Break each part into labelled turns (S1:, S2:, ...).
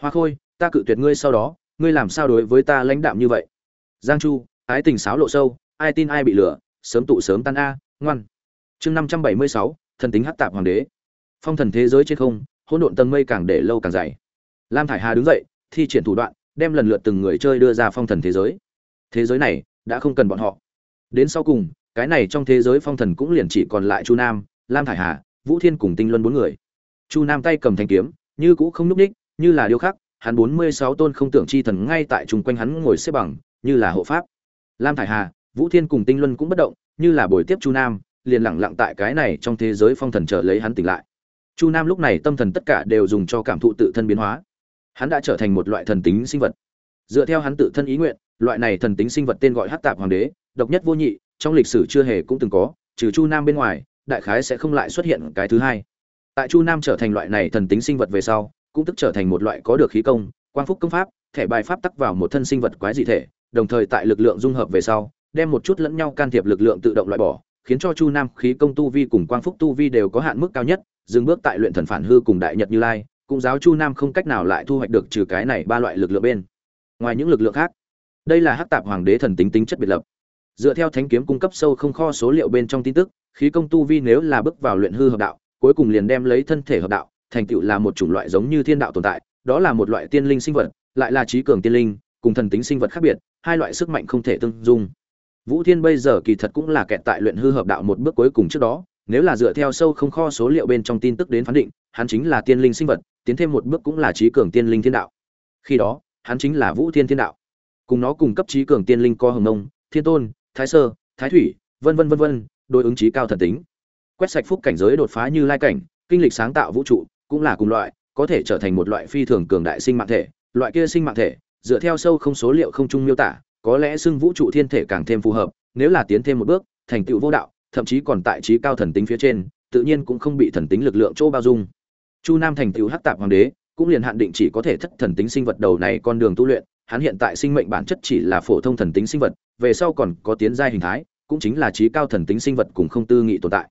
S1: hoa khôi, ta cự tuyệt ngươi sau đó, ngươi làm sao đối với ta lãnh đạm như vậy? Giang chu, ái tình sáo lộ sâu, ai tin ai bị lừa, sớm tụ sớm tan a, ngoan. Chương năm trăm bảy mươi sáu, thần tính hát tạp hoàng đế. Phong thần thế giới trên không, hỗn độn tầng mây càng để lâu càng dày. Lam thải hà đứng dậy, thi triển thủ đoạn, đem lần lượt từng người chơi đưa ra phong thần thế giới. Thế giới này, đã không cần bọn họ. Đến sau cùng, cái này trong thế giới phong thần cũng liền chỉ còn lại chu nam, lam thải hà, vũ thiên cùng tinh luân bốn người. Chu nam tay cầm thanh kiếm, như cũ không núp ních như là điêu khắc, hắn bốn mươi sáu tôn không tưởng chi thần ngay tại trùng quanh hắn ngồi xếp bằng, như là hộ pháp. Lam thải hà, vũ thiên cùng tinh luân cũng bất động, như là buổi tiếp chu nam, liền lặng lặng tại cái này trong thế giới phong thần chờ lấy hắn tỉnh lại. Chu nam lúc này tâm thần tất cả đều dùng cho cảm thụ tự thân biến hóa. Hắn đã trở thành một loại thần tính sinh vật. Dựa theo hắn tự thân ý nguyện, loại này thần tính sinh vật tên gọi Hắc tạp hoàng đế, độc nhất vô nhị, trong lịch sử chưa hề cũng từng có, trừ chu nam bên ngoài, đại khái sẽ không lại xuất hiện cái thứ hai. Tại chu nam trở thành loại này thần tính sinh vật về sau cũng tức trở thành một loại có được khí công, quang phúc công pháp, thẻ bài pháp tắc vào một thân sinh vật quái dị thể, đồng thời tại lực lượng dung hợp về sau, đem một chút lẫn nhau can thiệp lực lượng tự động loại bỏ, khiến cho chu nam khí công tu vi cùng quang phúc tu vi đều có hạn mức cao nhất, dừng bước tại luyện thần phản hư cùng đại nhật như lai, cũng giáo chu nam không cách nào lại thu hoạch được trừ cái này ba loại lực lượng bên. Ngoài những lực lượng khác, đây là hắc tạp hoàng đế thần tính tính chất biệt lập. Dựa theo thánh kiếm cung cấp sâu không kho số liệu bên trong tin tức, khí công tu vi nếu là bước vào luyện hư hợp đạo, cuối cùng liền đem lấy thân thể hợp đạo thành tựu là một chủng loại giống như thiên đạo tồn tại, đó là một loại tiên linh sinh vật, lại là trí cường tiên linh, cùng thần tính sinh vật khác biệt, hai loại sức mạnh không thể tương dung. Vũ thiên bây giờ kỳ thật cũng là kẹt tại luyện hư hợp đạo một bước cuối cùng trước đó, nếu là dựa theo sâu không kho số liệu bên trong tin tức đến phán định, hắn chính là tiên linh sinh vật, tiến thêm một bước cũng là trí cường tiên linh thiên đạo. Khi đó, hắn chính là vũ thiên thiên đạo. Cùng nó cùng cấp trí cường tiên linh co hồng nông, thiên tôn, thái sơ, thái thủy, vân vân vân vân, đối ứng trí cao thần tính. Quét sạch phúc cảnh giới đột phá như lai cảnh, kinh lịch sáng tạo vũ trụ cũng là cùng loại, có thể trở thành một loại phi thường cường đại sinh mạng thể. Loại kia sinh mạng thể, dựa theo sâu không số liệu không trung miêu tả, có lẽ xưng vũ trụ thiên thể càng thêm phù hợp, nếu là tiến thêm một bước, thành tựu vô đạo, thậm chí còn tại trí cao thần tính phía trên, tự nhiên cũng không bị thần tính lực lượng chỗ bao dung. Chu nam thành tựu hắc tạp hoàng đế, cũng liền hạn định chỉ có thể thất thần tính sinh vật đầu này con đường tu luyện, hắn hiện tại sinh mệnh bản chất chỉ là phổ thông thần tính sinh vật, về sau còn có tiến giai hình thái, cũng chính là trí cao thần tính sinh vật cùng không tư nghị tồn tại.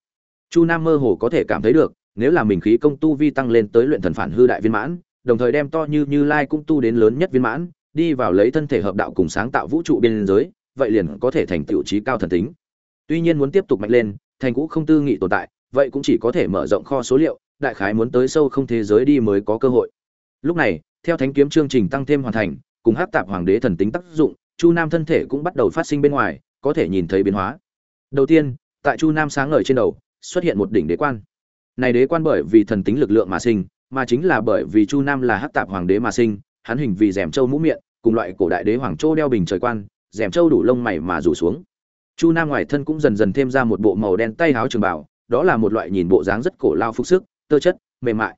S1: Chu nam mơ hồ có thể cảm thấy được nếu là mình khí công tu vi tăng lên tới luyện thần phản hư đại viên mãn, đồng thời đem to như như lai cũng tu đến lớn nhất viên mãn, đi vào lấy thân thể hợp đạo cùng sáng tạo vũ trụ biên giới, vậy liền có thể thành tựu trí cao thần tính. Tuy nhiên muốn tiếp tục mạnh lên, thành cũ không tư nghị tồn tại, vậy cũng chỉ có thể mở rộng kho số liệu, đại khái muốn tới sâu không thế giới đi mới có cơ hội. Lúc này, theo thánh kiếm chương trình tăng thêm hoàn thành, cùng hấp tạp hoàng đế thần tính tác dụng, chu nam thân thể cũng bắt đầu phát sinh bên ngoài, có thể nhìn thấy biến hóa. Đầu tiên, tại chu nam sáng ngời trên đầu, xuất hiện một đỉnh đế quan này đế quan bởi vì thần tính lực lượng mà sinh, mà chính là bởi vì chu nam là hát tạp hoàng đế mà sinh, hắn hình vì rèm châu mũ miệng, cùng loại cổ đại đế hoàng châu đeo bình trời quan, rèm châu đủ lông mày mà rủ xuống. Chu nam ngoài thân cũng dần dần thêm ra một bộ màu đen tay áo trường bảo đó là một loại nhìn bộ dáng rất cổ lao phúc sức, tơ chất, mềm mại.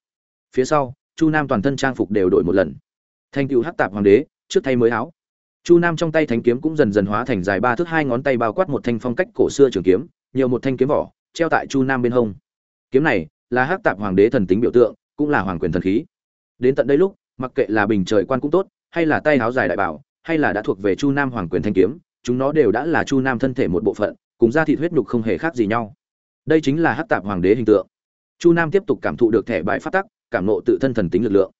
S1: Phía sau, chu nam toàn thân trang phục đều đổi một lần. Thành cựu hắc tạp hoàng đế, trước thay mới áo. Chu nam trong tay thanh kiếm cũng dần dần hóa thành dài ba thước hai ngón tay bao quát một thanh phong cách cổ xưa trường kiếm, nhiều một thanh kiếm vỏ, treo tại chu nam bên hông kiếm này là hắc tạp hoàng đế thần tính biểu tượng, cũng là hoàng quyền thần khí. Đến tận đây lúc, mặc kệ là bình trời quan cũng tốt, hay là tay áo dài đại bảo, hay là đã thuộc về chu nam hoàng quyền thanh kiếm, chúng nó đều đã là chu nam thân thể một bộ phận, cùng da thịt huyết nhục không hề khác gì nhau. Đây chính là hắc tạp hoàng đế hình tượng. Chu nam tiếp tục cảm thụ được thẻ bài phát tắc, cảm nộ tự thân thần tính lực lượng.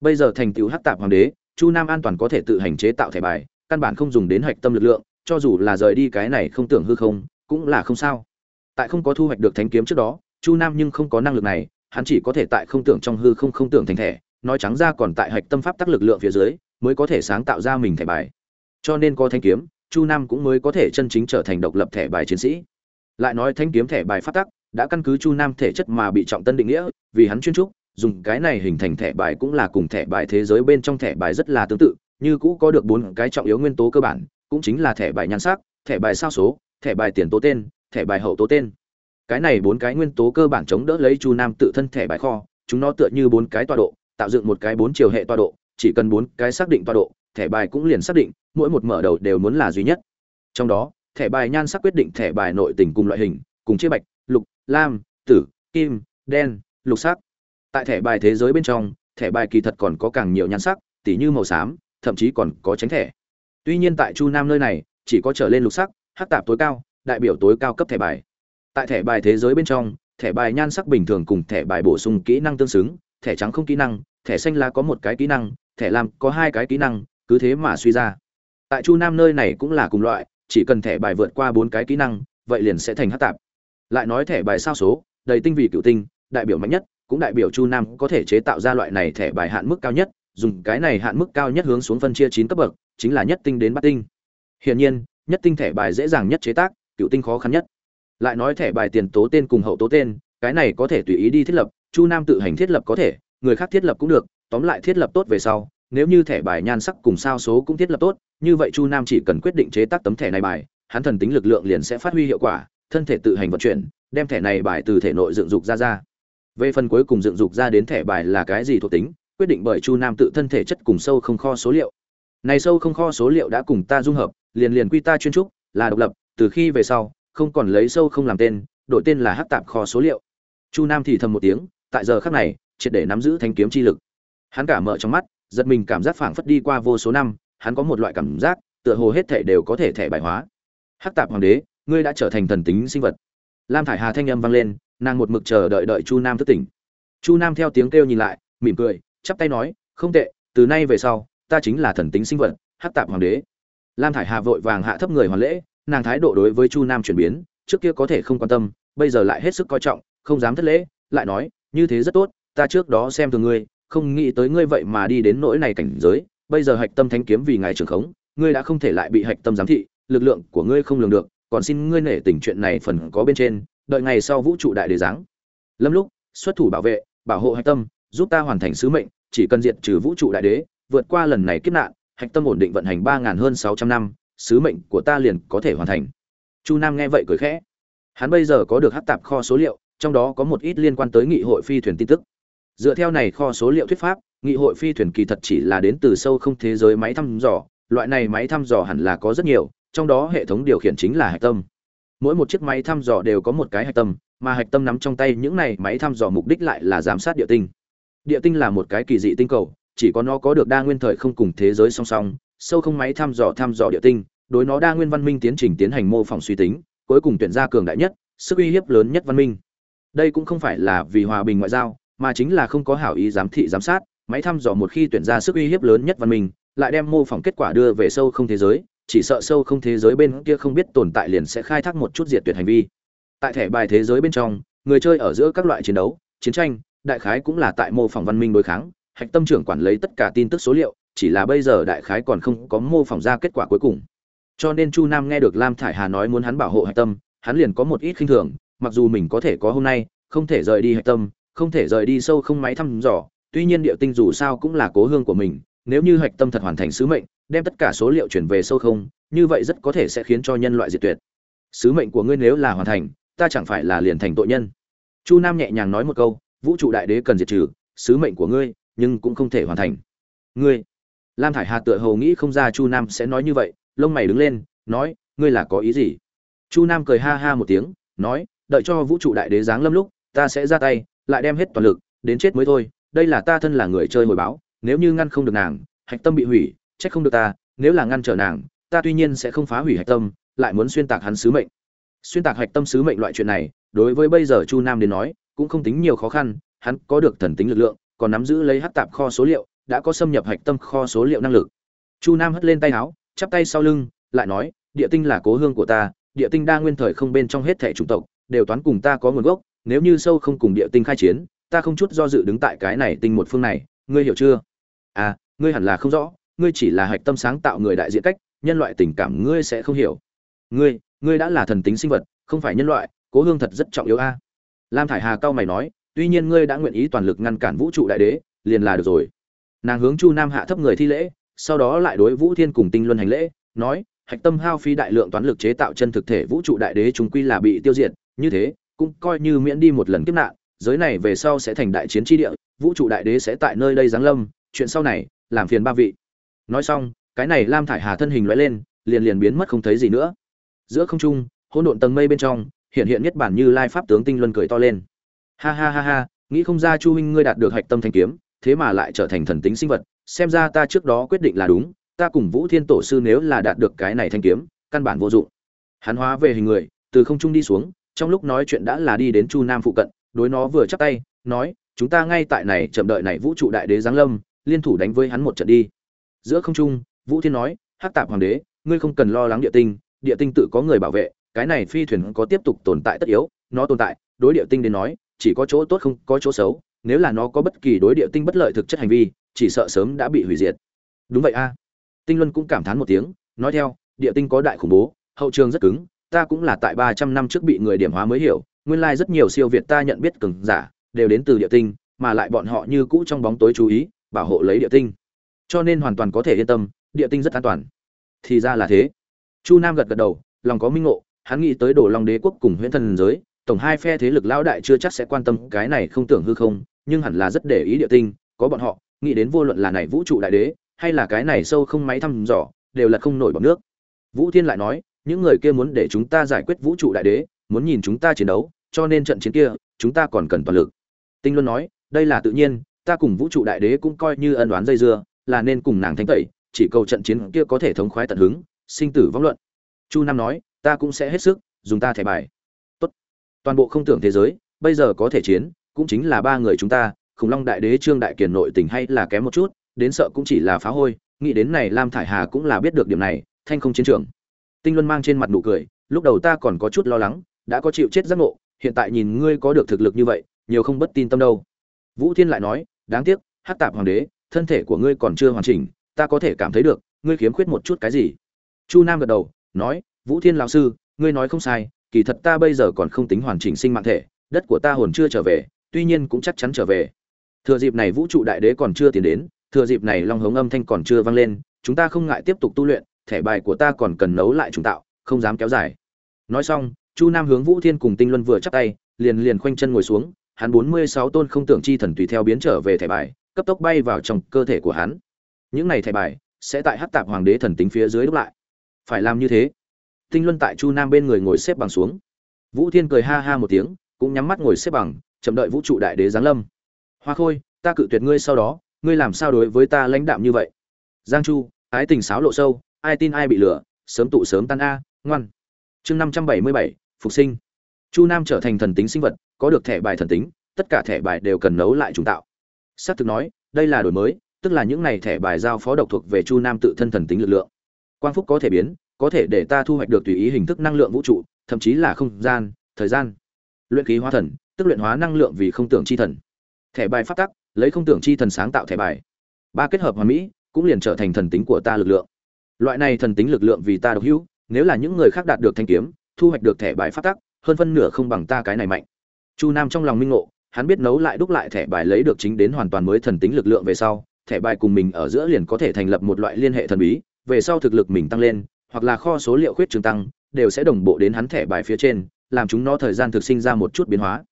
S1: Bây giờ thành tựu hắc tạp hoàng đế, chu nam an toàn có thể tự hành chế tạo thẻ bài, căn bản không dùng đến hạch tâm lực lượng, cho dù là rời đi cái này không tưởng hư không, cũng là không sao. Tại không có thu hoạch được thánh kiếm trước đó chu nam nhưng không có năng lực này, hắn chỉ có thể tại không tưởng trong hư không không tưởng thành thẻ, nói trắng ra còn tại hạch tâm pháp tắc lực lượng phía dưới, mới có thể sáng tạo ra mình thẻ bài. Cho nên có thanh kiếm, chu nam cũng mới có thể chân chính trở thành độc lập thẻ bài chiến sĩ. Lại nói thanh kiếm thẻ bài phát tắc, đã căn cứ chu nam thể chất mà bị trọng tân định nghĩa, vì hắn chuyên trúc, dùng cái này hình thành thẻ bài cũng là cùng thẻ bài thế giới bên trong thẻ bài rất là tương tự, như cũ có được bốn cái trọng yếu nguyên tố cơ bản, cũng chính là thẻ bài nhan sắc, thẻ bài sao số, thẻ bài tiền tố tên, thẻ bài hậu tố tên cái này bốn cái nguyên tố cơ bản chống đỡ lấy chu nam tự thân thẻ bài kho, chúng nó tựa như bốn cái tọa độ, tạo dựng một cái bốn chiều hệ tọa độ, chỉ cần bốn cái xác định tọa độ, thẻ bài cũng liền xác định, mỗi một mở đầu đều muốn là duy nhất. Trong đó, thẻ bài nhan sắc quyết định thẻ bài nội tình cùng loại hình, cùng chia bạch, lục, lam, tử, kim, đen, lục sắc. Tại thẻ bài thế giới bên trong, thẻ bài kỳ thật còn có càng nhiều nhan sắc, tỉ như màu xám, thậm chí còn có tránh thẻ. Tuy nhiên tại chu nam nơi này, chỉ có trở lên lục sắc, hắc tạp tối cao, đại biểu tối cao cấp thẻ bài tại thẻ bài thế giới bên trong, thẻ bài nhan sắc bình thường cùng thẻ bài bổ sung kỹ năng tương xứng, thẻ trắng không kỹ năng, thẻ xanh lá có một cái kỹ năng, thẻ lam có hai cái kỹ năng, cứ thế mà suy ra. Tại chu nam nơi này cũng là cùng loại, chỉ cần thẻ bài vượt qua bốn cái kỹ năng, vậy liền sẽ thành hát tạp. Lại nói thẻ bài sao số, đầy tinh vị cựu tinh, đại biểu mạnh nhất, cũng đại biểu chu nam có thể chế tạo ra loại này thẻ bài hạn mức cao nhất, dùng cái này hạn mức cao nhất hướng xuống phân chia chín cấp bậc, chính là nhất tinh đến bát tinh. Hiển nhiên, nhất tinh thẻ bài dễ dàng nhất chế tác, cựu tinh khó khăn nhất lại nói thẻ bài tiền tố tên cùng hậu tố tên, cái này có thể tùy ý đi thiết lập, chu nam tự hành thiết lập có thể, người khác thiết lập cũng được, tóm lại thiết lập tốt về sau, nếu như thẻ bài nhan sắc cùng sao số cũng thiết lập tốt, như vậy chu nam chỉ cần quyết định chế tác tấm thẻ này bài, hắn thần tính lực lượng liền sẽ phát huy hiệu quả, thân thể tự hành vận chuyển, đem thẻ này bài từ thể nội dựng dục ra ra. Về phần cuối cùng dựng dục ra đến thẻ bài là cái gì thuộc tính, quyết định bởi chu nam tự thân thể chất cùng sâu không kho số liệu. Này sâu không kho số liệu đã cùng ta dung hợp, liền liền quy ta chuyên trúc, là độc lập, từ khi về sau không còn lấy sâu không làm tên, đổi tên là hắc tạp kho số liệu. Chu nam thì thầm một tiếng, tại giờ khắc này, triệt để nắm giữ thanh kiếm chi lực. Hắn cả mở trong mắt, giật mình cảm giác phảng phất đi qua vô số năm, hắn có một loại cảm giác, tựa hồ hết thể đều có thể thể bài hóa. Hắc tạp hoàng đế, ngươi đã trở thành thần tính sinh vật. Lam thải hà thanh âm vang lên, nàng một mực chờ đợi đợi chu nam thức tỉnh. Chu nam theo tiếng kêu nhìn lại, mỉm cười, chắp tay nói, không tệ, từ nay về sau, ta chính là thần tính sinh vật, hắc tạp hoàng đế. Lam thải hà vội vàng hạ thấp người hoàn lễ nàng thái độ đối với chu nam chuyển biến, trước kia có thể không quan tâm, bây giờ lại hết sức coi trọng, không dám thất lễ, lại nói, như thế rất tốt, ta trước đó xem thường ngươi, không nghĩ tới ngươi vậy mà đi đến nỗi này cảnh giới, bây giờ hạch tâm thánh kiếm vì ngài trường khống, ngươi đã không thể lại bị hạch tâm giám thị, lực lượng của ngươi không lường được, còn xin ngươi nể tình chuyện này phần có bên trên, đợi ngày sau vũ trụ đại đế giáng. Lâm lúc xuất thủ bảo vệ, bảo hộ hạch tâm, giúp ta hoàn thành sứ mệnh, chỉ cần diệt trừ vũ trụ đại đế, vượt qua lần này kiếp nạn, hạch tâm ổn định vận hành ba ngàn hơn sáu trăm năm sứ mệnh của ta liền có thể hoàn thành. Chu nam nghe vậy cười khẽ. Hắn bây giờ có được hát tạp kho số liệu, trong đó có một ít liên quan tới nghị hội phi thuyền tin tức. Dựa theo này kho số liệu thuyết pháp, nghị hội phi thuyền kỳ thật chỉ là đến từ sâu không thế giới máy thăm dò, loại này máy thăm dò hẳn là có rất nhiều, trong đó hệ thống điều khiển chính là hạch tâm. Mỗi một chiếc máy thăm dò đều có một cái hạch tâm, mà hạch tâm nắm trong tay những này máy thăm dò mục đích lại là giám sát địa tinh. Địa tinh là một cái kỳ dị tinh cầu, chỉ có nó có được đa nguyên thời không cùng thế giới song song sâu không máy thăm dò thăm dò địa tinh, đối nó đa nguyên văn minh tiến trình tiến hành mô phỏng suy tính, cuối cùng tuyển ra cường đại nhất, sức uy hiếp lớn nhất văn minh. Đây cũng không phải là vì hòa bình ngoại giao, mà chính là không có hảo ý giám thị giám sát, máy thăm dò một khi tuyển ra sức uy hiếp lớn nhất văn minh, lại đem mô phỏng kết quả đưa về sâu không thế giới, chỉ sợ sâu không thế giới bên kia không biết tồn tại liền sẽ khai thác một chút diệt tuyệt hành vi. Tại thẻ bài thế giới bên trong, người chơi ở giữa các loại chiến đấu, chiến tranh, đại khái cũng là tại mô phỏng văn minh đối kháng, hạch tâm trưởng quản lấy tất cả tin tức số liệu chỉ là bây giờ đại khái còn không có mô phỏng ra kết quả cuối cùng. Cho nên chu nam nghe được lam thải hà nói muốn hắn bảo hộ hạch tâm, hắn liền có một ít khinh thường, mặc dù mình có thể có hôm nay, không thể rời đi hạch tâm, không thể rời đi sâu không máy thăm dò, tuy nhiên địa tinh dù sao cũng là cố hương của mình, nếu như hạch tâm thật hoàn thành sứ mệnh, đem tất cả số liệu chuyển về sâu không, như vậy rất có thể sẽ khiến cho nhân loại diệt tuyệt. Sứ mệnh của ngươi nếu là hoàn thành, ta chẳng phải là liền thành tội nhân. Chu nam nhẹ nhàng nói một câu, vũ trụ đại đế cần diệt trừ, sứ mệnh của ngươi nhưng cũng không thể hoàn thành. Ngươi lam thải hà tựa hồ nghĩ không ra chu nam sẽ nói như vậy, lông mày đứng lên, nói, ngươi là có ý gì? Chu nam cười ha ha một tiếng, nói, đợi cho vũ trụ đại đế giáng lâm lúc, ta sẽ ra tay, lại đem hết toàn lực, đến chết mới thôi, đây là ta thân là người chơi hồi báo, nếu như ngăn không được nàng, hạch tâm bị hủy trách không được ta, nếu là ngăn trở nàng, ta tuy nhiên sẽ không phá hủy hạch tâm, lại muốn xuyên tạc hắn sứ mệnh. Xuyên tạc hạch tâm sứ mệnh loại chuyện này, đối với bây giờ chu nam đến nói, cũng không tính nhiều khó khăn, hắn có được thần tính lực lượng, còn nắm giữ lấy hát tạp kho số liệu đã có xâm nhập hạch tâm kho số liệu năng lực. Chu nam hất lên tay áo, chắp tay sau lưng, lại nói, địa tinh là cố hương của ta, địa tinh đa nguyên thời không bên trong hết thể chủng tộc, đều toán cùng ta có nguồn gốc, nếu như sâu không cùng địa tinh khai chiến, ta không chút do dự đứng tại cái này tinh một phương này, ngươi hiểu chưa? À ngươi hẳn là không rõ, ngươi chỉ là hạch tâm sáng tạo người đại diện cách, nhân loại tình cảm ngươi sẽ không hiểu. Ngươi ngươi đã là thần tính sinh vật, không phải nhân loại, cố hương thật rất trọng yếu a. Lam thải hà cao mày nói, tuy nhiên ngươi đã nguyện ý toàn lực ngăn cản vũ trụ đại đế, liền là được rồi nàng hướng chu nam hạ thấp người thi lễ, sau đó lại đối vũ thiên cùng tinh luân hành lễ, nói, hạch tâm hao phí đại lượng toán lực chế tạo chân thực thể vũ trụ đại đế chúng quy là bị tiêu diệt, như thế, cũng coi như miễn đi một lần kiếp nạn, giới này về sau sẽ thành đại chiến tri địa, vũ trụ đại đế sẽ tại nơi đây giáng lâm, chuyện sau này, làm phiền ba vị. Nói xong, cái này lam thải hà thân hình loại lên, liền liền biến mất không thấy gì nữa. Giữa không trung, hỗn độn tầng mây bên trong, hiện hiện nhất bản như lai pháp tướng tinh luân cười to lên. Ha ha ha ha, nghĩ không ra chu huynh ngươi đạt được hạch tâm thanh kiếm thế mà lại trở thành thần tính sinh vật, xem ra ta trước đó quyết định là đúng, ta cùng vũ thiên tổ sư nếu là đạt được cái này thanh kiếm, căn bản vô dụng. Hắn hóa về hình người, từ không trung đi xuống, trong lúc nói chuyện đã là đi đến chu nam phụ cận, đối nó vừa chắp tay, nói, chúng ta ngay tại này chậm đợi này vũ trụ đại đế giáng lâm, liên thủ đánh với hắn một trận đi. Giữa không trung, vũ thiên nói, hắc tạp hoàng đế, ngươi không cần lo lắng địa tinh địa tinh tự có người bảo vệ, cái này phi thuyền có tiếp tục tồn tại tất yếu, nó tồn tại, đối địa tinh đến nói, chỉ có chỗ tốt không có chỗ xấu nếu là nó có bất kỳ đối địa tinh bất lợi thực chất hành vi, chỉ sợ sớm đã bị hủy diệt. Đúng vậy a. Tinh luân cũng cảm thán một tiếng, nói theo, địa tinh có đại khủng bố, hậu trường rất cứng, ta cũng là tại ba trăm năm trước bị người điểm hóa mới hiểu, nguyên lai rất nhiều siêu việt ta nhận biết cường giả, đều đến từ địa tinh, mà lại bọn họ như cũ trong bóng tối chú ý, bảo hộ lấy địa tinh. Cho nên hoàn toàn có thể yên tâm, địa tinh rất an toàn. Thì ra là thế. Chu nam gật gật đầu, lòng có minh ngộ, hắn nghĩ tới đồ long đế quốc cùng huyễn thần giới, tổng hai phe thế lực lão đại chưa chắc sẽ quan tâm, cái này không tưởng hư không nhưng hẳn là rất để ý địa tinh, có bọn họ, nghĩ đến vô luận là này vũ trụ đại đế, hay là cái này sâu không máy thăm dò, đều là không nổi bọc nước. Vũ thiên lại nói, những người kia muốn để chúng ta giải quyết vũ trụ đại đế, muốn nhìn chúng ta chiến đấu, cho nên trận chiến kia, chúng ta còn cần toàn lực. Tinh luân nói, đây là tự nhiên, ta cùng vũ trụ đại đế cũng coi như ân đoán dây dưa, là nên cùng nàng thanh tẩy, chỉ cầu trận chiến kia có thể thống khoái tận hứng, sinh tử vong luận. Chu nam nói, ta cũng sẽ hết sức, dùng ta thẻ bài. Tốt. Toàn bộ không tưởng thế giới, bây giờ có thể chiến cũng chính là ba người chúng ta, khủng long đại đế, trương đại kiền nội tình hay là kém một chút, đến sợ cũng chỉ là phá hôi, nghĩ đến này lam thải hà cũng là biết được điểm này, thanh không chiến trường. Tinh luân mang trên mặt nụ cười, lúc đầu ta còn có chút lo lắng, đã có chịu chết giác ngộ, hiện tại nhìn ngươi có được thực lực như vậy, nhiều không bất tin tâm đâu. Vũ thiên lại nói, đáng tiếc hát tạp hoàng đế, thân thể của ngươi còn chưa hoàn chỉnh, ta có thể cảm thấy được, ngươi khiếm khuyết một chút cái gì. Chu nam gật đầu, nói, vũ thiên lão sư, ngươi nói không sai, kỳ thật ta bây giờ còn không tính hoàn chỉnh sinh mạng thể, đất của ta hồn chưa trở về tuy nhiên cũng chắc chắn trở về. Thừa dịp này vũ trụ đại đế còn chưa tiến đến, thừa dịp này long hống âm thanh còn chưa vang lên, chúng ta không ngại tiếp tục tu luyện, thẻ bài của ta còn cần nấu lại trùng tạo, không dám kéo dài. Nói xong, chu nam hướng vũ thiên cùng tinh luân vừa chắp tay, liền liền khoanh chân ngồi xuống, hắn bốn mươi sáu tôn không tưởng chi thần tùy theo biến trở về thẻ bài, cấp tốc bay vào trong cơ thể của hắn. Những này thẻ bài sẽ tại hắc tạp hoàng đế thần tính phía dưới đúc lại. Phải làm như thế. Tinh luân tại chu nam bên người ngồi xếp bằng xuống. Vũ thiên cười ha ha một tiếng, cũng nhắm mắt ngồi xếp bằng chậm đợi vũ trụ đại đế giáng lâm. Hoa khôi, ta cự tuyệt ngươi sau đó, ngươi làm sao đối với ta lãnh đạm như vậy? Giang chu, ái tình sáo lộ sâu, ai tin ai bị lừa sớm tụ sớm tan a, ngoan. Chương năm trăm bảy mươi bảy, phục sinh. Chu nam trở thành thần tính sinh vật, có được thẻ bài thần tính, tất cả thẻ bài đều cần nấu lại trùng tạo. S á c thực nói, đây là đổi mới, tức là những này thẻ bài giao phó độc thuộc về chu nam tự thân thần tính lực lượng. Quang phúc có thể biến, có thể để ta thu hoạch được tùy ý hình thức năng lượng vũ trụ, thậm chí là không gian, thời gian luyện khí hóa thần, tức luyện hóa năng lượng vì không tưởng chi thần. Thẻ bài phát tắc, lấy không tưởng chi thần sáng tạo thẻ bài. Ba kết hợp hoàn mỹ, cũng liền trở thành thần tính của ta lực lượng. Loại này thần tính lực lượng vì ta độc hữu, nếu là những người khác đạt được thanh kiếm, thu hoạch được thẻ bài phát tắc, hơn phân nửa không bằng ta cái này mạnh. Chu nam trong lòng minh ngộ, hắn biết nấu lại đúc lại thẻ bài lấy được chính đến hoàn toàn mới thần tính lực lượng về sau, thẻ bài cùng mình ở giữa liền có thể thành lập một loại liên hệ thần bí, về sau thực lực mình tăng lên, hoặc là kho số liệu khuyết trường tăng, đều sẽ đồng bộ đến hắn thẻ bài phía trên làm chúng nó thời gian thực sinh ra một chút biến hóa.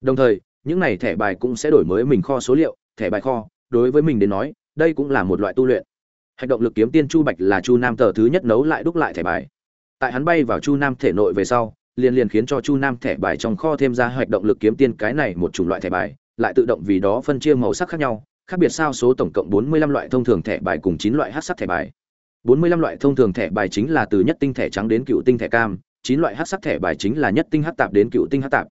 S1: Đồng thời, những này thẻ bài cũng sẽ đổi mới mình kho số liệu, thẻ bài kho, đối với mình đến nói, đây cũng là một loại tu luyện. Hành động lực kiếm tiên chu bạch là chu nam tờ thứ nhất nấu lại đúc lại thẻ bài. Tại hắn bay vào chu nam thể nội về sau, liền liền khiến cho chu nam thẻ bài trong kho thêm ra hoạt động lực kiếm tiên cái này một chủng loại thẻ bài, lại tự động vì đó phân chia màu sắc khác nhau, khác biệt sao số tổng cộng 45 loại thông thường thẻ bài cùng 9 loại hắc sắc thẻ bài. 45 loại thông thường thẻ bài chính là từ nhất tinh thẻ trắng đến cựu tinh thẻ cam Chín loại hắc sắc thẻ bài chính là nhất tinh hắc tạp đến cựu tinh hắc tạp.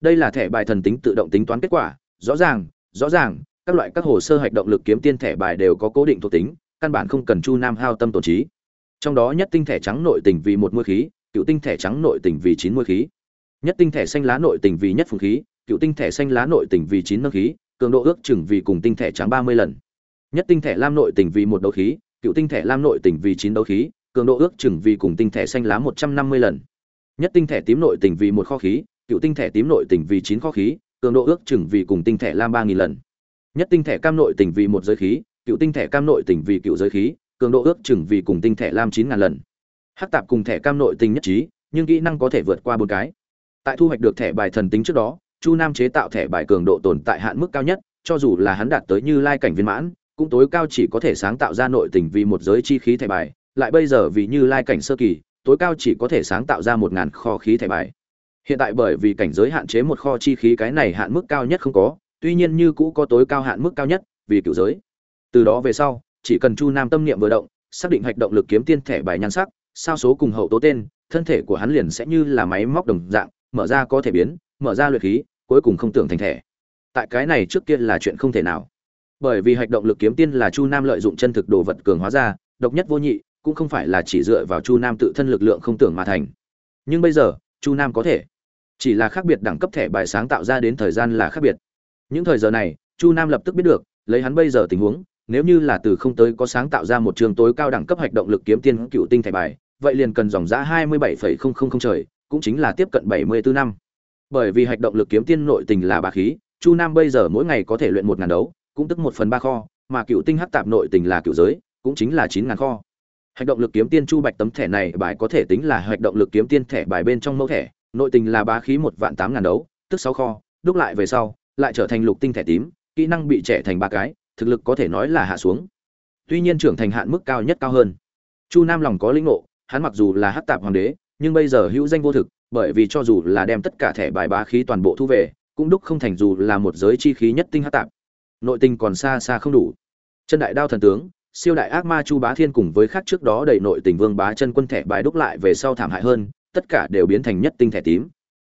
S1: Đây là thẻ bài thần tính tự động tính toán kết quả, rõ ràng rõ ràng, các loại các hồ sơ hạch động lực kiếm tiên thẻ bài đều có cố định thuộc tính, căn bản không cần chu nam hao tâm tổn trí. Trong đó nhất tinh thẻ trắng nội tình vì một môi khí, cựu tinh thẻ trắng nội tình vì chín môi khí. Nhất tinh thẻ xanh lá nội tình vì nhất phùng khí, cựu tinh thẻ xanh lá nội tình vì chín nâng khí, cường độ ước chừng vì cùng tinh thẻ trắng ba mươi lần. Nhất tinh thẻ lam nội tình vì một đấu khí, cựu tinh thẻ lam nội tình vì chín đấu khí, cường độ ước chừng vì cùng tinh thẻ xanh lá một trăm năm mươi lần nhất tinh thể tím nội tình vì một kho khí, cựu tinh thể tím nội tình vì chín kho khí, cường độ ước chừng vì cùng tinh thể lam ba nghìn lần. Nhất tinh thể cam nội tình vì một giới khí, cựu tinh thể cam nội tình vì cựu giới khí, cường độ ước chừng vì cùng tinh thể lam chín ngàn lần. Hắc tạp cùng thẻ cam nội tình nhất trí, nhưng kỹ năng có thể vượt qua bốn cái. Tại thu hoạch được thẻ bài thần tính trước đó, chu nam chế tạo thẻ bài cường độ tồn tại hạn mức cao nhất, cho dù là hắn đạt tới như lai cảnh viên mãn, cũng tối cao chỉ có thể sáng tạo ra nội tình vì một giới chi khí thẻ bài, lại bây giờ vì như lai cảnh sơ kỳ tối cao chỉ có thể sáng tạo ra một ngàn kho khí thẻ bài. Hiện tại bởi vì cảnh giới hạn chế một kho chi khí cái này hạn mức cao nhất không có, tuy nhiên như cũ có tối cao hạn mức cao nhất, vì cựu giới. Từ đó về sau, chỉ cần chu nam tâm niệm vừa động, xác định hạch động lực kiếm tiên thẻ bài nhan sắc, sao số cùng hậu tố tên, thân thể của hắn liền sẽ như là máy móc đồng dạng, mở ra có thể biến, mở ra luyện khí, cuối cùng không tưởng thành thẻ. Tại cái này trước kia là chuyện không thể nào. Bởi vì hạch động lực kiếm tiên là chu nam lợi dụng chân thực đồ vật cường hóa ra, độc nhất vô nhị cũng không phải là chỉ dựa vào chu nam tự thân lực lượng không tưởng mà thành. Nhưng bây giờ, chu nam có thể. Chỉ là khác biệt đẳng cấp thẻ bài sáng tạo ra đến thời gian là khác biệt. Những thời giờ này, chu nam lập tức biết được, lấy hắn bây giờ tình huống, nếu như là từ không tới có sáng tạo ra một trường tối cao đẳng cấp hạch động lực kiếm tiên cựu tinh thẻ bài, vậy liền cần dòng giã hai mươi bảy trời, cũng chính là tiếp cận bảy mươi bốn năm. Bởi vì hạch động lực kiếm tiên nội tình là bà khí, chu nam bây giờ mỗi ngày có thể luyện một ngàn đấu, cũng tức một phần ba kho, mà cựu tinh hắc tạp nội tình là cựu giới, cũng chính là chín ngàn kho hạch động lực kiếm tiên chu bạch tấm thẻ này bài có thể tính là hạch động lực kiếm tiên thẻ bài bên trong mẫu thẻ, nội tình là bá khí một vạn tám ngàn đấu, tức sáu kho, đúc lại về sau, lại trở thành lục tinh thẻ tím, kỹ năng bị trẻ thành ba cái, thực lực có thể nói là hạ xuống. Tuy nhiên trưởng thành hạn mức cao nhất cao hơn. Chu nam lòng có lĩnh ngộ, hắn mặc dù là hắc tạp hoàng đế, nhưng bây giờ hữu danh vô thực, bởi vì cho dù là đem tất cả thẻ bài bá khí toàn bộ thu về, cũng đúc không thành dù là một giới chi khí nhất tinh hắc tạp. Nội tình còn xa xa không đủ. Chân đại đao thần tướng siêu đại ác ma chu bá thiên cùng với khác trước đó đầy nội tình vương bá chân quân thẻ bài đúc lại về sau thảm hại hơn, tất cả đều biến thành nhất tinh thẻ tím.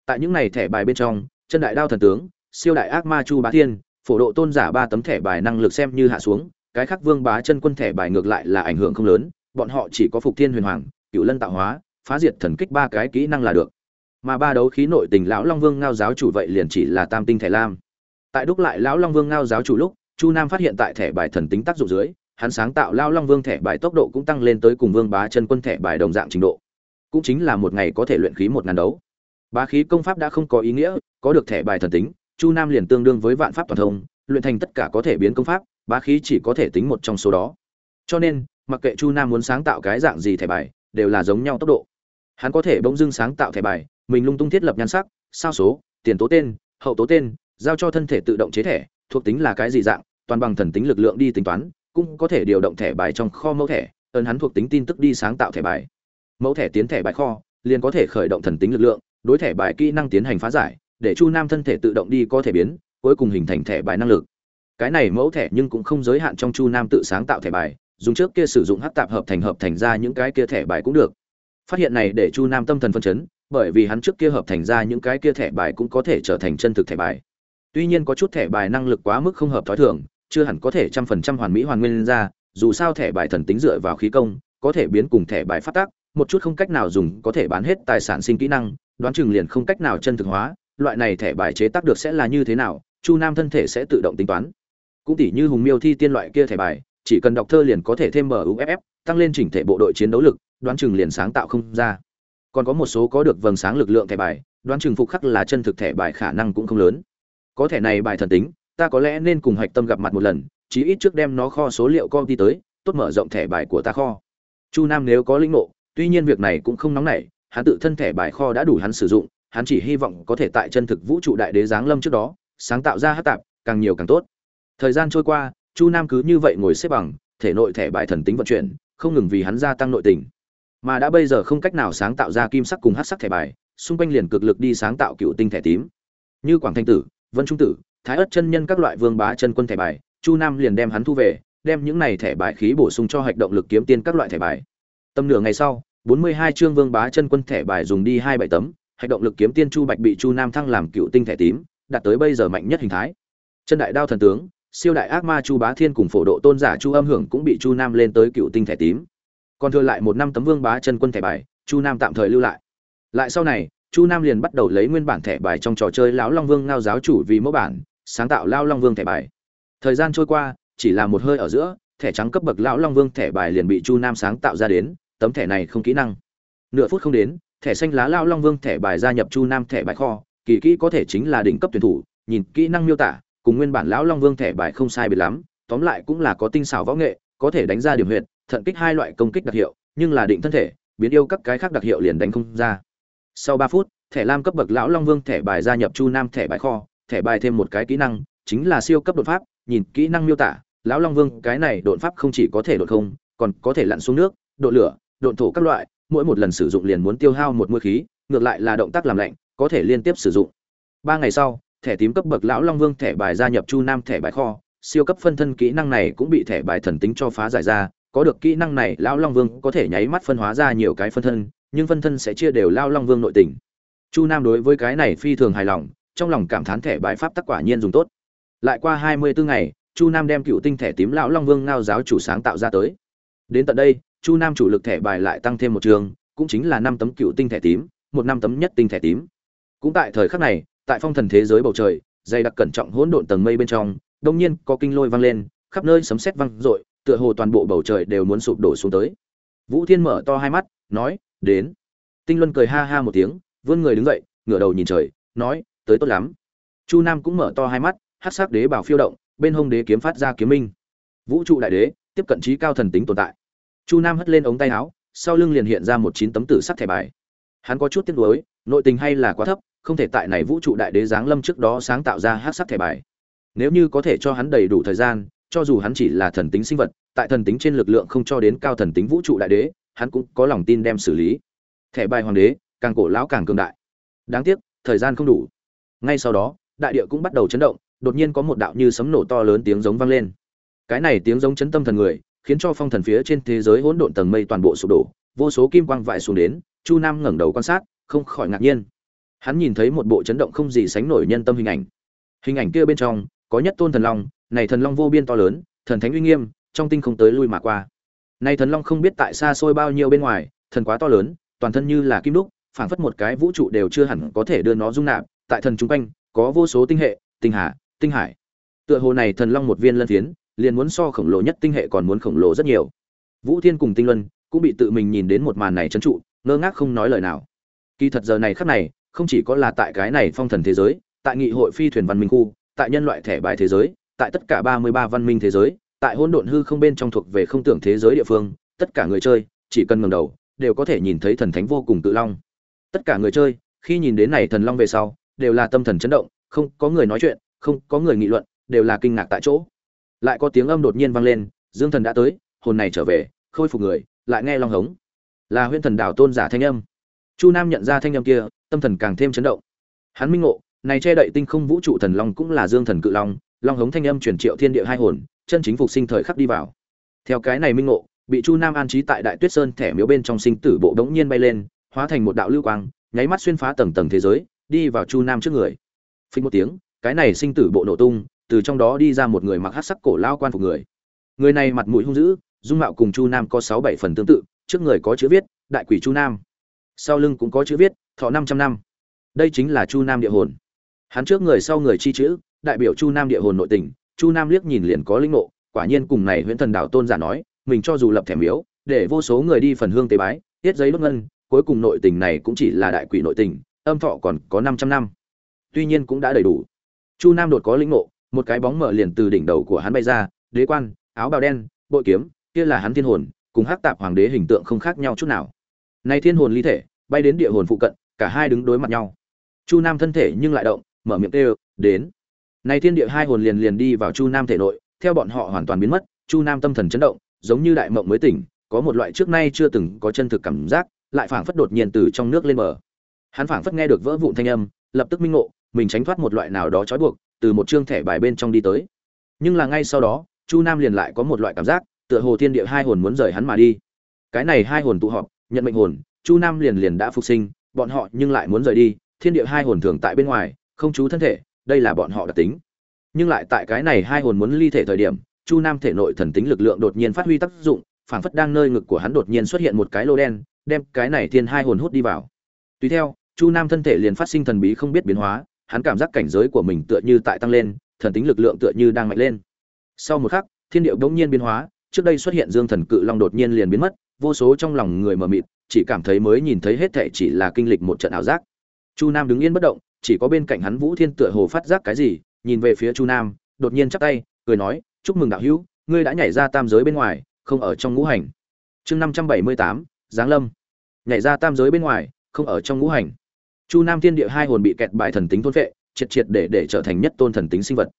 S1: Tại những này thẻ bài bên trong, chân đại đao thần tướng, siêu đại ác ma chu bá thiên, phổ độ tôn giả ba tấm thẻ bài năng lực xem như hạ xuống, cái khác vương bá chân quân thẻ bài ngược lại là ảnh hưởng không lớn, bọn họ chỉ có phục thiên huyền hoàng cựu lân tạo hóa, phá diệt thần kích ba cái kỹ năng là được. Mà ba đấu khí nội tình lão long vương ngao giáo chủ vậy liền chỉ là tam tinh thẻ lam. Tại đúc lại lão long vương ngao giáo chủ lúc, chu nam phát hiện tại thẻ bài thần tính tác dụng dưới hắn sáng tạo lao long vương thẻ bài tốc độ cũng tăng lên tới cùng vương bá chân quân thẻ bài đồng dạng trình độ. Cũng chính là một ngày có thể luyện khí một ngàn đấu. Bá khí công pháp đã không có ý nghĩa, có được thẻ bài thần tính, chu nam liền tương đương với vạn pháp toàn thông, luyện thành tất cả có thể biến công pháp, bá khí chỉ có thể tính một trong số đó. Cho nên, mặc kệ chu nam muốn sáng tạo cái dạng gì thẻ bài, đều là giống nhau tốc độ. Hắn có thể bỗng dưng sáng tạo thẻ bài, mình lung tung thiết lập nhan sắc, sao số, tiền tố tên, hậu tố tên, giao cho thân thể tự động chế thẻ, thuộc tính là cái gì dạng, toàn bằng thần tính lực lượng đi tính toán cũng có thể điều động thẻ bài trong kho mẫu thẻ ấn hắn thuộc tính tin tức đi sáng tạo thẻ bài. Mẫu thẻ tiến thẻ bài kho, liền có thể khởi động thần tính lực lượng, đối thẻ bài kỹ năng tiến hành phá giải, để chu nam thân thể tự động đi có thể biến, cuối cùng hình thành thẻ bài năng lực. Cái này mẫu thẻ nhưng cũng không giới hạn trong chu nam tự sáng tạo thẻ bài, dùng trước kia sử dụng hát tạp hợp thành hợp thành ra những cái kia thẻ bài cũng được. Phát hiện này để chu nam tâm thần phân chấn, bởi vì hắn trước kia hợp thành ra những cái kia thẻ bài cũng có thể trở thành chân thực thẻ bài. Tuy nhiên có chút thẻ bài năng lực quá mức không hợp thói thường chưa hẳn có thể trăm phần trăm hoàn mỹ hoàn nguyên ra, dù sao thẻ bài thần tính dựa vào khí công, có thể biến cùng thẻ bài phát tác, một chút không cách nào dùng, có thể bán hết tài sản sinh kỹ năng, đoán chừng liền không cách nào chân thực hóa, loại này thẻ bài chế tác được sẽ là như thế nào, chu nam thân thể sẽ tự động tính toán. Cũng tỉ như hùng miêu thi tiên loại kia thẻ bài, chỉ cần đọc thơ liền có thể thêm muff tăng lên chỉnh thể bộ đội chiến đấu lực, đoán chừng liền sáng tạo không ra. Còn có một số có được vầng sáng lực lượng thẻ bài, đoán chừng phục khắc là chân thực thẻ bài khả năng cũng không lớn. Có thẻ này bài thần tính ta có lẽ nên cùng hạch tâm gặp mặt một lần, chí ít trước đem nó kho số liệu con đi tới, tốt mở rộng thẻ bài của ta kho. Chu nam nếu có linh ngộ, tuy nhiên việc này cũng không nóng nảy, hắn tự thân thẻ bài kho đã đủ hắn sử dụng, hắn chỉ hy vọng có thể tại chân thực vũ trụ đại đế giáng lâm trước đó, sáng tạo ra hát tạp, càng nhiều càng tốt. Thời gian trôi qua, chu nam cứ như vậy ngồi xếp bằng, thể nội thẻ bài thần tính vận chuyển, không ngừng vì hắn gia tăng nội tình. Mà đã bây giờ không cách nào sáng tạo ra kim sắc cùng hát sắc thẻ bài, xung quanh liền cực lực đi sáng tạo cựu tinh thẻ tím. Như quảng thanh tử, vân trung tử thái ất chân nhân các loại vương bá chân quân thẻ bài, chu nam liền đem hắn thu về, đem những này thẻ bài khí bổ sung cho hạch động lực kiếm tiên các loại thẻ bài. Tầm nửa ngày sau, bốn mươi hai chương vương bá chân quân thẻ bài dùng đi hai bảy tấm, hạch động lực kiếm tiên chu bạch bị chu nam thăng làm cựu tinh thẻ tím, đạt tới bây giờ mạnh nhất hình thái. Chân đại đao thần tướng, siêu đại ác ma chu bá thiên cùng phổ độ tôn giả chu âm hưởng cũng bị chu nam lên tới cựu tinh thẻ tím. Còn thừa lại một năm tấm vương bá chân quân thẻ bài, chu nam tạm thời lưu lại. Lại sau này, chu nam liền bắt đầu lấy nguyên bản thẻ bài trong trò chơi lão long vương ngao giáo chủ vì mẫu bản sáng tạo lao long vương thẻ bài. Thời gian trôi qua, chỉ là một hơi ở giữa, thẻ trắng cấp bậc lão long vương thẻ bài liền bị chu nam sáng tạo ra đến, tấm thẻ này không kỹ năng. Nửa phút không đến, thẻ xanh lá lao long vương thẻ bài gia nhập chu nam thẻ bài kho, kỳ kỹ có thể chính là đỉnh cấp tuyển thủ, nhìn kỹ năng miêu tả, cùng nguyên bản lão long vương thẻ bài không sai biệt lắm, tóm lại cũng là có tinh xảo võ nghệ, có thể đánh ra điểm huyệt, thận kích hai loại công kích đặc hiệu, nhưng là định thân thể, biến yêu các cái khác đặc hiệu liền đánh không ra. Sau ba phút, thẻ lam cấp bậc lão long vương thẻ bài gia nhập chu nam thẻ bài kho thẻ bài thêm một cái kỹ năng, chính là siêu cấp đột pháp, nhìn kỹ năng miêu tả, lão long vương, cái này đột pháp không chỉ có thể đột không, còn có thể lặn xuống nước, đột lửa, đột thổ các loại, mỗi một lần sử dụng liền muốn tiêu hao một mũi khí, ngược lại là động tác làm lạnh, có thể liên tiếp sử dụng. Ba ngày sau, thẻ tím cấp bậc lão long vương thẻ bài gia nhập chu nam thẻ bài kho, siêu cấp phân thân kỹ năng này cũng bị thẻ bài thần tính cho phá giải ra, có được kỹ năng này, lão long vương có thể nháy mắt phân hóa ra nhiều cái phân thân, nhưng phân thân sẽ chia đều lao long vương nội tình. Chu nam đối với cái này phi thường hài lòng trong lòng cảm thán thẻ bài pháp tắc quả nhiên dùng tốt. Lại qua hai mươi bốn ngày, chu nam đem cựu tinh thẻ tím lão long vương ngao giáo chủ sáng tạo ra tới. Đến tận đây, chu nam chủ lực thẻ bài lại tăng thêm một trường, cũng chính là năm tấm cựu tinh thẻ tím, một năm tấm nhất tinh thẻ tím. Cũng tại thời khắc này, tại phong thần thế giới bầu trời, dày đặc cẩn trọng hỗn độn tầng mây bên trong đông nhiên có kinh lôi vang lên, khắp nơi sấm sét vang rội tựa hồ toàn bộ bầu trời đều muốn sụp đổ xuống tới. Vũ thiên mở to hai mắt, nói, đến. Tinh luân cười ha ha một tiếng, vươn người đứng dậy, ngửa đầu nhìn trời, nói tới tốt lắm. Chu nam cũng mở to hai mắt hát sắc đế bảo phiêu động, bên hông đế kiếm phát ra kiếm minh. Vũ trụ đại đế, tiếp cận trí cao thần tính tồn tại. Chu nam hất lên ống tay áo, sau lưng liền hiện ra một chín tấm tử sắc thẻ bài. Hắn có chút tiếc nuối, nội tình hay là quá thấp, không thể tại này vũ trụ đại đế giáng lâm trước đó sáng tạo ra hát sắc thẻ bài. Nếu như có thể cho hắn đầy đủ thời gian, cho dù hắn chỉ là thần tính sinh vật, tại thần tính trên lực lượng không cho đến cao thần tính vũ trụ đại đế, hắn cũng có lòng tin đem xử lý. Thẻ bài hoàng đế, càng cổ lão càng cường đại. Đáng tiếc, thời gian không đủ ngay sau đó, đại địa cũng bắt đầu chấn động, đột nhiên có một đạo như sấm nổ to lớn tiếng giống vang lên. Cái này tiếng giống chấn tâm thần người, khiến cho phong thần phía trên thế giới hỗn độn tầng mây toàn bộ sụp đổ, vô số kim quang vại xuống đến, chu nam ngẩng đầu quan sát, không khỏi ngạc nhiên. Hắn nhìn thấy một bộ chấn động không gì sánh nổi nhân tâm hình ảnh. Hình ảnh kia bên trong, có nhất tôn thần long, này thần long vô biên to lớn, thần thánh uy nghiêm, trong tinh không tới lui mà qua. Này thần long không biết tại xa xôi bao nhiêu bên ngoài, thần quá to lớn, toàn thân như là kim đúc, phảng phất một cái vũ trụ đều chưa hẳn có thể đưa nó dung nạp tại thần trung quanh, có vô số tinh hệ, tinh hà, tinh hải. Tựa hồ này thần long một viên lân thiến liền muốn so khổng lồ nhất tinh hệ còn muốn khổng lồ rất nhiều. Vũ thiên cùng tinh luân cũng bị tự mình nhìn đến một màn này trấn trụ, ngơ ngác không nói lời nào. Kỳ thật giờ này khắc này, không chỉ có là tại cái này phong thần thế giới, tại nghị hội phi thuyền văn minh khu, tại nhân loại thẻ bài thế giới, tại tất cả ba mươi ba văn minh thế giới, tại hỗn độn hư không bên trong thuộc về không tưởng thế giới địa phương, tất cả người chơi, chỉ cần ngẩng đầu, đều có thể nhìn thấy thần thánh vô cùng tự long. Tất cả người chơi, khi nhìn đến này thần long về sau đều là tâm thần chấn động, không có người nói chuyện, không có người nghị luận, đều là kinh ngạc tại chỗ. Lại có tiếng âm đột nhiên vang lên, dương thần đã tới, hồn này trở về, khôi phục người, lại nghe long hống. Là huyễn thần đảo tôn giả thanh âm. Chu nam nhận ra thanh âm kia, tâm thần càng thêm chấn động. Hắn minh ngộ, này che đậy tinh không vũ trụ thần long cũng là dương thần cự long long hống thanh âm truyền triệu thiên địa hai hồn, chân chính phục sinh thời khắc đi vào. Theo cái này minh ngộ, bị chu nam an trí tại đại tuyết sơn thẻ miếu bên trong sinh tử bộ đống nhiên bay lên, hóa thành một đạo lưu quang, nháy mắt xuyên phá tầng tầng thế giới đi vào chu nam trước người. Phình một tiếng, cái này sinh tử bộ nổ tung, từ trong đó đi ra một người mặc hát sắc cổ lao quan phục người. Người này mặt mũi hung dữ, dung mạo cùng chu nam có sáu bảy phần tương tự, trước người có chữ viết, đại quỷ chu nam. Sau lưng cũng có chữ viết, thọ năm trăm năm. Đây chính là chu nam địa hồn. Hắn trước người sau người chi chữ, đại biểu chu nam địa hồn nội tình, chu nam liếc nhìn liền có linh ngộ, quả nhiên cùng này huyễn thần Đảo tôn giả nói, mình cho dù lập thẻ miếu, để vô số người đi phần hương tế bái, tiết giấy đốt ngân, cuối cùng nội tình này cũng chỉ là đại quỷ nội tình âm thọ còn có 500 năm. Tuy nhiên cũng đã đầy đủ. Chu nam đột có lĩnh ngộ, một cái bóng mở liền từ đỉnh đầu của hắn bay ra, đế quan, áo bào đen, bội kiếm, kia là hắn thiên hồn, cùng hắc tạp hoàng đế hình tượng không khác nhau chút nào. Nay thiên hồn ly thể, bay đến địa hồn phụ cận, cả hai đứng đối mặt nhau. Chu nam thân thể nhưng lại động, mở miệng kêu, đến. Nay thiên địa hai hồn liền liền đi vào chu nam thể nội, theo bọn họ hoàn toàn biến mất, chu nam tâm thần chấn động, giống như đại mộng mới tỉnh, có một loại trước nay chưa từng có chân thực cảm giác, lại phảng phất đột nhiên từ trong nước lên bờ hắn phảng phất nghe được vỡ vụn thanh âm, lập tức minh ngộ, mình tránh thoát một loại nào đó trói buộc, từ một chương thẻ bài bên trong đi tới. Nhưng là ngay sau đó, chu nam liền lại có một loại cảm giác, tựa hồ thiên địa hai hồn muốn rời hắn mà đi. Cái này hai hồn tụ họp, nhận mệnh hồn, chu nam liền liền đã phục sinh, bọn họ nhưng lại muốn rời đi, thiên địa hai hồn thường tại bên ngoài, không chú thân thể, đây là bọn họ đặc tính. Nhưng lại tại cái này hai hồn muốn ly thể thời điểm, chu nam thể nội thần tính lực lượng đột nhiên phát huy tác dụng, phảng phất đang nơi ngực của hắn đột nhiên xuất hiện một cái lô đen, đem cái này thiên hai hồn hút đi vào. Tùy theo chu nam thân thể liền phát sinh thần bí không biết biến hóa, hắn cảm giác cảnh giới của mình tựa như tại tăng lên, thần tính lực lượng tựa như đang mạnh lên. Sau một khắc, thiên điệu bỗng nhiên biến hóa, trước đây xuất hiện dương thần cự long đột nhiên liền biến mất, vô số trong lòng người mờ mịt, chỉ cảm thấy mới nhìn thấy hết thệ chỉ là kinh lịch một trận ảo giác. Chu nam đứng yên bất động, chỉ có bên cạnh hắn vũ thiên tựa hồ phát giác cái gì, nhìn về phía chu nam, đột nhiên chắp tay, cười nói, chúc mừng đạo hữu, ngươi đã nhảy ra tam giới bên ngoài, không ở trong ngũ hành. Chương năm trăm bảy mươi tám, giáng lâm. Nhảy ra tam giới bên ngoài, không ở trong ngũ hành chu nam thiên địa hai hồn bị kẹt bại thần tính thôn phệ, triệt triệt để để trở thành nhất tôn thần tính sinh vật.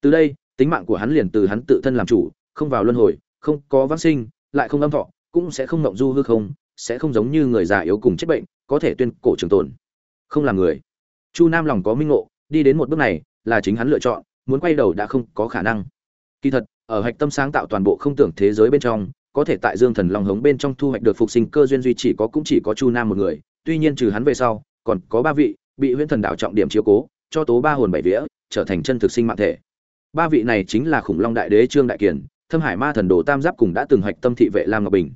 S1: Từ đây, tính mạng của hắn liền từ hắn tự thân làm chủ, không vào luân hồi, không có vắc sinh, lại không âm thọ, cũng sẽ không mộng du hư không, sẽ không giống như người già yếu cùng chết bệnh, có thể tuyên cổ trường tồn. Không làm người. Chu nam lòng có minh ngộ, đi đến một bước này là chính hắn lựa chọn, muốn quay đầu đã không có khả năng. Kỳ thật, ở hạch tâm sáng tạo toàn bộ không tưởng thế giới bên trong, có thể tại dương thần long hống bên trong thu hoạch được phục sinh cơ duyên duy chỉ có cũng chỉ có chu nam một người, tuy nhiên trừ hắn về sau còn có ba vị bị huyễn thần đạo trọng điểm chiếu cố cho tố ba hồn bảy vía trở thành chân thực sinh mạng thể. Ba vị này chính là khủng long đại đế trương đại Kiền, thâm hải ma thần đồ tam giáp cùng đã từng hạch tâm thị vệ lam ngọc bình.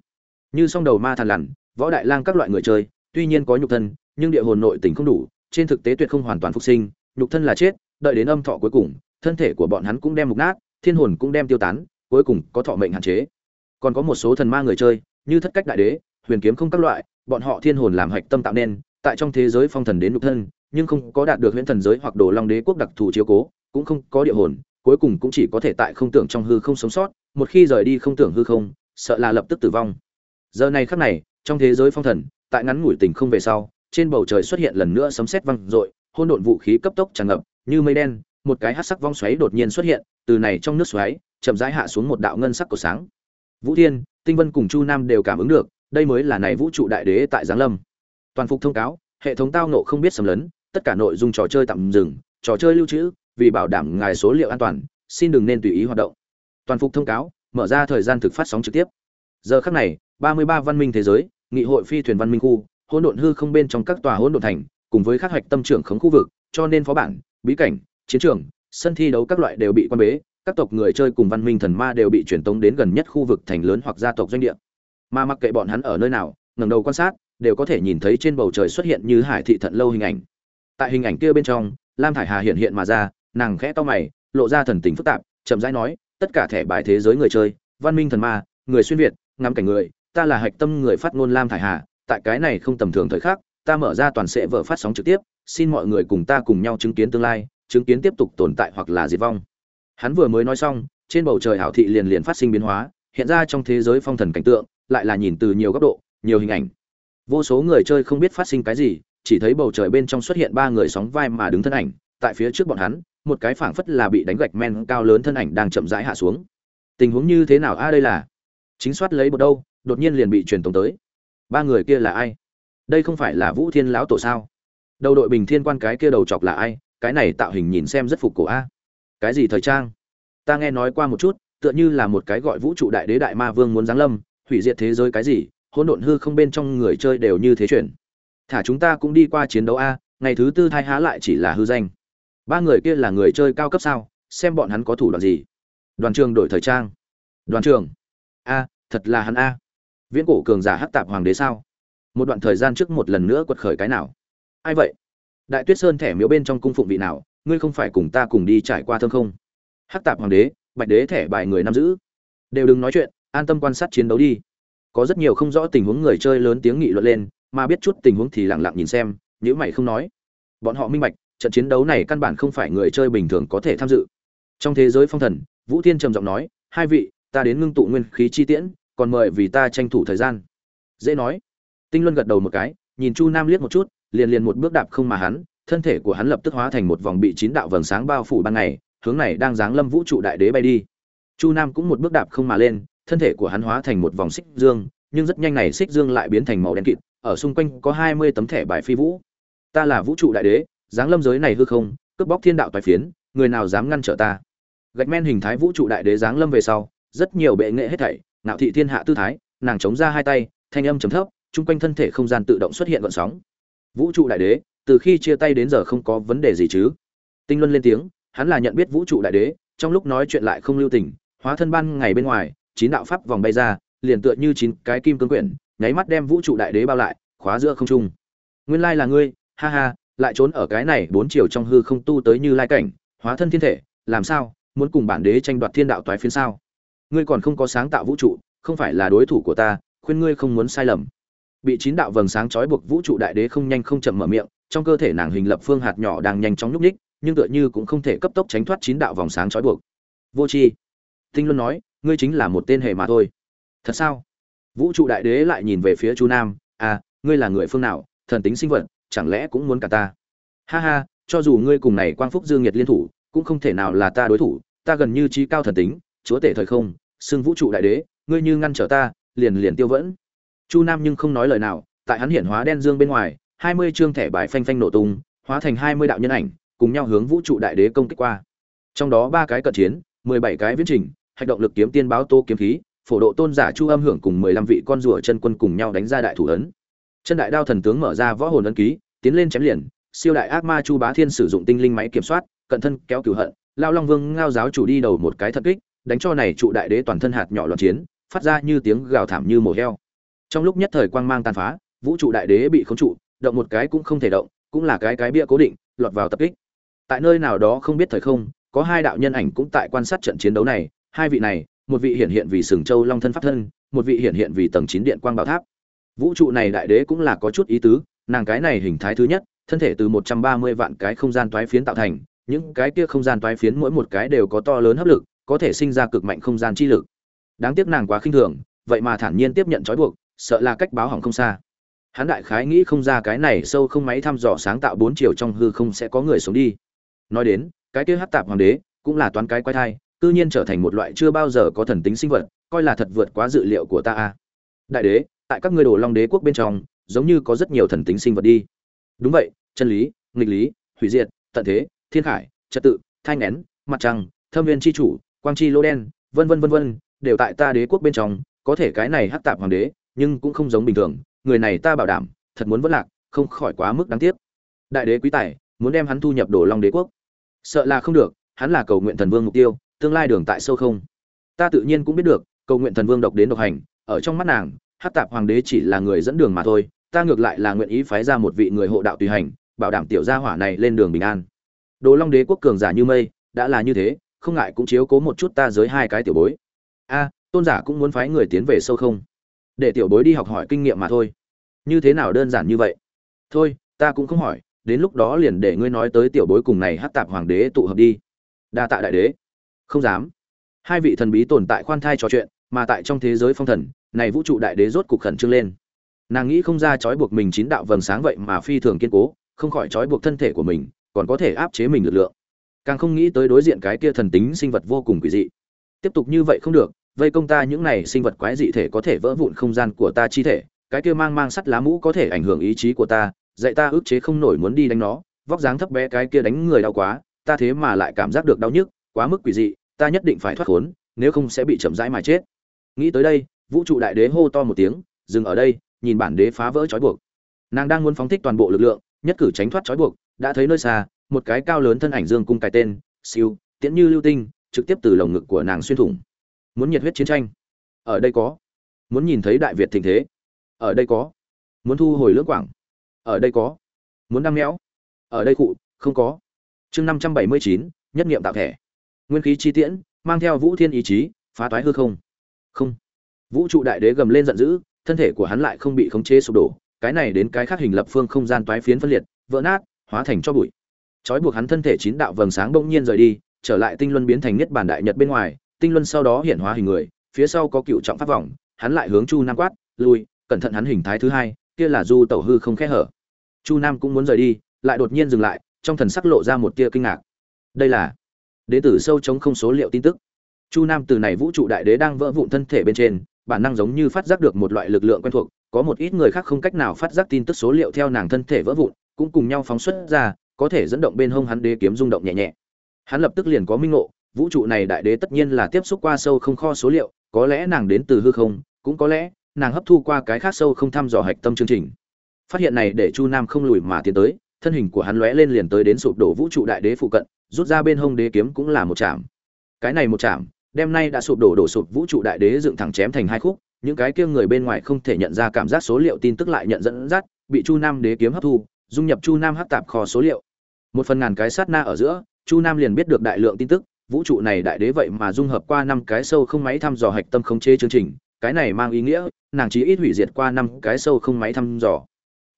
S1: Như song đầu ma thần lằn võ đại lang các loại người chơi tuy nhiên có nhục thân nhưng địa hồn nội tình không đủ trên thực tế tuyệt không hoàn toàn phục sinh nhục thân là chết đợi đến âm thọ cuối cùng thân thể của bọn hắn cũng đem mục nát thiên hồn cũng đem tiêu tán cuối cùng có thọ mệnh hạn chế. Còn có một số thần ma người chơi như thất cách đại đế huyền kiếm không các loại bọn họ thiên hồn làm hạch tâm tạo nên tại trong thế giới phong thần đến nhục thân, nhưng không có đạt được huyễn thần giới hoặc đồ long đế quốc đặc thù chiếu cố, cũng không có địa hồn, cuối cùng cũng chỉ có thể tại không tưởng trong hư không sống sót, một khi rời đi không tưởng hư không, sợ là lập tức tử vong. Giờ này khắc này, trong thế giới phong thần, tại ngắn ngủi tình không về sau, trên bầu trời xuất hiện lần nữa sấm sét vang dội hôn độn vũ khí cấp tốc tràn ngập, như mây đen, một cái hắc sắc vong xoáy đột nhiên xuất hiện, từ này trong nước xoáy, chậm rãi hạ xuống một đạo ngân sắc của sáng. Vũ thiên, tinh vân cùng chu nam đều cảm ứng được, đây mới là này vũ trụ đại đế tại giáng lâm toàn phục thông cáo, hệ thống tao nộ không biết xâm lấn, tất cả nội dung trò chơi tạm dừng, trò chơi lưu trữ, vì bảo đảm ngài số liệu an toàn, xin đừng nên tùy ý hoạt động. Toàn phục thông cáo, mở ra thời gian thực phát sóng trực tiếp. Giờ khắc này, ba mươi ba văn minh thế giới, nghị hội phi thuyền văn minh khu, hỗn độn hư không bên trong các tòa hỗn độn thành, cùng với các hoạch tâm trưởng khống khu vực, cho nên phó bản, bí cảnh, chiến trường, sân thi đấu các loại đều bị quan bế, các tộc người chơi cùng văn minh thần ma đều bị truyền tống đến gần nhất khu vực thành lớn hoặc gia tộc doanh địa. Mà mặc kệ bọn hắn ở nơi nào, ngẩng đầu quan sát đều có thể nhìn thấy trên bầu trời xuất hiện như hải thị thận lâu hình ảnh. Tại hình ảnh kia bên trong, lam thải hà hiện hiện mà ra, nàng khẽ to mày, lộ ra thần tình phức tạp, chậm rãi nói, tất cả thẻ bài thế giới người chơi, văn minh thần ma, người xuyên việt, ngắm cảnh người, ta là hạch tâm người phát ngôn lam thải hà, tại cái này không tầm thường thời khắc, ta mở ra toàn sẽ vở phát sóng trực tiếp, xin mọi người cùng ta cùng nhau chứng kiến tương lai, chứng kiến tiếp tục tồn tại hoặc là diệt vong. Hắn vừa mới nói xong, trên bầu trời hảo thị liền liền phát sinh biến hóa, hiện ra trong thế giới phong thần cảnh tượng, lại là nhìn từ nhiều góc độ, nhiều hình ảnh vô số người chơi không biết phát sinh cái gì, chỉ thấy bầu trời bên trong xuất hiện ba người sóng vai mà đứng thân ảnh, tại phía trước bọn hắn, một cái phảng phất là bị đánh gạch men cao lớn thân ảnh đang chậm rãi hạ xuống. Tình huống như thế nào? A đây là chính soát lấy bột đâu, đột nhiên liền bị truyền tống tới. Ba người kia là ai? Đây không phải là vũ thiên lão tổ sao? Đầu đội bình thiên quan cái kia đầu chọc là ai? Cái này tạo hình nhìn xem rất phục cổ a. Cái gì thời trang? Ta nghe nói qua một chút, tựa như là một cái gọi vũ trụ đại đế đại ma vương muốn giáng lâm, hủy diệt thế giới cái gì hỗn độn hư không bên trong người chơi đều như thế chuyển. Thả chúng ta cũng đi qua chiến đấu a, ngày thứ tư thai há lại chỉ là hư danh. Ba người kia là người chơi cao cấp sao, xem bọn hắn có thủ đoạn gì. Đoàn trường đổi thời trang. Đoàn trường. A, thật là hắn a. Viễn cổ cường giả hắc tạp hoàng đế sao? Một đoạn thời gian trước một lần nữa quật khởi cái nào? Ai vậy? Đại tuyết sơn thẻ miếu bên trong cung phụng vị nào, ngươi không phải cùng ta cùng đi trải qua thơm không? Hắc tạp hoàng đế, bạch đế thẻ bài người nắm giữ. Đều đừng nói chuyện, an tâm quan sát chiến đấu đi có rất nhiều không rõ tình huống người chơi lớn tiếng nghị luận lên, mà biết chút tình huống thì lặng lặng nhìn xem, nhữ mày không nói. Bọn họ minh bạch, trận chiến đấu này căn bản không phải người chơi bình thường có thể tham dự. Trong thế giới phong thần, vũ thiên trầm giọng nói, hai vị, ta đến ngưng tụ nguyên khí chi tiễn, còn mời vì ta tranh thủ thời gian. Dễ nói. Tinh luân gật đầu một cái, nhìn chu nam liếc một chút, liền liền một bước đạp không mà hắn, thân thể của hắn lập tức hóa thành một vòng bị chín đạo vầng sáng bao phủ ban ngày, hướng này đang giáng lâm vũ trụ đại đế bay đi. Chu nam cũng một bước đạp không mà lên thân thể của hắn hóa thành một vòng xích dương, nhưng rất nhanh này xích dương lại biến thành màu đen kịt, ở xung quanh có hai mươi tấm thẻ bài phi vũ. Ta là vũ trụ đại đế, giáng lâm giới này hư không, cướp bóc thiên đạo tài phiến, người nào dám ngăn trở ta? Gạch men hình thái vũ trụ đại đế giáng lâm về sau, rất nhiều bệ nghệ hết thảy nạo thị thiên hạ tư thái, nàng chống ra hai tay, thanh âm trầm thấp, chung quanh thân thể không gian tự động xuất hiện gợn sóng. Vũ trụ đại đế, từ khi chia tay đến giờ không có vấn đề gì chứ? Tinh luân lên tiếng, hắn là nhận biết vũ trụ đại đế, trong lúc nói chuyện lại không lưu tình, hóa thân ban ngày bên ngoài chín đạo pháp vòng bay ra, liền tựa như chín cái kim cương quyển, nháy mắt đem vũ trụ đại đế bao lại, khóa giữa không trung. Nguyên lai là ngươi, ha ha, lại trốn ở cái này bốn chiều trong hư không tu tới như lai cảnh, hóa thân thiên thể, làm sao, muốn cùng bản đế tranh đoạt thiên đạo toái phiến sao? Ngươi còn không có sáng tạo vũ trụ, không phải là đối thủ của ta, khuyên ngươi không muốn sai lầm. Bị chín đạo vầng sáng trói buộc vũ trụ đại đế không nhanh không chậm mở miệng, trong cơ thể nàng hình lập phương hạt nhỏ đang nhanh chóng nhúc ních nhưng tựa như cũng không thể cấp tốc tránh thoát chín đạo vòng sáng trói buộc. Vô tri. Tinh luân nói ngươi chính là một tên hề mà thôi. Thật sao? Vũ trụ đại đế lại nhìn về phía chu nam à ngươi là người phương nào, thần tính sinh vật, chẳng lẽ cũng muốn cả ta? Ha ha, cho dù ngươi cùng này quang phúc dương nhiệt liên thủ, cũng không thể nào là ta đối thủ, ta gần như trí cao thần tính, chúa tể thời không, xưng vũ trụ đại đế, ngươi như ngăn trở ta, liền liền tiêu vẫn. Chu nam nhưng không nói lời nào, tại hắn hiển hóa đen dương bên ngoài, hai mươi chương thẻ bài phanh phanh nổ tung, hóa thành hai mươi đạo nhân ảnh, cùng nhau hướng vũ trụ đại đế công kích qua. Trong đó ba cái cận chiến, mười bảy cái viễn trình hành động lực kiếm tiên báo tô kiếm khí, phổ độ tôn giả chu âm hưởng cùng mười lăm vị con rùa chân quân cùng nhau đánh ra đại thủ ấn. Chân đại đao thần tướng mở ra võ hồn ấn ký, tiến lên chém liền, siêu đại ác ma chu bá thiên sử dụng tinh linh máy kiểm soát, cận thân kéo cửu hận, lao long vương ngao giáo chủ đi đầu một cái thật kích, đánh cho này trụ đại đế toàn thân hạt nhỏ loạn chiến, phát ra như tiếng gào thảm như mổ heo. Trong lúc nhất thời quang mang tàn phá, vũ trụ đại đế bị khống trụ, động một cái cũng không thể động, cũng là cái cái bia cố định, lọt vào tập kích. Tại nơi nào đó không biết thời không, có hai đạo nhân ảnh cũng tại quan sát trận chiến đấu này hai vị này, một vị hiện hiện vì sừng châu long thân pháp thân, một vị hiện hiện vì tầng chín điện quang bảo tháp. Vũ trụ này đại đế cũng là có chút ý tứ, nàng cái này hình thái thứ nhất, thân thể từ một trăm ba mươi vạn cái không gian toái phiến tạo thành, những cái kia không gian toái phiến mỗi một cái đều có to lớn hấp lực, có thể sinh ra cực mạnh không gian chi lực. Đáng tiếc nàng quá khinh thường, vậy mà thản nhiên tiếp nhận trói buộc, sợ là cách báo hỏng không xa. Hắn đại khái nghĩ không ra cái này sâu không máy thăm dò sáng tạo bốn chiều trong hư không sẽ có người sống đi. Nói đến, cái kia hát tạp hoàng đế, cũng là toán cái quay thai tự nhiên trở thành một loại chưa bao giờ có thần tính sinh vật, coi là thật vượt quá dự liệu của ta a. Đại đế, tại các ngươi đồ long đế quốc bên trong, giống như có rất nhiều thần tính sinh vật đi. Đúng vậy, chân lý, nghịch lý, hủy diệt, tận thế, thiên khải, trật tự thanh nén mặt trăng, thâm viên c h i chủ, quang chi lô đen, vân vân vân vân, đều tại ta đế quốc bên trong, có thể cái này hắc tạp hoàng đế, nhưng cũng không giống bình thường, người này ta bảo đảm, thật muốn vất lạc, không khỏi quá mức đáng tiếc. Đại đế quý tài, muốn đem hắn thu nhập đồ long đế quốc. Sợ là không được, hắn là cầu nguyện thần vương mục tiêu tương lai đường tại sâu không? Ta tự nhiên cũng biết được, cầu nguyện thần vương độc đến độc hành, ở trong mắt nàng, hắc tạp hoàng đế chỉ là người dẫn đường mà thôi, ta ngược lại là nguyện ý phái ra một vị người hộ đạo tùy hành, bảo đảm tiểu gia hỏa này lên đường bình an. Đồ long đế quốc cường giả như mây, đã là như thế, không ngại cũng chiếu cố một chút ta dưới hai cái tiểu bối. A, tôn giả cũng muốn phái người tiến về sâu không? Để tiểu bối đi học hỏi kinh nghiệm mà thôi. Như thế nào đơn giản như vậy? Thôi, ta cũng không hỏi, đến lúc đó liền để ngươi nói tới tiểu bối cùng này hát tạp hoàng đế tụ hợp đi. Đa tạ đại đế không dám. Hai vị thần bí tồn tại khoan thai trò chuyện, mà tại trong thế giới phong thần, này vũ trụ đại đế rốt cục khẩn trương lên. Nàng nghĩ không ra trói buộc mình chín đạo vầng sáng vậy mà phi thường kiên cố, không khỏi trói buộc thân thể của mình, còn có thể áp chế mình lực lượng. Càng không nghĩ tới đối diện cái kia thần tính sinh vật vô cùng quỷ dị. Tiếp tục như vậy không được, vây công ta những này sinh vật quái dị thể có thể vỡ vụn không gian của ta chi thể, cái kia mang mang sắt lá mũ có thể ảnh hưởng ý chí của ta, dạy ta ức chế không nổi muốn đi đánh nó, vóc dáng thấp bé cái kia đánh người đau quá, ta thế mà lại cảm giác được đau nhức, quá mức quỷ dị ta nhất định phải thoát khốn, nếu không sẽ bị chậm rãi mà chết. Nghĩ tới đây, vũ trụ đại đế hô to một tiếng, dừng ở đây, nhìn bản đế phá vỡ trói buộc. Nàng đang muốn phóng thích toàn bộ lực lượng, nhất cử tránh thoát trói buộc, đã thấy nơi xa, một cái cao lớn thân ảnh dương cung cài tên, siêu, tiễn như lưu tinh, trực tiếp từ lồng ngực của nàng xuyên thủng. Muốn nhiệt huyết chiến tranh. Ở đây có. Muốn nhìn thấy đại việt thịnh thế. Ở đây có. Muốn thu hồi lưỡng quảng. Ở đây có. Muốn đăng méo ở đây cụ không có. Chương năm trăm bảy mươi chín, nhất nghiệm tạo thẻ nguyên khí chi tiễn, mang theo vũ thiên ý chí, phá toái hư không. Không. Vũ trụ đại đế gầm lên giận dữ, thân thể của hắn lại không bị khống chế sụp đổ, cái này đến cái khác hình lập phương không gian toái phiến phân liệt, vỡ nát, hóa thành cho bụi. Trói buộc hắn thân thể chín đạo vầng sáng bỗng nhiên rời đi, trở lại tinh luân biến thành nhất bản đại nhật bên ngoài, tinh luân sau đó hiện hóa hình người, phía sau có cựu trọng pháp vòng, hắn lại hướng chu nam quát, lui, cẩn thận hắn hình thái thứ hai, kia là du tẩu hư không khẽ hở. Chu nam cũng muốn rời đi, lại đột nhiên dừng lại, trong thần sắc lộ ra một tia kinh ngạc. Đây là đế tử sâu chống không số liệu tin tức. Chu nam từ này vũ trụ đại đế đang vỡ vụn thân thể bên trên, bản năng giống như phát giác được một loại lực lượng quen thuộc, có một ít người khác không cách nào phát giác tin tức số liệu theo nàng thân thể vỡ vụn, cũng cùng nhau phóng xuất ra, có thể dẫn động bên hông hắn đế kiếm rung động nhẹ nhẹ. Hắn lập tức liền có minh ngộ, vũ trụ này đại đế tất nhiên là tiếp xúc qua sâu không kho số liệu, có lẽ nàng đến từ hư không, cũng có lẽ nàng hấp thu qua cái khác sâu không thăm dò hạch tâm chương trình. Phát hiện này để chu nam không lùi mà tiến tới, thân hình của hắn lóe lên liền tới đến sụp đổ vũ trụ đại đế phụ cận rút ra bên hông đế kiếm cũng là một chạm cái này một chạm đêm nay đã sụp đổ đổ sụp vũ trụ đại đế dựng thẳng chém thành hai khúc, những cái kia người bên ngoài không thể nhận ra cảm giác số liệu tin tức lại nhận dẫn dắt, bị chu nam đế kiếm hấp thu, dung nhập chu nam hắc tạp kho số liệu. Một phần ngàn cái sát na ở giữa, chu nam liền biết được đại lượng tin tức, vũ trụ này đại đế vậy mà dung hợp qua năm cái sâu không máy thăm dò hạch tâm khống chế chương trình, cái này mang ý nghĩa, nàng chỉ ít hủy diệt qua năm cái sâu không máy thăm dò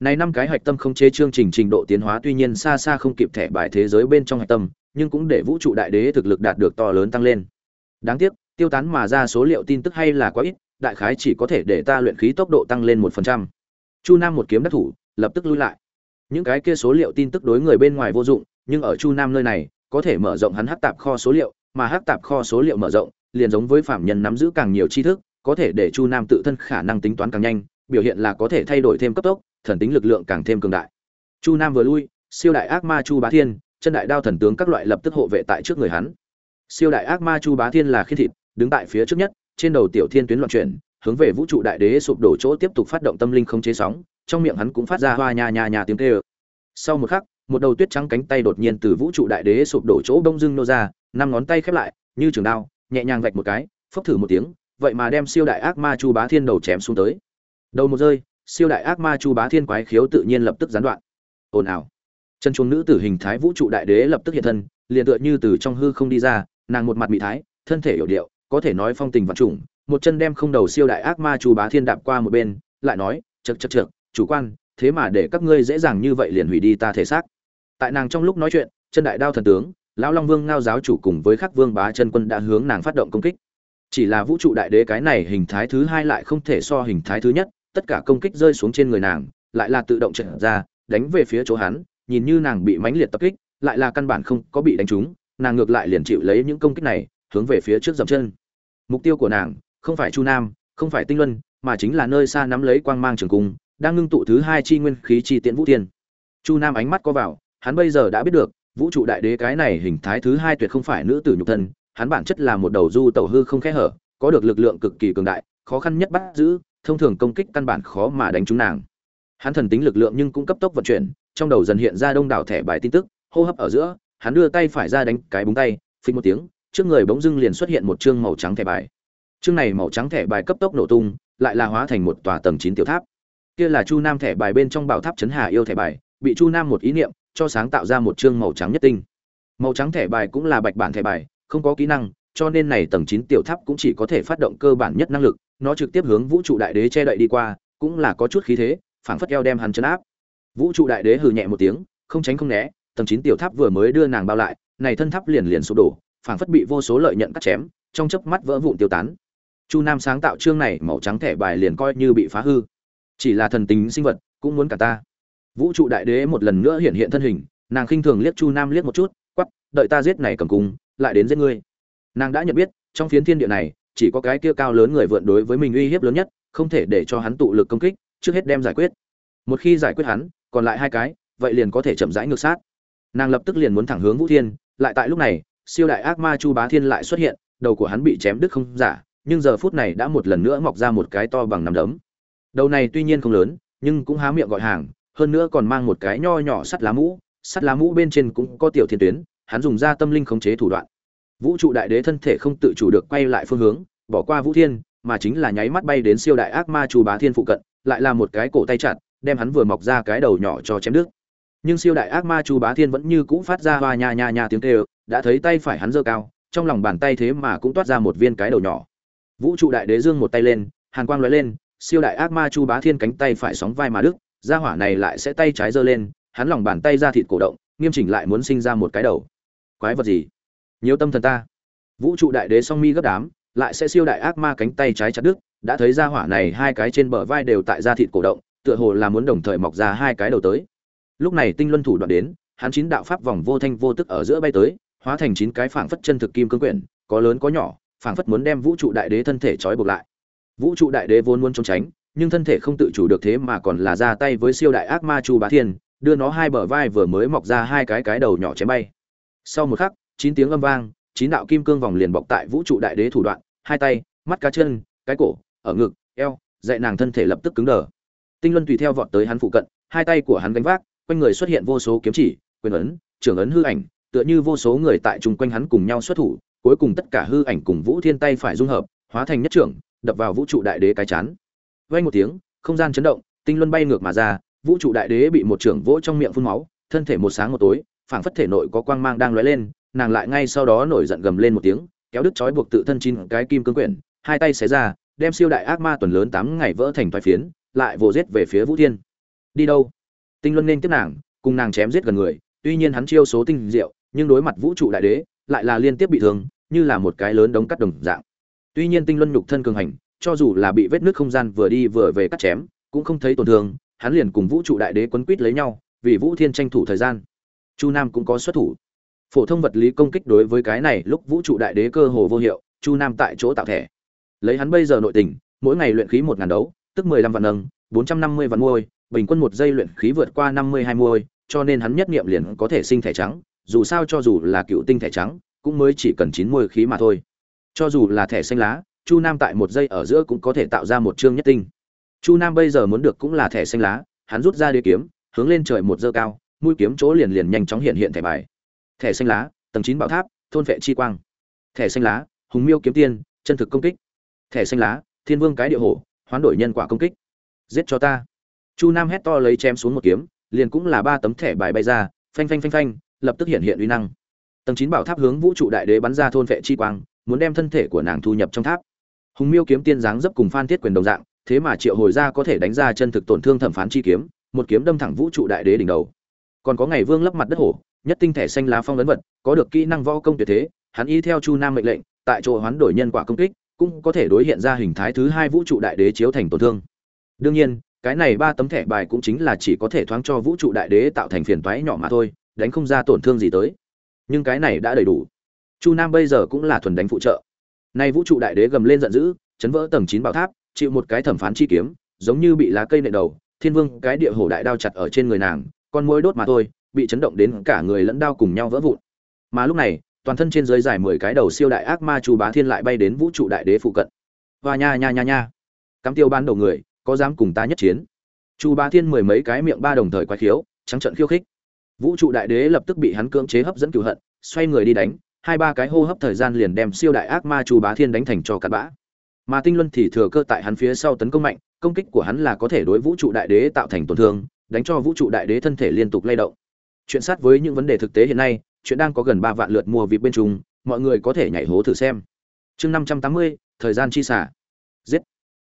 S1: này năm cái hạch tâm không chế chương trình trình độ tiến hóa tuy nhiên xa xa không kịp thẻ bài thế giới bên trong hạch tâm, nhưng cũng để vũ trụ đại đế thực lực đạt được to lớn tăng lên. Đáng tiếc, tiêu tán mà ra số liệu tin tức hay là quá ít, đại khái chỉ có thể để ta luyện khí tốc độ tăng lên một phần trăm. Chu nam một kiếm đắc thủ, lập tức lui lại. Những cái kia số liệu tin tức đối người bên ngoài vô dụng, nhưng ở chu nam nơi này, có thể mở rộng hắn hắc tạp kho số liệu, mà hắc tạp kho số liệu mở rộng, liền giống với phạm nhân nắm giữ càng nhiều tri thức, có thể để chu nam tự thân khả năng tính toán càng nhanh, biểu hiện là có thể thay đổi thêm cấp tốc thần tính lực lượng càng thêm cường đại. Chu nam vừa lui, siêu đại ác ma chu bá thiên, chân đại đao thần tướng các loại lập tức hộ vệ tại trước người hắn. Siêu đại ác ma chu bá thiên là khiết thịt, đứng tại phía trước nhất, trên đầu tiểu thiên tuyến loạn chuyển, hướng về vũ trụ đại đế sụp đổ chỗ tiếp tục phát động tâm linh không chế sóng, trong miệng hắn cũng phát ra hoa nha nha nha tiếng kêu. Sau một khắc, một đầu tuyết trắng cánh tay đột nhiên từ vũ trụ đại đế sụp đổ chỗ đông dưng nô ra, năm ngón tay khép lại, như trường đao, nhẹ nhàng vạch một cái, phốc thử một tiếng, vậy mà đem siêu đại ác ma chu bá thiên đầu chém xuống tới. Đầu một rơi siêu đại ác ma chu bá thiên quái khiếu tự nhiên lập tức gián đoạn. Ồn ào. Chân chuông nữ tử hình thái vũ trụ đại đế lập tức hiện thân, liền tựa như từ trong hư không đi ra, nàng một mặt mị thái, thân thể hiểu điệu, có thể nói phong tình vật trùng, một chân đem không đầu siêu đại ác ma chu bá thiên đạp qua một bên, lại nói chật chật chật chủ quan, thế mà để các ngươi dễ dàng như vậy liền hủy đi ta thể xác. Tại nàng trong lúc nói chuyện, chân đại đao thần tướng, lão long vương ngao giáo chủ cùng với khắc vương bá chân quân đã hướng nàng phát động công kích. Chỉ là vũ trụ đại đế cái này hình thái thứ hai lại không thể so hình thái thứ nhất tất cả công kích rơi xuống trên người nàng, lại là tự động trở ra, đánh về phía chỗ hắn, nhìn như nàng bị mãnh liệt tập kích, lại là căn bản không có bị đánh trúng, nàng ngược lại liền chịu lấy những công kích này, hướng về phía trước dậm chân. Mục tiêu của nàng, không phải chu nam, không phải tinh luân, mà chính là nơi xa nắm lấy quang mang trường cung, đang ngưng tụ thứ hai chi nguyên khí chi tiễn vũ tiên chu nam ánh mắt có vào, hắn bây giờ đã biết được, vũ trụ đại đế cái này hình thái thứ hai tuyệt không phải nữ tử nhục thân, hắn bản chất là một đầu du tẩu hư không khẽ hở, có được lực lượng cực kỳ cường đại, khó khăn nhất bắt giữ thông thường công kích căn bản khó mà đánh trúng nàng. Hắn thần tính lực lượng nhưng cũng cấp tốc vận chuyển, trong đầu dần hiện ra đông đảo thẻ bài tin tức, hô hấp ở giữa, hắn đưa tay phải ra đánh cái búng tay, phình một tiếng, trước người bỗng dưng liền xuất hiện một chương màu trắng thẻ bài. Chương này màu trắng thẻ bài cấp tốc nổ tung, lại là hóa thành một tòa tầng chín tiểu tháp. Kia là chu nam thẻ bài bên trong bảo tháp chấn hà yêu thẻ bài, bị chu nam một ý niệm, cho sáng tạo ra một chương màu trắng nhất tinh. Màu trắng thẻ bài cũng là bạch bản thẻ bài, không có kỹ năng, cho nên này tầng chín tiểu tháp cũng chỉ có thể phát động cơ bản nhất năng lực nó trực tiếp hướng vũ trụ đại đế che đậy đi qua, cũng là có chút khí thế, phảng phất eo đem hắn chấn áp. Vũ trụ đại đế hừ nhẹ một tiếng, không tránh không né, tầng chín tiểu tháp vừa mới đưa nàng bao lại, này thân tháp liền liền sụp đổ, phảng phất bị vô số lợi nhận cắt chém, trong chớp mắt vỡ vụn tiêu tán. Chu nam sáng tạo chương này màu trắng thẻ bài liền coi như bị phá hư. Chỉ là thần tính sinh vật, cũng muốn cả ta. Vũ trụ đại đế một lần nữa hiện hiện thân hình, nàng khinh thường liếc chu nam liếc một chút quắp đợi ta giết này cầm cung, lại đến giết ngươi. Nàng đã nhận biết, trong phiến thiên địa này chỉ có cái kia cao lớn người vượn đối với mình uy hiếp lớn nhất, không thể để cho hắn tụ lực công kích, trước hết đem giải quyết. Một khi giải quyết hắn, còn lại hai cái, vậy liền có thể chậm rãi ngược sát. Nàng lập tức liền muốn thẳng hướng vũ thiên, lại tại lúc này, siêu đại ác ma chu bá thiên lại xuất hiện, đầu của hắn bị chém đứt không giả, nhưng giờ phút này đã một lần nữa mọc ra một cái to bằng nắm đấm. Đầu này tuy nhiên không lớn, nhưng cũng há miệng gọi hàng, hơn nữa còn mang một cái nho nhỏ sắt lá mũ, sắt lá mũ bên trên cũng có tiểu thiên tuyến, hắn dùng ra tâm linh khống chế thủ đoạn vũ trụ đại đế thân thể không tự chủ được quay lại phương hướng, bỏ qua vũ thiên, mà chính là nháy mắt bay đến siêu đại ác ma chu bá thiên phụ cận, lại là một cái cổ tay chặt, đem hắn vừa mọc ra cái đầu nhỏ cho chém đứt. Nhưng siêu đại ác ma chu bá thiên vẫn như cũ phát ra hoa nha nha nha tiếng kêu, đã thấy tay phải hắn giơ cao, trong lòng bàn tay thế mà cũng toát ra một viên cái đầu nhỏ. Vũ trụ đại đế dương một tay lên, hàn quang lóe lên, siêu đại ác ma chu bá thiên cánh tay phải sóng vai mà đức ra hỏa này lại sẽ tay trái giơ lên, hắn lòng bàn tay ra thịt cổ động, nghiêm chỉnh lại muốn sinh ra một cái đầu. Quái vật gì? Nhiều tâm thần ta. Vũ trụ đại đế song mi gấp đám, lại sẽ siêu đại ác ma cánh tay trái chặt đứt, đã thấy ra hỏa này hai cái trên bờ vai đều tại da thịt cổ động, tựa hồ là muốn đồng thời mọc ra hai cái đầu tới. Lúc này tinh luân thủ đoạn đến, hắn chín đạo pháp vòng vô thanh vô tức ở giữa bay tới, hóa thành chín cái phảng phất chân thực kim cương quyển, có lớn có nhỏ, phảng phất muốn đem vũ trụ đại đế thân thể trói buộc lại. Vũ trụ đại đế vốn muốn trốn tránh, nhưng thân thể không tự chủ được thế mà còn là ra tay với siêu đại ác ma chu bá thiên, đưa nó hai bờ vai vừa mới mọc ra hai cái cái đầu nhỏ chém bay. Sau một khắc chín tiếng âm vang, chín đạo kim cương vòng liền bọc tại vũ trụ đại đế thủ đoạn, hai tay, mắt cá chân, cái cổ, ở ngực, eo, dạy nàng thân thể lập tức cứng đờ. Tinh luân tùy theo vọt tới hắn phụ cận, hai tay của hắn gánh vác, quanh người xuất hiện vô số kiếm chỉ, quyền ấn, trưởng ấn hư ảnh, tựa như vô số người tại chung quanh hắn cùng nhau xuất thủ, cuối cùng tất cả hư ảnh cùng vũ thiên tay phải dung hợp, hóa thành nhất trưởng, đập vào vũ trụ đại đế cái chán. Vay một tiếng, không gian chấn động, tinh luân bay ngược mà ra, vũ trụ đại đế bị một trưởng vỗ trong miệng phun máu, thân thể một sáng một tối, phảng phất thể nội có quang mang đang lóe lên nàng lại ngay sau đó nổi giận gầm lên một tiếng, kéo đứt trói buộc tự thân chín cái kim cương quyển, hai tay xé ra, đem siêu đại ác ma tuần lớn tám ngày vỡ thành vài phiến, lại vồ giết về phía vũ thiên. Đi đâu? Tinh luân nên tiếp nàng, cùng nàng chém giết gần người, tuy nhiên hắn chiêu số tinh diệu, nhưng đối mặt vũ trụ đại đế, lại là liên tiếp bị thương, như là một cái lớn đống cắt đồng dạng. Tuy nhiên tinh luân nhục thân cường hành, cho dù là bị vết nước không gian vừa đi vừa về cắt chém, cũng không thấy tổn thương, hắn liền cùng vũ trụ đại đế quấn quýt lấy nhau, vì vũ thiên tranh thủ thời gian. Chu nam cũng có xuất thủ phổ thông vật lý công kích đối với cái này lúc vũ trụ đại đế cơ hồ vô hiệu, chu nam tại chỗ tạo thẻ. Lấy hắn bây giờ nội tình, mỗi ngày luyện khí một ngàn đấu, tức mười lăm vạn nâng, bốn trăm năm mươi vạn môi bình quân một giây luyện khí vượt qua năm mươi hai môi cho nên hắn nhất nghiệm liền có thể sinh thẻ trắng, dù sao cho dù là cựu tinh thẻ trắng, cũng mới chỉ cần chín môi khí mà thôi. Cho dù là thẻ xanh lá, chu nam tại một giây ở giữa cũng có thể tạo ra một chương nhất tinh. Chu nam bây giờ muốn được cũng là thẻ xanh lá, hắn rút ra đế kiếm, hướng lên trời một dơ cao, mũi kiếm chỗ liền liền nhanh chóng hiện hiện thẻ bài thẻ xanh lá, tầng chín bảo tháp, thôn vệ chi quang. Thẻ xanh lá, hùng miêu kiếm tiên, chân thực công kích. Thẻ xanh lá, thiên vương cái địa hổ, hoán đổi nhân quả công kích. Giết cho ta. Chu nam hét to lấy chém xuống một kiếm, liền cũng là ba tấm thẻ bài bay ra, phanh phanh phanh phanh, lập tức hiện hiện uy năng. Tầng chín bảo tháp hướng vũ trụ đại đế bắn ra thôn vệ chi quang, muốn đem thân thể của nàng thu nhập trong tháp. Hùng miêu kiếm tiên dáng dấp cùng phan thiết quyền đồng dạng, thế mà triệu hồi ra có thể đánh ra chân thực tổn thương thẩm phán chi kiếm, một kiếm đâm thẳng vũ trụ đại đế đỉnh đầu. Còn có ngày vương lấp mặt đất hổ nhất tinh thể xanh lá phong ấn vật, có được kỹ năng võ công tuyệt thế, hắn y theo chu nam mệnh lệnh, tại chỗ hoán đổi nhân quả công kích, cũng có thể đối hiện ra hình thái thứ hai vũ trụ đại đế chiếu thành tổn thương. Đương nhiên, cái này ba tấm thẻ bài cũng chính là chỉ có thể thoáng cho vũ trụ đại đế tạo thành phiền toái nhỏ mà thôi, đánh không ra tổn thương gì tới. Nhưng cái này đã đầy đủ. Chu nam bây giờ cũng là thuần đánh phụ trợ. Nay vũ trụ đại đế gầm lên giận dữ, chấn vỡ tầng chín bảo tháp, chịu một cái thẩm phán chi kiếm, giống như bị lá cây nệ đầu, thiên vương, cái địa hổ đại đao chặt ở trên người nàng, con mối đốt mà thôi bị chấn động đến cả người lẫn đao cùng nhau vỡ vụn. Mà lúc này, toàn thân trên dưới dài mười cái đầu siêu đại ác ma chu bá thiên lại bay đến vũ trụ đại đế phụ cận. Và nha nha nha nha. Cắm tiêu ban đầu người, có dám cùng ta nhất chiến? Chu bá thiên mười mấy cái miệng ba đồng thời quái khiếu, trắng trận khiêu khích. Vũ trụ đại đế lập tức bị hắn cưỡng chế hấp dẫn cừu hận, xoay người đi đánh, hai ba cái hô hấp thời gian liền đem siêu đại ác ma chu bá thiên đánh thành cho cặn bã. Mà tinh luân thì thừa cơ tại hắn phía sau tấn công mạnh, công kích của hắn là có thể đối vũ trụ đại đế tạo thành tổn thương, đánh cho vũ trụ đại đế thân thể liên tục lay động chuyện sát với những vấn đề thực tế hiện nay chuyện đang có gần ba vạn lượt mua vịt bên trùng, mọi người có thể nhảy hố thử xem. Chương năm trăm tám mươi thời gian chi xả. Giết.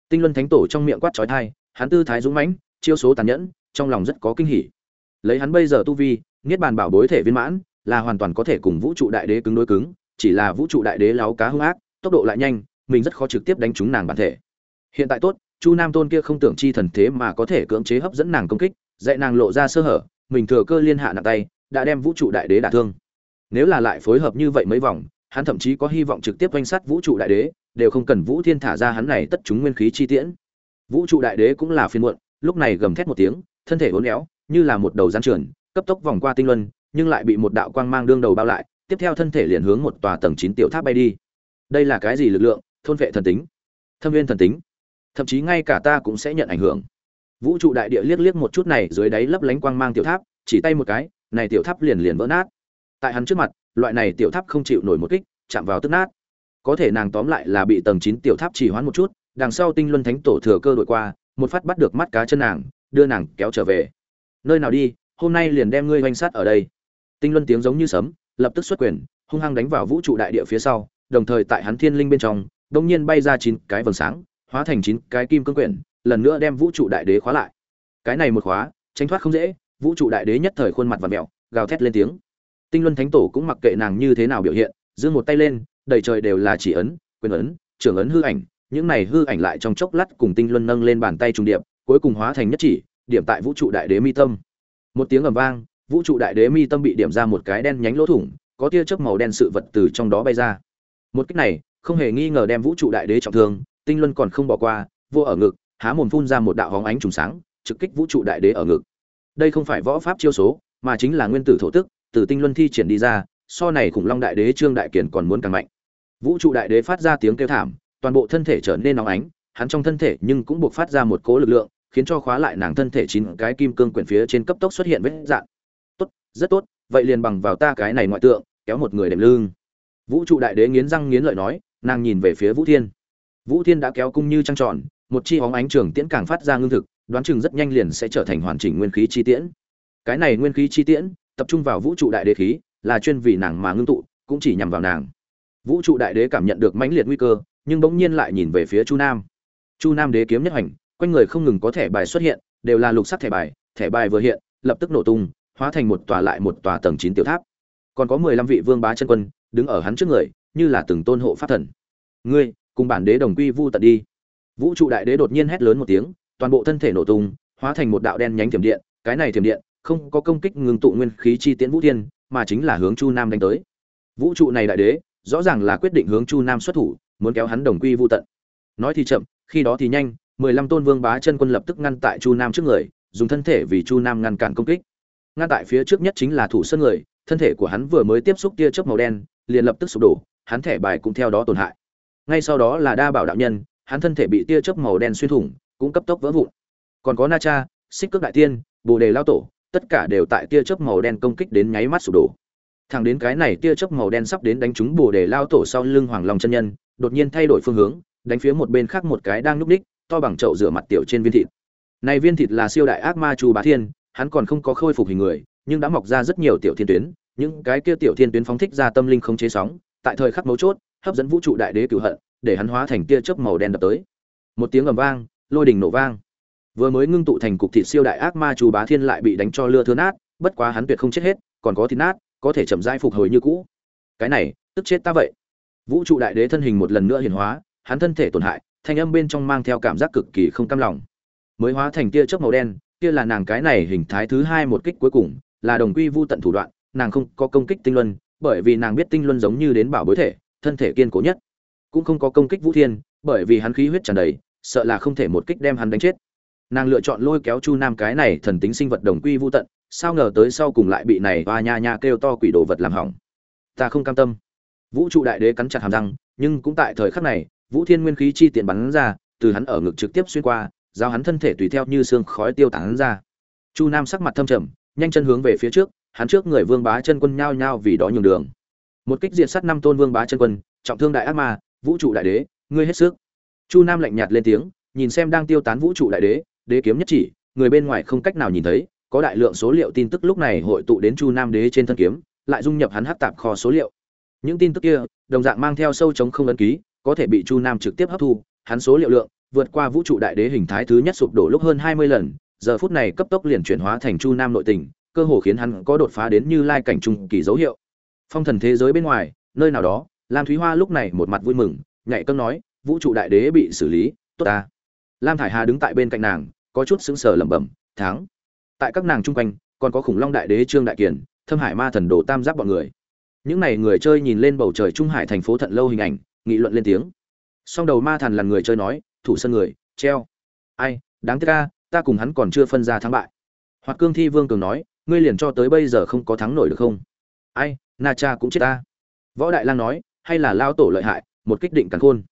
S1: Tinh luân thánh tổ trong miệng quát trói thai hắn tư thái dũng mãnh chiêu số tàn nhẫn trong lòng rất có kinh hỉ. Lấy hắn bây giờ tu vi niết bàn bảo bối thể viên mãn là hoàn toàn có thể cùng vũ trụ đại đế cứng đối cứng chỉ là vũ trụ đại đế láo cá hung ác tốc độ lại nhanh mình rất khó trực tiếp đánh trúng nàng bản thể. Hiện tại tốt chu nam tôn kia không tưởng chi thần thế mà có thể cưỡng chế hấp dẫn nàng công kích dạy nàng lộ ra sơ hở mình thừa cơ liên hạ nặng tay, đã đem vũ trụ đại đế đả thương. Nếu là lại phối hợp như vậy mấy vòng, hắn thậm chí có hy vọng trực tiếp quanh sát vũ trụ đại đế, đều không cần vũ thiên thả ra hắn này tất chúng nguyên khí chi tiễn. Vũ trụ đại đế cũng là phiên muộn, lúc này gầm thét một tiếng, thân thể uốn éo, như là một đầu gian trườn, cấp tốc vòng qua tinh luân, nhưng lại bị một đạo quang mang đương đầu bao lại, tiếp theo thân thể liền hướng một tòa tầng chín tiểu tháp bay đi. Đây là cái gì lực lượng? Thôn vệ thần tính. Thâm viên thần tính. Thậm chí ngay cả ta cũng sẽ nhận ảnh hưởng vũ trụ đại địa liếc liếc một chút này, dưới đáy lấp lánh quang mang tiểu tháp, chỉ tay một cái, này tiểu tháp liền liền vỡ nát. Tại hắn trước mặt, loại này tiểu tháp không chịu nổi một kích, chạm vào tức nát. Có thể nàng tóm lại là bị tầng chín tiểu tháp chỉ hoãn một chút, đằng sau tinh luân thánh tổ thừa cơ đội qua, một phát bắt được mắt cá chân nàng, đưa nàng kéo trở về. Nơi nào đi, hôm nay liền đem ngươi oanh sát ở đây. Tinh luân tiếng giống như sấm, lập tức xuất quyền, hung hăng đánh vào vũ trụ đại địa phía sau, đồng thời tại hắn thiên linh bên trong đông nhiên bay ra chín cái vầng sáng, hóa thành chín cái kim cương quyển lần nữa đem vũ trụ đại đế khóa lại. Cái này một khóa, tránh thoát không dễ, vũ trụ đại đế nhất thời khuôn mặt và mẹo gào thét lên tiếng. Tinh luân thánh tổ cũng mặc kệ nàng như thế nào biểu hiện giương một tay lên, đầy trời đều là chỉ ấn, quyền ấn trưởng ấn hư ảnh, những này hư ảnh lại trong chốc lát cùng tinh luân nâng lên bàn tay trung điệp, cuối cùng hóa thành nhất chỉ, điểm tại vũ trụ đại đế mi tâm. Một tiếng ầm vang, vũ trụ đại đế mi tâm bị điểm ra một cái đen nhánh lỗ thủng, có tia chớp màu đen sự vật từ trong đó bay ra. Một cách này, không hề nghi ngờ đem vũ trụ đại đế trọng thương, tinh luân còn không bỏ qua vô ở ngực há mồm phun ra một đạo hóng ánh trùng sáng, trực kích vũ trụ đại đế ở ngực. Đây không phải võ pháp chiêu số, mà chính là nguyên tử thổ tức, từ tinh luân thi triển đi ra, so này khủng long đại đế trương đại kiển còn muốn càng mạnh. Vũ trụ đại đế phát ra tiếng kêu thảm, toàn bộ thân thể trở nên nóng ánh, hắn trong thân thể nhưng cũng buộc phát ra một cố lực lượng, khiến cho khóa lại nàng thân thể chín cái kim cương quyển phía trên cấp tốc xuất hiện vết dạn tốt, rất tốt, vậy liền bằng vào ta cái này ngoại tượng, kéo một người đệm lưng. Vũ trụ đại đế nghiến răng nghiến lợi nói, nàng nhìn về phía vũ thiên. Vũ thiên đã kéo cung như trăng tròn một chi hóng ánh trường tiễn càng phát ra ngưng thực, đoán chừng rất nhanh liền sẽ trở thành hoàn chỉnh nguyên khí chi tiễn. Cái này nguyên khí chi tiễn, tập trung vào vũ trụ đại đế khí, là chuyên vì nàng mà ngưng tụ, cũng chỉ nhằm vào nàng. Vũ trụ đại đế cảm nhận được mãnh liệt nguy cơ, nhưng bỗng nhiên lại nhìn về phía chu nam. Chu nam đế kiếm nhất hành, quanh người không ngừng có thẻ bài xuất hiện, đều là lục sắc thẻ bài thẻ bài vừa hiện, lập tức nổ tung, hóa thành một tòa lại một tòa tầng chín tiểu tháp. Còn có mười lăm vị vương bá chân quân, đứng ở hắn trước người, như là từng tôn hộ pháp thần. Ngươi, cùng bản đế đồng quy vu tận đi vũ trụ đại đế đột nhiên hét lớn một tiếng, toàn bộ thân thể nổ tung, hóa thành một đạo đen nhánh thiểm điện, cái này thiểm điện không có công kích ngừng tụ nguyên khí chi tiễn vũ thiên, mà chính là hướng chu nam đánh tới. Vũ trụ này đại đế, rõ ràng là quyết định hướng chu nam xuất thủ, muốn kéo hắn đồng quy vu tận. Nói thì chậm, khi đó thì nhanh, mười lăm tôn vương bá chân quân lập tức ngăn tại chu nam trước người, dùng thân thể vì chu nam ngăn cản công kích. Ngăn tại phía trước nhất chính là thủ sân người, thân thể của hắn vừa mới tiếp xúc tia chớp màu đen, liền lập tức sụp đổ, hắn thẻ bài cũng theo đó tổn hại. Ngay sau đó là đa bảo đạo nhân hắn thân thể bị tia chớp màu đen xuyên thủng, cũng cấp tốc vỡ vụn. Còn có na cha, xích cước đại tiên, bồ đề lao tổ, tất cả đều tại tia chớp màu đen công kích đến nháy mắt sụp đổ. Thẳng đến cái này tia chớp màu đen sắp đến đánh trúng bồ đề lao tổ sau lưng hoàng long chân nhân, đột nhiên thay đổi phương hướng, đánh phía một bên khác một cái đang núp đích, to bằng chậu rửa mặt tiểu trên viên thịt. Này viên thịt là siêu đại ác ma chu bá thiên, hắn còn không có khôi phục hình người, nhưng đã mọc ra rất nhiều tiểu thiên tuyến, những cái kia tiểu thiên tuyến phóng thích ra tâm linh không chế sóng, tại thời khắc mấu chốt, hấp dẫn vũ trụ đại đế cửu hận để hắn hóa thành tia chớp màu đen đập tới. Một tiếng ầm vang, lôi đình nổ vang. Vừa mới ngưng tụ thành cục thịt siêu đại ác ma chu bá thiên lại bị đánh cho lưa thưa nát, bất quá hắn tuyệt không chết hết, còn có thịt nát, có thể chậm rãi phục hồi như cũ. Cái này, tức chết ta vậy. Vũ trụ đại đế thân hình một lần nữa hiển hóa, hắn thân thể tổn hại, thanh âm bên trong mang theo cảm giác cực kỳ không cam lòng. Mới hóa thành tia chớp màu đen, kia là nàng cái này hình thái thứ hai một kích cuối cùng, là đồng quy vu tận thủ đoạn, nàng không có công kích tinh luân, bởi vì nàng biết tinh luân giống như đến bảo bối thể, thân thể kiên cố nhất cũng không có công kích vũ thiên, bởi vì hắn khí huyết tràn đầy, sợ là không thể một kích đem hắn đánh chết. Nàng lựa chọn lôi kéo chu nam cái này thần tính sinh vật đồng quy vu tận, sao ngờ tới sau cùng lại bị này và nha nha kêu to quỷ đồ vật làm hỏng. Ta không cam tâm. Vũ trụ đại đế cắn chặt hàm răng, nhưng cũng tại thời khắc này, vũ thiên nguyên khí chi tiện bắn ra, từ hắn ở ngực trực tiếp xuyên qua, giao hắn thân thể tùy theo như xương khói tiêu tán ra. Chu nam sắc mặt thâm trầm, nhanh chân hướng về phía trước, hắn trước người vương bá chân quân nhao nhao vì đó nhường đường. Một kích diệt sát năm tôn vương bá chân quân, trọng thương đại ác ma vũ trụ đại đế, ngươi hết sức. Chu nam lạnh nhạt lên tiếng, nhìn xem đang tiêu tán vũ trụ đại đế đế kiếm nhất chỉ, người bên ngoài không cách nào nhìn thấy, có đại lượng số liệu tin tức lúc này hội tụ đến chu nam đế trên thân kiếm, lại dung nhập hắn hấp tạp kho số liệu. Những tin tức kia, đồng dạng mang theo sâu chống không ấn ký, có thể bị chu nam trực tiếp hấp thu, hắn số liệu lượng vượt qua vũ trụ đại đế hình thái thứ nhất sụp đổ lúc hơn hai mươi lần, giờ phút này cấp tốc liền chuyển hóa thành chu nam nội tình, cơ hồ khiến hắn có đột phá đến như lai cảnh trung kỳ dấu hiệu. Phong thần thế giới bên ngoài, nơi nào đó lam thúy hoa lúc này một mặt vui mừng nhạy cân nói, vũ trụ đại đế bị xử lý, tốt ta. Lam thải hà đứng tại bên cạnh nàng, có chút sững sờ lẩm bẩm, thắng. Tại các nàng chung quanh, còn có khủng long đại đế trương đại kiền, thâm hải ma thần đồ tam giáp bọn người. Những này người chơi nhìn lên bầu trời trung hải thành phố thận lâu hình ảnh, nghị luận lên tiếng. Song đầu ma thần là người chơi nói, thủ sân người, treo. Ai, đáng tiếc ca ta cùng hắn còn chưa phân ra thắng bại. Hoặc cương thi vương cường nói, ngươi liền cho tới bây giờ không có thắng nổi được không? Ai, na cha cũng chết ta. Võ đại lang nói hay là lao tổ lợi hại, một kích định cắn khôn.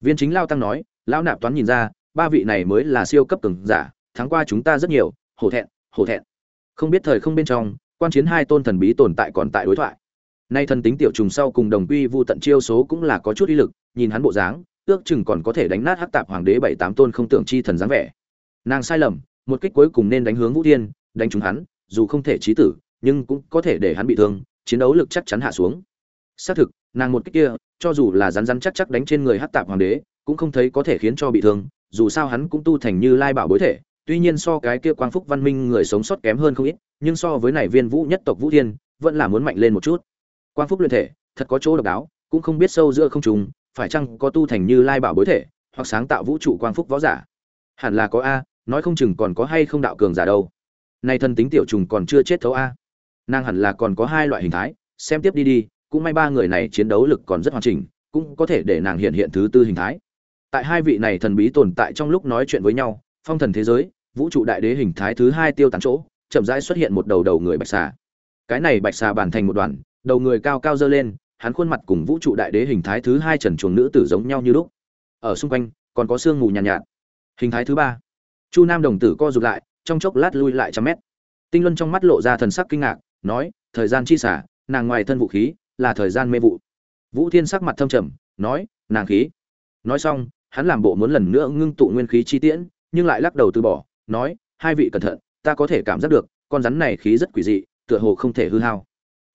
S1: Viên chính lao tăng nói, lão nạp toán nhìn ra, ba vị này mới là siêu cấp cường giả, thắng qua chúng ta rất nhiều, hổ thẹn hổ thẹn. Không biết thời không bên trong, quan chiến hai tôn thần bí tồn tại còn tại đối thoại. Nay thần tính tiểu trùng sau cùng đồng quy vu tận chiêu số cũng là có chút uy lực, nhìn hắn bộ dáng, ước chừng còn có thể đánh nát hắc tạp hoàng đế bảy tám tôn không tưởng chi thần dáng vẻ. Nàng sai lầm, một kích cuối cùng nên đánh hướng vũ thiên, đánh trúng hắn, dù không thể chí tử, nhưng cũng có thể để hắn bị thương, chiến đấu lực chắc chắn hạ xuống xác thực, nàng một cách kia, cho dù là rắn rắn chắc chắc đánh trên người hát tạp hoàng đế, cũng không thấy có thể khiến cho bị thương, dù sao hắn cũng tu thành như lai bảo bối thể, tuy nhiên so cái kia quang phúc văn minh người sống sót kém hơn không ít, nhưng so với này viên vũ nhất tộc vũ thiên, vẫn là muốn mạnh lên một chút. Quang phúc luyện thể, thật có chỗ độc đáo, cũng không biết sâu giữa không trùng phải chăng có tu thành như lai bảo bối thể, hoặc sáng tạo vũ trụ quang phúc võ giả? Hẳn là có a, nói không chừng còn có hay không đạo cường giả đâu. Nay thân tính tiểu trùng còn chưa chết thấu a. Nàng hẳn là còn có hai loại hình thái, xem tiếp đi đi cũng may ba người này chiến đấu lực còn rất hoàn chỉnh cũng có thể để nàng hiện hiện thứ tư hình thái. Tại hai vị này thần bí tồn tại trong lúc nói chuyện với nhau phong thần thế giới vũ trụ đại đế hình thái thứ hai tiêu tán chỗ chậm rãi xuất hiện một đầu đầu người bạch xà. Cái này bạch xà bản thành một đoàn đầu người cao cao dơ lên hắn khuôn mặt cùng vũ trụ đại đế hình thái thứ hai trần chuồng nữ tử giống nhau như lúc. Ở xung quanh còn có sương mù nhàn nhạt, nhạt. Hình thái thứ ba. Chu nam đồng tử co rụt lại trong chốc lát lui lại trăm mét. Tinh luân trong mắt lộ ra thần sắc kinh ngạc nói thời gian chi xả nàng ngoài thân vũ khí là thời gian mê vụ. Vũ thiên sắc mặt thâm trầm, nói, nàng khí. Nói xong, hắn làm bộ muốn lần nữa ngưng tụ nguyên khí chi tiễn, nhưng lại lắc đầu từ bỏ, nói, hai vị cẩn thận, ta có thể cảm giác được, con rắn này khí rất quỷ dị, tựa hồ không thể hư hao.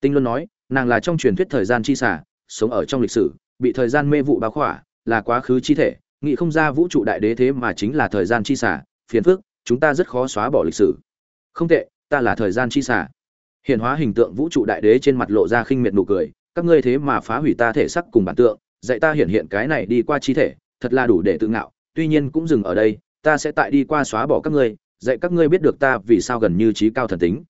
S1: Tinh luân nói, nàng là trong truyền thuyết thời gian chi xả sống ở trong lịch sử, bị thời gian mê vụ báo khỏa, là quá khứ chi thể nghị không ra vũ trụ đại đế thế mà chính là thời gian chi xả phiền phức, chúng ta rất khó xóa bỏ lịch sử. Không tệ, ta là thời gian chi xả hiện hóa hình tượng vũ trụ đại đế trên mặt lộ ra khinh miệt nụ cười, các ngươi thế mà phá hủy ta thể sắc cùng bản tượng, dạy ta hiện hiện cái này đi qua chi thể, thật là đủ để tự ngạo, tuy nhiên cũng dừng ở đây, ta sẽ tại đi qua xóa bỏ các ngươi, dạy các ngươi biết được ta vì sao gần như trí cao thần tính.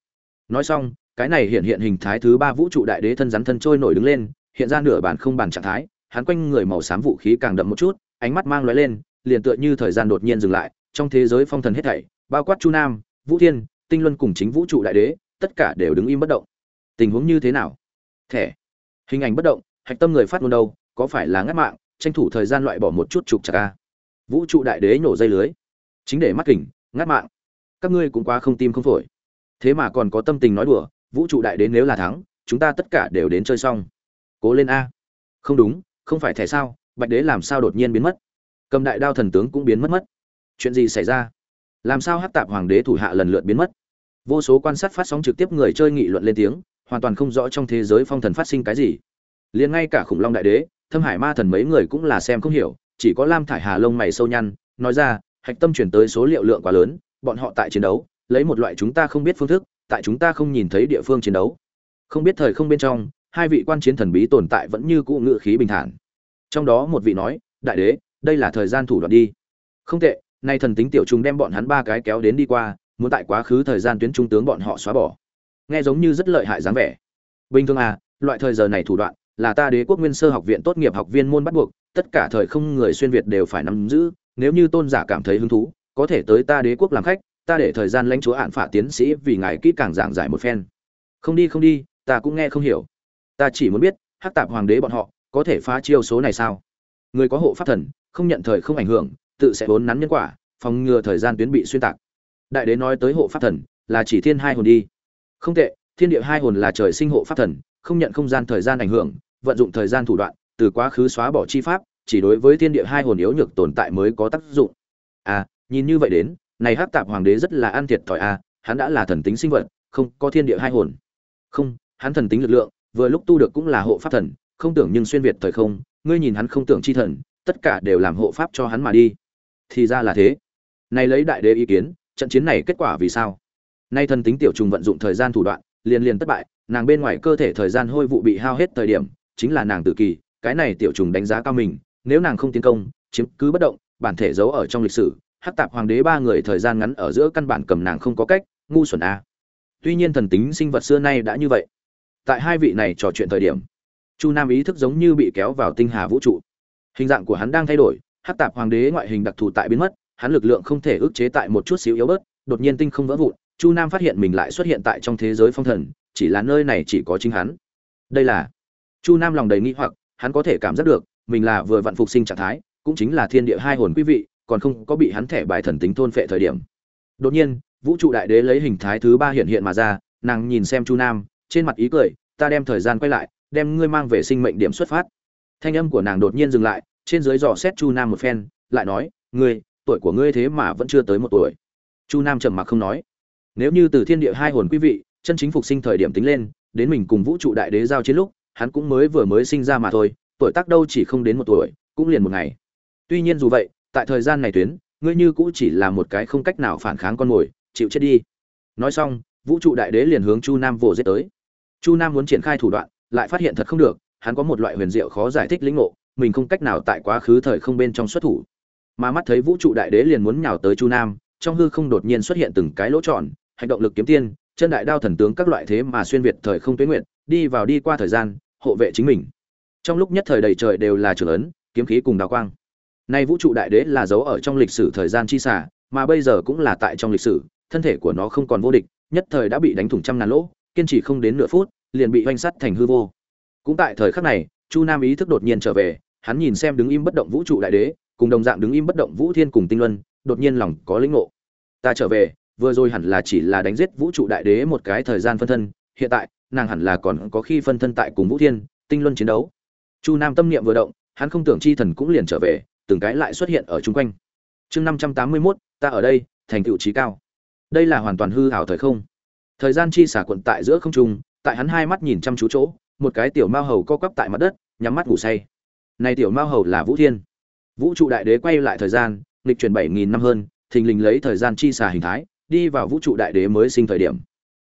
S1: Nói xong, cái này hiện hiện hình thái thứ ba vũ trụ đại đế thân rắn thân trôi nổi đứng lên, hiện ra nửa bản không bản trạng thái, hắn quanh người màu xám vũ khí càng đậm một chút, ánh mắt mang lóe lên, liền tựa như thời gian đột nhiên dừng lại, trong thế giới phong thần hết thảy, bao quát chu nam, vũ thiên, tinh luân cùng chính vũ trụ đại đế tất cả đều đứng im bất động. Tình huống như thế nào? Thẻ. Hình ảnh bất động, hạch tâm người phát ngôn đâu, có phải là ngắt mạng, tranh thủ thời gian loại bỏ một chút trục chặt ca à? vũ trụ đại đế nổ dây lưới. Chính để mắt kỉnh ngắt mạng. Các ngươi cũng quá không tim không phổi. Thế mà còn có tâm tình nói đùa, vũ trụ đại đế nếu là thắng, chúng ta tất cả đều đến chơi xong. Cố lên a. Không đúng, không phải thẻ sao, bạch đế làm sao đột nhiên biến mất? Cầm đại đao thần tướng cũng biến mất mất. Chuyện gì xảy ra? Làm sao hát tạp hoàng đế thủ hạ lần lượt biến mất? Vô số quan sát phát sóng trực tiếp người chơi nghị luận lên tiếng, hoàn toàn không rõ trong thế giới phong thần phát sinh cái gì. Liền ngay cả khủng long đại đế, thâm hải ma thần mấy người cũng là xem không hiểu, chỉ có lam thải hà lông mày sâu nhăn, nói ra, hạch tâm chuyển tới số liệu lượng quá lớn, bọn họ tại chiến đấu, lấy một loại chúng ta không biết phương thức, tại chúng ta không nhìn thấy địa phương chiến đấu. Không biết thời không bên trong, hai vị quan chiến thần bí tồn tại vẫn như cũ ngự khí bình thản. Trong đó một vị nói, đại đế, đây là thời gian thủ đoạn đi. Không tệ, nay thần tính tiểu trùng đem bọn hắn ba cái kéo đến đi qua muốn tại quá khứ thời gian tuyến trung tướng bọn họ xóa bỏ. Nghe giống như rất lợi hại dáng vẻ. Bình thường à loại thời giờ này thủ đoạn là ta đế quốc nguyên sơ học viện tốt nghiệp học viên môn bắt buộc, tất cả thời không người xuyên việt đều phải nắm giữ, nếu như tôn giả cảm thấy hứng thú, có thể tới ta đế quốc làm khách, ta để thời gian lãnh chúa hạn phả tiến sĩ vì ngài kỹ càng giảng giải một phen. Không đi không đi, ta cũng nghe không hiểu. Ta chỉ muốn biết, hắc tạp hoàng đế bọn họ có thể phá chiêu số này sao? Người có hộ pháp thần, không nhận thời không ảnh hưởng, tự sẽ vốn nắn nhân quả, phòng ngừa thời gian tuyến bị xuyên tạc đại đế nói tới hộ pháp thần, là chỉ thiên hai hồn đi. Không tệ, thiên địa hai hồn là trời sinh hộ pháp thần, không nhận không gian thời gian ảnh hưởng, vận dụng thời gian thủ đoạn, từ quá khứ xóa bỏ chi pháp, chỉ đối với thiên địa hai hồn yếu nhược tồn tại mới có tác dụng. À nhìn như vậy đến, này hắc tạp hoàng đế rất là an thiệt thòi à hắn đã là thần tính sinh vật, không có thiên địa hai hồn. Không, hắn thần tính lực lượng, vừa lúc tu được cũng là hộ pháp thần, không tưởng nhưng xuyên việt thời không, ngươi nhìn hắn không tưởng chi thần, tất cả đều làm hộ pháp cho hắn mà đi. Thì ra là thế. Này lấy đại đế ý kiến trận chiến này kết quả vì sao? Nay thần tính tiểu trùng vận dụng thời gian thủ đoạn, liền liền thất bại, nàng bên ngoài cơ thể thời gian hôi vụ bị hao hết thời điểm, chính là nàng tự kỳ, cái này tiểu trùng đánh giá cao mình, nếu nàng không tiến công, chiếm cứ bất động, bản thể giấu ở trong lịch sử, hắc tạp hoàng đế ba người thời gian ngắn ở giữa căn bản cầm nàng không có cách, ngu xuẩn a. Tuy nhiên thần tính sinh vật xưa nay đã như vậy. Tại hai vị này trò chuyện thời điểm, chu nam ý thức giống như bị kéo vào tinh hà vũ trụ. Hình dạng của hắn đang thay đổi, hắc tạp hoàng đế ngoại hình đặc thù tại biến mất hắn lực lượng không thể ức chế tại một chút xíu yếu bớt, đột nhiên tinh không vỡ vụn, chu nam phát hiện mình lại xuất hiện tại trong thế giới phong thần, chỉ là nơi này chỉ có chính hắn. Đây là, chu nam lòng đầy nghi hoặc, hắn có thể cảm giác được, mình là vừa vặn phục sinh trạng thái, cũng chính là thiên địa hai hồn quý vị, còn không có bị hắn thẻ bài thần tính thôn phệ thời điểm. Đột nhiên, vũ trụ đại đế lấy hình thái thứ ba hiện hiện mà ra, nàng nhìn xem chu nam, trên mặt ý cười, ta đem thời gian quay lại, đem ngươi mang về sinh mệnh điểm xuất phát. Thanh âm của nàng đột nhiên dừng lại, trên dưới dò xét chu nam một phen, lại nói, ngươi tuổi của ngươi thế mà vẫn chưa tới một tuổi. Chu nam trầm mặc không nói. Nếu như từ thiên địa hai hồn quý vị, chân chính phục sinh thời điểm tính lên, đến mình cùng vũ trụ đại đế giao chiến lúc, hắn cũng mới vừa mới sinh ra mà thôi, tuổi tác đâu chỉ không đến một tuổi, cũng liền một ngày. Tuy nhiên dù vậy, tại thời gian này tuyến, ngươi như cũ chỉ là một cái không cách nào phản kháng con mồi, chịu chết đi. Nói xong, vũ trụ đại đế liền hướng chu nam vồ giết tới. Chu nam muốn triển khai thủ đoạn, lại phát hiện thật không được, hắn có một loại huyền diệu khó giải thích lĩnh ngộ, mình không cách nào tại quá khứ thời không bên trong xuất thủ mà mắt thấy vũ trụ đại đế liền muốn nhào tới chu nam, trong hư không đột nhiên xuất hiện từng cái lỗ tròn, hành động lực kiếm tiên, chân đại đao thần tướng các loại thế mà xuyên việt thời không tuyến nguyện đi vào đi qua thời gian, hộ vệ chính mình. Trong lúc nhất thời đầy trời đều là trường ấn, kiếm khí cùng đào quang. Nay vũ trụ đại đế là dấu ở trong lịch sử thời gian chi xả mà bây giờ cũng là tại trong lịch sử, thân thể của nó không còn vô địch, nhất thời đã bị đánh thủng trăm ngàn lỗ, kiên trì không đến nửa phút, liền bị oanh sắt thành hư vô. Cũng tại thời khắc này, chu nam ý thức đột nhiên trở về, hắn nhìn xem đứng im bất động vũ trụ đại đế cùng đồng dạng đứng im bất động vũ thiên cùng tinh luân, đột nhiên lòng có lĩnh ngộ. Ta trở về, vừa rồi hẳn là chỉ là đánh giết vũ trụ đại đế một cái thời gian phân thân, hiện tại, nàng hẳn là còn có khi phân thân tại cùng vũ thiên, tinh luân chiến đấu. Chu nam tâm niệm vừa động, hắn không tưởng chi thần cũng liền trở về, từng cái lại xuất hiện ở chung quanh. Chương năm trăm tám mươi mốt, ta ở đây, thành tựu trí cao. Đây là hoàn toàn hư hảo thời không. Thời gian chi xả quận tại giữa không trung, tại hắn hai mắt nhìn chăm chú chỗ, một cái tiểu mao hầu co quắp tại mặt đất, nhắm mắt ngủ say. Này tiểu mao hầu là vũ thiên vũ trụ đại đế quay lại thời gian lịch chuyển bảy nghìn năm hơn, thình lình lấy thời gian chi xà hình thái, đi vào vũ trụ đại đế mới sinh thời điểm.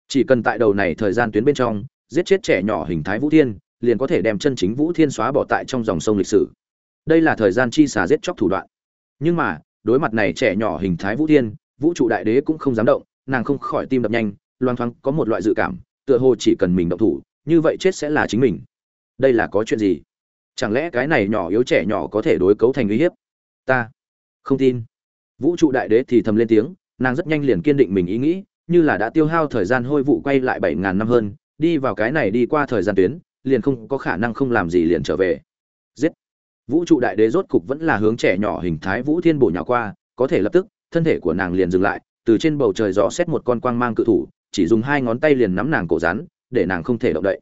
S1: Chỉ cần tại đầu này thời gian tuyến bên trong, giết chết trẻ nhỏ hình thái vũ thiên, liền có thể đem chân chính vũ thiên xóa bỏ tại trong dòng sông lịch sử. Đây là thời gian chi xà giết chóc thủ đoạn. Nhưng mà, đối mặt này trẻ nhỏ hình thái vũ thiên, vũ trụ đại đế cũng không dám động, nàng không khỏi tim đập nhanh, loang thoáng có một loại dự cảm, tựa hồ chỉ cần mình động thủ, như vậy chết sẽ là chính mình. Đây là có chuyện gì? Chẳng lẽ cái này nhỏ yếu trẻ nhỏ có thể đối cấu thành uy hiếp? Ta không tin. Vũ trụ đại đế thì thầm lên tiếng, nàng rất nhanh liền kiên định mình ý nghĩ, như là đã tiêu hao thời gian hôi vụ quay lại bảy ngàn năm hơn, đi vào cái này đi qua thời gian tuyến, liền không có khả năng không làm gì liền trở về. Giết. Vũ trụ đại đế rốt cục vẫn là hướng trẻ nhỏ hình thái vũ thiên bổ nhỏ qua, có thể lập tức, thân thể của nàng liền dừng lại, từ trên bầu trời gió xét một con quang mang cự thủ, chỉ dùng hai ngón tay liền nắm nàng cổ rắn, để nàng không thể động đậy.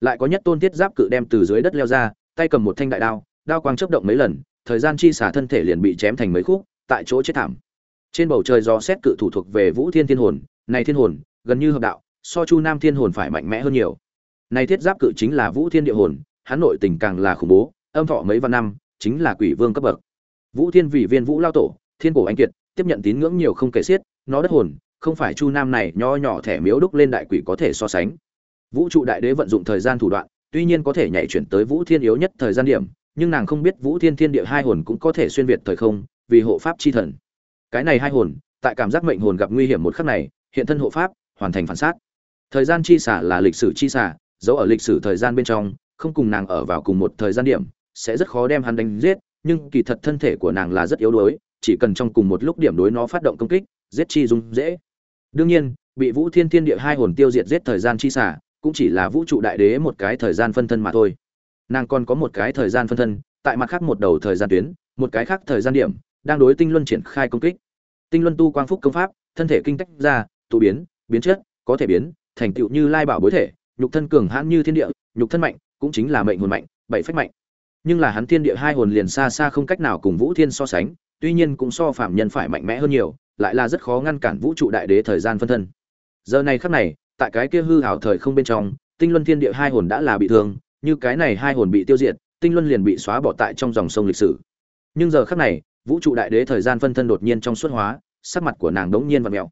S1: Lại có nhất tôn thiết giáp cự đem từ dưới đất leo ra tay cầm một thanh đại đao đao quang chớp động mấy lần, thời gian chi xả thân thể liền bị chém thành mấy khúc, tại chỗ chết thảm. Trên bầu trời do xét cự thủ thuộc về vũ thiên thiên hồn, này thiên hồn, gần như hợp đạo, so chu nam thiên hồn phải mạnh mẽ hơn nhiều. Này thiết giáp cự chính là vũ thiên địa hồn, hắn nội tình càng là khủng bố, âm thọ mấy vạn năm, chính là quỷ vương cấp bậc. Vũ thiên vị viên vũ lao tổ, thiên cổ anh kiệt, tiếp nhận tín ngưỡng nhiều không kể xiết, nó đất hồn, không phải chu nam này nho nhỏ thẻ miếu đúc lên đại quỷ có thể so sánh. Vũ trụ đại đế vận dụng thời gian thủ đoạn tuy nhiên có thể nhảy chuyển tới vũ thiên yếu nhất thời gian điểm, nhưng nàng không biết vũ thiên thiên địa hai hồn cũng có thể xuyên việt thời không, vì hộ pháp chi thần. Cái này hai hồn, tại cảm giác mệnh hồn gặp nguy hiểm một khắc này, hiện thân hộ pháp, hoàn thành phản sát. Thời gian chi xả là lịch sử chi xả giấu ở lịch sử thời gian bên trong, không cùng nàng ở vào cùng một thời gian điểm, sẽ rất khó đem hắn đánh giết, nhưng kỳ thật thân thể của nàng là rất yếu đuối, chỉ cần trong cùng một lúc điểm đối nó phát động công kích, giết chi dung dễ. Đương nhiên, bị vũ thiên thiên địa hai hồn tiêu diệt giết thời gian chi xả cũng chỉ là vũ trụ đại đế một cái thời gian phân thân mà thôi. Nàng còn có một cái thời gian phân thân, tại mặt khác một đầu thời gian tuyến, một cái khác thời gian điểm, đang đối tinh luân triển khai công kích. Tinh luân tu quang phúc công pháp, thân thể kinh tách ra, tụ biến biến chất, có thể biến, thành tựu như lai bảo bối thể, nhục thân cường hãn như thiên địa, nhục thân mạnh, cũng chính là mệnh hồn mạnh, bảy phách mạnh. Nhưng là hắn thiên địa hai hồn liền xa xa không cách nào cùng vũ thiên so sánh, tuy nhiên cũng so phạm nhân phải mạnh mẽ hơn nhiều, lại là rất khó ngăn cản vũ trụ đại đế thời gian phân thân. Giờ này khắc này tại cái kia hư hảo thời không bên trong, tinh luân thiên địa hai hồn đã là bị thương, như cái này hai hồn bị tiêu diệt, tinh luân liền bị xóa bỏ tại trong dòng sông lịch sử. Nhưng giờ khắc này, vũ trụ đại đế thời gian phân thân đột nhiên trong suốt hóa, sắc mặt của nàng đống nhiên và mèo.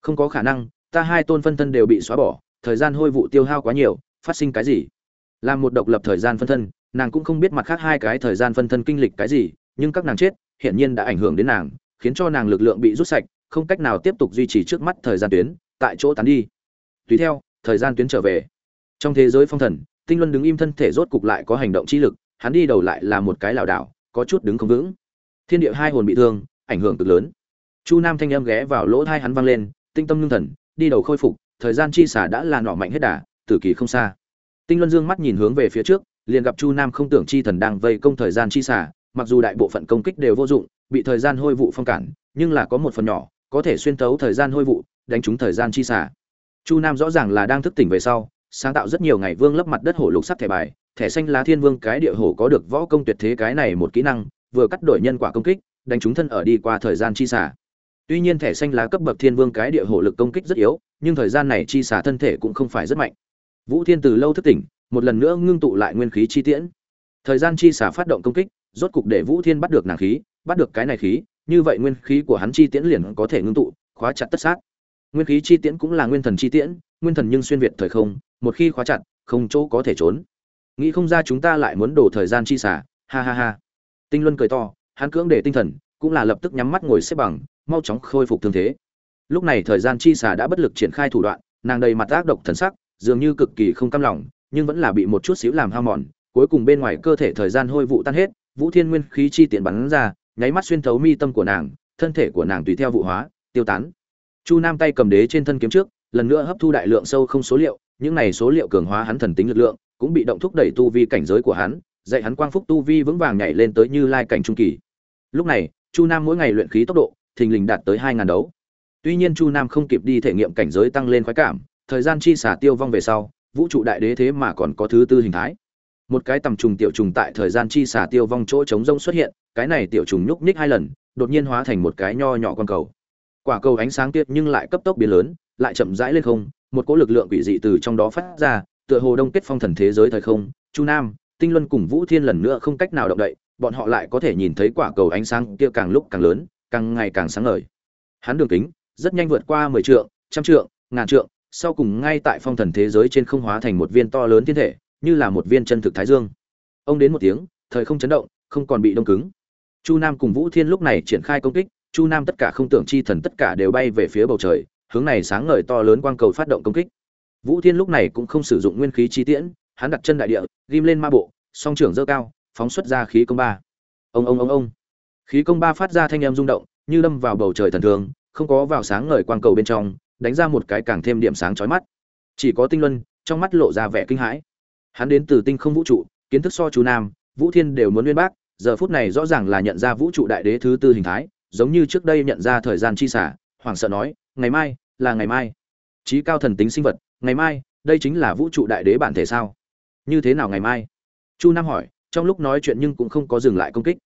S1: Không có khả năng, ta hai tôn phân thân đều bị xóa bỏ, thời gian hôi vụ tiêu hao quá nhiều, phát sinh cái gì? Làm một độc lập thời gian phân thân, nàng cũng không biết mặt khác hai cái thời gian phân thân kinh lịch cái gì, nhưng các nàng chết, hiển nhiên đã ảnh hưởng đến nàng, khiến cho nàng lực lượng bị rút sạch, không cách nào tiếp tục duy trì trước mắt thời gian tuyến, tại chỗ tán đi tùy theo, thời gian tuyến trở về. Trong thế giới phong thần, tinh luân đứng im thân thể rốt cục lại có hành động trí lực, hắn đi đầu lại là một cái lảo đảo, có chút đứng không vững. Thiên địa hai hồn bị thương, ảnh hưởng cực lớn. Chu nam thanh âm ghé vào lỗ thai hắn vang lên, tinh tâm ngưng thần, đi đầu khôi phục, thời gian chi xả đã là nọ mạnh hết đà, tử kỳ không xa. Tinh luân dương mắt nhìn hướng về phía trước, liền gặp chu nam không tưởng chi thần đang vây công thời gian chi xả, mặc dù đại bộ phận công kích đều vô dụng, bị thời gian hôi vụ phong cản, nhưng là có một phần nhỏ, có thể xuyên tấu thời gian hôi vụ, đánh trúng thời gian chi xả chu nam rõ ràng là đang thức tỉnh về sau, sáng tạo rất nhiều ngày vương lấp mặt đất hổ lục sắc thẻ bài, thẻ xanh lá thiên vương cái địa hổ có được võ công tuyệt thế cái này một kỹ năng, vừa cắt đổi nhân quả công kích, đánh chúng thân ở đi qua thời gian chi xả. Tuy nhiên thẻ xanh lá cấp bậc thiên vương cái địa hổ lực công kích rất yếu, nhưng thời gian này chi xả thân thể cũng không phải rất mạnh. Vũ thiên từ lâu thức tỉnh, một lần nữa ngưng tụ lại nguyên khí chi tiễn. Thời gian chi xả phát động công kích, rốt cục để vũ thiên bắt được nàng khí, bắt được cái này khí, như vậy nguyên khí của hắn chi tiễn liền có thể ngưng tụ, khóa chặt tất sát nguyên khí chi tiễn cũng là nguyên thần chi tiễn, nguyên thần nhưng xuyên việt thời không, một khi khóa chặt, không chỗ có thể trốn. Nghĩ không ra chúng ta lại muốn đổ thời gian chi xả, ha ha ha. Tinh luân cười to, hắn cưỡng để tinh thần, cũng là lập tức nhắm mắt ngồi xếp bằng, mau chóng khôi phục thương thế. Lúc này thời gian chi xả đã bất lực triển khai thủ đoạn, nàng đầy mặt ác độc thần sắc, dường như cực kỳ không cam lòng, nhưng vẫn là bị một chút xíu làm hao mòn, cuối cùng bên ngoài cơ thể thời gian hôi vụ tan hết, vũ thiên nguyên khí chi tiện bắn ra, nháy mắt xuyên thấu mi tâm của nàng, thân thể của nàng tùy theo vụ hóa, tiêu tán chu nam tay cầm đế trên thân kiếm trước, lần nữa hấp thu đại lượng sâu không số liệu, những này số liệu cường hóa hắn thần tính lực lượng, cũng bị động thúc đẩy tu vi cảnh giới của hắn, dạy hắn quang phúc tu vi vững vàng nhảy lên tới như lai cảnh trung kỳ. Lúc này, chu nam mỗi ngày luyện khí tốc độ, thình lình đạt tới hai ngàn đấu. Tuy nhiên chu nam không kịp đi thể nghiệm cảnh giới tăng lên khoái cảm, thời gian chi xả tiêu vong về sau, vũ trụ đại đế thế mà còn có thứ tư hình thái. Một cái tầm trùng tiểu trùng tại thời gian chi xả tiêu vong chỗ trống rông xuất hiện, cái này tiểu trùng nhúc nhích hai lần, đột nhiên hóa thành một cái nho nhỏ con cầu quả cầu ánh sáng tiết nhưng lại cấp tốc biến lớn, lại chậm rãi lên không, một cỗ lực lượng quỷ dị từ trong đó phát ra, tựa hồ đông kết phong thần thế giới thời không, chu nam, tinh luân cùng vũ thiên lần nữa không cách nào động đậy, bọn họ lại có thể nhìn thấy quả cầu ánh sáng kia càng lúc càng lớn, càng ngày càng sáng ngời. Hắn đường kính, rất nhanh vượt qua mười trượng, trăm trượng, ngàn trượng, sau cùng ngay tại phong thần thế giới trên không hóa thành một viên to lớn thiên thể, như là một viên chân thực thái dương. Ông đến một tiếng, thời không chấn động, không còn bị đông cứng. Chu nam cùng vũ thiên lúc này triển khai công kích chu nam tất cả không tưởng chi thần tất cả đều bay về phía bầu trời, hướng này sáng ngời to lớn quang cầu phát động công kích. Vũ thiên lúc này cũng không sử dụng nguyên khí chi tiễn, hắn đặt chân đại địa, ghim lên ma bộ, song trưởng dơ cao, phóng xuất ra khí công ba. Ông ông ông ông. Khí công ba phát ra thanh âm rung động, như lâm vào bầu trời thần thường, không có vào sáng ngời quang cầu bên trong, đánh ra một cái càng thêm điểm sáng chói mắt. Chỉ có tinh luân, trong mắt lộ ra vẻ kinh hãi. Hắn đến từ tinh không vũ trụ, kiến thức so chú nam, vũ thiên đều muốn nguyên bác, giờ phút này rõ ràng là nhận ra vũ trụ đại đế thứ tư hình thái giống như trước đây nhận ra thời gian chi xả, hoảng sợ nói, ngày mai, là ngày mai. Trí cao thần tính sinh vật, ngày mai, đây chính là vũ trụ đại đế bản thể sao? Như thế nào ngày mai? Chu nam hỏi, trong lúc nói chuyện nhưng cũng không có dừng lại công kích.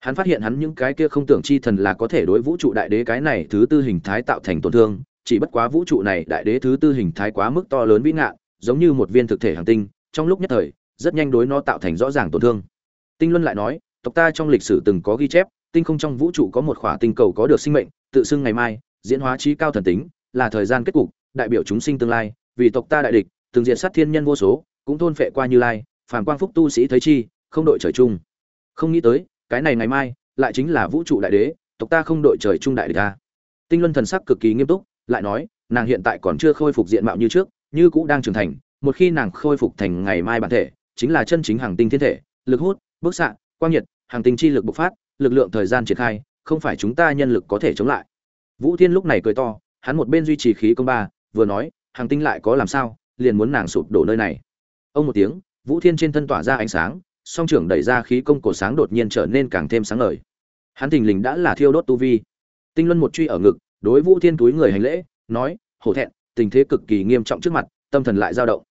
S1: Hắn phát hiện hắn những cái kia không tưởng chi thần là có thể đối vũ trụ đại đế cái này thứ tư hình thái tạo thành tổn thương, chỉ bất quá vũ trụ này đại đế thứ tư hình thái quá mức to lớn vĩ ngạn, giống như một viên thực thể hành tinh, trong lúc nhất thời, rất nhanh đối nó tạo thành rõ ràng tổn thương. Tinh luân lại nói, tộc ta trong lịch sử từng có ghi chép tinh không trong vũ trụ có một khỏa tinh cầu có được sinh mệnh, tự xưng ngày mai, diễn hóa trí cao thần tính, là thời gian kết cục, đại biểu chúng sinh tương lai, vì tộc ta đại địch, từng diện sát thiên nhân vô số, cũng thôn phệ qua như lai, phàm quang phúc tu sĩ thấy chi, không đội trời chung. Không nghĩ tới, cái này ngày mai, lại chính là vũ trụ đại đế, tộc ta không đội trời chung đại địch ta. Tinh luân thần sắc cực kỳ nghiêm túc, lại nói, nàng hiện tại còn chưa khôi phục diện mạo như trước, như cũ đang trưởng thành, một khi nàng khôi phục thành ngày mai bản thể, chính là chân chính hàng tinh thiên thể, lực hút, bức xạ, quang nhiệt, hàng tinh chi lực bộc phát lực lượng thời gian triển khai, không phải chúng ta nhân lực có thể chống lại. Vũ thiên lúc này cười to, hắn một bên duy trì khí công ba, vừa nói, hàng tinh lại có làm sao? Liền muốn nàng sụp đổ nơi này. Ông một tiếng, vũ thiên trên thân tỏa ra ánh sáng, song trưởng đẩy ra khí công cổ sáng đột nhiên trở nên càng thêm sáng ngời. Hắn thình lình đã là thiêu đốt tu vi. Tinh luân một truy ở ngực, đối vũ thiên túi người hành lễ, nói, hổ thẹn, tình thế cực kỳ nghiêm trọng trước mặt, tâm thần lại dao động.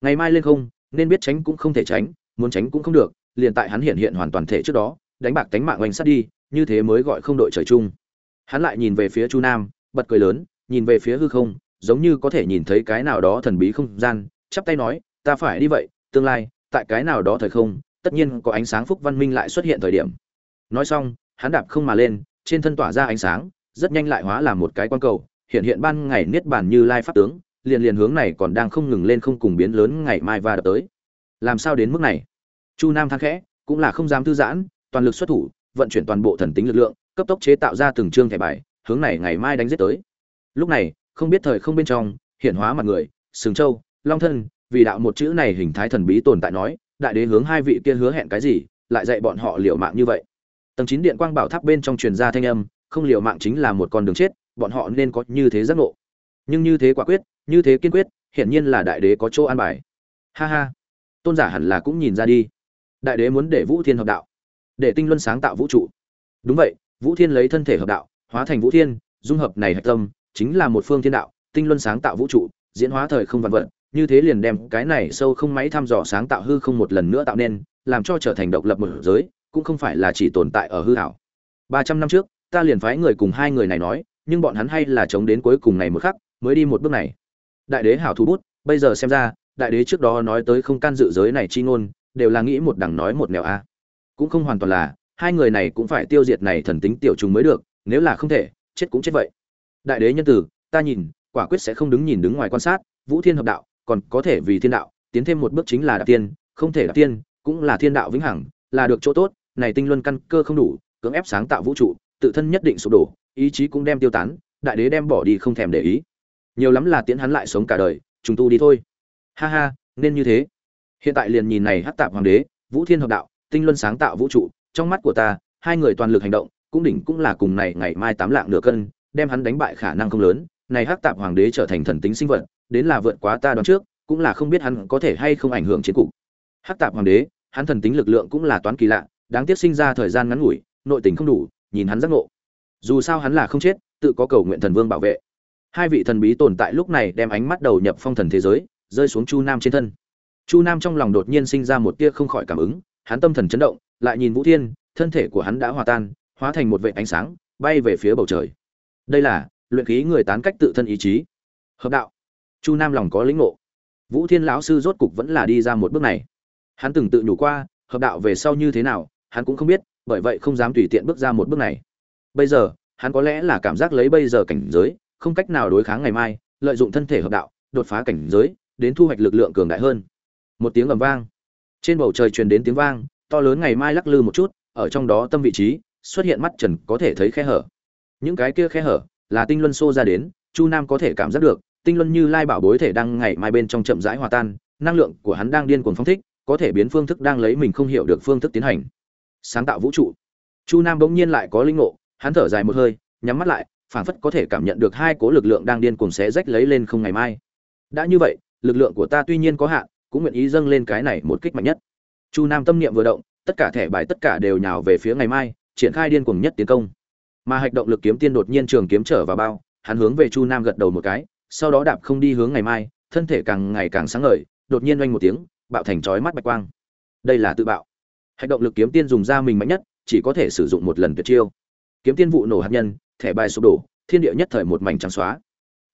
S1: Ngày mai lên không, nên biết tránh cũng không thể tránh, muốn tránh cũng không được, liền tại hắn hiện hiện hoàn toàn thể trước đó đánh bạc tánh mạng oanh sát đi, như thế mới gọi không đội trời chung. Hắn lại nhìn về phía chu nam, bật cười lớn, nhìn về phía hư không, giống như có thể nhìn thấy cái nào đó thần bí không gian, chắp tay nói, ta phải đi vậy, tương lai, tại cái nào đó thời không, tất nhiên có ánh sáng phúc văn minh lại xuất hiện thời điểm. Nói xong, hắn đạp không mà lên, trên thân tỏa ra ánh sáng, rất nhanh lại hóa làm một cái quan cầu, hiện hiện ban ngày niết bàn như lai pháp tướng, liền liền hướng này còn đang không ngừng lên không cùng biến lớn ngày mai và đập tới. Làm sao đến mức này? Chu nam thang khẽ, cũng là không dám thư giãn toàn lực xuất thủ, vận chuyển toàn bộ thần tính lực lượng, cấp tốc chế tạo ra từng chương thẻ bài, hướng này ngày mai đánh giết tới. Lúc này, không biết thời không bên trong hiện hóa mặt người, sừng châu, long thân, vì đạo một chữ này hình thái thần bí tồn tại nói, đại đế hướng hai vị kia hứa hẹn cái gì, lại dạy bọn họ liều mạng như vậy. Tầng chín điện quang bảo tháp bên trong truyền ra thanh âm, không liều mạng chính là một con đường chết, bọn họ nên có như thế giác ngộ. Nhưng như thế quả quyết, như thế kiên quyết, hiển nhiên là đại đế có chỗ an bài. Ha ha, tôn giả hẳn là cũng nhìn ra đi. Đại đế muốn để vũ thiên hợp đạo để tinh luân sáng tạo vũ trụ. Đúng vậy vũ thiên lấy thân thể hợp đạo hóa thành vũ thiên dung hợp này hạch tâm chính là một phương thiên đạo tinh luân sáng tạo vũ trụ diễn hóa thời không vạn vật, như thế liền đem cái này sâu không máy thăm dò sáng tạo hư không một lần nữa tạo nên làm cho trở thành độc lập một giới cũng không phải là chỉ tồn tại ở hư hảo ba trăm năm trước ta liền phái người cùng hai người này nói nhưng bọn hắn hay là chống đến cuối cùng này một khắc mới đi một bước này. Đại đế hảo thú bút bây giờ xem ra đại đế trước đó nói tới không can dự giới này chi ngôn đều là nghĩ một đằng nói một nẻo a cũng không hoàn toàn là, hai người này cũng phải tiêu diệt này thần tính tiểu trùng mới được, nếu là không thể, chết cũng chết vậy. Đại đế nhân tử, ta nhìn, quả quyết sẽ không đứng nhìn đứng ngoài quan sát, vũ thiên hợp đạo, còn có thể vì thiên đạo, tiến thêm một bước chính là đạp tiên, không thể đạp tiên, cũng là thiên đạo vĩnh hằng, là được chỗ tốt, này tinh luân căn cơ không đủ, cưỡng ép sáng tạo vũ trụ, tự thân nhất định sụp đổ, ý chí cũng đem tiêu tán, đại đế đem bỏ đi không thèm để ý. Nhiều lắm là tiến hắn lại sống cả đời chúng tu đi thôi. Ha ha, nên như thế. Hiện tại liền nhìn này hắc tạp hoàng đế, vũ thiên hợp đạo tinh luân sáng tạo vũ trụ, trong mắt của ta, hai người toàn lực hành động, cũng đỉnh cũng là cùng này ngày mai tám lạng nửa cân, đem hắn đánh bại khả năng không lớn, này hắc tạp hoàng đế trở thành thần tính sinh vật, đến là vượt quá ta đoán trước, cũng là không biết hắn có thể hay không ảnh hưởng chiến cục. Hắc tạp hoàng đế, hắn thần tính lực lượng cũng là toán kỳ lạ, đáng tiếc sinh ra thời gian ngắn ngủi, nội tình không đủ, nhìn hắn giác ngộ. Dù sao hắn là không chết, tự có cầu nguyện thần vương bảo vệ. Hai vị thần bí tồn tại lúc này đem ánh mắt đầu nhập phong thần thế giới, rơi xuống chu nam trên thân. Chu nam trong lòng đột nhiên sinh ra một tia không khỏi cảm ứng hắn tâm thần chấn động, lại nhìn vũ thiên, thân thể của hắn đã hòa tan, hóa thành một vệ ánh sáng, bay về phía bầu trời. Đây là, luyện khí người tán cách tự thân ý chí. Hợp đạo. Chu nam lòng có lĩnh ngộ. Vũ thiên lão sư rốt cục vẫn là đi ra một bước này. Hắn từng tự nhủ qua, hợp đạo về sau như thế nào, hắn cũng không biết, bởi vậy không dám tùy tiện bước ra một bước này. Bây giờ, hắn có lẽ là cảm giác lấy bây giờ cảnh giới, không cách nào đối kháng ngày mai, lợi dụng thân thể hợp đạo, đột phá cảnh giới, đến thu hoạch lực lượng cường đại hơn. Một tiếng ầm vang trên bầu trời truyền đến tiếng vang, to lớn ngày mai lắc lư một chút, ở trong đó tâm vị trí, xuất hiện mắt trần có thể thấy khe hở. Những cái kia khe hở, là tinh luân xô ra đến, chu nam có thể cảm giác được, tinh luân như lai bảo bối thể đang ngày mai bên trong chậm rãi hòa tan, năng lượng của hắn đang điên cuồng phong thích, có thể biến phương thức đang lấy mình không hiểu được phương thức tiến hành. Sáng tạo vũ trụ. Chu nam bỗng nhiên lại có linh ngộ, hắn thở dài một hơi, nhắm mắt lại, phảng phất có thể cảm nhận được hai cố lực lượng đang điên cuồng xé rách lấy lên không ngày mai. Đã như vậy, lực lượng của ta tuy nhiên có hạn cũng nguyện ý dâng lên cái này một kích mạnh nhất. Chu nam tâm niệm vừa động, tất cả thẻ bài tất cả đều nhào về phía ngày mai, triển khai điên cuồng nhất tiến công. Mà hạch động lực kiếm tiên đột nhiên trường kiếm trở vào bao, hắn hướng về chu nam gật đầu một cái, sau đó đạp không đi hướng ngày mai, thân thể càng ngày càng sáng ngời, đột nhiên oanh một tiếng, bạo thành chói mắt bạch quang. Đây là tự bạo. Hạch động lực kiếm tiên dùng ra mình mạnh nhất, chỉ có thể sử dụng một lần tuyệt chiêu. Kiếm tiên vụ nổ hạt nhân, thẻ bài sụp đổ, thiên địa nhất thời một mảnh trắng xóa.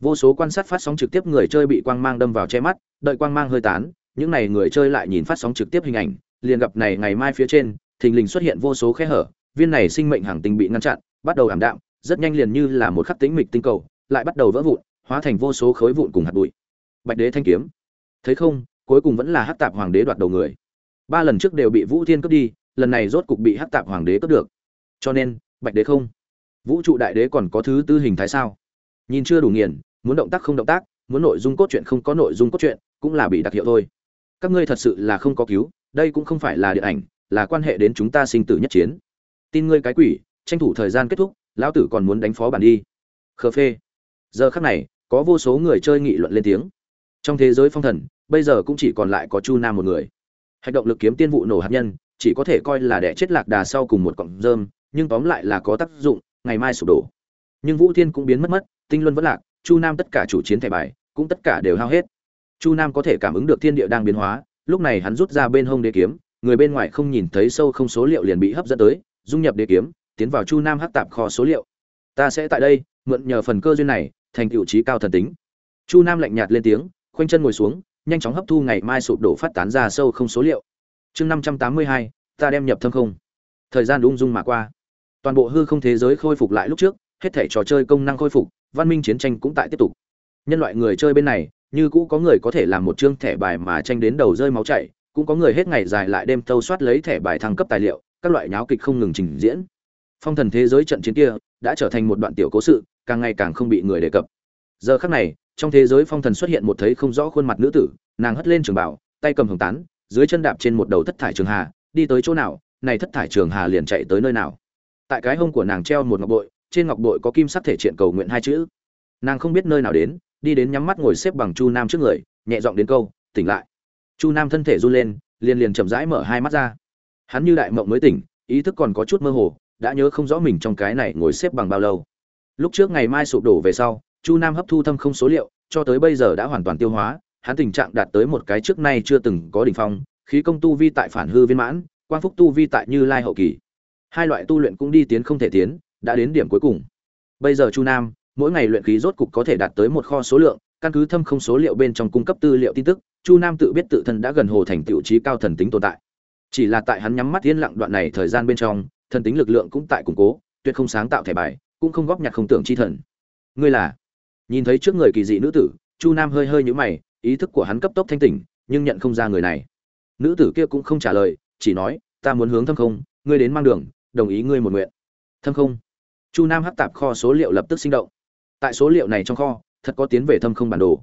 S1: Vô số quan sát phát sóng trực tiếp người chơi bị quang mang đâm vào che mắt, đợi quang mang hơi tán những này người chơi lại nhìn phát sóng trực tiếp hình ảnh, liền gặp này ngày mai phía trên, thình lình xuất hiện vô số khe hở, viên này sinh mệnh hàng tinh bị ngăn chặn, bắt đầu ảm đạm, rất nhanh liền như là một khắc tĩnh mịch tinh cầu, lại bắt đầu vỡ vụn, hóa thành vô số khối vụn cùng hạt bụi. Bạch đế thanh kiếm. Thấy không, cuối cùng vẫn là hắc tạp hoàng đế đoạt đầu người. Ba lần trước đều bị vũ thiên cướp đi, lần này rốt cục bị hắc tạp hoàng đế cướp được. Cho nên, bạch đế không. Vũ trụ đại đế còn có thứ tư hình thái sao? Nhìn chưa đủ nghiền, muốn động tác không động tác, muốn nội dung cốt truyện không có nội dung cốt truyện, cũng là bị đặc hiệu thôi các ngươi thật sự là không có cứu, đây cũng không phải là điện ảnh, là quan hệ đến chúng ta sinh tử nhất chiến. Tin ngươi cái quỷ, tranh thủ thời gian kết thúc, lão tử còn muốn đánh phó bản đi. Khờ phê. Giờ khắc này, có vô số người chơi nghị luận lên tiếng. Trong thế giới phong thần, bây giờ cũng chỉ còn lại có chu nam một người. Hành động lực kiếm tiên vụ nổ hạt nhân, chỉ có thể coi là đẻ chết lạc đà sau cùng một cọng rơm, nhưng tóm lại là có tác dụng, ngày mai sụp đổ. Nhưng vũ thiên cũng biến mất mất, tinh luân vẫn lạc, chu nam tất cả chủ chiến thẻ bài, cũng tất cả đều hao hết chu nam có thể cảm ứng được thiên địa đang biến hóa, lúc này hắn rút ra bên hông đế kiếm, người bên ngoài không nhìn thấy sâu không số liệu liền bị hấp dẫn tới, dung nhập đế kiếm, tiến vào chu nam hắc tạp kho số liệu. Ta sẽ tại đây, mượn nhờ phần cơ duyên này, thành tựu trí cao thần tính. Chu nam lạnh nhạt lên tiếng, khoanh chân ngồi xuống, nhanh chóng hấp thu ngày mai sụp đổ phát tán ra sâu không số liệu. Chương năm trăm tám mươi hai, ta đem nhập thâm không. Thời gian ung dung mà qua. Toàn bộ hư không thế giới khôi phục lại lúc trước, hết thể trò chơi công năng khôi phục, văn minh chiến tranh cũng tại tiếp tục. Nhân loại người chơi bên này như cũ có người có thể làm một chương thẻ bài mà tranh đến đầu rơi máu chảy, cũng có người hết ngày dài lại đêm thâu soát lấy thẻ bài thăng cấp tài liệu, các loại nháo kịch không ngừng trình diễn. Phong thần thế giới trận chiến kia đã trở thành một đoạn tiểu cố sự, càng ngày càng không bị người đề cập. Giờ khắc này, trong thế giới phong thần xuất hiện một thấy không rõ khuôn mặt nữ tử, nàng hất lên trường bảo, tay cầm hồng tán, dưới chân đạp trên một đầu thất thải trường hà, đi tới chỗ nào, này thất thải trường hà liền chạy tới nơi nào. Tại cái hông của nàng treo một ngọc bội, trên ngọc bội có kim sắc thể triện cầu nguyện hai chữ. Nàng không biết nơi nào đến đi đến nhắm mắt ngồi xếp bằng chu nam trước người, nhẹ giọng đến câu, tỉnh lại. Chu nam thân thể run lên, liền liền chậm rãi mở hai mắt ra. Hắn như đại mộng mới tỉnh, ý thức còn có chút mơ hồ, đã nhớ không rõ mình trong cái này ngồi xếp bằng bao lâu. Lúc trước ngày mai sụp đổ về sau, chu nam hấp thu thâm không số liệu, cho tới bây giờ đã hoàn toàn tiêu hóa, hắn tình trạng đạt tới một cái trước nay chưa từng có đỉnh phong, khí công tu vi tại phản hư viên mãn, quang phúc tu vi tại như lai hậu kỳ. Hai loại tu luyện cũng đi tiến không thể tiến, đã đến điểm cuối cùng. Bây giờ chu nam mỗi ngày luyện khí rốt cục có thể đạt tới một kho số lượng, căn cứ thâm không số liệu bên trong cung cấp tư liệu tin tức, chu nam tự biết tự thân đã gần hồ thành tựu trí cao thần tính tồn tại. Chỉ là tại hắn nhắm mắt yên lặng đoạn này thời gian bên trong, thần tính lực lượng cũng tại củng cố, tuyệt không sáng tạo thẻ bài, cũng không góp nhặt không tưởng chi thần. Ngươi là? Nhìn thấy trước người kỳ dị nữ tử, chu nam hơi hơi nhũ mày, ý thức của hắn cấp tốc thanh tỉnh, nhưng nhận không ra người này. Nữ tử kia cũng không trả lời, chỉ nói, ta muốn hướng thâm không, ngươi đến mang đường, đồng ý ngươi một nguyện. Thâm không? Chu nam hắc tạp kho số liệu lập tức sinh động tại số liệu này trong kho, thật có tiến về thâm không bản đồ.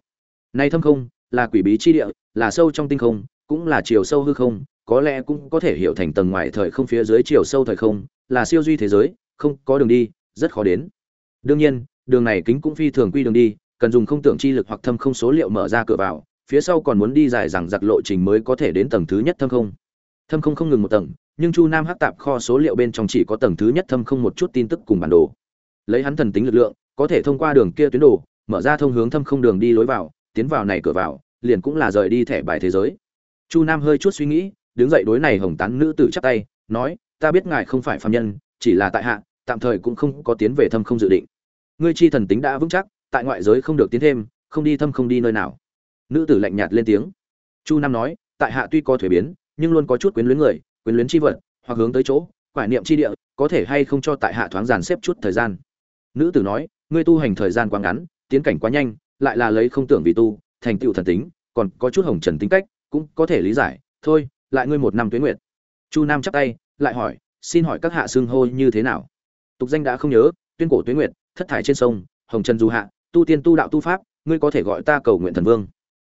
S1: Nay thâm không là quỷ bí chi địa, là sâu trong tinh không, cũng là chiều sâu hư không, có lẽ cũng có thể hiểu thành tầng ngoài thời không phía dưới chiều sâu thời không, là siêu duy thế giới, không có đường đi, rất khó đến. Đương nhiên, đường này kính cũng phi thường quy đường đi, cần dùng không tưởng chi lực hoặc thâm không số liệu mở ra cửa vào, phía sau còn muốn đi dài rằng giặc lộ trình mới có thể đến tầng thứ nhất thâm không. Thâm không không ngừng một tầng, nhưng chu nam hắc tạp kho số liệu bên trong chỉ có tầng thứ nhất thâm không một chút tin tức cùng bản đồ. Lấy hắn thần tính lực lượng có thể thông qua đường kia tuyến đồ, mở ra thông hướng thâm không đường đi lối vào, tiến vào này cửa vào, liền cũng là rời đi thẻ bài thế giới. Chu nam hơi chút suy nghĩ, đứng dậy đối này hồng tán nữ tử chắp tay, nói, ta biết ngài không phải phạm nhân, chỉ là tại hạ, tạm thời cũng không có tiến về thâm không dự định. Ngươi chi thần tính đã vững chắc, tại ngoại giới không được tiến thêm, không đi thâm không đi nơi nào. Nữ tử lạnh nhạt lên tiếng. Chu nam nói, tại hạ tuy có thuế biến, nhưng luôn có chút quyến luyến người, quyến luyến chi vật, hoặc hướng tới chỗ, quải niệm chi địa, có thể hay không cho tại hạ thoáng giàn xếp chút thời gian. Nữ tử nói ngươi tu hành thời gian quá ngắn, tiến cảnh quá nhanh, lại là lấy không tưởng vì tu, thành tựu thần tính, còn có chút hồng trần tính cách, cũng có thể lý giải. Thôi, lại ngươi một năm tuế nguyệt. Chu nam chắp tay, lại hỏi, xin hỏi các hạ xương hô như thế nào? Tục danh đã không nhớ, tuyên cổ tuế nguyệt, thất thải trên sông, hồng trần du hạ, tu tiên tu đạo tu pháp, ngươi có thể gọi ta cầu nguyện thần vương.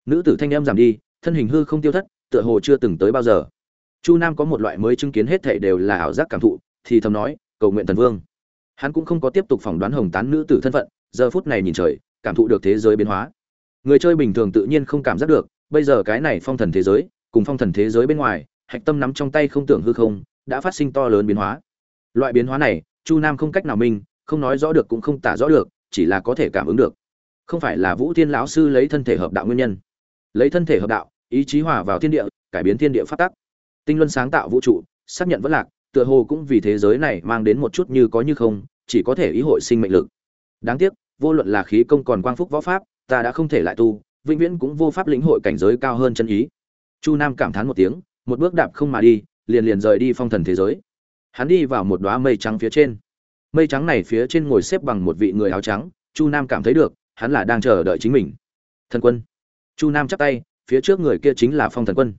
S1: Nữ tử thanh em giảm đi, thân hình hư không tiêu thất, tựa hồ chưa từng tới bao giờ. Chu nam có một loại mới chứng kiến hết thảy đều là ảo giác cảm thụ, thì thầm nói, cầu nguyện thần vương hắn cũng không có tiếp tục phỏng đoán hồng tán nữ tử thân phận, giờ phút này nhìn trời, cảm thụ được thế giới biến hóa. Người chơi bình thường tự nhiên không cảm giác được, bây giờ cái này phong thần thế giới, cùng phong thần thế giới bên ngoài, hạch tâm nắm trong tay không tưởng hư không, đã phát sinh to lớn biến hóa. Loại biến hóa này, chu nam không cách nào minh, không nói rõ được cũng không tả rõ được, chỉ là có thể cảm ứng được. Không phải là vũ thiên lão sư lấy thân thể hợp đạo nguyên nhân. Lấy thân thể hợp đạo, ý chí hòa vào thiên địa, cải biến thiên địa phát tắc. Tinh luân sáng tạo vũ trụ, xác nhận vẫn lạc tựa hồ cũng vì thế giới này mang đến một chút như có như không, chỉ có thể ý hội sinh mệnh lực. Đáng tiếc, vô luận là khí công còn quang phúc võ pháp, ta đã không thể lại tu, vĩnh viễn cũng vô pháp lĩnh hội cảnh giới cao hơn chân ý. Chu nam cảm thán một tiếng, một bước đạp không mà đi, liền liền rời đi phong thần thế giới. Hắn đi vào một đóa mây trắng phía trên. Mây trắng này phía trên ngồi xếp bằng một vị người áo trắng, chu nam cảm thấy được, hắn là đang chờ đợi chính mình. Thần quân. Chu nam chắp tay, phía trước người kia chính là phong thần quân.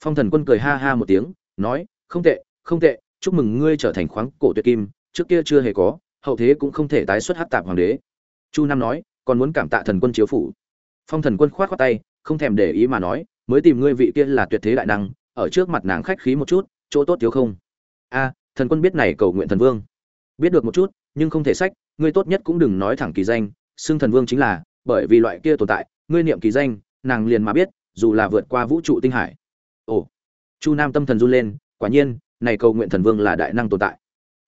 S1: Phong thần quân cười ha ha một tiếng, nói, không tệ không tệ chúc mừng ngươi trở thành khoáng cổ tuyệt kim, trước kia chưa hề có, hậu thế cũng không thể tái xuất hát tạp hoàng đế. Chu nam nói, còn muốn cảm tạ thần quân chiếu phủ. Phong thần quân khoát khoát tay, không thèm để ý mà nói, mới tìm ngươi vị kia là tuyệt thế đại năng, ở trước mặt nàng khách khí một chút, chỗ tốt thiếu không? A, thần quân biết này cầu nguyện thần vương. Biết được một chút, nhưng không thể sách, ngươi tốt nhất cũng đừng nói thẳng kỳ danh, xưng thần vương chính là, bởi vì loại kia tồn tại, ngươi niệm kỳ danh, nàng liền mà biết, dù là vượt qua vũ trụ tinh hải. Ồ. Chu nam tâm thần run lên, quả nhiên này cầu nguyện thần vương là đại năng tồn tại.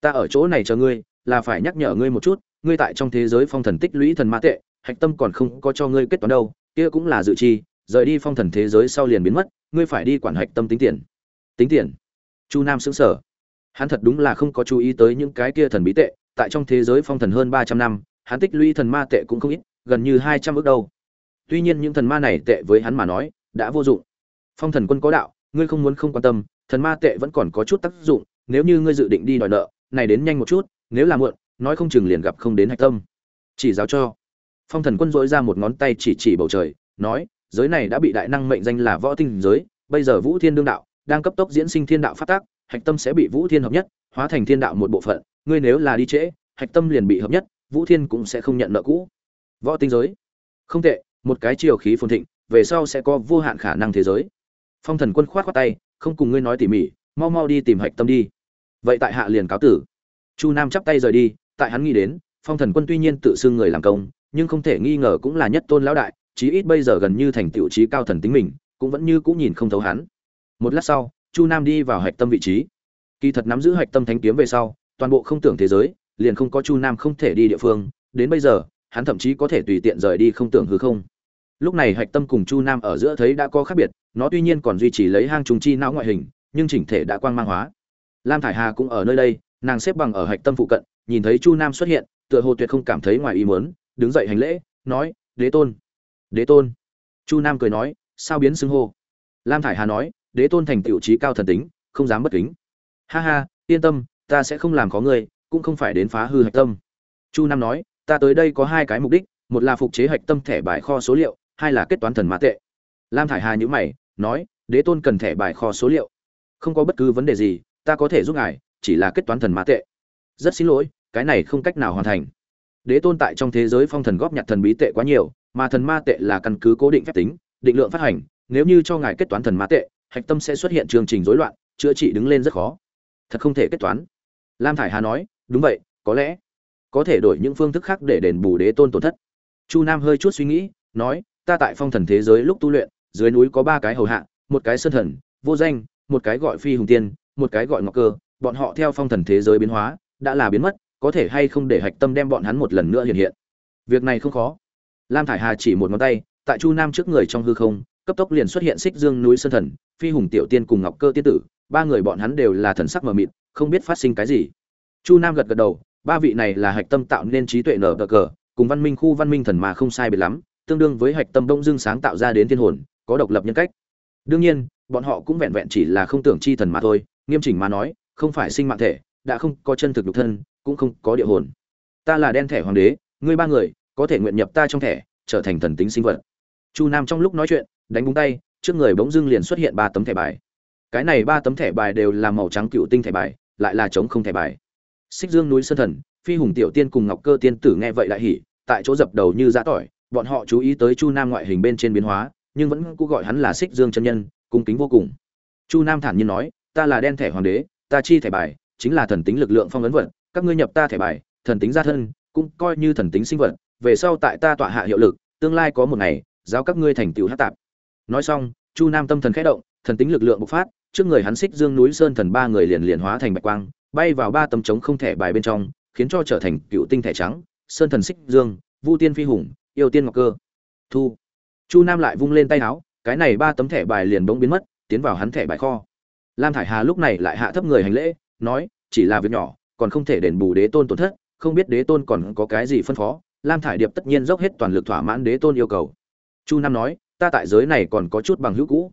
S1: Ta ở chỗ này chờ ngươi, là phải nhắc nhở ngươi một chút, ngươi tại trong thế giới phong thần tích lũy thần ma tệ, hạch tâm còn không có cho ngươi kết toán đâu, kia cũng là dự chi, rời đi phong thần thế giới sau liền biến mất, ngươi phải đi quản hạch tâm tính tiền. Tính tiền. Chu nam xứng sở hắn thật đúng là không có chú ý tới những cái kia thần bí tệ, tại trong thế giới phong thần hơn ba trăm năm, hắn tích lũy thần ma tệ cũng không ít, gần như hai trăm ước đâu. Tuy nhiên những thần ma này tệ với hắn mà nói, đã vô dụng. Phong thần quân có đạo, ngươi không muốn không quan tâm thần ma tệ vẫn còn có chút tác dụng, nếu như ngươi dự định đi đòi nợ, này đến nhanh một chút, nếu là muộn, nói không chừng liền gặp không đến hạch tâm. Chỉ giáo cho. Phong thần quân dỗi ra một ngón tay chỉ chỉ bầu trời, nói, giới này đã bị đại năng mệnh danh là võ tinh giới, bây giờ vũ thiên đương đạo đang cấp tốc diễn sinh thiên đạo phát tác, hạch tâm sẽ bị vũ thiên hợp nhất, hóa thành thiên đạo một bộ phận. Ngươi nếu là đi trễ, hạch tâm liền bị hợp nhất, vũ thiên cũng sẽ không nhận nợ cũ. Võ tinh giới. Không tệ, một cái chiều khí phồn thịnh, về sau sẽ có vô hạn khả năng thế giới. Phong thần quân khoát khoát tay không cùng ngươi nói tỉ mỉ, mau mau đi tìm hạch tâm đi. Vậy tại hạ liền cáo tử. Chu nam chắp tay rời đi, tại hắn nghĩ đến, phong thần quân tuy nhiên tự xưng người làm công, nhưng không thể nghi ngờ cũng là nhất tôn lão đại, chí ít bây giờ gần như thành tựu trí cao thần tính mình, cũng vẫn như cũng nhìn không thấu hắn. Một lát sau, chu nam đi vào hạch tâm vị trí. Kỳ thật nắm giữ hạch tâm thánh kiếm về sau, toàn bộ không tưởng thế giới, liền không có chu nam không thể đi địa phương, đến bây giờ, hắn thậm chí có thể tùy tiện rời đi không tưởng hư không. Lúc này hạch tâm cùng chu nam ở giữa thấy đã có khác biệt nó tuy nhiên còn duy trì lấy hang trùng chi não ngoại hình, nhưng chỉnh thể đã quang mang hóa. Lam thải hà cũng ở nơi đây, nàng xếp bằng ở hạch tâm phụ cận, nhìn thấy chu nam xuất hiện, tựa hồ tuyệt không cảm thấy ngoài ý muốn, đứng dậy hành lễ, nói, đế tôn đế tôn. Chu nam cười nói, sao biến xưng hô? Lam thải hà nói, đế tôn thành tiệu trí cao thần tính, không dám bất kính. Ha ha, yên tâm, ta sẽ không làm có ngươi, cũng không phải đến phá hư hạch tâm. Chu nam nói, ta tới đây có hai cái mục đích, một là phục chế hạch tâm thẻ bài kho số liệu, hai là kết toán thần mã tệ. Lam thải hà nhữ mày nói, đế tôn cần thẻ bài kho số liệu. Không có bất cứ vấn đề gì, ta có thể giúp ngài, chỉ là kết toán thần mã tệ. Rất xin lỗi, cái này không cách nào hoàn thành. Đế tôn tại trong thế giới phong thần góp nhặt thần bí tệ quá nhiều, mà thần ma tệ là căn cứ cố định phép tính, định lượng phát hành, nếu như cho ngài kết toán thần ma tệ, hạch tâm sẽ xuất hiện chương trình rối loạn, chữa trị đứng lên rất khó. Thật không thể kết toán. Lam thải hà nói, đúng vậy, có lẽ có thể đổi những phương thức khác để đền bù đế tôn tổn thất. Chu nam hơi chút suy nghĩ, nói, ta tại phong thần thế giới lúc tu luyện dưới núi có ba cái hầu hạ, một cái sơn thần, vô danh, một cái gọi phi hùng tiên, một cái gọi ngọc cơ. Bọn họ theo phong thần thế giới biến hóa, đã là biến mất, có thể hay không để hạch tâm đem bọn hắn một lần nữa hiện hiện. Việc này không khó. Lam thải hà chỉ một ngón tay, tại chu nam trước người trong hư không, cấp tốc liền xuất hiện xích dương núi sơn thần, phi hùng tiểu tiên cùng ngọc cơ tiên tử, ba người bọn hắn đều là thần sắc mờ mịt, không biết phát sinh cái gì. Chu nam gật gật đầu, ba vị này là hạch tâm tạo nên trí tuệ nở cờ, cùng văn minh khu văn minh thần mà không sai biệt lắm, tương đương với hạch tâm đông dương sáng tạo ra đến thiên hồn có độc lập nhân cách. Đương nhiên, bọn họ cũng vẹn vẹn chỉ là không tưởng chi thần mà thôi, nghiêm chỉnh mà nói, không phải sinh mạng thể, đã không có chân thực nhục thân, cũng không có địa hồn. Ta là đen thẻ hoàng đế, ngươi ba người, có thể nguyện nhập ta trong thẻ, trở thành thần tính sinh vật. Chu nam trong lúc nói chuyện, đánh búng tay, trước người bỗng dưng liền xuất hiện ba tấm thẻ bài. Cái này ba tấm thẻ bài đều là màu trắng cựu tinh thẻ bài, lại là chống không thẻ bài. Xích dương núi sơn thần, phi hùng tiểu tiên cùng ngọc cơ tiên tử nghe vậy lại hỉ, tại chỗ dập đầu như giã tỏi, bọn họ chú ý tới chu nam ngoại hình bên trên biến hóa nhưng vẫn cứ gọi hắn là xích dương chân nhân, cung kính vô cùng. Chu nam thản nhiên nói, ta là đen thẻ hoàng đế, ta chi thẻ bài chính là thần tính lực lượng phong ấn vật, các ngươi nhập ta thẻ bài, thần tính gia thân, cũng coi như thần tính sinh vật, về sau tại ta tọa hạ hiệu lực, tương lai có một ngày, giáo các ngươi thành tựu hát tạp. Nói xong, chu nam tâm thần khẽ động, thần tính lực lượng bộc phát, trước người hắn xích dương núi sơn thần ba người liền liền hóa thành bạch quang, bay vào ba tấm trống không thẻ bài bên trong, khiến cho trở thành cựu tinh thẻ trắng, sơn thần xích dương, vu tiên phi hùng, yêu tiên ngọc cơ. Thu chu nam lại vung lên tay áo, cái này ba tấm thẻ bài liền bỗng biến mất, tiến vào hắn thẻ bài kho. Lam thải hà lúc này lại hạ thấp người hành lễ, nói, chỉ là việc nhỏ, còn không thể đền bù đế tôn tổn thất, không biết đế tôn còn có cái gì phân phó. Lam thải điệp tất nhiên dốc hết toàn lực thỏa mãn đế tôn yêu cầu. Chu nam nói, ta tại giới này còn có chút bằng hữu cũ.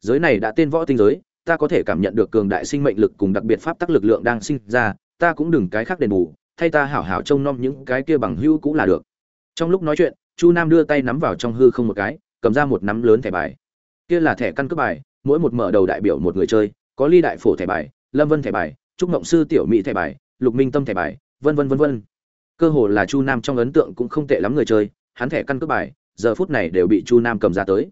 S1: Giới này đã tên võ tinh giới, ta có thể cảm nhận được cường đại sinh mệnh lực cùng đặc biệt pháp tắc lực lượng đang sinh ra, ta cũng đừng cái khác đền bù, thay ta hảo hảo trông nom những cái kia bằng hữu cũ là được. Trong lúc nói chuyện chu nam đưa tay nắm vào trong hư không một cái, cầm ra một nắm lớn thẻ bài. Kia là thẻ căn cước bài, mỗi một mở đầu đại biểu một người chơi, có ly đại phổ thẻ bài, lâm vân thẻ bài, trúc ngộng sư tiểu mỹ thẻ bài, lục minh tâm thẻ bài, vân vân vân vân. Cơ hồ là chu nam trong ấn tượng cũng không tệ lắm người chơi, hắn thẻ căn cước bài, giờ phút này đều bị chu nam cầm ra tới.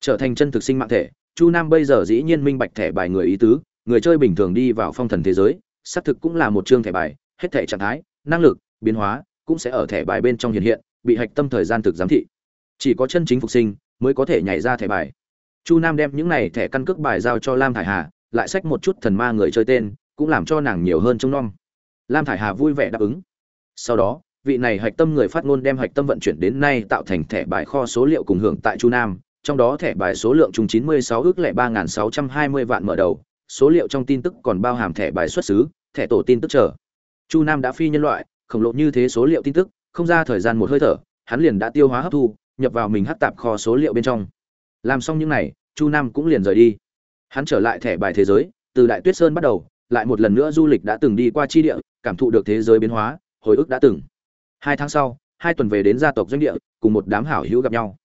S1: Trở thành chân thực sinh mạng thể chu nam bây giờ dĩ nhiên minh bạch thẻ bài người ý tứ, người chơi bình thường đi vào phong thần thế giới, xác thực cũng là một chương thẻ bài, hết thẻ trạng thái, năng lực, biến hóa, cũng sẽ ở thẻ bài bên trong hiện hiện bị hạch tâm thời gian thực giám thị. Chỉ có chân chính phục sinh mới có thể nhảy ra thẻ bài. Chu nam đem những này thẻ căn cước bài giao cho lam thải hà lại xách một chút thần ma người chơi tên cũng làm cho nàng nhiều hơn trông nom. Lam thải hà vui vẻ đáp ứng. Sau đó vị này hạch tâm người phát ngôn đem hạch tâm vận chuyển đến nay tạo thành thẻ bài kho số liệu cùng hưởng tại chu nam trong đó thẻ bài số lượng chung 96 ước lẻ 3620 vạn mở đầu, số liệu trong tin tức còn bao hàm thẻ bài xuất xứ, thẻ tổ tin tức trở Chu Nam đã phi nhân loại, khổng lồ như thế số liệu tin tức, không ra thời gian một hơi thở, hắn liền đã tiêu hóa hấp thu, nhập vào mình hắc tạp kho số liệu bên trong. Làm xong những này, Chu Nam cũng liền rời đi. Hắn trở lại thẻ bài thế giới, từ Đại Tuyết Sơn bắt đầu, lại một lần nữa du lịch đã từng đi qua chi địa, cảm thụ được thế giới biến hóa, hồi ức đã từng. Hai tháng sau, hai tuần về đến gia tộc doanh địa, cùng một đám hảo hữu gặp nhau.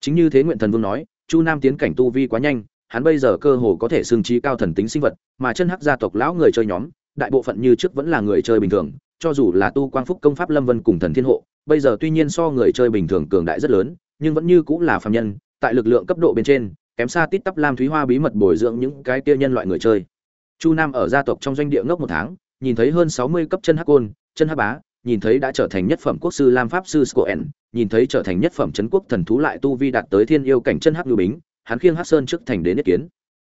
S1: Chính như thế Nguyện Thần Vương nói, Chu Nam tiến cảnh tu vi quá nhanh, hắn bây giờ cơ hồ có thể xưng trí cao thần tính sinh vật, mà chân hắc gia tộc lão người chơi nhóm, đại bộ phận như trước vẫn là người chơi bình thường, cho dù là tu quang phúc công pháp Lâm Vân cùng thần thiên hộ, bây giờ tuy nhiên so người chơi bình thường cường đại rất lớn, nhưng vẫn như cũng là phàm nhân, tại lực lượng cấp độ bên trên, kém xa tít tắp Lam Thúy Hoa bí mật bồi dưỡng những cái kia nhân loại người chơi. Chu Nam ở gia tộc trong doanh địa ngốc một tháng, nhìn thấy hơn 60 cấp chân hắc côn, chân hắc bá, nhìn thấy đã trở thành nhất phẩm quốc sư Lam pháp sư Scoen, nhìn thấy trở thành nhất phẩm trấn quốc thần thú lại tu vi đạt tới thiên yêu cảnh chân hắc lưu bính, hắn khiêng Hắc Sơn trước thành đến nhất kiến.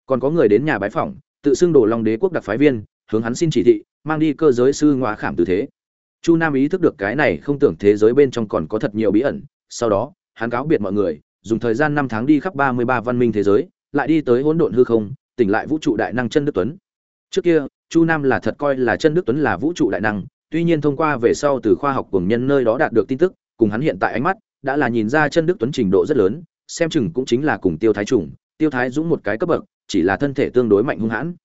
S1: Còn có người đến nhà bái phỏng, tự xưng đồ Long Đế quốc đặc phái viên, hướng hắn xin chỉ thị, mang đi cơ giới sư ngoa khảm tư thế. Chu Nam ý thức được cái này không tưởng thế giới bên trong còn có thật nhiều bí ẩn, sau đó, hắn cáo biệt mọi người, dùng thời gian năm tháng đi khắp 33 văn minh thế giới, lại đi tới hỗn độn hư không, tỉnh lại vũ trụ đại năng chân Đức Tuấn. Trước kia, Chu Nam là thật coi là chân Đức Tuấn là vũ trụ đại năng, tuy nhiên thông qua về sau từ khoa học cường nhân nơi đó đạt được tin tức, cùng hắn hiện tại ánh mắt, đã là nhìn ra chân Đức Tuấn trình độ rất lớn, xem chừng cũng chính là cùng Tiêu Thái Trùng, Tiêu Thái Dũng một cái cấp bậc, chỉ là thân thể tương đối mạnh hung hãn.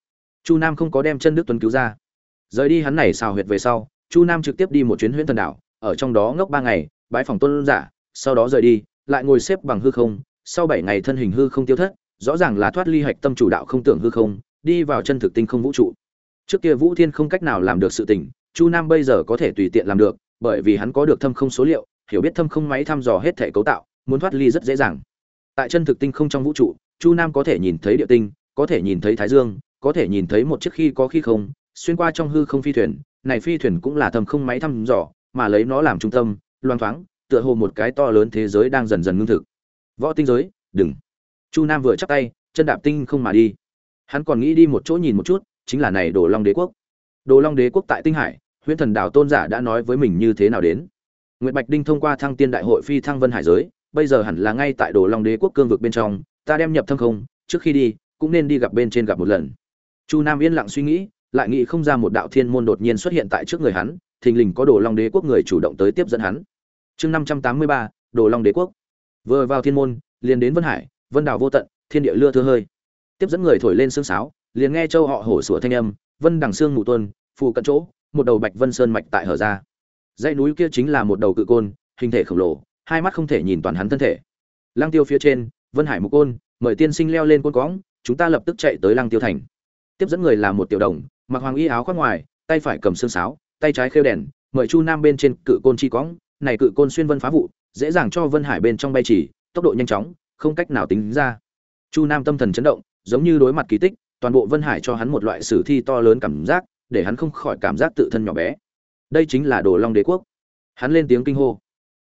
S1: Chu Nam không có đem chân Đức Tuấn cứu ra. Rời đi hắn này xào huyệt về sau, Chu Nam trực tiếp đi một chuyến Huyễn Thần đảo, ở trong đó ngốc ba ngày, bái phòng tôn giả, sau đó rời đi, lại ngồi xếp bằng hư không, sau bảy ngày thân hình hư không tiêu thất, rõ ràng là thoát ly hạch tâm chủ đạo không tưởng hư không, đi vào chân thực tinh không vũ trụ. Trước kia Vũ Thiên không cách nào làm được sự tình, Chu Nam bây giờ có thể tùy tiện làm được, bởi vì hắn có được thâm không số liệu, hiểu biết thâm không máy thăm dò hết thể cấu tạo, muốn thoát ly rất dễ dàng. Tại chân thực tinh không trong vũ trụ, Chu Nam có thể nhìn thấy địa tinh, có thể nhìn thấy thái dương, có thể nhìn thấy một chiếc khi có khi không, xuyên qua trong hư không phi thuyền, này phi thuyền cũng là thâm không máy thăm dò, mà lấy nó làm trung tâm, loan thoáng, tựa hồ một cái to lớn thế giới đang dần dần ngưng thực. Võ tinh giới, đừng. Chu Nam vừa chắp tay, chân đạp tinh không mà đi. Hắn còn nghĩ đi một chỗ nhìn một chút, chính là này Đồ Long Đế quốc. Đồ Long Đế quốc tại Tinh Hải, Huyễn Thần Đảo tôn giả đã nói với mình như thế nào đến. Nguyệt Bạch Đinh thông qua Thăng Tiên Đại hội phi thăng Vân Hải giới, bây giờ hẳn là ngay tại Đồ Long Đế quốc cương vực bên trong, ta đem nhập thâm không, trước khi đi, cũng nên đi gặp bên trên gặp một lần. Chu Nam yên lặng suy nghĩ, lại nghĩ không ra một đạo thiên môn đột nhiên xuất hiện tại trước người hắn, thình lình có Đồ Long Đế quốc người chủ động tới tiếp dẫn hắn. Chương 583, Đồ Long Đế quốc. Vừa vào thiên môn, liền đến Vân Hải, Vân Đảo vô tận, thiên địa lưa thưa hơi. Tiếp dẫn người thổi lên sương sáo, liền nghe châu họ hổ sủa thanh âm, Vân Đằng xương mù tuần phù cận chỗ, một đầu Bạch Vân Sơn mạch tại hở ra. Dãy núi kia chính là một đầu cự côn, hình thể khổng lồ, hai mắt không thể nhìn toàn hắn thân thể. Lăng Tiêu phía trên, Vân Hải mục côn, mời tiên sinh leo lên côn cõng, chúng ta lập tức chạy tới Lăng Tiêu thành. Tiếp dẫn người là một tiểu đồng, mặc hoàng y áo khoác ngoài, tay phải cầm xương sáo, tay trái khêu đèn, mời Chu Nam bên trên cự côn chi cõng, này cự côn xuyên vân phá vụ, dễ dàng cho Vân Hải bên trong bay chỉ, tốc độ nhanh chóng, không cách nào tính ra. Chu Nam tâm thần chấn động, giống như đối mặt kỳ tích, toàn bộ Vân Hải cho hắn một loại sử thi to lớn cảm giác, để hắn không khỏi cảm giác tự thân nhỏ bé. Đây chính là Đồ Long Đế quốc. Hắn lên tiếng kinh hô.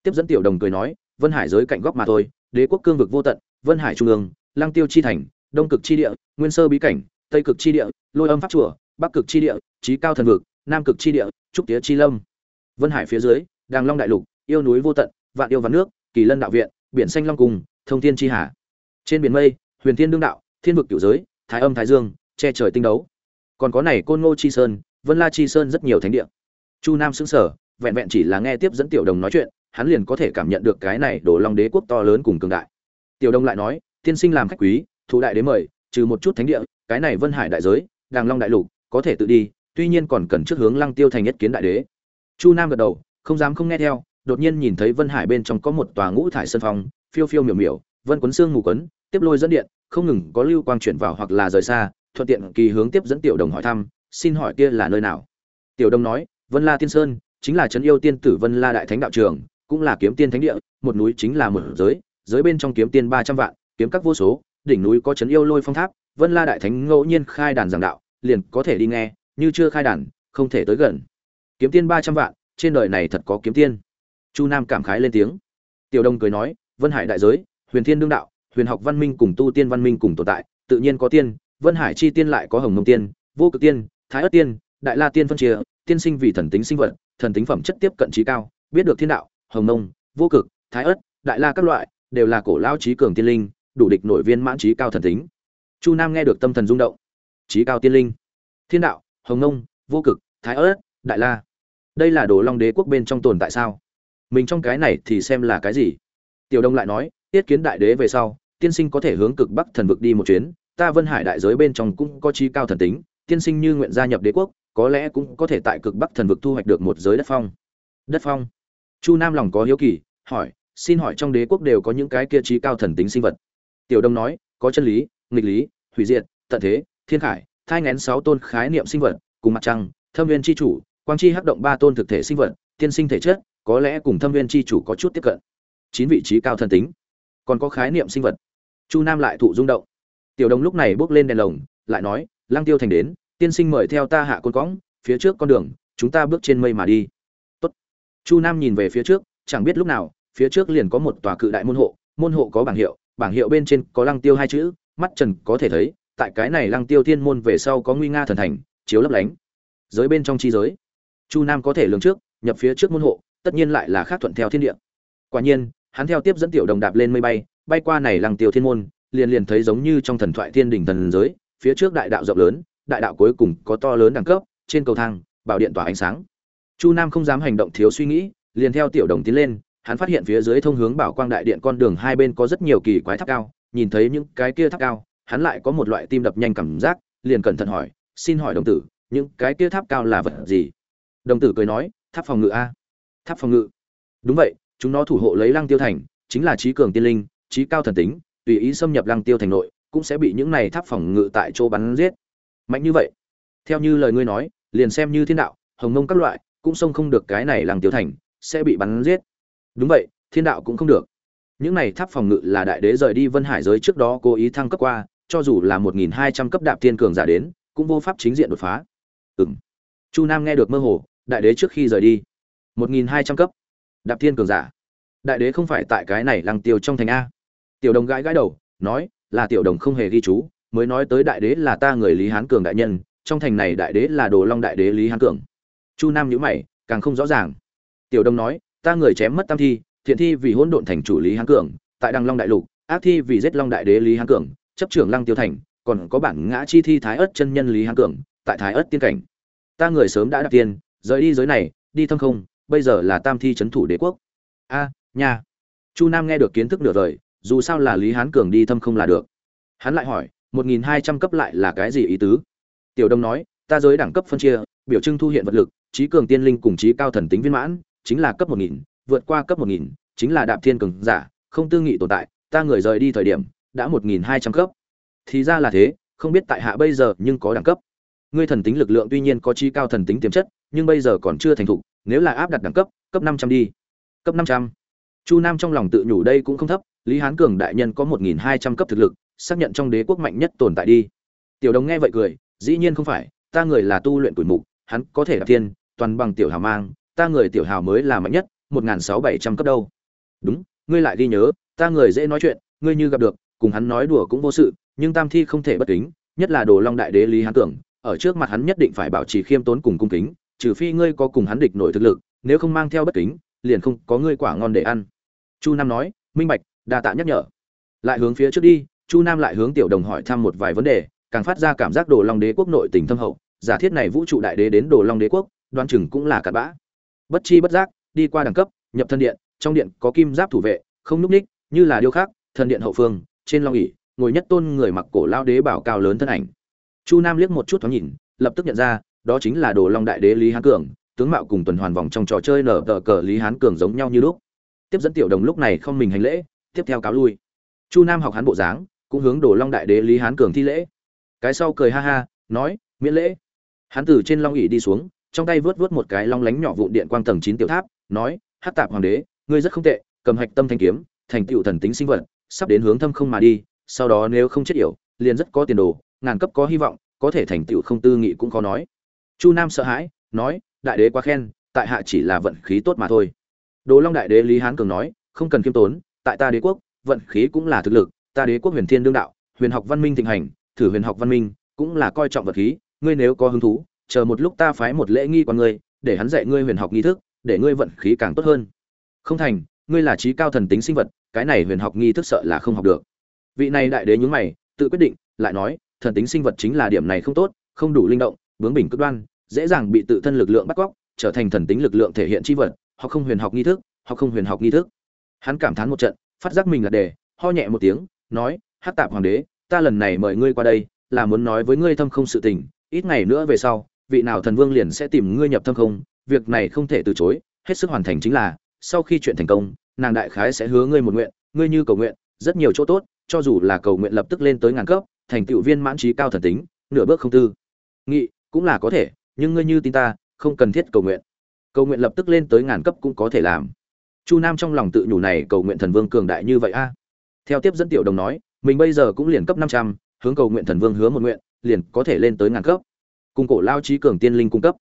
S1: Tiếp dẫn tiểu đồng cười nói, Vân Hải giới cạnh góc mà thôi, đế quốc cương vực vô tận, Vân Hải trung ương, Lang Tiêu chi thành, Đông cực chi địa, Nguyên sơ bí cảnh, Tây cực chi địa, Lôi âm pháp chùa, Bắc cực chi địa, Chí cao thần vực, Nam cực chi địa, Trúc Tía chi lâm. Vân Hải phía dưới, Đàng Long đại lục, yêu núi vô tận, vạn yêu vạn nước, kỳ lân đạo viện biển xanh long cung thông thiên chi hà. Trên biển mây huyền thiên đương đạo thiên vực cửu giới thái âm thái dương che trời tinh đấu. Còn có này côn ngô chi sơn vân la chi sơn rất nhiều thánh địa. Chu nam xứng sở vẹn vẹn chỉ là nghe tiếp dẫn tiểu đồng nói chuyện hắn liền có thể cảm nhận được cái này đổ long đế quốc to lớn cùng cường đại. Tiểu đồng lại nói tiên sinh làm khách quý thủ đại đế mời trừ một chút thánh địa cái này vân hải đại giới đàng long đại lục có thể tự đi, tuy nhiên còn cần trước hướng lăng tiêu thành nhất kiến đại đế. Chu nam gật đầu, không dám không nghe theo, đột nhiên nhìn thấy vân hải bên trong có một tòa ngũ thải sân phong, phiêu phiêu miểu miểu, vân quấn xương ngủ quấn, tiếp lôi dẫn điện, không ngừng có lưu quang chuyển vào hoặc là rời xa, thuận tiện kỳ hướng tiếp dẫn tiểu đồng hỏi thăm, xin hỏi kia là nơi nào? Tiểu đồng nói, vân la tiên sơn, chính là trấn yêu tiên tử vân la đại thánh đạo trường, cũng là kiếm tiên thánh địa, một núi chính là một giới giới bên trong kiếm tiên ba trăm vạn, kiếm các vô số, đỉnh núi có trấn yêu lôi phong tháp, vân la đại thánh ngẫu nhiên khai đàn giảng đạo liền có thể đi nghe như chưa khai đàn không thể tới gần. Kiếm tiên ba trăm vạn trên đời này thật có kiếm tiên. Chu nam cảm khái lên tiếng. Tiểu đông cười nói vân hải đại giới huyền thiên đương đạo huyền học văn minh cùng tu tiên văn minh cùng tồn tại tự nhiên có tiên vân hải chi tiên lại có hồng mông tiên vô cực tiên thái Ức tiên đại la tiên phân chia tiên sinh vì thần tính sinh vật thần tính phẩm chất tiếp cận trí cao biết được thiên đạo hồng mông vô cực thái Ức, đại la các loại đều là cổ lao trí cường tiên linh đủ địch nội viên mãn trí cao thần tính. Chu nam nghe được tâm thần rung động trí cao tiên linh. Thiên đạo, hồng nông vô cực, thái ớt, đại la. Đây là đồ long đế quốc bên trong tồn tại sao? Mình trong cái này thì xem là cái gì? Tiểu đông lại nói, tiết kiến đại đế về sau, tiên sinh có thể hướng cực bắc thần vực đi một chuyến. Ta vân hải đại giới bên trong cũng có trí cao thần tính, tiên sinh như nguyện gia nhập đế quốc, có lẽ cũng có thể tại cực bắc thần vực thu hoạch được một giới đất phong. Đất phong? Chu nam lòng có hiếu kỳ, hỏi, xin hỏi trong đế quốc đều có những cái kia trí cao thần tính sinh vật? Tiểu đông nói, có chân lý, nghịch lý, hủy diệt, tận thế thiên khải, thai ngén sáu tôn khái niệm sinh vật, cùng mặt trăng, thâm viên c h i chủ, quang chi hắc động ba tôn thực thể sinh vật, tiên sinh thể chất, có lẽ cùng thâm viên c h i chủ có chút tiếp cận. Chín vị trí cao thần tính, còn có khái niệm sinh vật. Chu nam lại thụ rung động. Tiểu đồng lúc này bước lên đèn lồng, lại nói lang tiêu thành đến, tiên sinh mời theo ta hạ côn cõng, phía trước con đường, chúng ta bước trên mây mà đi. Tốt. chu nam nhìn về phía trước, chẳng biết lúc nào, phía trước liền có một tòa cự đại môn hộ môn hộ có bảng hiệu bảng hiệu bên trên có lăng tiêu hai chữ, mắt trần có thể thấy tại cái này lăng tiêu thiên môn về sau có nguy nga thần thành, chiếu lấp lánh. Giới bên trong chi giới. Chu nam có thể lường trước, nhập phía trước môn hộ, tất nhiên lại là khác thuận theo thiên địa. Quả nhiên, hắn theo tiếp dẫn tiểu đồng đạp lên mây bay bay qua này lăng tiêu thiên môn, liền liền thấy giống như trong thần thoại thiên đình thần giới, phía trước đại đạo rộng lớn, đại đạo cuối cùng có to lớn đẳng cấp, trên cầu thang, bảo điện tỏa ánh sáng. Chu nam không dám hành động thiếu suy nghĩ, liền theo tiểu đồng tiến lên, hắn phát hiện phía dưới thông hướng bảo quang đại điện con đường hai bên có rất nhiều kỳ quái tháp cao, nhìn thấy những cái kia tháp cao hắn lại có một loại tim đập nhanh cảm giác, liền cẩn thận hỏi, xin hỏi đồng tử, những cái kia tháp cao là vật gì? Đồng tử cười nói, tháp phòng ngự a. Tháp phòng ngự? Đúng vậy, chúng nó thủ hộ lấy lăng tiêu thành, chính là trí cường tiên linh, trí cao thần tính, tùy ý xâm nhập lăng tiêu thành nội, cũng sẽ bị những này tháp phòng ngự tại chỗ bắn giết. Mạnh như vậy? Theo như lời ngươi nói, liền xem như thiên đạo, hồng mông các loại, cũng xông không được cái này lăng tiêu thành, sẽ bị bắn giết. Đúng vậy, thiên đạo cũng không được. Những này tháp phòng ngự là đại đế rời đi vân hải giới trước đó cố ý thăng cấp qua cho dù là một nghìn hai trăm cấp đạp thiên cường giả đến, cũng vô pháp chính diện đột phá. Ừm. chu nam nghe được mơ hồ, đại đế trước khi rời đi. Một nghìn hai trăm cấp đạp thiên cường giả. Đại đế không phải tại cái này lăng tiêu trong thành a. Tiểu đồng gãi gãi đầu, nói, là tiểu đồng không hề ghi chú, mới nói tới đại đế là ta người lý hán cường đại nhân, trong thành này đại đế là đồ long đại đế lý hán cường. Chu nam nhíu mày, càng không rõ ràng. Tiểu đồng nói, ta người chém mất tam thi, thiện thi vì hỗn độn thành chủ lý hán cường, tại đăng long đại lục, ác thi vì giết long đại đế lý hán cường chấp trưởng lăng tiêu thành còn có bản ngã chi thi thái ớt chân nhân lý hán cường tại thái ớt tiên cảnh. Ta người sớm đã đặt tiền, rời đi giới này đi thâm không bây giờ là tam thi Trấn thủ đế quốc. A nhà. chu nam nghe được kiến thức nửa đời dù sao là lý hán cường đi thâm không là được. Hắn lại hỏi một nghìn hai trăm cấp lại là cái gì ý tứ? Tiểu đông nói ta giới đẳng cấp phân chia biểu trưng thu hiện vật lực trí cường tiên linh cùng trí cao thần tính viên mãn chính là cấp một nghìn vượt qua cấp một nghìn chính là đạp thiên cường giả không tương nghị tồn tại ta người rời đi thời điểm đã một nghìn hai trăm cấp. Thì ra là thế, không biết tại hạ bây giờ nhưng có đẳng cấp. Ngươi thần tính lực lượng tuy nhiên có chi cao thần tính tiềm chất, nhưng bây giờ còn chưa thành thục, nếu là áp đặt đẳng cấp cấp năm trăm đi. Cấp năm trăm. Chu nam trong lòng tự nhủ đây cũng không thấp, lý hán cường đại nhân có một nghìn hai trăm cấp thực lực, xác nhận trong đế quốc mạnh nhất tồn tại đi. Tiểu đồng nghe vậy cười, dĩ nhiên không phải, ta người là tu luyện tuổi mục, hắn có thể đạp tiên toàn bằng tiểu hào mang, ta người tiểu hào mới là mạnh nhất, một nghìn sáu bảy trăm cấp đâu. Đúng, ngươi lại ghi nhớ, ta người dễ nói chuyện, ngươi như gặp được cùng hắn nói đùa cũng vô sự, nhưng tam thi không thể bất kính, nhất là đồ long đại đế lý hán tưởng, ở trước mặt hắn nhất định phải bảo trì khiêm tốn cùng cung kính, trừ phi ngươi có cùng hắn địch nổi thực lực, nếu không mang theo bất kính, liền không có ngươi quả ngon để ăn. Chu nam nói, minh bạch, đa tạ nhắc nhở. Lại hướng phía trước đi, chu nam lại hướng tiểu đồng hỏi thăm một vài vấn đề, càng phát ra cảm giác đồ long đế quốc nội tình thâm hậu, giả thiết này vũ trụ đại đế đến đồ long đế quốc đoan chừng cũng là cặn bã. Bất chi bất giác, đi qua đẳng cấp, nhập thân điện, trong điện có kim giáp thủ vệ, không núp ních, như là điêu khắc, thân điện hậu phương trên long ỉ ngồi nhất tôn người mặc cổ lao đế bảo cao lớn thân ảnh. Chu nam liếc một chút thoáng nhìn, lập tức nhận ra, đó chính là đồ long đại đế lý hán cường, tướng mạo cùng tuần hoàn vòng trong trò chơi nở tờ cờ lý hán cường giống nhau như lúc. Tiếp dẫn tiểu đồng lúc này không mình hành lễ, tiếp theo cáo lui. Chu nam học hắn bộ dáng, cũng hướng đồ long đại đế lý hán cường thi lễ. Cái sau cười ha ha, nói, miễn lễ. Hắn từ trên long ỉ đi xuống, trong tay vớt vớt một cái long lánh nhỏ vụn điện quang tầng chín tiểu tháp, nói hát tạp hoàng đế, ngươi rất không tệ, cầm hạch tâm thanh kiếm, thành tựu thần tính sinh vật sắp đến hướng thâm không mà đi, sau đó nếu không chết yểu, liền rất có tiền đồ, ngàn cấp có hy vọng, có thể thành tựu không tư nghị cũng khó nói. Chu nam sợ hãi, nói, đại đế quá khen, tại hạ chỉ là vận khí tốt mà thôi. Đồ long đại đế lý hán cường nói, không cần kiêm tốn, tại ta đế quốc, vận khí cũng là thực lực, ta đế quốc huyền thiên đương đạo, huyền học văn minh thịnh hành, thử huyền học văn minh cũng là coi trọng vật khí, ngươi nếu có hứng thú, chờ một lúc ta phái một lễ nghi quan ngươi, để hắn dạy ngươi huyền học nghi thức, để ngươi vận khí càng tốt hơn. Không thành, ngươi là trí cao thần tính sinh vật cái này huyền học nghi thức sợ là không học được. Vị này đại đế nhún mày, tự quyết định, lại nói, thần tính sinh vật chính là điểm này không tốt, không đủ linh động bướng bỉnh cực đoan, dễ dàng bị tự thân lực lượng bắt cóc, trở thành thần tính lực lượng thể hiện chi vật hoặc không huyền học nghi thức hoặc không huyền học nghi thức. Hắn cảm thán một trận, phát giác mình là đề, ho nhẹ một tiếng, nói hát tạp hoàng đế, ta lần này mời ngươi qua đây, là muốn nói với ngươi thâm không sự tình, ít ngày nữa về sau, vị nào thần vương liền sẽ tìm ngươi nhập thâm không, việc này không thể từ chối, hết sức hoàn thành chính là, sau khi chuyện thành công nàng đại khái sẽ hứa ngươi một nguyện, ngươi như cầu nguyện, rất nhiều chỗ tốt, cho dù là cầu nguyện lập tức lên tới ngàn cấp, thành tựu viên mãn trí cao thần tính, nửa bước không tư. Nghị, cũng là có thể, nhưng ngươi như tin ta, không cần thiết cầu nguyện. Cầu nguyện lập tức lên tới ngàn cấp cũng có thể làm. Chu nam trong lòng tự nhủ này, cầu nguyện thần vương cường đại như vậy a. Theo tiếp dẫn tiểu đồng nói, mình bây giờ cũng liền cấp năm trăm, hướng cầu nguyện thần vương hứa một nguyện, liền có thể lên tới ngàn cấp. Cùng cổ lao trí cường tiên linh cung cấp.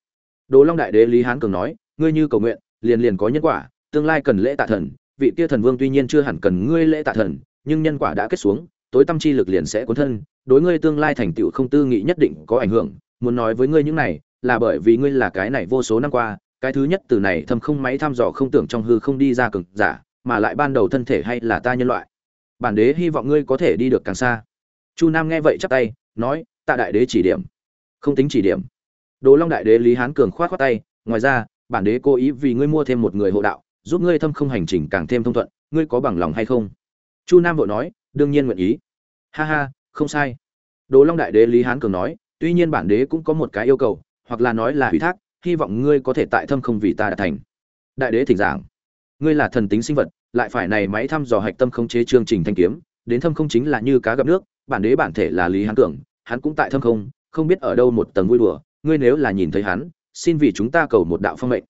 S1: Đồ long đại đế lý hán cường nói, ngươi như cầu nguyện, liền liền có nhân quả, tương lai cần lễ tạ thần vị kia thần vương tuy nhiên chưa hẳn cần ngươi lễ tạ thần, nhưng nhân quả đã kết xuống, tối tâm chi lực liền sẽ cuốn thân, đối ngươi tương lai thành tựu không tư nghị nhất định có ảnh hưởng. Muốn nói với ngươi những này, là bởi vì ngươi là cái này vô số năm qua, cái thứ nhất từ này thâm không máy thăm dò không tưởng trong hư không đi ra cực giả, mà lại ban đầu thân thể hay là ta nhân loại. Bản đế hy vọng ngươi có thể đi được càng xa. Chu nam nghe vậy chắp tay, nói, tạ đại đế chỉ điểm. Không tính chỉ điểm. Đồ long đại đế lý hán cường khoát khoát tay, ngoài ra, bản đế cố ý vì ngươi mua thêm một người hộ đạo giúp ngươi thâm không hành trình càng thêm thông thuận, ngươi có bằng lòng hay không? Chu nam vội nói, đương nhiên nguyện ý. Ha ha, không sai. Đồ long đại đế lý hán cường nói, tuy nhiên bản đế cũng có một cái yêu cầu, hoặc là nói là ủy thác, hy vọng ngươi có thể tại thâm không vì ta đạt thành. Đại đế thỉnh giảng. Ngươi là thần tính sinh vật, lại phải này máy thăm dò hạch tâm khống chế chương trình thanh kiếm, đến thâm không chính là như cá gặp nước, bản đế bản thể là lý hán cường, hắn cũng tại thâm không không biết ở đâu một tầng vui đùa, ngươi nếu là nhìn thấy hắn, xin vì chúng ta cầu một đạo phong mệnh.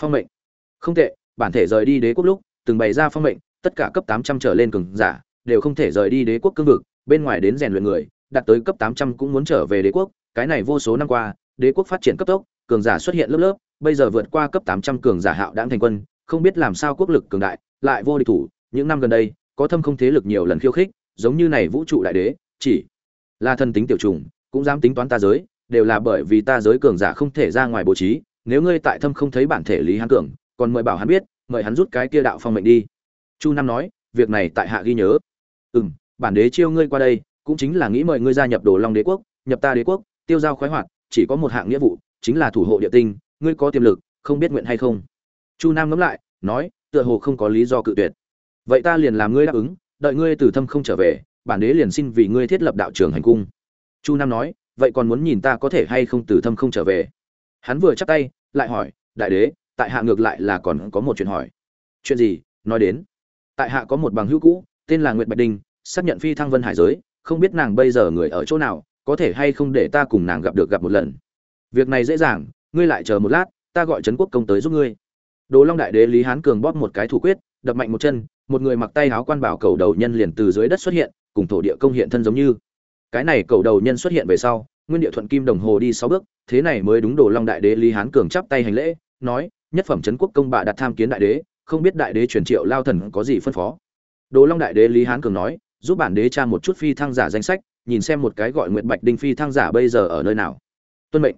S1: Phong mệnh. Không tệ bản thể rời đi đế quốc lúc, từng bày ra phong mệnh, tất cả cấp tám trăm trở lên cường giả đều không thể rời đi đế quốc cương vực, bên ngoài đến rèn luyện người, đạt tới cấp tám trăm cũng muốn trở về đế quốc. Cái này vô số năm qua, đế quốc phát triển cấp tốc, cường giả xuất hiện lớp lớp, bây giờ vượt qua cấp tám trăm cường giả hạo đãng thành quân, không biết làm sao quốc lực cường đại, lại vô địch thủ. Những năm gần đây, có thâm không thế lực nhiều lần khiêu khích, giống như này vũ trụ đại đế, chỉ là thân tính tiểu trùng, cũng dám tính toán ta giới, đều là bởi vì ta giới cường giả không thể ra ngoài bố trí. Nếu ngươi tại thâm không thấy bản thể lý hán cường còn mời bảo hắn biết, mời hắn rút cái kia đạo phong mệnh đi. Chu nam nói, việc này tại hạ ghi nhớ. Ừ m bản đế chiêu ngươi qua đây, cũng chính là nghĩ mời ngươi gia nhập đồ long đế quốc, nhập ta đế quốc, tiêu giao khoái hoạt, chỉ có một hạng nghĩa vụ, chính là thủ hộ địa tinh, ngươi có tiềm lực, không biết nguyện hay không? Chu nam ngẫm lại, nói, tựa hồ không có lý do cự tuyệt. Vậy ta liền làm ngươi đáp ứng, đợi ngươi từ thâm không trở về, bản đế liền xin vì ngươi thiết lập đạo trường hành cung. Chu nam nói, vậy còn muốn nhìn ta có thể hay không từ thâm không trở về? Hắn vừa chắp tay, lại hỏi, đại đế tại hạ ngược lại là còn có một chuyện hỏi. Chuyện gì? Nói đến. Tại hạ có một bằng hữu cũ, tên là nguyệt bạch đinh xác nhận phi thăng vân hải giới, không biết nàng bây giờ người ở chỗ nào, có thể hay không để ta cùng nàng gặp được gặp một lần. Việc này dễ dàng, ngươi lại chờ một lát, ta gọi trấn quốc công tới giúp ngươi. Đồ long đại đế lý hán cường bóp một cái thủ quyết, đập mạnh một chân, một người mặc tay áo quan bảo cầu đầu nhân liền từ dưới đất xuất hiện, cùng thổ địa công hiện thân giống như. Cái này cầu đầu nhân xuất hiện về sau, nguyên địa thuận kim đồng hồ đi sáu bước, thế này mới đúng đồ long đại đế lý hán cường chắp tay hành lễ, nói nhất phẩm trấn quốc công bạ đặt tham kiến đại đế không biết đại đế truyền triệu lao thần có gì phân phó. Đồ long đại đế lý hán cường nói giúp bản đế tra một chút phi thăng giả danh sách nhìn xem một cái gọi nguyện bạch đinh phi thăng giả bây giờ ở nơi nào. Tuân mệnh.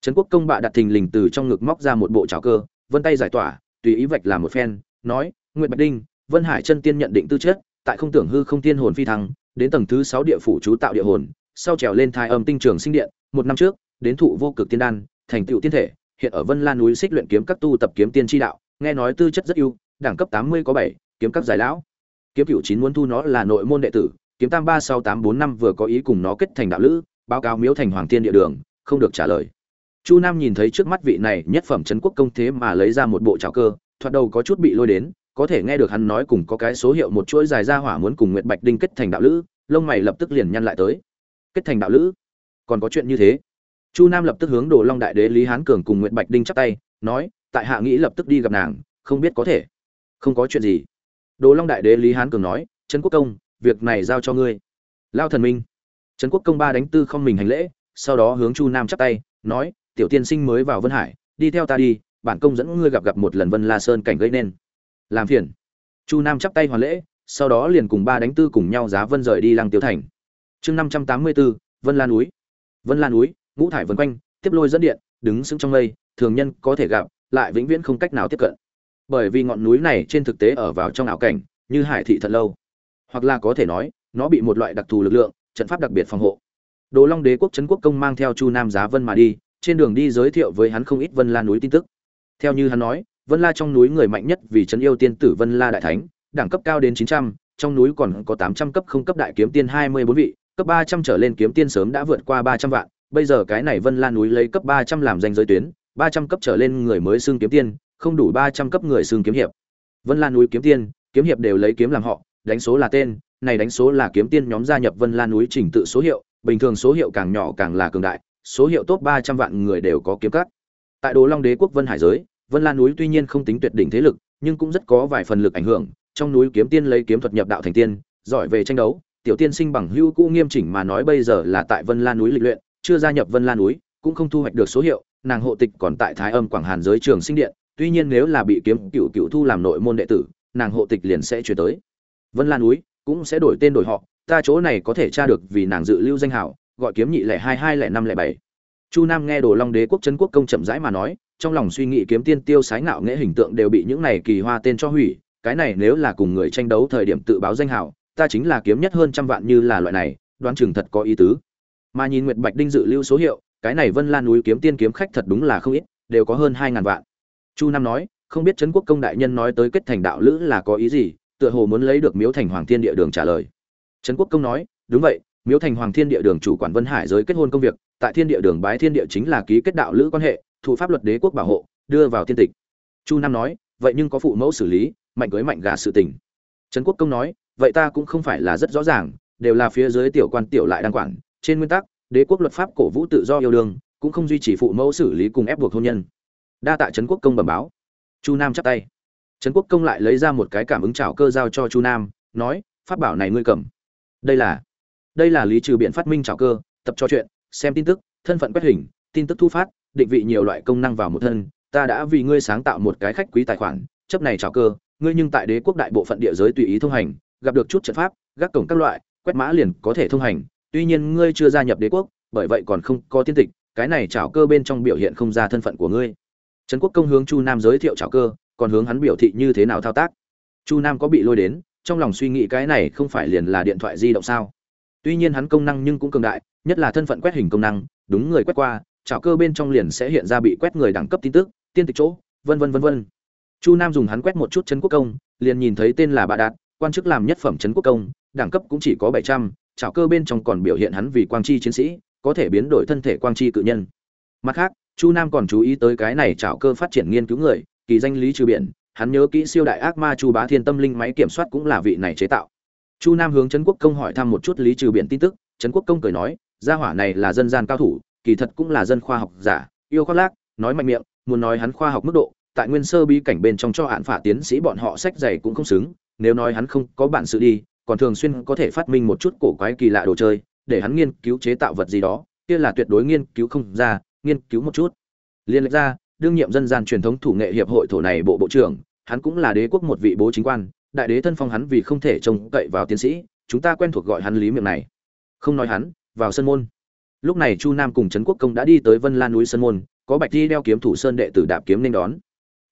S1: Trấn quốc công bạ đặt thình lình từ trong ngực móc ra một bộ trào cơ vân tay giải tỏa tùy ý vạch làm một phen nói nguyện bạch đinh Vân Hải chân tiên nhận định tư chất, tại không tưởng hư không tiên hồn phi thăng, đến tầng thứ sáu địa phủ chú tạo địa hồn, sau trèo lên thai âm tinh trường sinh điện, một năm trước, đến thụ vô cực tiên đan, thành tựu tiên thể, hiện ở Vân Lan núi xích luyện kiếm các tu tập kiếm tiên chi đạo, nghe nói tư chất rất ưu, đẳng cấp 80 có 7, kiếm các giải lão. Kiếm cửu chín muốn thu nó là nội môn đệ tử, kiếm tam 36845 vừa có ý cùng nó kết thành đạo lữ, báo cáo miếu thành hoàng tiên địa đường, không được trả lời. Chu Nam nhìn thấy trước mắt vị này nhất phẩm trấn quốc công thế mà lấy ra một bộ trảo cơ, thoạt đầu có chút bị lôi đến, có thể nghe được hắn nói cùng có cái số hiệu một chuỗi dài ra hỏa muốn cùng Nguyệt Bạch Đinh kết thành đạo lữ, lông mày lập tức liền nhăn lại tới. Kết thành đạo lữ? Còn có chuyện như thế? Chu Nam lập tức hướng Đồ Long đại đế Lý Hán Cường cùng Nguyệt Bạch Đinh chắp tay, nói, tại hạ nghĩ lập tức đi gặp nàng, không biết có thể. Không có chuyện gì. Đồ Long đại đế Lý Hán Cường nói, Trấn Quốc công, việc này giao cho ngươi. Lao thần minh. Trấn Quốc công ba đánh tư không mình hành lễ, sau đó hướng Chu Nam chắp tay, nói, tiểu tiên sinh mới vào Vân Hải, đi theo ta đi, bản công dẫn ngươi gặp gặp một lần Vân La Sơn cảnh gây nên. Làm phiền. Chu Nam chắp tay hoàn lễ, sau đó liền cùng ba đánh tư cùng nhau giá vân rời đi Lăng Tiêu Thành. Chương 584, Vân Lan núi. Vân Lan núi, ngũ thải vần quanh, tiếp lôi dẫn điện, đứng sững trong mây, thường nhân có thể gặp, lại vĩnh viễn không cách nào tiếp cận. Bởi vì ngọn núi này trên thực tế ở vào trong ảo cảnh, như hải thị thật lâu. Hoặc là có thể nói, nó bị một loại đặc thù lực lượng, trận pháp đặc biệt phòng hộ. Đồ Long Đế quốc trấn quốc công mang theo Chu Nam Giá Vân mà đi, trên đường đi giới thiệu với hắn không ít Vân La núi tin tức. Theo như hắn nói, Vân La trong núi người mạnh nhất vì trấn yêu tiên tử Vân La đại thánh, đẳng cấp cao đến 900, trong núi còn có 800 cấp không cấp đại kiếm tiên 24 vị, cấp 300 trở lên kiếm tiên sớm đã vượt qua 300 vạn, bây giờ cái này Vân La núi lấy cấp 300 làm danh giới tuyến, 300 cấp trở lên người mới xương kiếm tiên, không đủ 300 cấp người xương kiếm hiệp. Vân La núi kiếm tiên, kiếm hiệp đều lấy kiếm làm họ, đánh số là tên, này đánh số là kiếm tiên nhóm gia nhập Vân La núi trình tự số hiệu, bình thường số hiệu càng nhỏ càng là cường đại, số hiệu top 300 vạn người đều có kiếm cắt. Tại Đồ Long Đế quốc Vân Hải giới, Vân La núi tuy nhiên không tính tuyệt đỉnh thế lực, nhưng cũng rất có vài phần lực ảnh hưởng, trong núi kiếm tiên lấy kiếm thuật nhập đạo thành tiên, giỏi về tranh đấu, tiểu tiên sinh bằng hữu cũ nghiêm chỉnh mà nói bây giờ là tại Vân La núi lịch luyện, chưa gia nhập Vân Lan núi, cũng không thu hoạch được số hiệu, nàng hộ tịch còn tại Thái Âm Quảng Hàn giới trường sinh điện, tuy nhiên nếu là bị kiếm cựu cựu thu làm nội môn đệ tử, nàng hộ tịch liền sẽ chuyển tới. Vân Lan núi cũng sẽ đổi tên đổi họ, ta chỗ này có thể tra được vì nàng dự lưu danh hảo, gọi kiếm nhị lẻ hai hai lẻ năm lẻ bảy. Chu Nam nghe Đồ Long Đế quốc trấn quốc công chậm rãi mà nói, trong lòng suy nghĩ kiếm tiên tiêu sái ngạo nghệ hình tượng đều bị những này kỳ hoa tên cho hủy, cái này nếu là cùng người tranh đấu thời điểm tự báo danh hảo, ta chính là kiếm nhất hơn trăm vạn như là loại này, đoán chừng thật có ý tứ. Mà nhìn Nguyệt Bạch Đinh dự lưu số hiệu, cái này Vân Lan núi kiếm tiên kiếm khách thật đúng là không ít, đều có hơn hai ngàn vạn. Chu Nam nói, không biết trấn quốc công đại nhân nói tới kết thành đạo lữ là có ý gì, tựa hồ muốn lấy được Miếu Thành Hoàng Thiên Địa Đường trả lời. Trấn quốc công nói, đúng vậy, Miếu Thành Hoàng Thiên Địa Đường chủ quản Vân Hải giới kết hôn công việc, tại Thiên Địa Đường bái Thiên Địa chính là ký kết đạo lữ quan hệ, thụ pháp luật đế quốc bảo hộ, đưa vào tiên tịch. Chu Nam nói, vậy nhưng có phụ mẫu xử lý, mạnh cưới mạnh gà sự tình. Trấn Quốc công nói, vậy ta cũng không phải là rất rõ ràng, đều là phía dưới tiểu quan tiểu lại đang quản, trên nguyên tắc, đế quốc luật pháp cổ vũ tự do yêu đương, cũng không duy trì phụ mẫu xử lý cùng ép buộc hôn nhân. Đa tạ Trấn Quốc công bẩm báo. Chu Nam chắp tay. Trấn Quốc công lại lấy ra một cái cảm ứng trào cơ giao cho Chu Nam, nói, pháp bảo này ngươi cầm. Đây là, đây là lý trừ biện phát minh trào cơ, tập cho chuyện, xem tin tức, thân phận quét hình, tin tức thu phát, định vị nhiều loại công năng vào một thân, ta đã vì ngươi sáng tạo một cái khách quý tài khoản, chấp này trào cơ, ngươi nhưng tại đế quốc đại bộ phận địa giới tùy ý thông hành, gặp được chút trận pháp, gác cổng các loại, quét mã liền có thể thông hành, tuy nhiên ngươi chưa gia nhập đế quốc, bởi vậy còn không có tiên tịch, cái này trảo cơ bên trong biểu hiện không ra thân phận của ngươi. Trấn Quốc công hướng Chu Nam giới thiệu trảo cơ, còn hướng hắn biểu thị như thế nào thao tác. Chu Nam có bị lôi đến, trong lòng suy nghĩ cái này không phải liền là điện thoại di động sao? Tuy nhiên hắn công năng nhưng cũng cường đại, nhất là thân phận quét hình công năng, đúng người quét qua, trảo cơ bên trong liền sẽ hiện ra bị quét người đẳng cấp tin tức, tiên tịch chỗ, vân vân vân vân. Chu Nam dùng hắn quét một chút trấn quốc công, liền nhìn thấy tên là Bà Đạt, quan chức làm nhất phẩm trấn quốc công, đẳng cấp cũng chỉ có 700, Chảo cơ bên trong còn biểu hiện hắn vì quang chi chiến sĩ, có thể biến đổi thân thể quang chi cự nhân. Mặt khác, Chu Nam còn chú ý tới cái này chảo cơ phát triển nghiên cứu người, kỳ danh lý trừ biển, hắn nhớ kỹ siêu đại ác ma Chu Bá Thiên tâm linh máy kiểm soát cũng là vị này chế tạo. Chu Nam hướng trấn quốc công hỏi thăm một chút lý trừ biển tin tức, trấn quốc công cười nói, gia hỏa này là dân gian cao thủ, kỳ thật cũng là dân khoa học giả, yêu khoác lác, nói mạnh miệng, muốn nói hắn khoa học mức độ, tại nguyên sơ bí cảnh bên trong cho hạn phả tiến sĩ bọn họ sách dày cũng không xứng, nếu nói hắn không có bản sự đi, còn thường xuyên có thể phát minh một chút cổ quái kỳ lạ đồ chơi, để hắn nghiên cứu chế tạo vật gì đó, kia là tuyệt đối nghiên cứu không ra, nghiên cứu một chút. Liên lạc ra, đương nhiệm dân gian truyền thống thủ nghệ hiệp hội thổ này bộ bộ trưởng, hắn cũng là đế quốc một vị bố chính quan, đại đế thân phong hắn vì không thể trông cậy vào tiến sĩ, chúng ta quen thuộc gọi hắn lý miệng này. Không nói hắn, vào sân môn. Lúc này Chu Nam cùng Trấn Quốc Công đã đi tới Vân Lan núi sân môn, có Bạch Thi đeo kiếm thủ sơn đệ tử đạp kiếm nên đón.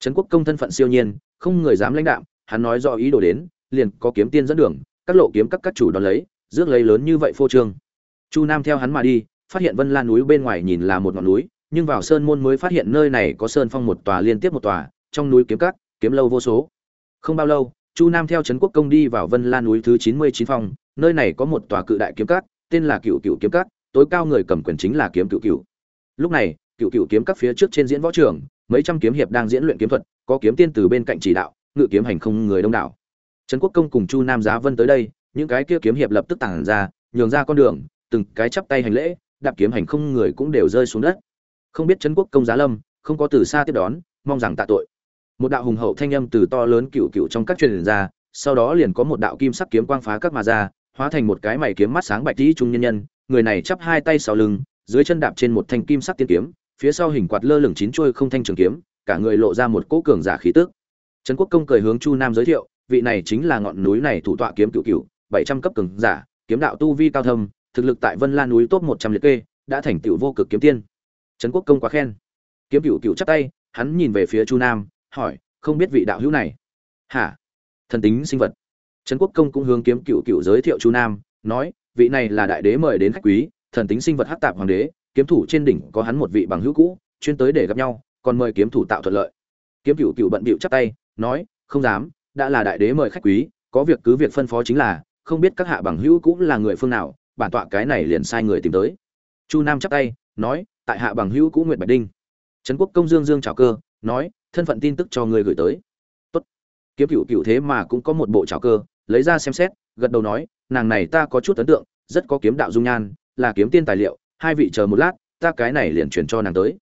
S1: Trấn Quốc Công thân phận siêu nhiên, không người dám lãnh đạm, hắn nói do ý đồ đến liền có kiếm tiên dẫn đường các lộ kiếm các các chủ đón lấy, rước lấy lớn như vậy phô trương. Chu nam theo hắn mà đi, phát hiện vân lan núi bên ngoài nhìn là một ngọn núi, nhưng vào sơn môn mới phát hiện nơi này có sơn phong một tòa liên tiếp một tòa, trong núi kiếm các, kiếm lâu vô số. Không bao lâu, chu nam theo trấn quốc công đi vào vân lan núi thứ chín mươi chín phong nơi này có một tòa cự đại kiếm các, tên là cựu cựu kiếm các, tối cao người cầm quyền chính là kiếm cựu cựu. Lúc này, cựu cựu kiếm các phía trước trên diễn võ trường, mấy trăm kiếm hiệp đang diễn luyện kiếm thuật, có kiếm tiên từ bên cạnh chỉ đạo, ngự kiếm hành không người đông đảo trấn quốc công cùng chu nam giá vân tới đây, những cái kia kiếm hiệp lập tức tản ra, nhường ra con đường, từng cái chắp tay hành lễ, đạp kiếm hành không người cũng đều rơi xuống đất. Không biết trấn quốc công giá lâm, không có từ xa tiếp đón, mong rằng tạ tội. Một đạo hùng hậu thanh âm từ to lớn cựu cựu trong các truyền ra, sau đó liền có một đạo kim sắc kiếm quang phá các mà ra, hóa thành một cái mày kiếm mắt sáng bạch tí trung nhân nhân, người này chắp hai tay sau lưng, dưới chân đạp trên một thanh kim sắc tiên kiếm, phía sau hình quạt lơ lửng chín trôi không thanh trường kiếm, cả người lộ ra một cỗ cường giả khí tức. Trấn quốc công cười hướng chu nam giới thiệu vị này chính là ngọn núi này thủ tọa kiếm cựu cựu bảy trăm cấp cường giả, kiếm đạo tu vi cao thâm, thực lực tại vân lan núi top một trăm liệt kê, đã thành tựu vô cực kiếm tiên. Trấn quốc công quá khen. Kiếm cựu cựu chắp tay, hắn nhìn về phía chu nam, hỏi, không biết vị đạo hữu này? Hả? Thần tính sinh vật. Trấn quốc công cũng hướng kiếm cựu cựu giới thiệu chu nam, nói, vị này là đại đế mời đến khách quý, thần tính sinh vật hắc tạp hoàng đế, kiếm thủ trên đỉnh có hắn một vị bằng hữu cũ, chuyên tới để gặp nhau, còn mời kiếm thủ tạo thuận lợi. Kiếm cựu cựu bận bịu chắp tay, nói, không dám đã là đại đế mời khách quý, có việc cứ việc phân phó chính là, không biết các hạ bằng hữu cũng là người phương nào, bản tọa cái này liền sai người tìm tới. Chu nam chắp tay, nói, tại hạ bằng hữu cũ nguyệt bạch đinh. Trấn quốc công dương dương chào cơ, nói, thân phận tin tức cho người gửi tới. Tốt. Kiếm cựu cựu thế mà cũng có một bộ chào cơ, lấy ra xem xét, gật đầu nói, nàng này ta có chút ấn tượng, rất có kiếm đạo dung nhan, là kiếm tiên tài liệu, hai vị chờ một lát, ta cái này liền chuyển cho nàng tới.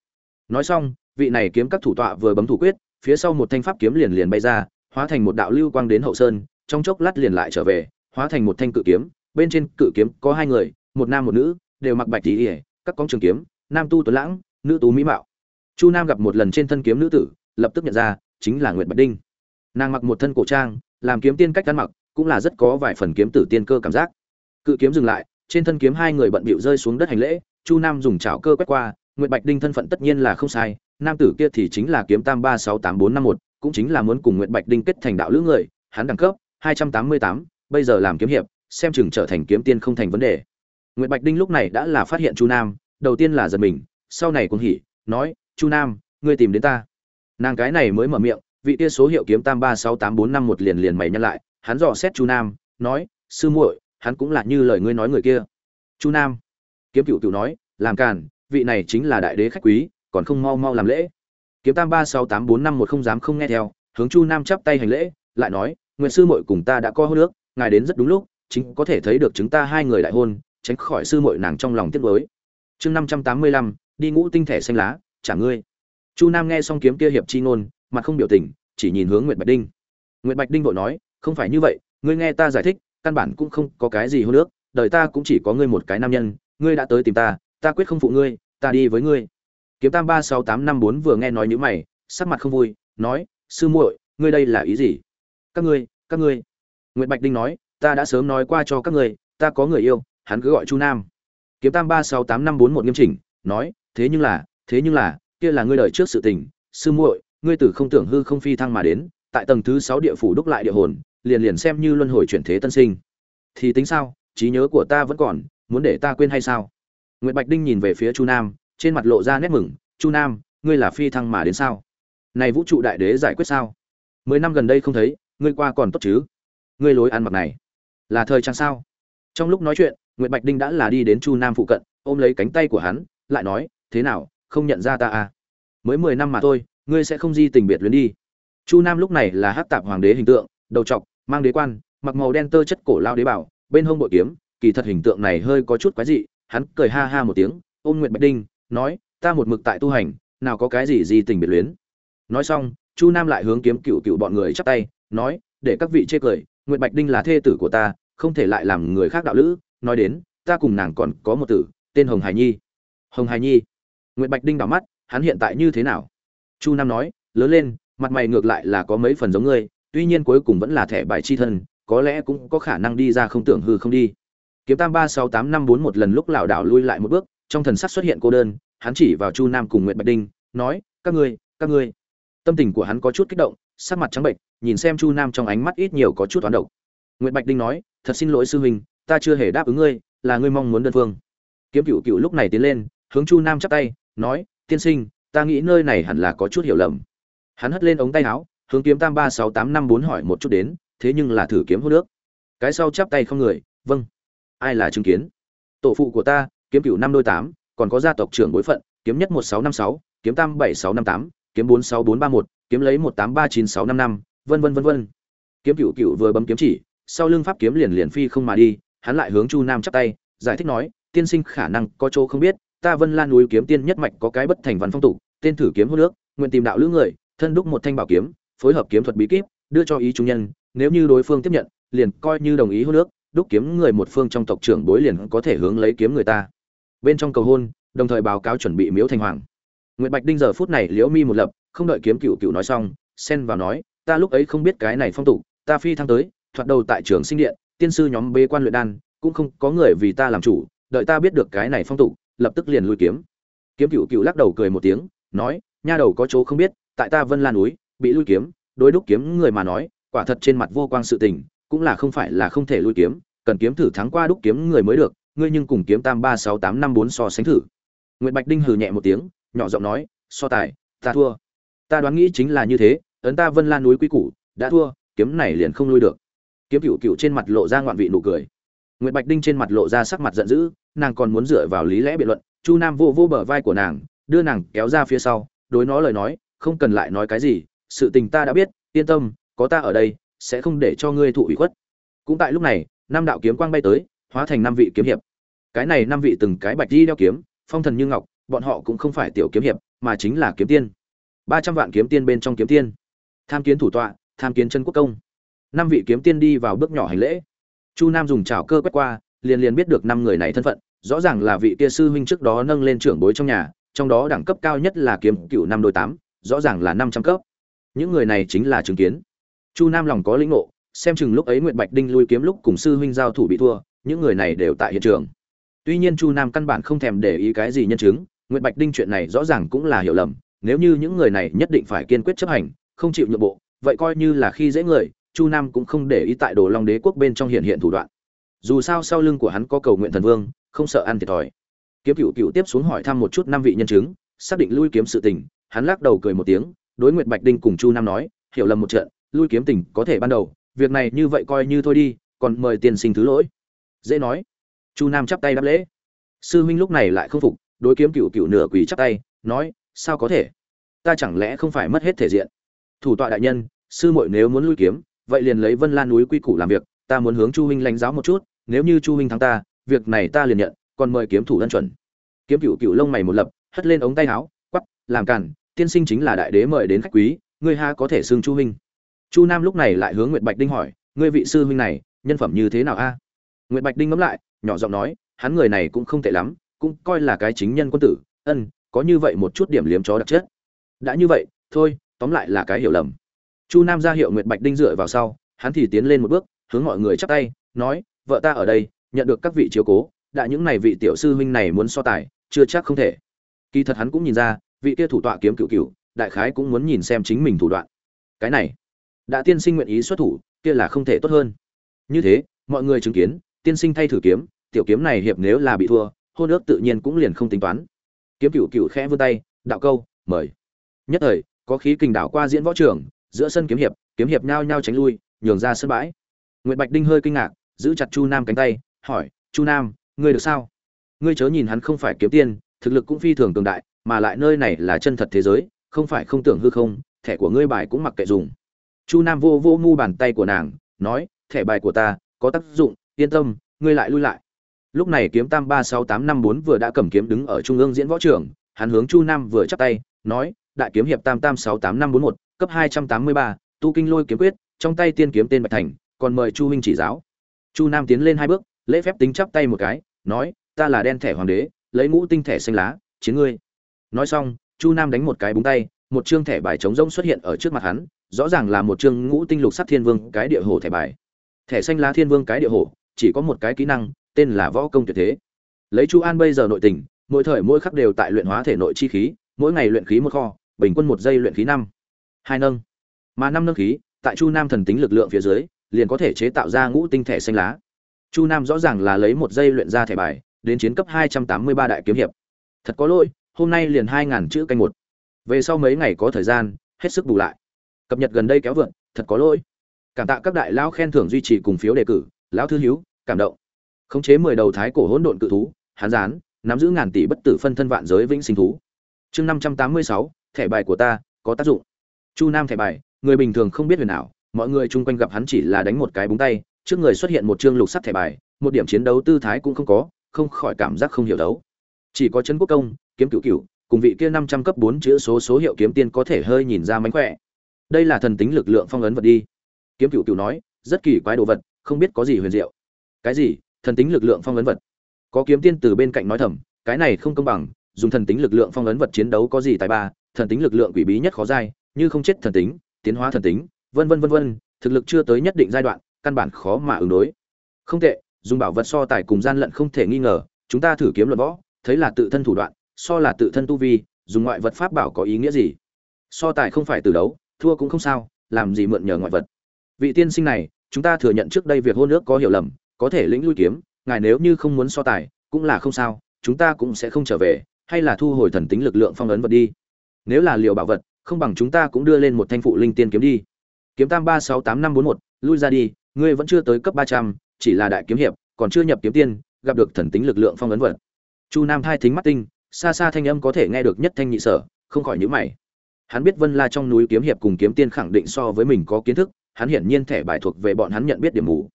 S1: Nói xong, vị này kiếm các thủ tọa vừa bấm thủ quyết, phía sau một thanh pháp kiếm liền liền bay ra hóa thành một đạo lưu quang đến hậu sơn, trong chốc lát liền lại trở về, hóa thành một thanh cự kiếm, bên trên cự kiếm có hai người, một nam một nữ, đều mặc bạch tí ỉa các con trường kiếm, nam tu tuấn lãng, nữ tú mỹ mạo. Chu nam gặp một lần trên thân kiếm nữ tử, lập tức nhận ra, chính là nguyệt bạch đinh. Nàng mặc một thân cổ trang, làm kiếm tiên cách ăn mặc, cũng là rất có vài phần kiếm tử tiên cơ cảm giác. Cự kiếm dừng lại, trên thân kiếm hai người bận bịu rơi xuống đất hành lễ, chu nam dùng chảo cơ quét qua, nguyệt bạch đinh thân phận tất nhiên là không sai, nam tử kia thì chính là kiếm tam ba sáu tám bốn năm một cũng chính là muốn cùng nguyệt bạch đinh kết thành đạo lữ người, hắn đẳng cấp, hai trăm tám mươi tám, bây giờ làm kiếm hiệp, xem chừng trở thành kiếm tiên không thành vấn đề. Nguyệt bạch đinh lúc này đã là phát hiện chu nam, đầu tiên là giật mình, sau này cũng hỉ, nói, chu nam, ngươi tìm đến ta. Nàng cái này mới mở miệng, vị tia số hiệu kiếm tam ba sáu tám bốn năm một liền liền mày nhăn lại, hắn dò xét chu nam, nói, sư muội, hắn cũng là như lời ngươi nói người kia. Chu nam, kiếm cựu cựu nói, làm càn, vị này chính là đại đế khách quý, còn không mau mau làm lễ kiếm tam ba sáu tám bốn năm một không dám không nghe theo, hướng chu nam chắp tay hành lễ, lại nói nguyện sư Mội cùng ta đã co hô nước ngài đến rất đúng lúc, chính có thể thấy được chúng ta hai người đại hôn, tránh khỏi sư Mội nàng trong lòng tiếc với chương năm trăm tám mươi lăm, đi ngũ tinh thể xanh lá, trả ngươi. Chu nam nghe xong kiếm kia hiệp chi ngôn, mặt không biểu tình, chỉ nhìn hướng nguyệt bạch đinh. Nguyệt bạch đinh vội nói, không phải như vậy, ngươi nghe ta giải thích, căn bản cũng không có cái gì hôn nước đời ta cũng chỉ có ngươi một cái nam nhân, ngươi đã tới tìm ta ta quyết không phụ ngươi, ta đi với ngươi kiếm tam ba sáu tám năm bốn vừa nghe nói như mày, sắc mặt không vui, nói, sư muội, ngươi đây là ý gì? Các ngươi các ngươi. Nguyệt bạch đinh nói, ta đã sớm nói qua cho các ngươi, ta có người yêu, hắn cứ gọi chu nam. Kiếm tam ba sáu tám năm bốn một nghiêm chỉnh, nói, thế nhưng là, thế nhưng là, kia là ngươi đời trước sự tình, sư muội, ngươi tử không tưởng hư không phi thăng mà đến, tại tầng thứ sáu địa phủ đúc lại địa hồn, liền liền xem như luân hồi chuyển thế tân sinh. Thì tính sao? Trí nhớ của ta vẫn còn, muốn để ta quên hay sao? Nguyệt bạch đinh nhìn về phía chu nam trên mặt lộ ra nét mừng, chu nam, ngươi là phi thăng mà đến sao? Này vũ trụ đại đế giải quyết sao? Mười năm gần đây không thấy, ngươi qua còn tốt chứ? Ngươi lối ăn mặc này là thời trang sao? Trong lúc nói chuyện, nguyệt bạch đinh đã là đi đến chu nam phụ cận, ôm lấy cánh tay của hắn, lại nói, thế nào, không nhận ra ta à? Mới mười năm mà thôi, ngươi sẽ không di tình biệt luyến đi. Chu nam lúc này là hát tạp hoàng đế hình tượng, đầu trọc, mang đế quan, mặc màu đen tơ chất cổ lao đế bảo, bên hông bội kiếm, kỳ thật hình tượng này hơi có chút quái dị, hắn cười ha ha một tiếng, ôm nguyệt bạch đinh nói, ta một mực tại tu hành, nào có cái gì gì tình biệt luyến. Nói xong, chu nam lại hướng kiếm cựu cựu bọn người chắp tay, nói, để các vị chê cười, nguyệt bạch đinh là thê tử của ta, không thể lại làm người khác đạo lữ. Nói đến, ta cùng nàng còn có một tử, tên hồng hải nhi. Hồng hải nhi. Nguyệt bạch đinh đỏ mắt, hắn hiện tại như thế nào? Chu nam nói, lớn lên, mặt mày ngược lại là có mấy phần giống ngươi, tuy nhiên cuối cùng vẫn là thẻ bài chi thân, có lẽ cũng có khả năng đi ra không tưởng hư không đi. Kiếm tam ba sáu tám năm bốn một lần lúc lảo đảo lui lại một bước trong thần sắc xuất hiện cô đơn, hắn chỉ vào chu nam cùng nguyệt bạch đinh, nói, các ngươi các ngươi. Tâm tình của hắn có chút kích động, sắc mặt trắng bệnh nhìn xem chu nam trong ánh mắt ít nhiều có chút toán độc. Nguyệt bạch đinh nói, thật xin lỗi sư huynh, ta chưa hề đáp ứng ngươi, là ngươi mong muốn đơn phương. Kiếm cựu cựu lúc này tiến lên, hướng chu nam chắp tay, nói, tiên sinh, ta nghĩ nơi này hẳn là có chút hiểu lầm. Hắn hất lên ống tay áo, hướng kiếm tam ba sáu tám năm bốn hỏi một chút đến, thế nhưng là thử kiếm hô nước. Cái sau chắp tay không người. Vâng. Ai là chứng kiến? Tổ phụ của ta kiếm cửu năm đôi tám, còn có gia tộc trưởng bối phận, kiếm nhất một sáu năm sáu, kiếm tam bảy sáu năm tám, kiếm bốn sáu bốn ba một, kiếm lấy một tám ba chín sáu năm năm, vân vân vân vân. Kiếm cửu cửu vừa bấm kiếm chỉ, sau lưng pháp kiếm liền liền phi không mà đi, hắn lại hướng chu nam chắp tay, giải thích nói, tiên sinh khả năng có chỗ không biết, ta vân lan núi kiếm tiên nhất mạch có cái bất thành văn phong tục, tên thử kiếm hô nước, nguyện tìm đạo lữ người, thân đúc một thanh bảo kiếm, phối hợp kiếm thuật bí kíp, đưa cho ý trung nhân, nếu như đối phương tiếp nhận, liền coi như đồng ý hô nước, đúc kiếm người một phương trong tộc trưởng bối liền có thể hướng lấy kiếm người ta bên trong cầu hôn, đồng thời báo cáo chuẩn bị miếu thành hoàng. Nguyệt bạch đinh giờ phút này liễu mi một lập, không đợi kiếm cựu cựu nói xong, xen vào nói, ta lúc ấy không biết cái này phong tục, ta phi thăng tới, thoạt đầu tại trường sinh điện, tiên sư nhóm bê quan luyện đan, cũng không có người vì ta làm chủ, đợi ta biết được cái này phong tục, lập tức liền lui kiếm. Kiếm cựu cựu lắc đầu cười một tiếng, nói, nha đầu có chỗ không biết, tại ta vân lan núi, bị lui kiếm, đối đúc kiếm người mà nói, quả thật trên mặt vô quang sự tình, cũng là không phải là không thể lui kiếm, cần kiếm thử thắng qua đúc kiếm người mới được ngươi nhưng cùng kiếm tam ba sáu tám năm bốn so sánh thử. Nguyệt bạch đinh hừ nhẹ một tiếng, nhỏ giọng nói, so tài, ta thua. Ta đoán nghĩ chính là như thế, ấn ta vân lan núi quý củ, đã thua, kiếm này liền không lui được. Kiếm cựu cựu trên mặt lộ ra ngoạn vị nụ cười. Nguyệt bạch đinh trên mặt lộ ra sắc mặt giận dữ, nàng còn muốn dựa vào lý lẽ biện luận, chu nam vô vô bờ vai của nàng, đưa nàng kéo ra phía sau, đối nó lời nói, không cần lại nói cái gì, sự tình ta đã biết, yên tâm, có ta ở đây, sẽ không để cho ngươi thụ ủy khuất. Cũng tại lúc này, năm đạo kiếm quang bay tới hóa thành năm vị kiếm hiệp. Cái này năm vị từng cái bạch đi đeo kiếm, phong thần như ngọc, bọn họ cũng không phải tiểu kiếm hiệp, mà chính là kiếm tiên. Ba trăm vạn kiếm tiên bên trong kiếm tiên. Tham kiến thủ tọa, tham kiến chân quốc công. Năm vị kiếm tiên đi vào bước nhỏ hành lễ. Chu nam dùng trào cơ quét qua, liền liền biết được năm người này thân phận, rõ ràng là vị kia sư huynh trước đó nâng lên trưởng bối trong nhà, trong đó đẳng cấp cao nhất là kiếm cựu năm đôi tám, rõ ràng là năm trăm cấp. Những người này chính là chứng kiến. Chu nam lòng có lĩnh ngộ, xem chừng lúc ấy nguyệt bạch đinh lui kiếm lúc cùng sư huynh giao thủ bị thua những người này đều tại hiện trường. Tuy nhiên chu nam căn bản không thèm để ý cái gì nhân chứng, nguyệt bạch đinh chuyện này rõ ràng cũng là hiểu lầm, nếu như những người này nhất định phải kiên quyết chấp hành, không chịu nhượng bộ, vậy coi như là khi dễ người, chu nam cũng không để ý tại đồ long đế quốc bên trong hiện hiện thủ đoạn. Dù sao sau lưng của hắn có cầu nguyện thần vương, không sợ ăn thiệt thòi. Kiếm cựu cựu tiếp xuống hỏi thăm một chút năm vị nhân chứng, xác định lui kiếm sự tình, hắn lắc đầu cười một tiếng, đối nguyệt bạch đinh cùng chu nam nói, hiểu lầm một trận, lui kiếm tình có thể ban đầu, việc này như vậy coi như thôi đi, còn mời tiền sinh thứ lỗi dễ nói. Chu nam chắp tay đáp lễ. Sư huynh lúc này lại không phục, đối kiếm cựu cựu nửa quỳ chắp tay, nói, sao có thể? Ta chẳng lẽ không phải mất hết thể diện? Thủ tọa đại nhân, sư muội nếu muốn lui kiếm, vậy liền lấy vân lan núi quy củ làm việc, ta muốn hướng chu huynh lãnh giáo một chút, nếu như chu huynh thắng ta, việc này ta liền nhận, còn mời kiếm thủ đơn chuẩn. Kiếm cựu cựu lông mày một lập, hất lên ống tay áo quắp làm cản, tiên sinh chính là đại đế mời đến khách quý, ngươi ha có thể xưng chu huynh. Chu nam lúc này lại hướng nguyệt bạch đinh hỏi, ngươi vị sư huynh này, nhân phẩm như thế nào a? Nguyệt bạch đinh ngẫm lại, nhỏ giọng nói, hắn người này cũng không tệ lắm, cũng coi là cái chính nhân quân tử, ân, có như vậy một chút điểm liếm chó đặc chất. Đã như vậy, thôi, tóm lại là cái hiểu lầm. Chu nam ra hiệu nguyệt bạch đinh dựa vào sau, hắn thì tiến lên một bước, hướng mọi người chắp tay, nói, vợ ta ở đây, nhận được các vị chiếu cố, đã những này vị tiểu sư huynh này muốn so tài, chưa chắc không thể. Kỳ thật hắn cũng nhìn ra, vị kia thủ tọa kiếm cựu cựu đại khái cũng muốn nhìn xem chính mình thủ đoạn. Cái này, đã tiên sinh nguyện ý xuất thủ, kia là không thể tốt hơn. Như thế, mọi người chứng kiến tiên sinh thay thử kiếm, tiểu kiếm này hiệp nếu là bị thua, hôn ước tự nhiên cũng liền không tính toán. Kiếm cựu cựu khẽ vươn tay, đạo câu, mời. Nhất thời, có khí kình đảo qua diễn võ trường, giữa sân kiếm hiệp kiếm hiệp nhao nhao tránh lui, nhường ra sân bãi. Nguyệt bạch đinh hơi kinh ngạc, giữ chặt chu nam cánh tay, hỏi, chu nam, ngươi được sao? Ngươi chớ nhìn hắn không phải kiếm tiên, thực lực cũng phi thường cường đại, mà lại nơi này là chân thật thế giới, không phải không tưởng hư không, thẻ của ngươi bài cũng mặc kệ dùng. Chu nam vô vô mu bàn tay của nàng, nói, thẻ bài của ta có tác dụng yên tâm, ngươi lại lui lại. Lúc này kiếm tam ba sáu tám năm bốn vừa đã cầm kiếm đứng ở trung ương diễn võ trường, hắn hướng chu nam vừa chắp tay, nói, đại kiếm hiệp tam tam sáu tám năm bốn một, cấp hai trăm tám mươi ba, tu kinh lôi kiếm quyết, trong tay tiên kiếm tên bạch thành, còn mời chu huynh chỉ giáo. Chu nam tiến lên hai bước, lễ phép tính chắp tay một cái, nói, ta là đen thẻ hoàng đế, lấy ngũ tinh thẻ xanh lá, chiến ngươi. Nói xong, chu nam đánh một cái búng tay, một chương thẻ bài trống rỗng xuất hiện ở trước mặt hắn, rõ ràng là một chương ngũ tinh lục sắc thiên vương cái địa hồ thẻ bài. Thẻ xanh lá thiên vương cái địa hồ chỉ có một cái kỹ năng, tên là võ công tuyệt thế. Lấy chu an bây giờ nội tình, mỗi thời mỗi khắc đều tại luyện hóa thể nội chi khí, mỗi ngày luyện khí một kho, bình quân một giây luyện khí năm. Hai nâng. Mà năm nâng khí, tại chu nam thần tính lực lượng phía dưới, liền có thể chế tạo ra ngũ tinh thể xanh lá. Chu nam rõ ràng là lấy một giây luyện ra thẻ bài, đến chiến cấp hai trăm tám mươi ba đại kiếm hiệp. Thật có lỗi, hôm nay liền hai ngàn chữ canh một. Về sau mấy ngày có thời gian, hết sức bù lại. Cập nhật gần đây kéo vượn, thật có lỗi. Cảm tạ các đại lão khen thưởng duy trì cùng phiếu đề cử, lão thư hiếu cảm động. Khống chế mười đầu thái cổ hỗn độn cự thú hán gián nắm giữ ngàn tỷ bất tử phân thân vạn giới vĩnh sinh thú. Chương năm trăm tám mươi sáu, thẻ bài của ta, có tác dụng. Chu nam thẻ bài, người bình thường không biết huyền ảo, mọi người chung quanh gặp hắn chỉ là đánh một cái búng tay, trước người xuất hiện một chương lục sắt thẻ bài, một điểm chiến đấu tư thái cũng không có, không khỏi cảm giác không hiểu đấu. Chỉ có chân quốc công, kiếm cựu cựu cùng vị kia năm trăm cấp bốn chữ số số hiệu kiếm tiên có thể hơi nhìn ra mánh khỏe. Đây là thần tính lực lượng phong ấn vật đi. Kiếm cựu cựu nói, rất kỳ quái đồ vật, không biết có gì huyền diệu cái gì? Thần tính lực lượng phong ấn vật. Có kiếm tiên từ bên cạnh nói thầm, cái này không công bằng, dùng thần tính lực lượng phong ấn vật chiến đấu có gì tài ba, thần tính lực lượng quỷ bí nhất khó dai như không chết thần tính, tiến hóa thần tính, vân vân vân vân, thực lực chưa tới nhất định giai đoạn, căn bản khó mà ứng đối. Không tệ, dùng bảo vật so tài cùng gian lận không thể nghi ngờ, chúng ta thử kiếm luận võ, thấy là tự thân thủ đoạn, so là tự thân tu vi, dùng ngoại vật pháp bảo có ý nghĩa gì? So tài không phải từ đấu, thua cũng không sao, làm gì mượn nhờ ngoại vật. Vị tiên sinh này, chúng ta thừa nhận trước đây việc hôn ước có hiểu lầm có thể lĩnh lui kiếm, ngài nếu như không muốn so tài, cũng là không sao, chúng ta cũng sẽ không trở về, hay là thu hồi thần tính lực lượng phong ấn vật đi. Nếu là liều bảo vật, không bằng chúng ta cũng đưa lên một thanh phụ linh tiên kiếm đi. Kiếm tam ba sáu tám năm bốn một, lui ra đi, ngươi vẫn chưa tới cấp ba trăm, chỉ là đại kiếm hiệp, còn chưa nhập kiếm tiên, gặp được thần tính lực lượng phong ấn vật. Chu nam thai thính mắt tinh, xa xa thanh âm có thể nghe được nhất thanh nhị sở, không khỏi nhíu mày. Hắn biết vân la trong núi kiếm hiệp cùng kiếm tiên khẳng định so với mình có kiến thức, hắn hiển nhiên thẻ bài thuộc về bọn hắn nhận biết điểm mù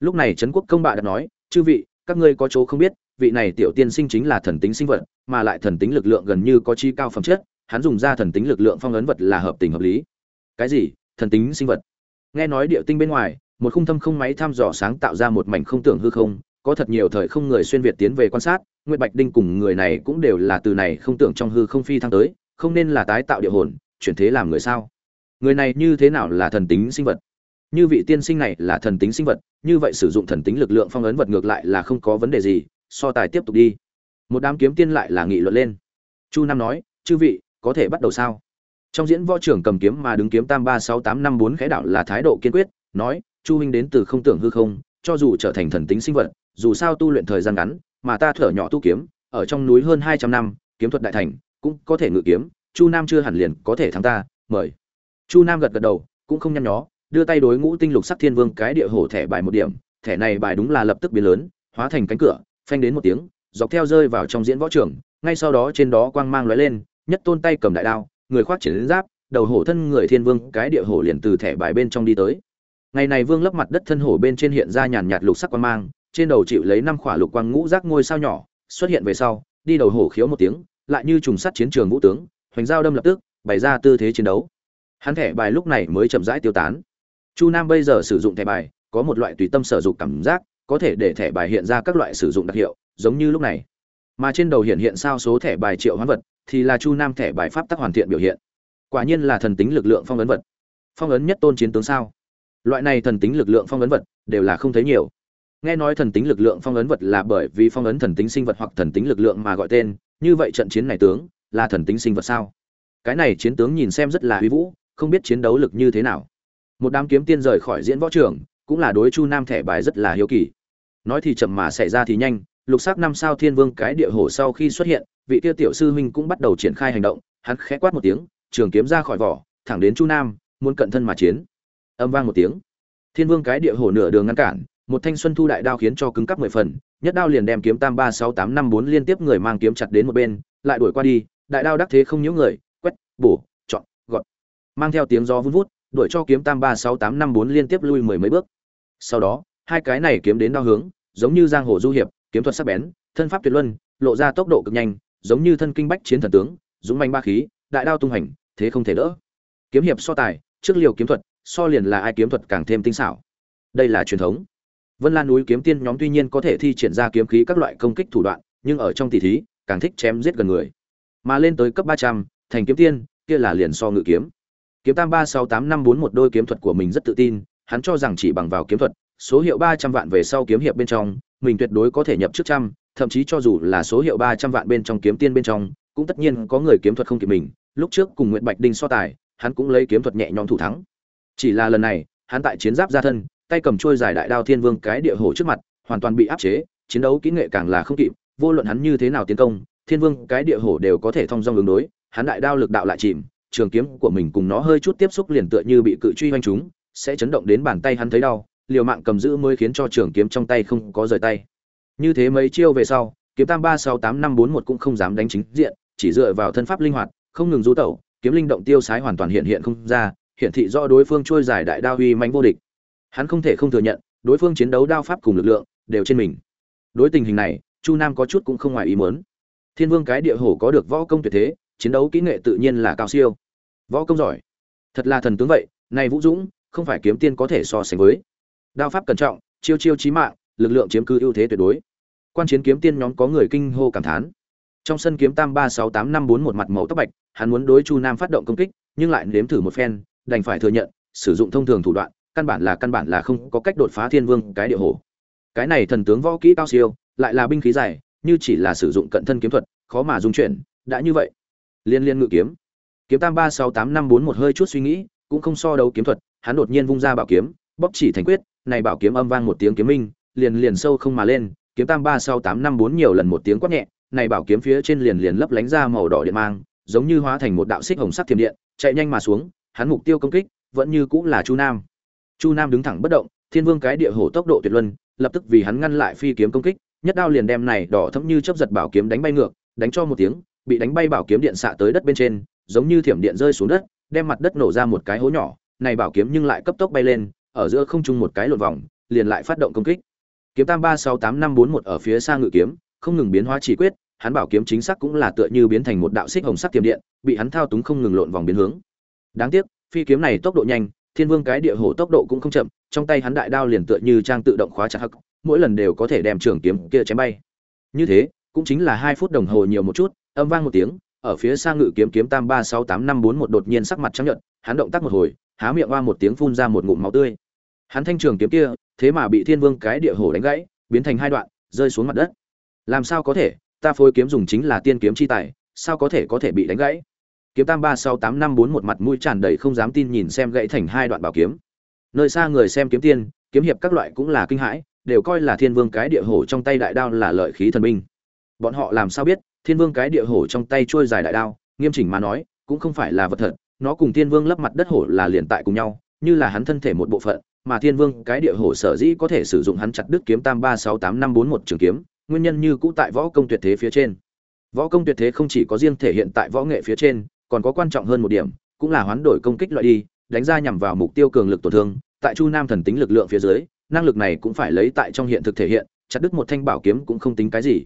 S1: lúc này trấn quốc công bạ đã nói, chư vị, các ngươi có chỗ không biết, vị này tiểu tiên sinh chính là thần tính sinh vật, mà lại thần tính lực lượng gần như có chi cao phẩm chất, hắn dùng ra thần tính lực lượng phong ấn vật là hợp tình hợp lý. Cái gì? Thần tính sinh vật? Nghe nói địa tinh bên ngoài, một khung thâm không máy thăm dò sáng tạo ra một mảnh không tưởng hư không, có thật nhiều thời không người xuyên việt tiến về quan sát nguyễn bạch đinh cùng người này cũng đều là từ này không tưởng trong hư không phi thăng tới, không nên là tái tạo địa hồn, chuyển thế làm người sao? Người này như thế nào là thần tính sinh vật? Như vị tiên sinh này là thần tính sinh vật, như vậy sử dụng thần tính lực lượng phong ấn vật ngược lại là không có vấn đề gì, so tài tiếp tục đi. Một đám kiếm tiên lại là nghị luận lên. Chu nam nói, chư vị, có thể bắt đầu sao? Trong diễn võ trưởng cầm kiếm mà đứng kiếm tam ba sáu tám năm bốn khẽ đạo là thái độ kiên quyết, nói, chu huynh đến từ không tưởng hư không, cho dù trở thành thần tính sinh vật, dù sao tu luyện thời gian ngắn, mà ta thở nhỏ tu kiếm, ở trong núi hơn hai trăm năm, kiếm thuật đại thành, cũng có thể ngự kiếm, chu nam chưa hẳn liền có thể thắng ta, mời. Chu nam gật gật đầu, cũng không nhăn nhó đưa tay đối ngũ tinh lục sắc thiên vương cái địa hổ thẻ bài một điểm, thẻ này bài đúng là lập tức biến lớn, hóa thành cánh cửa, phanh đến một tiếng, dọc theo rơi vào trong diễn võ trường, ngay sau đó trên đó quang mang lóe lên, nhất tôn tay cầm đại đao, người khoác triển giáp, đầu hổ thân người thiên vương, cái địa hổ liền từ thẻ bài bên trong đi tới. Ngày này vương lấp mặt đất thân hổ bên trên hiện ra nhàn nhạt lục sắc quang mang, trên đầu chịu lấy năm khỏa lục quang ngũ giác ngôi sao nhỏ, xuất hiện về sau, đi đầu hổ khiếu một tiếng, lại như trùng sắt chiến trường vũ tướng, hoành giao đâm lập tức, bày ra tư thế chiến đấu. Hắn thẻ bài lúc này mới chậm rãi tiêu tán chu nam bây giờ sử dụng thẻ bài, có một loại tùy tâm sở dụng cảm giác, có thể để thẻ bài hiện ra các loại sử dụng đặc hiệu, giống như lúc này. Mà trên đầu hiện hiện sao số thẻ bài triệu hoán vật, thì là chu nam thẻ bài pháp tắc hoàn thiện biểu hiện. Quả nhiên là thần tính lực lượng phong ấn vật. Phong ấn nhất tôn chiến tướng sao? Loại này thần tính lực lượng phong ấn vật, đều là không thấy nhiều. Nghe nói thần tính lực lượng phong ấn vật là bởi vì phong ấn thần tính sinh vật hoặc thần tính lực lượng mà gọi tên, như vậy trận chiến này tướng, là thần tính sinh vật sao? Cái này chiến tướng nhìn xem rất là uy vũ, không biết chiến đấu lực như thế nào một đám kiếm tiên rời khỏi diễn võ trường, cũng là đối chu nam thẻ bài rất là hiếu kỳ. Nói thì chậm mà xảy ra thì nhanh, lục sắc năm sao thiên vương cái địa hồ sau khi xuất hiện, vị tiêu tiểu sư huynh cũng bắt đầu triển khai hành động, hắn khẽ quát một tiếng, trường kiếm ra khỏi vỏ, thẳng đến chu nam, muốn cận thân mà chiến. Âm vang một tiếng, thiên vương cái địa hồ nửa đường ngăn cản, một thanh xuân thu đại đao khiến cho cứng cắp mười phần, nhất đao liền đem kiếm tam ba sáu tám năm bốn liên tiếp người mang kiếm chặt đến một bên, lại đuổi qua đi, đại đao đắc thế không những người, quét, bổ, chọn gọn mang theo tiếng gió vun vút đuổi cho kiếm tam ba sáu tám năm bốn liên tiếp lui mười mấy bước. Sau đó, hai cái này kiếm đến đao hướng, giống như giang hồ du hiệp, kiếm thuật sắc bén, thân pháp tuyệt luân, lộ ra tốc độ cực nhanh, giống như thân kinh bách chiến thần tướng, dũng manh ba khí, đại đao tung hành, thế không thể đỡ. Kiếm hiệp so tài, trước liều kiếm thuật, so liền là ai kiếm thuật càng thêm tinh xảo. Đây là truyền thống. Vân lan núi kiếm tiên nhóm tuy nhiên có thể thi triển ra kiếm khí các loại công kích thủ đoạn, nhưng ở trong tỷ thí, càng thích chém giết gần người. Mà lên tới cấp ba trăm, thành kiếm tiên, kia là liền so ngự kiếm kiếm tam ba sáu tám năm bốn một đôi kiếm thuật của mình rất tự tin, hắn cho rằng chỉ bằng vào kiếm thuật, số hiệu ba trăm vạn về sau kiếm hiệp bên trong, mình tuyệt đối có thể nhập trước trăm, thậm chí cho dù là số hiệu ba trăm vạn bên trong kiếm tiên bên trong, cũng tất nhiên có người kiếm thuật không kịp mình. Lúc trước cùng Nguyệt bạch đinh so tài, hắn cũng lấy kiếm thuật nhẹ nhõm thủ thắng. Chỉ là lần này, hắn tại chiến giáp ra thân, tay cầm chuôi dài đại đao thiên vương cái địa hổ trước mặt, hoàn toàn bị áp chế, chiến đấu kỹ nghệ càng là không kịp, vô luận hắn như thế nào tiến công, thiên vương cái địa hổ đều có thể thông dong ứng đối, hắn đại đao lực đạo lại chìm trường kiếm của mình cùng nó hơi chút tiếp xúc liền tựa như bị cự truy hoành chúng, sẽ chấn động đến bàn tay hắn thấy đau, liều mạng cầm giữ mới khiến cho trường kiếm trong tay không có rời tay. Như thế mấy chiêu về sau, kiếm tam ba sáu tám năm bốn một cũng không dám đánh chính diện, chỉ dựa vào thân pháp linh hoạt, không ngừng du tẩu, kiếm linh động tiêu sái hoàn toàn hiện hiện không ra hiện thị do đối phương trôi giải đại đao uy mãnh vô địch. Hắn không thể không thừa nhận, đối phương chiến đấu đao pháp cùng lực lượng đều trên mình. Đối tình hình này, chu nam có chút cũng không ngoài ý muốn. Thiên vương cái địa hổ có được võ công tuyệt thế chiến đấu kỹ nghệ tự nhiên là cao siêu. Võ công giỏi. Thật là thần tướng vậy, này vũ dũng, không phải kiếm tiên có thể so sánh với. Đao pháp cẩn trọng, chiêu chiêu chí mạng, lực lượng chiếm cứ ưu thế tuyệt đối. Quan chiến kiếm tiên nhóm có người kinh hô cảm thán. Trong sân kiếm tam ba sáu tám năm bốn một mặt màu tóc bạch, hắn muốn đối chu nam phát động công kích, nhưng lại nếm thử một phen, đành phải thừa nhận, sử dụng thông thường thủ đoạn, căn bản là căn bản là không có cách đột phá thiên vương cái địa hổ cái này thần tướng võ kỹ cao siêu, lại là binh khí dài, như chỉ là sử dụng cận thân kiếm thuật, khó mà dung chuyển, đã như vậy liên liên ngự kiếm. Kiếm tam ba sáu tám năm bốn một hơi chút suy nghĩ, cũng không so đấu kiếm thuật, hắn đột nhiên vung ra bảo kiếm bóc chỉ thành quyết, này bảo kiếm âm vang một tiếng kiếm minh, liền liền sâu không mà lên, kiếm tam ba sáu tám năm bốn nhiều lần một tiếng quát nhẹ, này bảo kiếm phía trên liền liền lấp lánh ra màu đỏ điện mang, giống như hóa thành một đạo xích hồng sắc thiểm điện, chạy nhanh mà xuống, hắn mục tiêu công kích, vẫn như cũng là chu nam. Chu nam đứng thẳng bất động, thiên vương cái địa hổ tốc độ tuyệt luân, lập tức vì hắn ngăn lại phi kiếm công kích, nhất đao liền đem này đỏ thẫm như chớp giật bảo kiếm đánh bay ngược, đánh cho một tiếng bị đánh bay bảo kiếm điện xạ tới đất bên trên, giống như thiểm điện rơi xuống đất, đem mặt đất nổ ra một cái hố nhỏ. Này bảo kiếm nhưng lại cấp tốc bay lên, ở giữa không trung một cái lộn vòng, liền lại phát động công kích. Kiếm tam ba sáu tám năm bốn một ở phía xa ngự kiếm, không ngừng biến hóa chỉ quyết, hắn bảo kiếm chính xác cũng là tựa như biến thành một đạo xích hồng sắc tiềm điện, bị hắn thao túng không ngừng lộn vòng biến hướng. Đáng tiếc, phi kiếm này tốc độ nhanh, thiên vương cái địa hổ tốc độ cũng không chậm, trong tay hắn đại đao liền tựa như trang tự động khóa chặt hắc, mỗi lần đều có thể đem trường kiếm kia chém bay. Như thế cũng chính là hai phút đồng hồ nhiều một chút, âm vang một tiếng, ở phía xa ngự kiếm kiếm tam ba sáu tám năm bốn một đột nhiên sắc mặt trắng nhợt, hắn động tác một hồi, há miệng oa một tiếng phun ra một ngụm máu tươi. Hắn thanh trường kiếm kia, thế mà bị thiên vương cái địa hổ đánh gãy, biến thành hai đoạn, rơi xuống mặt đất. Làm sao có thể? Ta phối kiếm dùng chính là tiên kiếm chi tài, sao có thể có thể bị đánh gãy? Kiếm tam ba sáu tám năm bốn một mặt mũi tràn đầy không dám tin nhìn xem gãy thành hai đoạn bảo kiếm. Nơi xa người xem kiếm tiên, kiếm hiệp các loại cũng là kinh hãi, đều coi là thiên vương cái địa hổ trong tay đại đao là lợi khí thần binh bọn họ làm sao biết, thiên vương cái địa hổ trong tay trôi dài đại đao, nghiêm chỉnh mà nói, cũng không phải là vật thật, nó cùng thiên vương lấp mặt đất hổ là liền tại cùng nhau, như là hắn thân thể một bộ phận, mà thiên vương cái địa hổ sở dĩ có thể sử dụng hắn chặt đứt kiếm tam ba sáu tám năm bốn một trường kiếm, nguyên nhân như cũ tại võ công tuyệt thế phía trên. Võ công tuyệt thế không chỉ có riêng thể hiện tại võ nghệ phía trên, còn có quan trọng hơn một điểm, cũng là hoán đổi công kích loại đi, đánh ra nhằm vào mục tiêu cường lực tổn thương, tại chu nam thần tính lực lượng phía dưới, năng lực này cũng phải lấy tại trong hiện thực thể hiện, chặt đứt một thanh bảo kiếm cũng không tính cái gì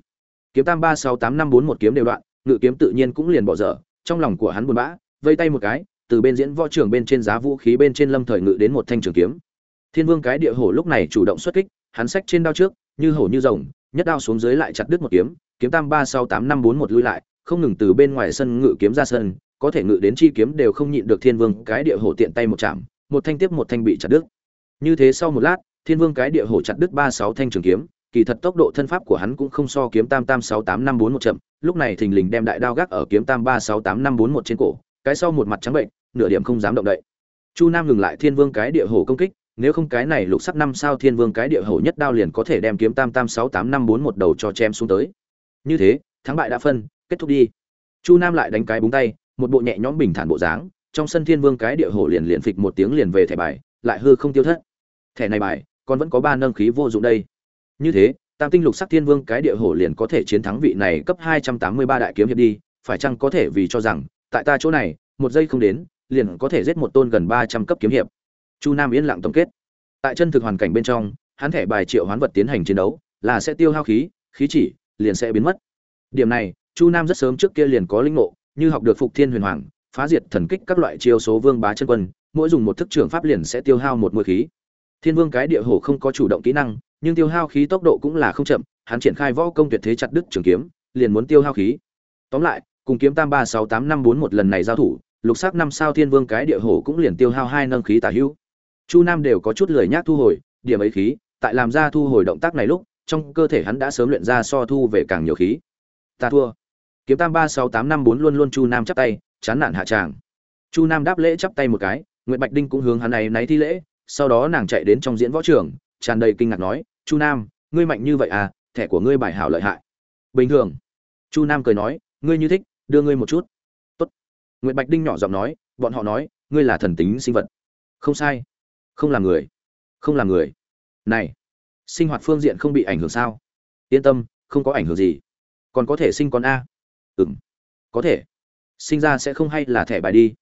S1: kiếm tam ba sáu tám năm bốn một kiếm đều đoạn, ngự kiếm tự nhiên cũng liền bỏ dở, trong lòng của hắn buồn bã, vây tay một cái, từ bên diễn võ trường bên trên giá vũ khí bên trên lâm thời ngự đến một thanh trường kiếm. Thiên vương cái địa hổ lúc này chủ động xuất kích, hắn xách trên đao trước, như hổ như rồng, nhất đao xuống dưới lại chặt đứt một kiếm kiếm tam ba sáu tám năm bốn một lui lại, không ngừng từ bên ngoài sân ngự kiếm ra sân, có thể ngự đến chi kiếm đều không nhịn được thiên vương cái địa hổ tiện tay một chạm, một thanh tiếp một thanh bị chặt đứt. Như thế sau một lát, thiên vương cái địa hổ chặt đứt ba sáu thanh trường kiếm kỳ thật tốc độ thân pháp của hắn cũng không so kiếm tam tam sáu tám năm bốn một chậm, lúc này thình lình đem đại đao gác ở kiếm tam ba sáu tám năm bốn một trên cổ, cái sau một mặt trắng bệnh, nửa điểm không dám động đậy. Chu nam ngừng lại thiên vương cái địa hổ công kích, nếu không cái này lục sắc năm sao thiên vương cái địa hổ nhất đao liền có thể đem kiếm tam tam sáu tám năm bốn một đầu cho chém xuống tới. Như thế, thắng bại đã phân, kết thúc đi. Chu nam lại đánh cái búng tay, một bộ nhẹ nhõm bình thản bộ dáng, trong sân thiên vương cái địa hổ liền liền phịch một tiếng liền về thẻ bài, lại hư không tiêu thất. Thẻ này bài, còn vẫn có ba nâng khí vô dụng đây như thế, tam tinh lục sắc thiên vương cái địa hổ liền có thể chiến thắng vị này cấp hai trăm tám mươi ba đại kiếm hiệp đi, phải chăng có thể vì cho rằng, tại ta chỗ này, một giây không đến, liền có thể giết một tôn gần ba trăm cấp kiếm hiệp. Chu nam yên lặng tổng kết. Tại chân thực hoàn cảnh bên trong, hắn thẻ bài triệu hoán vật tiến hành chiến đấu, là sẽ tiêu hao khí khí chỉ, liền sẽ biến mất. Điểm này, chu nam rất sớm trước kia liền có linh ngộ, như học được phục thiên huyền hoàng, phá diệt thần kích các loại chiêu số vương bá chân quân, mỗi dùng một thức trưởng pháp liền sẽ tiêu hao một mùi khí. Thiên vương cái địa hổ không có chủ động kỹ năng nhưng tiêu hao khí tốc độ cũng là không chậm hắn triển khai võ công tuyệt thế chặt đứt trường kiếm liền muốn tiêu hao khí. Tóm lại cùng kiếm tam ba sáu tám năm bốn một lần này giao thủ lục sắc năm sao thiên vương cái địa hổ cũng liền tiêu hao hai nâng khí tả hữu. Chu nam đều có chút lười nhác thu hồi điểm ấy khí tại làm ra thu hồi động tác này lúc trong cơ thể hắn đã sớm luyện ra so thu về càng nhiều khí. Ta thua. Kiếm tam ba sáu tám năm bốn luôn luôn chu nam chắp tay chán nản hạ tràng. Chu nam đáp lễ chắp tay một cái Nguyệt Bạch Đinh cũng hướng hắn này náy thi lễ, sau đó nàng chạy đến trong diễn võ trường, tràn đầy kinh ngạc nói, "Chu Nam, ngươi mạnh như vậy à, thẻ của ngươi bài hảo lợi hại." "Bình thường." Chu Nam cười nói, "Ngươi như thích, đưa ngươi một chút." "Tốt." Nguyệt Bạch Đinh nhỏ giọng nói, bọn họ nói, "Ngươi là thần tính sinh vật." "Không sai." "Không là người." "Không là người." "Này, sinh hoạt phương diện không bị ảnh hưởng sao?" "Yên tâm, không có ảnh hưởng gì." "Còn có thể sinh con a?" "Ừm." "Có thể." "Sinh ra sẽ không hay là thẻ bài đi?"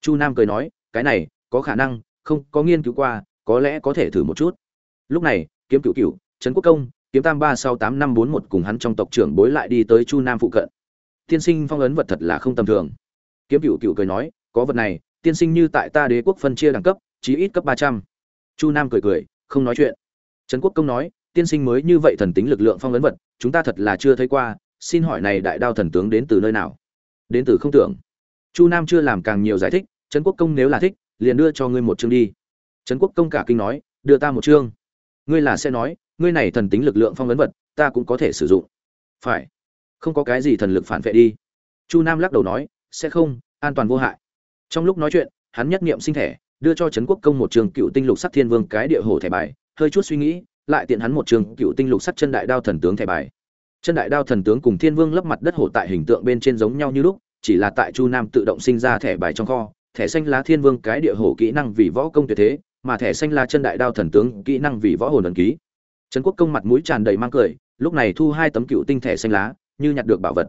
S1: Chu Nam cười nói, cái này có khả năng không có nghiên cứu qua có lẽ có thể thử một chút lúc này kiếm cựu cựu trấn quốc công, kiếm tam ba sau tám năm bốn một cùng hắn trong tộc trưởng bối lại đi tới chu nam phụ cận. Tiên sinh phong ấn vật thật là không tầm thường. Kiếm cựu cựu cười nói, có vật này, tiên sinh như tại ta đế quốc phân chia đẳng cấp, chí ít cấp ba trăm. Chu nam cười cười, không nói chuyện. Trấn quốc công nói, tiên sinh mới như vậy thần tính lực lượng phong ấn vật, chúng ta thật là chưa thấy qua, xin hỏi này đại đao thần tướng đến từ nơi nào? Đến từ không tưởng. Chu nam chưa làm càng nhiều giải thích, trấn quốc công nếu là thích, liền đưa cho ngươi một chương đi. Trấn quốc công cả kinh nói, đưa ta một chương ngươi là sẽ nói, ngươi này thần tính lực lượng phong vấn vật, ta cũng có thể sử dụng. Phải. Không có cái gì thần lực phản vệ đi. Chu nam lắc đầu nói, sẽ không, an toàn vô hại. Trong lúc nói chuyện, hắn nhất nghiệm sinh thẻ, đưa cho trấn quốc công một trường cựu tinh lục sắc thiên vương cái địa hồ thẻ bài, hơi chút suy nghĩ, lại tiện hắn một trường cựu tinh lục sắc chân đại đao thần tướng thẻ bài. Chân đại đao thần tướng cùng thiên vương lấp mặt đất hồ tại hình tượng bên trên giống nhau như lúc, chỉ là tại chu nam tự động sinh ra thẻ bài trong kho, thẻ xanh lá thiên vương cái địa hổ kỹ năng vì võ công tuyệt thế mà thẻ xanh là chân đại đao thần tướng, kỹ năng vì võ hồn ẩn ký. Trần quốc công mặt mũi tràn đầy mang cười, lúc này thu hai tấm cựu tinh thẻ xanh lá, như nhặt được bảo vật.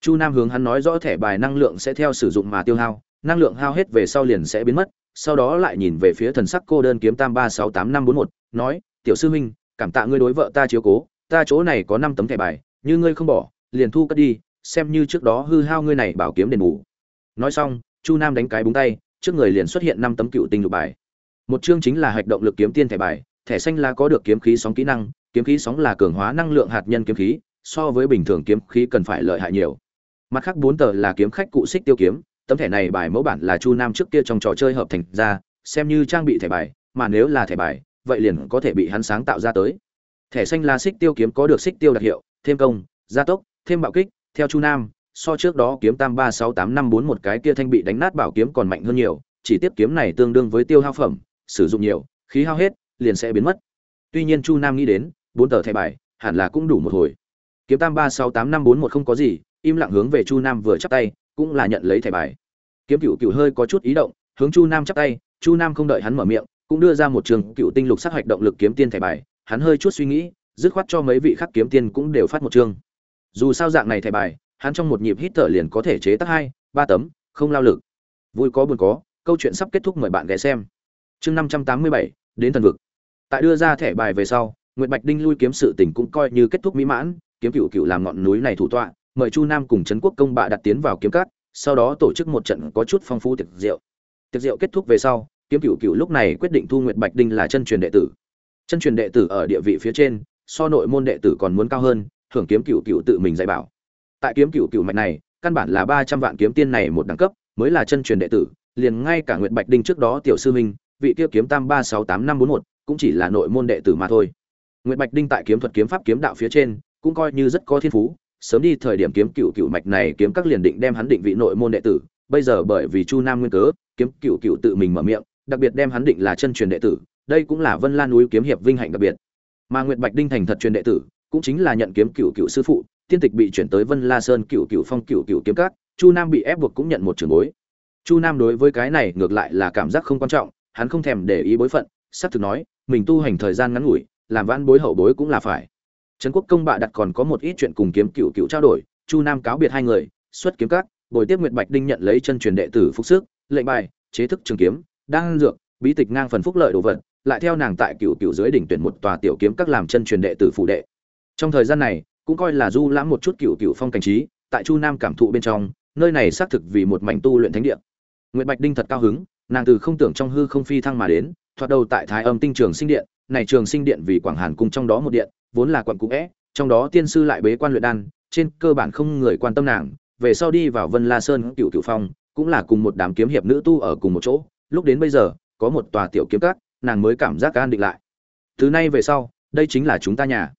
S1: Chu nam hướng hắn nói rõ thẻ bài năng lượng sẽ theo sử dụng mà tiêu hao, năng lượng hao hết về sau liền sẽ biến mất, sau đó lại nhìn về phía thần sắc cô đơn kiếm tam ba sáu tám năm bốn một, nói, tiểu sư huynh, cảm tạ ngươi đối vợ ta chiếu cố, ta chỗ này có năm tấm thẻ bài, như ngươi không bỏ, liền thu cất đi, xem như trước đó hư hao ngươi này bảo kiếm đền bù. Nói xong, chu nam đánh cái búng tay, trước người liền xuất hiện năm tấm cựu tinh lục bài một chương chính là hạch động lực kiếm tiên thẻ bài, thẻ xanh là có được kiếm khí sóng kỹ năng, kiếm khí sóng là cường hóa năng lượng hạt nhân kiếm khí, so với bình thường kiếm khí cần phải lợi hại nhiều. Mặt khác bốn tờ là kiếm khách cụ xích tiêu kiếm, tấm thẻ này bài mẫu bản là chu nam trước kia trong trò chơi hợp thành ra, xem như trang bị thẻ bài, mà nếu là thẻ bài, vậy liền có thể bị hắn sáng tạo ra tới. Thẻ xanh là xích tiêu kiếm có được xích tiêu đặc hiệu, thêm công, gia tốc, thêm bạo kích, theo chu nam, so trước đó kiếm tam ba sáu tám năm bốn một cái kia thanh bị đánh nát bảo kiếm còn mạnh hơn nhiều, chỉ tiếp kiếm này tương đương với tiêu hao phẩm sử dụng nhiều, khí hao hết, liền sẽ biến mất. Tuy nhiên chu nam nghĩ đến, bốn tờ thẻ bài, hẳn là cũng đủ một hồi. Kiếm tam ba sáu tám năm bốn một không có gì, im lặng hướng về chu nam vừa chắp tay, cũng là nhận lấy thẻ bài. Kiếm cựu cựu hơi có chút ý động, hướng chu nam chắp tay, chu nam không đợi hắn mở miệng, cũng đưa ra một trường cựu tinh lục sát hoạch động lực kiếm tiên thẻ bài. Hắn hơi chút suy nghĩ, dứt khoát cho mấy vị khác kiếm tiên cũng đều phát một chương dù sao dạng này thẻ bài, hắn trong một nhịp hít thở liền có thể chế tác hai, ba tấm, không lao lực. Vui có buồn có, câu chuyện sắp kết thúc mời bạn ghé xem chương năm trăm tám mươi bảy, đến thần vực. Tại đưa ra thẻ bài về sau, nguyệt bạch đinh lui kiếm sự tình cũng coi như kết thúc mỹ mãn, kiếm cựu cựu làm ngọn núi này thủ tọa, mời chu nam cùng trấn quốc công bạ đặt tiến vào kiếm cát sau đó tổ chức một trận có chút phong phú tiệc rượu. Tiệc rượu kết thúc về sau, kiếm cựu cựu lúc này quyết định thu nguyệt bạch đinh là chân truyền đệ tử. Chân truyền đệ tử ở địa vị phía trên, so nội môn đệ tử còn muốn cao hơn, hưởng kiếm cựu cựu tự mình dạy bảo. Tại kiếm cựu cựu mạch này, căn bản là ba trăm vạn kiếm tiên này một đẳng cấp, mới là chân truyền đệ tử, liền ngay cả nguyệt bạch đinh trước đó tiểu sư minh vị kia kiếm tam ba sáu tám năm bốn một cũng chỉ là nội môn đệ tử mà thôi nguyệt bạch đinh tại kiếm thuật kiếm pháp kiếm đạo phía trên cũng coi như rất có thiên phú sớm đi thời điểm kiếm cựu cựu mạch này kiếm các liền định đem hắn định vị nội môn đệ tử bây giờ bởi vì chu nam nguyên cớ kiếm cựu cựu tự mình mở miệng đặc biệt đem hắn định là chân truyền đệ tử đây cũng là vân lan núi kiếm hiệp vinh hạnh đặc biệt mà nguyệt bạch đinh thành thật truyền đệ tử cũng chính là nhận kiếm cựu cựu sư phụ tiên tịch bị chuyển tới Vân La Sơn Cựu Cựu Phong Cựu Cựu kiếm các, Chu Nam bị ép buộc cũng nhận một trường bối. Chu Nam đối với cái này ngược lại là cảm giác không quan trọng, hắn không thèm để ý bối phận, sắp thực nói, mình tu hành thời gian ngắn ngủi, làm vãn bối hậu bối cũng là phải. Trấn Quốc công bạ đặt còn có một ít chuyện cùng kiếm Cựu Cựu trao đổi, Chu Nam cáo biệt hai người, xuất kiếm các, bồi tiếp Nguyệt Bạch Đinh nhận lấy chân truyền đệ tử phúc sức, lệnh bài, chế thức trường kiếm, đang dược, bí tịch ngang phần phúc lợi đồ vật, lại theo nàng tại Cựu Cựu dưới đỉnh tuyển một tòa tiểu kiếm các làm chân truyền đệ tử phụ đệ. Trong thời gian này, cũng coi là du lãm một chút cựu cựu phong cảnh trí tại chu nam cảm thụ bên trong nơi này xác thực vì một mảnh tu luyện thánh địa nguyệt bạch đinh thật cao hứng nàng từ không tưởng trong hư không phi thăng mà đến thoạt đầu tại thái âm tinh trường sinh điện này trường sinh điện vì quảng hàn cung trong đó một điện vốn là quận cũ é trong đó tiên sư lại bế quan luyện đan trên cơ bản không người quan tâm nàng về sau đi vào vân la sơn cựu cựu phong cũng là cùng một đám kiếm hiệp nữ tu ở cùng một chỗ lúc đến bây giờ có một tòa tiểu kiếm cát nàng mới cảm giác an định lại từ nay về sau đây chính là chúng ta nhà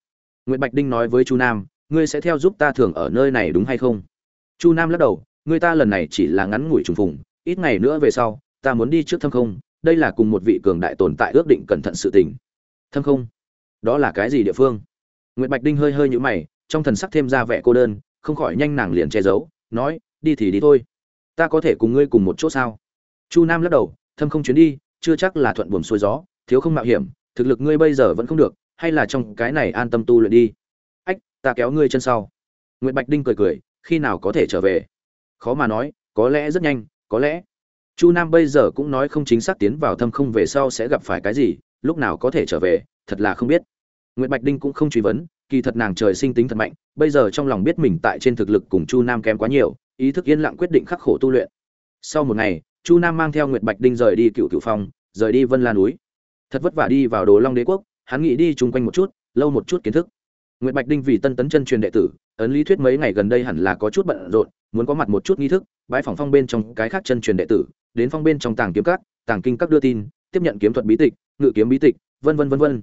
S1: nguyễn Bạch Đinh nói với Chu Nam, ngươi sẽ theo giúp ta thường ở nơi này đúng hay không? Chu Nam lắc đầu, ngươi ta lần này chỉ là ngắn ngủi trùng phùng, ít ngày nữa về sau, ta muốn đi trước thâm không, đây là cùng một vị cường đại tồn tại ước định cẩn thận sự tình thâm không đó là cái gì địa phương Nguyệt Bạch Đinh hơi hơi nhũ mày, trong thần sắc thêm ra vẻ cô đơn, không khỏi nhanh nàng liền che giấu, nói, đi thì đi thôi, ta có thể cùng ngươi cùng một chỗ sao? Chu Nam lắc đầu, thâm không chuyến đi, chưa chắc là thuận buồm xuôi gió, thiếu không mạo hiểm, thực lực ngươi bây giờ vẫn không được, hay là trong cái này an tâm tu luyện đi. Ách, ta kéo ngươi chân sau. Nguyệt Bạch Đinh cười cười, khi nào có thể trở về? Khó mà nói, có lẽ rất nhanh, có lẽ. Chu Nam bây giờ cũng nói không chính xác tiến vào thâm không về sau sẽ gặp phải cái gì, lúc nào có thể trở về, thật là không biết. Nguyệt Bạch Đinh cũng không truy vấn, kỳ thật nàng trời sinh tính thật mạnh, bây giờ trong lòng biết mình tại trên thực lực cùng Chu Nam kém quá nhiều, ý thức yên lặng quyết định khắc khổ tu luyện. Sau một ngày, Chu Nam mang theo Nguyệt Bạch Đinh rời đi Cựu Cựu Phong, rời đi Vân La núi. Thật vất vả đi vào Đồ Long Đế quốc, hắn nghĩ đi chung quanh một chút, lâu một chút kiến thức. Nguyệt Bạch Đinh vì tân tấn chân truyền đệ tử, ấn lý thuyết mấy ngày gần đây hẳn là có chút bận rộn, muốn có mặt một chút nghi thức, bãi phòng phong bên trong cái khác chân truyền đệ tử, đến phong bên trong tàng kiếm các, tàng kinh các đưa tin, tiếp nhận kiếm thuật bí tịch, ngự kiếm bí tịch, vân vân vân vân.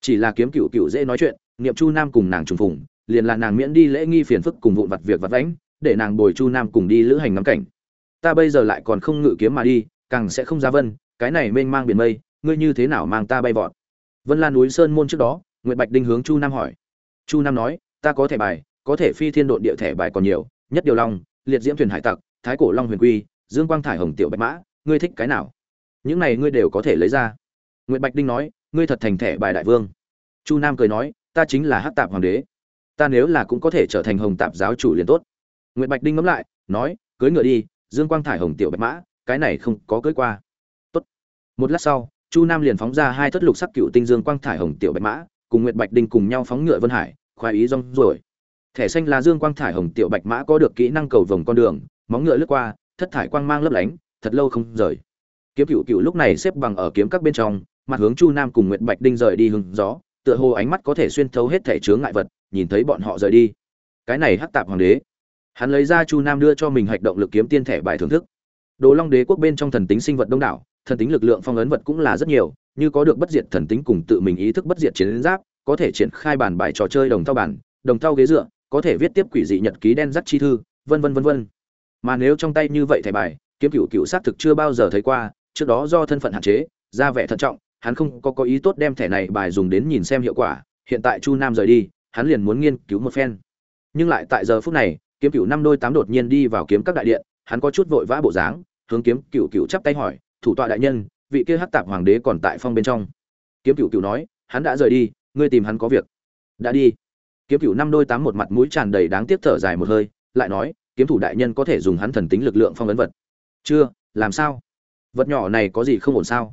S1: Chỉ là kiếm cựu cựu dễ nói chuyện niệm chu nam cùng nàng trùng phùng liền là nàng miễn đi lễ nghi phiền phức cùng vụn vặt việc vặt vãnh để nàng bồi chu nam cùng đi lữ hành ngắm cảnh. Ta bây giờ lại còn không ngự kiếm mà đi càng sẽ không ra vân cái này mênh mang biển mây ngươi như thế nào mang ta bay vọt? Vân lan núi sơn môn trước đó nguyệt bạch đinh hướng chu nam hỏi. Chu nam nói ta có thẻ bài có thể phi thiên độn địa thẻ bài còn nhiều nhất điều long liệt diễm thuyền hải tặc thái cổ long huyền quy dương quang thải hồng tiểu bạch mã, ngươi thích cái nào? Những này ngươi đều có thể lấy ra. Nguyễn bạch đinh nói, ngươi thật thành thẻ bài đại vương. Chu nam cười nói, ta chính là hát tạp hoàng đế. Ta nếu là cũng có thể trở thành hồng tạp giáo chủ liền tốt. Nguyễn bạch đinh ngẫm lại, nói cưới ngựa đi, dương quang thải hồng tiểu bạch mã, cái này không có cưới qua. Tốt. Một lát sau, chu nam liền phóng ra hai thất lục sắc cựu tinh dương quang thải hồng tiểu bạch mã, cùng nguyệt bạch đinh cùng nhau phóng ngựa vân hải, khoái ý rong rồi thẻ xanh là dương quang thải hồng tiểu bạch mã có được kỹ năng cầu vồng con đường, móng ngựa lướt qua thất thải quang mang lấp lánh, thật lâu không rời. Kiếm cửu cửu lúc này xếp bằng ở kiếm các bên trong, mặt hướng chu nam cùng nguyệt bạch đinh rời đi hừng gió, tựa hồ ánh mắt có thể xuyên thấu hết thể chướng ngại vật, nhìn thấy bọn họ rời đi. Cái này hắc tạp hoàng đế. Hắn lấy ra chu nam đưa cho mình hạch động lực kiếm tiên thẻ bài thưởng thức. Đồ long đế quốc bên trong thần tính sinh vật đông đảo, thần tính lực lượng phong ấn vật cũng là rất nhiều, như có được bất diệt thần tính cùng tự mình ý thức bất diệt chiến giáp, có thể triển khai bản bài trò chơi đồng thao bản đồng thao ghế dựa, có thể viết tiếp quỷ dị nhật ký đen dắt chi thư, vân vân vân vân mà nếu trong tay như vậy thẻ bài, kiếm cựu cựu xác thực chưa bao giờ thấy qua, trước đó do thân phận hạn chế, ra vẻ thận trọng, hắn không có có ý tốt đem thẻ này bài dùng đến nhìn xem hiệu quả, hiện tại chu nam rời đi, hắn liền muốn nghiên cứu một phen. Nhưng lại tại giờ phút này, kiếm cựu năm đôi tám đột nhiên đi vào kiếm các đại điện, hắn có chút vội vã bộ dáng, hướng kiếm cựu cựu chắp tay hỏi, thủ tọa đại nhân, vị kia hắc tạp hoàng đế còn tại phong bên trong. Kiếm cựu cựu nói, hắn đã rời đi, ngươi tìm hắn có việc. Đã đi. Kiếm cựu năm đôi tám một mặt mũi tràn đầy đáng tiếc thở dài một hơi, lại nói kiếm thủ đại nhân có thể dùng hắn thần tính lực lượng phong ấn vật. Chưa, làm sao? Vật nhỏ này có gì không ổn sao?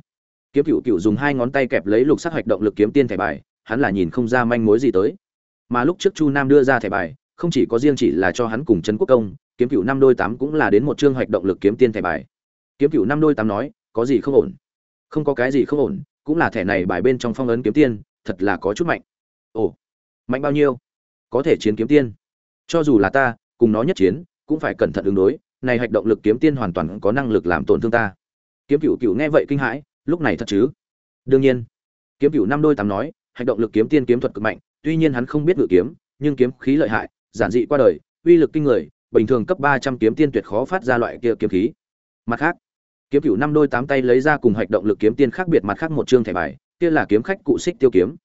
S1: Kiếm cựu cựu dùng hai ngón tay kẹp lấy lục sắc hoạch động lực kiếm tiên thẻ bài, hắn là nhìn không ra manh mối gì tới. Mà lúc trước chu nam đưa ra thẻ bài, không chỉ có riêng chỉ là cho hắn cùng trấn quốc công, kiếm cựu năm đôi tám cũng là đến một chương hoạch động lực kiếm tiên thẻ bài. Kiếm cựu năm đôi tám nói, có gì không ổn? Không có cái gì không ổn, cũng là thẻ này bài bên trong phong ấn kiếm tiên, thật là có chút mạnh. Ồ, mạnh bao nhiêu? Có thể chiến kiếm tiên. Cho dù là ta, cùng nó nhất chiến cũng phải cẩn thận ứng đối, này hạch động lực kiếm tiên hoàn toàn có năng lực làm tổn thương ta. Kiếm cựu cựu nghe vậy kinh hãi, lúc này thật chứ? Đương nhiên. Kiếm cựu năm đôi tám nói, hạch động lực kiếm tiên kiếm thuật cực mạnh, tuy nhiên hắn không biết ngự kiếm, nhưng kiếm khí lợi hại, giản dị qua đời, uy lực kinh người, bình thường cấp ba trăm kiếm tiên tuyệt khó phát ra loại kia kiếm khí. Mặt khác, kiếm cựu năm đôi tám tay lấy ra cùng hạch động lực kiếm tiên khác biệt mặt khác một chương thẻ bài, kia là kiếm khách cụ xích tiêu kiếm.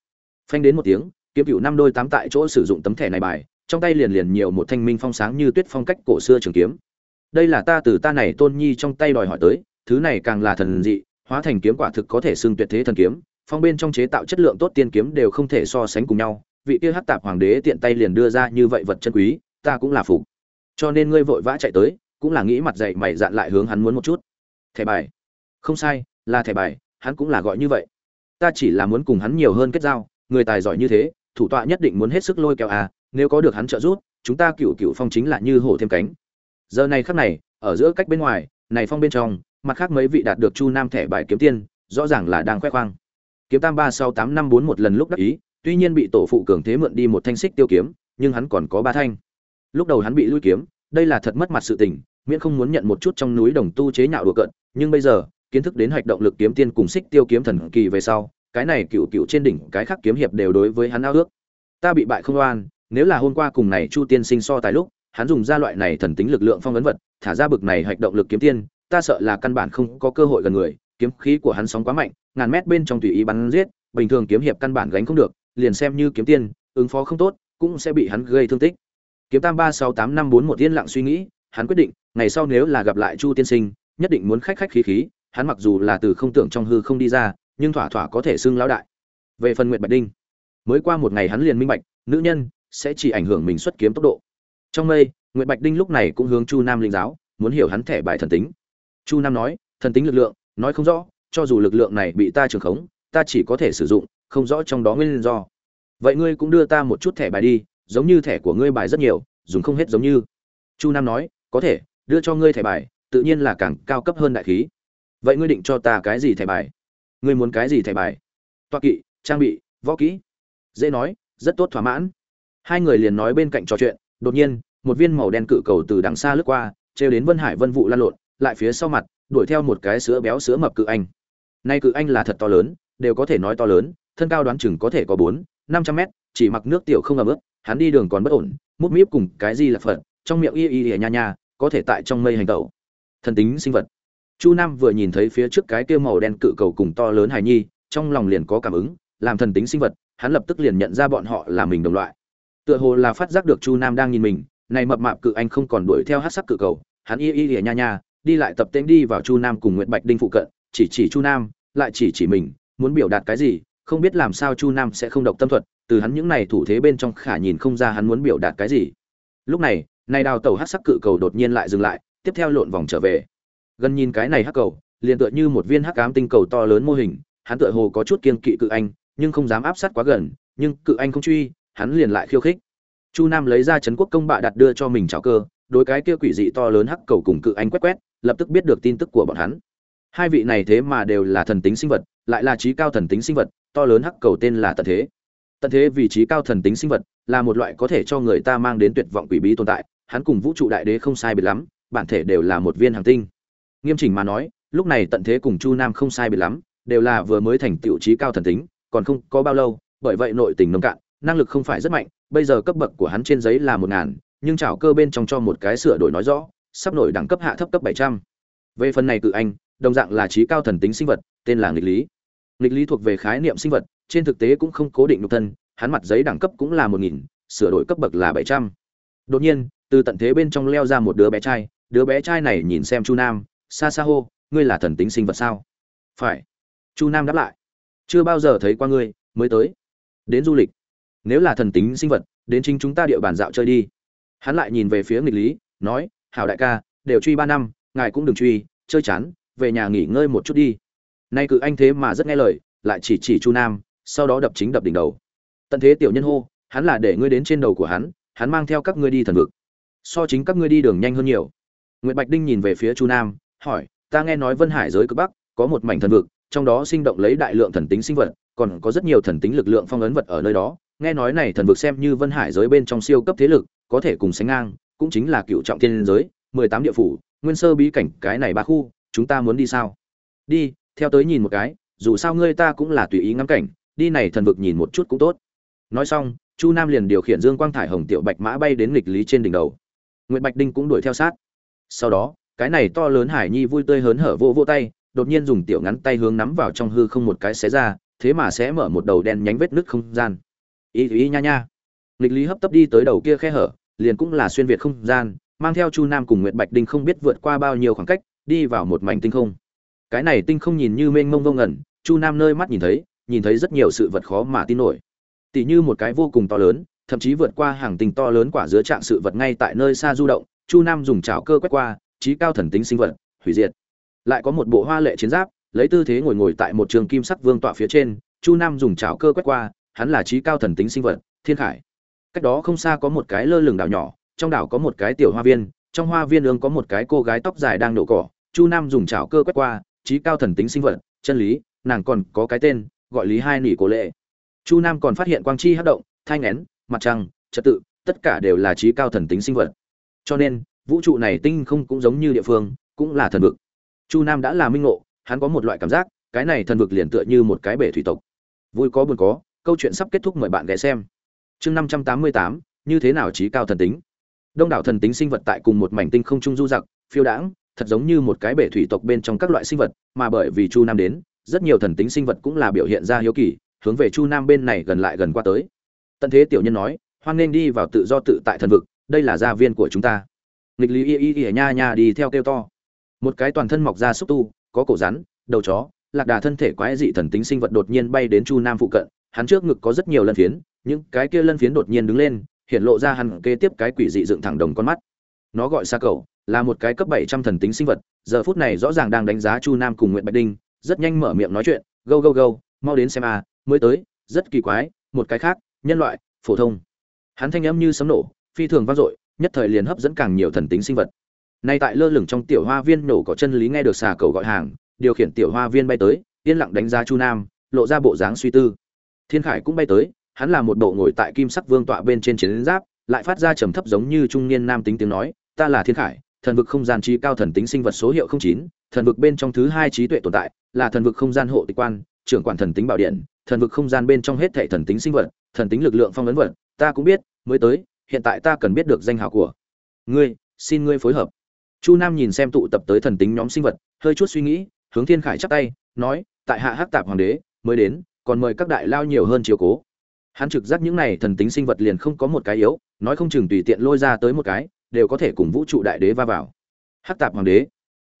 S1: Phanh đến một tiếng, kiếm cựu năm đôi tám tại chỗ sử dụng tấm thẻ này bài trong tay liền liền nhiều một thanh minh phong sáng như tuyết phong cách cổ xưa trường kiếm. Đây là ta từ ta này tôn nhi trong tay đòi hỏi tới, thứ này càng là thần dị, hóa thành kiếm quả thực có thể xưng tuyệt thế thần kiếm, phong bên trong chế tạo chất lượng tốt tiên kiếm đều không thể so sánh cùng nhau, vị kia hắc tạp hoàng đế tiện tay liền đưa ra như vậy vật chân quý, ta cũng là phục. Cho nên ngươi vội vã chạy tới, cũng là nghĩ mặt dậy mày dạn lại hướng hắn muốn một chút. Thẻ bài. Không sai, là thẻ bài, hắn cũng là gọi như vậy. Ta chỉ là muốn cùng hắn nhiều hơn kết giao, người tài giỏi như thế, thủ tọa nhất định muốn hết sức lôi kéo à nếu có được hắn trợ giúp, chúng ta cựu cựu phong chính là như hổ thêm cánh. Giờ này khắc này, ở giữa cách bên ngoài, này phong bên trong, mặt khác mấy vị đạt được chu nam thẻ bài kiếm tiên, rõ ràng là đang khoe khoang. Kiếm tam ba sau tám năm bốn một lần lúc đắc ý, tuy nhiên bị tổ phụ cường thế mượn đi một thanh xích tiêu kiếm, nhưng hắn còn có ba thanh. Lúc đầu hắn bị lui kiếm, đây là thật mất mặt sự tình, miễn không muốn nhận một chút trong núi đồng tu chế nhạo đùa cận nhưng bây giờ, kiến thức đến hoạch động lực kiếm tiên cùng xích tiêu kiếm thần kỳ về sau, cái này cựu cựu trên đỉnh, cái khác kiếm hiệp đều đối với hắn ao ước. Ta bị bại không oan nếu là hôm qua cùng này chu tiên sinh so tài lúc, hắn dùng ra loại này thần tính lực lượng phong ấn vật, thả ra bực này hoạt động lực kiếm tiên, ta sợ là căn bản không có cơ hội gần người, kiếm khí của hắn sóng quá mạnh, ngàn mét bên trong tùy ý bắn giết, bình thường kiếm hiệp căn bản gánh không được, liền xem như kiếm tiên, ứng phó không tốt, cũng sẽ bị hắn gây thương tích. Kiếm tam ba sáu tám năm bốn một yên lặng suy nghĩ, hắn quyết định, ngày sau nếu là gặp lại chu tiên sinh, nhất định muốn khách khách khí khí, hắn mặc dù là từ không tưởng trong hư không đi ra, nhưng thỏa thỏa có thể xưng lão đại. Về phần Nguyệt bạch đinh, mới qua một ngày hắn liền minh bạch, nữ nhân sẽ chỉ ảnh hưởng mình xuất kiếm tốc độ. Trong mây, nguyệt bạch đinh lúc này cũng hướng chu nam linh giáo, muốn hiểu hắn thẻ bài thần tính. Chu nam nói, thần tính lực lượng, nói không rõ, cho dù lực lượng này bị ta trường khống, ta chỉ có thể sử dụng, không rõ trong đó nguyên do. Vậy ngươi cũng đưa ta một chút thẻ bài đi, giống như thẻ của ngươi bài rất nhiều, dùng không hết giống như. Chu nam nói, có thể, đưa cho ngươi thẻ bài, tự nhiên là càng cao cấp hơn đại khí. Vậy ngươi định cho ta cái gì thẻ bài? Ngươi muốn cái gì thẻ bài? Toa kỵ, trang bị, võ kỹ. Dễ nói, rất tốt, thỏa mãn hai người liền nói bên cạnh trò chuyện, đột nhiên, một viên màu đen cự cầu từ đằng xa lướt qua, trêu đến vân hải vân vụ lan lộn, lại phía sau mặt, đuổi theo một cái sữa béo sữa mập cự anh. Nay cự anh là thật to lớn, đều có thể nói to lớn, thân cao đoán chừng có thể có bốn, năm trăm mét, chỉ mặc nước tiểu không ẩm ướt, hắn đi đường còn bất ổn mút míp cùng cái gì là phật, trong miệng y y y nha nha, có thể tại trong mây hành tẩu. Thần tính sinh vật. Chu nam vừa nhìn thấy phía trước cái kia màu đen cự cầu cùng to lớn hài nhi, trong lòng liền có cảm ứng, làm thần tính sinh vật, hắn lập tức liền nhận ra bọn họ là mình đồng loại tựa hồ là phát giác được chu nam đang nhìn mình, này mập mạp cự anh không còn đuổi theo hát sắc cự cầu, hắn y y lìa nha nha, đi lại tập tễnh đi vào chu nam cùng nguyễn bạch đinh phụ cận, chỉ chỉ chu nam, lại chỉ chỉ mình, muốn biểu đạt cái gì, không biết làm sao chu nam sẽ không độc tâm thuật, từ hắn những này thủ thế bên trong khả nhìn không ra hắn muốn biểu đạt cái gì. Lúc này này đào tàu hát sắc cự cầu đột nhiên lại dừng lại, tiếp theo lộn vòng trở về. Gần nhìn cái này hắc cầu, liền tựa như một viên hắc ám tinh cầu to lớn mô hình, hắn tựa hồ có chút kiên kỵ cự anh, nhưng không dám áp sát quá gần, nhưng cự anh không truy hắn liền lại khiêu khích. Chu nam lấy ra trấn quốc công bạ đặt đưa cho mình chảo cơ, đối cái kia quỷ dị to lớn hắc cầu cùng cự anh quét quét, lập tức biết được tin tức của bọn hắn. Hai vị này thế mà đều là thần tính sinh vật, lại là trí cao thần tính sinh vật, to lớn hắc cầu tên là tận thế. Tận thế vị trí cao thần tính sinh vật, là một loại có thể cho người ta mang đến tuyệt vọng quỷ bí tồn tại, hắn cùng vũ trụ đại đế không sai biệt lắm, bản thể đều là một viên hàng tinh. Nghiêm chỉnh mà nói, lúc này tận thế cùng chu nam không sai biệt lắm, đều là vừa mới thành tựu trí cao thần tính, còn không có bao lâu, bởi vậy nội tình nông cạn năng lực không phải rất mạnh, bây giờ cấp bậc của hắn trên giấy là một ngàn, nhưng chảo cơ bên trong cho một cái sửa đổi nói rõ, sắp nổi đẳng cấp hạ thấp cấp bảy trăm. Về phần này cự anh, đồng dạng là trí cao thần tính sinh vật, tên là nghịch lý. Nghịch lý thuộc về khái niệm sinh vật, trên thực tế cũng không cố định nhục thân, hắn mặt giấy đẳng cấp cũng là một nghìn, sửa đổi cấp bậc là bảy trăm. Đột nhiên, từ tận thế bên trong leo ra một đứa bé trai, đứa bé trai này nhìn xem chu nam xa xa hô, ngươi là thần tính sinh vật sao? Phải. Chu nam đáp lại, chưa bao giờ thấy qua ngươi, mới tới. Đến du lịch nếu là thần tính sinh vật, đến chính chúng ta địa bàn dạo chơi đi. Hắn lại nhìn về phía nghịch lý, nói, hảo đại ca, đều truy ba năm, ngài cũng đừng truy, chơi chán, về nhà nghỉ ngơi một chút đi. Nay cự anh thế mà rất nghe lời, lại chỉ chỉ chu nam, sau đó đập chính đập đỉnh đầu. Tận thế tiểu nhân hô, hắn là để ngươi đến trên đầu của hắn hắn mang theo các ngươi đi thần vực. So chính các ngươi đi đường nhanh hơn nhiều. Nguyễn bạch đinh nhìn về phía chu nam, hỏi, ta nghe nói vân hải giới cực bắc, có một mảnh thần vực, trong đó sinh động lấy đại lượng thần tính sinh vật, còn có rất nhiều thần tính lực lượng phong ấn vật ở nơi đó nghe nói này thần vực xem như vân hải giới bên trong siêu cấp thế lực, có thể cùng sánh ngang, cũng chính là cựu trọng thiên giới, mười tám địa phủ, nguyên sơ bí cảnh, cái này ba khu, chúng ta muốn đi sao? Đi, theo tới nhìn một cái, dù sao ngươi ta cũng là tùy ý ngắm cảnh, đi này thần vực nhìn một chút cũng tốt. Nói xong, chu nam liền điều khiển dương quang thải hồng tiểu bạch mã bay đến nghịch lý trên đỉnh đầu. Nguyễn bạch đinh cũng đuổi theo sát. Sau đó, cái này to lớn hải nhi vui tươi hớn hở vô vô tay, đột nhiên dùng tiểu ngắn tay hướng nắm vào trong hư không một cái xé ra, thế mà sẽ mở một đầu đen nhánh vết nứt không gian ý ý, nha nha. Nghịch lý hấp tấp đi tới đầu kia khe hở, liền cũng là xuyên việt không gian, mang theo chu nam cùng nguyệt bạch đinh không biết vượt qua bao nhiêu khoảng cách, đi vào một mảnh tinh không. Cái này tinh không nhìn như mênh mông vô ngẩn chu nam nơi mắt nhìn thấy nhìn thấy rất nhiều sự vật khó mà tin nổi. Tỉ như một cái vô cùng to lớn, thậm chí vượt qua hàng tinh to lớn quả giữa trạng sự vật ngay tại nơi xa du động, chu nam dùng chảo cơ quét qua, trí cao thần tính sinh vật, hủy diệt. Lại có một bộ hoa lệ chiến giáp, lấy tư thế ngồi ngồi tại một trường kim sắc vương tọa phía trên, chu nam dùng chảo cơ quét qua hắn là trí cao thần tính sinh vật, thiên khải. Cách đó không xa có một cái lơ lửng đảo nhỏ, trong đảo có một cái tiểu hoa viên, trong hoa viên ương có một cái cô gái tóc dài đang nổ cỏ, chu nam dùng chảo cơ quét qua, trí cao thần tính sinh vật, chân lý, nàng còn có cái tên, gọi lý hai nỉ cổ lệ. Chu nam còn phát hiện quang chi hát động, thai ngén mặt trăng, trật tự, tất cả đều là trí cao thần tính sinh vật. Cho nên, vũ trụ này tinh không cũng giống như địa phương, cũng là thần vực. Chu nam đã là minh ngộ, hắn có một loại cảm giác, cái này thần vực liền tựa như một cái bể thủy tộc. Vui có buồn có câu chuyện sắp kết thúc mời bạn ghé xem. Chương năm trăm tám mươi tám, như thế nào trí cao thần tính? Đông đảo thần tính sinh vật tại cùng một mảnh tinh không trung du giặc, phiêu đãng, thật giống như một cái bể thủy tộc bên trong các loại sinh vật, mà bởi vì chu nam đến, rất nhiều thần tính sinh vật cũng là biểu hiện ra hiếu kỳ, hướng về chu nam bên này gần lại gần qua tới. Tận thế tiểu nhân nói, hoan nên đi vào tự do tự tại thần vực, đây là gia viên của chúng ta. Nghịch lý y y y nha nha đi theo kêu to. Một cái toàn thân mọc ra xúc tu, có cổ rắn, đầu chó, lạc đà thân thể quái dị thần tính sinh vật đột nhiên bay đến chu nam phụ cận hắn trước ngực có rất nhiều lân phiến, những cái kia lân phiến đột nhiên đứng lên, hiện lộ ra hắn kế tiếp cái quỷ dị dựng thẳng đồng con mắt. Nó gọi xa cầu, là một cái cấp bảy trăm thần tính sinh vật, giờ phút này rõ ràng đang đánh giá chu nam cùng nguyện bạch đinh, rất nhanh mở miệng nói chuyện, gâu gâu gâu, mau đến xem a, mới tới, rất kỳ quái, một cái khác, nhân loại, phổ thông. Hắn thanh âm như sấm nổ, phi thường vang dội, nhất thời liền hấp dẫn càng nhiều thần tính sinh vật. Nay tại lơ lửng trong tiểu hoa viên nổ có chân lý nghe được xà cầu gọi hàng, điều khiển tiểu hoa viên bay tới, yên lặng đánh giá chu nam, lộ ra bộ dáng suy tư thiên khải cũng bay tới, hắn là một bộ ngồi tại kim sắc vương tọa bên trên chiến giáp, lại phát ra trầm thấp giống như trung niên nam tính tiếng nói, ta là thiên khải, thần vực không gian trí cao thần tính sinh vật số hiệu chín, thần vực bên trong thứ hai trí tuệ tồn tại, là thần vực không gian hộ tịch quan, trưởng quản thần tính bảo điện, thần vực không gian bên trong hết thảy thần tính sinh vật, thần tính lực lượng phong ấn vật, ta cũng biết, mới tới, hiện tại ta cần biết được danh hào của ngươi, xin ngươi phối hợp. Chu nam nhìn xem tụ tập tới thần tính nhóm sinh vật, hơi chút suy nghĩ, hướng thiên khải chắp tay, nói, tại hạ hắc tạp hoàng đế, mới đến còn mời các đại lao nhiều hơn chiều cố. Hắn trực giác những này thần tính sinh vật liền không có một cái yếu, nói không chừng tùy tiện lôi ra tới một cái, đều có thể cùng vũ trụ đại đế va vào. Hắc tạp hoàng đế,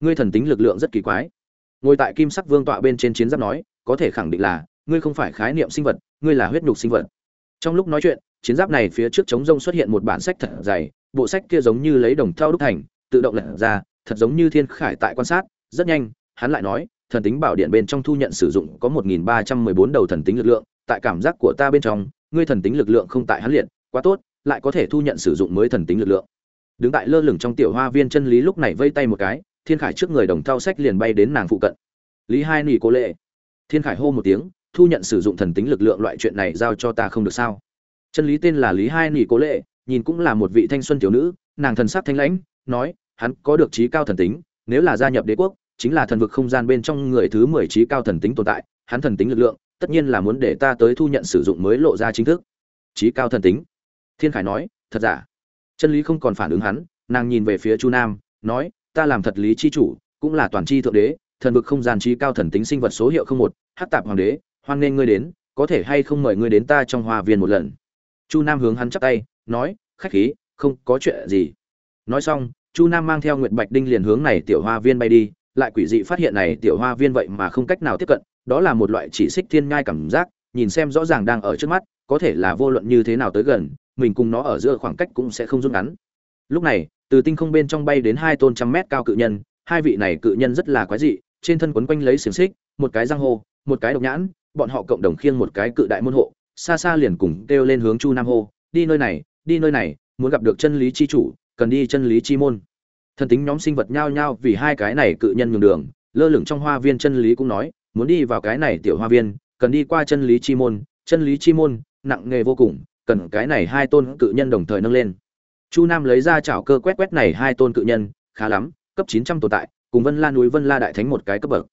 S1: ngươi thần tính lực lượng rất kỳ quái. Ngồi tại kim sắc vương tọa bên trên chiến giáp nói, có thể khẳng định là, ngươi không phải khái niệm sinh vật, ngươi là huyết nhục sinh vật. Trong lúc nói chuyện, chiến giáp này phía trước chống rông xuất hiện một bản sách thật dày, bộ sách kia giống như lấy đồng thau đúc thành, tự động lật ra, thật giống như thiên khải tại quan sát, rất nhanh, hắn lại nói thần tính bảo điện bên trong thu nhận sử dụng có một nghìn ba trăm mười bốn đầu thần tính lực lượng, tại cảm giác của ta bên trong, ngươi thần tính lực lượng không tại hắn liệt, quá tốt, lại có thể thu nhận sử dụng mới thần tính lực lượng. Đứng tại lơ lửng trong tiểu hoa viên chân lý lúc này vây tay một cái, thiên khải trước người đồng thao sách liền bay đến nàng phụ cận. Lý hai nỉ cô lệ. Thiên khải hô một tiếng, thu nhận sử dụng thần tính lực lượng loại chuyện này giao cho ta không được sao? Chân lý tên là lý hai nỉ cô lệ, nhìn cũng là một vị thanh xuân tiểu nữ, nàng thần sắc thanh lãnh, nói, hắn có được trí cao thần tính, nếu là gia nhập đế quốc chính là thần vực không gian bên trong người thứ mười trí cao thần tính tồn tại, hắn thần tính lực lượng, tất nhiên là muốn để ta tới thu nhận sử dụng mới lộ ra chính thức. Trí cao thần tính. Thiên khải nói, thật giả? Chân lý không còn phản ứng hắn, nàng nhìn về phía chu nam, nói, ta làm thật lý chi chủ, cũng là toàn chi thượng đế, thần vực không gian trí cao thần tính sinh vật số hiệu không một, hát tạp hoàng đế, hoan nghênh ngươi đến, có thể hay không mời ngươi đến ta trong hoa viên một lần? Chu nam hướng hắn chắp tay, nói, khách khí, không có chuyện gì. Nói xong, chu nam mang theo nguyệt bạch đinh liền hướng này tiểu hoa viên bay đi lại quỷ dị phát hiện này tiểu hoa viên vậy mà không cách nào tiếp cận, đó là một loại chỉ xích thiên ngai cảm giác, nhìn xem rõ ràng đang ở trước mắt, có thể là vô luận như thế nào tới gần, mình cùng nó ở giữa khoảng cách cũng sẽ không rút ngắn. Lúc này, từ tinh không bên trong bay đến hai tôn trăm mét cao cự nhân, hai vị này cự nhân rất là quái dị, trên thân quấn quanh lấy xiềng xích, một cái răng hô, một cái độc nhãn, bọn họ cộng đồng khiêng một cái cự đại môn hộ, xa xa liền cùng kêu lên hướng chu nam hô, đi nơi này, đi nơi này, muốn gặp được chân lý chi chủ, cần đi chân lý chi môn thần tính nhóm sinh vật nhao nhao vì hai cái này cự nhân nhường đường, lơ lửng trong hoa viên chân lý cũng nói, muốn đi vào cái này tiểu hoa viên, cần đi qua chân lý chi môn, chân lý chi môn, nặng nghề vô cùng, cần cái này hai tôn cự nhân đồng thời nâng lên. Chu nam lấy ra chảo cơ quét quét này hai tôn cự nhân, khá lắm, cấp chín trăm tồn tại, cùng vân la núi vân la đại thánh một cái cấp bậc.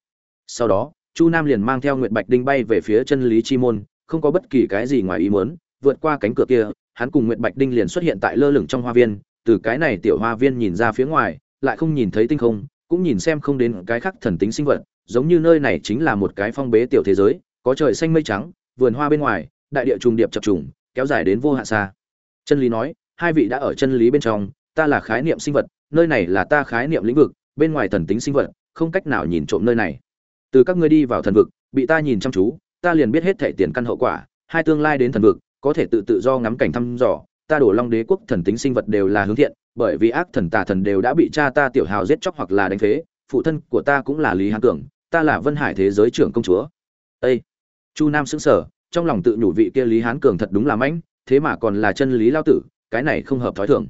S1: Sau đó, chu nam liền mang theo nguyệt bạch đinh bay về phía chân lý chi môn, không có bất kỳ cái gì ngoài ý muốn, vượt qua cánh cửa kia, hắn cùng nguyệt bạch đinh liền xuất hiện tại lơ lửng trong hoa viên từ cái này tiểu hoa viên nhìn ra phía ngoài, lại không nhìn thấy tinh không, cũng nhìn xem không đến cái khác thần tính sinh vật, giống như nơi này chính là một cái phong bế tiểu thế giới, có trời xanh mây trắng, vườn hoa bên ngoài, đại địa trùng điệp chập trùng, kéo dài đến vô hạn xa. Chân lý nói, hai vị đã ở chân lý bên trong, ta là khái niệm sinh vật, nơi này là ta khái niệm lĩnh vực, bên ngoài thần tính sinh vật, không cách nào nhìn trộm nơi này. Từ các ngươi đi vào thần vực, bị ta nhìn chăm chú, ta liền biết hết thể tiền căn hậu quả, hai tương lai đến thần vực, có thể tự tự do ngắm cảnh thăm dò ta đổ long đế quốc thần tính sinh vật đều là hướng thiện bởi vì ác thần tà thần đều đã bị cha ta tiểu hào giết chóc hoặc là đánh phế phụ thân của ta cũng là lý hán Cường, ta là vân hải thế giới trưởng công chúa. Â chu nam xứng sở trong lòng tự nhủ vị kia lý hán cường thật đúng là mãnh thế mà còn là chân lý lao tử cái này không hợp thói thường.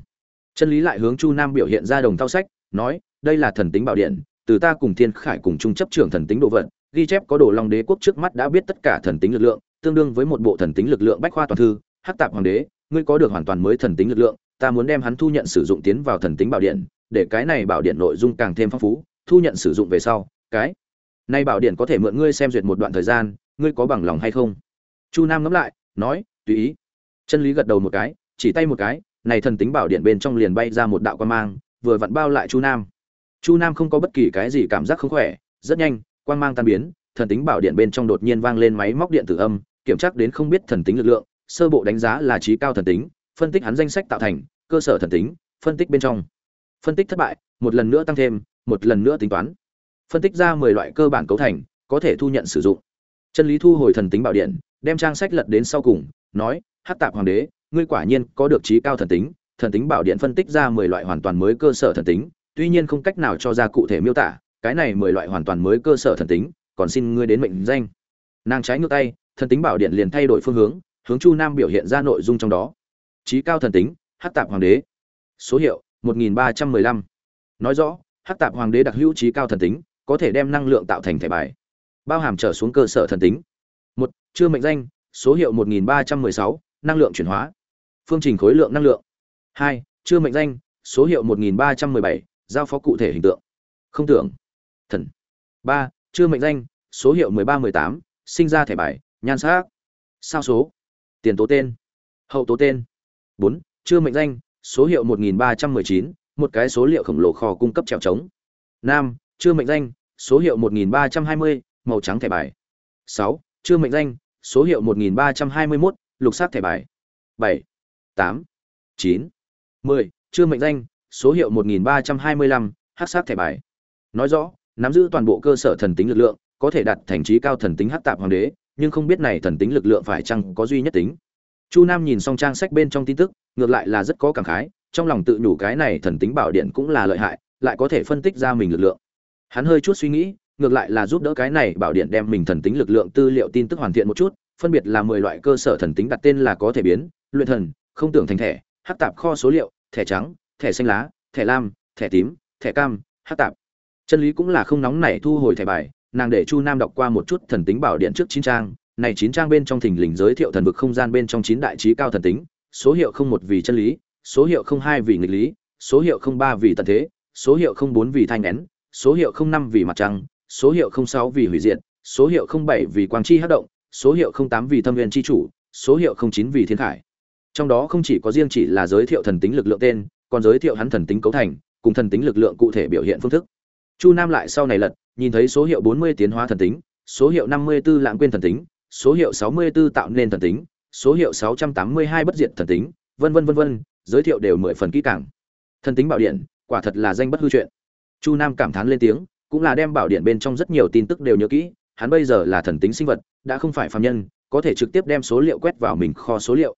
S1: Chân lý lại hướng chu nam biểu hiện ra đồng thao sách nói đây là thần tính bảo điện từ ta cùng thiên khải cùng chung chấp trưởng thần tính độ vận ghi chép có đồ long đế quốc trước mắt đã biết tất cả thần tính lực lượng tương đương với một bộ thần tính lực lượng bách khoa toàn thư hắc tạp hoàng đế ngươi có được hoàn toàn mới thần tính lực lượng, ta muốn đem hắn thu nhận sử dụng tiến vào thần tính bảo điện, để cái này bảo điện nội dung càng thêm phong phú, thu nhận sử dụng về sau, cái nay bảo điện có thể mượn ngươi xem duyệt một đoạn thời gian, ngươi có bằng lòng hay không? Chu nam ngẫm lại, nói, tùy ý. Chân lý gật đầu một cái, chỉ tay một cái, này thần tính bảo điện bên trong liền bay ra một đạo quan mang, vừa vặn bao lại chu nam. Chu nam không có bất kỳ cái gì cảm giác không khỏe, rất nhanh, quang mang tan biến, thần tính bảo điện bên trong đột nhiên vang lên máy móc điện tử âm, kiểm tra đến không biết thần tính lực lượng sơ bộ đánh giá là trí cao thần tính, phân tích hắn danh sách tạo thành, cơ sở thần tính, phân tích bên trong. Phân tích thất bại, một lần nữa tăng thêm, một lần nữa tính toán. Phân tích ra mười loại cơ bản cấu thành, có thể thu nhận sử dụng. Chân lý thu hồi thần tính bảo điện, đem trang sách lật đến sau cùng, nói hát tạp hoàng đế, ngươi quả nhiên có được trí cao thần tính thần tính bảo điện phân tích ra mười loại hoàn toàn mới cơ sở thần tính, tuy nhiên không cách nào cho ra cụ thể miêu tả, cái này mười loại hoàn toàn mới cơ sở thần tính, còn xin ngươi đến mệnh danh. Nàng trái ngược tay, thần tính bảo điện liền thay đổi phương hướng hướng chu nam biểu hiện ra nội dung trong đó. Trí cao thần tính hát tạp hoàng đế. Số hiệu 1315. nói rõ hát tạp hoàng đế đặc hữu trí cao thần tính có thể đem năng lượng tạo thành thẻ bài bao hàm trở xuống cơ sở thần tính. Một chưa mệnh danh số hiệu 1316, năng lượng chuyển hóa. Phương trình khối lượng năng lượng. Hai chưa mệnh danh số hiệu 1317, giao phó cụ thể hình tượng. Không tưởng. Thần. Ba chưa mệnh danh số hiệu 1318, sinh ra thẻ bài nhan sắc. Sao số? Tiền tố tên. Hậu tố tên. Bốn chưa mệnh danh số hiệu 1319, một cái số liệu khổng lồ kho cung cấp trèo trống. Năm chưa mệnh danh số hiệu 1320, màu trắng thẻ bài. Sáu chưa mệnh danh số hiệu 1321, lục sắc thẻ bài. Bảy tám chín mười chưa mệnh danh số hiệu 1325, hắc sắc thẻ bài. Nói rõ nắm giữ toàn bộ cơ sở thần tính lực lượng có thể đạt thành trí cao thần tính hắc tạp hoàng đế nhưng không biết này thần tính lực lượng phải chăng có duy nhất tính. Chu nam nhìn xong trang sách bên trong tin tức, ngược lại là rất có cảm khái, trong lòng tự nhủ cái này thần tính bảo điện cũng là lợi hại, lại có thể phân tích ra mình lực lượng. Hắn hơi chút suy nghĩ, ngược lại là giúp đỡ cái này bảo điện đem mình thần tính lực lượng tư liệu tin tức hoàn thiện một chút, phân biệt là mười loại cơ sở thần tính đặt tên là có thể biến, luyện thần, không tưởng thành thẻ, hắc tạp kho số liệu, thẻ trắng, thẻ xanh lá, thẻ lam, thẻ tím, thẻ cam, hắc tạp. Chân lý cũng là không nóng nảy thu hồi thẻ bài nàng để chu nam đọc qua một chút thần tính bảo điện trước chín trang. Này chín trang bên trong thình lình giới thiệu thần vực không gian bên trong chín đại trí cao thần tính, số hiệu không một vì chân lý, số hiệu không hai vì nghịch lý, số hiệu không ba vì tận thế, số hiệu không bốn vì thanh nén, số hiệu không năm vì mặt trăng, số hiệu không sáu vì hủy diệt, số hiệu không bảy vì quang chi hát động, số hiệu không tám vì thâm viên chi chủ, số hiệu không chín vì thiên khải. Trong đó không chỉ có riêng chỉ là giới thiệu thần tính lực lượng tên, còn giới thiệu hắn thần tính cấu thành, cùng thần tính lực lượng cụ thể biểu hiện phương thức chu nam lại sau này lật, nhìn thấy số hiệu bốn mươi tiến hóa thần tính, số hiệu năm mươi 54 lãng quên thần tính, số hiệu sáu mươi 64 tạo nên thần tính, số hiệu sáu trăm tám mươi hai bất diệt thần tính, vân vân vân vân, giới thiệu đều mười phần kỹ càng. Thần tính bảo điện, quả thật là danh bất hư chuyện chu nam cảm thán lên tiếng, cũng là đem bảo điện bên trong rất nhiều tin tức đều nhớ kỹ, hắn bây giờ là thần tính sinh vật, đã không phải phàm nhân, có thể trực tiếp đem số liệu quét vào mình kho số liệu.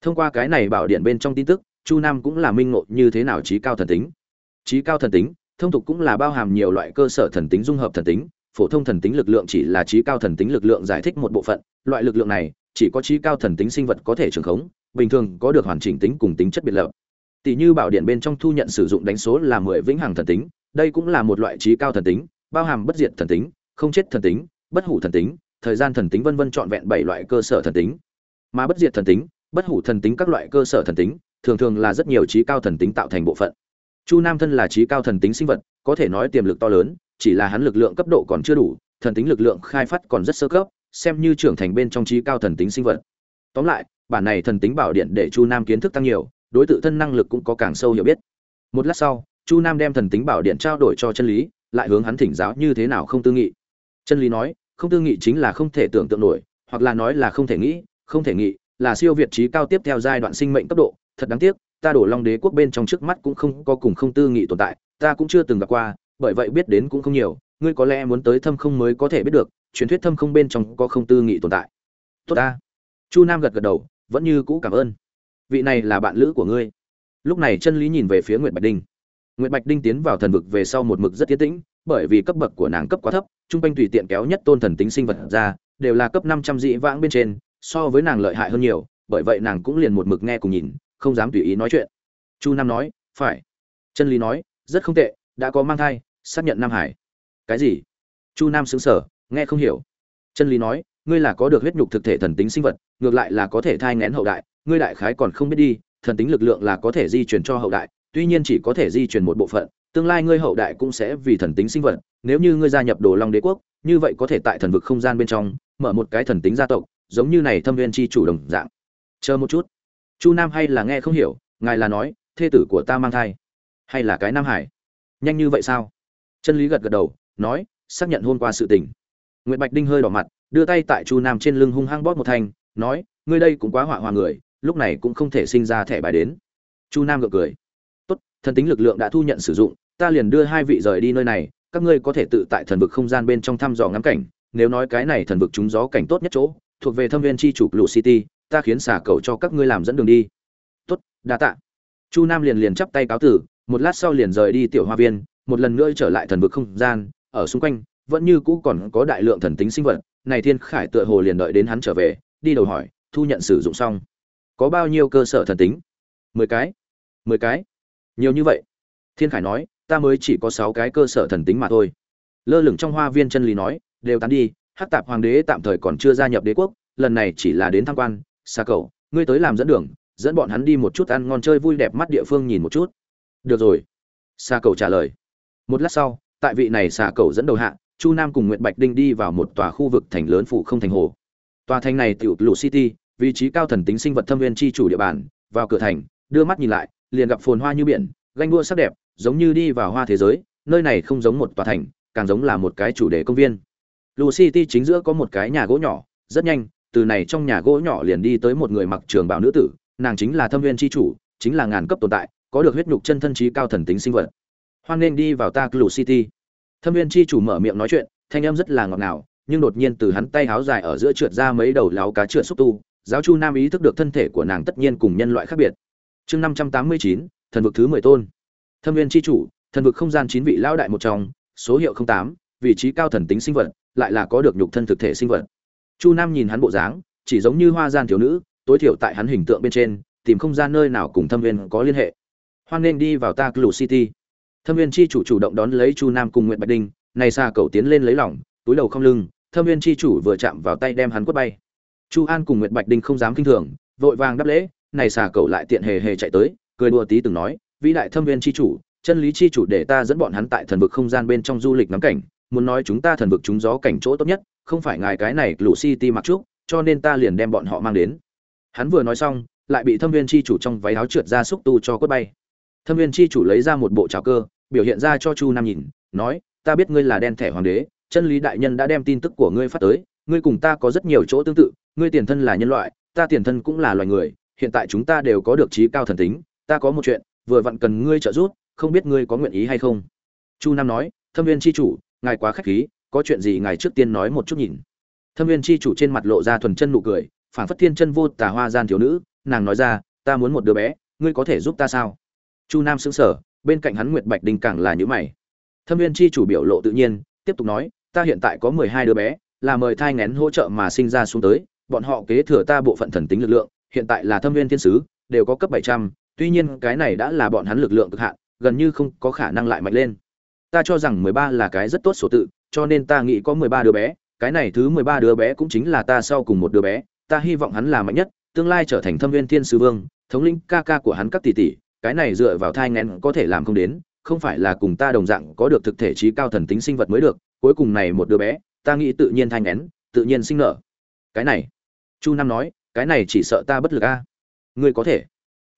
S1: Thông qua cái này bảo điện bên trong tin tức, chu nam cũng là minh ngộ như thế nào trí cao thần tính. Trí cao thần tính thông tục cũng là bao hàm nhiều loại cơ sở thần tính dung hợp thần tính, phổ thông thần tính lực lượng chỉ là trí cao thần tính lực lượng giải thích một bộ phận, loại lực lượng này chỉ có trí cao thần tính sinh vật có thể trường khống, bình thường có được hoàn chỉnh tính cùng tính chất biệt lập. Tỷ như bảo điện bên trong thu nhận sử dụng đánh số là mười vĩnh hằng thần tính, đây cũng là một loại trí cao thần tính, bao hàm bất diệt thần tính, không chết thần tính, bất hủ thần tính, thời gian thần tính vân vân trọn vẹn bảy loại cơ sở thần tính. Mà bất diệt thần tính, bất hủ thần tính các loại cơ sở thần tính, thường thường là rất nhiều trí cao thần tính tạo thành bộ phận chu nam thân là trí cao thần tính sinh vật, có thể nói tiềm lực to lớn, chỉ là hắn lực lượng cấp độ còn chưa đủ, thần tính lực lượng khai phát còn rất sơ cấp, xem như trưởng thành bên trong trí cao thần tính sinh vật. Tóm lại, bản này thần tính bảo điện để chu nam kiến thức tăng nhiều, đối tự thân năng lực cũng có càng sâu hiểu biết. Một lát sau, chu nam đem thần tính bảo điện trao đổi cho chân lý, lại hướng hắn thỉnh giáo như thế nào không tư nghị. Chân lý nói, không tư nghị chính là không thể tưởng tượng nổi, hoặc là nói là không thể nghĩ, không thể nghĩ, là siêu việt trí cao tiếp theo giai đoạn sinh mệnh cấp độ, thật đáng tiếc ta đổ long đế quốc bên trong trước mắt cũng không có cùng không tư nghị tồn tại, ta cũng chưa từng gặp qua, bởi vậy biết đến cũng không nhiều, ngươi có lẽ muốn tới thâm không mới có thể biết được, truyền thuyết thâm không bên trong có không tư nghị tồn tại. Tốt ta. Chu nam gật gật đầu, vẫn như cũ cảm ơn. Vị này là bạn lữ của ngươi. Lúc này chân lý nhìn về phía nguyệt bạch đinh. Nguyệt bạch đinh tiến vào thần vực về sau một mực rất tiến tĩnh, bởi vì cấp bậc của nàng cấp quá thấp, trung quanh tùy tiện kéo nhất tôn thần tính sinh vật ra, đều là cấp năm trăm dị vãng bên trên, so với nàng lợi hại hơn nhiều, bởi vậy nàng cũng liền một mực nghe cùng nhìn không dám tùy ý nói chuyện. Chu nam nói, phải. Chân lý nói, rất không tệ, đã có mang thai, xác nhận nam hải. Cái gì? Chu nam xứng sở nghe không hiểu. Chân lý nói, ngươi là có được huyết nhục thực thể thần tính sinh vật, ngược lại là có thể thai ngén hậu đại, ngươi đại khái còn không biết đi, thần tính lực lượng là có thể di chuyển cho hậu đại, tuy nhiên chỉ có thể di chuyển một bộ phận, tương lai ngươi hậu đại cũng sẽ vì thần tính sinh vật, nếu như ngươi gia nhập đồ long đế quốc, như vậy có thể tại thần vực không gian bên trong, mở một cái thần tính gia tộc, giống như này thâm viên chi chủ đồng dạng. Chờ một chút chu nam hay là nghe không hiểu, ngài là nói, thê tử của ta mang thai. Hay là cái nam hải? Nhanh như vậy sao? Chân lý gật gật đầu, nói, xác nhận hôm qua sự tình. Nguyễn bạch đinh hơi đỏ mặt, đưa tay tại chu nam trên lưng hung hăng bóp một thanh, nói, ngươi đây cũng quá họa hòa người, lúc này cũng không thể sinh ra thẻ bài đến. Chu nam gượng cười. Tốt, thần tính lực lượng đã thu nhận sử dụng, ta liền đưa hai vị rời đi nơi này, các ngươi có thể tự tại thần vực không gian bên trong thăm dò ngắm cảnh, nếu nói cái này thần vực trúng gió cảnh tốt nhất chỗ, thuộc về thâm viên tri chủ lụ city ta khiến xả cầu cho các ngươi làm dẫn đường đi. Tốt, đa tạ. Chu nam liền liền chắp tay cáo tử, một lát sau liền rời đi tiểu hoa viên, một lần nữa trở lại thần vực không gian, ở xung quanh, vẫn như cũ còn có đại lượng thần tính sinh vật, này thiên khải tựa hồ liền đợi đến hắn trở về, đi đầu hỏi, thu nhận sử dụng xong. Có bao nhiêu cơ sở thần tính? Mười cái. Mười cái? Nhiều như vậy. Thiên khải nói, ta mới chỉ có sáu cái cơ sở thần tính mà thôi. Lơ lửng trong hoa viên chân lý nói, đều tán đi hát tạp hoàng đế tạm thời còn chưa gia nhập đế quốc, lần này chỉ là đến tham quan xa cầu ngươi tới làm dẫn đường, dẫn bọn hắn đi một chút ăn ngon chơi vui đẹp mắt địa phương nhìn một chút. Được rồi. Xa cầu trả lời. Một lát sau, tại vị này xà cầu dẫn đầu hạ, chu nam cùng nguyễn bạch đinh đi vào một tòa khu vực thành lớn phụ không thành hồ. Tòa thành này tiểu lụ city, vị trí cao thần tính sinh vật thâm viên chi chủ địa bàn, vào cửa thành, đưa mắt nhìn lại, liền gặp phồn hoa như biển, ganh đua sắc đẹp, giống như đi vào hoa thế giới, nơi này không giống một tòa thành, càng giống là một cái chủ đề công viên. Lụ city chính giữa có một cái nhà gỗ nhỏ, rất nhanh từ này trong nhà gỗ nhỏ liền đi tới một người mặc trường bào nữ tử, nàng chính là thâm viên chi chủ, chính là ngàn cấp tồn tại, có được huyết nhục chân thân trí cao thần tính sinh vật. Hoan nên đi vào ta clu city. Thâm viên chi chủ mở miệng nói chuyện, thanh âm rất là ngọt ngào, nhưng đột nhiên từ hắn tay háo dài ở giữa trượt ra mấy đầu láo cá trượt xúc tu, giáo chu nam ý thức được thân thể của nàng tất nhiên cùng nhân loại khác biệt. Chương năm trăm tám mươi chín, thần vực thứ mười tôn. Thâm viên chi chủ, thần vực không gian chín vị lão đại một trong, số hiệu không tám, vị trí cao thần tính sinh vật, lại là có được nhục thân thực thể sinh vật chu nam nhìn hắn bộ dáng, chỉ giống như hoa gian thiếu nữ, tối thiểu tại hắn hình tượng bên trên, tìm không gian nơi nào cùng thâm viên có liên hệ. Hoan nên đi vào ta clu city. Thâm viên chi chủ chủ động đón lấy chu nam cùng nguyện bạch đinh, này xa cầu tiến lên lấy lỏng túi đầu không lưng, thâm viên chi chủ vừa chạm vào tay đem hắn quất bay. Chu an cùng nguyệt bạch đinh không dám kinh thường, vội vàng đáp lễ, này xà cầu lại tiện hề hề chạy tới, cười đùa tí từng nói, vĩ đại thâm viên chi chủ, chân lý chi chủ để ta dẫn bọn hắn tại thần vực không gian bên trong du lịch ngắm cảnh muốn nói chúng ta thần vực chúng gió cảnh chỗ tốt nhất, không phải ngài cái này lũ city mặc trúc, cho nên ta liền đem bọn họ mang đến. Hắn vừa nói xong, lại bị thâm viên chi chủ trong váy áo trượt ra xúc tu cho quất bay. Thâm viên chi chủ lấy ra một bộ trào cơ, biểu hiện ra cho chu nam nhìn, nói, ta biết ngươi là đen thẻ hoàng đế, chân lý đại nhân đã đem tin tức của ngươi phát tới, ngươi cùng ta có rất nhiều chỗ tương tự, ngươi tiền thân là nhân loại, ta tiền thân cũng là loài người, hiện tại chúng ta đều có được trí cao thần tính, ta có một chuyện, vừa vặn cần ngươi trợ giúp, không biết ngươi có nguyện ý hay không? Chu nam nói, thâm viên c h i chủ ngài quá khách khí có chuyện gì ngài trước tiên nói một chút nhìn. Thâm viên c h i chủ trên mặt lộ ra thuần chân nụ cười phản phất thiên chân vô tà hoa gian thiếu nữ nàng nói ra ta muốn một đứa bé ngươi có thể giúp ta sao? Chu nam xứng sở bên cạnh hắn nguyệt bạch đình càng là nhữ mày. Thâm viên c h i chủ biểu lộ tự nhiên tiếp tục nói ta hiện tại có mười hai đứa bé là mời thai nghén hỗ trợ mà sinh ra xuống tới bọn họ kế thừa ta bộ phận thần tính lực lượng, hiện tại là thâm viên thiên sứ, đều có cấp 700, tuy nhiên cái này đã là bọn hắn lực lượng cực hạn, gần như không có khả năng lại mạnh lên. Ta cho rằng 13 là cái rất tốt số tự, cho nên ta nghĩ có 13 đứa bé, cái này thứ 13 đứa bé cũng chính là ta sau cùng một đứa bé, ta hy vọng hắn là mạnh nhất, tương lai trở thành thâm viên thiên sứ vương, thống lĩnh ca ca của hắn các tỷ tỷ, cái này dựa vào thai nghén có thể làm không đến, không phải là cùng ta đồng dạng có được thực thể trí cao thần tính sinh vật mới được, cuối cùng này một đứa bé, ta nghĩ tự nhiên thai nghén, tự nhiên sinh nở. Cái này, chu nam nói cái này chỉ sợ ta bất lực a ngươi có thể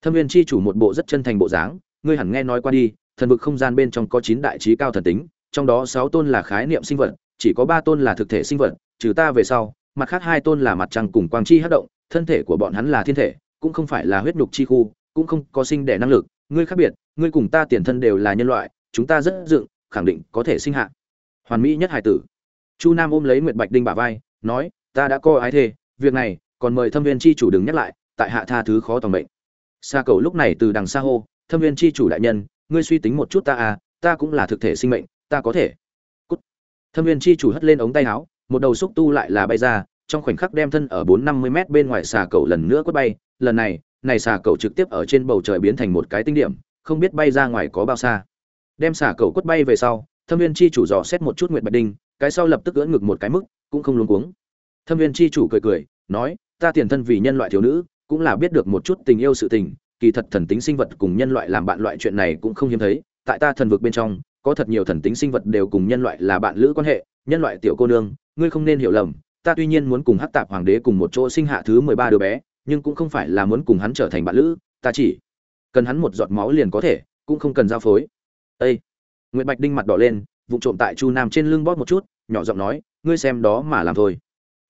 S1: thâm viên chi chủ một bộ rất chân thành bộ dáng ngươi hẳn nghe nói qua đi thần vực không gian bên trong có chín đại trí cao thần tính, trong đó sáu tôn là khái niệm sinh vật, chỉ có ba tôn là thực thể sinh vật, trừ ta về sau, mặt khác hai tôn là mặt trăng cùng quang chi hát động, thân thể của bọn hắn là thiên thể, cũng không phải là huyết nhục chi khu, cũng không có sinh đẻ năng lực, ngươi khác biệt, ngươi cùng ta tiền thân đều là nhân loại, chúng ta rất dựng, khẳng định có thể sinh hạ. Hoàn mỹ nhất hải tử. Chu nam ôm lấy nguyệt bạch đinh bả vai, nói, ta đã coi ái thê việc này, còn mời thâm viên chi chủ đừng nhắc lại, tại hạ tha thứ khó tòng mệnh. Xa cầu lúc này từ đằng xa hô, thâm viên chi chủ đại nhân ngươi suy tính một chút ta à ta cũng là thực thể sinh mệnh, ta có thể. Cút. thâm viên chi chủ hất lên ống tay áo, một đầu xúc tu lại là bay ra, trong khoảnh khắc đem thân ở bốn năm mươi mét bên ngoài xà cầu lần nữa quất bay. Lần này này xà cầu trực tiếp ở trên bầu trời biến thành một cái tinh điểm, không biết bay ra ngoài có bao xa. Đem xà cầu quất bay về sau, thâm viên chi chủ dò xét một chút nguyệt bạch đinh, cái sau lập tức ưỡn ngực một cái mức, cũng không luống cuống. Thâm viên chi chủ cười cười, nói, ta tiền thân vì nhân loại thiếu nữ, cũng là biết được một chút tình yêu sự tình kỳ thật thần tính sinh vật cùng nhân loại làm bạn loại chuyện này cũng không hiếm thấy, tại ta thần vực bên trong, có thật nhiều thần tính sinh vật đều cùng nhân loại là bạn lữ quan hệ, nhân loại tiểu cô nương, ngươi không nên hiểu lầm, ta tuy nhiên muốn cùng hát tạp hoàng đế cùng một chỗ sinh hạ thứ mười ba đứa bé, nhưng cũng không phải là muốn cùng hắn trở thành bạn lữ, ta chỉ cần hắn một giọt máu liền có thể, cũng không cần giao phối. Ây nguyễn bạch đinh mặt đỏ lên vụ trộm tại chu nam trên lưng bóp một chút, nhỏ giọng nói, ngươi xem đó mà làm thôi.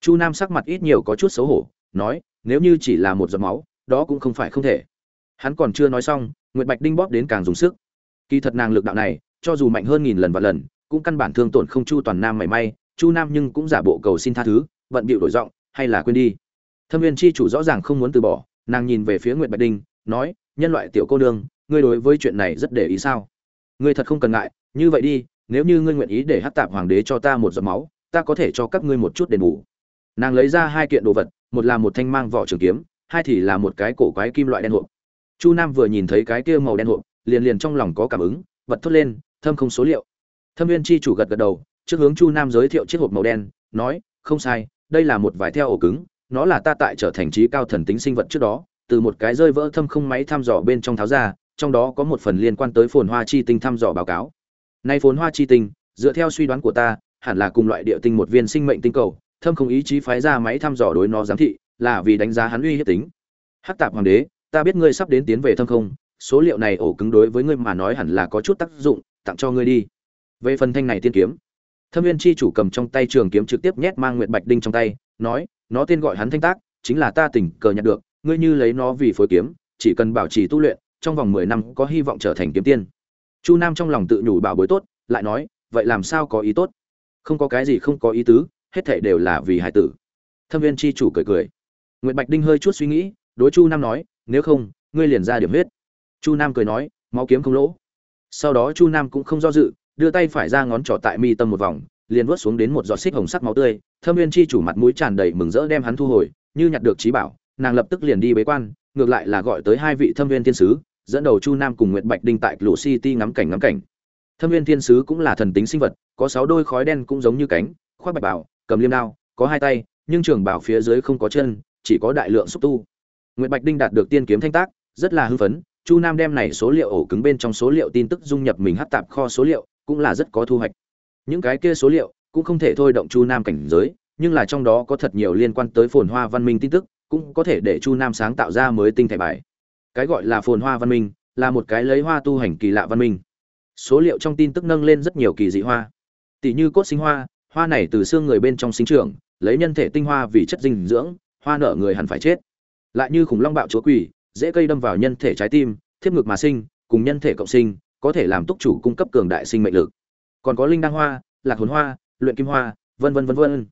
S1: Chu nam sắc mặt ít nhiều có chút xấu hổ, nói, nếu như chỉ là một giọt máu, đó cũng không phải không thể hắn còn chưa nói xong, nguyệt bạch đinh bóp đến càng dùng sức. Kỳ thật nàng lực đạo này, cho dù mạnh hơn nghìn lần và lần, cũng căn bản thương tổn không chu toàn nam mảy may, chu nam nhưng cũng giả bộ cầu xin tha thứ, vận bịu đổi giọng, hay là quên đi. Thâm viên chi chủ rõ ràng không muốn từ bỏ, nàng nhìn về phía nguyệt bạch đinh, nói, nhân loại tiểu cô nương, ngươi đối với chuyện này rất để ý sao? Ngươi thật không cần ngại, như vậy đi, nếu như ngươi nguyện ý để hát tạp hoàng đế cho ta một giọt máu, ta có thể cho các ngươi một chút đền bù. Nàng lấy ra hai kiện đồ vật, một là một thanh mang vỏ trường kiếm, hai thì là một cái cổ quái kim loại đen hộp chu nam vừa nhìn thấy cái kia màu đen hộp, liền liền trong lòng có cảm ứng, bật thốt lên, thâm không số liệu. Thâm viên chi chủ gật gật đầu, trước hướng chu nam giới thiệu chiếc hộp màu đen, nói, không sai, đây là một vải theo ổ cứng, nó là ta tại trở thành trí cao thần tính sinh vật trước đó, từ một cái rơi vỡ thâm không máy thăm dò bên trong tháo ra, trong đó có một phần liên quan tới phồn hoa chi tinh thăm dò báo cáo. Nay phồn hoa chi tinh, dựa theo suy đoán của ta, hẳn là cùng loại địa tinh một viên sinh mệnh tinh cầu, thâm không ý chí phái ra máy thăm dò đối nó giám thị, là vì đánh giá hắn uy hiếp tính. Hắc tạp hoàng đế ta biết ngươi sắp đến tiến về thâm không, số liệu này ổ cứng đối với ngươi mà nói hẳn là có chút tác dụng, tặng cho ngươi đi. Về phần thanh này tiên kiếm, thâm viên chi chủ cầm trong tay trường kiếm trực tiếp nhét mang nguyệt bạch đinh trong tay, nói, nó tên gọi hắn thanh tác, chính là ta tình cờ nhặt được, ngươi như lấy nó vì phối kiếm, chỉ cần bảo trì tu luyện, trong vòng mười năm có hy vọng trở thành kiếm tiên. Chu nam trong lòng tự nhủ bảo bối tốt, lại nói, vậy làm sao có ý tốt? Không có cái gì không có ý tứ, hết thảy đều là vì hải tử. Thâm viên chi chủ cười cười. Nguyệt bạch đinh hơi chút suy nghĩ, đối chu nam nói nếu không, ngươi liền ra điểm huyết. Chu nam cười nói, máu kiếm không lỗ. Sau đó chu nam cũng không do dự, đưa tay phải ra ngón trỏ tại mi tâm một vòng, liền vớt xuống đến một giọt xích hồng sắc máu tươi. Thâm viên chi chủ mặt mũi tràn đầy mừng rỡ đem hắn thu hồi, như nhặt được trí bảo, nàng lập tức liền đi bế quan, ngược lại là gọi tới hai vị thâm viên thiên sứ, dẫn đầu chu nam cùng nguyệt bạch đinh tại lũ city ngắm cảnh ngắm cảnh. Thâm viên thiên sứ cũng là thần tính sinh vật, có sáu đôi khói đen cũng giống như cánh, khoác bạch bảo, cầm liêm đao, có hai tay, nhưng trường bảo phía dưới không có chân, chỉ có đại lượng xúc tu nguyệt bạch đinh đạt được tiên kiếm thanh tác, rất là hưng phấn, chu nam đem này số liệu ổ cứng bên trong số liệu tin tức dung nhập mình hấp tạp kho số liệu, cũng là rất có thu hoạch. Những cái kia số liệu cũng không thể thôi động chu nam cảnh giới, nhưng là trong đó có thật nhiều liên quan tới phồn hoa văn minh tin tức, cũng có thể để chu nam sáng tạo ra mới tinh thể bài. Cái gọi là phồn hoa văn minh, là một cái lấy hoa tu hành kỳ lạ văn minh. Số liệu trong tin tức nâng lên rất nhiều kỳ dị hoa. Tỷ như cốt sinh hoa hoa này từ xương người bên trong sinh trưởng, lấy nhân thể tinh hoa vì chất dinh dưỡng, hoa nở người hẳn phải chết lại như khủng long bạo chúa quỷ, dễ cây đâm vào nhân thể trái tim thiếp ngực mà sinh, cùng nhân thể cộng sinh, có thể làm túc chủ cung cấp cường đại sinh mệnh lực. Còn có linh đăng hoa, lạc hồn hoa, luyện kim hoa, vân vân vân vân.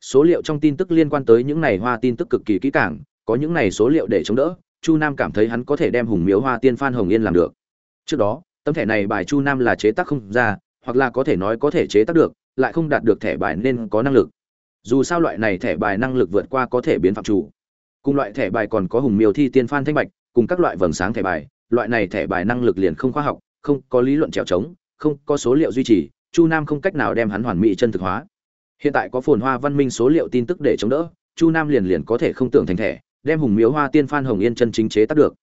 S1: Số liệu trong tin tức liên quan tới những này hoa tin tức cực kỳ kỹ càng, có những này số liệu để chống đỡ, chu nam cảm thấy hắn có thể đem hùng miếu hoa tiên phan hồng yên làm được. Trước đó, tấm thẻ này bài chu nam là chế tác không ra, hoặc là có thể nói có thể chế tác được, lại không đạt được thẻ bài nên có năng lực. Dù sao loại này thẻ bài năng lực vượt qua có thể biến phạm chủ cùng loại thẻ bài còn có hùng miêu thi tiên phan thanh bạch, cùng các loại vầng sáng thẻ bài, loại này thẻ bài năng lực liền không khoa học, không có lý luận trèo trống, không có số liệu duy trì, chu nam không cách nào đem hắn hoàn mỹ chân thực hóa. Hiện tại có phồn hoa văn minh số liệu tin tức để chống đỡ, chu nam liền liền có thể không tưởng thành thẻ, đem hùng miếu hoa tiên phan hồng yên chân chính chế tác được.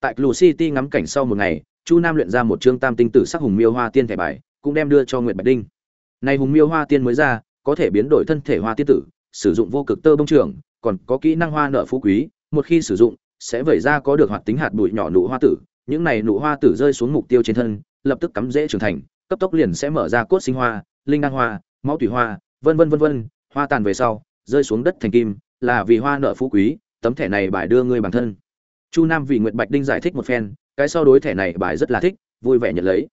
S1: Tại Blue City ngắm cảnh sau một ngày, chu nam luyện ra một chương tam tinh tử sắc hùng miêu hoa tiên thẻ bài, cũng đem đưa cho nguyệt bạch đinh. Này hùng miêu hoa tiên mới ra, có thể biến đổi thân thể hoa tiên tử, sử dụng vô cực tơ bông trường còn có kỹ năng hoa nợ phú quý, một khi sử dụng, sẽ vẩy ra có được hoạt tính hạt bụi nhỏ nụ hoa tử. Những này nụ hoa tử rơi xuống mục tiêu trên thân, lập tức cắm dễ trưởng thành, cấp tốc liền sẽ mở ra cốt sinh hoa, linh đăng hoa, máu tủy hoa, vân vân vân vân. Hoa tàn về sau, rơi xuống đất thành kim, là vì hoa nợ phú quý, tấm thẻ này bài đưa ngươi bản thân. Chu nam vì nguyệt bạch đinh giải thích một phen, cái sau đối thẻ này bài rất là thích, vui vẻ nhận lấy.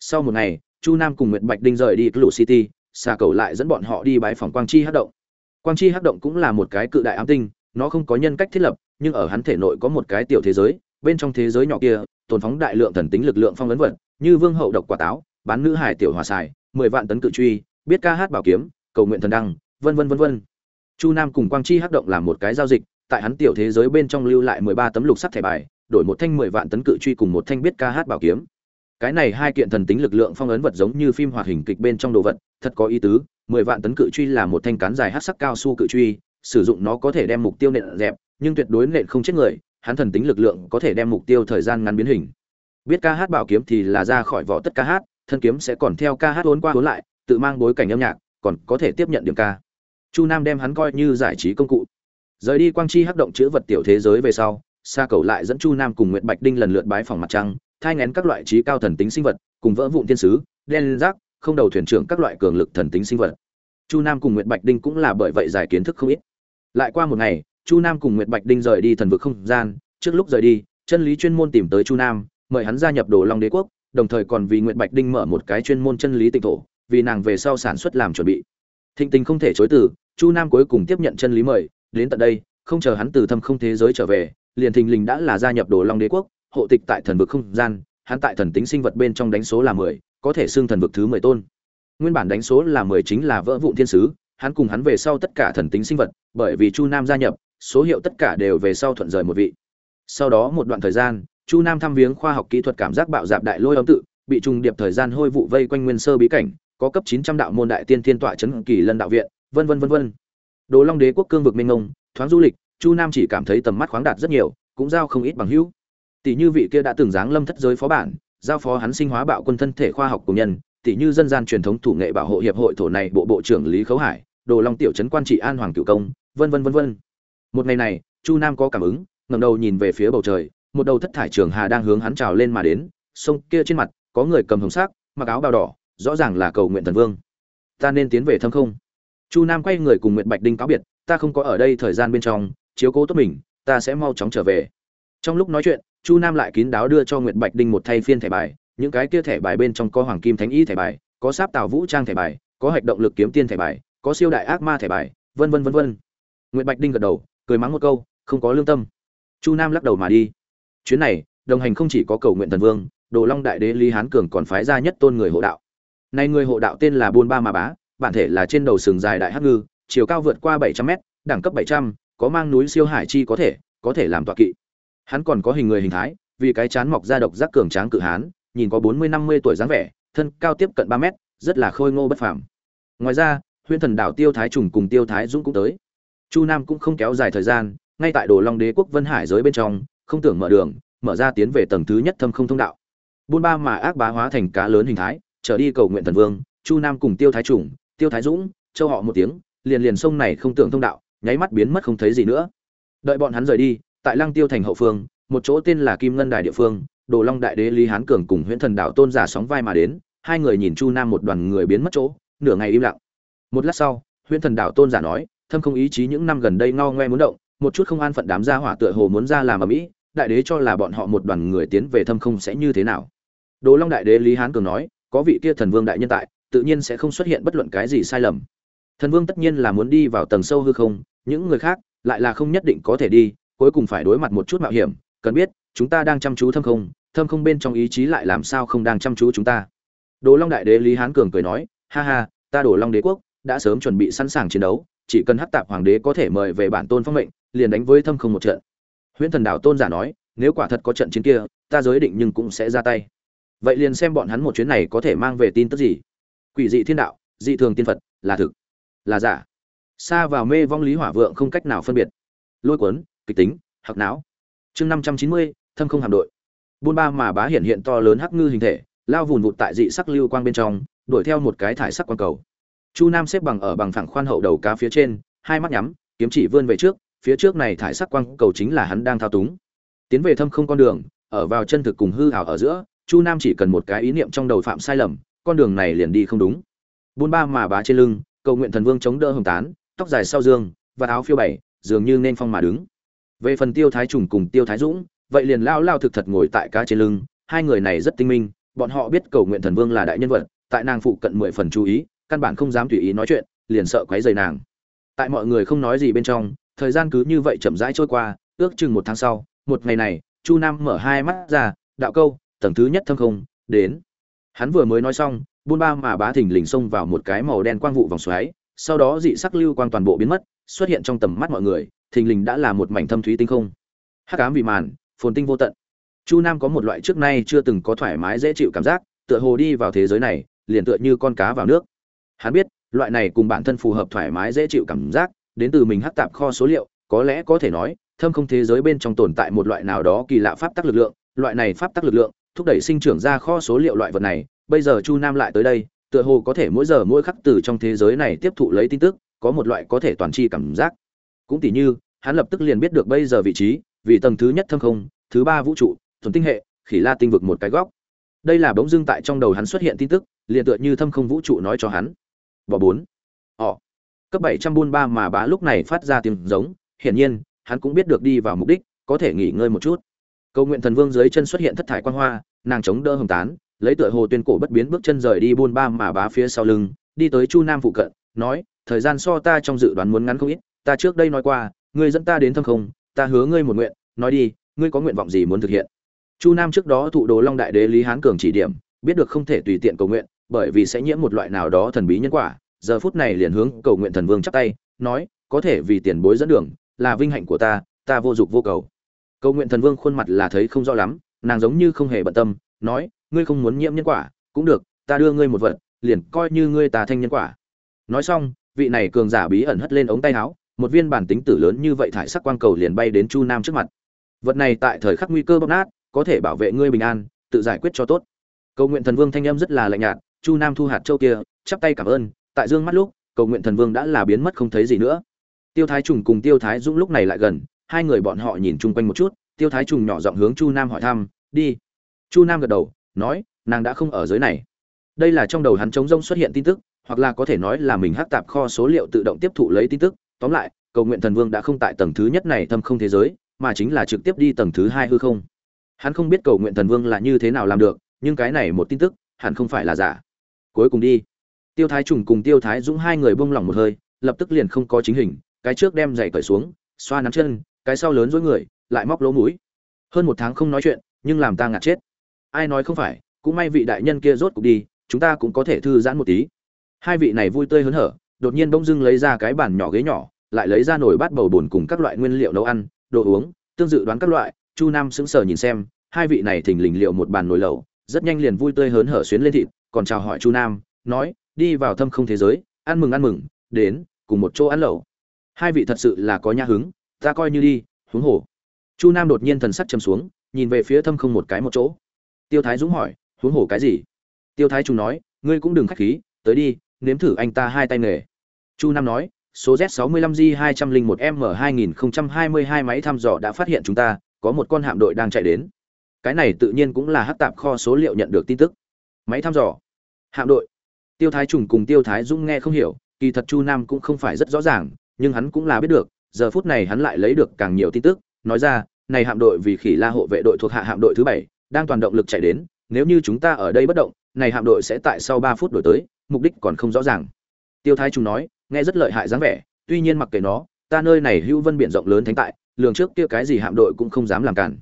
S1: Sau một ngày, chu nam cùng nguyệt bạch đinh rời đi clu city xà cầu lại dẫn bọn họ đi bãi phòng quang chi hát động quang chi hắc động cũng là một cái cự đại ám tinh, nó không có nhân cách thiết lập, nhưng ở hắn thể nội có một cái tiểu thế giới, bên trong thế giới nhỏ kia, tồn phóng đại lượng thần tính lực lượng phong ấn vật, như vương hậu độc quả táo, bán nữ hải tiểu hòa xài, mười vạn tấn cự truy, biết ca hát bảo kiếm, cầu nguyện thần đăng, vân vân vân vân. Chu nam cùng quang chi hắc động làm một cái giao dịch, tại hắn tiểu thế giới bên trong lưu lại mười ba tấm lục sắt thẻ bài, đổi một thanh mười vạn tấn cự truy cùng một thanh biết ca hát bảo kiếm. Cái này hai kiện thần tính lực lượng phong ấn vật giống như phim hoạt hình kịch bên trong đồ vật, thật có ý tứ mười vạn tấn cự truy là một thanh cán dài hát sắc cao su cự truy, sử dụng nó có thể đem mục tiêu nện dẹp, nhưng tuyệt đối nện không chết người, hắn thần tính lực lượng có thể đem mục tiêu thời gian ngắn biến hình. Biết ca hát bảo kiếm thì là ra khỏi vỏ tất ca hát, thân kiếm sẽ còn theo ca hát uốn qua uốn lại, tự mang bối cảnh âm nhạc, còn có thể tiếp nhận điểm ca. Chu nam đem hắn coi như giải trí công cụ. Rời đi quang chi hắc động chữ vật tiểu thế giới về sau, Sa cầu lại dẫn chu nam cùng nguyệt bạch đinh lần lượt bái phòng mặt trăng, thai ngén các loại trí cao thần tính sinh vật, cùng vỡ vụn thiên sứ, đen rác không đầu thuyền trưởng các loại cường lực thần tính sinh vật. Chu nam cùng nguyệt bạch đinh cũng là bởi vậy giải kiến thức không ít. Lại qua một ngày, chu nam cùng nguyệt bạch đinh rời đi thần vực không gian. Trước lúc rời đi, chân lý chuyên môn tìm tới chu nam, mời hắn gia nhập đồ long đế quốc, đồng thời còn vì nguyệt bạch đinh mở một cái chuyên môn chân lý tịnh thổ, vì nàng về sau sản xuất làm chuẩn bị. Thịnh tình không thể chối từ, chu nam cuối cùng tiếp nhận chân lý mời, đến tận đây, không chờ hắn từ thâm không thế giới trở về, liền thình lình đã là gia nhập đồ long đế quốc, hộ tịch tại thần vực không gian, hắn tại thần tính sinh vật bên trong đánh số là mười có thể xưng thần vực thứ mười tôn. Nguyên bản đánh số là mười chính là vỡ vụn thiên sứ, hắn cùng hắn về sau tất cả thần tính sinh vật, bởi vì chu nam gia nhập, số hiệu tất cả đều về sau thuận rời một vị. Sau đó một đoạn thời gian, chu nam thăm viếng khoa học kỹ thuật cảm giác bạo dạp đại lôi âm tự, bị trùng điệp thời gian hôi vụ vây quanh nguyên sơ bí cảnh, có cấp chín trăm đạo môn đại tiên thiên tọa chấn kỳ lân đạo viện, vân vân vân vân. Đồ long đế quốc cương vực minh ngông thoáng du lịch, chu nam chỉ cảm thấy tầm mắt khoáng đạt rất nhiều, cũng giao không ít bằng hữu. Tỷ như vị kia đã từng dáng lâm thất giới phó bản giao phó hắn sinh hóa bạo quân thân thể khoa học của nhân tỷ như dân gian truyền thống thủ nghệ bảo hộ hiệp hội thổ này bộ bộ trưởng lý khấu hải, đồ long tiểu trấn quan trị an hoàng cửu công, vân vân vân vân. Một ngày này, chu nam có cảm ứng, ngẩng đầu nhìn về phía bầu trời, một đầu thất thải trường hà đang hướng hắn trào lên mà đến, sông kia trên mặt, có người cầm hồng sắc, mặc áo bào đỏ, rõ ràng là cầu nguyện thần vương. Ta nên tiến về thâm không? Chu nam quay người cùng nguyện bạch đinh cáo biệt, ta không có ở đây thời gian bên trong, chiếu cố tốt mình, ta sẽ mau chóng trở về. Trong lúc nói chuyện chu nam lại kín đáo đưa cho nguyệt bạch đinh một thay phiên thẻ bài, những cái kia thẻ bài bên trong có hoàng kim thánh y thẻ bài, có sáp tào vũ trang thẻ bài, có hạch động lực kiếm tiên thẻ bài, có siêu đại ác ma thẻ bài, vân vân vân vân. Nguyệt bạch đinh gật đầu, cười mắng một câu, không có lương tâm. Chu nam lắc đầu mà đi. Chuyến này, đồng hành không chỉ có cầu nguyện thần vương, đồ long đại đế lý hán cường còn phái ra nhất tôn người hộ đạo. Này người hộ đạo tên là buôn ba ma bá, bản thể là trên đầu sừng dài đại hắc ngư, chiều cao vượt qua bảy trăm mét, đẳng cấp bảy trăm, có mang núi siêu hải chi có thể có thể làm tọa kỵ hắn còn có hình người hình thái, vì cái chán mọc ra độc giác cường tráng cự hán, nhìn có bốn mươi năm mươi tuổi dáng vẻ, thân cao tiếp cận ba mét, rất là khôi ngô bất phàm. Ngoài ra, huyễn thần đảo tiêu thái trùng cùng tiêu thái dũng cũng tới. Chu nam cũng không kéo dài thời gian, ngay tại đồ long đế quốc vân hải giới bên trong, không tưởng mở đường, mở ra tiến về tầng thứ nhất thâm không thông đạo. Buôn ba mà ác bá hóa thành cá lớn hình thái, trở đi cầu nguyện thần vương, chu nam cùng tiêu thái trùng, tiêu thái dũng, châu họ một tiếng, liền liền sông này không tưởng thông đạo, nháy mắt biến mất không thấy gì nữa. Đợi bọn hắn rời đi tại lăng tiêu thành hậu phương, một chỗ tên là kim ngân đài địa phương, đồ long đại đế lý hán cường cùng huyễn thần đạo tôn giả sóng vai mà đến, hai người nhìn chu nam một đoàn người biến mất chỗ, nửa ngày im lặng. Một lát sau, huyễn thần đạo tôn giả nói, thâm không ý chí những năm gần đây ngao ngoe muốn động, một chút không an phận đám gia hỏa tựa hồ muốn ra làm ở mỹ đại đế cho là bọn họ một đoàn người tiến về thâm không sẽ như thế nào. Đồ long đại đế lý hán cường nói, có vị kia thần vương đại nhân tại, tự nhiên sẽ không xuất hiện bất luận cái gì sai lầm. Thần vương tất nhiên là muốn đi vào tầng sâu hư không, những người khác lại là không nhất định có thể đi cuối cùng phải đối mặt một chút mạo hiểm, cần biết, chúng ta đang chăm chú thâm không thâm không bên trong ý chí lại làm sao không đang chăm chú chúng ta. Đồ long đại đế lý hán cường cười nói, ha ha, ta đồ long đế quốc đã sớm chuẩn bị sẵn sàng chiến đấu, chỉ cần hắc tạp hoàng đế có thể mời về bản tôn phong mệnh, liền đánh với thâm không một trận. Huyễn thần đảo tôn giả nói, nếu quả thật có trận chiến kia, ta giới định nhưng cũng sẽ ra tay. Vậy liền xem bọn hắn một chuyến này có thể mang về tin tức gì. Quỷ dị thiên đạo, dị thường tiên phật, là thực, là giả. Xa vào mê vong lý hỏa vượng không cách nào phân biệt. Lôi cuốn kịch tính hoặc não. Chương năm trăm chín mươi, thâm không hạm đội. Buôn ba mà bá hiện hiện to lớn hắc ngư hình thể, lao vùn vụt tại dị sắc lưu quang bên trong, đuổi theo một cái thải sắc quang cầu. Chu nam xếp bằng ở bằng phẳng khoan hậu đầu cá phía trên, hai mắt nhắm, kiếm chỉ vươn về trước, phía trước này thải sắc quang cầu chính là hắn đang thao túng. Tiến về thâm không con đường, ở vào chân thực cùng hư hảo ở giữa, chu nam chỉ cần một cái ý niệm trong đầu phạm sai lầm, con đường này liền đi không đúng. Buôn ba mà bá trên lưng, cầu nguyện thần vương chống đỡ hồng tán, tóc dài sau dương, và áo phiêu bảy dường như nên phong mà đứng về phần tiêu thái trùng cùng tiêu thái dũng, vậy liền lao lao thực thật ngồi tại cá trên lưng, hai người này rất tinh minh, bọn họ biết cầu nguyện thần vương là đại nhân vật, tại nàng phụ cận mười phần chú ý, căn bản không dám tùy ý nói chuyện, liền sợ quấy rầy nàng. Tại mọi người không nói gì bên trong, thời gian cứ như vậy chậm rãi trôi qua, ước chừng một tháng sau, một ngày này, chu nam mở hai mắt ra, đạo câu, tầng thứ nhất thâm không, đến. Hắn vừa mới nói xong, buôn ba mà bá thình lình xông vào một cái màu đen quang vụ vòng xoáy, sau đó dị sắc lưu quang toàn bộ biến mất, xuất hiện trong tầm mắt mọi người thình lình đã là một mảnh thâm thúy tinh không. Hắc ám vì màn, phồn tinh vô tận. Chu nam có một loại trước nay chưa từng có thoải mái dễ chịu cảm giác, tựa hồ đi vào thế giới này, liền tựa như con cá vào nước. Hắn biết, loại này cùng bản thân phù hợp thoải mái dễ chịu cảm giác, đến từ mình hắc tạp kho số liệu, có lẽ có thể nói, thâm không thế giới bên trong tồn tại một loại nào đó kỳ lạ pháp tắc lực lượng, loại này pháp tắc lực lượng, thúc đẩy sinh trưởng ra kho số liệu loại vật này. Bây giờ chu nam lại tới đây, tựa hồ có thể mỗi giờ mỗi khắc từ trong thế giới này tiếp thụ lấy tin tức, có một loại có thể toàn tri cảm giác cũng tỉ như, hắn lập tức liền biết được bây giờ vị trí, vì tầng thứ nhất thâm không, thứ ba vũ trụ, thuần tinh hệ, khỉ la tinh vực một cái góc. Đây là bỗng dưng tại trong đầu hắn xuất hiện tin tức, liền tựa như thâm không vũ trụ nói cho hắn. Bỏ bốn. Ỏ cấp bảy trăm buôn ba mà bá lúc này phát ra tiếng giống, hiển nhiên, hắn cũng biết được đi vào mục đích, có thể nghỉ ngơi một chút. Cầu nguyện thần vương dưới chân xuất hiện thất thải quan hoa, nàng chống đỡ hồng tán, lấy tựa hồ tuyên cổ bất biến bước chân rời đi buôn ba mà bá phía sau lưng, đi tới chu nam phụ cận, nói, thời gian so ta trong dự đoán muốn ngắn không ít ta trước đây nói qua, ngươi dẫn ta đến thâm không, ta hứa ngươi một nguyện, nói đi, ngươi có nguyện vọng gì muốn thực hiện? Chu nam trước đó thụ đồ long đại đế lý hán cường chỉ điểm, biết được không thể tùy tiện cầu nguyện, bởi vì sẽ nhiễm một loại nào đó thần bí nhân quả. Giờ phút này liền hướng cầu nguyện thần vương chắp tay, nói, có thể vì tiền bối dẫn đường, là vinh hạnh của ta ta vô dục vô cầu. Cầu nguyện thần vương khuôn mặt là thấy không rõ lắm, nàng giống như không hề bận tâm, nói, ngươi không muốn nhiễm nhân quả, cũng được, ta đưa ngươi một vật, liền coi như ngươi ta thanh nhân quả. Nói xong, vị này cường giả bí ẩn hất lên ống tay áo một viên bản tính tử lớn như vậy thải sắc quang cầu liền bay đến chu nam trước mặt. Vật này tại thời khắc nguy cơ bóc nát, có thể bảo vệ ngươi bình an, tự giải quyết cho tốt. Cầu nguyện thần vương thanh âm rất là lạnh nhạt, chu nam thu hạt châu kia, chắp tay cảm ơn, tại dương mắt lúc, cầu nguyện thần vương đã là biến mất không thấy gì nữa. Tiêu thái trùng cùng tiêu thái dũng lúc này lại gần, hai người bọn họ nhìn chung quanh một chút, tiêu thái trùng nhỏ giọng hướng chu nam hỏi thăm, đi. Chu nam gật đầu, nói, nàng đã không ở giới này. Đây là trong đầu hắn trống rông xuất hiện tin tức, hoặc là có thể nói là mình hắc tạp kho số liệu tự động tiếp thụ lấy tin tức tóm lại, cầu nguyện thần vương đã không tại tầng thứ nhất này thâm không thế giới, mà chính là trực tiếp đi tầng thứ hai hư không. Hắn không biết cầu nguyện thần vương là như thế nào làm được, nhưng cái này một tin tức, hẳn không phải là giả. Cuối cùng đi. Tiêu thái trùng cùng tiêu thái dũng hai người bông lỏng một hơi, lập tức liền không có chính hình, cái trước đem giày cởi xuống, xoa nắm chân, cái sau lớn dối người, lại móc lỗ mũi. Hơn một tháng không nói chuyện, nhưng làm ta ngạt chết. Ai nói không phải, cũng may vị đại nhân kia rốt cục đi, chúng ta cũng có thể thư giãn một tí. Hai vị này vui tươi hớn hở đột nhiên bỗng dưng lấy ra cái bàn nhỏ ghế nhỏ, lại lấy ra nồi bát bầu bồn cùng các loại nguyên liệu nấu ăn, đồ uống, tương dự đoán các loại, chu nam sững sờ nhìn xem, hai vị này thình lình liệu một bàn nồi lẩu, rất nhanh liền vui tươi hớn hở xuyến lên thịt, còn chào hỏi chu nam, nói, đi vào thâm không thế giới, ăn mừng ăn mừng, đến, cùng một chỗ ăn lẩu. Hai vị thật sự là có nhã hứng, ta coi như đi, huống hồ. Chu nam đột nhiên thần sắc trầm xuống, nhìn về phía thâm không một cái một chỗ. Tiêu thái dũng hỏi, huống hồ cái gì? Tiêu thái trung nói, ngươi cũng đừng khách khí, tới đi nếm thử anh ta hai tay nghề. Chu nam nói, số z 65 g 201 m 2022 máy thăm dò đã phát hiện chúng ta, có một con hạm đội đang chạy đến. Cái này tự nhiên cũng là hắc tạp kho số liệu nhận được tin tức. Máy thăm dò. Hạm đội. Tiêu thái trùng cùng tiêu thái Dung nghe không hiểu, kỳ thật chu nam cũng không phải rất rõ ràng, nhưng hắn cũng là biết được, giờ phút này hắn lại lấy được càng nhiều tin tức. Nói ra, này hạm đội vì khỉ la hộ vệ đội thuộc hạ hạm đội thứ bảy, đang toàn động lực chạy đến, nếu như chúng ta ở đây bất động, này hạm đội sẽ tại sau ba phút đổi tới mục đích còn không rõ ràng. Tiêu thái Trung nói, nghe rất lợi hại dáng vẻ, tuy nhiên mặc kệ nó, ta nơi này hữu vân biển rộng lớn thánh tại, lường trước kia cái gì hạm đội cũng không dám làm cản.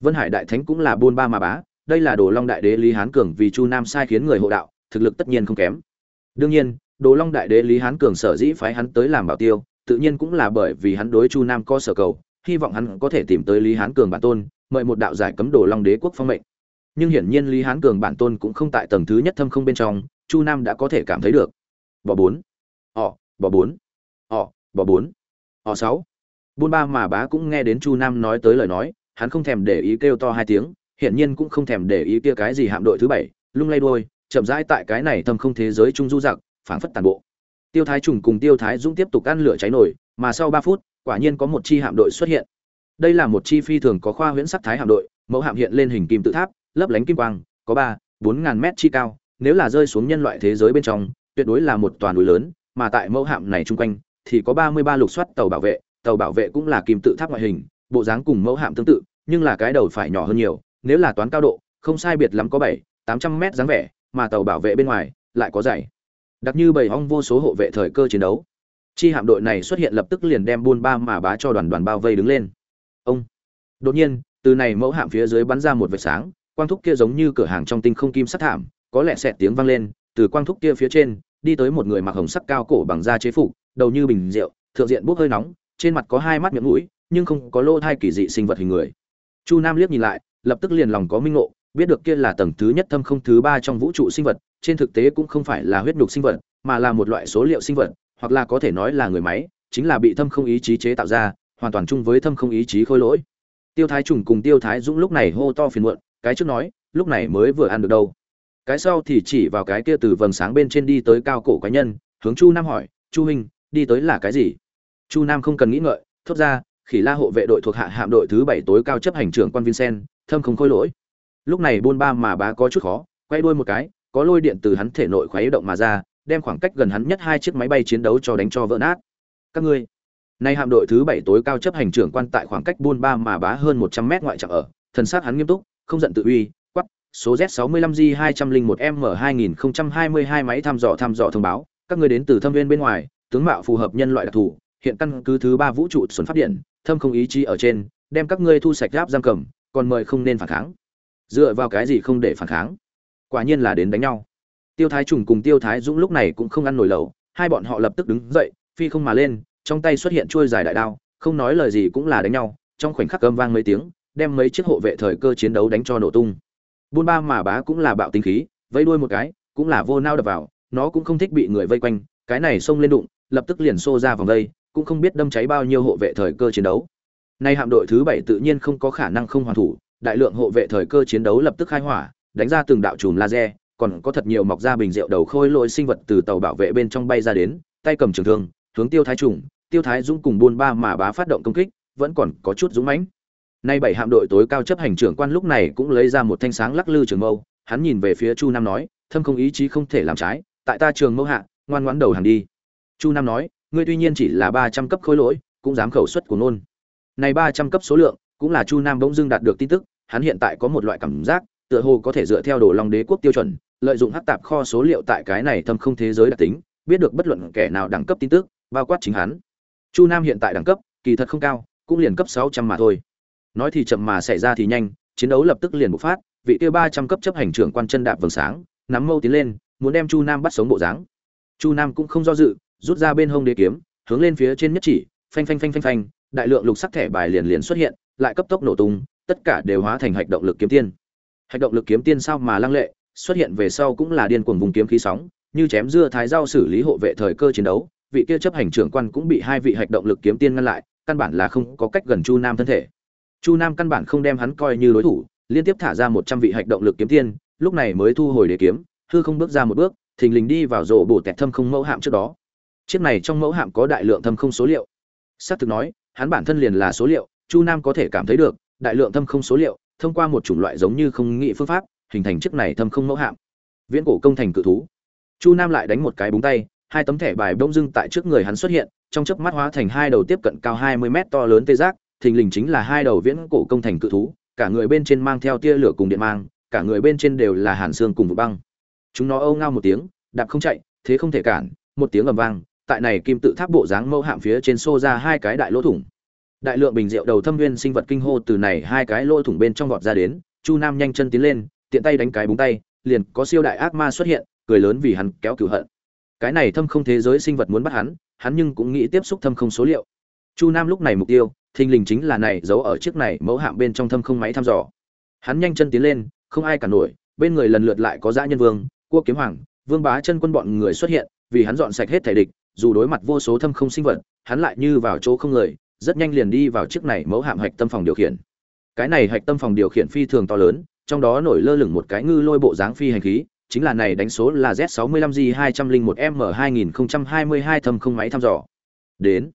S1: Vân hải đại thánh cũng là buôn ba mà bá, đây là đồ long đại đế lý hán cường vì chu nam sai khiến người hộ đạo, thực lực tất nhiên không kém. Đương nhiên, đồ long đại đế lý hán cường sở dĩ phái hắn tới làm bảo tiêu, tự nhiên cũng là bởi vì hắn đối chu nam có sở cầu, hy vọng hắn có thể tìm tới lý hán cường bản tôn, mời một đạo giải cấm đồ long đế quốc phong mệnh. Nhưng hiển nhiên lý hán cường bản tôn cũng không tại tầng thứ nhất thâm không bên trong chu nam đã có thể cảm thấy được. Bỏ bốn. Ỏ bỏ bốn. Ỏ bỏ bốn. Ỏ sáu. Buôn ba mà bá cũng nghe đến chu nam nói tới lời nói, hắn không thèm để ý kêu to hai tiếng, hiển nhiên cũng không thèm để ý kia cái gì hạm đội thứ bảy, lung lay đôi chậm rãi tại cái này thâm không thế giới trung du giặc, phảng phất tàn bộ. Tiêu thái trùng cùng tiêu thái dũng tiếp tục ăn lửa cháy nổi mà sau ba phút, quả nhiên có một chi hạm đội xuất hiện. Đây là một chi phi thường có khoa huyễn sắc thái hạm đội, mẫu hạm hiện lên hình kim tự tháp, lấp lánh kim quang, có ba, bốn ngàn mét chi cao nếu là rơi xuống nhân loại thế giới bên trong, tuyệt đối là một toàn núi lớn, mà tại mẫu hạm này chung quanh, thì có ba mươi ba lục soát tàu bảo vệ, tàu bảo vệ cũng là kim tự tháp ngoại hình, bộ dáng cùng mẫu hạm tương tự, nhưng là cái đầu phải nhỏ hơn nhiều, nếu là toán cao độ, không sai biệt lắm có bảy, tám trăm mét dáng vẻ, mà tàu bảo vệ bên ngoài lại có dày. Đặc như bầy ong vô số hộ vệ thời cơ chiến đấu. Chi hạm đội này xuất hiện lập tức liền đem buôn ba mà bá cho đoàn đoàn bao vây đứng lên. Ông. Đột nhiên, từ này mẫu hạm phía dưới bắn ra một vệt sáng, quang thúc kia giống như cửa hàng trong tinh không kim sắt thảm có lẽ xẹt tiếng vang lên, từ quang thúc kia phía trên, đi tới một người mặc hồng sắc cao cổ bằng da chế phục, đầu như bình rượu, thượng diện bốc hơi nóng, trên mặt có hai mắt miệng mũi, nhưng không có lô thai kỳ dị sinh vật hình người. Chu nam liếc nhìn lại, lập tức liền lòng có minh ngộ, biết được kia là tầng thứ nhất thâm không thứ ba trong vũ trụ sinh vật, trên thực tế cũng không phải là huyết nhục sinh vật, mà là một loại số liệu sinh vật, hoặc là có thể nói là người máy, chính là bị thâm không ý chí chế tạo ra, hoàn toàn chung với thâm không ý chí khôi lỗi. Tiêu thái trùng cùng tiêu thái dũng lúc này hô to phiền muộn, cái trước nói, lúc này mới vừa ăn được đâu cái sau thì chỉ vào cái kia từ vầng sáng bên trên đi tới cao cổ quái nhân, hướng chu nam hỏi, chu huynh, đi tới là cái gì? Chu nam không cần nghĩ ngợi, thốt ra, khỉ la hộ vệ đội thuộc hạ hạm đội thứ bảy tối cao chấp hành trưởng quan vincent, thâm không khôi lỗi. Lúc này buôn ba mà bá có chút khó, quay đuôi một cái, có lôi điện từ hắn thể nội khuấy động mà ra, đem khoảng cách gần hắn nhất hai chiếc máy bay chiến đấu cho đánh cho vỡ nát. Các ngươi, nay hạm đội thứ bảy tối cao chấp hành trưởng quan tại khoảng cách buôn ba mà bá hơn một trăm mét ngoại trạng ở, thần sát hắn nghiêm túc, không giận tự uy số z 65 g 201 m 2022 máy thăm dò thăm dò thông báo. Các người đến từ thâm viên bên ngoài, tướng mạo phù hợp nhân loại đặc thù, hiện căn cứ thứ ba vũ trụ xuân phát điện, thâm không ý chí ở trên, đem các ngươi thu sạch giáp giam cầm, còn mời không nên phản kháng. Dựa vào cái gì không để phản kháng? Quả nhiên là đến đánh nhau. Tiêu thái trùng cùng tiêu thái dũng lúc này cũng không ăn nổi lẩu, hai bọn họ lập tức đứng dậy, phi không mà lên, trong tay xuất hiện chuôi dài đại đao, không nói lời gì cũng là đánh nhau, trong khoảnh khắc âm vang mấy tiếng, đem mấy chiếc hộ vệ thời cơ chiến đấu đánh cho nổ tung buôn ba mà bá cũng là bạo tinh khí vây đuôi một cái, cũng là vô nao đập vào, nó cũng không thích bị người vây quanh, cái này xông lên đụng, lập tức liền xô ra vòng vây cũng không biết đâm cháy bao nhiêu hộ vệ thời cơ chiến đấu. Nay hạm đội thứ bảy tự nhiên không có khả năng không hoàn thủ, đại lượng hộ vệ thời cơ chiến đấu lập tức khai hỏa, đánh ra từng đạo chùm laser, còn có thật nhiều mọc ra bình rượu đầu khôi lỗi sinh vật từ tàu bảo vệ bên trong bay ra đến, tay cầm trường thương, hướng tiêu thái trùng, tiêu thái dũng cùng buôn ba mà bá phát động công kích, vẫn còn có chút dũng mãnh nay bảy hạm đội tối cao chấp hành trưởng quan lúc này cũng lấy ra một thanh sáng lắc lư trường mâu. Hắn nhìn về phía chu nam nói, thâm không ý chí không thể làm trái, tại ta trường mâu hạ, ngoan ngoãn đầu hàng đi. Chu nam nói, ngươi tuy nhiên chỉ là ba trăm cấp khối lỗi, cũng dám khẩu suất của nôn. Này ba trăm cấp số lượng, cũng là chu nam bỗng dưng đạt được tin tức, hắn hiện tại có một loại cảm giác, tựa hồ có thể dựa theo đồ long đế quốc tiêu chuẩn, lợi dụng hắc tạp kho số liệu tại cái này thâm không thế giới đặc tính, biết được bất luận kẻ nào đẳng cấp tin tức, bao quát chính hắn. Chu nam hiện tại đẳng cấp, kỳ thật không cao, cũng liền cấp sáu trăm mà thôi nói thì chậm mà xảy ra thì nhanh, chiến đấu lập tức liền bộc phát, vị kia ba trăm cấp chấp hành trưởng quan chân đạp vầng sáng, nắm mâu tiến lên, muốn đem chu nam bắt sống bộ dáng. Chu nam cũng không do dự, rút ra bên hông đế kiếm, hướng lên phía trên nhất chỉ, phanh phanh phanh phanh phanh, đại lượng lục sắc thẻ bài liền liền xuất hiện, lại cấp tốc nổ tung, tất cả đều hóa thành hạch động lực kiếm tiên. Hạch động lực kiếm tiên sao mà lăng lệ, xuất hiện về sau cũng là điên cuồng vùng kiếm khí sóng, như chém dưa thái rau xử lý hộ vệ thời cơ chiến đấu, vị kia chấp hành trưởng quan cũng bị hai vị hạch động lực kiếm tiên ngăn lại, căn bản là không có cách gần chu nam thân thể chu nam căn bản không đem hắn coi như đối thủ, liên tiếp thả ra một trăm vị hạch động lực kiếm tiên, lúc này mới thu hồi đế kiếm, hư không bước ra một bước, thình lình đi vào rổ bổ tẹt thâm không mẫu hạm trước đó. Chiếc này trong mẫu hạm có đại lượng thâm không số liệu. Xác thực nói, hắn bản thân liền là số liệu, chu nam có thể cảm thấy được, đại lượng thâm không số liệu, thông qua một chủng loại giống như không nghị phương pháp, hình thành chiếc này thâm không mẫu hạm. Viễn cổ công thành cự thú. Chu nam lại đánh một cái búng tay, hai tấm thẻ bài bông dưng tại trước người hắn xuất hiện, trong chớp mắt hóa thành hai đầu tiếp cận cao hai mươi mét to lớn tê giác thình lình chính là hai đầu viễn cổ công thành cự thú, cả người bên trên mang theo tia lửa cùng điện mang, cả người bên trên đều là hàn xương cùng vụ băng. Chúng nó âu ngao một tiếng, đạp không chạy, thế không thể cản, một tiếng ầm vang, tại này kim tự tháp bộ dáng mâu hạm phía trên xô ra hai cái đại lỗ thủng. Đại lượng bình rượu đầu thâm viên sinh vật kinh hô từ này hai cái lỗ thủng bên trong vọt ra đến, chu nam nhanh chân tiến lên, tiện tay đánh cái búng tay, liền có siêu đại ác ma xuất hiện, cười lớn vì hắn kéo cửu hận. Cái này thâm không thế giới sinh vật muốn bắt hắn hắn nhưng cũng nghĩ tiếp xúc thâm không số liệu. Chu nam lúc này mục tiêu thình lình chính là này giấu ở chiếc này mẫu hạm bên trong thâm không máy thăm dò hắn nhanh chân tiến lên, không ai cả nổi, bên người lần lượt lại có dã nhân vương, cua kiếm hoàng, vương bá chân quân bọn người xuất hiện, vì hắn dọn sạch hết thể địch, dù đối mặt vô số thâm không sinh vật, hắn lại như vào chỗ không người, rất nhanh liền đi vào chiếc này mẫu hạm hạch tâm phòng điều khiển cái này hạch tâm phòng điều khiển phi thường to lớn, trong đó nổi lơ lửng một cái ngư lôi bộ dáng phi hành khí, chính là này đánh số là Z65J201M2022 thâm không máy thăm dò. Đến.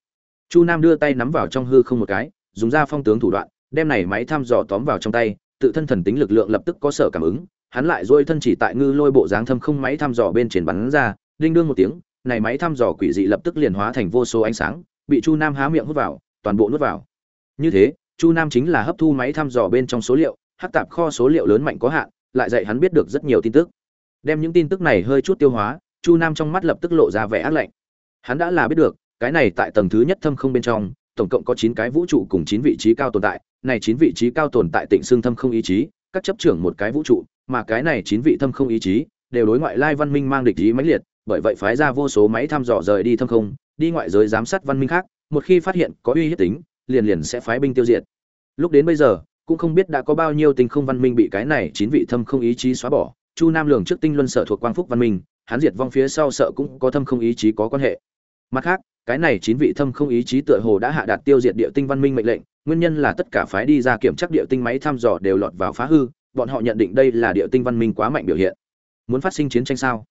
S1: Chu Nam đưa tay nắm vào trong hư không một cái, dùng ra phong tướng thủ đoạn, đem này máy thăm dò tóm vào trong tay, tự thân thần tính lực lượng lập tức có sở cảm ứng, hắn lại duỗi thân chỉ tại ngư lôi bộ dáng thâm không máy thăm dò bên trên bắn ra, đinh đương một tiếng, này máy thăm dò quỷ dị lập tức liền hóa thành vô số ánh sáng, bị Chu Nam há miệng hút vào, toàn bộ nuốt vào. Như thế, Chu Nam chính là hấp thu máy thăm dò bên trong số liệu, hắc tạp kho số liệu lớn mạnh có hạn, lại dạy hắn biết được rất nhiều tin tức đem những tin tức này hơi chút tiêu hóa chu nam trong mắt lập tức lộ ra vẻ ác lạnh hắn đã là biết được cái này tại tầng thứ nhất thâm không bên trong, tổng cộng có chín cái vũ trụ cùng chín vị trí cao tồn tại. Này chín vị trí cao tồn tại tịnh xương thâm không ý chí, các chấp trưởng một cái vũ trụ, mà cái này chín vị thâm không ý chí đều đối ngoại lai văn minh mang địch ý mãnh liệt, bởi vậy phái ra vô số máy thăm dò rời đi thâm không, đi ngoại giới giám sát văn minh khác, một khi phát hiện có uy hiếp tính, liền liền sẽ phái binh tiêu diệt. Lúc đến bây giờ, cũng không biết đã có bao nhiêu tinh không văn minh bị cái này chín vị thâm không ý chí xóa bỏ. Chu nam lường trước tinh luân sở thuộc quang phúc văn minh, hắn diệt vong phía sau sợ cũng có thâm không ý chí có quan hệ mặt khác, cái này chín vị thâm không ý chí tựa hồ đã hạ đạt tiêu diệt địa tinh văn minh mệnh lệnh, nguyên nhân là tất cả phái đi ra kiểm tra địa tinh máy thăm dò đều lọt vào phá hư, bọn họ nhận định đây là địa tinh văn minh quá mạnh biểu hiện. Muốn phát sinh chiến tranh sao?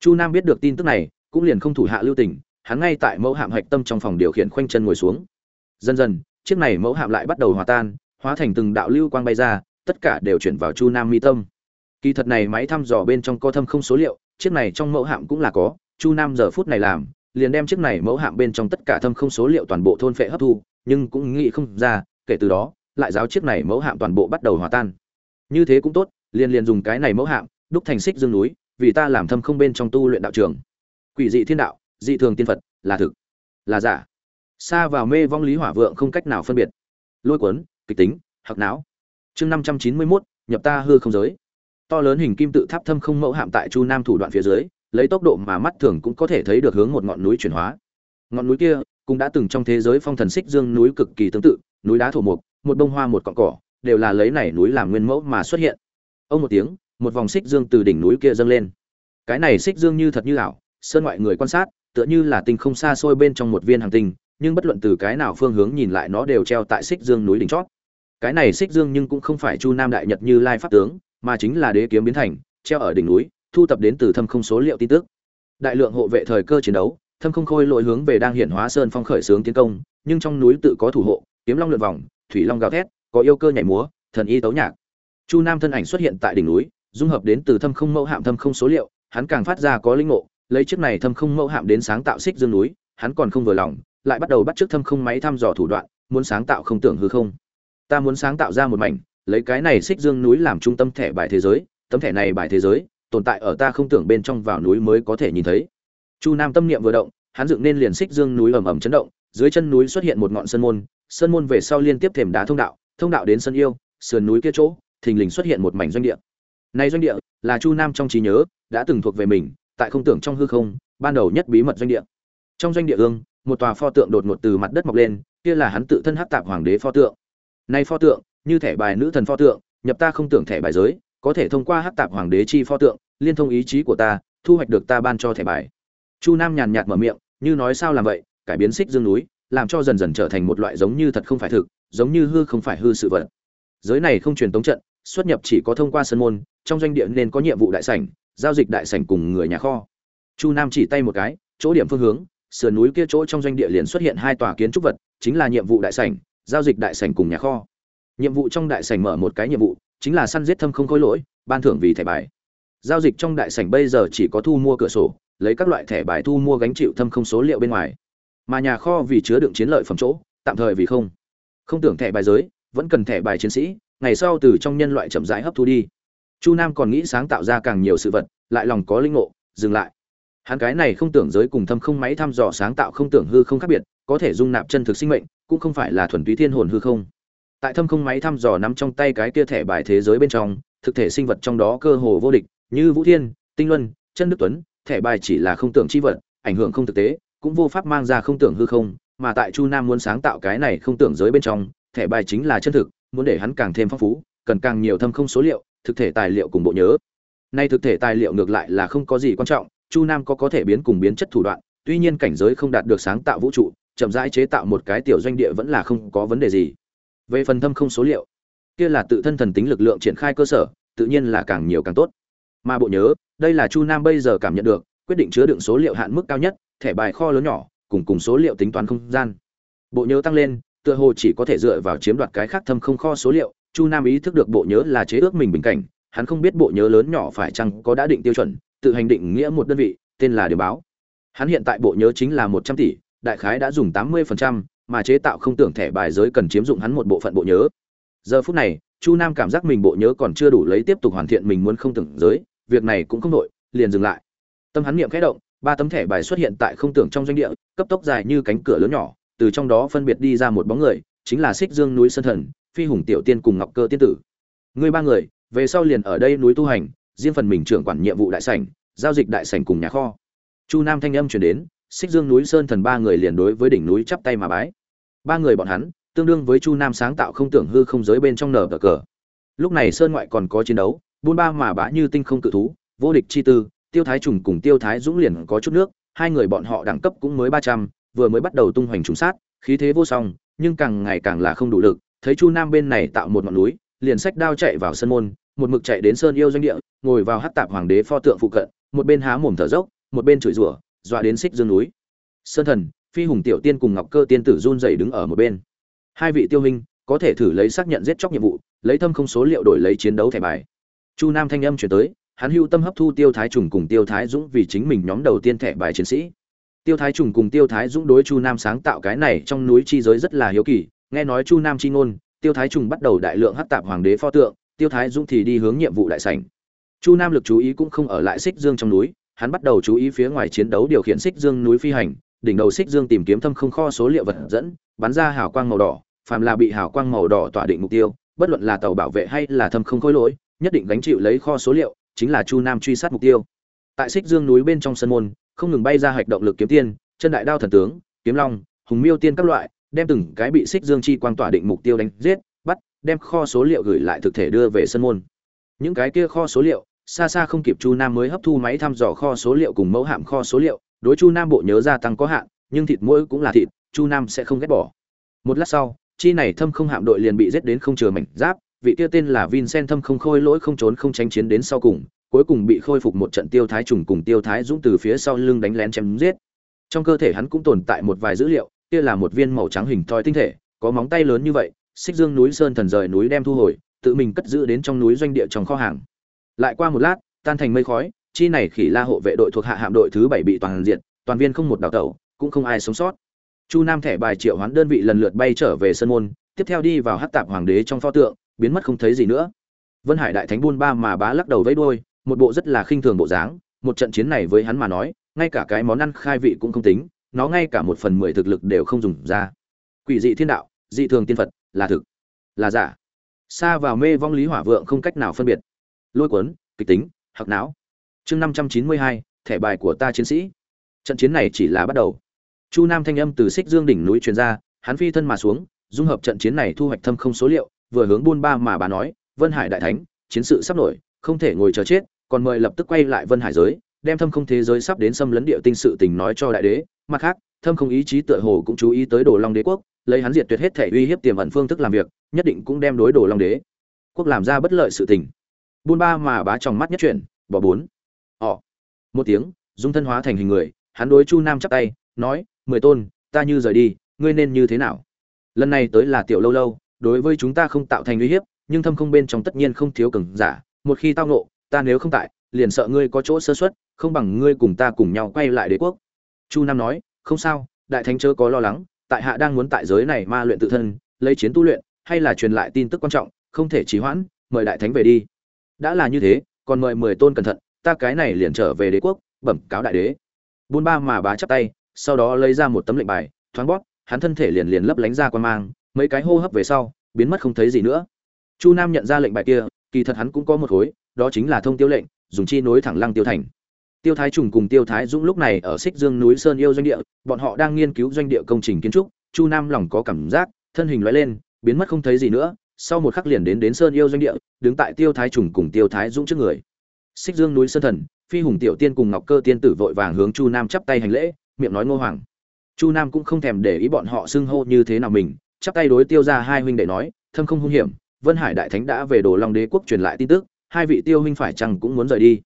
S1: Chu nam biết được tin tức này, cũng liền không thủ hạ lưu tình, hắn ngay tại mẫu hạm hạch tâm trong phòng điều khiển khoanh chân ngồi xuống. Dần dần, chiếc này mẫu hạm lại bắt đầu hòa tan, hóa thành từng đạo lưu quang bay ra, tất cả đều chuyển vào chu nam mi tâm. Kỳ thật này máy thăm dò bên trong co thâm không số liệu, chiếc này trong mẫu hạm cũng là có, chu nam giờ phút này làm liền đem chiếc này mẫu hạm bên trong tất cả thâm không số liệu toàn bộ thôn phệ hấp thu, nhưng cũng nghĩ không ra, kể từ đó, lại giáo chiếc này mẫu hạm toàn bộ bắt đầu hòa tan. Như thế cũng tốt, liền liền dùng cái này mẫu hạm, đúc thành xích dương núi, vì ta làm thâm không bên trong tu luyện đạo trường. Quỷ dị thiên đạo, dị thường tiên phật, là thực, là giả. Xa vào mê vong lý hỏa vượng không cách nào phân biệt. Lôi cuốn, kịch tính hoặc não. Chương năm trăm chín mươi mốt, nhập ta hư không giới. To lớn hình kim tự tháp thâm không mẫu hạm tại chu nam thủ đoạn phía dưới lấy tốc độ mà mắt thường cũng có thể thấy được hướng một ngọn núi chuyển hóa. Ngọn núi kia cũng đã từng trong thế giới phong thần xích dương núi cực kỳ tương tự, núi đá thổ mục, một bông hoa một cọn cỏ, đều là lấy này núi làm nguyên mẫu mà xuất hiện. Ông một tiếng, một vòng xích dương từ đỉnh núi kia dâng lên. Cái này xích dương như thật như ảo, sơn ngoại người quan sát, tựa như là tinh không xa xôi bên trong một viên hành tinh, nhưng bất luận từ cái nào phương hướng nhìn lại nó đều treo tại xích dương núi đỉnh chót. Cái này xích dương nhưng cũng không phải chu nam đại nhật như lai pháp tướng, mà chính là đế kiếm biến thành, treo ở đỉnh núi thu tập đến từ thâm không số liệu tin tức. Đại lượng hộ vệ thời cơ chiến đấu, thâm không khôi lội hướng về đang hiện hóa sơn phong khởi sướng tiến công, nhưng trong núi tự có thủ hộ, kiếm long lượn vòng, thủy long gào thét, có yêu cơ nhảy múa, thần y tấu nhạc. Chu nam thân ảnh xuất hiện tại đỉnh núi, dung hợp đến từ thâm không mẫu hạm thâm không số liệu, hắn càng phát ra có linh ngộ, lấy chiếc này thâm không mẫu hạm đến sáng tạo xích dương núi, hắn còn không vừa lòng, lại bắt đầu bắt trước thâm không máy thăm dò thủ đoạn, muốn sáng tạo không tưởng hư không. Ta muốn sáng tạo ra một mảnh, lấy cái này xích dương núi làm trung tâm thẻ bài thế giới, tấm thẻ này bài thế giới tồn tại ở ta không tưởng bên trong vào núi mới có thể nhìn thấy. Chu nam tâm niệm vừa động, hắn dựng nên liền xích dương núi ầm ầm chấn động, dưới chân núi xuất hiện một ngọn sơn môn sơn môn về sau liên tiếp thềm đá thông đạo thông đạo đến sân yêu, sườn núi kia chỗ, thình lình xuất hiện một mảnh doanh địa. Này doanh địa là chu nam trong trí nhớ, đã từng thuộc về mình, tại không tưởng trong hư không, ban đầu nhất bí mật doanh địa. Trong doanh địa ương, một tòa pho tượng đột ngột từ mặt đất mọc lên, kia là hắn tự thân hắc tạp hoàng đế pho tượng. Nay pho tượng, như thẻ bài nữ thần pho tượng, nhập ta không tưởng thẻ bài giới có thể thông qua hắc tạp hoàng đế chi pho tượng, liên thông ý chí của ta, thu hoạch được ta ban cho thẻ bài. Chu nam nhàn nhạt mở miệng, như nói sao làm vậy, cải biến xích dương núi, làm cho dần dần trở thành một loại giống như thật không phải thực, giống như hư không phải hư sự vật. Giới này không truyền tống trận, xuất nhập chỉ có thông qua sân môn, trong doanh địa nên có nhiệm vụ đại sảnh, giao dịch đại sảnh cùng người nhà kho. Chu nam chỉ tay một cái, chỗ điểm phương hướng, sườn núi kia chỗ trong doanh địa liền xuất hiện hai tòa kiến trúc vật, chính là nhiệm vụ đại sảnh, giao dịch đại sảnh cùng nhà kho. Nhiệm vụ trong đại sảnh mở một cái nhiệm vụ chính là săn giết thâm không khối lỗi, ban thưởng vì thẻ bài. Giao dịch trong đại sảnh bây giờ chỉ có thu mua cửa sổ, lấy các loại thẻ bài thu mua gánh chịu thâm không số liệu bên ngoài. Mà nhà kho vì chứa đựng chiến lợi phẩm chỗ, tạm thời vì không. Không tưởng thẻ bài giới, vẫn cần thẻ bài chiến sĩ, ngày sau từ trong nhân loại chậm rãi hấp thu đi. Chu nam còn nghĩ sáng tạo ra càng nhiều sự vật, lại lòng có linh ngộ, dừng lại. Hắn cái này không tưởng giới cùng thâm không máy thăm dò sáng tạo không tưởng hư không khác biệt, có thể dung nạp chân thực sinh mệnh, cũng không phải là thuần túy thiên hồn hư không tại thâm không máy thăm dò nắm trong tay cái kia thẻ bài thế giới bên trong, thực thể sinh vật trong đó cơ hồ vô địch, như vũ thiên, tinh luân, chân đức tuấn, thẻ bài chỉ là không tưởng chi vật, ảnh hưởng không thực tế, cũng vô pháp mang ra không tưởng hư không, mà tại chu nam muốn sáng tạo cái này không tưởng giới bên trong, thẻ bài chính là chân thực, muốn để hắn càng thêm phong phú, cần càng nhiều thâm không số liệu, thực thể tài liệu cùng bộ nhớ. Nay thực thể tài liệu ngược lại là không có gì quan trọng, chu nam có có thể biến cùng biến chất thủ đoạn, tuy nhiên cảnh giới không đạt được sáng tạo vũ trụ, chậm rãi chế tạo một cái tiểu doanh địa vẫn là không có vấn đề gì về phần thâm không số liệu kia là tự thân thần tính lực lượng triển khai cơ sở tự nhiên là càng nhiều càng tốt. Mà bộ nhớ đây là chu nam bây giờ cảm nhận được quyết định chứa đựng số liệu hạn mức cao nhất thẻ bài kho lớn nhỏ cùng cùng số liệu tính toán không gian. Bộ nhớ tăng lên tựa hồ chỉ có thể dựa vào chiếm đoạt cái khác thâm không kho số liệu chu nam ý thức được bộ nhớ là chế ước mình bình cảnh hắn không biết bộ nhớ lớn nhỏ phải chăng có đã định tiêu chuẩn tự hành định nghĩa một đơn vị tên là điều báo. Hắn hiện tại bộ nhớ chính là một trăm tỷ đại khái đã dùng tám mươi phần trăm, mà chế tạo không tưởng thẻ bài giới cần chiếm dụng hắn một bộ phận bộ nhớ. Giờ phút này, chu nam cảm giác mình bộ nhớ còn chưa đủ lấy tiếp tục hoàn thiện mình muốn không tưởng giới, việc này cũng không đội liền dừng lại. Tâm hắn niệm khẽ động, ba tấm thẻ bài xuất hiện tại không tưởng trong doanh địa, cấp tốc dài như cánh cửa lớn nhỏ, từ trong đó phân biệt đi ra một bóng người, chính là xích dương núi sơn thần, phi hùng tiểu tiên cùng ngọc cơ tiên tử. Người ba người, về sau liền ở đây núi tu hành, riêng phần mình trưởng quản nhiệm vụ đại sảnh, giao dịch đại sảnh cùng nhà kho. Chu nam thanh âm truyền đến, xích dương núi sơn thần ba người liền đối với đỉnh núi chắp tay mà bái ba người bọn hắn, tương đương với chu nam sáng tạo không tưởng hư không giới bên trong nở cờ cờ. Lúc này sơn ngoại còn có chiến đấu, buôn ba mà bá như tinh không cự thú, vô địch chi tư, tiêu thái trùng cùng tiêu thái dũng liền có chút nước, hai người bọn họ đẳng cấp cũng mới ba trăm, vừa mới bắt đầu tung hoành trùng sát, khí thế vô song, nhưng càng ngày càng là không đủ lực, thấy chu nam bên này tạo một ngọn núi, liền sách đao chạy vào sân môn, một mực chạy đến sơn yêu doanh địa, ngồi vào hát tạp hoàng đế pho tượng phụ cận, một bên há mồm thở dốc, một bên chửi rủa, dọa đến xích dương núi. Sơn thần phi hùng tiểu tiên cùng ngọc cơ tiên tử run rẩy đứng ở một bên. Hai vị tiêu hình có thể thử lấy xác nhận giết chóc nhiệm vụ, lấy thâm không số liệu đổi lấy chiến đấu thẻ bài. Chu nam thanh âm chuyển tới, hắn hưu tâm hấp thu tiêu thái trùng cùng tiêu thái dũng vì chính mình nhóm đầu tiên thẻ bài chiến sĩ. Tiêu thái trùng cùng tiêu thái dũng đối chu nam sáng tạo cái này trong núi chi giới rất là hiếu kỳ, nghe nói chu nam chi ngôn, tiêu thái trùng bắt đầu đại lượng hát tạp hoàng đế pho tượng, tiêu thái dũng thì đi hướng nhiệm vụ đại sảnh. Chu nam lực chú ý cũng không ở lại xích dương trong núi, hắn bắt đầu chú ý phía ngoài chiến đấu điều khiển xích dương núi phi hành đỉnh đầu xích dương tìm kiếm thâm không kho số liệu vật dẫn, bắn ra hào quang màu đỏ, phàm là bị hào quang màu đỏ tỏa định mục tiêu, bất luận là tàu bảo vệ hay là thâm không khối lỗi, nhất định gánh chịu lấy kho số liệu, chính là chu nam truy sát mục tiêu. Tại xích dương núi bên trong sân môn, không ngừng bay ra hạch động lực kiếm tiên, chân đại đao thần tướng, kiếm long, hùng miêu tiên các loại, đem từng cái bị xích dương chi quang tỏa định mục tiêu đánh giết, bắt, đem kho số liệu gửi lại thực thể đưa về sân môn. Những cái kia kho số liệu, xa xa không kịp chu nam mới hấp thu máy thăm dò kho số liệu cùng mẫu hạm kho số liệu đối chu nam bộ nhớ gia tăng có hạn, nhưng thịt mỗi cũng là thịt, chu nam sẽ không ghét bỏ. Một lát sau, chi này thâm không hạm đội liền bị giết đến không chừa mảnh giáp, vị kia tên là vincent thâm không khôi lỗi không trốn không tránh chiến đến sau cùng, cuối cùng bị khôi phục một trận tiêu thái trùng cùng tiêu thái dũng từ phía sau lưng đánh lén chém giết. Trong cơ thể hắn cũng tồn tại một vài dữ liệu, kia là một viên màu trắng hình thoi tinh thể, có móng tay lớn như vậy, xích dương núi sơn thần rời núi đem thu hồi, tự mình cất giữ đến trong núi doanh địa trong kho hàng. Lại qua một lát, tan thành mây khói chi này khỉ la hộ vệ đội thuộc hạ hạm đội thứ bảy bị toàn diện toàn viên không một đào tẩu, cũng không ai sống sót. Chu nam thẻ bài triệu hoán đơn vị lần lượt bay trở về sân môn, tiếp theo đi vào hát tạp hoàng đế trong pho tượng, biến mất không thấy gì nữa. Vân hải đại thánh buôn ba mà bá lắc đầu vẫy đuôi, một bộ rất là khinh thường bộ dáng, một trận chiến này với hắn mà nói, ngay cả cái món ăn khai vị cũng không tính, nó ngay cả một phần mười thực lực đều không dùng ra. Quỷ dị thiên đạo, dị thường tiên phật, là thực, là giả. Xa vào mê vong lý hỏa vượng không cách nào phân biệt. Lôi cuốn, kịch tính hoặc não chương năm trăm chín mươi hai, thẻ bài của ta chiến sĩ. Trận chiến này chỉ là bắt đầu. Chu nam thanh âm từ xích dương đỉnh núi truyền ra, hắn phi thân mà xuống, dung hợp trận chiến này thu hoạch thâm không số liệu, vừa hướng buôn ba mà bà nói, vân hải đại thánh, chiến sự sắp nổi, không thể ngồi chờ chết, còn mời lập tức quay lại vân hải giới, đem thâm không thế giới sắp đến xâm lấn địa tinh sự tình nói cho đại đế. Mặt khác, thâm không ý chí tựa hồ cũng chú ý tới đồ long đế quốc, lấy hắn diệt tuyệt hết thể uy hiếp tiềm ẩn phương thức làm việc, nhất định cũng đem đối đồ long đế quốc làm ra bất lợi sự tình. Buôn ba mà bá trong mắt nhất chuyển, bỏ bốn họ một tiếng, dung thân hóa thành hình người, hắn đối chu nam chắp tay, nói, mười tôn, ta như rời đi, ngươi nên như thế nào? Lần này tới là tiểu lâu lâu, đối với chúng ta không tạo thành uy hiếp, nhưng thâm không bên trong tất nhiên không thiếu cường giả, một khi tao nộ ta nếu không tại, liền sợ ngươi có chỗ sơ xuất không bằng ngươi cùng ta cùng nhau quay lại đế quốc. Chu nam nói, không sao, đại thánh chớ có lo lắng, tại hạ đang muốn tại giới này ma luyện tự thân, lấy chiến tu luyện, hay là truyền lại tin tức quan trọng, không thể trì hoãn, mời đại thánh về đi. Đã là như thế, còn mời mười tôn cẩn thận ta cái này liền trở về đế quốc, bẩm cáo đại đế. Bun ba mà bá chắp tay, sau đó lấy ra một tấm lệnh bài, thoáng bóp, hắn thân thể liền liền lấp lánh ra quan mang, mấy cái hô hấp về sau, biến mất không thấy gì nữa. Chu nam nhận ra lệnh bài kia, kỳ thật hắn cũng có một khối, đó chính là thông tiêu lệnh, dùng chi nối thẳng lăng tiêu thành. Tiêu thái trùng cùng tiêu thái dũng lúc này ở xích dương núi sơn yêu doanh địa, bọn họ đang nghiên cứu doanh địa công trình kiến trúc, chu nam lòng có cảm giác, thân hình loại lên, biến mất không thấy gì nữa, sau một khắc liền đến đến sơn yêu doanh địa, đứng tại tiêu thái trùng cùng tiêu thái dũng trước người xích dương núi sơn thần, phi hùng tiểu tiên cùng ngọc cơ tiên tử vội vàng hướng chu nam chắp tay hành lễ, miệng nói ngô hoàng. Chu nam cũng không thèm để ý bọn họ xưng hô như thế nào mình, chắp tay đối tiêu ra hai huynh đệ nói, thâm không hung hiểm, vân hải đại thánh đã về đồ long đế quốc truyền lại tin tức, hai vị tiêu huynh phải chăng cũng muốn rời đi?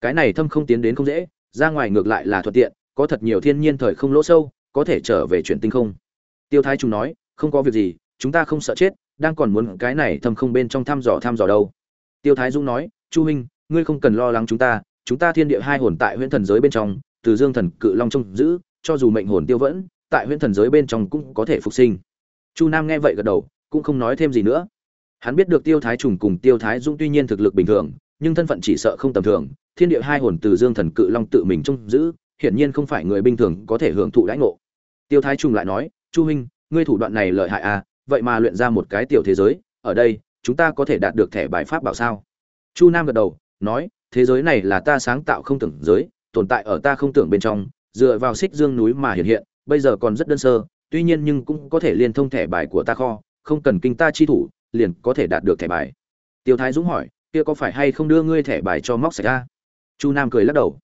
S1: Cái này thâm không tiến đến không dễ, ra ngoài ngược lại là thuận tiện, có thật nhiều thiên nhiên thời không lỗ sâu, có thể trở về chuyển tinh không. Tiêu thái trung nói, không có việc gì, chúng ta không sợ chết, đang còn muốn cái này thâm không bên trong thăm dò thăm dò đâu. Tiêu thái dung nói, chu huynh ngươi không cần lo lắng chúng ta chúng ta thiên địa hai hồn tại huyễn thần giới bên trong, từ dương thần cự long trông giữ, cho dù mệnh hồn tiêu vẫn, tại huyễn thần giới bên trong cũng có thể phục sinh. Chu nam nghe vậy gật đầu, cũng không nói thêm gì nữa. Hắn biết được tiêu thái trùng cùng tiêu thái dung tuy nhiên thực lực bình thường, nhưng thân phận chỉ sợ không tầm thường, thiên địa hai hồn từ dương thần cự long tự mình trông giữ, hiển nhiên không phải người bình thường có thể hưởng thụ đãi ngộ. Tiêu thái trùng lại nói, chu huynh, ngươi thủ đoạn này lợi hại à vậy mà luyện ra một cái tiểu thế giới, ở đây, chúng ta có thể đạt được thẻ bài pháp bảo sao? Chu nam gật đầu nói, thế giới này là ta sáng tạo không tưởng giới, tồn tại ở ta không tưởng bên trong, dựa vào xích dương núi mà hiện hiện, bây giờ còn rất đơn sơ, tuy nhiên nhưng cũng có thể liên thông thẻ bài của ta kho, không cần kinh ta chi thủ, liền có thể đạt được thẻ bài. Tiêu thái dũng hỏi, kia có phải hay không đưa ngươi thẻ bài cho móc sạch ra chu nam cười lắc đầu.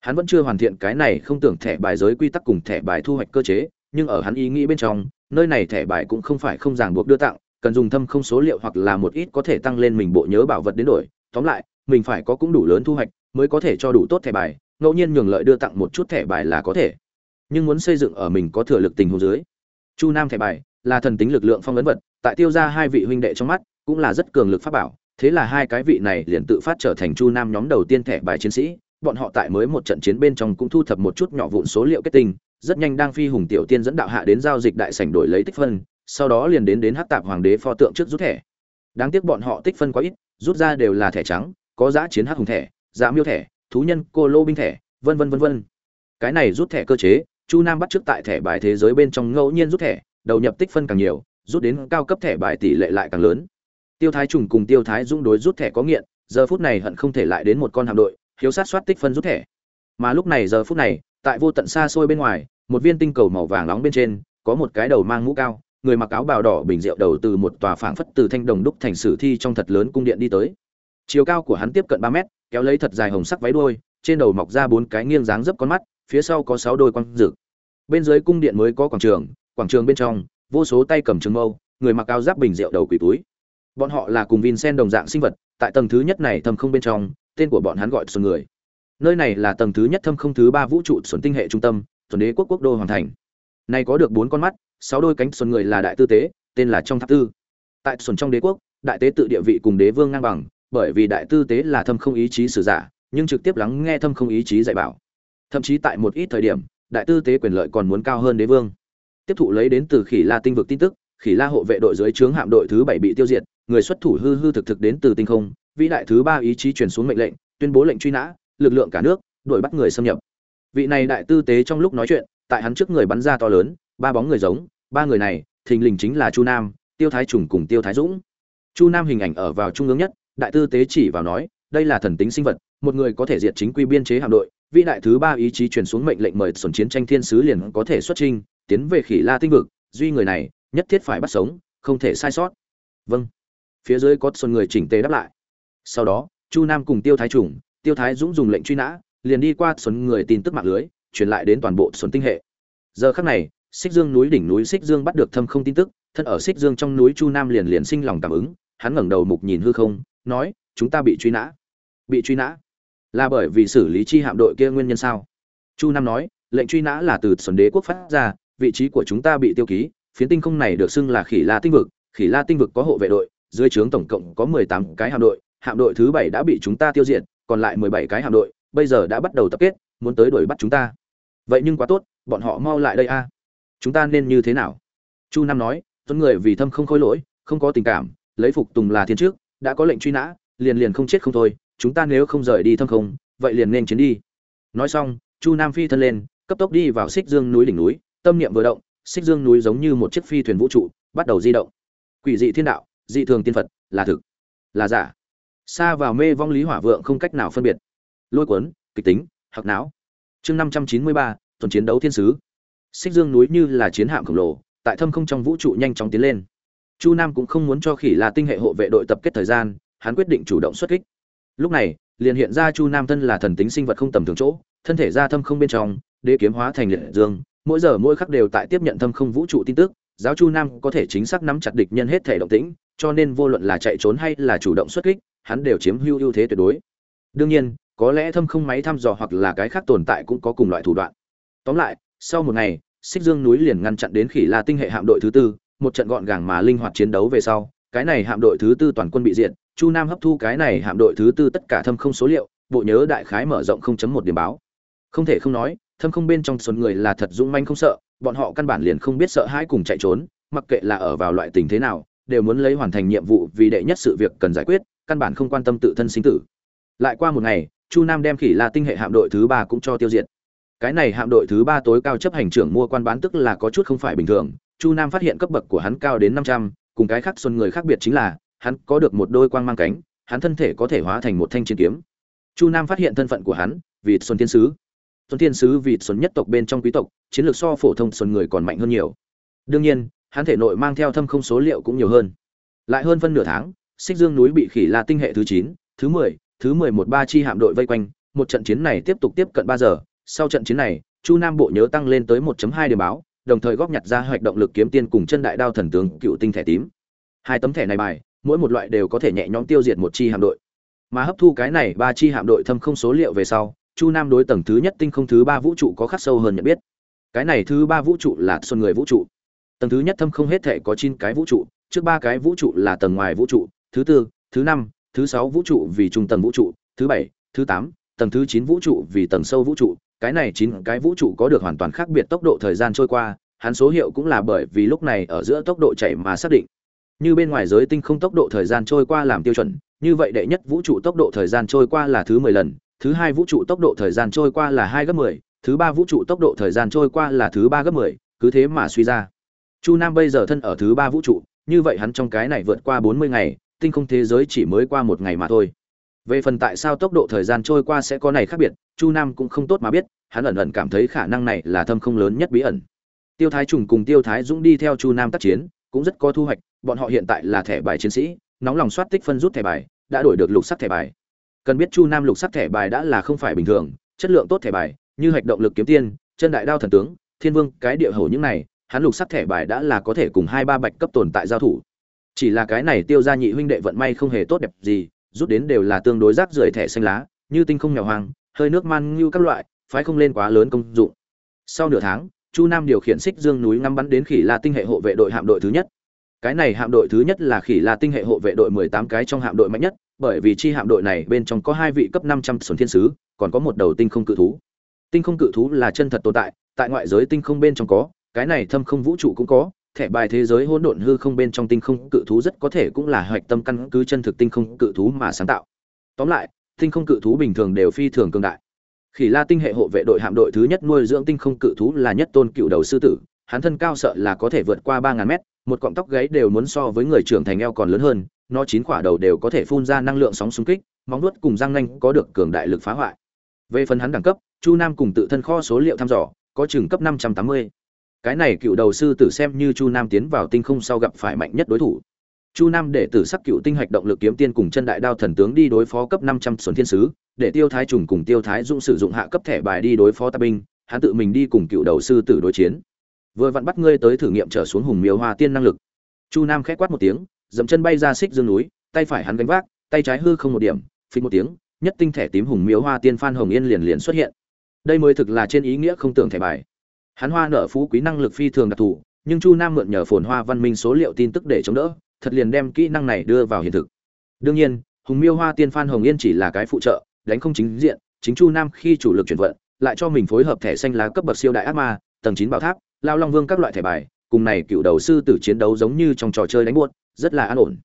S1: Hắn vẫn chưa hoàn thiện cái này không tưởng thẻ bài giới quy tắc cùng thẻ bài thu hoạch cơ chế, nhưng ở hắn ý nghĩ bên trong, nơi này thẻ bài cũng không phải không ràng buộc đưa tặng, cần dùng thâm không số liệu hoặc là một ít có thể tăng lên mình bộ nhớ bảo vật đến đổi. Tóm lại mình phải có cũng đủ lớn thu hoạch mới có thể cho đủ tốt thẻ bài, ngẫu nhiên nhường lợi đưa tặng một chút thẻ bài là có thể. Nhưng muốn xây dựng ở mình có thừa lực tình hồ dưới, chu nam thẻ bài là thần tính lực lượng phong ấn vật, tại tiêu ra hai vị huynh đệ trong mắt cũng là rất cường lực pháp bảo, thế là hai cái vị này liền tự phát trở thành chu nam nhóm đầu tiên thẻ bài chiến sĩ, bọn họ tại mới một trận chiến bên trong cũng thu thập một chút nhỏ vụn số liệu kết tinh, rất nhanh đang phi hùng tiểu tiên dẫn đạo hạ đến giao dịch đại sảnh đổi lấy tích phân, sau đó liền đến đến hát tạp hoàng đế pho tượng trước rút thẻ. Đáng tiếc bọn họ tích phân quá ít, rút ra đều là thẻ trắng có giá chiến hát hùng thẻ giá miêu thẻ, thú nhân, cô lô binh thẻ, vân vân vân vân. Cái này rút thẻ cơ chế, chu nam bắt trước tại thẻ bài thế giới bên trong ngẫu nhiên rút thẻ, đầu nhập tích phân càng nhiều, rút đến cao cấp thẻ bài tỷ lệ lại càng lớn. Tiêu thái trùng cùng tiêu thái dũng đối rút thẻ có nghiện, giờ phút này hận không thể lại đến một con hạm đội, hiếu sát soát tích phân rút thẻ. Mà lúc này giờ phút này, tại vô tận xa xôi bên ngoài, một viên tinh cầu màu vàng nóng bên trên, có một cái đầu mang mũ cao, người mặc áo bào đỏ bình rượu đầu từ một tòa phảng phất từ thanh đồng đúc thành sử thi trong thật lớn cung điện đi tới chiều cao của hắn tiếp cận ba mét, kéo lấy thật dài hồng sắc váy đuôi, trên đầu mọc ra bốn cái nghiêng dáng dấp con mắt, phía sau có sáu đôi quang rực bên dưới cung điện mới có quảng trường quảng trường bên trong, vô số tay cầm trường mâu, người mặc áo giáp bình rượu đầu quỷ túi. Bọn họ là cùng vincent đồng dạng sinh vật, tại tầng thứ nhất này thâm không bên trong, tên của bọn hắn gọi xuân người. Nơi này là tầng thứ nhất thâm không thứ ba vũ trụ xuân tinh hệ trung tâm, xuân đế quốc quốc đô hoàn thành. Này có được bốn con mắt, sáu đôi cánh xuân người là đại tư tế, tên là trong tháp tư. Tại xuân trong đế quốc, đại tế tự địa vị cùng đế vương ngang bằng bởi vì đại tư tế là thâm không ý chí sử giả, nhưng trực tiếp lắng nghe thâm không ý chí dạy bảo. Thậm chí tại một ít thời điểm, đại tư tế quyền lợi còn muốn cao hơn đế vương. Tiếp thụ lấy đến từ khỉ la tinh vực tin tức, khỉ la hộ vệ đội dưới trướng hạm đội thứ bảy bị tiêu diệt, người xuất thủ hư hư thực thực đến từ tinh không, vĩ đại thứ ba ý chí truyền xuống mệnh lệnh, tuyên bố lệnh truy nã, lực lượng cả nước, đuổi bắt người xâm nhập. Vị này đại tư tế trong lúc nói chuyện, tại hắn trước người bắn ra to lớn, ba bóng người giống, ba người này, thình lình chính là chu nam, tiêu thái trùng cùng tiêu thái dũng. Chu nam hình ảnh ở vào trung ương nhất đại tư tế chỉ vào nói, đây là thần tính sinh vật, một người có thể diệt chính quy biên chế hạm đội, vĩ đại thứ ba ý chí truyền xuống mệnh lệnh mời sổn chiến tranh thiên sứ liền có thể xuất trinh tiến về khỉ la tinh vực, duy người này, nhất thiết phải bắt sống, không thể sai sót. Vâng. Phía dưới có xuân người chỉnh tề đáp lại. Sau đó, chu nam cùng tiêu thái trùng, tiêu thái dũng dùng lệnh truy nã, liền đi qua xuân người tin tức mạng lưới, truyền lại đến toàn bộ xuân tinh hệ. Giờ khắc này, xích dương núi đỉnh núi xích dương bắt được thâm không tin tức, thân ở xích dương trong núi chu nam liền liền sinh lòng cảm ứng, hắn ngẩng đầu mục nhìn hư không nói, chúng ta bị truy nã. Bị truy nã? Là bởi vì xử lý chi hạm đội kia nguyên nhân sao? Chu nam nói, lệnh truy nã là từ xuân đế quốc phát ra, vị trí của chúng ta bị tiêu ký, phiến tinh không này được xưng là khỉ la tinh vực. Khỉ la tinh vực có hộ vệ đội, dưới trướng tổng cộng có mười tám cái hạm đội hạm đội thứ bảy đã bị chúng ta tiêu diệt, còn lại mười bảy cái hạm đội, bây giờ đã bắt đầu tập kết, muốn tới đuổi bắt chúng ta. Vậy nhưng quá tốt, bọn họ mau lại đây a. Chúng ta nên như thế nào? Chu nam nói, tuấn người vì thâm không khôi lỗi, không có tình cảm, lấy phục tùng là thiên trước đã có lệnh truy nã, liền liền không chết không thôi, chúng ta nếu không rời đi thâm không, vậy liền nên chiến đi. Nói xong, chu nam phi thân lên, cấp tốc đi vào xích dương núi đỉnh núi, tâm niệm vừa động, xích dương núi giống như một chiếc phi thuyền vũ trụ, bắt đầu di động. Quỷ dị thiên đạo, dị thường tiên phật, là thực, là giả. Xa vào mê vong lý hỏa vượng không cách nào phân biệt. Lôi cuốn, kịch tính hoặc não. Chương năm trăm chín mươi ba, tuần chiến đấu thiên sứ. Xích dương núi như là chiến hạm khổng lồ, tại thâm không trong vũ trụ nhanh chóng tiến lên chu nam cũng không muốn cho khỉ là tinh hệ hộ vệ đội tập kết thời gian, hắn quyết định chủ động xuất kích. Lúc này, liền hiện ra chu nam thân là thần tính sinh vật không tầm thường chỗ, thân thể ra thâm không bên trong, đế kiếm hóa thành liệt dương, mỗi giờ mỗi khắc đều tại tiếp nhận thâm không vũ trụ tin tức, giáo chu nam có thể chính xác nắm chặt địch nhân hết thể động tĩnh, cho nên vô luận là chạy trốn hay là chủ động xuất kích, hắn đều chiếm hưu ưu thế tuyệt đối. Đương nhiên, có lẽ thâm không máy thăm dò hoặc là cái khác tồn tại cũng có cùng loại thủ đoạn. Tóm lại, sau một ngày, xích dương núi liền ngăn chặn đến khỉ la tinh hệ hạm đội thứ tư một trận gọn gàng mà linh hoạt chiến đấu về sau, cái này hạm đội thứ tư toàn quân bị diệt, chu nam hấp thu cái này hạm đội thứ tư tất cả thâm không số liệu, bộ nhớ đại khái mở rộng 0.1 điểm báo. Không thể không nói, thâm không bên trong xuân người là thật dũng manh không sợ, bọn họ căn bản liền không biết sợ hãi cùng chạy trốn, mặc kệ là ở vào loại tình thế nào, đều muốn lấy hoàn thành nhiệm vụ vì đệ nhất sự việc cần giải quyết, căn bản không quan tâm tự thân sinh tử. Lại qua một ngày, chu nam đem khỉ la tinh hệ hạm đội thứ ba cũng cho tiêu diệt. Cái này hạm đội thứ ba tối cao chấp hành trưởng mua quan bán tức là có chút không phải bình thường chu nam phát hiện cấp bậc của hắn cao đến năm trăm, cùng cái khác xuân người khác biệt chính là, hắn có được một đôi quang mang cánh, hắn thân thể có thể hóa thành một thanh chiến kiếm. Chu nam phát hiện thân phận của hắn vì xuân thiên sứ. Xuân thiên sứ vì xuân nhất tộc bên trong quý tộc, chiến lược so phổ thông xuân người còn mạnh hơn nhiều. Đương nhiên, hắn thể nội mang theo thâm không số liệu cũng nhiều hơn. Lại hơn phân nửa tháng, xích dương núi bị khỉ la tinh hệ thứ chín, thứ mười thứ mười một ba chi hạm đội vây quanh. Một trận chiến này tiếp tục tiếp cận ba giờ. Sau trận chiến này, chu nam bộ nhớ tăng lên tới 1 hai điểm báo đồng thời góp nhặt ra hoạch động lực kiếm tiên cùng chân đại đao thần tướng cựu tinh thẻ tím. Hai tấm thẻ này bài, mỗi một loại đều có thể nhẹ nhõm tiêu diệt một chi hạm đội. Mà hấp thu cái này ba chi hạm đội thâm không số liệu về sau, chu nam đối tầng thứ nhất tinh không thứ ba vũ trụ có khắc sâu hơn nhận biết. Cái này thứ ba vũ trụ là xuân người vũ trụ. Tầng thứ nhất thâm không hết thể có chín cái vũ trụ, trước ba cái vũ trụ là tầng ngoài vũ trụ, thứ tư, thứ năm, thứ sáu vũ trụ vì trung tầng vũ trụ, thứ bảy, thứ tám, tầng thứ chín vũ trụ vì tầng sâu vũ trụ cái này chín cái vũ trụ có được hoàn toàn khác biệt tốc độ thời gian trôi qua, hắn số hiệu cũng là bởi vì lúc này ở giữa tốc độ chạy mà xác định. Như bên ngoài giới tinh không tốc độ thời gian trôi qua làm tiêu chuẩn, như vậy đệ nhất vũ trụ tốc độ thời gian trôi qua là thứ mười lần, thứ hai vũ trụ tốc độ thời gian trôi qua là hai gấp mười, thứ ba vũ trụ tốc độ thời gian trôi qua là thứ ba gấp mười, cứ thế mà suy ra. Chu nam bây giờ thân ở thứ ba vũ trụ, như vậy hắn trong cái này vượt qua bốn mươi ngày, tinh không thế giới chỉ mới qua một ngày mà thôi về phần tại sao tốc độ thời gian trôi qua sẽ có này khác biệt, chu nam cũng không tốt mà biết, hắn ẩn ẩn cảm thấy khả năng này là thâm không lớn nhất bí ẩn. Tiêu thái trùng cùng tiêu thái dũng đi theo chu nam tác chiến, cũng rất có thu hoạch, bọn họ hiện tại là thẻ bài chiến sĩ, nóng lòng soát tích phân rút thẻ bài, đã đổi được lục sắc thẻ bài. Cần biết chu nam lục sắc thẻ bài đã là không phải bình thường, chất lượng tốt thẻ bài, như hạch động lực kiếm tiên, chân đại đao thần tướng, thiên vương, cái địa Hổ những này, hắn lục sắc thẻ bài đã là có thể cùng hai ba bạch cấp tồn tại giao thủ. Chỉ là cái này tiêu ra nhị huynh đệ vận may không hề tốt đẹp gì rút đến đều là tương đối rác rưởi thẻ xanh lá, như tinh không nghèo hoang, hơi nước man như các loại, phái không lên quá lớn công dụng. Sau nửa tháng, chu nam điều khiển xích dương núi ngắm bắn đến khỉ la tinh hệ hộ vệ đội hạm đội thứ nhất. Cái này hạm đội thứ nhất là khỉ la tinh hệ hộ vệ đội mười tám cái trong hạm đội mạnh nhất, bởi vì chi hạm đội này bên trong có hai vị cấp năm trăm xuân thiên sứ, còn có một đầu tinh không cự thú. Tinh không cự thú là chân thật tồn tại tại ngoại giới tinh không bên trong có, cái này thâm không vũ trụ cũng có thẻ bài thế giới hỗn độn hư không bên trong tinh không cự thú rất có thể cũng là hoạch tâm căn cứ chân thực tinh không cự thú mà sáng tạo. Tóm lại, tinh không cự thú bình thường đều phi thường cường đại. Khỉ la tinh hệ hộ vệ đội hạm đội thứ nhất nuôi dưỡng tinh không cự thú là nhất tôn cựu đầu sư tử, hắn thân cao sợ là có thể vượt qua ba ngàn mét, một cọng tóc gáy đều muốn so với người trưởng thành eo còn lớn hơn, nó chín quả đầu đều có thể phun ra năng lượng sóng xung kích, móng vuốt cùng răng nanh có được cường đại lực phá hoại. Về phần hắn đẳng cấp, chu nam cùng tự thân kho số liệu thăm dò, có chừng cấp năm trăm tám mươi cái này cựu đầu sư tử xem như chu nam tiến vào tinh không sau gặp phải mạnh nhất đối thủ. Chu nam để tử sắc cựu tinh hạch động lực kiếm tiên cùng chân đại đao thần tướng đi đối phó cấp năm trăm xuân thiên sứ, để tiêu thái trùng cùng tiêu thái dũng sử dụng hạ cấp thẻ bài đi đối phó tà binh, hắn tự mình đi cùng cựu đầu sư tử đối chiến. Vừa vặn bắt ngươi tới thử nghiệm trở xuống hùng miếu hoa tiên năng lực. Chu nam khẽ quát một tiếng, dậm chân bay ra xích dương núi, tay phải hắn gánh vác, tay trái hư không một điểm phình một tiếng, nhất tinh thẻ tím hùng miếu hoa tiên phan hồng yên liền liền xuất hiện. Đây mới thực là trên ý nghĩa không tưởng thẻ bài hắn hoa nợ phú quý năng lực phi thường đặc thù, nhưng chu nam mượn nhờ phồn hoa văn minh số liệu tin tức để chống đỡ, thật liền đem kỹ năng này đưa vào hiện thực. Đương nhiên, hùng miêu hoa tiên phan hồng yên chỉ là cái phụ trợ, đánh không chính diện, chính chu nam khi chủ lực chuyển vận, lại cho mình phối hợp thẻ xanh lá cấp bậc siêu đại ác ma, tầng chín bảo tháp, lao long vương các loại thẻ bài, cùng này cựu đầu sư tử chiến đấu giống như trong trò chơi đánh buốt, rất là an ổn.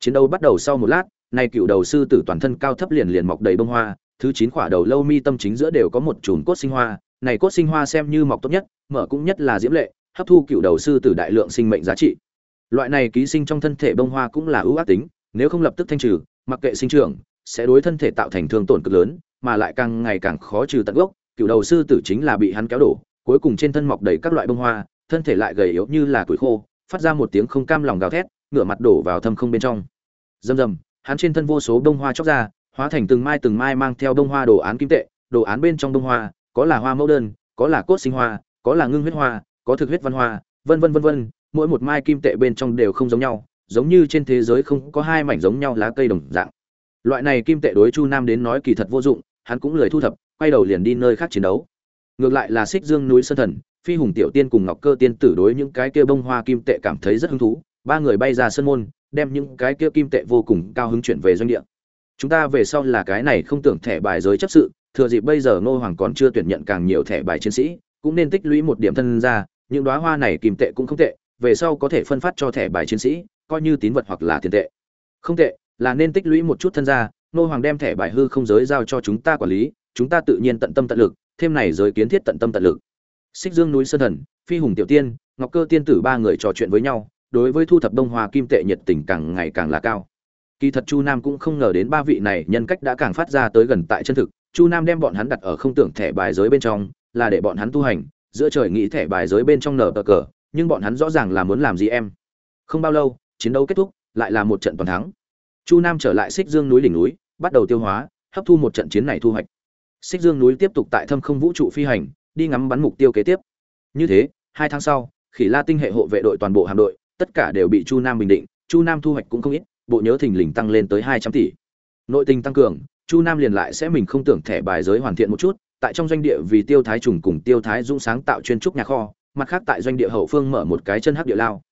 S1: Chiến đấu bắt đầu sau một lát nay cựu đầu sư tử toàn thân cao thấp liền liền mọc đầy bông hoa, thứ chín khỏa đầu lâu mi tâm chính giữa đều có một chùm cốt sinh hoa này cốt sinh hoa xem như mọc tốt nhất, mở cũng nhất là diễm lệ, hấp thu cựu đầu sư tử đại lượng sinh mệnh giá trị. Loại này ký sinh trong thân thể bông hoa cũng là ưu ác tính, nếu không lập tức thanh trừ, mặc kệ sinh trưởng, sẽ đối thân thể tạo thành thương tổn cực lớn, mà lại càng ngày càng khó trừ tận gốc, cựu đầu sư tử chính là bị hắn kéo đổ, cuối cùng trên thân mọc đầy các loại bông hoa, thân thể lại gầy yếu như là củi khô, phát ra một tiếng không cam lòng gào thét, ngửa mặt đổ vào thâm không bên trong. Rầm rầm, hắn trên thân vô số bông hoa chóc ra, hóa thành từng mai từng mai mang theo bông hoa đồ án kim tệ, đồ án bên trong bông hoa có là hoa mẫu đơn, có là cốt sinh hoa, có là ngưng huyết hoa, có thực huyết văn hoa, vân vân vân vân, mỗi một mai kim tệ bên trong đều không giống nhau, giống như trên thế giới không có hai mảnh giống nhau lá cây đồng dạng. Loại này kim tệ đối chu nam đến nói kỳ thật vô dụng, hắn cũng lười thu thập, quay đầu liền đi nơi khác chiến đấu. Ngược lại là xích dương núi sơn thần, phi hùng tiểu tiên cùng ngọc cơ tiên tử đối những cái kia bông hoa kim tệ cảm thấy rất hứng thú, ba người bay ra sân môn, đem những cái kia kim tệ vô cùng cao hứng chuyển về doanh địa. Chúng ta về sau là cái này không tưởng thẻ bài giới chấp sự thừa dịp bây giờ ngô hoàng còn chưa tuyển nhận càng nhiều thẻ bài chiến sĩ, cũng nên tích lũy một điểm thân ra, những đóa hoa này kim tệ cũng không tệ, về sau có thể phân phát cho thẻ bài chiến sĩ, coi như tín vật hoặc là tiền tệ. Không tệ, là nên tích lũy một chút thân ra, ngô hoàng đem thẻ bài hư không giới giao cho chúng ta quản lý, chúng ta tự nhiên tận tâm tận lực, thêm này giới kiến thiết tận tâm tận lực. Xích dương núi sơn thần, phi hùng tiểu tiên, ngọc cơ tiên tử ba người trò chuyện với nhau, đối với thu thập đông hoa kim tệ nhiệt tình càng ngày càng là cao. Kỳ thật chu nam cũng không ngờ đến ba vị này nhân cách đã càng phát ra tới gần tại chân thực chu nam đem bọn hắn đặt ở không tưởng thẻ bài giới bên trong, là để bọn hắn tu hành, giữa trời nghĩ thẻ bài giới bên trong nở tờ cờ, nhưng bọn hắn rõ ràng là muốn làm gì em? Không bao lâu, chiến đấu kết thúc, lại là một trận toàn thắng. Chu nam trở lại xích dương núi đỉnh núi, bắt đầu tiêu hóa, hấp thu một trận chiến này thu hoạch. Xích dương núi tiếp tục tại thâm không vũ trụ phi hành, đi ngắm bắn mục tiêu kế tiếp. Như thế, hai tháng sau, khỉ la tinh hệ hộ vệ đội toàn bộ hạm đội, tất cả đều bị chu nam bình định, chu nam thu hoạch cũng không ít, bộ nhớ thình lình tăng lên tới hai trăm tỷ. Nội tình tăng cường chu nam liền lại sẽ mình không tưởng thẻ bài giới hoàn thiện một chút, tại trong doanh địa vì tiêu thái trùng cùng tiêu thái dũng sáng tạo chuyên trúc nhà kho, mặt khác tại doanh địa hậu phương mở một cái chân hắc địa lao.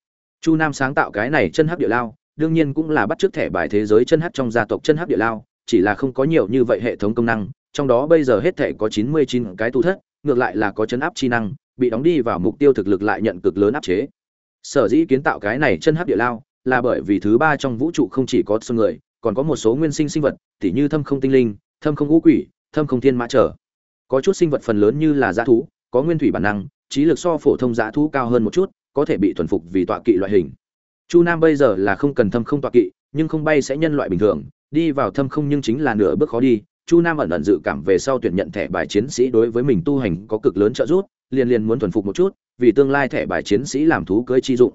S1: Chu nam sáng tạo cái này chân hắc địa lao, đương nhiên cũng là bắt chước thẻ bài thế giới chân hắc trong gia tộc chân hắc địa lao, chỉ là không có nhiều như vậy hệ thống công năng, trong đó bây giờ hết thẻ có chín mươi chín cái tu thất, ngược lại là có chấn áp chi năng, bị đóng đi vào mục tiêu thực lực lại nhận cực lớn áp chế. Sở dĩ kiến tạo cái này chân hắc địa lao là bởi vì thứ ba trong vũ trụ không chỉ có xuân người còn có một số nguyên sinh sinh vật, tỉ như thâm không tinh linh, thâm không ngũ quỷ, thâm không thiên mã trở. Có chút sinh vật phần lớn như là dã thú, có nguyên thủy bản năng, trí lực so phổ thông dã thú cao hơn một chút, có thể bị thuần phục vì tọa kỵ loại hình. Chu nam bây giờ là không cần thâm không tọa kỵ, nhưng không bay sẽ nhân loại bình thường, đi vào thâm không nhưng chính là nửa bước khó đi. Chu nam ẩn ẩn dự cảm về sau tuyển nhận thẻ bài chiến sĩ đối với mình tu hành có cực lớn trợ giúp, liền liền muốn thuần phục một chút, vì tương lai thẻ bài chiến sĩ làm thú cưới chi dụng.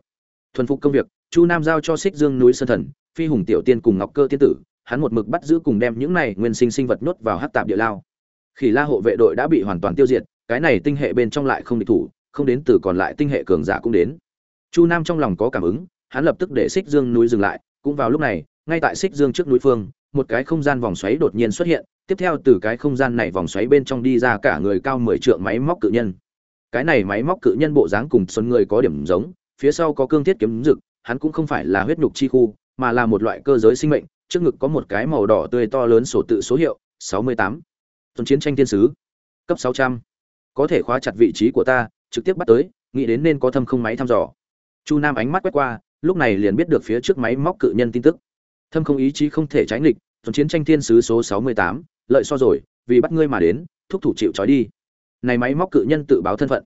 S1: Thuần phục công việc, chu nam giao cho xích dương núi sơn thần phi hùng tiểu tiên cùng ngọc cơ tiên tử, hắn một mực bắt giữ cùng đem những này nguyên sinh sinh vật nhốt vào hắc tạp địa lao. Khỉ la hộ vệ đội đã bị hoàn toàn tiêu diệt, cái này tinh hệ bên trong lại không địch thủ, không đến từ còn lại tinh hệ cường giả cũng đến. Chu nam trong lòng có cảm ứng, hắn lập tức để xích dương núi dừng lại, cũng vào lúc này, ngay tại xích dương trước núi phương, một cái không gian vòng xoáy đột nhiên xuất hiện, tiếp theo từ cái không gian này vòng xoáy bên trong đi ra cả người cao mười trượng máy móc cự nhân. Cái này máy móc cự nhân bộ dáng cùng xuân người có điểm giống, phía sau có cương thiết kiếm rực hắn cũng không phải là huyết nhục chi khu mà là một loại cơ giới sinh mệnh trước ngực có một cái màu đỏ tươi to lớn sổ tự số hiệu 68. tuần chiến tranh thiên sứ cấp 600. có thể khóa chặt vị trí của ta trực tiếp bắt tới nghĩ đến nên có thâm không máy thăm dò chu nam ánh mắt quét qua lúc này liền biết được phía trước máy móc cự nhân tin tức thâm không ý chí không thể tránh nghịch tuần chiến tranh thiên sứ số 68, lợi so rồi vì bắt ngươi mà đến thúc thủ chịu trói đi này máy móc cự nhân tự báo thân phận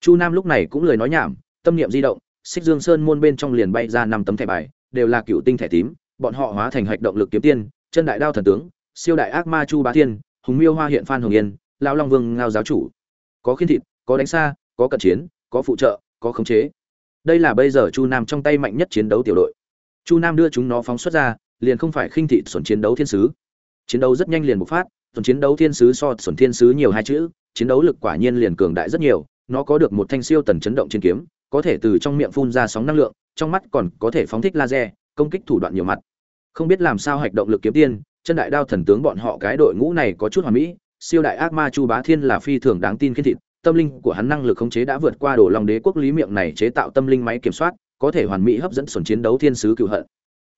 S1: chu nam lúc này cũng lời nói nhảm tâm niệm di động xích dương sơn môn bên trong liền bay ra năm tấm thẻ bài đều là cựu tinh thẻ tím, bọn họ hóa thành hạch động lực kiếm tiên, chân đại đao thần tướng, siêu đại ác ma chu bá thiên, hùng miêu hoa hiện phan hồng yên, lão long vương ngao giáo chủ. Có khiên thịt, có đánh xa, có cận chiến, có phụ trợ, có khống chế. Đây là bây giờ chu nam trong tay mạnh nhất chiến đấu tiểu đội. Chu nam đưa chúng nó phóng xuất ra, liền không phải khinh thị xuẩn chiến đấu thiên sứ. Chiến đấu rất nhanh liền bộc phát, xuẩn chiến đấu thiên sứ so xuẩn thiên sứ nhiều hai chữ, chiến đấu lực quả nhiên liền cường đại rất nhiều, nó có được một thanh siêu tần chấn động trên kiếm có thể từ trong miệng phun ra sóng năng lượng, trong mắt còn có thể phóng thích laser, công kích thủ đoạn nhiều mặt. Không biết làm sao hạch động lực kiếm tiên, chân đại đao thần tướng bọn họ cái đội ngũ này có chút hoàn mỹ, siêu đại ác ma chu bá thiên là phi thường đáng tin khiên thịt, tâm linh của hắn năng lực khống chế đã vượt qua đồ lòng đế quốc lý miệng này chế tạo tâm linh máy kiểm soát, có thể hoàn mỹ hấp dẫn xuẩn chiến đấu thiên sứ cựu hận.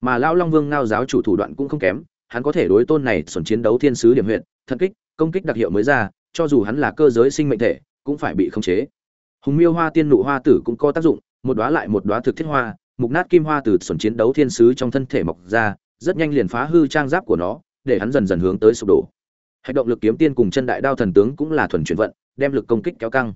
S1: Mà lao long vương ngao giáo chủ thủ đoạn cũng không kém, hắn có thể đối tôn này xuẩn chiến đấu thiên sứ điểm huyện thật kích, công kích đặc hiệu mới ra, cho dù hắn là cơ giới sinh mệnh thể, cũng phải bị khống chế hùng miêu hoa tiên nụ hoa tử cũng có tác dụng, một đóa lại một đóa thực thiết hoa, mục nát kim hoa từ xuẩn chiến đấu thiên sứ trong thân thể mọc ra, rất nhanh liền phá hư trang giáp của nó, để hắn dần dần hướng tới sụp đổ. Hành động lực kiếm tiên cùng chân đại đao thần tướng cũng là thuần chuyển vận, đem lực công kích kéo căng.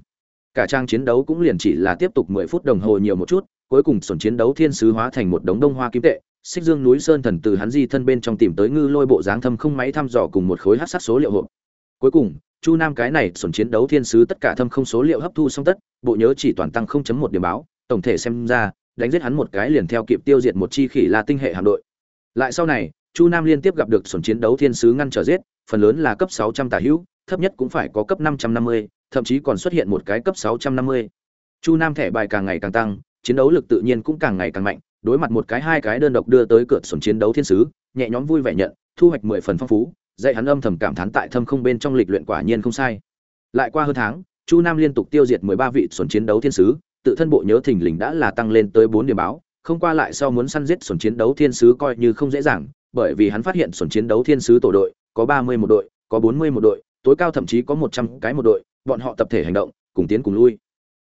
S1: Cả trang chiến đấu cũng liền chỉ là tiếp tục mười phút đồng hồ nhiều một chút, cuối cùng xuẩn chiến đấu thiên sứ hóa thành một đống đông hoa kim tệ, xích dương núi sơn thần từ hắn di thân bên trong tìm tới ngư lôi bộ dáng thâm không máy thăm dò cùng một khối hát sát số liệu hộp. Cuối cùng chu nam cái này sổn chiến đấu thiên sứ tất cả thâm không số liệu hấp thu xong tất bộ nhớ chỉ toàn tăng 0.1 điểm báo tổng thể xem ra đánh giết hắn một cái liền theo kịp tiêu diệt một chi khỉ là tinh hệ hạm đội lại sau này chu nam liên tiếp gặp được sổn chiến đấu thiên sứ ngăn trở giết phần lớn là cấp 600 tả hữu thấp nhất cũng phải có cấp 550, thậm chí còn xuất hiện một cái cấp 650. chu nam thẻ bài càng ngày càng tăng chiến đấu lực tự nhiên cũng càng ngày càng mạnh đối mặt một cái hai cái đơn độc đưa tới cửa sổn chiến đấu thiên sứ nhẹ nhõm vui vẻ nhận thu hoạch mười phần phong phú dạy hắn âm thầm cảm thán tại thâm không bên trong lịch luyện quả nhiên không sai. Lại qua hơn tháng, chu nam liên tục tiêu diệt mười ba vị xuẩn chiến đấu thiên sứ, tự thân bộ nhớ thình lình đã là tăng lên tới bốn điểm báo, không qua lại sau muốn săn giết xuẩn chiến đấu thiên sứ coi như không dễ dàng, bởi vì hắn phát hiện xuẩn chiến đấu thiên sứ tổ đội có ba mươi một đội, có bốn mươi một đội, tối cao thậm chí có một trăm cái một đội, bọn họ tập thể hành động, cùng tiến cùng lui.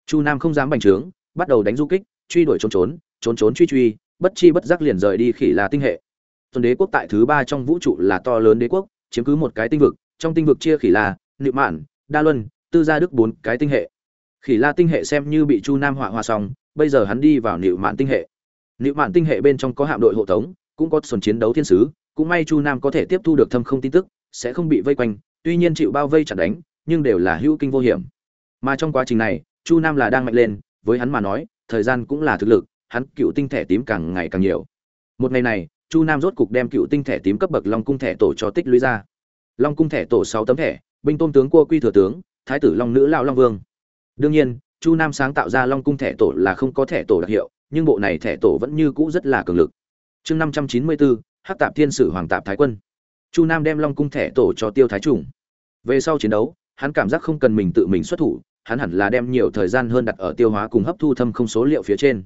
S1: Chu nam không dám bành trướng, bắt đầu đánh du kích, truy đuổi trốn trốn trốn trốn truy truy, bất chi bất giác liền rời đi khỉ là tinh hệ. Tuần đế quốc tại thứ ba trong vũ trụ là to lớn đế quốc chiếm cứ một cái tinh vực, trong tinh vực chia khỉ là nịu mạn, đa luân, tư gia đức bốn cái tinh hệ. Khỉ la tinh hệ xem như bị chu nam họa hoa xong, bây giờ hắn đi vào nịu mạn tinh hệ. Nịu mạn tinh hệ bên trong có hạm đội hộ tống, cũng có sồn chiến đấu thiên sứ, cũng may chu nam có thể tiếp thu được thâm không tin tức, sẽ không bị vây quanh, tuy nhiên chịu bao vây chặt đánh, nhưng đều là hữu kinh vô hiểm. Mà trong quá trình này, chu nam là đang mạnh lên, với hắn mà nói, thời gian cũng là thực lực, hắn cựu tinh thể tím càng ngày càng nhiều. Một ngày này chu nam rốt cục đem cựu tinh thẻ tím cấp bậc long cung thẻ tổ cho tích lũy ra. Long cung thẻ tổ sáu tấm thẻ, binh tôn tướng cua quy thừa tướng, thái tử long nữ lão long vương. Đương nhiên, chu nam sáng tạo ra long cung thẻ tổ là không có thẻ tổ đặc hiệu, nhưng bộ này thẻ tổ vẫn như cũ rất là cường lực. Chương năm trăm chín mươi bốn, hắc tạp thiên sử hoàng tạp thái quân. Chu nam đem long cung thẻ tổ cho tiêu thái trùng về sau chiến đấu, hắn cảm giác không cần mình tự mình xuất thủ, hắn hẳn là đem nhiều thời gian hơn đặt ở tiêu hóa cùng hấp thu thâm không số liệu phía trên.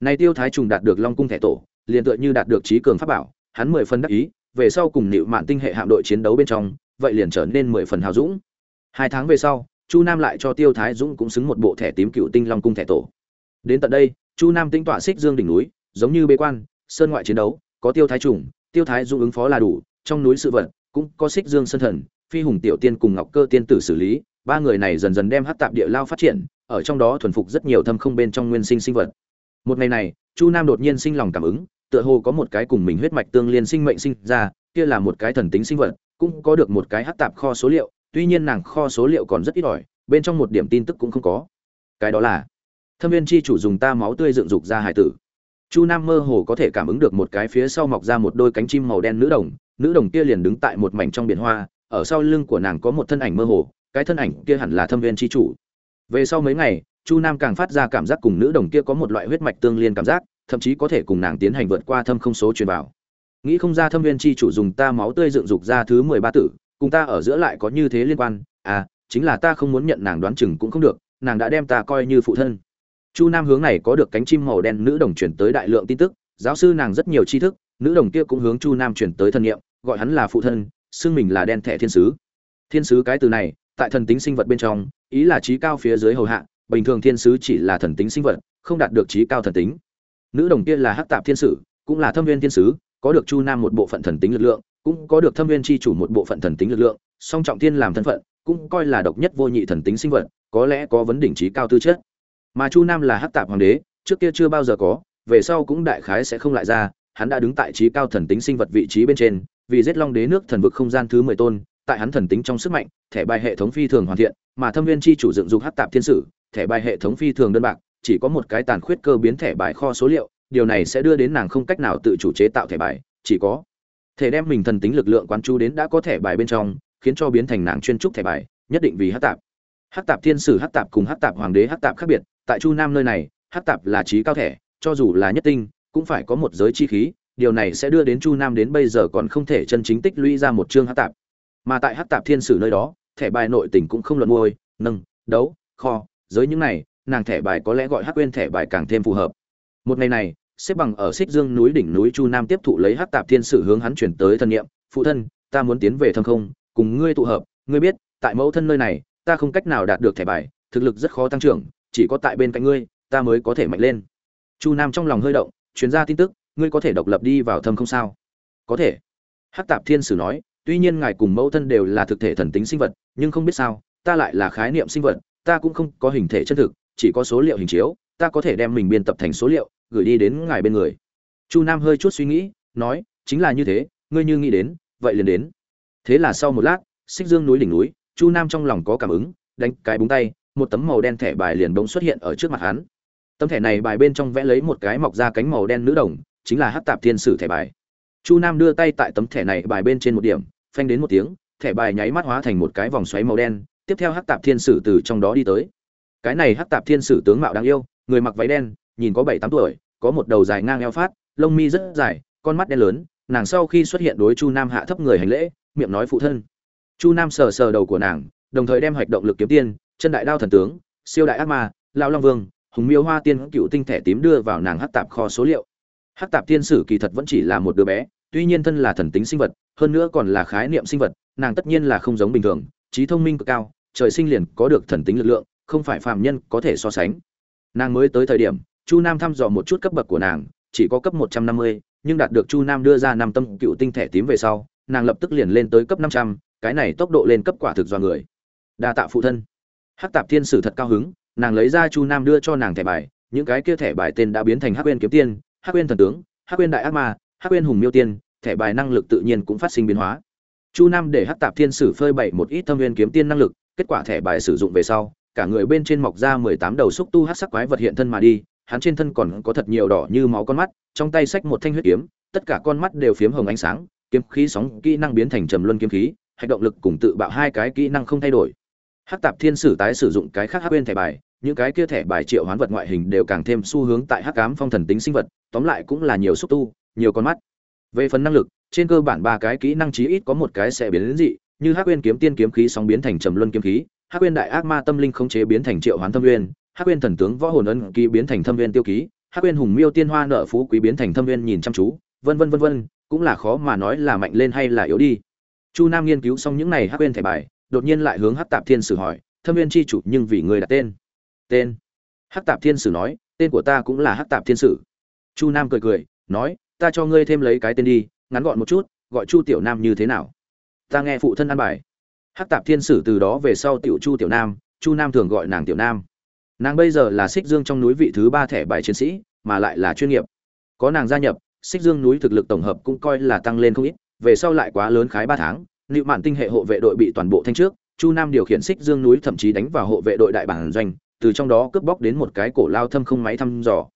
S1: Này tiêu thái trùng đạt được long cung thẻ tổ liền tựa như đạt được trí cường pháp bảo, hắn mười phần đắc ý, về sau cùng nịu mạn tinh hệ hạm đội chiến đấu bên trong, vậy liền trở nên mười phần hào dũng. Hai tháng về sau, chu nam lại cho tiêu thái dũng cũng xứng một bộ thẻ tím cựu tinh long cung thẻ tổ. Đến tận đây, chu nam tinh tọa xích dương đỉnh núi, giống như bế quan, sơn ngoại chiến đấu, có tiêu thái trùng, tiêu thái dũng ứng phó là đủ, trong núi sự vật cũng có xích dương sơn thần, phi hùng tiểu tiên cùng ngọc cơ tiên tử xử lý, ba người này dần dần đem hát tạp địa lao phát triển, ở trong đó thuần phục rất nhiều thâm không bên trong nguyên sinh sinh vật một ngày này, chu nam đột nhiên sinh lòng cảm ứng, tựa hồ có một cái cùng mình huyết mạch tương liên sinh mệnh sinh ra, kia là một cái thần tính sinh vật, cũng có được một cái hát tạp kho số liệu, tuy nhiên nàng kho số liệu còn rất ít ỏi, bên trong một điểm tin tức cũng không có. Cái đó là, thâm viên chi chủ dùng ta máu tươi dựng dục ra hải tử. Chu nam mơ hồ có thể cảm ứng được một cái phía sau mọc ra một đôi cánh chim màu đen nữ đồng nữ đồng kia liền đứng tại một mảnh trong biển hoa, ở sau lưng của nàng có một thân ảnh mơ hồ, cái thân ảnh kia hẳn là thâm viên chi chủ. Về sau mấy ngày chu nam càng phát ra cảm giác cùng nữ đồng kia có một loại huyết mạch tương liên cảm giác, thậm chí có thể cùng nàng tiến hành vượt qua thâm không số truyền vào. Nghĩ không ra thâm viên chi chủ dùng ta máu tươi dựng dục ra thứ mười ba tử, cùng ta ở giữa lại có như thế liên quan à chính là ta không muốn nhận nàng đoán chừng cũng không được, nàng đã đem ta coi như phụ thân. Chu nam hướng này có được cánh chim màu đen nữ đồng chuyển tới đại lượng tin tức, giáo sư nàng rất nhiều tri thức, nữ đồng kia cũng hướng chu nam chuyển tới thân nhiệm, gọi hắn là phụ thân, xưng mình là đen thẻ thiên sứ. Thiên sứ cái từ này, tại thần tính sinh vật bên trong, ý là trí cao phía dưới hầu hạ bình thường thiên sứ chỉ là thần tính sinh vật, không đạt được trí cao thần tính. Nữ đồng kia là hắc tạp thiên sử, cũng là thâm viên thiên sứ, có được chu nam một bộ phận thần tính lực lượng, cũng có được thâm viên chi chủ một bộ phận thần tính lực lượng, song trọng thiên làm thân phận, cũng coi là độc nhất vô nhị thần tính sinh vật, có lẽ có vấn đỉnh trí cao tư chất. Mà chu nam là hắc tạp hoàng đế, trước kia chưa bao giờ có, về sau cũng đại khái sẽ không lại ra, hắn đã đứng tại trí cao thần tính sinh vật vị trí bên trên, vì giết long đế nước thần vực không gian thứ mười tôn, tại hắn thần tính trong sức mạnh, thẻ bài hệ thống phi thường hoàn thiện, mà thâm viên chi chủ dựng dục hắc tạp thiên sử thẻ bài hệ thống phi thường đơn bạc, chỉ có một cái tàn khuyết cơ biến thẻ bài kho số liệu, điều này sẽ đưa đến nàng không cách nào tự chủ chế tạo thẻ bài, chỉ có thể đem mình thần tính lực lượng quán chú đến đã có thẻ bài bên trong, khiến cho biến thành nàng chuyên trúc thẻ bài, nhất định vì hắc tạp. Hắc tạp thiên sử hắc tạp cùng hắc tạp hoàng đế hắc tạp khác biệt, tại chu nam nơi này hắc tạp là trí cao thẻ, cho dù là nhất tinh, cũng phải có một giới chi khí, điều này sẽ đưa đến chu nam đến bây giờ còn không thể chân chính tích lũy ra một chương hắc tạp. Mà tại hắc tạp thiên sử nơi đó, thẻ bài nội tình cũng không luận môi, nâng, đấu, kho giới những này, nàng thẻ bài có lẽ gọi hắc quên thẻ bài càng thêm phù hợp. Một ngày này, xếp bằng ở xích dương núi đỉnh núi chu nam tiếp thụ lấy hắc tạp thiên sử hướng hắn chuyển tới thân nhiệm phụ thân, ta muốn tiến về thâm không, cùng ngươi tụ hợp. Ngươi biết, tại mẫu thân nơi này, ta không cách nào đạt được thẻ bài, thực lực rất khó tăng trưởng, chỉ có tại bên cạnh ngươi, ta mới có thể mạnh lên. Chu nam trong lòng hơi động chuyến ra tin tức, ngươi có thể độc lập đi vào thâm không sao? Có thể. Hắc tạp thiên sử nói, tuy nhiên ngài cùng mẫu thân đều là thực thể thần tính sinh vật, nhưng không biết sao, ta lại là khái niệm sinh vật ta cũng không có hình thể chân thực, chỉ có số liệu hình chiếu, ta có thể đem mình biên tập thành số liệu, gửi đi đến ngài bên người. Chu nam hơi chút suy nghĩ, nói, chính là như thế, ngươi như nghĩ đến, vậy liền đến. Thế là sau một lát, xích dương núi đỉnh núi, chu nam trong lòng có cảm ứng, đánh cái búng tay, một tấm màu đen thẻ bài liền bỗng xuất hiện ở trước mặt hắn. Tấm thẻ này bài bên trong vẽ lấy một cái mọc ra cánh màu đen nữ đồng, chính là hát tạp thiên sử thẻ bài. Chu nam đưa tay tại tấm thẻ này bài bên trên một điểm, phanh đến một tiếng, thẻ bài nháy mắt hóa thành một cái vòng xoáy màu đen tiếp theo hắc tạp thiên sử từ trong đó đi tới. Cái này hắc tạp thiên sử tướng mạo đáng yêu, người mặc váy đen, nhìn có bảy tám tuổi, có một đầu dài ngang eo phát, lông mi rất dài, con mắt đen lớn, nàng sau khi xuất hiện đối chu nam hạ thấp người hành lễ, miệng nói phụ thân. Chu nam sờ sờ đầu của nàng, đồng thời đem hoạch động lực kiếm tiên, chân đại đao thần tướng, siêu đại ác ma lao long vương, hùng miêu hoa tiên cựu tinh thẻ tím đưa vào nàng hắc tạp kho số liệu. Hắc tạp tiên sử kỳ thật vẫn chỉ là một đứa bé, tuy nhiên thân là thần tính sinh vật, hơn nữa còn là khái niệm sinh vật, nàng tất nhiên là không giống bình thường trí thông minh cực cao, trời sinh liền có được thần tính lực lượng, không phải phàm nhân có thể so sánh. Nàng mới tới thời điểm, chu nam thăm dò một chút cấp bậc của nàng, chỉ có cấp một trăm năm mươi, nhưng đạt được chu nam đưa ra năm tâm cựu tinh thẻ tím về sau, nàng lập tức liền lên tới cấp năm trăm, cái này tốc độ lên cấp quả thực do người. Đa tạ phụ thân. Hắc tạp thiên sử thật cao hứng, nàng lấy ra chu nam đưa cho nàng thẻ bài, những cái kia thẻ bài tên đã biến thành hắc quên kiếm tiên, hắc quên thần tướng, hắc quên đại ác ma, hắc quên hùng miêu tiên, thẻ bài năng lực tự nhiên cũng phát sinh biến hóa chu nam để hắc tạp thiên sử phơi bày một ít thâm viên kiếm tiên năng lực, kết quả thẻ bài sử dụng về sau, cả người bên trên mọc ra mười tám đầu xúc tu hắc sắc quái vật hiện thân mà đi, hắn trên thân còn có thật nhiều đỏ như máu con mắt, trong tay xách một thanh huyết kiếm, tất cả con mắt đều phiếm hồng ánh sáng, kiếm khí sóng kỹ năng biến thành trầm luân kiếm khí hành động lực cùng tự bạo hai cái kỹ năng không thay đổi. Hắc tạp thiên sử tái sử dụng cái khác hát bên thẻ bài, những cái kia thẻ bài triệu hoán vật ngoại hình đều càng thêm xu hướng tại hắc ám phong thần tính sinh vật, tóm lại cũng là nhiều xúc tu, nhiều con mắt. Về phần năng lực trên cơ bản ba cái kỹ năng chí ít có một cái sẽ biến đến dị như hắc uyên kiếm tiên kiếm khí sóng biến thành trầm luân kiếm khí hắc uyên đại ác ma tâm linh khống chế biến thành triệu hoán thâm Uyên, hắc uyên thần tướng võ hồn ân ký biến thành thâm Uyên tiêu ký hắc uyên hùng miêu tiên hoa nợ phú quý biến thành thâm Uyên nhìn chăm chú vân vân vân vân cũng là khó mà nói là mạnh lên hay là yếu đi. Chu nam nghiên cứu xong những này hắc uyên thẻ bài đột nhiên lại hướng hắc tạp thiên sử hỏi thâm Uyên chi chủ nhưng vì người đặt tên? Tên? Hắc tạp thiên sử nói tên của ta cũng là hắc tạp thiên sử. Chu nam cười cười nói ta cho ngươi thêm lấy cái tên đi ngắn gọn một chút, gọi chu tiểu nam như thế nào? Ta nghe phụ thân ăn bài. Hắc tạp thiên sử từ đó về sau tiểu chu tiểu nam, chu nam thường gọi nàng tiểu nam. Nàng bây giờ là xích dương trong núi vị thứ ba thẻ bài chiến sĩ, mà lại là chuyên nghiệp. Có nàng gia nhập, xích dương núi thực lực tổng hợp cũng coi là tăng lên không ít, về sau lại quá lớn khái ba tháng liệu mạn tinh hệ hộ vệ đội bị toàn bộ thanh trước, chu nam điều khiển xích dương núi thậm chí đánh vào hộ vệ đội đại bản doanh, từ trong đó cướp bóc đến một cái cổ lao thâm không máy thăm dò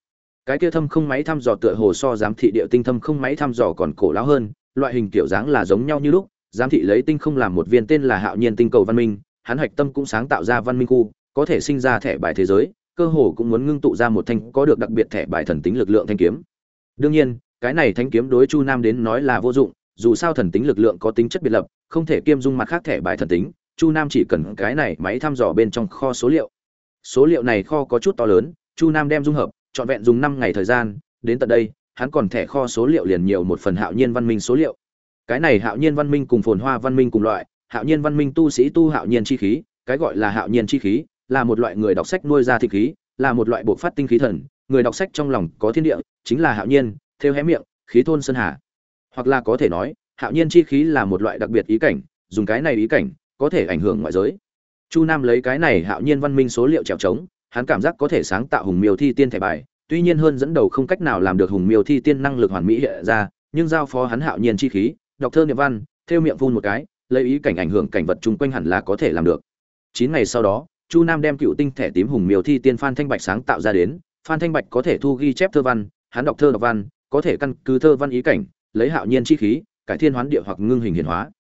S1: cái kia thâm không máy thăm dò tựa hồ so giám thị địa tinh thâm không máy thăm dò còn cổ lão hơn, loại hình kiểu dáng là giống nhau như lúc, giám thị lấy tinh không làm một viên tên là hạo nhiên tinh cầu văn minh, hắn hạch tâm cũng sáng tạo ra văn minh khu, có thể sinh ra thẻ bài thế giới, cơ hồ cũng muốn ngưng tụ ra một thanh có được đặc biệt thẻ bài thần tính lực lượng thanh kiếm. Đương nhiên, cái này thanh kiếm đối chu nam đến nói là vô dụng, dù sao thần tính lực lượng có tính chất biệt lập, không thể kiêm dung mặt khác thẻ bài thần tính, chu nam chỉ cần cái này máy thăm dò bên trong kho số liệu. Số liệu này kho có chút to lớn, chu nam đem dung hợp trọn vẹn dùng năm ngày thời gian, đến tận đây, hắn còn thẻ kho số liệu liền nhiều một phần hạo nhiên văn minh số liệu. Cái này hạo nhiên văn minh cùng phồn hoa văn minh cùng loại, hạo nhiên văn minh tu sĩ tu hạo nhiên chi khí, cái gọi là hạo nhiên chi khí, là một loại người đọc sách nuôi ra thị khí, là một loại bộ phát tinh khí thần, người đọc sách trong lòng có thiên địa, chính là hạo nhiên, theo hé miệng, khí thôn sơn hà. Hoặc là có thể nói, hạo nhiên chi khí là một loại đặc biệt ý cảnh, dùng cái này ý cảnh, có thể ảnh hưởng ngoại giới. Chu nam lấy cái này hạo nhiên văn minh số liệu trèo trống hắn cảm giác có thể sáng tạo hùng miêu thi tiên thẻ bài, tuy nhiên hơn dẫn đầu không cách nào làm được hùng miêu thi tiên năng lực hoàn mỹ hiện ra, nhưng giao phó hắn hạo nhiên chi khí, đọc thơ niệm văn, theo miệng phun một cái, lấy ý cảnh ảnh hưởng cảnh vật chung quanh hẳn là có thể làm được. Chín ngày sau đó, chu nam đem cựu tinh thẻ tím hùng miêu thi tiên phan thanh bạch sáng tạo ra đến, phan thanh bạch có thể thu ghi chép thơ văn, hắn đọc thơ đọc văn, có thể căn cứ thơ văn ý cảnh, lấy hạo nhiên chi khí, cải thiên hoán địa hoặc ngưng hình hiển hóa.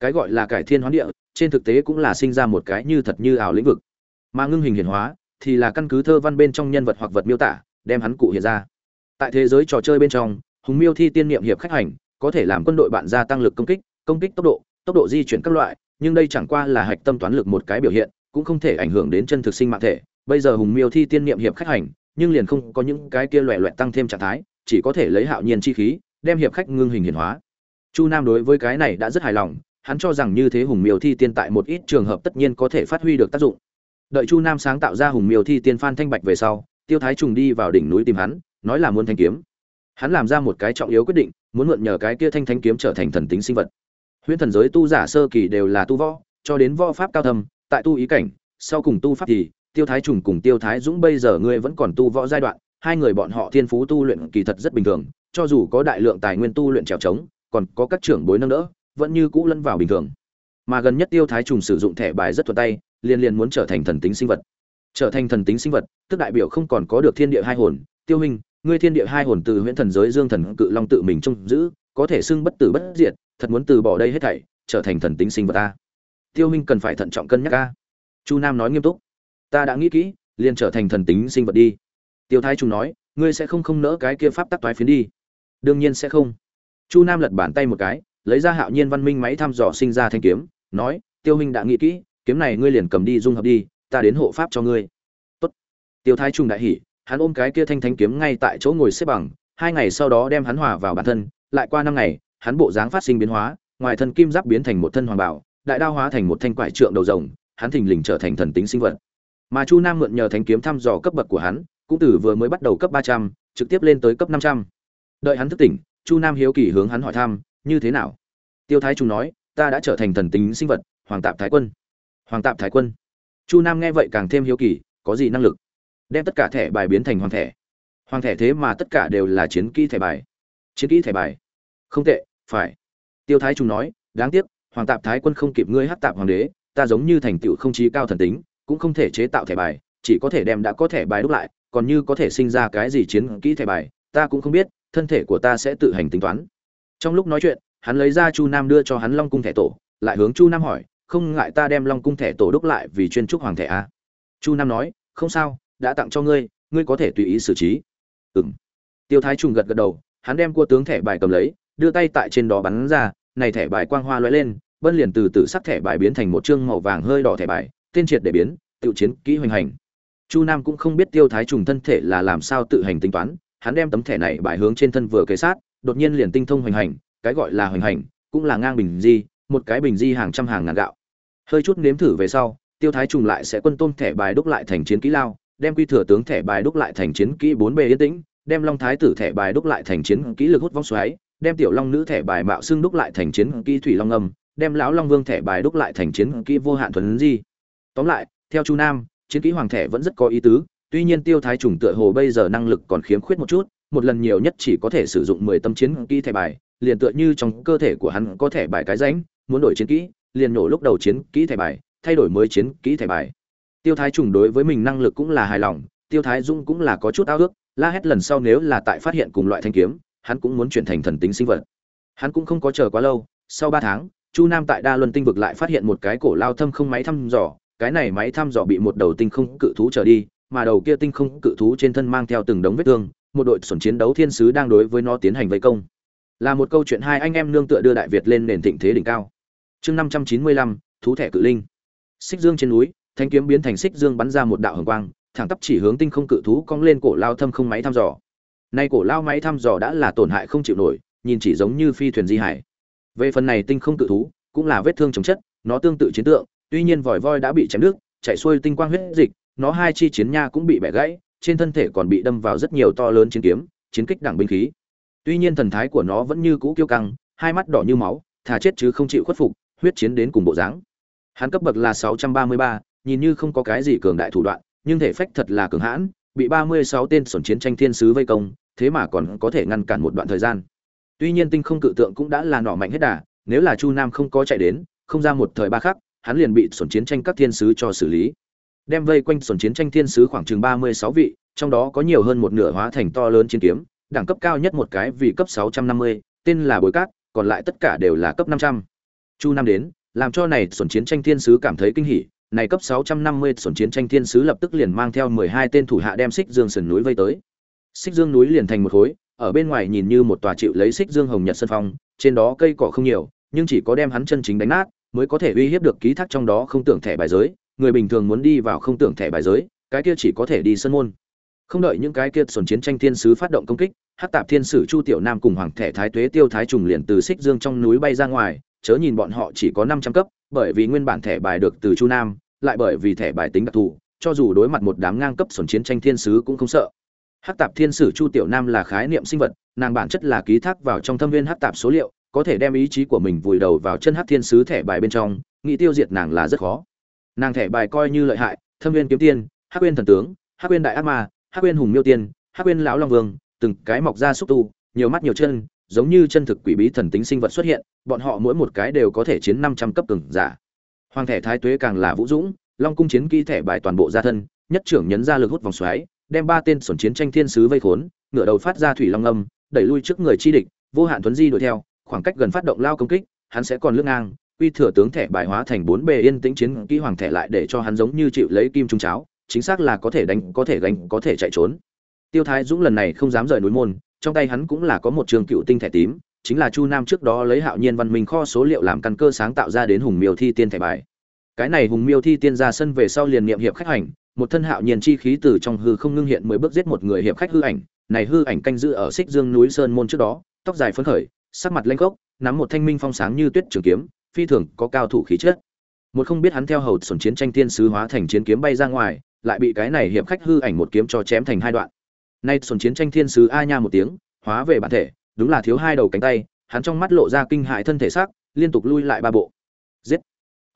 S1: Cái gọi là cải thiên hoán địa, trên thực tế cũng là sinh ra một cái như thật như ảo lĩnh vực. Mà ngưng hình hiển hóa thì là căn cứ thơ văn bên trong nhân vật hoặc vật miêu tả, đem hắn cụ hiện ra. Tại thế giới trò chơi bên trong, hùng miêu thi tiên niệm hiệp khách hành, có thể làm quân đội bạn gia tăng lực công kích công kích tốc độ tốc độ di chuyển các loại, nhưng đây chẳng qua là hạch tâm toán lực một cái biểu hiện, cũng không thể ảnh hưởng đến chân thực sinh mạng thể. Bây giờ hùng miêu thi tiên niệm hiệp khách hành, nhưng liền không có những cái kia loẹ loẹt tăng thêm trạng thái, chỉ có thể lấy hạo nhiên chi khí, đem hiệp khách ngưng hình hiển hóa. Chu nam đối với cái này đã rất hài lòng, hắn cho rằng như thế hùng miêu thi tiên tại một ít trường hợp tất nhiên có thể phát huy được tác dụng đợi chu nam sáng tạo ra hùng miêu thi tiên phan thanh bạch về sau, tiêu thái trùng đi vào đỉnh núi tìm hắn, nói là muốn thanh kiếm. Hắn làm ra một cái trọng yếu quyết định, muốn mượn nhờ cái kia thanh thanh kiếm trở thành thần tính sinh vật. Huyễn thần giới tu giả sơ kỳ đều là tu võ, cho đến võ pháp cao thâm, tại tu ý cảnh, sau cùng tu pháp thì, tiêu thái trùng cùng tiêu thái dũng bây giờ ngươi vẫn còn tu võ giai đoạn, hai người bọn họ thiên phú tu luyện kỳ thật rất bình thường, cho dù có đại lượng tài nguyên tu luyện trèo trống, còn có các trưởng bối nâng đỡ, vẫn như cũ lẫn vào bình thường mà gần nhất tiêu thái trùng sử dụng thẻ bài rất thuận tay liên liên muốn trở thành thần tính sinh vật. Trở thành thần tính sinh vật, tức đại biểu không còn có được thiên địa hai hồn. Tiêu hình ngươi thiên địa hai hồn từ huyễn thần giới dương thần cự long tự mình trông giữ, có thể xưng bất tử bất diệt, thật muốn từ bỏ đây hết thảy, trở thành thần tính sinh vật ta. Tiêu minh cần phải thận trọng cân nhắc ca chu nam nói nghiêm túc. Ta đã nghĩ kỹ, liền trở thành thần tính sinh vật đi. Tiêu thái trung nói, ngươi sẽ không không nỡ cái kia pháp tắc toái phiến đi. Đương nhiên sẽ không. Chu nam lật bàn tay một cái lấy ra hạo nhiên văn minh máy thăm dò sinh ra thanh kiếm, nói, tiêu minh đã nghĩ kỹ, kiếm này ngươi liền cầm đi dung hợp đi, ta đến hộ pháp cho ngươi. Tốt. Tiêu thái trung đại hỉ, hắn ôm cái kia thanh thanh kiếm ngay tại chỗ ngồi xếp bằng, hai ngày sau đó đem hắn hòa vào bản thân, lại qua năm ngày, hắn bộ dáng phát sinh biến hóa, ngoài thân kim giáp biến thành một thân hoàng bảo, đại đao hóa thành một thanh quải trượng đầu rồng, hắn thình lình trở thành thần tính sinh vật. Mà chu nam mượn nhờ thanh kiếm thăm dò cấp bậc của hắn, cũng từ vừa mới bắt đầu cấp ba trăm, trực tiếp lên tới cấp năm trăm. Đợi hắn thức tỉnh, chu nam hiếu kỳ hướng hắn hỏi thăm như thế nào? Tiêu thái trung nói, ta đã trở thành thần tính sinh vật, hoàng tạp thái quân. Hoàng tạp thái quân. Chu nam nghe vậy càng thêm hiếu kỳ, có gì năng lực? Đem tất cả thẻ bài biến thành hoàng thẻ. Hoàng thẻ thế mà tất cả đều là chiến kỹ thẻ bài. Chiến kỹ thẻ bài. Không tệ, phải. Tiêu thái trung nói, đáng tiếc, hoàng tạp thái quân không kịp ngươi hát tạp hoàng đế, ta giống như thành tựu không chí cao thần tính, cũng không thể chế tạo thẻ bài, chỉ có thể đem đã có thẻ bài đúc lại, còn như có thể sinh ra cái gì chiến kỹ thẻ bài, ta cũng không biết, thân thể của ta sẽ tự hành tính toán trong lúc nói chuyện, hắn lấy ra chu nam đưa cho hắn long cung thẻ tổ, lại hướng chu nam hỏi, không ngại ta đem long cung thẻ tổ đúc lại vì chuyên trúc hoàng thẻ a? Chu nam nói, không sao, đã tặng cho ngươi ngươi có thể tùy ý xử trí. Ừng tiêu thái trùng gật gật đầu, hắn đem cua tướng thẻ bài cầm lấy, đưa tay tại trên đó bắn ra, này thẻ bài quang hoa lóe lên, bân liền từ từ sắc thẻ bài biến thành một chương màu vàng hơi đỏ thẻ bài, tên triệt để biến tự chiến kỹ hoành hành. Chu nam cũng không biết tiêu thái trùng thân thể là làm sao tự hành tính toán, hắn đem tấm thẻ này bài hướng trên thân vừa kế sát đột nhiên liền tinh thông hoành hành, cái gọi là hoành hành, cũng là ngang bình di, một cái bình di hàng trăm hàng ngàn gạo. Hơi chút nếm thử về sau, tiêu thái trùng lại sẽ quân tôm thẻ bài đúc lại thành chiến kỹ lao, đem quy thừa tướng thẻ bài đúc lại thành chiến kỹ bốn bề yên tĩnh, đem long thái tử thẻ bài đúc lại thành chiến kỹ lực hút vong xoáy, đem tiểu long nữ thẻ bài mạo xưng đúc lại thành chiến kỹ thủy long âm, đem lão long vương thẻ bài đúc lại thành chiến kỹ vô hạn thuần di. Tóm lại, theo chu nam, chiến kỹ hoàng thẻ vẫn rất có ý tứ, tuy nhiên tiêu thái trùng tựa hồ bây giờ năng lực còn khiếm khuyết một chút một lần nhiều nhất chỉ có thể sử dụng mười tâm chiến kỹ thẻ bài, liền tựa như trong cơ thể của hắn có thẻ bài cái rãnh, muốn đổi chiến kỹ, liền nổ lúc đầu chiến kỹ thẻ bài, thay đổi mới chiến kỹ thẻ bài. Tiêu thái trùng đối với mình năng lực cũng là hài lòng, tiêu thái dung cũng là có chút ao ước, la hét lần sau nếu là tại phát hiện cùng loại thanh kiếm, hắn cũng muốn chuyển thành thần tính sinh vật. Hắn cũng không có chờ quá lâu, sau ba tháng, chu nam tại đa luân tinh vực lại phát hiện một cái cổ lao thâm không máy thăm dò, cái này máy thăm dò bị một đầu tinh không cự thú trở đi, mà đầu kia tinh không cự thú trên thân mang theo từng đống vết thương một đội sổn chiến đấu thiên sứ đang đối với nó tiến hành vây công. Là một câu chuyện hai anh em nương tựa đưa đại việt lên nền thịnh thế đỉnh cao. Chương năm trăm chín mươi lăm, thú thẻ cự linh. Xích dương trên núi, thanh kiếm biến thành xích dương bắn ra một đạo hồng quang, thẳng tắp chỉ hướng tinh không cự thú cong lên cổ lao thâm không máy thăm dò. Nay cổ lao máy thăm dò đã là tổn hại không chịu nổi, nhìn chỉ giống như phi thuyền di hải. Về phần này tinh không cự thú, cũng là vết thương chống chất, nó tương tự chiến tượng, tuy nhiên vòi voi đã bị chém nước chạy xuôi tinh quang huyết dịch, nó hai chi chiến nha cũng bị bẻ gãy trên thân thể còn bị đâm vào rất nhiều to lớn chiến kiếm chiến kích đẳng binh khí. Tuy nhiên thần thái của nó vẫn như cũ kiêu căng hai mắt đỏ như máu thà chết chứ không chịu khuất phục huyết chiến đến cùng bộ dáng. Hắn cấp bậc là 633, nhìn như không có cái gì cường đại thủ đoạn nhưng thể phách thật là cường hãn bị 36 tên sổn chiến tranh thiên sứ vây công thế mà còn có thể ngăn cản một đoạn thời gian. Tuy nhiên tinh không cự tượng cũng đã là nỏ mạnh hết đà nếu là chu nam không có chạy đến không ra một thời ba khắc hắn liền bị sổn chiến tranh các thiên sứ cho xử lý đem vây quanh sổn chiến tranh thiên sứ khoảng chừng 36 vị trong đó có nhiều hơn một nửa hóa thành to lớn chiến kiếm đẳng cấp cao nhất một cái vì cấp 650, tên là bối cát còn lại tất cả đều là cấp 500. chu nam đến làm cho này sổn chiến tranh thiên sứ cảm thấy kinh hỉ này cấp 650 sổn chiến tranh thiên sứ lập tức liền mang theo 12 tên thủ hạ đem xích dương sườn núi vây tới xích dương núi liền thành một khối ở bên ngoài nhìn như một tòa chịu lấy xích dương hồng nhật sân phong trên đó cây cỏ không nhiều nhưng chỉ có đem hắn chân chính đánh nát mới có thể uy hiếp được ký thác trong đó không tưởng thẻ bài giới người bình thường muốn đi vào không tưởng thẻ bài giới, cái kia chỉ có thể đi sân môn. Không đợi những cái kia xuẩn chiến tranh thiên sứ phát động công kích, hắc tạp thiên sử chu tiểu nam cùng hoàng thẻ thái tuế tiêu thái trùng liền từ xích dương trong núi bay ra ngoài, chớ nhìn bọn họ chỉ có năm trăm cấp, bởi vì nguyên bản thẻ bài được từ chu nam, lại bởi vì thẻ bài tính đặc thù, cho dù đối mặt một đám ngang cấp xuẩn chiến tranh thiên sứ cũng không sợ. Hắc tạp thiên sử chu tiểu nam là khái niệm sinh vật, nàng bản chất là ký thác vào trong thâm viên hắc tạp số liệu, có thể đem ý chí của mình vùi đầu vào chân hắc thiên sứ thẻ bài bên trong, nghĩ tiêu diệt nàng là rất khó nàng thẻ bài coi như lợi hại, thâm viên kiếm tiên, hắc quyên thần tướng, hắc quyên đại ác ma, hắc quyên hùng miêu tiên, hắc quyên lão long vương, từng cái mọc ra xúc tu, nhiều mắt nhiều chân, giống như chân thực quỷ bí thần tính sinh vật xuất hiện, bọn họ mỗi một cái đều có thể chiến năm trăm cấp từng giả. Hoàng thẻ thái tuế càng là vũ dũng, long cung chiến kỹ thẻ bài toàn bộ gia thân, nhất trưởng nhấn ra lực hút vòng xoáy, đem ba tên sổn chiến tranh thiên sứ vây khốn ngựa đầu phát ra thủy long âm, đẩy lui trước người chi địch, vô hạn tuấn di đuổi theo, khoảng cách gần phát động lao công kích, hắn sẽ còn lướt ngang quy thừa tướng thẻ bài hóa thành bốn bề yên tĩnh chiến kỹ hoàng thẻ lại để cho hắn giống như chịu lấy kim trung cháo, chính xác là có thể đánh, có thể gánh, có thể chạy trốn. Tiêu thái dũng lần này không dám rời núi môn, trong tay hắn cũng là có một trường cựu tinh thẻ tím, chính là chu nam trước đó lấy hạo nhiên văn minh kho số liệu làm căn cơ sáng tạo ra đến hùng miêu thi tiên thẻ bài. Cái này hùng miêu thi tiên ra sân về sau liền niệm hiệp khách hành, một thân hạo nhiên chi khí từ trong hư không ngưng hiện mới bước giết một người hiệp khách hư ảnh. Này hư ảnh canh giữ ở xích dương núi sơn môn trước đó, tóc dài phấn khởi, sắc mặt lanh gốc nắm một thanh minh phong sáng như tuyết trường kiếm phi thường có cao thủ khí chất. Một không biết hắn theo hầu sủng chiến tranh tiên sứ hóa thành chiến kiếm bay ra ngoài, lại bị cái này hiệp khách hư ảnh một kiếm cho chém thành hai đoạn. Nay sủng chiến tranh thiên sứ a nha một tiếng, hóa về bản thể, đúng là thiếu hai đầu cánh tay, hắn trong mắt lộ ra kinh hại thân thể xác liên tục lui lại ba bộ. Giết!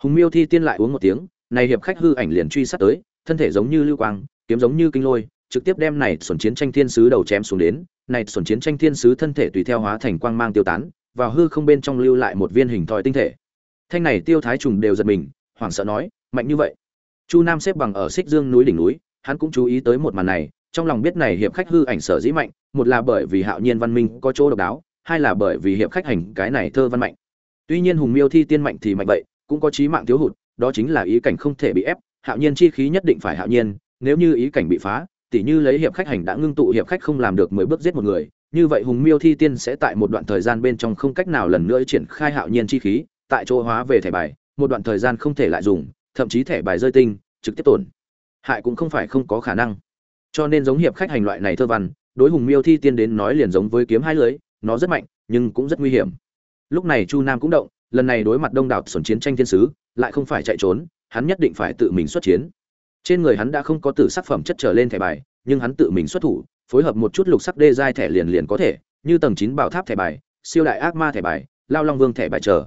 S1: Hùng miêu thi tiên lại uống một tiếng, này hiệp khách hư ảnh liền truy sát tới, thân thể giống như lưu quang, kiếm giống như kinh lôi, trực tiếp đem này xuẩn chiến tranh thiên sứ đầu chém xuống đến, này xuẩn chiến tranh thiên sứ thân thể tùy theo hóa thành quang mang tiêu tán, vào hư không bên trong lưu lại một viên hình thoi tinh thể thanh này tiêu thái trùng đều giật mình, hoảng sợ nói, mạnh như vậy. Chu nam xếp bằng ở xích dương núi đỉnh núi, hắn cũng chú ý tới một màn này, trong lòng biết này hiệp khách hư ảnh sở dĩ mạnh, một là bởi vì hạo nhiên văn minh có chỗ độc đáo, hai là bởi vì hiệp khách hành cái này thơ văn mạnh. Tuy nhiên hùng miêu thi tiên mạnh thì mạnh vậy, cũng có chí mạng thiếu hụt, đó chính là ý cảnh không thể bị ép, hạo nhiên chi khí nhất định phải hạo nhiên, nếu như ý cảnh bị phá, tỉ như lấy hiệp khách hành đã ngưng tụ hiệp khách không làm được mười bước giết một người, như vậy hùng miêu thi tiên sẽ tại một đoạn thời gian bên trong không cách nào lần nữa triển khai hạo nhiên chi khí tại chỗ hóa về thẻ bài, một đoạn thời gian không thể lại dùng, thậm chí thẻ bài rơi tinh, trực tiếp tổn. Hại cũng không phải không có khả năng. Cho nên giống hiệp khách hành loại này thơ văn, đối hùng miêu thi tiên đến nói liền giống với kiếm hai lưới, nó rất mạnh, nhưng cũng rất nguy hiểm. Lúc này chu nam cũng động, lần này đối mặt đông đảo sủng chiến tranh thiên sứ, lại không phải chạy trốn, hắn nhất định phải tự mình xuất chiến. Trên người hắn đã không có tử sắc phẩm chất trở lên thẻ bài, nhưng hắn tự mình xuất thủ, phối hợp một chút lục sắc đê giai thẻ liền liền có thể, như tầng chín bảo tháp thẻ bài, siêu đại ác ma thẻ bài, lao long vương thẻ bài chờ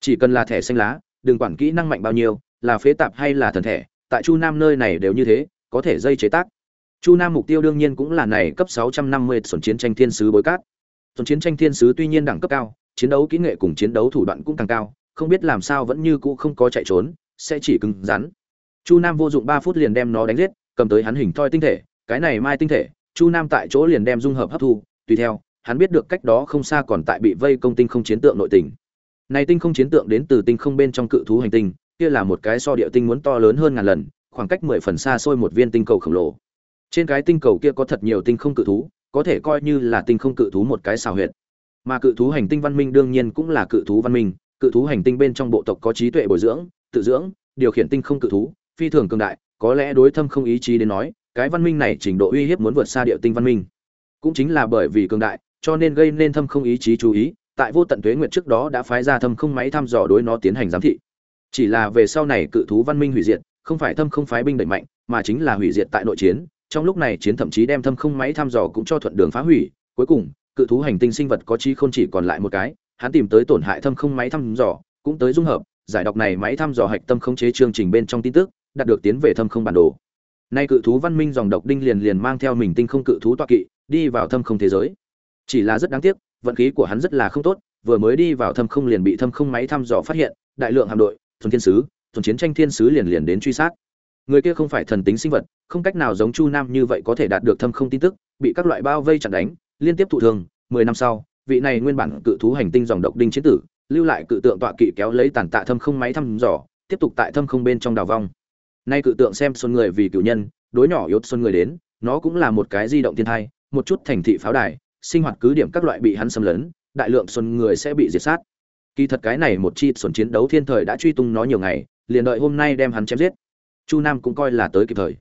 S1: chỉ cần là thẻ xanh lá, đừng quản kỹ năng mạnh bao nhiêu, là phế tạp hay là thần thẻ, tại chu nam nơi này đều như thế, có thể dây chế tác. Chu nam mục tiêu đương nhiên cũng là này cấp 650 sổn chiến tranh thiên sứ bối cát. Sổn chiến tranh thiên sứ tuy nhiên đẳng cấp cao, chiến đấu kỹ nghệ cùng chiến đấu thủ đoạn cũng càng cao, không biết làm sao vẫn như cũ không có chạy trốn, sẽ chỉ cứng rắn. Chu nam vô dụng ba phút liền đem nó đánh giết, cầm tới hắn hình thoi tinh thể, cái này mai tinh thể, chu nam tại chỗ liền đem dung hợp hấp thu, tùy theo, hắn biết được cách đó không xa còn tại bị vây công tinh không chiến tượng nội tình này tinh không chiến tượng đến từ tinh không bên trong cự thú hành tinh, kia là một cái so địa tinh muốn to lớn hơn ngàn lần, khoảng cách mười phần xa xôi một viên tinh cầu khổng lồ. Trên cái tinh cầu kia có thật nhiều tinh không cự thú, có thể coi như là tinh không cự thú một cái xào huyệt. Mà cự thú hành tinh văn minh đương nhiên cũng là cự thú văn minh, cự thú hành tinh bên trong bộ tộc có trí tuệ bồi dưỡng, tự dưỡng, điều khiển tinh không cự thú, phi thường cường đại, có lẽ đối thâm không ý chí đến nói, cái văn minh này trình độ uy hiếp muốn vượt xa địa tinh văn minh. Cũng chính là bởi vì cường đại, cho nên gây nên thâm không ý chí chú ý tại vô tận tuế nguyệt trước đó đã phái ra thâm không máy thăm dò đối nó tiến hành giám thị. Chỉ là về sau này cự thú văn minh hủy diệt, không phải thâm không phái binh đẩy mạnh, mà chính là hủy diệt tại nội chiến. Trong lúc này chiến thậm chí đem thâm không máy thăm dò cũng cho thuận đường phá hủy. Cuối cùng, cự thú hành tinh sinh vật có trí không chỉ còn lại một cái, hắn tìm tới tổn hại thâm không máy thăm dò, cũng tới dung hợp, giải đọc này máy thăm dò hạch tâm khống chế chương trình bên trong tin tức, đạt được tiến về thâm không bản đồ. Nay cự thú văn minh dòng độc đinh liền liền mang theo mình tinh không cự thú toa kỵ, đi vào thâm không thế giới. Chỉ là rất đáng tiếc vận khí của hắn rất là không tốt, vừa mới đi vào thâm không liền bị thâm không máy thăm dò phát hiện, đại lượng hạm đội, thuần thiên sứ, thuần chiến tranh thiên sứ liền liền đến truy sát. Người kia không phải thần tính sinh vật, không cách nào giống chu nam như vậy có thể đạt được thâm không tin tức, bị các loại bao vây chặn đánh, liên tiếp thụ thương, mười năm sau, vị này nguyên bản cự thú hành tinh dòng độc đinh chiến tử, lưu lại cự tượng tọa kỵ kéo lấy tàn tạ thâm không máy thăm dò, tiếp tục tại thâm không bên trong đào vong. Nay cự tượng xem xuân người vì cựu nhân, đối nhỏ yếu xuân người đến, nó cũng là một cái di động thiên thai, một chút thành thị pháo đài sinh hoạt cứ điểm các loại bị hắn xâm lấn, đại lượng xuân người sẽ bị diệt sát. Kỳ thật cái này một chi xuân chiến đấu thiên thời đã truy tung nó nhiều ngày, liền đợi hôm nay đem hắn chém giết. Chu nam cũng coi là tới kịp thời.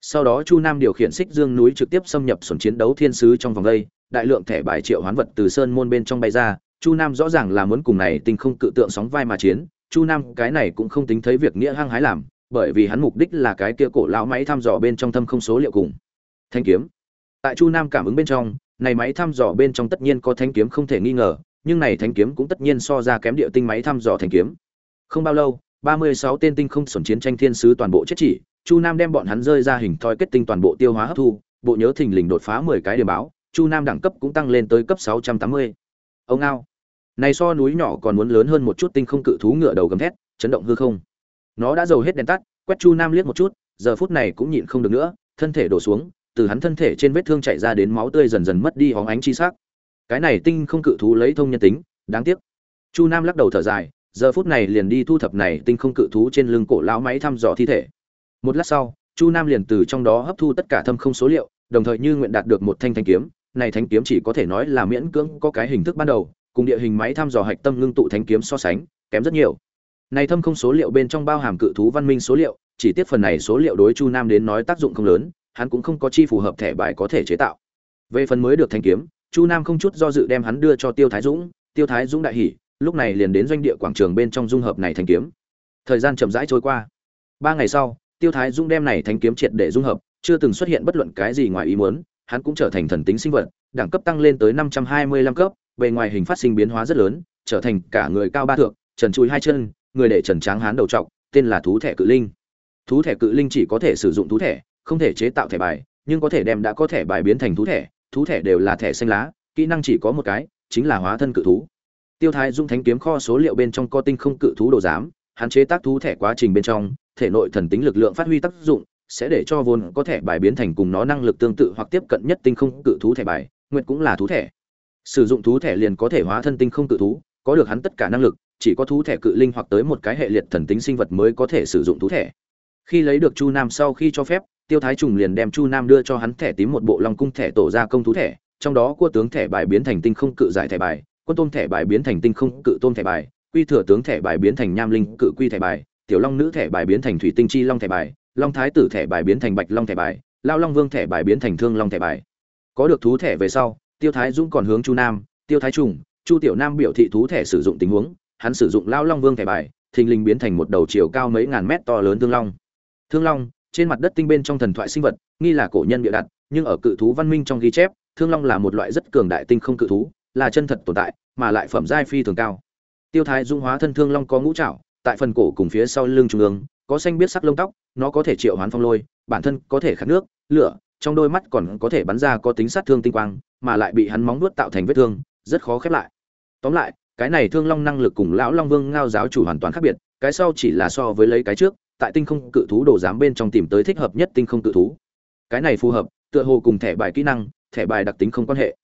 S1: Sau đó chu nam điều khiển xích dương núi trực tiếp xâm nhập xuân chiến đấu thiên sứ trong vòng đây, đại lượng thẻ bài triệu hoán vật từ sơn môn bên trong bay ra, chu nam rõ ràng là muốn cùng này tinh không cự tượng sóng vai mà chiến, chu nam cái này cũng không tính thấy việc nghĩa hăng hái làm, bởi vì hắn mục đích là cái kia cổ lão máy thăm dò bên trong thâm không số liệu cùng. Thanh kiếm. Tại chu nam cảm ứng bên trong này máy thăm dò bên trong tất nhiên có thanh kiếm không thể nghi ngờ, nhưng này thanh kiếm cũng tất nhiên so ra kém địa tinh máy thăm dò thanh kiếm. Không bao lâu, ba mươi sáu tên tinh không xuẩn chiến tranh thiên sứ toàn bộ chết chỉ, chu nam đem bọn hắn rơi ra hình thoi kết tinh toàn bộ tiêu hóa hấp thu, bộ nhớ thình lình đột phá mười cái điểm báo, chu nam đẳng cấp cũng tăng lên tới cấp sáu trăm tám mươi. Ông ao này so núi nhỏ còn muốn lớn hơn một chút tinh không cự thú ngựa đầu gầm thét, chấn động hư không. Nó đã dầu hết đèn tắt, quét chu nam liếc một chút, giờ phút này cũng nhịn không được nữa, thân thể đổ xuống từ hắn thân thể trên vết thương chạy ra đến máu tươi dần dần mất đi hóng ánh chi sắc. Cái này tinh không cự thú lấy thông nhân tính, đáng tiếc. Chu nam lắc đầu thở dài, giờ phút này liền đi thu thập này tinh không cự thú trên lưng cổ lão máy thăm dò thi thể. Một lát sau, chu nam liền từ trong đó hấp thu tất cả thâm không số liệu, đồng thời như nguyện đạt được một thanh thanh kiếm. Này thanh kiếm chỉ có thể nói là miễn cưỡng có cái hình thức ban đầu, cùng địa hình máy thăm dò hạch tâm ngưng tụ thanh kiếm so sánh, kém rất nhiều. Này thâm không số liệu bên trong bao hàm cự thú văn minh số liệu, chỉ tiếc phần này số liệu đối chu nam đến nói tác dụng không lớn hắn cũng không có chi phù hợp thẻ bài có thể chế tạo. Về phần mới được thanh kiếm, chu nam không chút do dự đem hắn đưa cho tiêu thái dũng. Tiêu thái dũng đại hỉ, lúc này liền đến doanh địa quảng trường bên trong dung hợp này thanh kiếm. Thời gian chậm rãi trôi qua. Ba ngày sau, tiêu thái dũng đem này thanh kiếm triệt để dung hợp, chưa từng xuất hiện bất luận cái gì ngoài ý muốn, hắn cũng trở thành thần tính sinh vật, đẳng cấp tăng lên tới năm trăm hai mươi lăm cấp, bề ngoài hình phát sinh biến hóa rất lớn, trở thành cả người cao ba thượng trần chùi hai chân, người để trần tráng hán đầu trọc, tên là thú thẻ cự linh. Thú thẻ cự linh chỉ có thể sử dụng thú thẻ không thể chế tạo thẻ bài, nhưng có thể đem đã có thẻ bài biến thành thú thẻ thú thẻ đều là thẻ xanh lá, kỹ năng chỉ có một cái, chính là hóa thân cự thú. Tiêu thái dung thánh kiếm kho số liệu bên trong co tinh không cự thú đồ giám hạn chế tác thú thẻ quá trình bên trong, thể nội thần tính lực lượng phát huy tác dụng, sẽ để cho vốn có thẻ bài biến thành cùng nó năng lực tương tự hoặc tiếp cận nhất tinh không cự thú thẻ bài nguyện cũng là thú thẻ. Sử dụng thú thẻ liền có thể hóa thân tinh không cự thú, có được hắn tất cả năng lực, chỉ có thú thẻ cự linh hoặc tới một cái hệ liệt thần tính sinh vật mới có thể sử dụng thú thẻ. Khi lấy được chu nam sau khi cho phép tiêu thái trùng liền đem chu nam đưa cho hắn thẻ tím một bộ long cung thẻ tổ ra công thú thẻ, trong đó cua tướng thẻ bài biến thành tinh không cự giải thẻ bài, quân tôm thẻ bài biến thành tinh không cự tôm thẻ bài, quy thừa tướng thẻ bài biến thành nham linh cự quy thẻ bài, tiểu long nữ thẻ bài biến thành thủy tinh chi long thẻ bài, long thái tử thẻ bài biến thành bạch long thẻ bài, lao long vương thẻ bài biến thành thương long thẻ bài. Có được thú thẻ về sau, tiêu thái dũng còn hướng chu nam, tiêu thái trùng, chu tiểu nam biểu thị thú thẻ sử dụng tình huống, hắn sử dụng lao long vương thẻ bài, thình lình biến thành một đầu chiều cao mấy ngàn mét to lớn thương long. Thương long trên mặt đất tinh bên trong thần thoại sinh vật, nghi là cổ nhân bịa đặt, nhưng ở cự thú văn minh trong ghi chép, thương long là một loại rất cường đại tinh không cự thú, là chân thật tồn tại, mà lại phẩm giai phi thường cao. Tiêu thái dung hóa thân thương long có ngũ trảo, tại phần cổ cùng phía sau lưng trung ương, có xanh biết sắc lông tóc, nó có thể triệu hoán phong lôi, bản thân có thể khát nước, lửa, trong đôi mắt còn có thể bắn ra có tính sát thương tinh quang, mà lại bị hắn móng vuốt tạo thành vết thương, rất khó khép lại. Tóm lại, cái này thương long năng lực cùng lão long vương ngao giáo chủ hoàn toàn khác biệt, cái sau chỉ là so với lấy cái trước tại tinh không cự thú đồ giám bên trong tìm tới thích hợp nhất tinh không cự thú. Cái này phù hợp, tựa hồ cùng thẻ bài kỹ năng, thẻ bài đặc tính không quan hệ.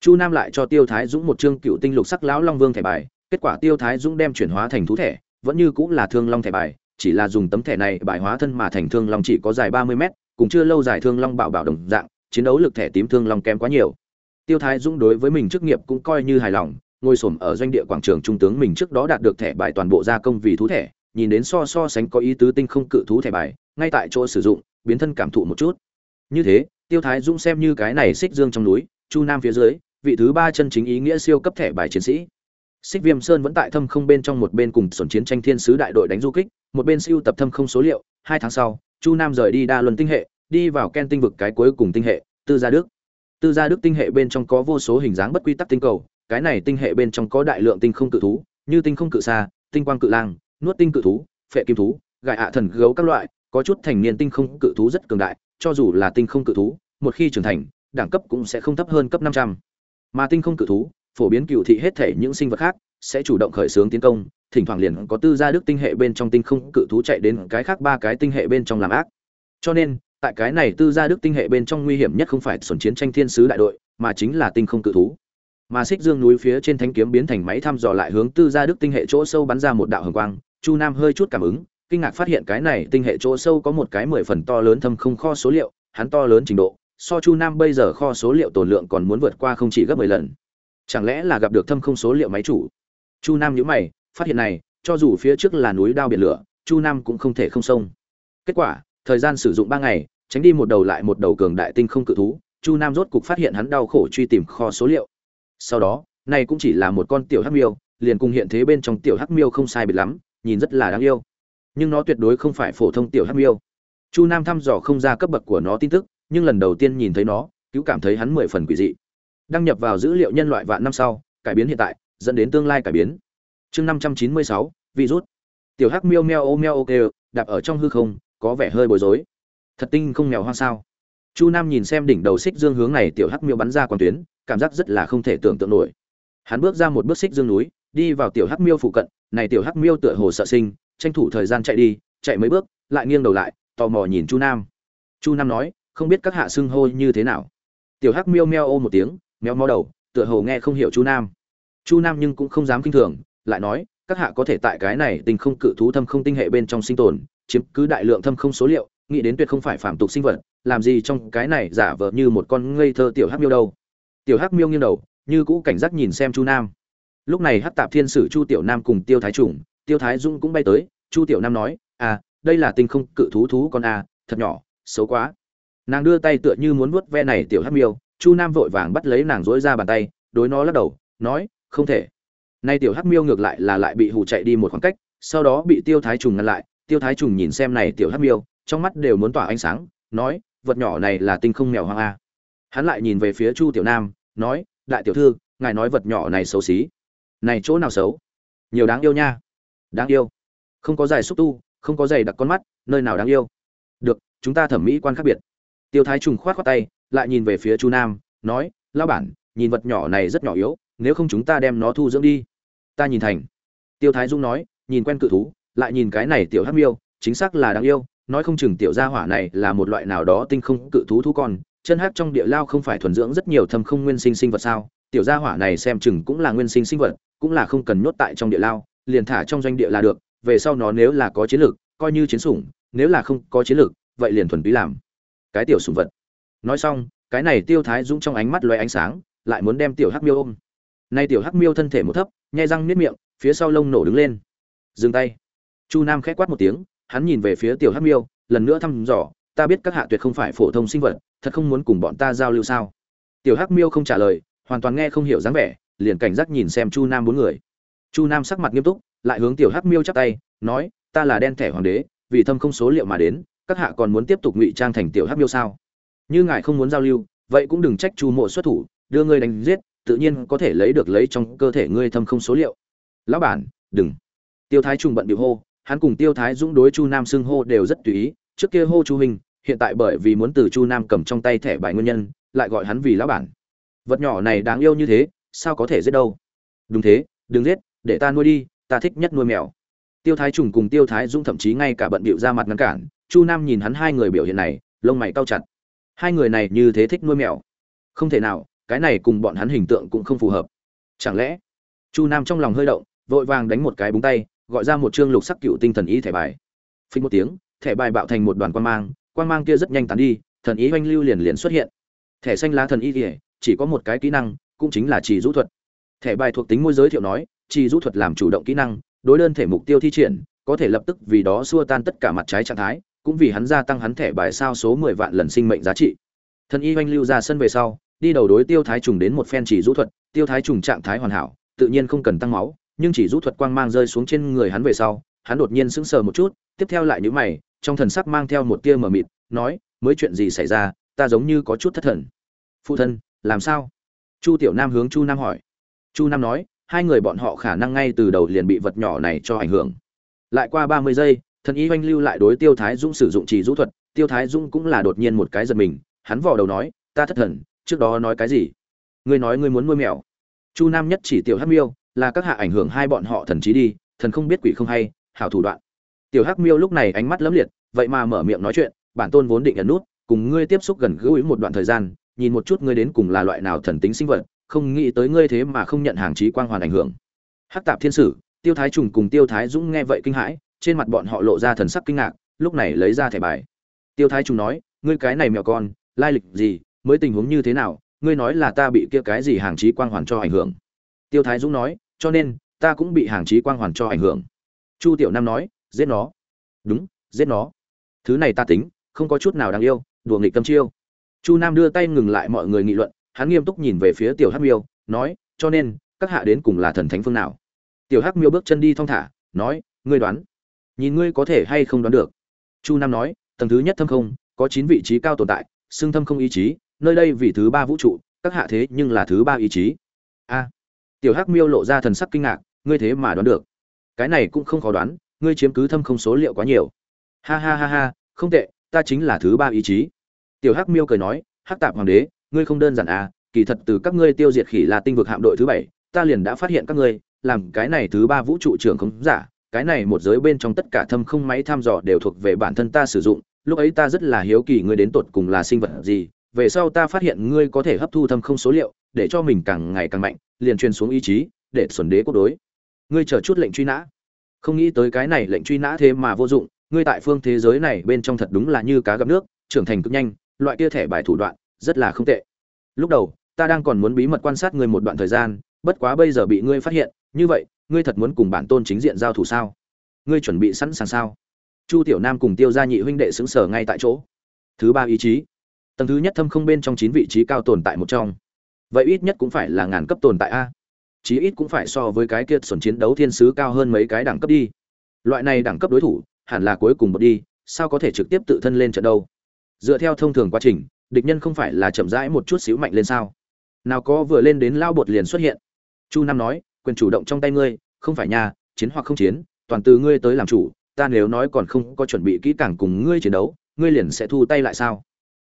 S1: Chu nam lại cho tiêu thái dũng một chương cựu tinh lục sắc lão long vương thẻ bài, kết quả tiêu thái dũng đem chuyển hóa thành thú thẻ, vẫn như cũng là thương long thẻ bài, chỉ là dùng tấm thẻ này bài hóa thân mà thành thương long chỉ có dài ba mươi mét, cùng chưa lâu dài thương long bảo bảo đồng dạng, chiến đấu lực thẻ tím thương long kém quá nhiều. Tiêu thái dũng đối với mình chức nghiệp cũng coi như hài lòng, ngồi xổm ở doanh địa quảng trường trung tướng mình trước đó đạt được thẻ bài toàn bộ gia công vì thú thẻ nhìn đến so so sánh có ý tứ tinh không cự thú thẻ bài, ngay tại chỗ sử dụng, biến thân cảm thụ một chút. Như thế, tiêu thái dũng xem như cái này xích dương trong núi, chu nam phía dưới, vị thứ ba chân chính ý nghĩa siêu cấp thẻ bài chiến sĩ. Xích viêm sơn vẫn tại thâm không bên trong một bên cùng sổn chiến tranh thiên sứ đại đội đánh du kích, một bên siêu tập thâm không số liệu, hai tháng sau, chu nam rời đi đa luân tinh hệ, đi vào ken tinh vực cái cuối cùng tinh hệ, tư gia đức. Tư gia đức tinh hệ bên trong có vô số hình dáng bất quy tắc tinh cầu, cái này tinh hệ bên trong có đại lượng tinh không cự thú, như tinh không cự xa tinh quang cự lang nuốt tinh cự thú, phệ kim thú, gài ạ thần gấu các loại, có chút thành niên tinh không cự thú rất cường đại, cho dù là tinh không cự thú, một khi trưởng thành, đẳng cấp cũng sẽ không thấp hơn cấp năm trăm. Mà tinh không cự thú, phổ biến cựu thị hết thể những sinh vật khác, sẽ chủ động khởi xướng tiến công, thỉnh thoảng liền có tư gia đức tinh hệ bên trong tinh không cự thú chạy đến cái khác ba cái tinh hệ bên trong làm ác. Cho nên, tại cái này tư gia đức tinh hệ bên trong nguy hiểm nhất không phải xuẩn chiến tranh thiên sứ đại đội, mà chính là tinh không cự thú. Mà xích dương núi phía trên thánh kiếm biến thành máy thăm dò lại hướng tư gia đức tinh hệ chỗ sâu bắn ra một đạo hồng quang chu nam hơi chút cảm ứng, kinh ngạc phát hiện cái này tinh hệ chỗ sâu có một cái mười phần to lớn thâm không kho số liệu, hắn to lớn trình độ, so chu nam bây giờ kho số liệu tồn lượng còn muốn vượt qua không chỉ gấp mười lần. Chẳng lẽ là gặp được thâm không số liệu máy chủ? Chu nam nhữ mày, phát hiện này, cho dù phía trước là núi đao biển lửa, chu nam cũng không thể không sông kết quả, thời gian sử dụng ba ngày, tránh đi một đầu lại một đầu cường đại tinh không cự thú, chu nam rốt cục phát hiện hắn đau khổ truy tìm kho số liệu. Sau đó, này cũng chỉ là một con tiểu hắc miêu, liền cùng hiện thế bên trong tiểu hắc miêu không sai biệt lắm nhìn rất là đáng yêu. Nhưng nó tuyệt đối không phải phổ thông tiểu hắc miêu. Chu nam thăm dò không ra cấp bậc của nó tin tức, nhưng lần đầu tiên nhìn thấy nó, cứu cảm thấy hắn mười phần quỷ dị. Đăng nhập vào dữ liệu nhân loại vạn năm sau, cải biến hiện tại, dẫn đến tương lai cải biến. Chương năm trăm chín mươi sáu virus tiểu hắc miêu meo ô meo ok đạp ở trong hư không, có vẻ hơi bối rối. Thật tinh không mèo hoang sao. Chu nam nhìn xem đỉnh đầu xích dương hướng này tiểu hắc miêu bắn ra quang tuyến, cảm giác rất là không thể tưởng tượng nổi. Hắn bước ra một bước xích dương núi đi vào tiểu hắc miêu phụ cận, này tiểu hắc miêu tựa hồ sợ sinh, tranh thủ thời gian chạy đi, chạy mấy bước, lại nghiêng đầu lại, tò mò nhìn chu nam. Chu nam nói, không biết các hạ xưng hô như thế nào. Tiểu hắc miêu meo ô một tiếng, meo mó đầu, tựa hồ nghe không hiểu chu nam. Chu nam nhưng cũng không dám kinh thường, lại nói, các hạ có thể tại cái này tình không cự thú thâm không tinh hệ bên trong sinh tồn, chiếm cứ đại lượng thâm không số liệu, nghĩ đến tuyệt không phải phạm tục sinh vật, làm gì trong cái này giả vờ như một con ngây thơ tiểu hắc miêu đâu. Tiểu hắc miêu nghiêng đầu, như cũ cảnh giác nhìn xem chu nam lúc này hát tạp thiên sử chu tiểu nam cùng tiêu thái trùng tiêu thái dung cũng bay tới. Chu tiểu nam nói à đây là tinh không cự thú thú con à, thật nhỏ xấu quá. Nàng đưa tay tựa như muốn vuốt ve này tiểu hát miêu chu nam vội vàng bắt lấy nàng dối ra bàn tay đối nó lắc đầu nói không thể. Nay tiểu hát miêu ngược lại là lại bị hù chạy đi một khoảng cách sau đó bị tiêu thái trùng ngăn lại. Tiêu thái trùng nhìn xem này tiểu hát miêu trong mắt đều muốn tỏa ánh sáng nói vật nhỏ này là tinh không mèo hoang a. Hắn lại nhìn về phía chu tiểu nam nói đại tiểu thư ngài nói vật nhỏ này xấu xí này chỗ nào xấu? Nhiều đáng yêu nha. Đáng yêu. Không có dài xúc tu, không có giày đặc con mắt, nơi nào đáng yêu? Được, chúng ta thẩm mỹ quan khác biệt. Tiêu thái trùng khoát khoát tay, lại nhìn về phía chu nam, nói lao bản, nhìn vật nhỏ này rất nhỏ yếu, nếu không chúng ta đem nó thu dưỡng đi. Ta nhìn thành. Tiêu thái dung nói, nhìn quen cự thú, lại nhìn cái này tiểu hắc miêu, chính xác là đáng yêu, nói không chừng tiểu gia hỏa này là một loại nào đó tinh không cự thú thú con, chân hắc trong địa lao không phải thuần dưỡng rất nhiều thâm không nguyên sinh sinh vật sao? Tiểu gia hỏa này xem chừng cũng là nguyên sinh sinh vật cũng là không cần nhốt tại trong địa lao, liền thả trong doanh địa là được, về sau nó nếu là có chiến lược, coi như chiến sủng, nếu là không có chiến lược, vậy liền thuần túy làm cái tiểu sủng vật. Nói xong, cái này tiêu thái dũng trong ánh mắt lóe ánh sáng, lại muốn đem tiểu hắc miêu ôm. Nay tiểu hắc miêu thân thể một thấp, nhai răng niết miệng, phía sau lông nổ đứng lên. Dừng tay. Chu nam khẽ quát một tiếng, hắn nhìn về phía tiểu hắc miêu, lần nữa thăm dò, ta biết các hạ tuyệt không phải phổ thông sinh vật, thật không muốn cùng bọn ta giao lưu sao? Tiểu hắc miêu không trả lời, hoàn toàn nghe không hiểu dáng vẻ liền cảnh giác nhìn xem chu nam bốn người. Chu nam sắc mặt nghiêm túc, lại hướng tiểu hắc miêu chắp tay, nói, ta là đen thẻ hoàng đế, vì thâm không số liệu mà đến, các hạ còn muốn tiếp tục ngụy trang thành tiểu hắc miêu sao? Như ngài không muốn giao lưu, vậy cũng đừng trách chu mộ xuất thủ, đưa ngươi đánh giết, tự nhiên có thể lấy được lấy trong cơ thể ngươi thâm không số liệu. Lão bản, đừng. Tiêu thái trùng bận biểu hô, hắn cùng tiêu thái dũng đối chu nam xưng hô đều rất tùy ý, trước kia hô chu hình hiện tại bởi vì muốn từ chu nam cầm trong tay thẻ bài nguyên nhân, lại gọi hắn vì lão bản. Vật nhỏ này đáng yêu như thế sao có thể giết đâu? Đúng thế, đừng giết, để ta nuôi đi, ta thích nhất nuôi mèo. Tiêu thái trùng cùng tiêu thái dũng thậm chí ngay cả bận bịu ra mặt ngăn cản, chu nam nhìn hắn hai người biểu hiện này, lông mày cau chặt. Hai người này như thế thích nuôi mèo? Không thể nào, cái này cùng bọn hắn hình tượng cũng không phù hợp. Chẳng lẽ? Chu nam trong lòng hơi động, vội vàng đánh một cái búng tay, gọi ra một chương lục sắc cựu tinh thần ý thẻ bài. Phình một tiếng, thẻ bài bạo thành một đoàn quan mang quan mang kia rất nhanh tán đi, thần ý oanh lưu liền liền xuất hiện. Thẻ xanh lá thần ý thì chỉ có một cái kỹ năng cũng chính là chỉ rũ thuật. Thẻ bài thuộc tính môi giới thiệu nói chỉ rũ thuật làm chủ động kỹ năng, đối đơn thể mục tiêu thi triển, có thể lập tức vì đó xua tan tất cả mặt trái trạng thái, cũng vì hắn gia tăng hắn thẻ bài sao số mười vạn lần sinh mệnh giá trị. Thần y oanh lưu ra sân về sau, đi đầu đối tiêu thái trùng đến một phen chỉ rũ thuật, tiêu thái trùng trạng thái hoàn hảo, tự nhiên không cần tăng máu, nhưng chỉ rũ thuật quang mang rơi xuống trên người hắn về sau, hắn đột nhiên sững sờ một chút, tiếp theo lại nhíu mày, trong thần sắc mang theo một tia mờ mịt, nói, mới chuyện gì xảy ra, ta giống như có chút thất thần. Phụ thân, làm sao? Chu tiểu nam hướng chu nam hỏi. Chu nam nói, hai người bọn họ khả năng ngay từ đầu liền bị vật nhỏ này cho ảnh hưởng. Lại qua ba mươi giây, thần y oanh lưu lại đối tiêu thái dũng sử dụng trì rũ thuật, tiêu thái dũng cũng là đột nhiên một cái giật mình, hắn vò đầu nói, ta thất thần, trước đó nói cái gì? Ngươi nói ngươi muốn nuôi mèo. Chu nam nhất chỉ tiểu hắc miêu, là các hạ ảnh hưởng hai bọn họ thần trí đi, thần không biết quỷ không hay, hảo thủ đoạn. Tiểu hắc miêu lúc này ánh mắt lấm liệt, vậy mà mở miệng nói chuyện, bản tôn vốn định ẩn nút, cùng ngươi tiếp xúc gần gũi một đoạn thời gian nhìn một chút ngươi đến cùng là loại nào thần tính sinh vật, không nghĩ tới ngươi thế mà không nhận hàng trí quang hoàn ảnh hưởng. Hắc tạp thiên sử, tiêu thái trùng cùng tiêu thái dũng nghe vậy kinh hãi, trên mặt bọn họ lộ ra thần sắc kinh ngạc, lúc này lấy ra thẻ bài. Tiêu thái trùng nói, ngươi cái này mèo con, lai lịch gì, mới tình huống như thế nào, ngươi nói là ta bị kia cái gì hàng trí quang hoàn cho ảnh hưởng. Tiêu thái dũng nói, cho nên, ta cũng bị hàng trí quang hoàn cho ảnh hưởng. Chu tiểu nam nói, giết nó. Đúng, giết nó. Thứ này ta tính, không có chút nào đáng yêu, đùa nghịch tâm chiêu chu nam đưa tay ngừng lại mọi người nghị luận, hắn nghiêm túc nhìn về phía tiểu hắc miêu, nói, cho nên, các hạ đến cùng là thần thánh phương nào? Tiểu hắc miêu bước chân đi thong thả, nói, ngươi đoán, nhìn ngươi có thể hay không đoán được. Chu nam nói, tầng thứ nhất thâm không, có chín vị trí cao tồn tại, xưng thâm không ý chí, nơi đây vì thứ ba vũ trụ, các hạ thế nhưng là thứ ba ý chí. A. Tiểu hắc miêu lộ ra thần sắc kinh ngạc, ngươi thế mà đoán được. Cái này cũng không khó đoán, ngươi chiếm cứ thâm không số liệu quá nhiều. Ha ha ha ha, không tệ, ta chính là thứ ba ý chí tiểu hắc miêu cười nói, hắc tạp hoàng đế, ngươi không đơn giản à kỳ thật từ các ngươi tiêu diệt khỉ là tinh vực hạm đội thứ bảy, ta liền đã phát hiện các ngươi, làm cái này thứ ba vũ trụ trưởng không giả, cái này một giới bên trong tất cả thâm không máy tham dò đều thuộc về bản thân ta sử dụng, lúc ấy ta rất là hiếu kỳ ngươi đến tột cùng là sinh vật gì, về sau ta phát hiện ngươi có thể hấp thu thâm không số liệu, để cho mình càng ngày càng mạnh, liền truyền xuống ý chí, để xuẩn đế quốc đối. Ngươi chờ chút lệnh truy nã. Không nghĩ tới cái này lệnh truy nã thế mà vô dụng, ngươi tại phương thế giới này bên trong thật đúng là như cá gặp nước, trưởng thành cực nhanh loại kia thẻ bài thủ đoạn, rất là không tệ. Lúc đầu, ta đang còn muốn bí mật quan sát ngươi một đoạn thời gian, bất quá bây giờ bị ngươi phát hiện, như vậy, ngươi thật muốn cùng bản tôn chính diện giao thủ sao? Ngươi chuẩn bị sẵn sàng sao? Chu tiểu nam cùng tiêu gia nhị huynh đệ xứng sở ngay tại chỗ. Thứ ba ý chí. Tầng thứ nhất thâm không bên trong chín vị trí cao tồn tại một trong. Vậy ít nhất cũng phải là ngàn cấp tồn tại a. Chí ít cũng phải so với cái kia xuẩn chiến đấu thiên sứ cao hơn mấy cái đẳng cấp đi. Loại này đẳng cấp đối thủ, hẳn là cuối cùng một đi, sao có thể trực tiếp tự thân lên trận đâu? Dựa theo thông thường quá trình, địch nhân không phải là chậm rãi một chút xíu mạnh lên sao? Nào có vừa lên đến lao bột liền xuất hiện. Chu nam nói, quyền chủ động trong tay ngươi, không phải nhà chiến hoặc không chiến, toàn từ ngươi tới làm chủ, ta nếu nói còn không có chuẩn bị kỹ càng cùng ngươi chiến đấu, ngươi liền sẽ thu tay lại sao?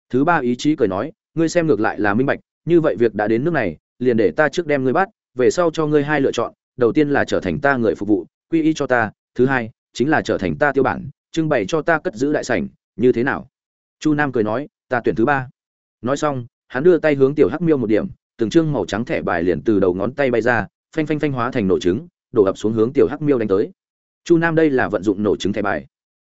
S1: Thứ ba ý chí cười nói, ngươi xem ngược lại là minh bạch, như vậy việc đã đến nước này, liền để ta trước đem ngươi bắt, về sau cho ngươi hai lựa chọn, đầu tiên là trở thành ta người phục vụ, quy y cho ta, thứ hai, chính là trở thành ta tiêu bản, trưng bày cho ta cất giữ đại sảnh, như thế nào? Chu nam cười nói, ta tuyển thứ ba. Nói xong, hắn đưa tay hướng tiểu hắc miêu một điểm, từng trương màu trắng thẻ bài liền từ đầu ngón tay bay ra, phanh phanh phanh hóa thành nổ trứng, đổ ập xuống hướng tiểu hắc miêu đánh tới. Chu nam đây là vận dụng nổ trứng thẻ bài.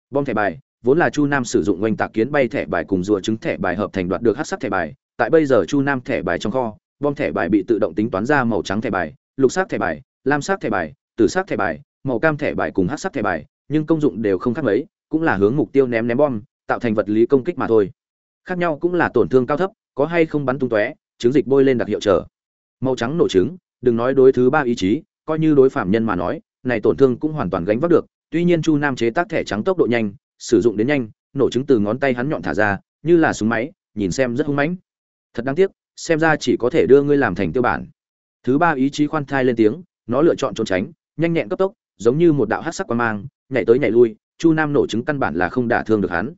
S1: Bom thẻ bài, vốn là chu nam sử dụng oanh tạc kiến bay thẻ bài cùng rùa trứng thẻ bài hợp thành đoạt được hát sắc thẻ bài, tại bây giờ chu nam thẻ bài trong kho, bom thẻ bài bị tự động tính toán ra màu trắng thẻ bài, lục sắc thẻ bài, lam sắc thẻ bài, tử sắc thẻ bài, màu cam thẻ bài cùng hát sắc thẻ bài, nhưng công dụng đều không khác mấy, cũng là hướng mục tiêu ném ném bom tạo thành vật lý công kích mà thôi. Khác nhau cũng là tổn thương cao thấp, có hay không bắn tung tóe, trứng dịch bôi lên đặc hiệu trở. Màu trắng nổ trứng, đừng nói đối thứ ba ý chí, coi như đối phạm nhân mà nói, này tổn thương cũng hoàn toàn gánh vác được. Tuy nhiên chu nam chế tác thẻ trắng tốc độ nhanh, sử dụng đến nhanh, nổ trứng từ ngón tay hắn nhọn thả ra, như là súng máy, nhìn xem rất hung mãnh. Thật đáng tiếc, xem ra chỉ có thể đưa ngươi làm thành tiêu bản. Thứ ba ý chí khoan thai lên tiếng, nó lựa chọn trốn tránh, nhanh nhẹn cấp tốc, giống như một đạo hát sắc quan mang, nhảy tới nhảy lui, chu nam nổ trứng căn bản là không đả thương được hắn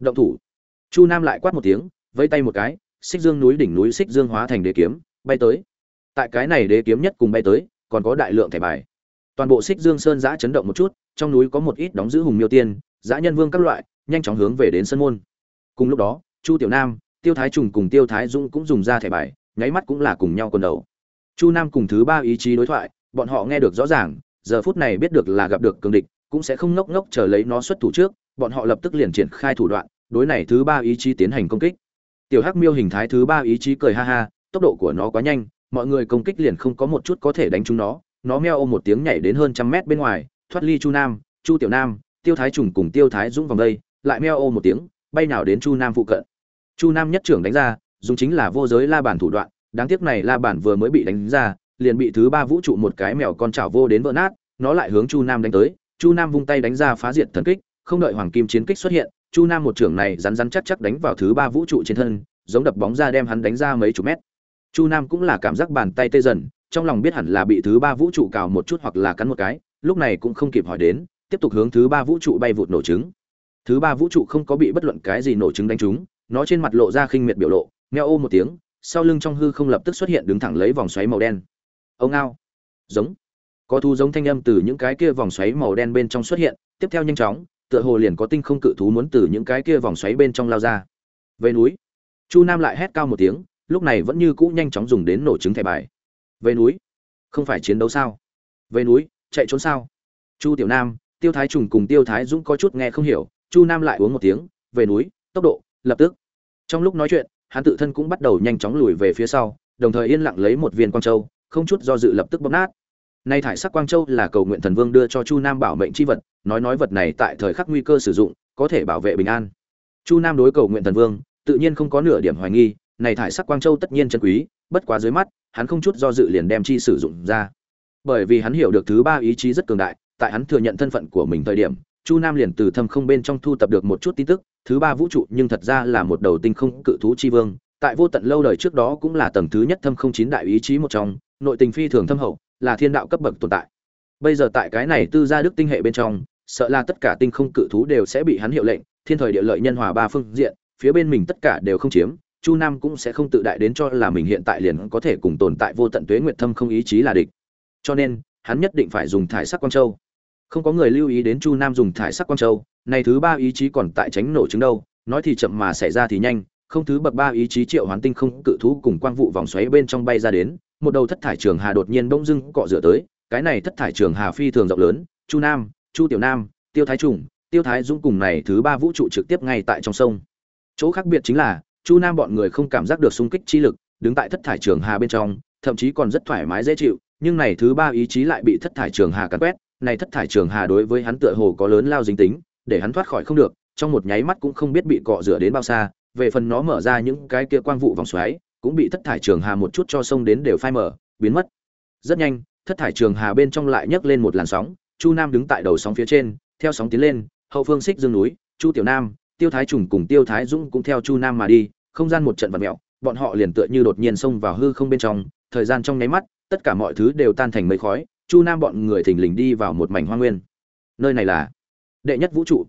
S1: động thủ. Chu nam lại quát một tiếng, vẫy tay một cái, xích dương núi đỉnh núi xích dương hóa thành đế kiếm, bay tới. Tại cái này đế kiếm nhất cùng bay tới, còn có đại lượng thẻ bài. Toàn bộ xích dương sơn giã chấn động một chút, trong núi có một ít đóng giữ hùng miêu tiên, giã nhân vương các loại, nhanh chóng hướng về đến sân môn. Cùng lúc đó, chu tiểu nam, tiêu thái trùng cùng tiêu thái dũng cũng dùng ra thẻ bài, nháy mắt cũng là cùng nhau quần đầu. Chu nam cùng thứ ba ý chí đối thoại, bọn họ nghe được rõ ràng, giờ phút này biết được là gặp được cường địch, cũng sẽ không ngốc ngốc chờ lấy nó xuất thủ trước bọn họ lập tức liền triển khai thủ đoạn, đối này thứ ba ý chí tiến hành công kích. Tiểu hắc miêu hình thái thứ ba ý chí cười ha ha, tốc độ của nó quá nhanh, mọi người công kích liền không có một chút có thể đánh trúng nó. Nó meo ôm một tiếng nhảy đến hơn trăm mét bên ngoài, thoát ly chu nam, chu tiểu nam, tiêu thái trùng cùng tiêu thái dũng vòng đây, lại meo ôm một tiếng, bay nào đến chu nam phụ cận. Chu nam nhất trưởng đánh ra, dùng chính là vô giới la bản thủ đoạn, đáng tiếc này la bản vừa mới bị đánh ra, liền bị thứ ba vũ trụ một cái mèo con chảo vô đến vỡ nát, nó lại hướng chu nam đánh tới, chu nam vung tay đánh ra phá diệt thần kích không đợi hoàng kim chiến kích xuất hiện, chu nam một trưởng này rắn rắn chắc chắc đánh vào thứ ba vũ trụ trên thân, giống đập bóng ra đem hắn đánh ra mấy chục mét. Chu nam cũng là cảm giác bàn tay tê dần, trong lòng biết hẳn là bị thứ ba vũ trụ cào một chút hoặc là cắn một cái, lúc này cũng không kịp hỏi đến, tiếp tục hướng thứ ba vũ trụ bay vụt nổ trứng. Thứ ba vũ trụ không có bị bất luận cái gì nổ trứng đánh trúng, nó trên mặt lộ ra khinh miệt biểu lộ ngheo ô một tiếng, sau lưng trong hư không lập tức xuất hiện đứng thẳng lấy vòng xoáy màu đen. Ông ao giống. Có thu giống thanh âm từ những cái kia vòng xoáy màu đen bên trong xuất hiện, tiếp theo nhanh chóng tựa hồ liền có tinh không cự thú muốn từ những cái kia vòng xoáy bên trong lao ra. Về núi, chu nam lại hét cao một tiếng, lúc này vẫn như cũ nhanh chóng dùng đến nổ trứng thẻ bài. Về núi, không phải chiến đấu sao? Về núi, chạy trốn sao? Chu tiểu nam, tiêu thái trùng cùng tiêu thái dũng có chút nghe không hiểu, chu nam lại uống một tiếng, về núi, tốc độ, lập tức. Trong lúc nói chuyện, hắn tự thân cũng bắt đầu nhanh chóng lùi về phía sau, đồng thời yên lặng lấy một viên quang châu, không chút do dự lập tức bóp nát nay thải sắc quang châu là cầu nguyện thần vương đưa cho chu nam bảo mệnh c h i vật, nói nói vật này tại thời khắc nguy cơ sử dụng, có thể bảo vệ bình an. Chu nam đối cầu nguyện thần vương, tự nhiên không có nửa điểm hoài nghi, này thải sắc quang châu tất nhiên chân quý, bất quá dưới mắt, hắn không chút do dự liền đem chi sử dụng ra. Bởi vì hắn hiểu được thứ ba ý chí rất cường đại, tại hắn thừa nhận thân phận của mình thời điểm, chu nam liền từ thâm không bên trong thu tập được một chút tin tức, thứ ba vũ trụ nhưng thật ra là một đầu tinh không cự thú chi vương, tại vô tận lâu đời trước đó cũng là tầng thứ nhất thâm không chín đại ý chí một trong, nội tình phi thường thâm hậu là thiên đạo cấp bậc tồn tại. Bây giờ tại cái này tư gia đức tinh hệ bên trong, sợ là tất cả tinh không cự thú đều sẽ bị hắn hiệu lệnh, thiên thời địa lợi nhân hòa ba phương diện, phía bên mình tất cả đều không chiếm, chu nam cũng sẽ không tự đại đến cho là mình hiện tại liền có thể cùng tồn tại vô tận tuế nguyệt thâm không ý chí là địch. Cho nên, hắn nhất định phải dùng thải sắc quang châu. Không có người lưu ý đến chu nam dùng thải sắc quang châu này thứ ba ý chí còn tại tránh nổ chứng đâu, nói thì chậm mà xảy ra thì nhanh, không thứ bậc ba ý chí triệu hoán tinh không cự thú cùng quang vụ vòng xoáy bên trong bay ra đến một đầu thất thải trường hà đột nhiên bỗng dưng cọ rửa tới, cái này thất thải trường hà phi thường rộng lớn, chu nam, chu tiểu nam, tiêu thái trùng, tiêu thái dũng cùng này thứ ba vũ trụ trực tiếp ngay tại trong sông. Chỗ khác biệt chính là, chu nam bọn người không cảm giác được xung kích chi lực, đứng tại thất thải trường hà bên trong, thậm chí còn rất thoải mái dễ chịu, nhưng này thứ ba ý chí lại bị thất thải trường hà cắn quét, này thất thải trường hà đối với hắn tựa hồ có lớn lao dính tính, để hắn thoát khỏi không được, trong một nháy mắt cũng không biết bị cọ rửa đến bao xa, về phần nó mở ra những cái kia quang vụ vòng xoáy cũng bị thất thải trường hà một chút cho sông đến đều phai mở biến mất. Rất nhanh, thất thải trường hà bên trong lại nhấc lên một làn sóng, chu nam đứng tại đầu sóng phía trên, theo sóng tiến lên, hậu phương xích dương núi, chu tiểu nam, tiêu thái trùng cùng tiêu thái dũng cũng theo chu nam mà đi, không gian một trận vật mẹo bọn họ liền tựa như đột nhiên xông vào hư không bên trong, thời gian trong nháy mắt, tất cả mọi thứ đều tan thành mây khói, chu nam bọn người thình lình đi vào một mảnh hoa nguyên. Nơi này là đệ nhất vũ trụ.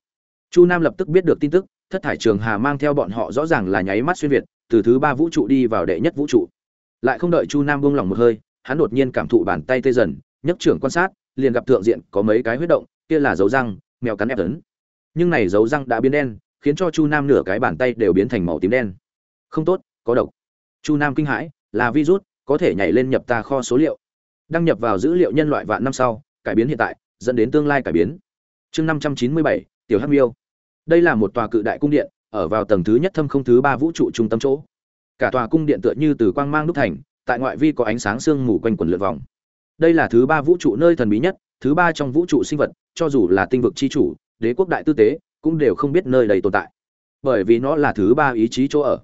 S1: Chu nam lập tức biết được tin tức, thất thải trường hà mang theo bọn họ rõ ràng là nháy mắt xuyên việt từ thứ ba vũ trụ đi vào đệ nhất vũ trụ. Lại không đợi chu nam buông lỏng một hơi, hắn đột nhiên cảm thụ bàn tay tê dần, nhấc trưởng quan sát, liền gặp thượng diện có mấy cái huyết động, kia là dấu răng, mèo cắn ép tấn nhưng này dấu răng đã biến đen, khiến cho chu nam nửa cái bàn tay đều biến thành màu tím đen. Không tốt, có độc. Chu nam kinh hãi, là virus, có thể nhảy lên nhập ta kho số liệu. Đăng nhập vào dữ liệu nhân loại vạn năm sau, cải biến hiện tại, dẫn đến tương lai cải biến. Chương năm trăm chín mươi bảy, tiểu hắc miêu. Đây là một tòa cự đại cung điện ở vào tầng thứ nhất thâm không thứ ba vũ trụ trung tâm chỗ. Cả tòa cung điện tựa như từ quang mang đúc thành, tại ngoại vi có ánh sáng sương mù quanh quần lượn vòng. Đây là thứ ba vũ trụ nơi thần bí nhất, thứ ba trong vũ trụ sinh vật, cho dù là tinh vực c h i chủ, đế quốc đại tư tế, cũng đều không biết nơi đây tồn tại. Bởi vì nó là thứ ba ý chí chỗ ở.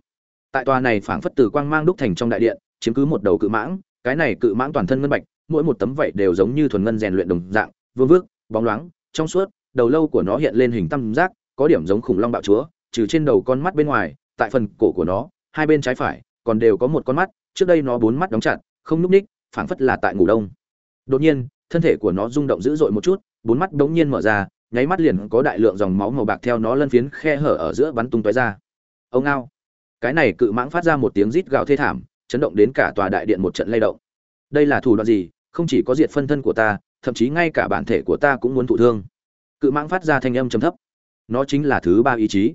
S1: Tại tòa này phảng phất từ quang mang đúc thành trong đại điện, chiếm cứ một đầu cự mãng, cái này cự mãng toàn thân ngân bạch, mỗi một tấm vảy đều giống như thuần ngân rèn luyện đồng dạng, vương vước, bóng loáng, trong suốt, đầu lâu của nó hiện lên hình tam giác, có điểm giống khủng long bạo chúa trừ trên đầu con mắt bên ngoài, tại phần cổ của nó, hai bên trái phải, còn đều có một con mắt, trước đây nó bốn mắt đóng chặt, không lúc ních, phảng phất là tại ngủ đông. Đột nhiên, thân thể của nó rung động dữ dội một chút, bốn mắt đống nhiên mở ra, nháy mắt liền có đại lượng dòng máu màu bạc theo nó lân phiến khe hở ở giữa bắn tung tóe ra. Ông ao cái này cự mãng phát ra một tiếng rít gào thê thảm, chấn động đến cả tòa đại điện một trận lay động. Đây là thủ đoạn gì? Không chỉ có diệt phân thân của ta, thậm chí ngay cả bản thể của ta cũng muốn thụ thương. Cự mãng phát ra thanh âm trầm thấp. Nó chính là thứ ba ý chí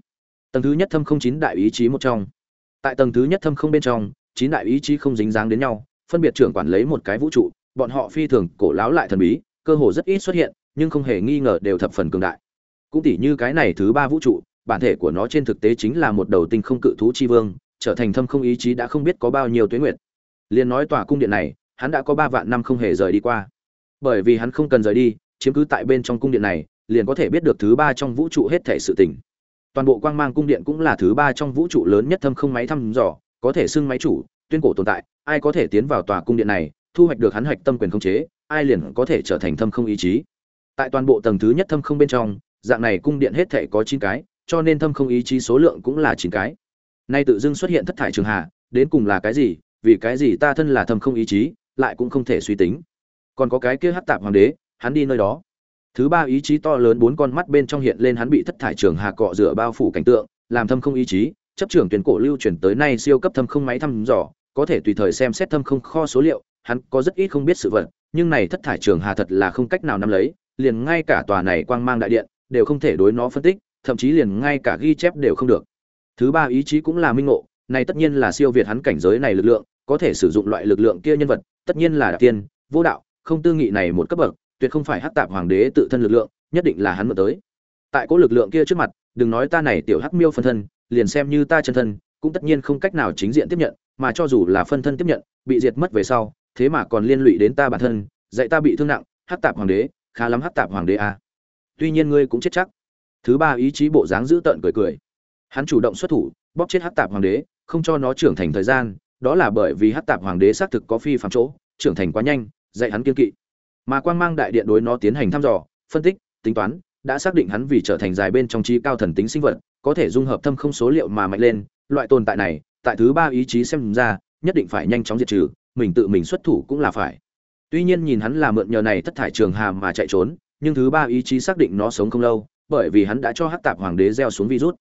S1: tầng thứ nhất thâm không chín đại ý chí một trong. Tại tầng thứ nhất thâm không bên trong, chín đại ý chí không dính dáng đến nhau, phân biệt trưởng quản lấy một cái vũ trụ, bọn họ phi thường cổ láo lại thần bí, cơ hồ rất ít xuất hiện, nhưng không hề nghi ngờ đều thập phần cường đại. Cũng tỉ như cái này thứ ba vũ trụ, bản thể của nó trên thực tế chính là một đầu tinh không cự thú chi vương, trở thành thâm không ý chí đã không biết có bao nhiêu tuyến nguyệt. Liền nói tòa cung điện này, hắn đã có ba vạn năm không hề rời đi qua. Bởi vì hắn không cần rời đi, chiếm cứ tại bên trong cung điện này, liền có thể biết được thứ ba trong vũ trụ hết thể sự tình toàn bộ quang mang cung điện cũng là thứ ba trong vũ trụ lớn nhất thâm không máy thăm dò, có thể xưng máy chủ, tuyên cổ tồn tại, ai có thể tiến vào tòa cung điện này, thu hoạch được hắn hoạch tâm quyền khống chế, ai liền có thể trở thành thâm không ý chí. Tại toàn bộ tầng thứ nhất thâm không bên trong, dạng này cung điện hết thể có chín cái, cho nên thâm không ý chí số lượng cũng là chín cái. Nay tự dưng xuất hiện thất thải trường hạ, đến cùng là cái gì, vì cái gì ta thân là thâm không ý chí, lại cũng không thể suy tính. Còn có cái kia hát tạp hoàng đế, hắn đi nơi đó thứ ba ý chí to lớn bốn con mắt bên trong hiện lên hắn bị thất thải trường hà cọ rửa bao phủ cảnh tượng, làm thâm không ý chí, chấp trưởng tuyển cổ lưu truyền tới nay siêu cấp thâm không máy thăm dò, có thể tùy thời xem xét thâm không kho số liệu, hắn có rất ít không biết sự vật, nhưng này thất thải trường hà thật là không cách nào nắm lấy, liền ngay cả tòa này quang mang đại điện, đều không thể đối nó phân tích, thậm chí liền ngay cả ghi chép đều không được. Thứ ba ý chí cũng là minh ngộ, này tất nhiên là siêu việt hắn cảnh giới này lực lượng, có thể sử dụng loại lực lượng kia nhân vật, tất nhiên là đạo tiên, vô đạo, không tư nghị này một cấp bậc tuyệt không phải hắc tạp hoàng đế tự thân lực lượng, nhất định là hắn mượn tới. Tại cố lực lượng kia trước mặt, đừng nói ta này tiểu hắc miêu phân thân, liền xem như ta chân thân, cũng tất nhiên không cách nào chính diện tiếp nhận, mà cho dù là phân thân tiếp nhận, bị diệt mất về sau, thế mà còn liên lụy đến ta bản thân, dạy ta bị thương nặng, hắc tạp hoàng đế, khá lắm hắc tạp hoàng đế a. À. tuy nhiên ngươi cũng chết chắc. Thứ ba ý chí bộ dáng giữ tợn cười cười. Hắn chủ động xuất thủ, bóp chết hắc tạp hoàng đế, không cho nó trưởng thành thời gian, đó là bởi vì hắc tạp hoàng đế xác thực có phi phạm chỗ, trưởng thành quá nhanh, dạy hắn kiên kỵ mà quang mang đại điện đối nó tiến hành thăm dò, phân tích, tính toán, đã xác định hắn vì trở thành dài bên trong trí cao thần tính sinh vật, có thể dung hợp thâm không số liệu mà mạnh lên. Loại tồn tại này, tại thứ ba ý chí xem ra, nhất định phải nhanh chóng diệt trừ, mình tự mình xuất thủ cũng là phải. Tuy nhiên nhìn hắn là mượn nhờ này thất thải trường hàm mà chạy trốn, nhưng thứ ba ý chí xác định nó sống không lâu, bởi vì hắn đã cho hát tạp hoàng đế gieo xuống virus.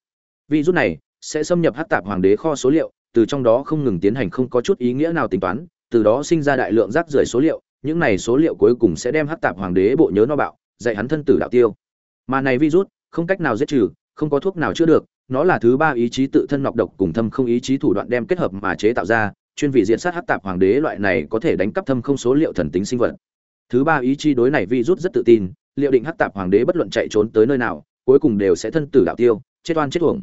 S1: Virus này sẽ xâm nhập hát tạp hoàng đế kho số liệu, từ trong đó không ngừng tiến hành không có chút ý nghĩa nào tính toán, từ đó sinh ra đại lượng rác rưởi số liệu những này số liệu cuối cùng sẽ đem hắc tạp hoàng đế bộ nhớ no bạo, dạy hắn thân tử đạo tiêu. Mà này virus, không cách nào giết trừ, không có thuốc nào chữa được, nó là thứ ba ý chí tự thân nọc độc cùng thâm không ý chí thủ đoạn đem kết hợp mà chế tạo ra, chuyên vị diện sát hắc tạp hoàng đế loại này có thể đánh cắp thâm không số liệu thần tính sinh vật. Thứ ba ý chí đối này virus rất tự tin, liệu định hắc tạp hoàng đế bất luận chạy trốn tới nơi nào, cuối cùng đều sẽ thân tử đạo tiêu, chết oan chết uổng.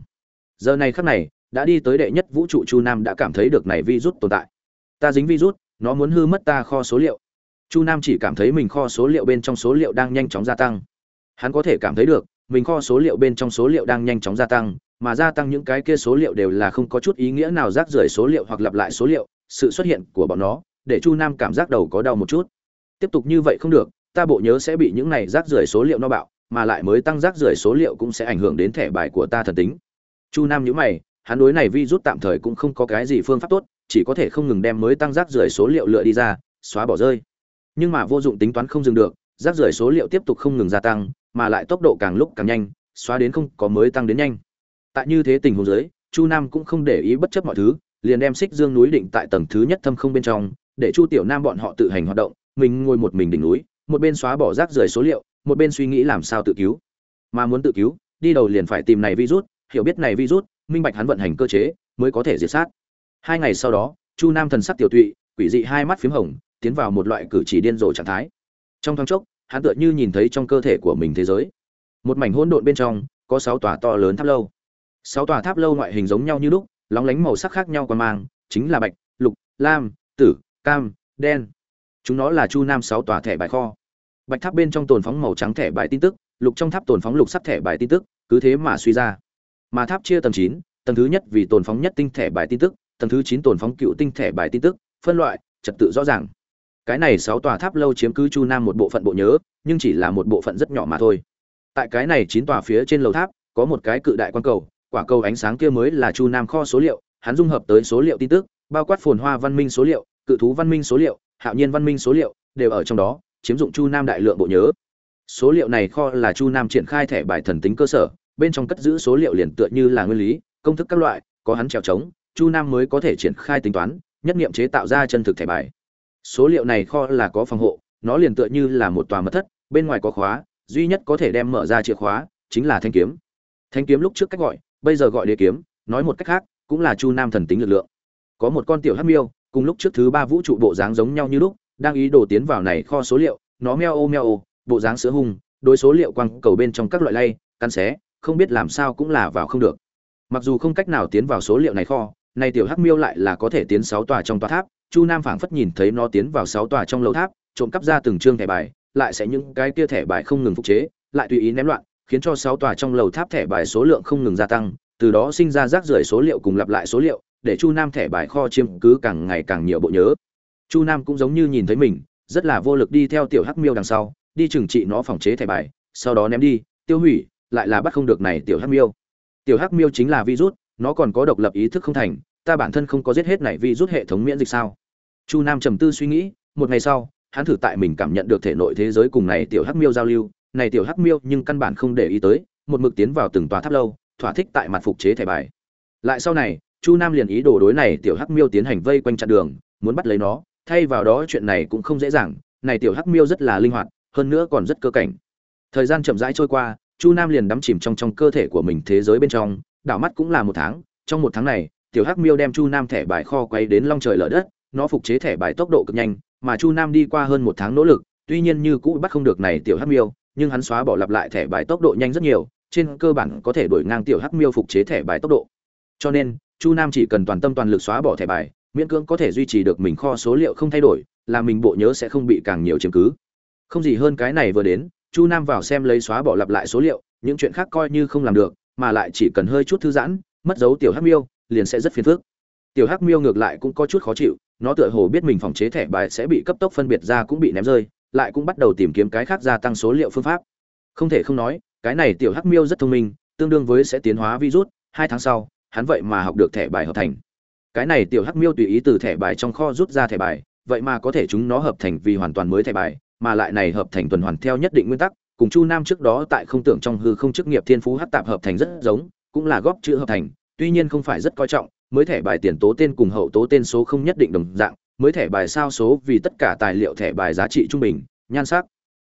S1: Giờ này khắc này, đã đi tới đệ nhất vũ trụ chu nam đã cảm thấy được này virus tồn tại. Ta dính virus, nó muốn hư mất ta kho số liệu chu nam chỉ cảm thấy mình kho số liệu bên trong số liệu đang nhanh chóng gia tăng. Hắn có thể cảm thấy được, mình kho số liệu bên trong số liệu đang nhanh chóng gia tăng, mà gia tăng những cái kia số liệu đều là không có chút ý nghĩa nào rác rưởi số liệu hoặc lặp lại số liệu, sự xuất hiện của bọn nó, để chu nam cảm giác đầu có đau một chút. Tiếp tục như vậy không được, ta bộ nhớ sẽ bị những này rác rưởi số liệu no bạo, mà lại mới tăng rác rưởi số liệu cũng sẽ ảnh hưởng đến thẻ bài của ta thần tính. Chu nam nhữ mày, hắn đối này vi rút tạm thời cũng không có cái gì phương pháp tốt, chỉ có thể không ngừng đem mới tăng rác rưởi số liệu lựa đi ra, xóa bỏ rơi nhưng mà vô dụng tính toán không dừng được, rác rưởi số liệu tiếp tục không ngừng gia tăng, mà lại tốc độ càng lúc càng nhanh, xóa đến không có mới tăng đến nhanh. Tại như thế tình huống dưới, chu nam cũng không để ý bất chấp mọi thứ, liền đem xích dương núi định tại tầng thứ nhất thâm không bên trong, để chu tiểu nam bọn họ tự hành hoạt động, mình ngồi một mình đỉnh núi, một bên xóa bỏ rác rưởi số liệu, một bên suy nghĩ làm sao tự cứu. Mà muốn tự cứu, đi đầu liền phải tìm này virus, hiểu biết này virus, minh bạch hắn vận hành cơ chế, mới có thể diệt sát. Hai ngày sau đó, chu nam thần sắc tiểu tụy, quỷ dị hai mắt p h í m hồng tiến vào một loại cử chỉ điên rồ trạng thái. Trong thoáng chốc, hắn tựa như nhìn thấy trong cơ thể của mình thế giới. Một mảnh hỗn độn bên trong, có sáu tòa to lớn tháp lâu. Sáu tòa tháp lâu ngoại hình giống nhau như lúc, lóng lánh màu sắc khác nhau còn mang, chính là bạch, lục, lam, tử, cam, đen. Chúng nó là chu nam sáu tòa thẻ bài kho. Bạch tháp bên trong tồn phóng màu trắng thẻ bài tin tức, lục trong tháp tồn phóng lục sắc thẻ bài tin tức, cứ thế mà suy ra. Mà tháp chia tầng chín, tầng thứ nhất vì tồn phóng nhất tinh thẻ bài tin tức, tầng thứ chín tồn phóng cựu tinh thẻ bài tin tức, phân loại, trật tự rõ ràng cái này sáu tòa tháp lâu chiếm cứ chu nam một bộ phận bộ nhớ, nhưng chỉ là một bộ phận rất nhỏ mà thôi. Tại cái này chín tòa phía trên lầu tháp, có một cái cự đại quan cầu, quả cầu ánh sáng kia mới là chu nam kho số liệu, hắn dung hợp tới số liệu tin tức, bao quát phồn hoa văn minh số liệu, cự thú văn minh số liệu, hạo nhiên văn minh số liệu, đều ở trong đó, chiếm dụng chu nam đại lượng bộ nhớ. Số liệu này kho là chu nam triển khai thẻ bài thần tính cơ sở, bên trong cất giữ số liệu liền tựa như là nguyên lý, công thức các loại, có hắn trèo trống, chu nam mới có thể triển khai tính toán, nhất nghiệm chế tạo ra chân thực thẻ bài số liệu này kho là có phòng hộ, nó liền tựa như là một tòa mật thất, bên ngoài có khóa, duy nhất có thể đem mở ra chìa khóa chính là thanh kiếm. Thanh kiếm lúc trước cách gọi, bây giờ gọi đế kiếm, nói một cách khác, cũng là chu nam thần tính lực lượng. Có một con tiểu hắc miêu, cùng lúc trước thứ ba vũ trụ bộ dáng giống nhau như lúc, đang ý đồ tiến vào này kho số liệu, nó meo ô meo ô, bộ dáng sữa hung, đối số liệu quăng cầu bên trong các loại lay căn xé, không biết làm sao cũng là vào không được. Mặc dù không cách nào tiến vào số liệu này kho nay tiểu hắc miêu lại là có thể tiến sáu tòa trong tòa tháp, chu nam phảng phất nhìn thấy nó tiến vào sáu tòa trong lầu tháp, trộm cắp ra từng chương thẻ bài, lại sẽ những cái kia thẻ bài không ngừng phục chế, lại tùy ý ném loạn, khiến cho sáu tòa trong lầu tháp thẻ bài số lượng không ngừng gia tăng, từ đó sinh ra rác rưởi số liệu cùng lặp lại số liệu, để chu nam thẻ bài kho chiếm cứ càng ngày càng nhiều bộ nhớ. Chu nam cũng giống như nhìn thấy mình, rất là vô lực đi theo tiểu hắc miêu đằng sau, đi trừng trị nó phòng chế thẻ bài, sau đó ném đi, tiêu hủy, lại là bắt không được này tiểu hắc miêu. Tiểu hắc miêu chính là virus nó còn có độc lập ý thức không thành, ta bản thân không có giết hết này vì rút hệ thống miễn dịch sao? Chu nam trầm tư suy nghĩ, một ngày sau, hắn thử tại mình cảm nhận được thể nội thế giới cùng này tiểu hắc miêu giao lưu, này tiểu hắc miêu nhưng căn bản không để ý tới, một mực tiến vào từng tòa tháp lâu, thỏa thích tại mặt phục chế thẻ bài. Lại sau này, chu nam liền ý đồ đối này tiểu hắc miêu tiến hành vây quanh chặn đường, muốn bắt lấy nó, thay vào đó chuyện này cũng không dễ dàng, này tiểu hắc miêu rất là linh hoạt, hơn nữa còn rất cơ cảnh. Thời gian chậm rãi trôi qua, chu nam liền đắm chìm trong trong cơ thể của mình thế giới bên trong đảo mắt cũng là một tháng, trong một tháng này, tiểu hắc miêu đem chu nam thẻ bài kho quay đến long trời lở đất, nó phục chế thẻ bài tốc độ cực nhanh, mà chu nam đi qua hơn một tháng nỗ lực, tuy nhiên như cũ bắt không được này tiểu hắc miêu, nhưng hắn xóa bỏ lặp lại thẻ bài tốc độ nhanh rất nhiều, trên cơ bản có thể đổi ngang tiểu hắc miêu phục chế thẻ bài tốc độ. Cho nên, chu nam chỉ cần toàn tâm toàn lực xóa bỏ thẻ bài, miễn cưỡng có thể duy trì được mình kho số liệu không thay đổi, là mình bộ nhớ sẽ không bị càng nhiều chiếm cứ. Không gì hơn cái này vừa đến, chu nam vào xem lấy xóa bỏ lặp lại số liệu, những chuyện khác coi như không làm được mà lại chỉ cần hơi chút thư giãn, mất dấu tiểu hắc miêu, liền sẽ rất phiền phức. Tiểu hắc miêu ngược lại cũng có chút khó chịu, nó tựa hồ biết mình phòng chế thẻ bài sẽ bị cấp tốc phân biệt ra cũng bị ném rơi, lại cũng bắt đầu tìm kiếm cái khác gia tăng số liệu phương pháp. Không thể không nói, cái này tiểu hắc miêu rất thông minh, tương đương với sẽ tiến hóa virus, hai tháng sau, hắn vậy mà học được thẻ bài hợp thành. Cái này tiểu hắc miêu tùy ý từ thẻ bài trong kho rút ra thẻ bài, vậy mà có thể chúng nó hợp thành vì hoàn toàn mới thẻ bài, mà lại này hợp thành tuần hoàn theo nhất định nguyên tắc cùng chu nam trước đó tại không tưởng trong hư không chức nghiệp thiên phú hát tạp hợp thành rất giống, cũng là góp chữ hợp thành, tuy nhiên không phải rất coi trọng, mới thẻ bài tiền tố tên cùng hậu tố tên số không nhất định đồng dạng, mới thẻ bài sao số vì tất cả tài liệu thẻ bài giá trị trung bình, nhan sắc,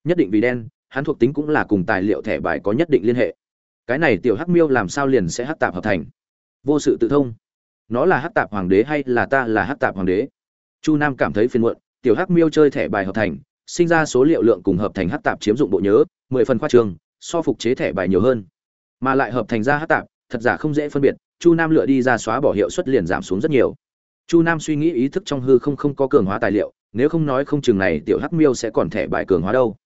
S1: nhất định vì đen, hắn thuộc tính cũng là cùng tài liệu thẻ bài có nhất định liên hệ. Cái này tiểu hắc miêu làm sao liền sẽ hắc tạp hợp thành? Vô sự tự thông. Nó là hắc tạp hoàng đế hay là ta là hắc tạp hoàng đế? Chu nam cảm thấy phiền muộn, tiểu hắc miêu chơi thẻ bài hợp thành sinh ra số liệu lượng cùng hợp thành hắc tạp chiếm dụng bộ nhớ, mười phần khoa trường, so phục chế thẻ bài nhiều hơn. Mà lại hợp thành ra hắc tạp, thật giả không dễ phân biệt, chu nam lựa đi ra xóa bỏ hiệu suất liền giảm xuống rất nhiều. Chu nam suy nghĩ ý thức trong hư không không có cường hóa tài liệu, nếu không nói không chừng này tiểu hắc miêu sẽ còn thẻ bài cường hóa đâu.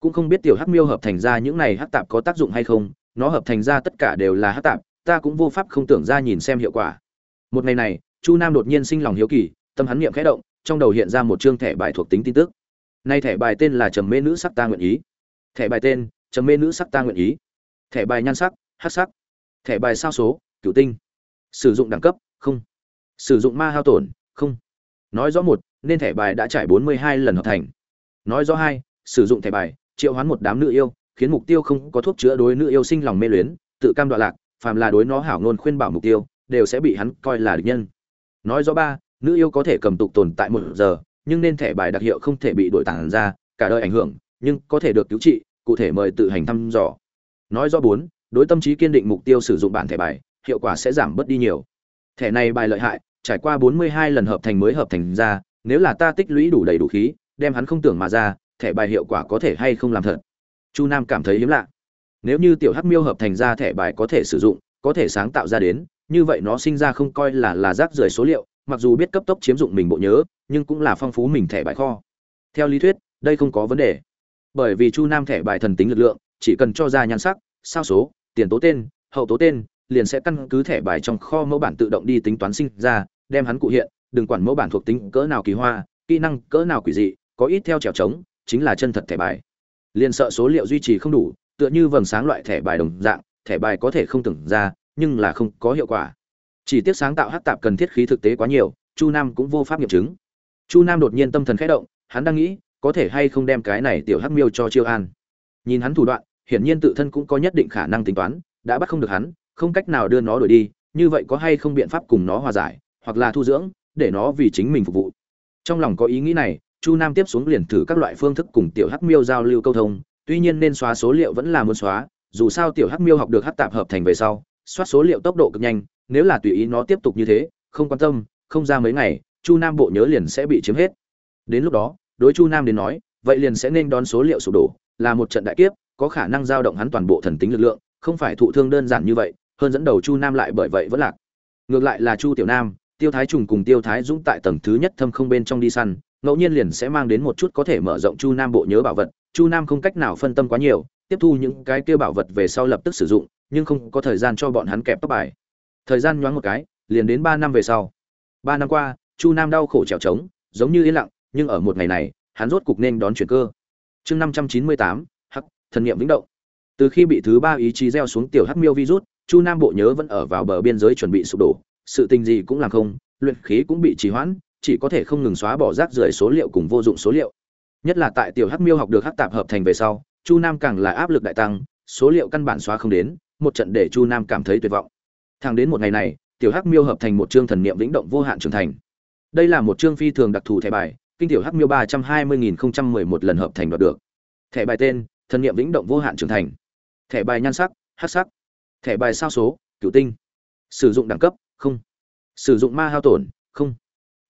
S1: Cũng không biết tiểu hắc miêu hợp thành ra những này hắc tạp có tác dụng hay không, nó hợp thành ra tất cả đều là hắc tạp, ta cũng vô pháp không tưởng ra nhìn xem hiệu quả. Một ngày này, chu nam đột nhiên sinh lòng hiếu kỳ, tâm hắn niệm khẽ động, trong đầu hiện ra một chương thẻ bài thuộc tính tin tức nay thẻ bài tên là trầm mê nữ sắc ta nguyện ý. Thẻ bài tên, trầm mê nữ sắc ta nguyện ý. Thẻ bài nhan sắc hắc sắc. Thẻ bài sao số, cửu tinh. Sử dụng đẳng cấp, không. Sử dụng ma hao tổn, không. Nói rõ một, nên thẻ bài đã trải bốn mươi hai lần hợp thành. Nói rõ hai, sử dụng thẻ bài, triệu hoán một đám nữ yêu, khiến mục tiêu không có thuốc chữa đối nữ yêu sinh lòng mê luyến, tự cam đoạn lạc, phàm là đối nó hảo ngôn khuyên bảo mục tiêu, đều sẽ bị hắn coi là địch nhân. Nói rõ ba, nữ yêu có thể cầm tục tồn tại một giờ nhưng nên thẻ bài đặc hiệu không thể bị đổi tản ra, cả đời ảnh hưởng, nhưng có thể được cứu trị, cụ thể mời tự hành thăm dò. Nói rõ bốn, đối tâm trí kiên định mục tiêu sử dụng bản thẻ bài, hiệu quả sẽ giảm bớt đi nhiều. Thẻ này bài lợi hại, trải qua bốn mươi hai lần hợp thành mới hợp thành ra, nếu là ta tích lũy đủ đầy đủ khí, đem hắn không tưởng mà ra, thẻ bài hiệu quả có thể hay không làm thật? Chu nam cảm thấy hiếm lạ. Nếu như tiểu hắc miêu hợp thành ra thẻ bài có thể sử dụng, có thể sáng tạo ra đến, như vậy nó sinh ra không coi là là rác rưởi số liệu mặc dù biết cấp tốc chiếm dụng mình bộ nhớ, nhưng cũng là phong phú mình thẻ bài kho. Theo lý thuyết, đây không có vấn đề. Bởi vì chu nam thẻ bài thần tính lực lượng, chỉ cần cho ra nhan sắc, sao số, tiền tố tên, hậu tố tên, liền sẽ căn cứ thẻ bài trong kho mẫu bản tự động đi tính toán sinh ra, đem hắn cụ hiện, đừng quản mẫu bản thuộc tính cỡ nào kỳ hoa, kỹ năng cỡ nào quỷ dị, có ít theo trèo trống, chính là chân thật thẻ bài. Liền sợ số liệu duy trì không đủ, tựa như vầng sáng loại thẻ bài đồng dạng, thẻ bài có thể không tưởng ra, nhưng là không có hiệu quả chỉ tiếc sáng tạo hát tạp cần thiết khí thực tế quá nhiều, chu nam cũng vô pháp nghiệm chứng. Chu nam đột nhiên tâm thần khẽ động, hắn đang nghĩ, có thể hay không đem cái này tiểu hắc miêu cho chiêu an. Nhìn hắn thủ đoạn, hiển nhiên tự thân cũng có nhất định khả năng tính toán, đã bắt không được hắn, không cách nào đưa nó đuổi đi, như vậy có hay không biện pháp cùng nó hòa giải, hoặc là thu dưỡng, để nó vì chính mình phục vụ. Trong lòng có ý nghĩ này, chu nam tiếp xuống liền thử các loại phương thức cùng tiểu hắc miêu giao lưu câu thông, tuy nhiên nên xóa số liệu vẫn là muốn xóa, dù sao tiểu hắc miêu học được hắc tạp hợp thành về sau soát số liệu tốc độ cực nhanh, nếu là tùy ý nó tiếp tục như thế, không quan tâm, không ra mấy ngày, chu nam bộ nhớ liền sẽ bị chiếm hết. Đến lúc đó, đối chu nam đến nói, vậy liền sẽ nên đón số liệu sụp đổ, là một trận đại kiếp, có khả năng giao động hắn toàn bộ thần tính lực lượng, không phải thụ thương đơn giản như vậy, hơn dẫn đầu chu nam lại bởi vậy vẫn lạc. Ngược lại là chu tiểu nam, tiêu thái trùng cùng tiêu thái dũng tại tầng thứ nhất thâm không bên trong đi săn, ngẫu nhiên liền sẽ mang đến một chút có thể mở rộng chu nam bộ nhớ bảo vật, chu nam không cách nào phân tâm quá nhiều, tiếp thu những cái kia bảo vật về sau lập tức sử dụng nhưng không có thời gian cho bọn hắn kẹp tóc bài. Thời gian nhoáng một cái, liền đến ba năm về sau. Ba năm qua, chu nam đau khổ trèo trống, giống như yên lặng, nhưng ở một ngày này, hắn rốt cục nên đón chuyển cơ. Chương năm trăm chín mươi tám, hắc, thần niệm vĩnh động. Từ khi bị thứ ba ý chí gieo xuống tiểu hắc miêu virus, chu nam bộ nhớ vẫn ở vào bờ biên giới chuẩn bị sụp đổ. Sự tình gì cũng làm không, luyện khí cũng bị trì hoãn, chỉ có thể không ngừng xóa bỏ rác rưởi số liệu cùng vô dụng số liệu. Nhất là tại tiểu hắc miêu học được hắc tạp hợp thành về sau, chu nam càng là áp lực đại tăng, số liệu căn bản xóa không đến một trận để chu nam cảm thấy tuyệt vọng. Thẳng đến một ngày này, tiểu hắc miêu hợp thành một chương thần niệm vĩnh động vô hạn trưởng thành. Đây là một chương phi thường đặc thù thẻ bài, kinh tiểu hắc miêu ba trăm hai mươi nghìn không trăm mười một lần hợp thành đoạt được. Thẻ bài tên, thần niệm vĩnh động vô hạn trưởng thành. Thẻ bài nhan sắc, hắc sắc. Thẻ bài sao số, cửu tinh. Sử dụng đẳng cấp, không. Sử dụng ma hao tổn, không.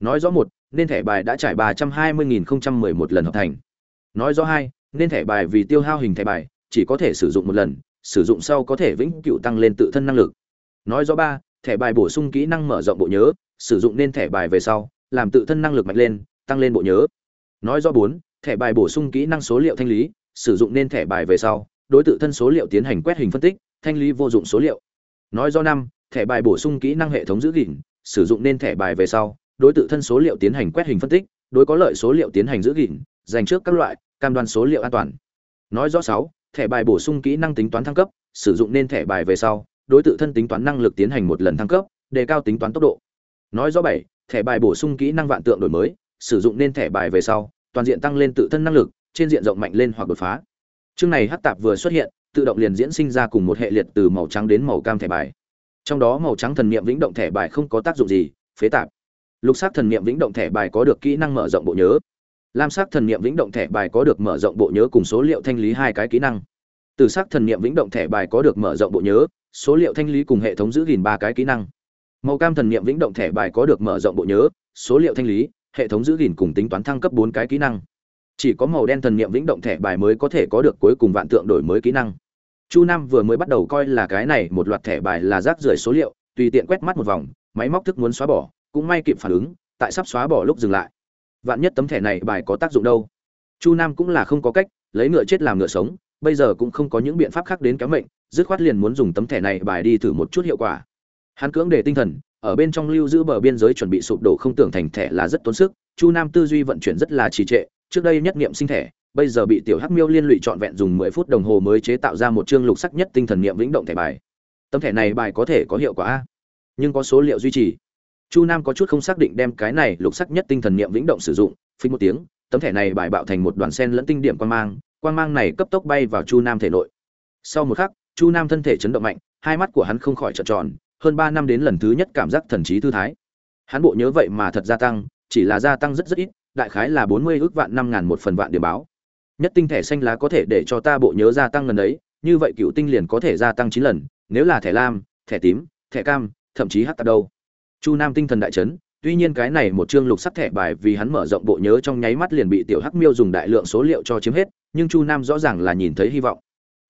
S1: Nói rõ một, nên thẻ bài đã trải ba trăm hai mươi nghìn không trăm mười một lần hợp thành. Nói rõ hai, nên thẻ bài vì tiêu hao hình thẻ bài, chỉ có thể sử dụng một lần sử dụng sau có thể vĩnh cửu tăng lên tự thân năng lực. Nói rõ ba, thẻ bài bổ sung kỹ năng mở rộng bộ nhớ, sử dụng nên thẻ bài về sau, làm tự thân năng lực mạnh lên, tăng lên bộ nhớ. Nói rõ bốn, thẻ bài bổ sung kỹ năng số liệu thanh lý, sử dụng nên thẻ bài về sau, đối tự thân số liệu tiến hành quét hình phân tích, thanh lý vô dụng số liệu. Nói rõ năm, thẻ bài bổ sung kỹ năng hệ thống giữ gìn, sử dụng nên thẻ bài về sau, đối tự thân số liệu tiến hành quét hình phân tích, đối có lợi số liệu tiến hành giữ gìn, dành trước các loại, cam đoan số liệu an toàn. Nói rõ sáu thẻ bài bổ sung kỹ năng tính toán thăng cấp, sử dụng nên thẻ bài về sau, đối tự thân tính toán năng lực tiến hành một lần thăng cấp, đề cao tính toán tốc độ. Nói rõ bảy, thẻ bài bổ sung kỹ năng vạn tượng đổi mới, sử dụng nên thẻ bài về sau, toàn diện tăng lên tự thân năng lực, trên diện rộng mạnh lên hoặc đột phá. Chương này hắc tạp vừa xuất hiện, tự động liền diễn sinh ra cùng một hệ liệt từ màu trắng đến màu cam thẻ bài. Trong đó màu trắng thần niệm vĩnh động thẻ bài không có tác dụng gì, phế tạp. Lục sắc thần niệm vĩnh động thẻ bài có được kỹ năng mở rộng bộ nhớ lam sắc thần niệm vĩnh động thẻ bài có được mở rộng bộ nhớ cùng số liệu thanh lý hai cái kỹ năng. Từ sắc thần niệm vĩnh động thẻ bài có được mở rộng bộ nhớ, số liệu thanh lý cùng hệ thống giữ gìn ba cái kỹ năng. Màu cam thần niệm vĩnh động thẻ bài có được mở rộng bộ nhớ, số liệu thanh lý, hệ thống giữ gìn cùng tính toán thăng cấp bốn cái kỹ năng. Chỉ có màu đen thần niệm vĩnh động thẻ bài mới có thể có được cuối cùng vạn tượng đổi mới kỹ năng. Chu nam vừa mới bắt đầu coi là cái này một loạt thẻ bài là rác rưởi số liệu, tùy tiện quét mắt một vòng, máy móc thức muốn xóa bỏ, cũng may kịp phản ứng, tại sắp xóa bỏ lúc dừng lại vạn nhất tấm thẻ này bài có tác dụng đâu? Chu nam cũng là không có cách, lấy ngựa chết làm ngựa sống, bây giờ cũng không có những biện pháp khác đến kéo mệnh, dứt khoát liền muốn dùng tấm thẻ này bài đi thử một chút hiệu quả. Hắn cưỡng để tinh thần, ở bên trong lưu giữ bờ biên giới chuẩn bị sụp đổ không tưởng thành thẻ là rất tốn sức, chu nam tư duy vận chuyển rất là trì trệ, trước đây nhất niệm sinh thẻ, bây giờ bị tiểu hắc miêu liên lụy trọn vẹn dùng mười phút đồng hồ mới chế tạo ra một chương lục sắc nhất tinh thần niệm vĩnh động thẻ bài. Tấm thẻ này bài có thể có hiệu quả nhưng có số liệu duy trì chu nam có chút không xác định đem cái này lục sắc nhất tinh thần niệm vĩnh động sử dụng phí một tiếng, tấm thẻ này bài bạo thành một đoàn sen lẫn tinh điểm quan mang quan mang này cấp tốc bay vào chu nam thể nội. Sau một khắc, chu nam thân thể chấn động mạnh, hai mắt của hắn không khỏi trợn tròn, hơn ba năm đến lần thứ nhất cảm giác thần trí thư thái. Hắn bộ nhớ vậy mà thật gia tăng, chỉ là gia tăng rất rất ít, đại khái là bốn mươi ước vạn năm ngàn một phần vạn điểm báo. Nhất tinh thẻ xanh lá có thể để cho ta bộ nhớ gia tăng lần đấy như vậy cựu tinh liền có thể gia tăng chín lần, nếu là thẻ lam, thẻ tím, thẻ cam, thậm chí hắc tạp đâu chu nam tinh thần đại chấn, tuy nhiên cái này một chương lục sắc thẻ bài vì hắn mở rộng bộ nhớ trong nháy mắt liền bị tiểu hắc miêu dùng đại lượng số liệu cho chiếm hết, nhưng chu nam rõ ràng là nhìn thấy hy vọng.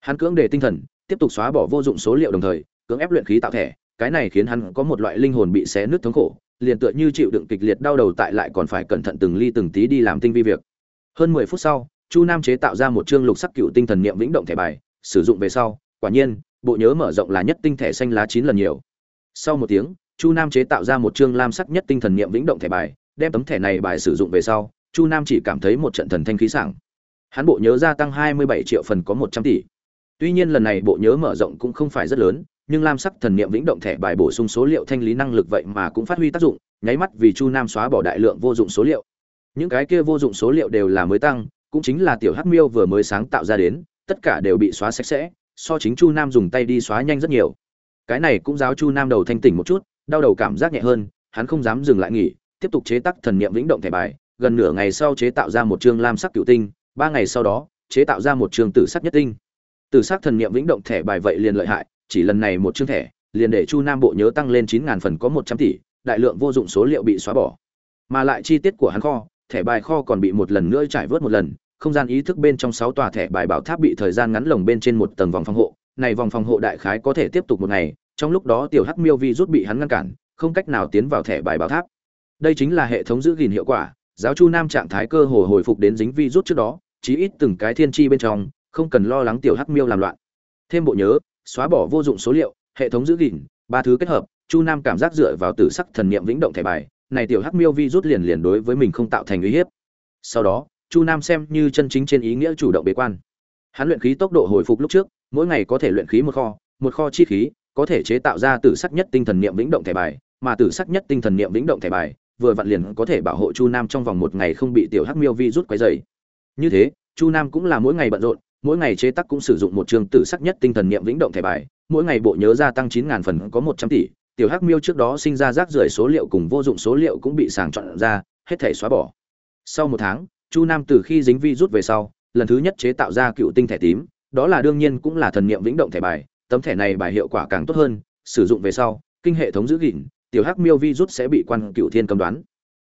S1: Hắn cưỡng đề tinh thần, tiếp tục xóa bỏ vô dụng số liệu đồng thời, cưỡng ép luyện khí tạo thẻ, cái này khiến hắn có một loại linh hồn bị xé nứt thống khổ, liền tựa như chịu đựng kịch liệt đau đầu tại lại còn phải cẩn thận từng ly từng tí đi làm tinh vi việc. Hơn mười phút sau, chu nam chế tạo ra một chương lục sắc cựu tinh thần niệm vĩnh động thẻ bài, sử dụng về sau, quả nhiên, bộ nhớ mở rộng là nhất tinh thẻ xanh lá chín lần nhiều. Sau một tiếng chu nam chế tạo ra một chương lam sắc nhất tinh thần niệm vĩnh động thẻ bài, đem tấm thẻ này bài sử dụng về sau, chu nam chỉ cảm thấy một trận thần thanh khí sảng. Hắn bộ nhớ gia tăng 27 triệu phần có 100 tỷ. Tuy nhiên lần này bộ nhớ mở rộng cũng không phải rất lớn, nhưng lam sắc thần niệm vĩnh động thẻ bài bổ sung số liệu thanh lý năng lực vậy mà cũng phát huy tác dụng, nháy mắt vì chu nam xóa bỏ đại lượng vô dụng số liệu. Những cái kia vô dụng số liệu đều là mới tăng, cũng chính là tiểu hắc miêu vừa mới sáng tạo ra đến, tất cả đều bị xóa sạch sẽ, so chính chu nam dùng tay đi xóa nhanh rất nhiều. Cái này cũng giáo chu nam đầu thanh tỉnh một chút đau đầu cảm giác nhẹ hơn, hắn không dám dừng lại nghỉ, tiếp tục chế tác thần niệm vĩnh động thẻ bài. Gần nửa ngày sau chế tạo ra một chương lam sắc cựu tinh, ba ngày sau đó, chế tạo ra một chương tử sắc nhất tinh. Tử sắc thần niệm vĩnh động thẻ bài vậy liền lợi hại, chỉ lần này một chương thẻ, liền để chu nam bộ nhớ tăng lên chín ngàn phần có một trăm tỷ, đại lượng vô dụng số liệu bị xóa bỏ. Mà lại chi tiết của hắn kho, thẻ bài kho còn bị một lần nữa trải vớt một lần, không gian ý thức bên trong sáu tòa thẻ bài bảo tháp bị thời gian ngắn lồng bên trên một tầng vòng phòng hộ. Này vòng phòng hộ đại khái có thể tiếp tục một ngày trong lúc đó tiểu hắc miêu vi rút bị hắn ngăn cản, không cách nào tiến vào thẻ bài bảo tháp. Đây chính là hệ thống giữ gìn hiệu quả, giáo chu nam trạng thái cơ hồ hồi phục đến dính vi rút trước đó, chí ít từng cái thiên chi bên trong, không cần lo lắng tiểu hắc miêu làm loạn. Thêm bộ nhớ, xóa bỏ vô dụng số liệu, hệ thống giữ gìn, ba thứ kết hợp, chu nam cảm giác dựa vào tử sắc thần niệm vĩnh động thẻ bài, này tiểu hắc miêu vi rút liền liền đối với mình không tạo thành uy hiếp. Sau đó, chu nam xem như chân chính trên ý nghĩa chủ động bế quan. Hắn luyện khí tốc độ hồi phục lúc trước, mỗi ngày có thể luyện khí một kho một kho chi khí có thể chế tạo ra tử sắc nhất tinh thần niệm vĩnh động thẻ bài, mà tử sắc nhất tinh thần niệm vĩnh động thẻ bài, vừa vặn liền có thể bảo hộ chu nam trong vòng một ngày không bị tiểu hắc miêu vi rút quấy rầy. Như thế, chu nam cũng là mỗi ngày bận rộn, mỗi ngày chế tác cũng sử dụng một trường tử sắc nhất tinh thần niệm vĩnh động thẻ bài, mỗi ngày bộ nhớ gia tăng chín ngàn phần có một trăm tỷ, tiểu hắc miêu trước đó sinh ra rác rưởi số liệu cùng vô dụng số liệu cũng bị sàng chọn ra, hết thể xóa bỏ. Sau một tháng, chu nam từ khi dính vi rút về sau, lần thứ nhất chế tạo ra cựu tinh thẻ tím, đó là đương nhiên cũng là thần niệm vĩnh động thẻ bài tấm thẻ này bài hiệu quả càng tốt hơn, sử dụng về sau, kinh hệ thống giữ gìn, tiểu hắc miêu vi rút sẽ bị quan cựu thiên cầm đoán.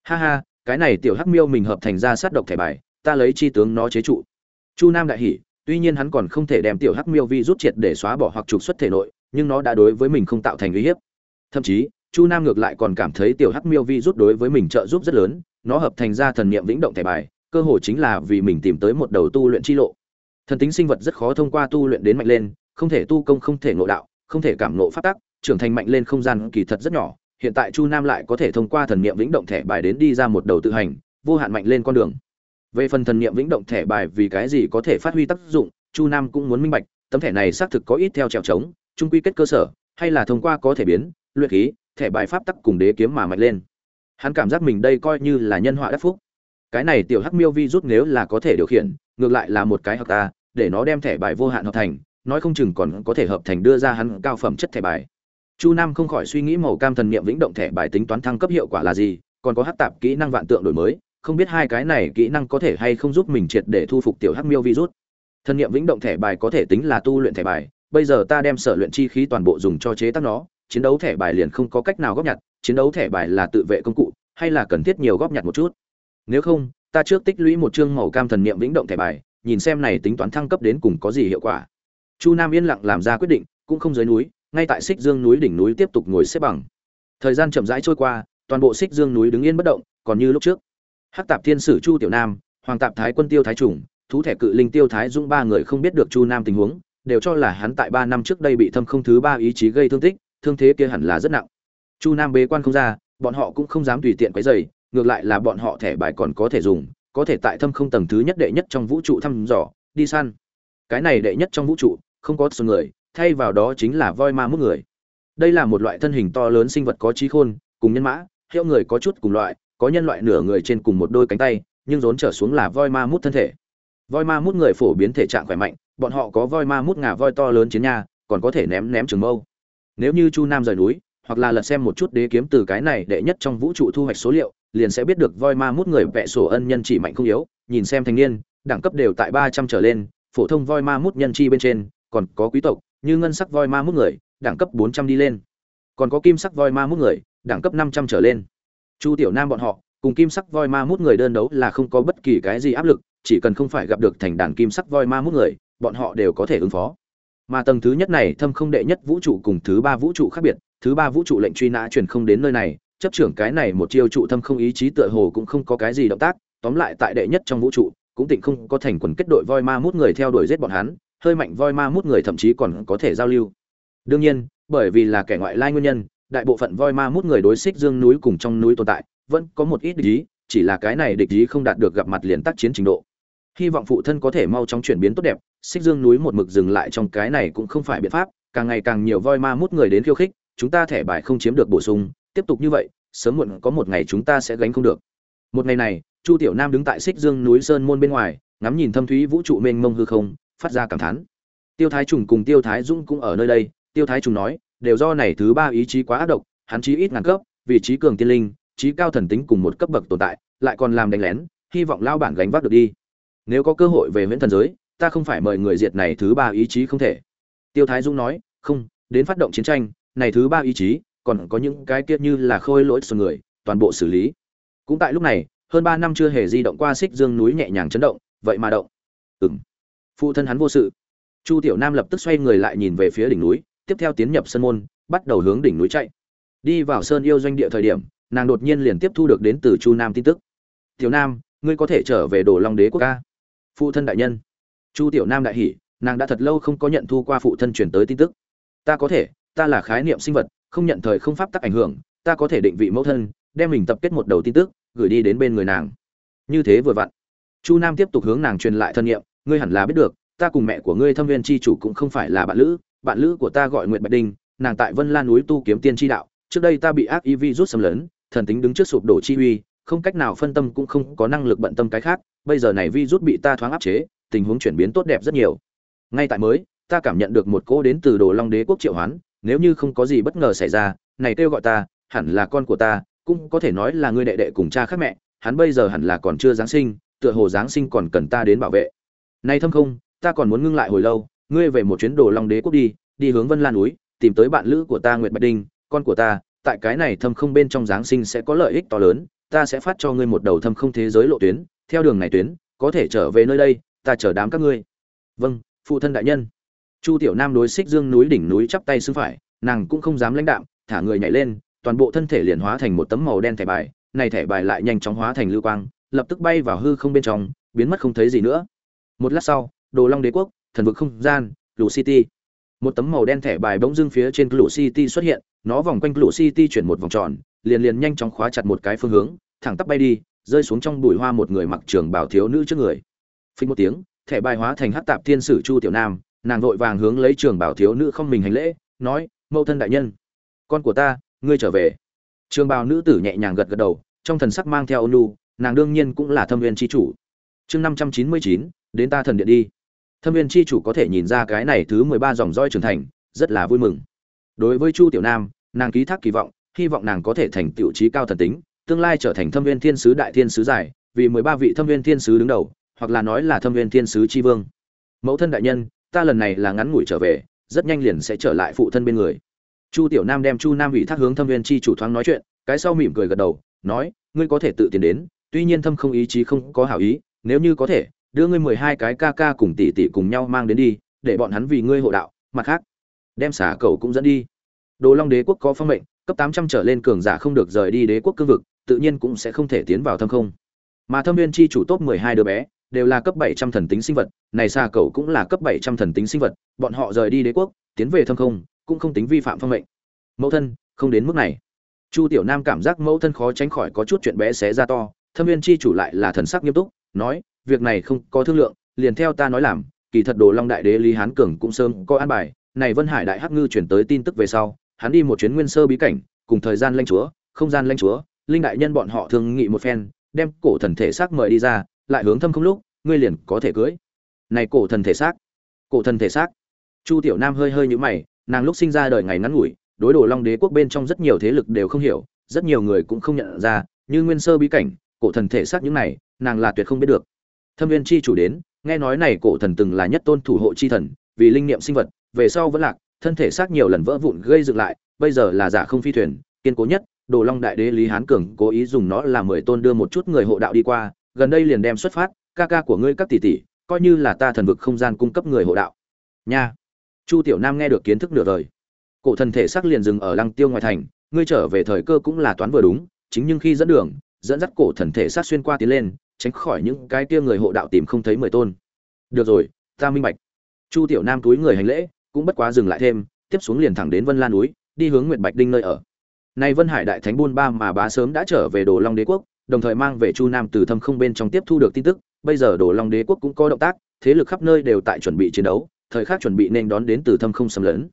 S1: Ha ha, cái này tiểu hắc miêu mình hợp thành ra sát độc thẻ bài, ta lấy chi tướng nó chế trụ. Chu nam đại hỉ, tuy nhiên hắn còn không thể đem tiểu hắc miêu vi rút triệt để xóa bỏ hoặc trục xuất thể nội, nhưng nó đã đối với mình không tạo thành uy hiếp. Thậm chí, chu nam ngược lại còn cảm thấy tiểu hắc miêu vi rút đối với mình trợ giúp rất lớn, nó hợp thành ra thần niệm vĩnh động thẻ bài, cơ hội chính là vì mình tìm tới một đầu tu luyện chi lộ. Thần tính sinh vật rất khó thông qua tu luyện đến mạnh lên không thể tu công, không thể ngộ đạo, không thể cảm ngộ phát tác trưởng thành mạnh lên không gian kỳ thật rất nhỏ. Hiện tại chu nam lại có thể thông qua thần niệm vĩnh động thẻ bài đến đi ra một đầu tự hành, vô hạn mạnh lên con đường. Về phần thần niệm vĩnh động thẻ bài vì cái gì có thể phát huy tác dụng, chu nam cũng muốn minh bạch, tấm thẻ này xác thực có ít theo trèo trống trung quy kết cơ sở, hay là thông qua có thể biến, luyện khí, thẻ bài pháp tắc cùng đế kiếm mà mạnh lên. Hắn cảm giác mình đây coi như là nhân họa đắc phúc. Cái này tiểu hắc miêu vi rút nếu là có thể điều khiển, ngược lại là một cái hợp ta, để nó đem thẻ bài vô hạn hợp thành nói không chừng còn có thể hợp thành đưa ra hắn cao phẩm chất thẻ bài. Chu nam không khỏi suy nghĩ màu cam thần niệm vĩnh động thẻ bài tính toán thăng cấp hiệu quả là gì, còn có hắc tạp kỹ năng vạn tượng đổi mới, không biết hai cái này kỹ năng có thể hay không giúp mình triệt để thu phục tiểu hắc miêu virus. Thần niệm vĩnh động thẻ bài có thể tính là tu luyện thẻ bài, bây giờ ta đem sở luyện chi khí toàn bộ dùng cho chế tác nó, chiến đấu thẻ bài liền không có cách nào góp nhặt, chiến đấu thẻ bài là tự vệ công cụ, hay là cần thiết nhiều góp nhặt một chút? Nếu không, ta trước tích lũy một chương màu cam thần niệm vĩnh động thẻ bài, nhìn xem này tính toán thăng cấp đến cùng có gì hiệu quả chu nam yên lặng làm ra quyết định, cũng không dưới núi, ngay tại xích dương núi đỉnh núi tiếp tục ngồi xếp bằng. Thời gian chậm rãi trôi qua, toàn bộ xích dương núi đứng yên bất động, còn như lúc trước. Hắc tạp thiên sử chu tiểu nam, hoàng tạp thái quân tiêu thái trùng thú thẻ cự linh tiêu thái dũng ba người không biết được chu nam tình huống, đều cho là hắn tại ba năm trước đây bị thâm không thứ ba ý chí gây thương tích, thương thế kia hẳn là rất nặng. Chu nam bế quan không ra, bọn họ cũng không dám tùy tiện quấy dày ngược lại là bọn họ thẻ bài còn có thể dùng, có thể tại thâm không tầng thứ nhất đệ nhất trong vũ trụ thăm dò, đi săn. Cái này đệ nhất trong vũ trụ không có số người, thay vào đó chính là voi ma mút người. Đây là một loại thân hình to lớn sinh vật có trí khôn, cùng nhân mã, hiệu người có chút cùng loại, có nhân loại nửa người trên cùng một đôi cánh tay, nhưng rốn trở xuống là voi ma mút thân thể. Voi ma mút người phổ biến thể trạng khỏe mạnh, bọn họ có voi ma mút ngà voi to lớn chiến nha, còn có thể ném ném trường mâu. Nếu như chu nam rời núi, hoặc là lật xem một chút đế kiếm từ cái này đệ nhất trong vũ trụ thu hoạch số liệu, liền sẽ biết được voi ma mút người vẽ sổ ân nhân chỉ mạnh không yếu, nhìn xem thanh niên, đẳng cấp đều tại ba trăm trở lên, phổ thông voi ma mút nhân chi bên trên còn có quý tộc, như ngân sắc voi ma mút người, đẳng cấp bốn trăm đi lên. Còn có kim sắc voi ma mút người, đẳng cấp năm trăm trở lên. Chu tiểu nam bọn họ, cùng kim sắc voi ma mút người đơn đấu là không có bất kỳ cái gì áp lực, chỉ cần không phải gặp được thành đàn kim sắc voi ma mút người, bọn họ đều có thể ứng phó. Mà tầng thứ nhất này, thâm không đệ nhất vũ trụ cùng thứ ba vũ trụ khác biệt, thứ ba vũ trụ lệnh truy nã truyền không đến nơi này, chấp trưởng cái này một chiêu trụ thâm không ý chí tựa hồ cũng không có cái gì động tác, tóm lại tại đệ nhất trong vũ trụ, cũng tịnh không có thành quần kết đội voi ma mút người theo đuổi giết bọn hắn hơi mạnh voi ma mút người thậm chí còn có thể giao lưu. Đương nhiên, bởi vì là kẻ ngoại lai nguyên nhân, đại bộ phận voi ma mút người đối xích dương núi cùng trong núi tồn tại, vẫn có một ít địch ý, chỉ là cái này địch ý không đạt được gặp mặt liền tác chiến trình độ. Hy vọng phụ thân có thể mau chóng chuyển biến tốt đẹp, xích dương núi một mực dừng lại trong cái này cũng không phải biện pháp, càng ngày càng nhiều voi ma mút người đến khiêu khích, chúng ta thẻ bài không chiếm được bổ sung, tiếp tục như vậy, sớm muộn có một ngày chúng ta sẽ gánh không được. Một ngày này, chu tiểu nam đứng tại xích dương núi sơn môn bên ngoài, ngắm nhìn thâm thúy vũ trụ mênh mông hư không phát ra cảm thán. Tiêu thái trùng cùng tiêu thái dũng cũng ở nơi đây, tiêu thái trùng nói, đều do này thứ ba ý chí quá ác độc, hắn chí ít ngàn cấp vị trí cường tiên linh trí cao thần tính cùng một cấp bậc tồn tại, lại còn làm đánh lén, hy vọng lao bản gánh vác được đi. Nếu có cơ hội về viễn thần giới, ta không phải mời người diệt này thứ ba ý chí không thể. Tiêu thái dũng nói, không, đến phát động chiến tranh, này thứ ba ý chí, còn có những cái kia như là khôi lỗi xuân người, toàn bộ xử lý. Cũng tại lúc này, hơn ba năm chưa hề di động qua xích dương núi nhẹ nhàng chấn động, vậy mà động. Ừng phụ thân hắn vô sự. Chu tiểu nam lập tức xoay người lại nhìn về phía đỉnh núi, tiếp theo tiến nhập sân môn, bắt đầu hướng đỉnh núi chạy. Đi vào sơn yêu doanh địa thời điểm, nàng đột nhiên liền tiếp thu được đến từ chu nam tin tức. Tiểu nam, ngươi có thể trở về đồ long đế quốc ca? Phụ thân đại nhân. Chu tiểu nam đại hỉ, nàng đã thật lâu không có nhận thu qua phụ thân chuyển tới tin tức. Ta có thể, ta là khái niệm sinh vật, không nhận thời không pháp tắc ảnh hưởng, ta có thể định vị mẫu thân, đem mình tập kết một đầu tin tức, gửi đi đến bên người nàng. Như thế vừa vặn, chu nam tiếp tục hướng nàng truyền lại thân nhiệm ngươi hẳn là biết được, ta cùng mẹ của ngươi thâm viên chi chủ cũng không phải là bạn lữ bạn lữ của ta gọi nguyệt bạch đinh nàng tại vân lan núi tu kiếm tiên chi đạo, trước đây ta bị ác y vi rút xâm lấn, thần tính đứng trước sụp đổ chi uy, không cách nào phân tâm cũng không có năng lực bận tâm cái khác, bây giờ này vi rút bị ta thoáng áp chế, tình huống chuyển biến tốt đẹp rất nhiều. Ngay tại mới, ta cảm nhận được một cô đến từ đồ long đế quốc triệu hoán, nếu như không có gì bất ngờ xảy ra, này kêu gọi ta, hẳn là con của ta, cũng có thể nói là ngươi đệ đệ cùng cha khác mẹ, hắn bây giờ hẳn là còn chưa giáng sinh, tựa hồ giáng sinh còn cần ta đến bảo vệ nay thâm không, ta còn muốn ngưng lại hồi lâu, ngươi về một chuyến đồ long đế quốc đi đi hướng vân lan núi, tìm tới bạn lữ của ta nguyệt bạch đinh, con của ta, tại cái này thâm không bên trong giáng sinh sẽ có lợi ích to lớn, ta sẽ phát cho ngươi một đầu thâm không thế giới lộ tuyến, theo đường này tuyến, có thể trở về nơi đây, ta chở đám các ngươi. Vâng phụ thân đại nhân. Chu tiểu nam đối xích dương núi đỉnh núi chắp tay xưng phải, nàng cũng không dám lãnh đạm, thả người nhảy lên, toàn bộ thân thể liền hóa thành một tấm màu đen thẻ bài, này thẻ bài lại nhanh chóng hóa thành lưu quang, lập tức bay vào hư không bên trong, biến mất không thấy gì nữa một lát sau, đồ long đế quốc, thần vực không gian lũ city. Một tấm màu đen thẻ bài bỗng dưng phía trên lũ city xuất hiện, nó vòng quanh lũ city chuyển một vòng tròn, liền liền nhanh chóng khóa chặt một cái phương hướng, thẳng tắp bay đi, rơi xuống trong bụi hoa một người mặc trường bảo thiếu nữ trước người. Phình một tiếng, thẻ bài hóa thành hát tạp thiên sử chu tiểu nam, nàng vội vàng hướng lấy trường bảo thiếu nữ không mình hành lễ, nói, mẫu thân đại nhân, con của ta, ngươi trở về. Trường bào nữ tử nhẹ nhàng gật gật đầu, trong thần sắc mang theo ôn lu nàng đương nhiên cũng là thâm viên tri chủ. Chương năm trăm chín mươi chín đến ta thần điện đi. Thâm viên c h i chủ có thể nhìn ra cái này thứ mười ba dòng roi trưởng thành, rất là vui mừng. Đối với chu tiểu nam, nàng ký thác kỳ vọng, hy vọng nàng có thể thành tiểu trí cao thần tính, tương lai trở thành thâm viên thiên sứ đại thiên sứ giải, vì mười ba vị thâm viên thiên sứ đứng đầu, hoặc là nói là thâm viên thiên sứ tri vương. Mẫu thân đại nhân, ta lần này là ngắn ngủi trở về, rất nhanh liền sẽ trở lại phụ thân bên người. Chu tiểu nam đem chu nam ủy thác hướng thâm viên chi chủ thoáng nói chuyện, cái sau mỉm cười gật đầu, nói, ngươi có thể tự tiến đến, tuy nhiên thâm không ý chí không có hảo ý, nếu như có thể đưa ngươi mười hai cái ca ca cùng tỷ tỷ cùng nhau mang đến đi, để bọn hắn vì ngươi hộ đạo, mặt khác, đem xả cầu cũng dẫn đi. Đồ long đế quốc có phong mệnh, cấp tám trăm trở lên cường giả không được rời đi đế quốc cương vực, tự nhiên cũng sẽ không thể tiến vào thâm không. Mà thâm viên chi chủ tốt mười hai đứa bé, đều là cấp bảy trăm thần tính sinh vật, này xà cầu cũng là cấp bảy trăm thần tính sinh vật, bọn họ rời đi đế quốc, tiến về thâm không, cũng không tính vi phạm phong mệnh. Mẫu thân, không đến mức này. Chu tiểu nam cảm giác mẫu thân khó tránh khỏi có chút chuyện bé xé ra to, thâm viên chi chủ lại là thần sắc nghiêm túc, nói việc này không có thương lượng, liền theo ta nói làm, kỳ thật đồ long đại đế lý hán cường cũng sớm có an bài, này vân hải đại hắc ngư chuyển tới tin tức về sau, hắn đi một chuyến nguyên sơ bí cảnh, cùng thời gian lanh chúa, không gian lanh chúa, linh đại nhân bọn họ thương nghị một phen, đem cổ thần thể xác mời đi ra, lại hướng thâm không lúc, ngươi liền có thể cưới. Này cổ thần thể xác, cổ thần thể xác. Chu tiểu nam hơi hơi nhũ mày, nàng lúc sinh ra đời ngày ngắn ngủi, đối đồ long đế quốc bên trong rất nhiều thế lực đều không hiểu, rất nhiều người cũng không nhận ra, như nguyên sơ bí cảnh, cổ thần thể xác những này, nàng là tuyệt không biết được thâm viên chi chủ đến, nghe nói này cổ thần từng là nhất tôn thủ hộ chi thần, vì linh niệm sinh vật, về sau vẫn lạc, thân thể xác nhiều lần vỡ vụn gây dựng lại, bây giờ là giả không phi thuyền, kiên cố nhất, đồ long đại đế lý hán cường cố ý dùng nó là mười tôn đưa một chút người hộ đạo đi qua, gần đây liền đem xuất phát, ca ca của ngươi các tỷ tỷ, coi như là ta thần vực không gian cung cấp người hộ đạo. Nha. Chu tiểu nam nghe được kiến thức nửa đời. Cổ thần thể xác liền dừng ở lăng tiêu ngoài thành, ngươi trở về thời cơ cũng là toán vừa đúng, chính nhưng khi dẫn đường, dẫn dắt cổ thần thể xác xuyên qua tiến lên tránh khỏi những cái kia người hộ đạo tìm không thấy mười tôn. Được rồi, ta minh bạch. Chu tiểu nam túi người hành lễ, cũng bất quá dừng lại thêm, tiếp xuống liền thẳng đến vân lan núi, đi hướng nguyệt bạch đinh nơi ở. Nay vân hải đại thánh buôn ba mà bá sớm đã trở về đồ long đế quốc, đồng thời mang về chu nam từ thâm không bên trong tiếp thu được tin tức, bây giờ đồ long đế quốc cũng có động tác, thế lực khắp nơi đều tại chuẩn bị chiến đấu, thời khắc chuẩn bị nên đón đến từ thâm không xâm lấn.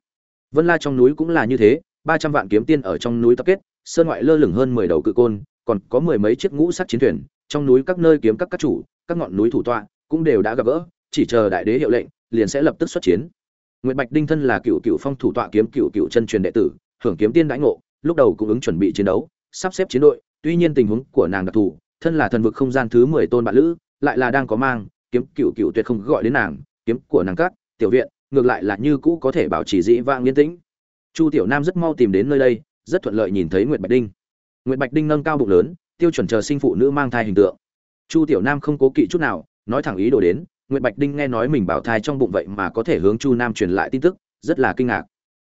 S1: Vân la trong núi cũng là như thế, ba trăm vạn kiếm tiên ở trong núi tập kết, sơn ngoại lơ lửng hơn mười đầu cự côn, còn có mười mấy chiếc ngũ sắc chiến thuyền trong núi các nơi kiếm các các chủ các ngọn núi thủ tọa cũng đều đã gặp gỡ chỉ chờ đại đế hiệu lệnh liền sẽ lập tức xuất chiến Nguyệt Bạch Đinh thân là cựu cựu phong thủ tọa kiếm cựu cựu chân truyền đệ tử, hưởng kiếm tiên đãi ngộ, lúc đầu cũng ứng chuẩn bị chiến đấu, sắp xếp chiến đội, tuy nhiên tình huống của nàng đặc thù, thân là thần vực không gian thứ 10 tôn bạn lữ, lại là đang có mang, kiếm cựu cựu tuyệt không gọi đến nàng, kiếm của nàng các, tiểu viện, ngược lại là như cũ có thể bảo trì dĩ vãng yên tĩnh. Chu Tiểu Nam rất mau tìm đến nơi đây, rất thuận lợi nhìn thấy Nguyệt Bạch Đinh. Nguyệt Bạch Đinh nâng cao bụng lớn, tiêu chuẩn chờ sinh phụ nữ mang thai hình tượng. Chu Tiểu Nam không cố kỵ chút nào, nói thẳng ý đồ đến, Nguyệt Bạch Đinh nghe nói mình bảo thai trong bụng vậy mà có thể hướng Chu Nam truyền lại tin tức, rất là kinh ngạc.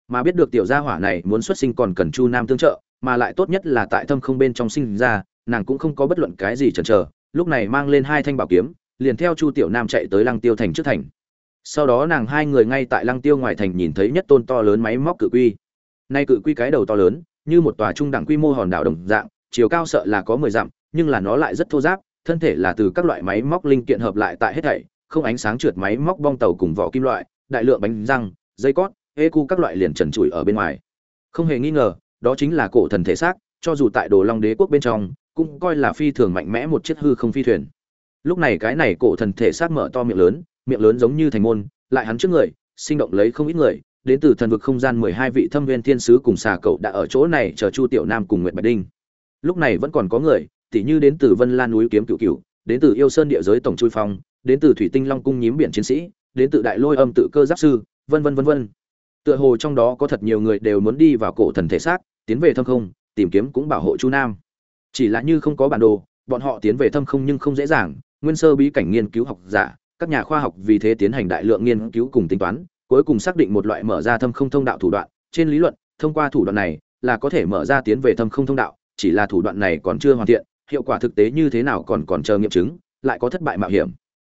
S1: Mà biết được tiểu gia hỏa này muốn xuất sinh còn cần Chu Nam tương trợ, mà lại tốt nhất là tại thâm không bên trong sinh ra, nàng cũng không có bất luận cái gì chần chờ, lúc này mang lên hai thanh bảo kiếm, liền theo Chu Tiểu Nam chạy tới Lăng Tiêu thành trước thành. Sau đó nàng hai người ngay tại Lăng Tiêu ngoài thành nhìn thấy nhất tôn to lớn máy móc cự quy. Nay cự quy cái đầu to lớn, như một tòa trung đẳng quy mô hòn đảo đồng dạng, chiều cao sợ là có 10 dặm, nhưng là nó lại rất thô ráp, thân thể là từ các loại máy móc linh kiện hợp lại tại hết thảy, không ánh sáng trượt máy móc bong tàu cùng vỏ kim loại, đại lượng bánh răng, dây cót, ê cu các loại liền trần trụi ở bên ngoài. Không hề nghi ngờ, đó chính là cổ thần thể xác, cho dù tại Đồ Long Đế quốc bên trong, cũng coi là phi thường mạnh mẽ một chiếc hư không phi thuyền. Lúc này cái này cổ thần thể xác mở to miệng lớn, miệng lớn giống như thành môn, lại hắn trước người, sinh động lấy không ít người, đến từ thần vực không gian mười hai vị thâm viên thiên sứ cùng xà cậu đã ở chỗ này chờ Chu Tiểu Nam cùng Nguyệt Bạch Đinh. Lúc này vẫn còn có người, tỉ như đến từ Vân Lan núi kiếm cửu cửu, đến từ Yêu Sơn địa giới tổng chui phong, đến từ Thủy Tinh Long cung nhím biển chiến sĩ, đến từ Đại Lôi âm tự cơ giáp sư, vân vân vân vân. Tựa hồ trong đó có thật nhiều người đều muốn đi vào cổ thần thể xác, tiến về thâm không, tìm kiếm cũng bảo hộ Chu Nam. Chỉ là như không có bản đồ, bọn họ tiến về thâm không nhưng không dễ dàng, nguyên sơ bí cảnh nghiên cứu học giả, các nhà khoa học vì thế tiến hành đại lượng nghiên cứu cùng tính toán, cuối cùng xác định một loại mở ra thâm không thông đạo thủ đoạn, trên lý luận, thông qua thủ đoạn này là có thể mở ra tiến về thâm không thông đạo, chỉ là thủ đoạn này còn chưa hoàn thiện, hiệu quả thực tế như thế nào còn còn chờ nghiệm chứng, lại có thất bại mạo hiểm.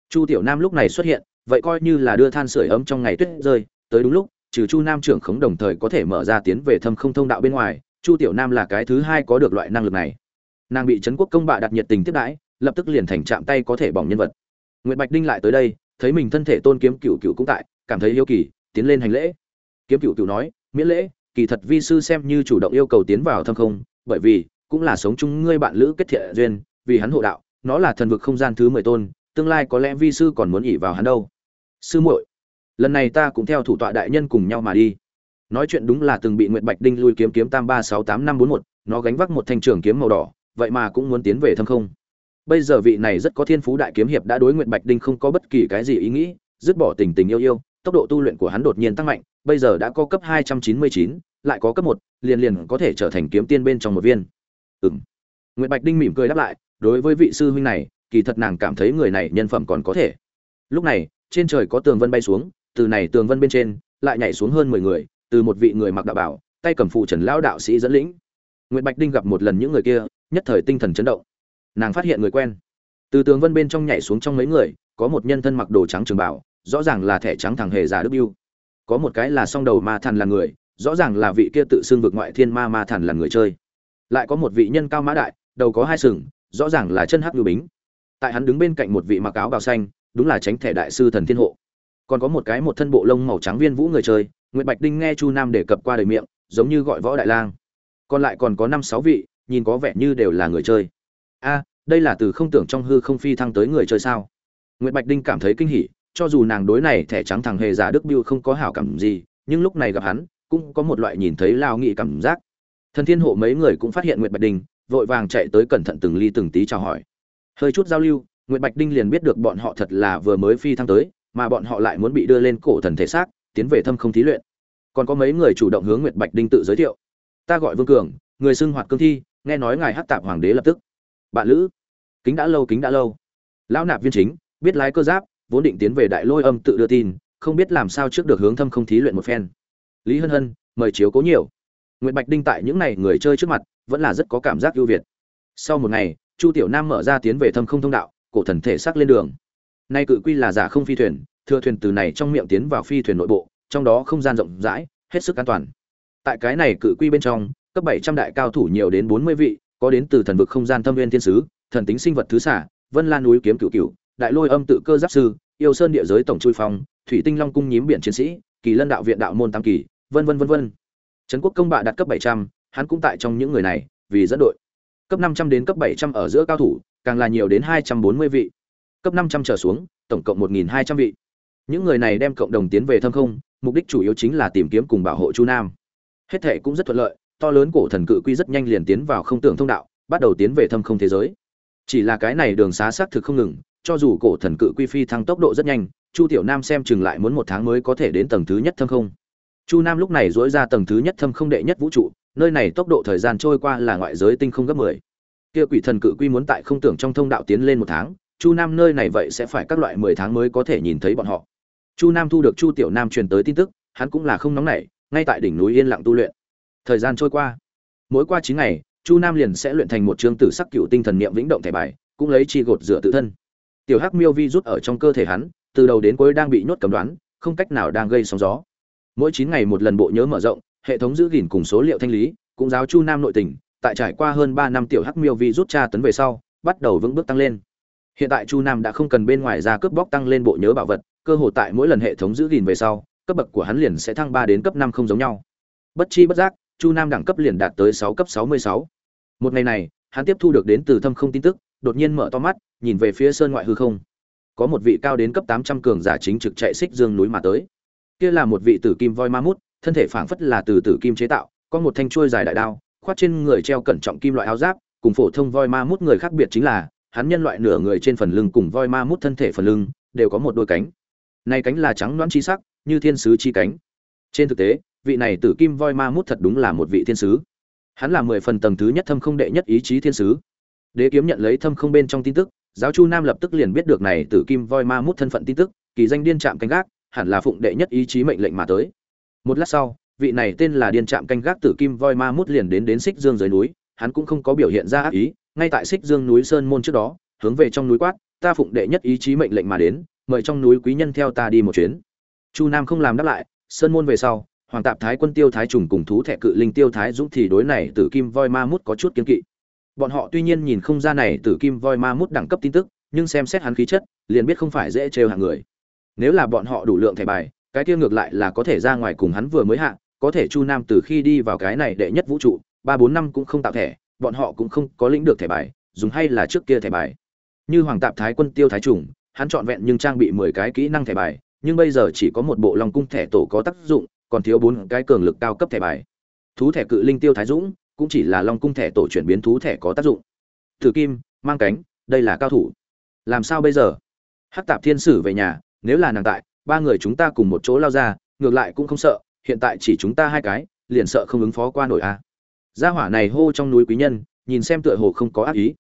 S1: Chu Tiểu Nam lúc này xuất hiện, vậy coi như là đưa than sưởi ấm trong ngày tuyết rơi, tới đúng lúc, trừ Chu Nam trưởng khống đồng thời có thể mở ra tiến về thâm không thông đạo bên ngoài, Chu Tiểu Nam là cái thứ hai có được loại năng lực này. Nàng bị trấn quốc công bạ đặt nhiệt tình tiếp đãi, lập tức liền thành chạm tay có thể bỏng nhân vật. Nguyệt Bạch Đinh lại tới đây, thấy mình thân thể tôn kiếm cựu cựu cũng tại, cảm thấy yêu kỳ, tiến lên hành lễ. Kiếm cựu cựu nói, miễn lễ, kỳ thật vi sư xem như chủ động yêu cầu tiến vào thâm không, bởi vì cũng là sống chung ngươi bạn lữ kết thiện duyên, vì hắn hộ đạo, nó là thần vực không gian thứ mười tôn, tương lai có lẽ vi sư còn muốn ỷ vào hắn đâu. Sư muội, lần này ta cũng theo thủ tọa đại nhân cùng nhau mà đi. Nói chuyện đúng là từng bị Nguyệt Bạch Đinh lui kiếm kiếm tam ba sáu tám năm bốn một, nó gánh vác một thanh trường kiếm màu đỏ, vậy mà cũng muốn tiến về thâm không. Bây giờ vị này rất có thiên phú đại kiếm hiệp đã đối Nguyệt Bạch Đinh không có bất kỳ cái gì ý nghĩ, dứt bỏ tình tình yêu yêu, tốc độ tu luyện của hắn đột nhiên tăng mạnh, bây giờ đã có cấp hai trăm chín mươi chín, lại có cấp một, liền liền có thể trở thành kiếm tiên bên trong một viên. Ừm. Nguyệt Bạch Đinh mỉm cười đáp lại, đối với vị sư huynh này, kỳ thật nàng cảm thấy người này nhân phẩm còn có thể. Lúc này, trên trời có tường vân bay xuống, từ này tường vân bên trên, lại nhảy xuống hơn mười người, từ một vị người mặc đạo bảo, tay cầm phụ trần lão đạo sĩ dẫn lĩnh. Nguyệt Bạch Đinh gặp một lần những người kia, nhất thời tinh thần chấn động. Nàng phát hiện người quen. Từ tường vân bên trong nhảy xuống trong mấy người, có một nhân thân mặc đồ trắng trường bảo, rõ ràng là thẻ trắng thằng hề giả Đức Bưu. Có một cái là song đầu ma thần là người, rõ ràng là vị kia tự xưng vực ngoại thiên ma ma thần là người chơi. Lại có một vị nhân cao mã đại, đầu có hai sừng, rõ ràng là chân hắc lưu bính. Tại hắn đứng bên cạnh một vị mặc áo bào xanh đúng là tránh thẻ đại sư thần thiên hộ. Còn có một cái một thân bộ lông màu trắng viên vũ người chơi nguyễn bạch đinh nghe chu nam đề cập qua đời miệng giống như gọi võ đại lang. Còn lại còn có năm sáu vị nhìn có vẻ như đều là người chơi. A đây là từ không tưởng trong hư không phi thăng tới người chơi sao? Nguyễn bạch đinh cảm thấy kinh hỉ cho dù nàng đối này thẻ trắng thằng hề giả đức biêu không có hảo cảm gì nhưng lúc này gặp hắn cũng có một loại nhìn thấy lao nghị cảm giác. Thần thiên hộ mấy người cũng phát hiện Nguyệt bạch Đình, vội vàng chạy tới cẩn thận từng ly từng tí chào hỏi. Hơi chút giao lưu Nguyệt bạch đinh liền biết được bọn họ thật là vừa mới phi thăng tới mà bọn họ lại muốn bị đưa lên cổ thần thể xác tiến về thâm không thí luyện. Còn có mấy người chủ động hướng nguyệt bạch đinh tự giới thiệu. Ta gọi vương cường người xưng hoạt cương thi nghe nói ngài hát tạp hoàng đế lập tức. Bạn lữ. Kính đã lâu kính đã lâu. Lão nạp viên chính biết lái cơ giáp vốn định tiến về đại lôi âm tự đưa tin, không biết làm sao trước được hướng thâm không thí luyện một phen. Lý hân hân, mời chiếu cố nhiều. Nguyệt bạch đinh tại những n à y người chơi trước mặt, vẫn là rất có cảm giác ưu việt. Sau một ngày, chu tiểu nam mở ra tiến về thâm không thông đạo, cổ thần thể xác lên đường. Nay cự quy là giả không phi thuyền, thừa thuyền từ này trong miệng tiến vào phi thuyền nội bộ, trong đó không gian rộng rãi, hết sức an toàn. Tại cái này cự quy bên trong, cấp bảy trăm đại cao thủ nhiều đến bốn mươi vị, có đến từ thần vực không gian thâm viên thiên sứ, thần tính sinh vật thứ xả vân lan núi kiếm cửu cửu đại lôi âm tự cơ giáp sư, yêu sơn địa giới tổng chui phong, thủy tinh long cung nhím biển chiến sĩ, kỳ lân đạo viện đạo môn tam kỳ, vân vân vân vân. Trấn quốc công bạ đạt cấp bảy trăm, hắn cũng tại trong những người này, vì dẫn đội. Cấp năm trăm đến cấp bảy trăm ở giữa cao thủ, càng là nhiều đến hai trăm bốn mươi vị. Cấp năm trăm trở xuống, tổng cộng một nghìn hai trăm vị. Những người này đem cộng đồng tiến về thâm không, mục đích chủ yếu chính là tìm kiếm cùng bảo hộ chu nam. Hết thệ cũng rất thuận lợi, to lớn cổ thần cự quy rất nhanh liền tiến vào không tưởng thông đạo, bắt đầu tiến về thâm không thế giới. Chỉ là cái này đường xá xác thực không ngừng cho dù cổ thần cự quy phi thăng tốc độ rất nhanh, chu tiểu nam xem chừng lại muốn một tháng mới có thể đến tầng thứ nhất thâm không. Chu nam lúc này dỗi ra tầng thứ nhất thâm không đệ nhất vũ trụ, nơi này tốc độ thời gian trôi qua là ngoại giới tinh không gấp mười. Kia quỷ thần cự quy muốn tại không tưởng trong thông đạo tiến lên một tháng, chu nam nơi này vậy sẽ phải các loại mười tháng mới có thể nhìn thấy bọn họ. Chu nam thu được chu tiểu nam truyền tới tin tức, hắn cũng là không nóng nảy, ngay tại đỉnh núi yên lặng tu luyện. Thời gian trôi qua. Mỗi qua chín ngày, chu nam liền sẽ luyện thành một chương tử sắc cựu tinh thần niệm vĩnh động thẻ bài, cũng lấy chi gột rửa tự thân tiểu hắc miêu vi rút ở trong cơ thể hắn, từ đầu đến cuối đang bị nhốt cầm đoán, không cách nào đang gây sóng gió. Mỗi chín ngày một lần bộ nhớ mở rộng, hệ thống giữ gìn cùng số liệu thanh lý, cũng giáo chu nam nội tình, tại trải qua hơn ba năm tiểu hắc miêu vi rút tra tấn về sau, bắt đầu vững bước tăng lên. Hiện tại chu nam đã không cần bên ngoài ra cướp bóc tăng lên bộ nhớ bảo vật, cơ hội tại mỗi lần hệ thống giữ gìn về sau, cấp bậc của hắn liền sẽ thăng ba đến cấp năm không giống nhau. Bất chi bất giác, chu nam đẳng cấp liền đạt tới sáu cấp sáu mươi sáu. Một ngày này, hắn tiếp thu được đến từ thâm không tin tức, đột nhiên mở to mắt nhìn về phía sơn ngoại hư không. Có một vị cao đến cấp tám trăm cường giả chính trực chạy xích dương núi mà tới. Kia là một vị tử kim voi ma mút, thân thể phảng phất là từ tử kim chế tạo, có một thanh chuôi dài đại đao khoát trên người treo cẩn trọng kim loại áo giáp, cùng phổ thông voi ma mút người khác biệt chính là, hắn nhân loại nửa người trên phần lưng cùng voi ma mút thân thể phần lưng, đều có một đôi cánh. Này cánh là trắng loãng chi sắc, như thiên sứ chi cánh. Trên thực tế, vị này tử kim voi ma mút thật đúng là một vị thiên sứ. Hắn là mười phần tầng thứ nhất thâm không đệ nhất ý chí thiên sứ. Đế kiếm nhận lấy thâm không bên trong tin tức giáo chu nam lập tức liền biết được này tử kim voi ma mút thân phận tin tức, kỳ danh điên trạm canh gác, hẳn là phụng đệ nhất ý chí mệnh lệnh mà tới. Một lát sau, vị này tên là điên trạm canh gác tử kim voi ma mút liền đến đến xích dương dưới núi, hắn cũng không có biểu hiện ra ác ý, ngay tại xích dương núi sơn môn trước đó, hướng về trong núi quát, ta phụng đệ nhất ý chí mệnh lệnh mà đến, mời trong núi quý nhân theo ta đi một chuyến. Chu nam không làm đáp lại, sơn môn về sau, hoàng tạp thái quân tiêu thái trùng cùng thú thẹ cự linh tiêu thái dũng thì đối này tử kim voi ma mút có chút kiên kỵ bọn họ tuy nhiên nhìn không ra này tử kim voi ma mút đẳng cấp tin tức, nhưng xem xét hắn khí chất, liền biết không phải dễ trêu hạng người. Nếu là bọn họ đủ lượng thẻ bài, cái kia ngược lại là có thể ra ngoài cùng hắn vừa mới hạ, có thể chu nam từ khi đi vào cái này đệ nhất vũ trụ, ba bốn năm cũng không tạo thẻ, bọn họ cũng không có lĩnh được thẻ bài, dùng hay là trước kia thẻ bài. Như hoàng tạp thái quân tiêu thái trùng, hắn trọn vẹn nhưng trang bị mười cái kỹ năng thẻ bài, nhưng bây giờ chỉ có một bộ long cung thẻ tổ có tác dụng, còn thiếu bốn cái cường lực cao cấp thẻ bài. Thú thẻ cự linh tiêu thái dũng cũng chỉ là long cung thẻ tổ chuyển biến thú thẻ có tác dụng. Thử kim, mang cánh, đây là cao thủ. Làm sao bây giờ? Hắc tạp thiên sử về nhà, nếu là nàng tại, ba người chúng ta cùng một chỗ lao ra, ngược lại cũng không sợ, hiện tại chỉ chúng ta hai cái, liền sợ không ứng phó qua nổi a à. gia hỏa này hô trong núi quý nhân, nhìn xem tựa hồ không có ác ý.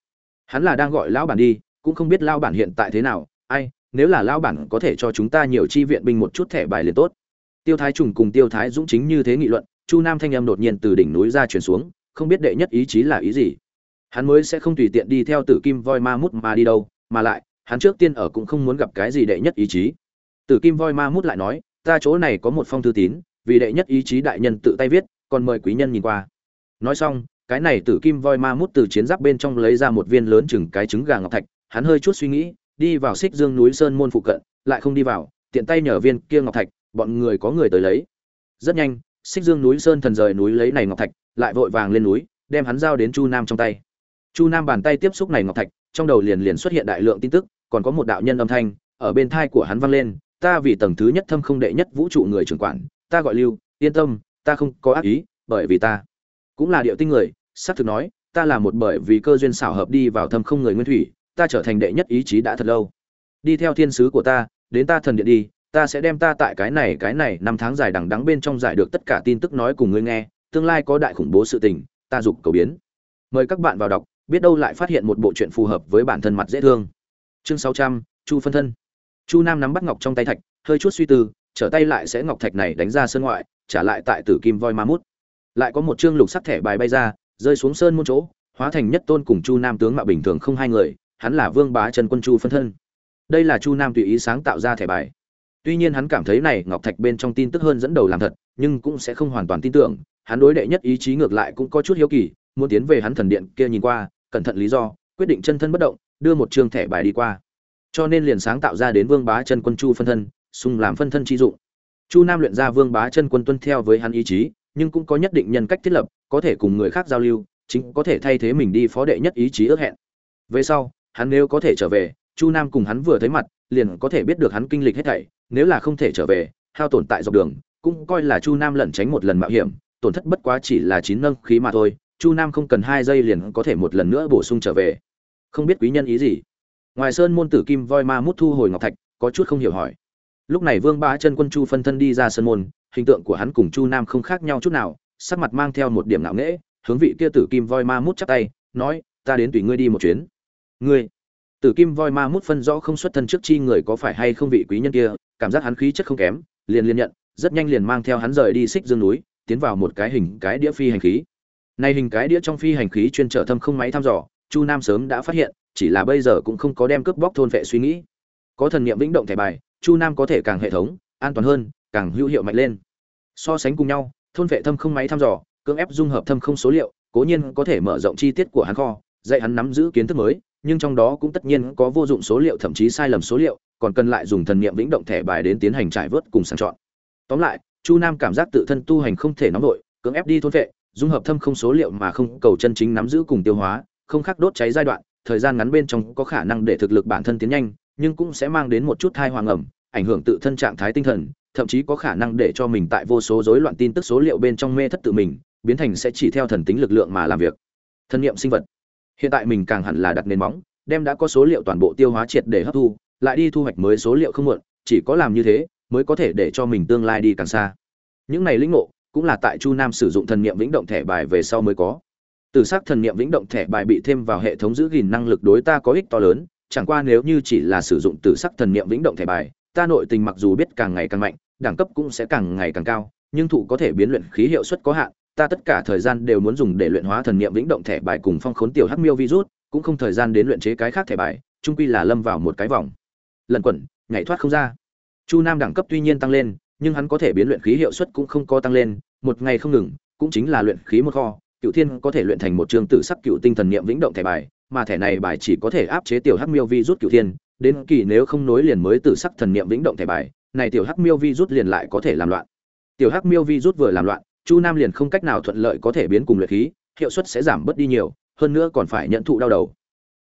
S1: Hắn là đang gọi lão bản đi, cũng không biết lao bản hiện tại thế nào, ai, nếu là lao bản có thể cho chúng ta nhiều chi viện binh một chút thẻ bài liền tốt. Tiêu thái trùng cùng tiêu thái dũng chính như thế nghị luận, chu nam thanh âm đột nhiên từ đỉnh núi ra chuyển xuống không biết đệ nhất ý chí là ý gì. Hắn mới sẽ không tùy tiện đi theo tử kim voi ma mút mà đi đâu, mà lại, hắn trước tiên ở cũng không muốn gặp cái gì đệ nhất ý chí. Tử kim voi ma mút lại nói, ta chỗ này có một phong thư tín, vì đệ nhất ý chí đại nhân tự tay viết, còn mời quý nhân nhìn qua. Nói xong, cái này tử kim voi ma mút từ chiến giáp bên trong lấy ra một viên lớn chừng cái trứng gà ngọc thạch, hắn hơi chút suy nghĩ, đi vào xích dương núi sơn môn phụ cận, lại không đi vào, tiện tay nhờ viên kia ngọc thạch, bọn người có người tới lấy. Rất nhanh, xích dương núi sơn thần rời núi lấy này ngọc thạch lại vội vàng lên núi, đem hắn giao đến chu nam trong tay. Chu nam bàn tay tiếp xúc này ngọc thạch, trong đầu liền liền xuất hiện đại lượng tin tức, còn có một đạo nhân âm thanh, ở bên thai của hắn vang lên, ta vì tầng thứ nhất thâm không đệ nhất vũ trụ người trưởng quản, ta gọi lưu, yên tâm, ta không có ác ý, bởi vì ta cũng là điệu tinh người, xác thực nói, ta là một bởi vì cơ duyên xảo hợp đi vào thâm không người nguyên thủy, ta trở thành đệ nhất ý chí đã thật lâu. Đi theo thiên sứ của ta, đến ta thần điện đi, ta sẽ đem ta tại cái này cái này, năm tháng dài đằng đắng bên trong giải được tất cả tin tức nói cùng ngươi nghe tương lai có đại khủng bố sự tình, ta dục cầu biến. Mời các bạn vào đọc, biết đâu lại phát hiện một bộ truyện phù hợp với bản thân mặt dễ thương. Chương sáu trăm, chu phân thân. Chu nam nắm bắt ngọc trong tay thạch, hơi chút suy tư, trở tay lại sẽ ngọc thạch này đánh ra sơn ngoại, trả lại tại tử kim voi ma mút. Lại có một chương lục sắc thẻ bài bay ra, rơi xuống sơn môn chỗ, hóa thành nhất tôn cùng chu nam tướng mạo bình thường không hai người, hắn là vương bá trần quân chu phân thân. Đây là chu nam tùy ý sáng tạo ra thẻ bài. Tuy nhiên hắn cảm thấy này ngọc thạch bên trong tin tức hơn dẫn đầu làm thật, nhưng cũng sẽ không hoàn toàn tin tưởng hắn đối đệ nhất ý chí ngược lại cũng có chút hiếu kỳ, muốn tiến về hắn thần điện kia nhìn qua, cẩn thận lý do, quyết định chân thân bất động, đưa một chương thẻ bài đi qua. Cho nên liền sáng tạo ra đến vương bá chân quân chu phân thân, xung làm phân thân chi dụng. Chu nam luyện ra vương bá chân quân tuân theo với hắn ý chí, nhưng cũng có nhất định nhân cách thiết lập, có thể cùng người khác giao lưu, chính có thể thay thế mình đi phó đệ nhất ý chí ước hẹn. Về sau, hắn nếu có thể trở về, chu nam cùng hắn vừa thấy mặt, liền có thể biết được hắn kinh lịch hết thảy, nếu là không thể trở về, hao tổn tại dọc đường, cũng coi là chu nam lẩn tránh một lần mạo hiểm tổn thất bất quá chỉ là chín nâng khí mà thôi, chu nam không cần hai giây liền có thể một lần nữa bổ sung trở về. Không biết quý nhân ý gì. Ngoài sơn môn tử kim voi ma mút thu hồi ngọc thạch, có chút không hiểu hỏi. Lúc này vương ba chân quân chu phân thân đi ra sơn môn, hình tượng của hắn cùng chu nam không khác nhau chút nào, sắc mặt mang theo một điểm ngạo nghễ, hướng vị kia tử kim voi ma mút chắp tay, nói, ta đến tùy ngươi đi một chuyến. Ngươi? Tử kim voi ma mút phân rõ không xuất thân trước chi người có phải hay không vị quý nhân kia, cảm giác hắn khí chất không kém, liền liền nhận, rất nhanh liền mang theo hắn rời đi xích dương núi tiến vào một cái hình cái đĩa phi hành khí. Này hình cái đĩa trong phi hành khí chuyên trở thâm không máy thăm dò, chu nam sớm đã phát hiện, chỉ là bây giờ cũng không có đem cướp bóc thôn vệ suy nghĩ. Có thần niệm vĩnh động thẻ bài, chu nam có thể càng hệ thống, an toàn hơn, càng hữu hiệu mạnh lên. So sánh cùng nhau, thôn vệ thâm không máy thăm dò, cưỡng ép dung hợp thâm không số liệu, cố nhiên có thể mở rộng chi tiết của hắn kho, dạy hắn nắm giữ kiến thức mới, nhưng trong đó cũng tất nhiên có vô dụng số liệu, thậm chí sai lầm số liệu, còn cần lại dùng thần niệm vĩnh động thẻ bài đến tiến hành trải vớt cùng sàng chọn. Tóm lại chu nam cảm giác tự thân tu hành không thể nóng vội, cưỡng ép đi thôn vệ, dung hợp thâm không số liệu mà không cầu chân chính nắm giữ cùng tiêu hóa, không khắc đốt cháy giai đoạn, thời gian ngắn bên trong có khả năng để thực lực bản thân tiến nhanh, nhưng cũng sẽ mang đến một chút thai hoàng ẩm, ảnh hưởng tự thân trạng thái tinh thần, thậm chí có khả năng để cho mình tại vô số rối loạn tin tức số liệu bên trong mê thất tự mình, biến thành sẽ chỉ theo thần tính lực lượng mà làm việc. Thân nhiệm sinh vật. Hiện tại mình càng hẳn là đặt nền móng, đem đã có số liệu toàn bộ tiêu hóa triệt để hấp thu, lại đi thu hoạch mới số liệu không muộn, chỉ có làm như thế mới có thể để cho mình tương lai đi càng xa. Những này lĩnh ngộ cũng là tại chu nam sử dụng thần niệm vĩnh động thẻ bài về sau mới có. Từ sắc thần niệm vĩnh động thẻ bài bị thêm vào hệ thống giữ gìn năng lực đối ta có ích to lớn, chẳng qua nếu như chỉ là sử dụng từ sắc thần niệm vĩnh động thẻ bài, ta nội tình mặc dù biết càng ngày càng mạnh, đẳng cấp cũng sẽ càng ngày càng cao, nhưng thụ có thể biến luyện khí hiệu suất có hạn, ta tất cả thời gian đều muốn dùng để luyện hóa thần niệm vĩnh động thẻ bài cùng phong khốn tiểu hắc miêu virus, cũng không thời gian đến luyện chế cái khác thẻ bài trung quy là lâm vào một cái vòng. Lần quẩn, nhảy thoát không ra chu nam đẳng cấp tuy nhiên tăng lên, nhưng hắn có thể biến luyện khí hiệu suất cũng không có tăng lên, một ngày không ngừng, cũng chính là luyện khí một kho cựu thiên có thể luyện thành một trường tử sắc cựu tinh thần niệm vĩnh động thẻ bài, mà thẻ này bài chỉ có thể áp chế tiểu hắc miêu vi rút cựu thiên, đến kỳ nếu không nối liền mới tử sắc thần niệm vĩnh động thẻ bài, này tiểu hắc miêu vi rút liền lại có thể làm loạn. Tiểu hắc miêu vi rút vừa làm loạn, chu nam liền không cách nào thuận lợi có thể biến cùng luyện khí, hiệu suất sẽ giảm bớt đi nhiều, hơn nữa còn phải nhận thụ đau đầu.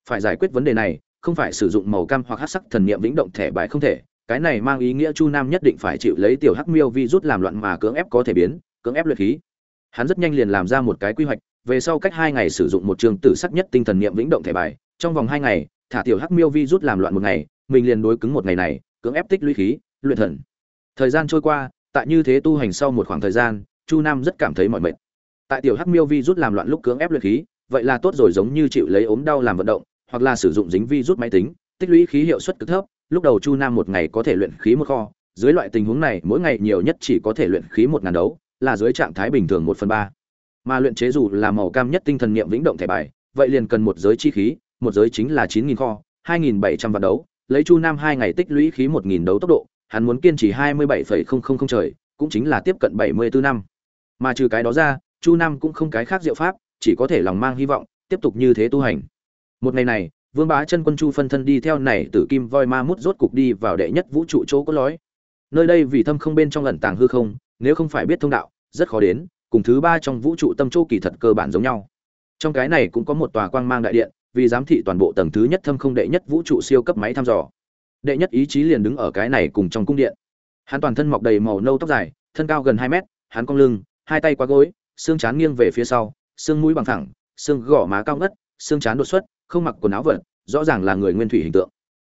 S1: Phải giải quyết vấn đề này, không phải sử dụng màu cam hoặc hắc sắc thần niệm vĩnh động thẻ bài không thể cái này mang ý nghĩa chu nam nhất định phải chịu lấy tiểu hắc miêu vi rút làm loạn mà cưỡng ép có thể biến, cưỡng ép luyện khí. Hắn rất nhanh liền làm ra một cái quy hoạch, về sau cách hai ngày sử dụng một trường tử sắc nhất tinh thần niệm vĩnh động thẻ bài, trong vòng hai ngày, thả tiểu hắc miêu vi rút làm loạn một ngày, mình liền đối cứng một ngày này, cưỡng ép tích lũy khí, luyện thần. Thời gian trôi qua, tại như thế tu hành sau một khoảng thời gian, chu nam rất cảm thấy mỏi mệt. Tại tiểu hắc miêu vi rút làm loạn lúc cưỡng ép luyện khí, vậy là tốt rồi giống như chịu lấy ốm đau làm vận động, hoặc là sử dụng dính vi rút máy tính, tích lũy khí hiệu suất cực thấp lúc đầu chu nam một ngày có thể luyện khí một kho, dưới loại tình huống này, mỗi ngày nhiều nhất chỉ có thể luyện khí một ngàn đấu, là dưới trạng thái bình thường một phần ba. Mà luyện chế dù là màu cam nhất tinh thần niệm vĩnh động thẻ bài, vậy liền cần một giới chi khí, một giới chính là chín nghìn kho, hai nghìn bảy trăm vạn đấu, lấy chu nam hai ngày tích lũy khí một nghìn đấu tốc độ, hắn muốn kiên trì hai mươi bảy phẩy không không không trời, cũng chính là tiếp cận bảy mươi bốn năm. Mà trừ cái đó ra, chu nam cũng không cái khác diệu pháp, chỉ có thể lòng mang hy vọng, tiếp tục như thế tu hành. Một ngày này vương bá chân quân chu phân thân đi theo này tử kim voi ma mút rốt cục đi vào đệ nhất vũ trụ chỗ có lối nơi đây vì thâm không bên trong ẩn tàng hư không, nếu không phải biết thông đạo, rất khó đến, cùng thứ ba trong vũ trụ tâm chỗ kỳ thật cơ bản giống nhau. Trong cái này cũng có một tòa quang mang đại điện, vì giám thị toàn bộ tầng thứ nhất thâm không đệ nhất vũ trụ siêu cấp máy thăm dò. Đệ nhất ý chí liền đứng ở cái này cùng trong cung điện. Hắn toàn thân mọc đầy màu nâu tóc dài, thân cao gần hai mét, hắn cong lưng, hai tay qua gối, xương chán nghiêng về phía sau, xương mũi bằng thẳng xương gò má cao ngất, xương chán đột xuất không mặc quần áo vật, rõ ràng là người nguyên thủy hình tượng.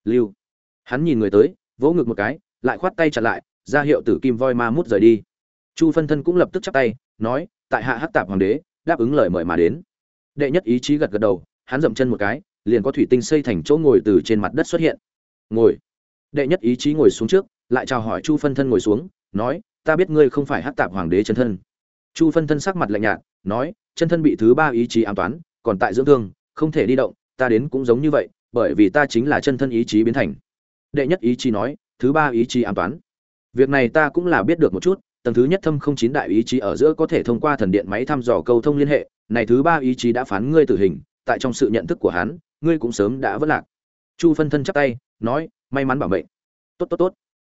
S1: Lưu. Hắn nhìn người tới, vỗ ngực một cái, lại khoát tay chặt lại, ra hiệu tử kim voi ma mút rời đi. Chu phân thân cũng lập tức chắp tay, nói, tại hạ hắc tạp hoàng đế, đáp ứng lời mời mà đến. Đệ nhất ý chí gật gật đầu, hắn dậm chân một cái, liền có thủy tinh xây thành chỗ ngồi từ trên mặt đất xuất hiện. Ngồi. Đệ nhất ý chí ngồi xuống trước, lại chào hỏi chu phân thân ngồi xuống, nói, ta biết ngươi không phải hắc tạp hoàng đế chân thân. Chu phân thân sắc mặt lạnh nhạt, nói, chân thân bị thứ ba ý chí an toán, còn tại dưỡng thương, không thể đi động ta đến cũng giống như vậy, bởi vì ta chính là chân thân ý chí biến thành. Đệ nhất ý chí nói, thứ ba ý chí an toán. Việc này ta cũng là biết được một chút, tầng thứ nhất thâm không chín đại ý chí ở giữa có thể thông qua thần điện máy thăm dò câu thông liên hệ. Này thứ ba ý chí đã phán ngươi tử hình, tại trong sự nhận thức của hắn, ngươi cũng sớm đã vất lạc. Chu phân thân chắp tay, nói, may mắn bảo mệnh. Tốt tốt tốt.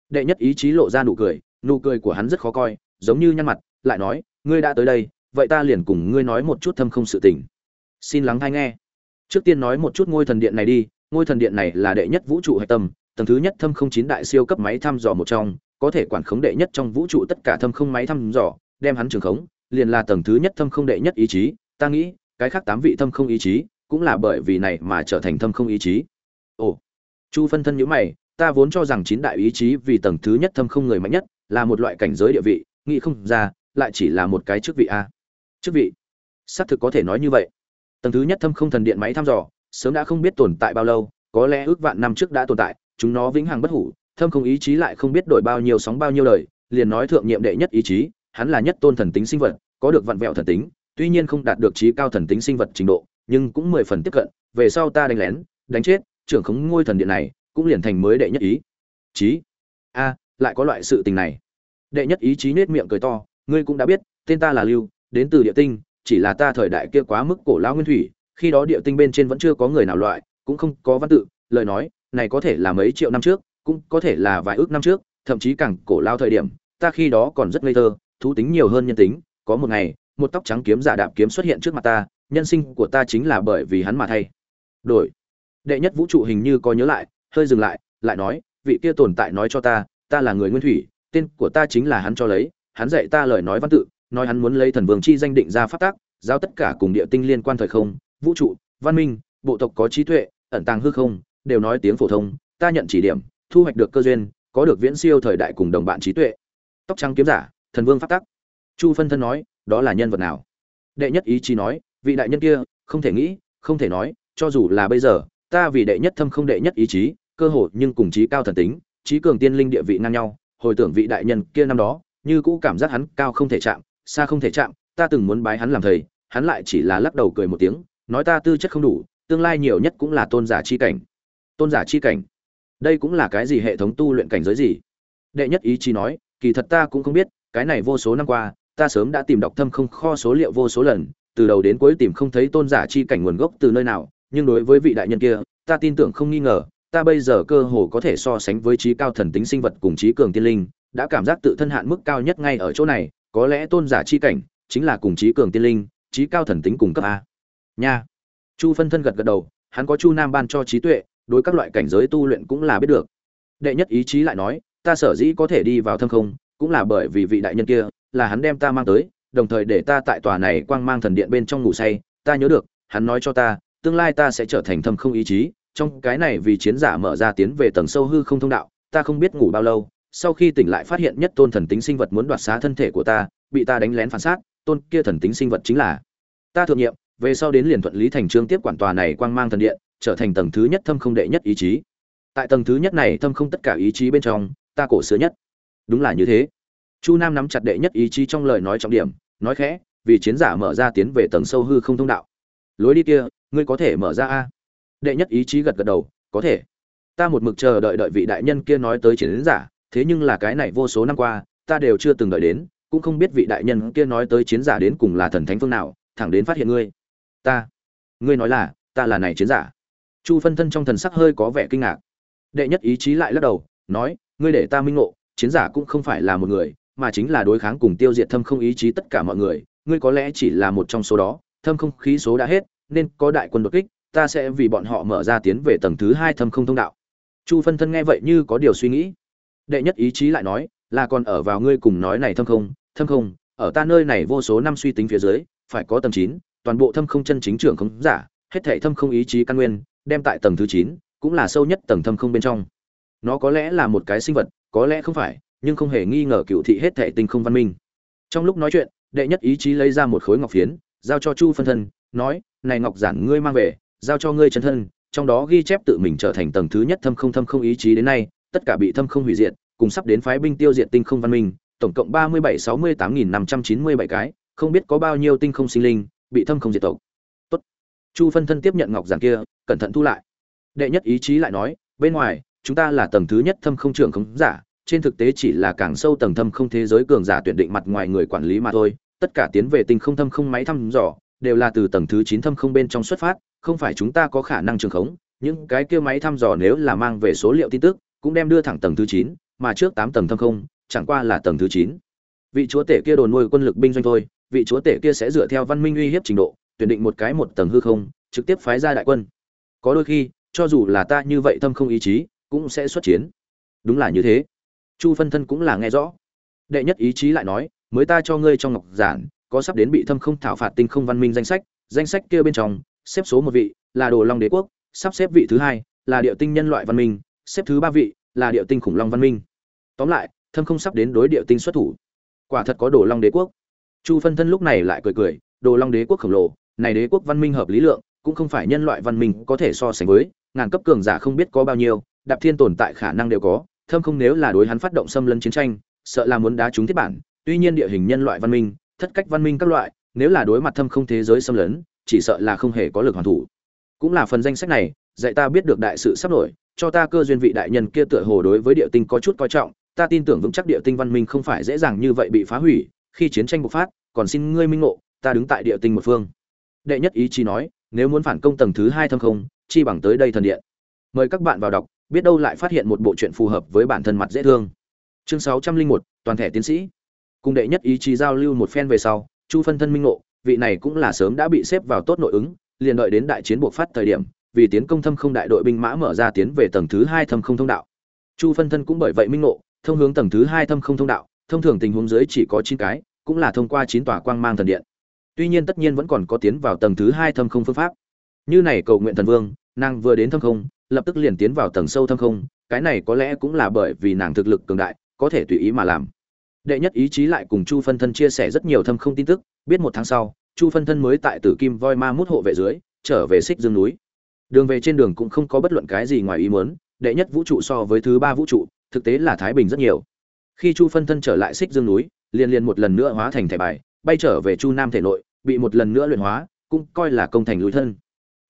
S1: Đệ nhất ý chí lộ ra nụ cười nụ cười của hắn rất khó coi, giống như nhăn mặt, lại nói, ngươi đã tới đây, vậy ta liền cùng ngươi nói một chút thâm không sự tình. Xin lắng hay nghe trước tiên nói một chút ngôi thần điện này đi, ngôi thần điện này là đệ nhất vũ trụ hạch tâm, tầng thứ nhất thâm không chín đại siêu cấp máy thăm dò một trong, có thể quản khống đệ nhất trong vũ trụ tất cả thâm không máy thăm dò, đem hắn trường khống, liền là tầng thứ nhất thâm không đệ nhất ý chí. Ta nghĩ, cái khác tám vị thâm không ý chí cũng là bởi vì này mà trở thành thâm không ý chí. Ồ, chu phân thân nhữ mày, ta vốn cho rằng chín đại ý chí vì tầng thứ nhất thâm không người mạnh nhất là một loại cảnh giới địa vị, nghĩ không ra, lại chỉ là một cái chức vị a. Chức vị? Xác thực có thể nói như vậy tầng thứ nhất thâm không thần điện máy thăm dò, sớm đã không biết tồn tại bao lâu, có lẽ ước vạn năm trước đã tồn tại, chúng nó vĩnh hằng bất hủ, thâm không ý chí lại không biết đổi bao nhiêu sóng bao nhiêu lời, liền nói thượng nhiệm đệ nhất ý chí, hắn là nhất tôn thần tính sinh vật, có được vặn vẹo thần tính, tuy nhiên không đạt được trí cao thần tính sinh vật trình độ, nhưng cũng mười phần tiếp cận, về sau ta đánh lén, đánh chết, trưởng khống ngôi thần điện này, cũng liền thành mới đệ nhất ý. Chí? A, lại có loại sự tình này. Đệ nhất ý chí nết miệng cười to, ngươi cũng đã biết, tên ta là lưu, đến từ địa tinh chỉ là ta thời đại kia quá mức cổ lao nguyên thủy, khi đó địa tinh bên trên vẫn chưa có người nào loại, cũng không có văn tự, lời nói, này có thể là mấy triệu năm trước, cũng có thể là vài ước năm trước, thậm chí càng cổ lao thời điểm, ta khi đó còn rất ngây thơ, thú tính nhiều hơn nhân tính, có một ngày, một tóc trắng kiếm giả đạp kiếm xuất hiện trước mặt ta, nhân sinh của ta chính là bởi vì hắn mà thay. Đổi. Đệ nhất vũ trụ hình như có nhớ lại, hơi dừng lại lại nói, vị kia tồn tại nói cho ta ta là người nguyên thủy, tên của ta chính là hắn cho lấy, hắn dạy ta lời nói văn tự nói hắn muốn lấy thần vương chi danh định ra phát tác giao tất cả cùng địa tinh liên quan thời không, vũ trụ, văn minh, bộ tộc có trí tuệ, ẩn tàng hư không, đều nói tiếng phổ thông, ta nhận chỉ điểm, thu hoạch được cơ duyên, có được viễn siêu thời đại cùng đồng bạn trí tuệ. Tóc trắng kiếm giả, thần vương phát tắc. Chu phân thân nói, đó là nhân vật nào? Đệ nhất ý chí nói, vị đại nhân kia, không thể nghĩ, không thể nói, cho dù là bây giờ, ta vì đệ nhất thâm không đệ nhất ý chí, cơ hội nhưng cùng trí cao thần tính trí cường tiên linh địa vị ngang nhau, hồi tưởng vị đại nhân kia năm đó, như cũ cảm giác hắn cao không thể chạm xa không thể chạm, ta từng muốn bái hắn làm thầy, hắn lại chỉ là lắc đầu cười một tiếng, nói ta tư chất không đủ, tương lai nhiều nhất cũng là tôn giả chi cảnh. Tôn giả chi cảnh? Đây cũng là cái gì hệ thống tu luyện cảnh giới gì? Đệ nhất ý chí nói, kỳ thật ta cũng không biết, cái này vô số năm qua, ta sớm đã tìm đọc thâm không kho số liệu vô số lần, từ đầu đến cuối tìm không thấy tôn giả chi cảnh nguồn gốc từ nơi nào, nhưng đối với vị đại nhân kia, ta tin tưởng không nghi ngờ, ta bây giờ cơ hồ có thể so sánh với trí cao thần tính sinh vật cùng trí cường tiên linh, đã cảm giác tự thân hạn mức cao nhất ngay ở chỗ này có lẽ tôn giả chi cảnh chính là cùng trí cường tiên linh, trí cao thần tính cùng cấp a. Nha. Chu phân thân gật gật đầu, hắn có chu nam ban cho trí tuệ, đối các loại cảnh giới tu luyện cũng là biết được. Đệ nhất ý chí lại nói, ta sở dĩ có thể đi vào thâm không, cũng là bởi vì vị đại nhân kia, là hắn đem ta mang tới, đồng thời để ta tại tòa này quang mang thần điện bên trong ngủ say. Ta nhớ được, hắn nói cho ta, tương lai ta sẽ trở thành thâm không ý chí, trong cái này vì chiến giả mở ra tiến về tầng sâu hư không thông đạo, ta không biết ngủ bao lâu sau khi tỉnh lại phát hiện nhất tôn thần tính sinh vật muốn đoạt xá thân thể của ta, bị ta đánh lén phản sát tôn kia thần tính sinh vật chính là ta thượng nhiệm. Về sau đến liền thuận lý thành trương tiếp quản tòa này quang mang thần điện, trở thành tầng thứ nhất thâm không đệ nhất ý chí. Tại tầng thứ nhất này thâm không tất cả ý chí bên trong, ta cổ xưa nhất. Đúng là như thế. Chu nam nắm chặt đệ nhất ý chí trong lời nói trọng điểm, nói khẽ, vì chiến giả mở ra tiến về tầng sâu hư không thông đạo. Lối đi kia, ngươi có thể mở ra a? Đệ nhất ý chí gật gật đầu, có thể. Ta một mực chờ đợi đợi vị đại nhân kia nói tới chiến giả thế nhưng là cái này vô số năm qua, ta đều chưa từng đợi đến, cũng không biết vị đại nhân kia nói tới chiến giả đến cùng là thần thánh phương nào, thẳng đến phát hiện ngươi. Ta, ngươi nói là, ta là này chiến giả. Chu phân thân trong thần sắc hơi có vẻ kinh ngạc. Đệ nhất ý chí lại lắc đầu, nói, ngươi để ta minh ngộ, chiến giả cũng không phải là một người, mà chính là đối kháng cùng tiêu diệt thâm không ý chí tất cả mọi người, ngươi có lẽ chỉ là một trong số đó, thâm không khí số đã hết, nên có đại quân đột kích, ta sẽ vì bọn họ mở ra tiến về tầng thứ hai thâm không thông đạo. Chu phân thân nghe vậy như có điều suy nghĩ đệ nhất ý chí lại nói, là còn ở vào ngươi cùng nói này thâm không? Thâm không, ở ta nơi này vô số năm suy tính phía dưới, phải có tầng chín, toàn bộ thâm không chân chính trưởng không giả, hết thảy thâm không ý chí căn nguyên, đem tại tầng thứ chín, cũng là sâu nhất tầng thâm không bên trong. Nó có lẽ là một cái sinh vật, có lẽ không phải, nhưng không hề nghi ngờ cựu thị hết thệ tinh không văn minh. Trong lúc nói chuyện, đệ nhất ý chí lấy ra một khối ngọc phiến, giao cho chu phân thân, nói, này ngọc giản ngươi mang về, giao cho ngươi chân thân, trong đó ghi chép tự mình trở thành tầng thứ nhất thâm không thâm không ý chí đến nay tất cả bị thâm không hủy diệt, cùng sắp đến phái binh tiêu diệt tinh không văn minh, tổng cộng ba mươi bảy sáu mươi tám nghìn năm trăm chín mươi bảy cái, không biết có bao nhiêu tinh không sinh linh bị thâm không diệt tộc Tốt. chu phân thân tiếp nhận ngọc giản kia, cẩn thận thu lại đệ nhất ý chí lại nói, bên ngoài, chúng ta là tầng thứ nhất thâm không trưởng khống giả, trên thực tế chỉ là càng sâu tầng thâm không thế giới cường giả tuyển định mặt ngoài người quản lý mà thôi, tất cả tiến về tinh không thâm không máy thăm dò, đều là từ tầng thứ chín thâm không bên trong xuất phát, không phải chúng ta có khả năng trường khống, những cái kia máy thăm dò nếu là mang về số liệu tin tức cũng đem đưa thẳng tầng thứ chín, mà trước tám tầng thâm không, chẳng qua là tầng thứ chín. Vị chúa tể kia đồn nuôi quân lực binh doanh thôi, vị chúa tể kia sẽ dựa theo văn minh uy hiếp trình độ, tuyển định một cái một tầng hư không, trực tiếp phái ra đại quân. Có đôi khi, cho dù là ta như vậy thâm không ý chí, cũng sẽ xuất chiến. Đúng là như thế. Chu phân thân cũng là nghe rõ. Đệ nhất ý chí lại nói, mới ta cho ngươi trong ngọc giản, có sắp đến bị thâm không thảo phạt tinh không văn minh danh sách danh sách kia bên trong, xếp số một vị là đồ long đế quốc, sắp xếp vị thứ hai là địa tinh nhân loại văn minh xếp thứ ba vị là địa tinh khủng long văn minh. Tóm lại, thâm không sắp đến đối địa tinh xuất thủ. Quả thật có đồ long đế quốc. Chu phân thân lúc này lại cười cười, đồ long đế quốc khổng lồ, này đế quốc văn minh hợp lý lượng, cũng không phải nhân loại văn minh có thể so sánh với, ngàn cấp cường giả không biết có bao nhiêu, đạp thiên tồn tại khả năng đều có, thâm không nếu là đối hắn phát động xâm lấn chiến tranh, sợ là muốn đá trúng thiết bản, tuy nhiên địa hình nhân loại văn minh, thất cách văn minh các loại, nếu là đối mặt thâm không thế giới xâm lấn, chỉ sợ là không hề có lực hoàn thủ. Cũng là phần danh sách này, dạy ta biết được đại sự sắp nổi cho ta cơ duyên vị đại nhân kia tựa hồ đối với địa tinh có chút coi trọng, ta tin tưởng vững chắc địa tinh văn minh không phải dễ dàng như vậy bị phá hủy, khi chiến tranh bộc phát, còn xin ngươi minh ngộ, ta đứng tại địa tinh một phương. Đệ nhất ý chí nói, nếu muốn phản công tầng thứ hai thâm không, chi bằng tới đây thần điện. Mời các bạn vào đọc, biết đâu lại phát hiện một bộ truyện phù hợp với bản thân mặt dễ thương. Chương sáu trăm linh một, toàn thể tiến sĩ. Cùng đệ nhất ý chí giao lưu một phen về sau, chu phân thân minh ngộ, vị này cũng là sớm đã bị xếp vào tốt nội ứng, liền đợi đến đại chiến buộc phát thời điểm vì tiến công thâm không đại đội binh mã mở ra tiến về tầng thứ hai thâm không thông đạo. Chu phân thân cũng bởi vậy minh ngộ, thông hướng tầng thứ hai thâm không thông đạo, thông thường tình huống dưới chỉ có chín cái, cũng là thông qua chín tòa quang mang thần điện. Tuy nhiên tất nhiên vẫn còn có tiến vào tầng thứ hai thâm không phương pháp. Như này cầu nguyện thần vương, nàng vừa đến thâm không, lập tức liền tiến vào tầng sâu thâm không, cái này có lẽ cũng là bởi vì nàng thực lực cường đại, có thể tùy ý mà làm. Đệ nhất ý chí lại cùng chu phân thân chia sẻ rất nhiều thâm không tin tức, biết một tháng sau, chu phân thân mới tại tử kim voi ma mút hộ vệ dưới, trở về xích dương núi đường về trên đường cũng không có bất luận cái gì ngoài ý muốn, đệ nhất vũ trụ so với thứ ba vũ trụ, thực tế là thái bình rất nhiều. Khi chu phân thân trở lại xích dương núi, liền liền một lần nữa hóa thành thẻ bài, bay trở về chu nam thể nội, bị một lần nữa luyện hóa, cũng coi là công thành lũi thân.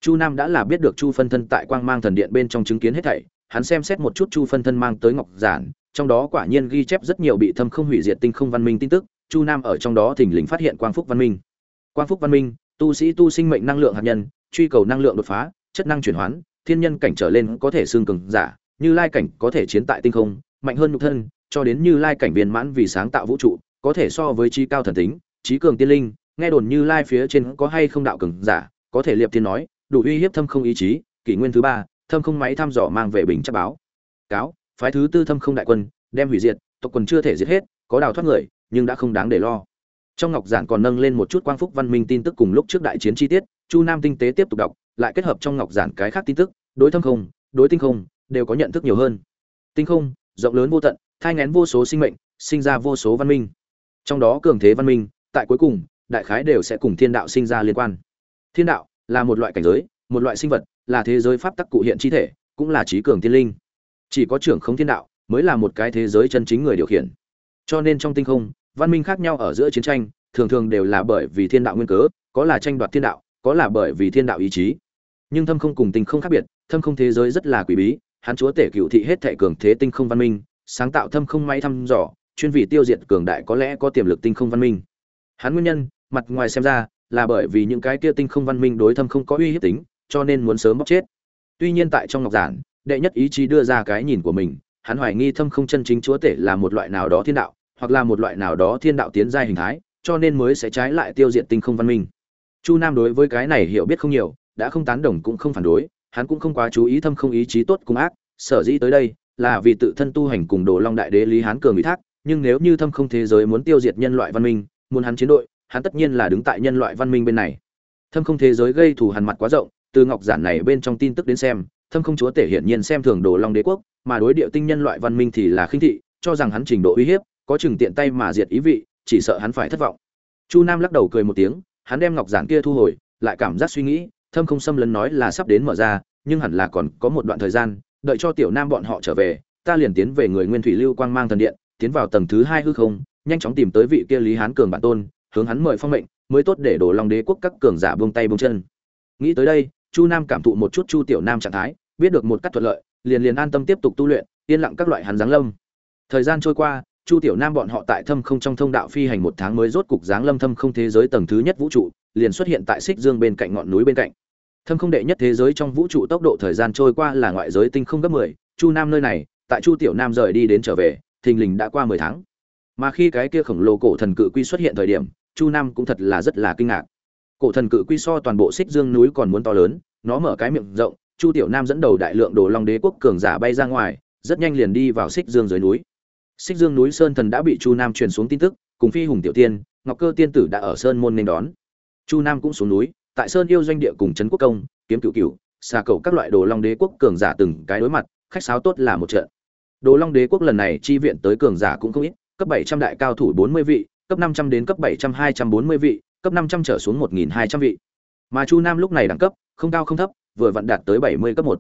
S1: Chu nam đã là biết được chu phân thân tại quang mang thần điện bên trong chứng kiến hết thảy, hắn xem xét một chút chu phân thân mang tới ngọc giản, trong đó quả nhiên ghi chép rất nhiều bị thâm không hủy diệt tinh không văn minh tin tức, chu nam ở trong đó thỉnh lình phát hiện quang phúc văn minh. Quang phúc văn minh, tu sĩ tu sinh mệnh năng lượng hạt nhân, truy cầu năng lượng đột phá chất năng chuyển hoán, thiên nhân cảnh trở lên có thể xương cường giả, như lai cảnh có thể chiến tại tinh không, mạnh hơn nhục thân, cho đến như lai cảnh viên mãn vì sáng tạo vũ trụ, có thể so với trí cao thần tính, trí cường tiên linh, nghe đồn như lai phía trên có hay không đạo cường giả, có thể liệp thiên nói, đủ uy hiếp thâm không ý chí, kỷ nguyên thứ ba, thâm không máy thăm dò mang về bình chắc báo. Cáo, phái thứ tư thâm không đại quân, đem hủy diệt, tộc quần chưa thể giết hết, có đào thoát người, nhưng đã không đáng để lo. Trong ngọc giản còn nâng lên một chút quang phúc văn minh tin tức cùng lúc trước đại chiến chi tiết, chu nam tinh tế tiếp tục đọc lại kết hợp trong ngọc giản cái khác tin tức, đối thâm không, đối tinh không, đều có nhận thức nhiều hơn. Tinh không, rộng lớn vô tận, thai ngén vô số sinh mệnh, sinh ra vô số văn minh. Trong đó cường thế văn minh, tại cuối cùng, đại khái đều sẽ cùng thiên đạo sinh ra liên quan. Thiên đạo là một loại cảnh giới, một loại sinh vật, là thế giới pháp tắc cụ hiện chi thể, cũng là trí cường tiên linh. Chỉ có trưởng không thiên đạo mới là một cái thế giới chân chính người điều khiển. Cho nên trong tinh không, văn minh khác nhau ở giữa chiến tranh, thường thường đều là bởi vì thiên đạo nguyên cớ, có là tranh đoạt thiên đạo, có là bởi vì thiên đạo ý chí nhưng thâm không cùng tinh không khác biệt, thâm không thế giới rất là quỷ bí, hắn chúa tể cựu thị hết thệ cường thế tinh không văn minh, sáng tạo thâm không may thăm dò, chuyên vị tiêu diệt cường đại có lẽ có tiềm lực tinh không văn minh. Hắn nguyên nhân, mặt ngoài xem ra, là bởi vì những cái kia tinh không văn minh đối thâm không có uy hiếp tính, cho nên muốn sớm bóc chết. Tuy nhiên tại trong ngọc giản, đệ nhất ý chí đưa ra cái nhìn của mình, hắn hoài nghi thâm không chân chính chúa tể là một loại nào đó thiên đạo, hoặc là một loại nào đó thiên đạo tiến giai hình thái, cho nên mới sẽ trái lại tiêu diệt tinh không văn minh. Chu nam đối với cái này hiểu biết không nhiều đã không tán đồng cũng không phản đối, hắn cũng không quá chú ý thâm không ý chí tốt cùng ác, sở dĩ tới đây là vì tự thân tu hành cùng đồ long đại đế lý hán cường ủy thác, nhưng nếu như thâm không thế giới muốn tiêu diệt nhân loại văn minh, muốn hắn chiến đội, hắn tất nhiên là đứng tại nhân loại văn minh bên này. Thâm không thế giới gây thù hằn mặt quá rộng, từ ngọc giản này bên trong tin tức đến xem, thâm không chúa tể hiển nhiên xem thường đồ long đế quốc, mà đối địa tinh nhân loại văn minh thì là khinh thị, cho rằng hắn trình độ uy hiếp, có chừng tiện tay mà diệt ý vị, chỉ sợ hắn phải thất vọng. Chu nam lắc đầu cười một tiếng, hắn đem ngọc giản kia thu hồi, lại cảm giác suy nghĩ thâm không xâm lấn nói là sắp đến mở ra, nhưng hẳn là còn có một đoạn thời gian, đợi cho tiểu nam bọn họ trở về, ta liền tiến về người nguyên thủy lưu quang mang thần điện, tiến vào tầng thứ hai hư không, nhanh chóng tìm tới vị kia lý hán cường bản tôn, hướng hắn mời phong mệnh, mới tốt để đổ long đế quốc các cường giả buông tay buông chân. Nghĩ tới đây, chu nam cảm thụ một chút chu tiểu nam trạng thái, biết được một cách thuận lợi, liền liền an tâm tiếp tục tu luyện, yên lặng các loại hắn giáng lâm. Thời gian trôi qua chu tiểu nam bọn họ tại thâm không trong thông đạo phi hành một tháng mới rốt cục giáng lâm thâm không thế giới tầng thứ nhất vũ trụ liền xuất hiện tại xích dương bên cạnh ngọn núi bên cạnh. Thâm không đệ nhất thế giới trong vũ trụ tốc độ thời gian trôi qua là ngoại giới tinh không gấp 10, chu nam nơi này tại chu tiểu nam rời đi đến trở về thình lình đã qua 10 tháng. Mà khi cái kia khổng lồ cổ thần cự quy xuất hiện thời điểm chu nam cũng thật là rất là kinh ngạc. Cổ thần cự quy so toàn bộ xích dương núi còn muốn to lớn nó mở cái miệng rộng chu tiểu nam dẫn đầu đại lượng đồ long đế quốc cường giả bay ra ngoài rất nhanh liền đi vào xích dương dưới núi xích dương núi sơn thần đã bị chu nam truyền xuống tin tức cùng phi hùng tiểu tiên ngọc cơ tiên tử đã ở sơn môn nên đón chu nam cũng xuống núi tại sơn yêu doanh địa cùng trấn quốc công kiếm cựu cựu xa cầu các loại đồ long đế quốc cường giả từng cái đối mặt khách sáo tốt là một trận đồ long đế quốc lần này chi viện tới cường giả cũng không ít cấp 700 đại cao thủ 40 vị, cấp 500 đến cấp 700 240 vị, cấp 500 trở xuống 1200 vị. Mà Chu Nam lúc này đẳng cấp, không cao không thấp, vừa vặn đạt tới 70 cấp 1.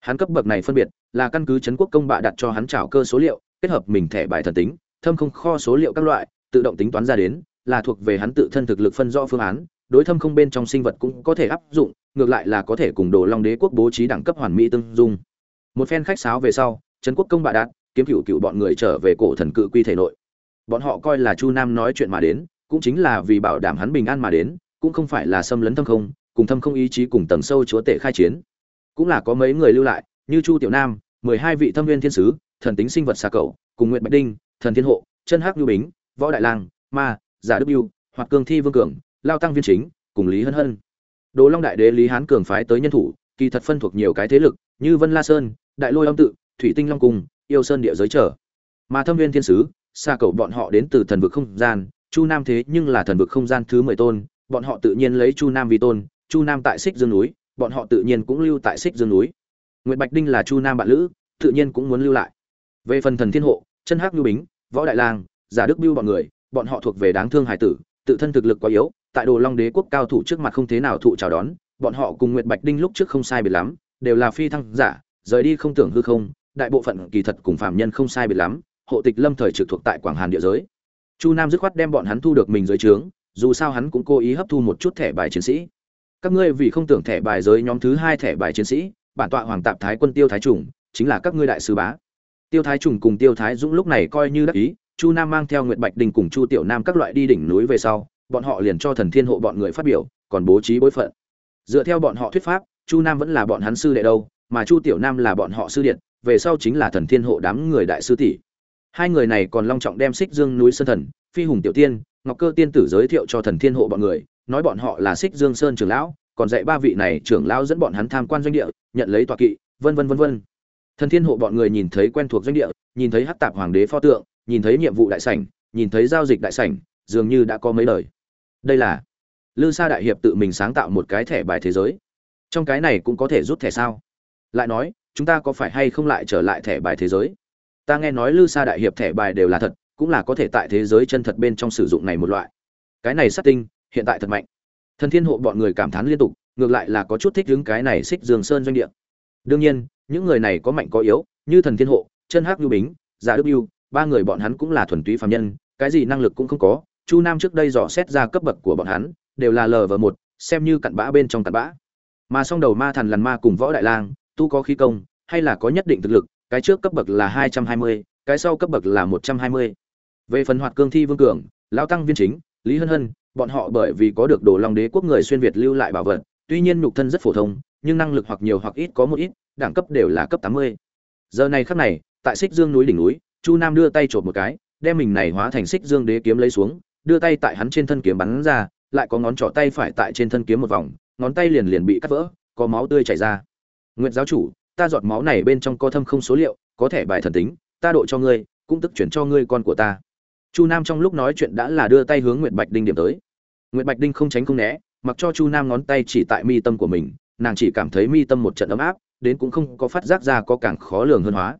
S1: Hắn cấp bậc này phân biệt là căn cứ trấn quốc công bạ đặt cho hắn trảo cơ số liệu, kết hợp mình thẻ bài thần tính, thâm không kho số liệu các loại, tự động tính toán ra đến, là thuộc về hắn tự thân thực lực phân rõ phương án, đối thâm không bên trong sinh vật cũng có thể áp dụng, ngược lại là có thể cùng Đồ Long Đế quốc bố trí đẳng cấp hoàn mỹ tương dung. Một phen khách sáo về sau, trấn quốc công bạ đạt, kiếm cựu cựu bọn người trở về cổ thần cự quy thể nội bọn họ coi là chu nam nói chuyện mà đến cũng chính là vì bảo đảm hắn bình an mà đến cũng không phải là xâm lấn thâm không cùng thâm không ý chí cùng tầng sâu chúa tể khai chiến cũng là có mấy người lưu lại như chu tiểu nam mười hai vị thâm viên thiên sứ thần tính sinh vật xà cầu, cùng nguyện bạch đinh, thần thiên hộ, chân hắc nhu bính, võ đại lang, ma, giả đức yêu hoặc cương thi vương cường, lao tăng viên chính, cùng lý hân hân. Đồ long đại đế lý hán cường phái tới nhân thủ, kỳ thật phân thuộc nhiều cái thế lực, như vân la sơn, đại lôi âm tự, thủy tinh long cung, yêu sơn địa giới trở. Mà thâm viên thiên sứ xa cầu bọn họ đến từ thần vực không gian, chu nam thế nhưng là thần vực không gian thứ mười tôn, bọn họ tự nhiên lấy chu nam vi tôn, chu nam tại xích dương núi, bọn họ tự nhiên cũng lưu tại xích dương núi. Nguyễn bạch đinh là chu nam bạn lữ, tự nhiên cũng muốn lưu lại về phần thần thiên hộ, chân hắc nhu bính, võ đại lang, giả đức biêu bọn người, bọn họ thuộc về đáng thương hải tử, tự thân thực lực quá yếu, tại đồ long đế quốc cao thủ trước mặt không thế nào thụ chào đón, bọn họ cùng nguyệt bạch đinh lúc trước không sai biệt lắm, đều là phi thăng giả, rời đi không tưởng hư không, đại bộ phận kỳ thật cùng phạm nhân không sai biệt lắm, hộ tịch lâm thời trực thuộc tại quảng hàn địa giới. Chu nam dứt khoát đem bọn hắn thu được mình dưới trướng, dù sao hắn cũng cố ý hấp thu một chút thẻ bài chiến sĩ. Các ngươi vì không tưởng thẻ bài giới nhóm thứ hai thẻ bài chiến sĩ, bản tọa hoàng tạp thái quân tiêu thái trùng chính là các ngươi đại sứ bá tiêu thái trùng cùng tiêu thái dũng lúc này coi như đắc ý, chu nam mang theo nguyệt bạch đình cùng chu tiểu nam các loại đi đỉnh núi về sau, bọn họ liền cho thần thiên hộ bọn người phát biểu, còn bố trí bối phận. Dựa theo bọn họ thuyết pháp, chu nam vẫn là bọn hắn sư đệ đâu, mà chu tiểu nam là bọn họ sư điện, về sau chính là thần thiên hộ đám người đại sư tỷ. Hai người này còn long trọng đem xích dương núi sơn thần, phi hùng tiểu tiên, ngọc cơ tiên tử giới thiệu cho thần thiên hộ bọn người, nói bọn họ là xích dương sơn trưởng lão, còn dạy ba vị này trưởng lão dẫn bọn hắn tham quan doanh địa, nhận lấy tọa kỵ, vân vân vân vân thần thiên hộ bọn người nhìn thấy quen thuộc doanh địa, nhìn thấy hắc tạp hoàng đế pho tượng, nhìn thấy nhiệm vụ đại sảnh, nhìn thấy giao dịch đại sảnh, dường như đã có mấy lời đây là lư sa đại hiệp tự mình sáng tạo một cái thẻ bài thế giới. Trong cái này cũng có thể rút thẻ sao? Lại nói, chúng ta có phải hay không lại trở lại thẻ bài thế giới? Ta nghe nói lư sa đại hiệp thẻ bài đều là thật, cũng là có thể tại thế giới chân thật bên trong sử dụng này một loại. Cái này sát tinh, hiện tại thật mạnh. Thần thiên hộ bọn người cảm thán liên tục, ngược lại là có chút thích đứng cái này xích dương sơn doanh địa. Đương nhiên những người này có mạnh có yếu, như thần thiên hộ, chân hắc nhu bính, giả đức yêu ba người bọn hắn cũng là thuần túy phạm nhân, cái gì năng lực cũng không có. Chu nam trước đây dò xét ra cấp bậc của bọn hắn, đều là lờ vờ một, xem như cặn bã bên trong cặn bã. Mà song đầu ma thần lằn ma cùng võ đại lang, tu có khí công, hay là có nhất định thực lực, cái trước cấp bậc là hai trăm hai mươi, cái sau cấp bậc là một trăm hai mươi. Về phần hoạt cương thi vương cường, lão tăng viên chính, lý hân hân, bọn họ bởi vì có được đồ long đế quốc người xuyên việt lưu lại bảo vật, tuy nhiên nhục thân rất phổ thông, nhưng năng lực hoặc nhiều hoặc ít có một ít đẳng cấp đều là cấp tám mươi. Giờ này khắc này, tại xích dương núi đỉnh núi, chu nam đưa tay trộm một cái, đem mình này hóa thành xích dương đế kiếm lấy xuống, đưa tay tại hắn trên thân kiếm bắn ra, lại có ngón trỏ tay phải tại trên thân kiếm một vòng, ngón tay liền liền bị cắt vỡ, có máu tươi chảy ra. Nguyện giáo chủ, ta giọt máu này bên trong có thâm không số liệu, có thể bài thần tính, ta độ cho ngươi, cũng tức chuyển cho ngươi con của ta. Chu nam trong lúc nói chuyện đã là đưa tay hướng nguyệt bạch đinh điểm tới. Nguyệt bạch đinh không tránh không né, mặc cho chu nam ngón tay chỉ tại mi tâm của mình, nàng chỉ cảm thấy mi tâm một trận ấm áp đến cũng không có phát giác ra có càng khó lường hơn hóa.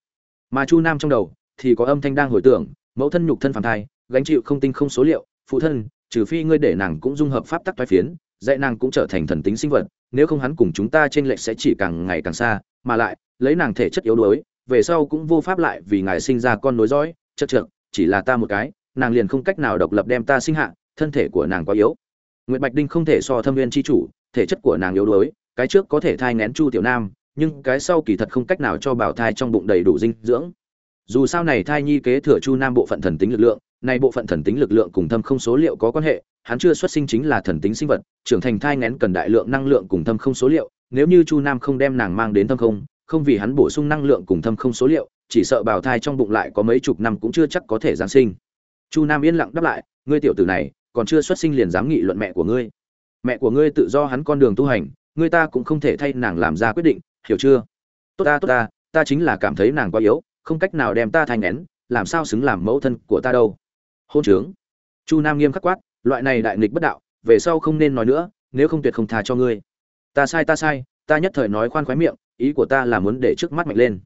S1: Mà chu nam trong đầu thì có âm thanh đang hồi tưởng mẫu thân nhục thân phàm thai gánh chịu không tinh không số liệu phụ thân trừ phi ngươi để nàng cũng dung hợp pháp tắc toái phiến dạy nàng cũng trở thành thần tính sinh vật nếu không hắn cùng chúng ta trên lệch sẽ chỉ càng ngày càng xa mà lại lấy nàng thể chất yếu đuối về sau cũng vô pháp lại vì ngài sinh ra con nối dõi chất trượt chỉ là ta một cái nàng liền không cách nào độc lập đem ta sinh hạ thân thể của nàng quá yếu. Nguyệt Bạch Đinh không thể so thâm viên chi chủ, thể chất của nàng yếu đuối, cái trước có thể thai nghén Chu Tiểu Nam, nhưng cái sau kỳ thật không cách nào cho bảo thai trong bụng đầy đủ dinh dưỡng. dù sao này thai nhi kế thừa chu nam bộ phận thần tính lực lượng, này bộ phận thần tính lực lượng cùng thâm không số liệu có quan hệ, hắn chưa xuất sinh chính là thần tính sinh vật, trưởng thành thai ngén cần đại lượng năng lượng cùng thâm không số liệu, nếu như chu nam không đem nàng mang đến thâm không không vì hắn bổ sung năng lượng cùng thâm không số liệu, chỉ sợ bào thai trong bụng lại có mấy chục năm cũng chưa chắc có thể giáng sinh chu nam yên lặng đáp lại, ngươi tiểu tử này, còn chưa xuất sinh liền dám nghị luận mẹ của ngươi mẹ của ngươi tự do hắn con đường tu hành, ngươi ta cũng không thể thay nàng làm ra quyết định hiểu chưa? Tốt ta tốt ta ta chính là cảm thấy nàng quá yếu, không cách nào đem ta thành nén làm sao xứng làm mẫu thân của ta đâu. Hôn trướng. Chu nam nghiêm khắc quát, loại này đại nghịch bất đạo, về sau không nên nói nữa, nếu không tuyệt không thà cho ngươi. Ta sai ta sai, ta nhất thời nói khoan khoái miệng, ý của ta là muốn để trước mắt mạnh lên.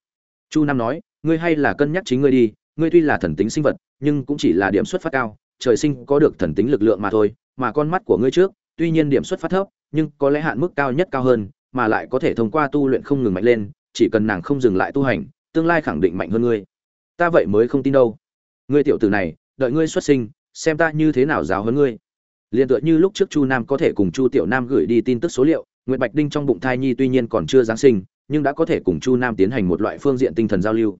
S1: Chu nam nói, ngươi hay là cân nhắc chính ngươi đi, ngươi tuy là thần tính sinh vật, nhưng cũng chỉ là điểm xuất phát cao, trời sinh có được thần tính lực lượng mà thôi, mà con mắt của ngươi trước, tuy nhiên điểm xuất phát thấp, nhưng có lẽ hạn mức cao nhất cao hơn mà lại có thể thông qua tu luyện không ngừng mạnh lên, chỉ cần nàng không dừng lại tu hành, tương lai khẳng định mạnh hơn ngươi. Ta vậy mới không tin đâu. Ngươi tiểu tử này, đợi ngươi xuất sinh, xem ta như thế nào giáo hơn ngươi. Liền tựa như lúc trước chu nam có thể cùng chu tiểu nam gửi đi tin tức số liệu nguyễn bạch đinh trong bụng thai nhi tuy nhiên còn chưa giáng sinh, nhưng đã có thể cùng chu nam tiến hành một loại phương diện tinh thần giao lưu.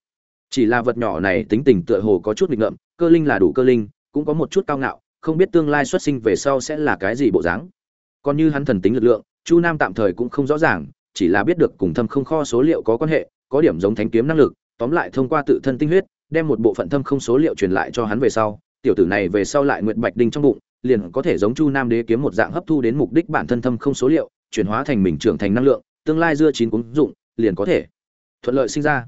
S1: Chỉ là vật nhỏ này tính tình tựa hồ có chút nghịch ngợm, cơ linh là đủ cơ linh, cũng có một chút cao ngạo, không biết tương lai xuất sinh về sau sẽ là cái gì bộ dáng. Còn như hắn thần tính lực lượng chu nam tạm thời cũng không rõ ràng, chỉ là biết được cùng thâm không kho số liệu có quan hệ, có điểm giống thánh kiếm năng lực, tóm lại thông qua tự thân tinh huyết, đem một bộ phận thâm không số liệu truyền lại cho hắn về sau, tiểu tử này về sau lại nguyện bạch đinh trong bụng, liền có thể giống chu nam đế kiếm một dạng hấp thu đến mục đích bản thân thâm không số liệu, chuyển hóa thành mình trưởng thành năng lượng, tương lai dưa chín ứng dụng, liền có thể thuận lợi sinh ra.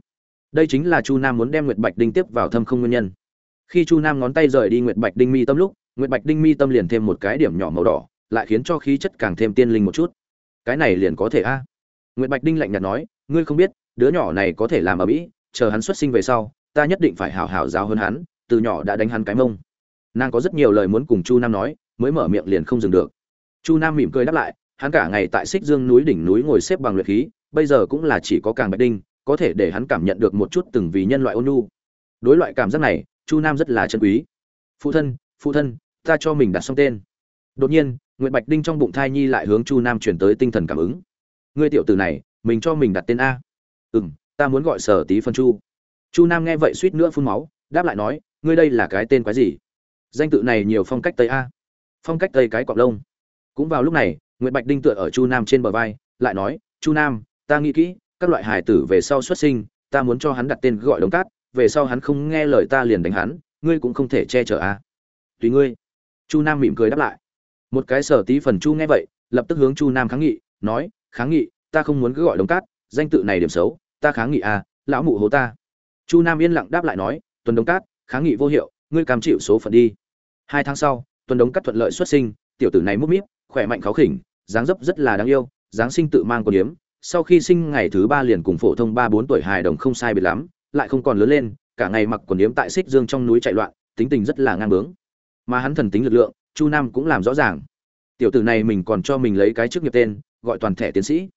S1: Đây chính là chu nam muốn đem nguyệt bạch đinh tiếp vào thâm không nguyên nhân. Khi chu nam ngón tay rời đi nguyệt bạch đinh mi tâm lúc, nguyệt bạch đinh mi tâm liền thêm một cái điểm nhỏ màu đỏ, lại khiến cho khí chất càng thêm tiên linh một chút cái này liền có thể a. Nguyệt bạch đinh lạnh nhạt nói, ngươi không biết, đứa nhỏ này có thể làm ở mỹ, chờ hắn xuất sinh về sau, ta nhất định phải hảo hảo giáo hơn hắn, từ nhỏ đã đánh hắn cái mông. Nàng có rất nhiều lời muốn cùng chu nam nói, mới mở miệng liền không dừng được. Chu nam mỉm cười đáp lại, hắn cả ngày tại xích dương núi đỉnh núi ngồi xếp bằng luyện khí, bây giờ cũng là chỉ có càng bạch đinh, có thể để hắn cảm nhận được một chút từng vì nhân loại ôn nhu. Đối loại cảm giác này, chu nam rất là chân quý. Phụ thân phụ thân, ta cho mình đặt xong tên. Đột nhiên Nguyệt bạch đinh trong bụng thai nhi lại hướng chu nam truyền tới tinh thần cảm ứng. Ngươi tiểu tử này, mình cho mình đặt tên a. Ừ ta muốn gọi sở tí phân chu. Chu nam nghe vậy suýt nữa phun máu, đáp lại nói, ngươi đây là cái tên quái gì? Danh tự này nhiều phong cách tây a. Phong cách tây cái cọc lông. Cũng vào lúc này, Nguyệt bạch đinh tựa ở chu nam trên bờ vai, lại nói, chu nam, ta nghĩ kỹ, các loại hài tử về sau xuất sinh, ta muốn cho hắn đặt tên gọi đống cát, về sau hắn không nghe lời ta liền đánh hắn, ngươi cũng không thể che chở a. Tùy ngươi. Chu nam mỉm cười đáp lại một cái sở tí phần chu nghe vậy lập tức hướng chu nam kháng nghị nói kháng nghị ta không muốn cứ gọi đống cát danh tự này điểm xấu ta kháng nghị à, lão mụ hố ta chu nam yên lặng đáp lại nói tuần đống cát kháng nghị vô hiệu ngươi cam chịu số phận đi hai tháng sau tuần đống cát thuận lợi xuất sinh tiểu tử này múc míp khỏe mạnh khó khỉnh dáng dấp rất là đáng yêu dáng sinh tự mang con yếm. sau khi sinh ngày thứ ba liền cùng phổ thông ba bốn tuổi hài đồng không sai biệt lắm lại không còn lớn lên cả ngày mặc quần yếm tại xích dương trong núi chạy loạn tính tình rất là ngang bướng mà hắn thần tính lực lượng chu nam cũng làm rõ ràng. Tiểu tử này mình còn cho mình lấy cái chức nghiệp tên, gọi toàn thẻ tiến sĩ.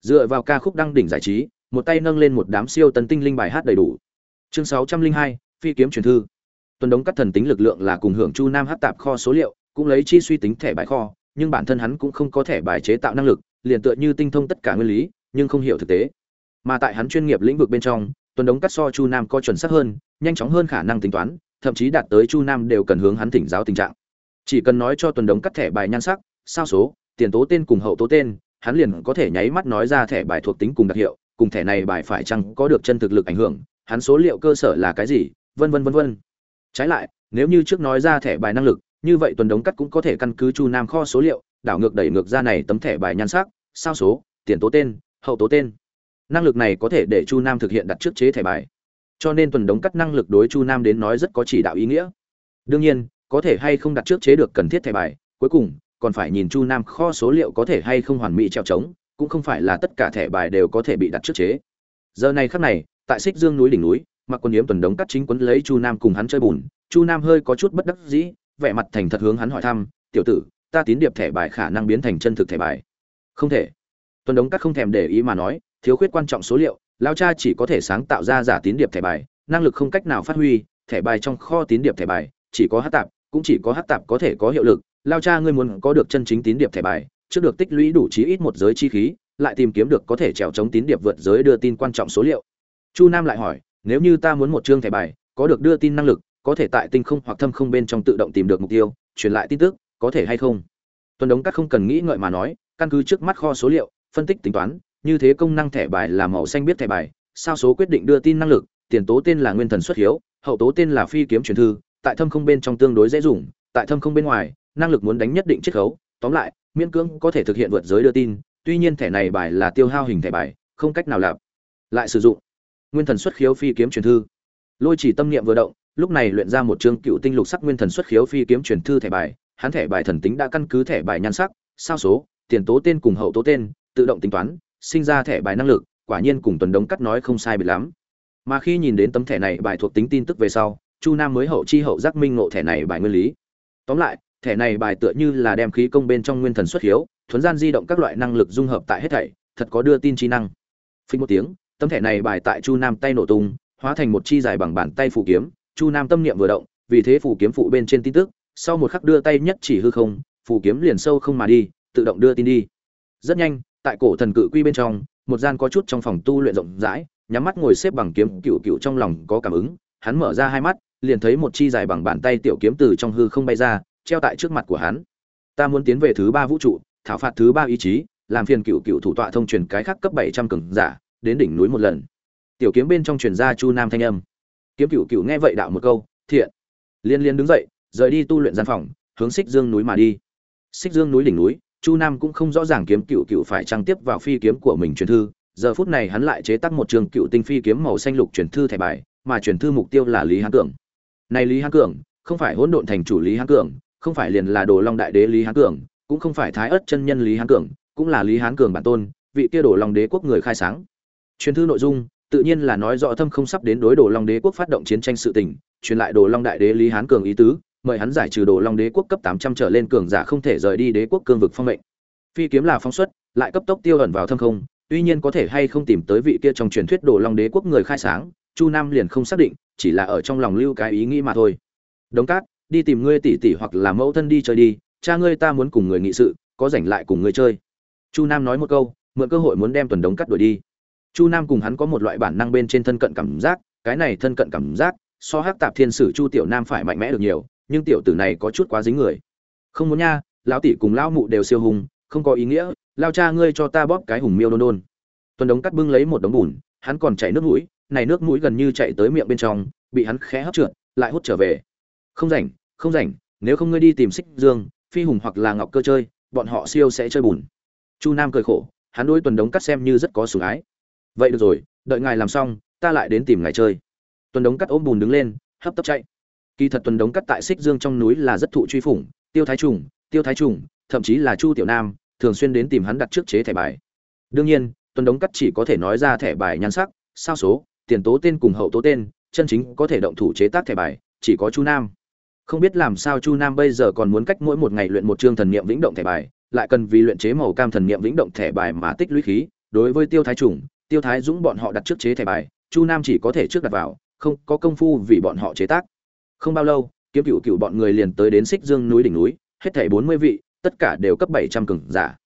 S1: Dựa vào ca khúc đăng đỉnh giải trí, một tay nâng lên một đám siêu tấn tinh linh bài hát đầy đủ. Chương sáu trăm linh hai, phi kiếm truyền thư. Tuần đống cắt thần tính lực lượng là cùng hưởng chu nam hát tạp kho số liệu, cũng lấy chi suy tính thẻ bài kho, nhưng bản thân hắn cũng không có thẻ bài chế tạo năng lực, liền tựa như tinh thông tất cả nguyên lý, nhưng không hiểu thực tế. Mà tại hắn chuyên nghiệp lĩnh vực bên trong, tuần đống cắt so chu nam có chuẩn xác hơn, nhanh chóng hơn khả năng tính toán, thậm chí đạt tới chu nam đều cần hướng hắn thỉnh giáo tình trạng chỉ cần nói cho tuần đống cắt thẻ bài nhan sắc, sao số, tiền tố tên cùng hậu tố tên, hắn liền có thể nháy mắt nói ra thẻ bài thuộc tính cùng đặc hiệu, cùng thẻ này bài phải chăng có được chân thực lực ảnh hưởng, hắn số liệu cơ sở là cái gì, vân vân vân vân. Trái lại, nếu như trước nói ra thẻ bài năng lực, như vậy tuần đống cắt cũng có thể căn cứ chu nam kho số liệu, đảo ngược đẩy ngược ra này tấm thẻ bài nhan sắc, sao số, tiền tố tên, hậu tố tên. Năng lực này có thể để chu nam thực hiện đặt trước chế thẻ bài. Cho nên tuần đống cắt năng lực đối chu nam đến nói rất có chỉ đạo ý nghĩa. Đương nhiên có thể hay không đặt trước chế được cần thiết thẻ bài, cuối cùng, còn phải nhìn chu nam kho số liệu có thể hay không hoàn mỹ treo trống, cũng không phải là tất cả thẻ bài đều có thể bị đặt trước chế. Giờ này khắc này, tại xích dương núi đỉnh núi, mặc quân yếm tuần đống cắt chính quấn lấy chu nam cùng hắn chơi bùn, chu nam hơi có chút bất đắc dĩ, vẻ mặt thành thật hướng hắn hỏi thăm, tiểu tử, ta tín điệp thẻ bài khả năng biến thành chân thực thẻ bài. Không thể. Tuần đống cắt không thèm để ý mà nói, thiếu khuyết quan trọng số liệu, lao cha chỉ có thể sáng tạo ra giả tín điệp thẻ bài, năng lực không cách nào phát huy, thẻ bài trong kho tín điệp thẻ bài chỉ có hát tạp cũng chỉ có hát tạp có thể có hiệu lực, lao cha ngươi muốn có được chân chính tín điệp thẻ bài, trước được tích lũy đủ chí ít một giới chi khí, lại tìm kiếm được có thể trèo chống tín điệp vượt giới đưa tin quan trọng số liệu. Chu nam lại hỏi, nếu như ta muốn một chương thẻ bài, có được đưa tin năng lực, có thể tại tinh không hoặc thâm không bên trong tự động tìm được mục tiêu, truyền lại tin tức, có thể hay không? Tuần đống cắt không cần nghĩ ngợi mà nói, căn cứ trước mắt kho số liệu, phân tích tính toán, như thế công năng thẻ bài là màu xanh biết thẻ bài, sao số quyết định đưa tin năng lực, tiền tố tên là nguyên thần xuất hiếu, hậu tố tên là phi kiếm truyền thư tại thâm không bên trong tương đối dễ dùng, tại thâm không bên ngoài, năng lực muốn đánh nhất định chiết khấu. Tóm lại, miễn cưỡng có thể thực hiện vượt giới đưa tin, tuy nhiên thẻ này bài là tiêu hao hình thẻ bài, không cách nào lạp. Lại sử dụng. Nguyên thần xuất khiếu phi kiếm truyền thư. Lôi chỉ tâm niệm vừa động, lúc này luyện ra một chương cựu tinh lục sắc nguyên thần xuất khiếu phi kiếm truyền thư thẻ bài. Hắn thẻ bài thần tính đã căn cứ thẻ bài nhan sắc, sao số, tiền tố tên cùng hậu tố tên, tự động tính toán, sinh ra thẻ bài năng lực, quả nhiên cùng tuần đống cắt nói không sai biệt lắm. Mà khi nhìn đến tấm thẻ này bài thuộc tính tin tức về sau chu nam mới hậu chi hậu giác minh ngộ thẻ này bài nguyên lý. Tóm lại, thẻ này bài tựa như là đem khí công bên trong nguyên thần xuất hiếu, thuấn gian di động các loại năng lực dung hợp tại hết thảy, thật có đưa tin trí năng. Phí một tiếng, tấm thẻ này bài tại chu nam tay nổ tung, hóa thành một chi dài bằng bàn tay phủ kiếm. Chu nam tâm niệm vừa động, vì thế phủ kiếm phụ bên trên tin tức, sau một khắc đưa tay nhất chỉ hư không, phủ kiếm liền sâu không mà đi, tự động đưa tin đi. Rất nhanh, tại cổ thần cự quy bên trong, một gian có chút trong phòng tu luyện rộng rãi, nhắm mắt ngồi xếp bằng kiếm cựu cựu trong lòng có cảm ứng hắn mở ra hai mắt, liền thấy một chi dài bằng bàn tay tiểu kiếm từ trong hư không bay ra, treo tại trước mặt của hắn. Ta muốn tiến về thứ ba vũ trụ, thảo phạt thứ ba ý chí, làm phiền cựu cựu thủ tọa thông truyền cái khác cấp bảy trăm cường giả, đến đỉnh núi một lần. Tiểu kiếm bên trong truyền ra chu nam thanh âm. Kiếm cựu cựu nghe vậy đạo một câu, thiện. Liên liên đứng dậy, rời đi tu luyện gian phòng, hướng xích dương núi mà đi. Xích dương núi đỉnh núi, chu nam cũng không rõ ràng kiếm cựu cựu phải trang tiếp vào phi kiếm của mình truyền thư, giờ phút này hắn lại chế tác một trường cựu tinh phi kiếm màu xanh lục truyền thư thẻ bài mà chuyển thư mục tiêu là lý hán cường. Này lý hán cường, không phải hỗn độn thành chủ lý hán cường, không phải liền là đồ long đại đế lý hán cường, cũng không phải thái ất chân nhân lý hán cường, cũng là lý hán cường bản tôn, vị kia đồ long đế quốc người khai sáng. Truyền thư nội dung, tự nhiên là nói rõ thâm không sắp đến đối đồ long đế quốc phát động chiến tranh sự tình, truyền lại đồ long đại đế lý hán cường ý tứ, mời hắn giải trừ đồ long đế quốc cấp tám trăm trở lên cường giả không thể rời đi đế quốc cương vực phong mệnh. Phi kiếm là phóng xuất, lại cấp tốc tiêu ẩn vào thâm không, tuy nhiên có thể hay không tìm tới vị kia trong truyền thuyết đồ long đế quốc người khai sáng chu nam liền không xác định, chỉ là ở trong lòng lưu cái ý nghĩ mà thôi. Đống cát, đi tìm ngươi tỷ tỷ hoặc là mẫu thân đi chơi đi, cha ngươi ta muốn cùng người nghị sự, có rảnh lại cùng ngươi chơi. Chu nam nói một câu, mượn cơ hội muốn đem tuần đống cắt đuổi đi. Chu nam cùng hắn có một loại bản năng bên trên thân cận cảm giác, cái này thân cận cảm giác, so hắc tạp thiên sử chu tiểu nam phải mạnh mẽ được nhiều, nhưng tiểu tử này có chút quá dính người. Không muốn nha, lão tỷ cùng lão mụ đều siêu hùng, không có ý nghĩa, lao cha ngươi cho ta bóp cái hùng miêu đôn đôn. Tuần đống cắt bưng lấy một đống bùn, hắn còn chảy nước mũi này nước mũi gần như chạy tới miệng bên trong, bị hắn khẽ hấp trượt, lại hút trở về. Không rảnh không rảnh, nếu không ngươi đi tìm xích dương, phi hùng hoặc là ngọc cơ chơi, bọn họ siêu sẽ chơi bùn. Chu nam cười khổ, hắn đối tuần đống cắt xem như rất có sủng ái. Vậy được rồi, đợi ngài làm xong, ta lại đến tìm ngài chơi. Tuần đống cắt ôm bùn đứng lên, hấp tấp chạy. Kỳ thật tuần đống cắt tại xích dương trong núi là rất thụ truy phủng, tiêu thái trùng, tiêu thái trùng, thậm chí là chu tiểu nam, thường xuyên đến tìm hắn đặt trước chế thẻ bài. Đương nhiên, tuần đống cắt chỉ có thể nói ra thẻ bài nhan sắc, sao số tiền tố tên cùng hậu tố tên, chân chính có thể động thủ chế tác thẻ bài, chỉ có chu nam. Không biết làm sao chu nam bây giờ còn muốn cách mỗi một ngày luyện một chương thần niệm vĩnh động thẻ bài, lại cần vì luyện chế màu cam thần niệm vĩnh động thẻ bài mà tích lũy khí. Đối với tiêu thái trùng tiêu thái dũng bọn họ đặt trước chế thẻ bài, chu nam chỉ có thể trước đặt vào, không có công phu vì bọn họ chế tác. Không bao lâu, kiếm cựu cựu bọn người liền tới đến xích dương núi đỉnh núi, hết thảy bốn mươi vị, tất cả đều cấp bảy trăm cường giả.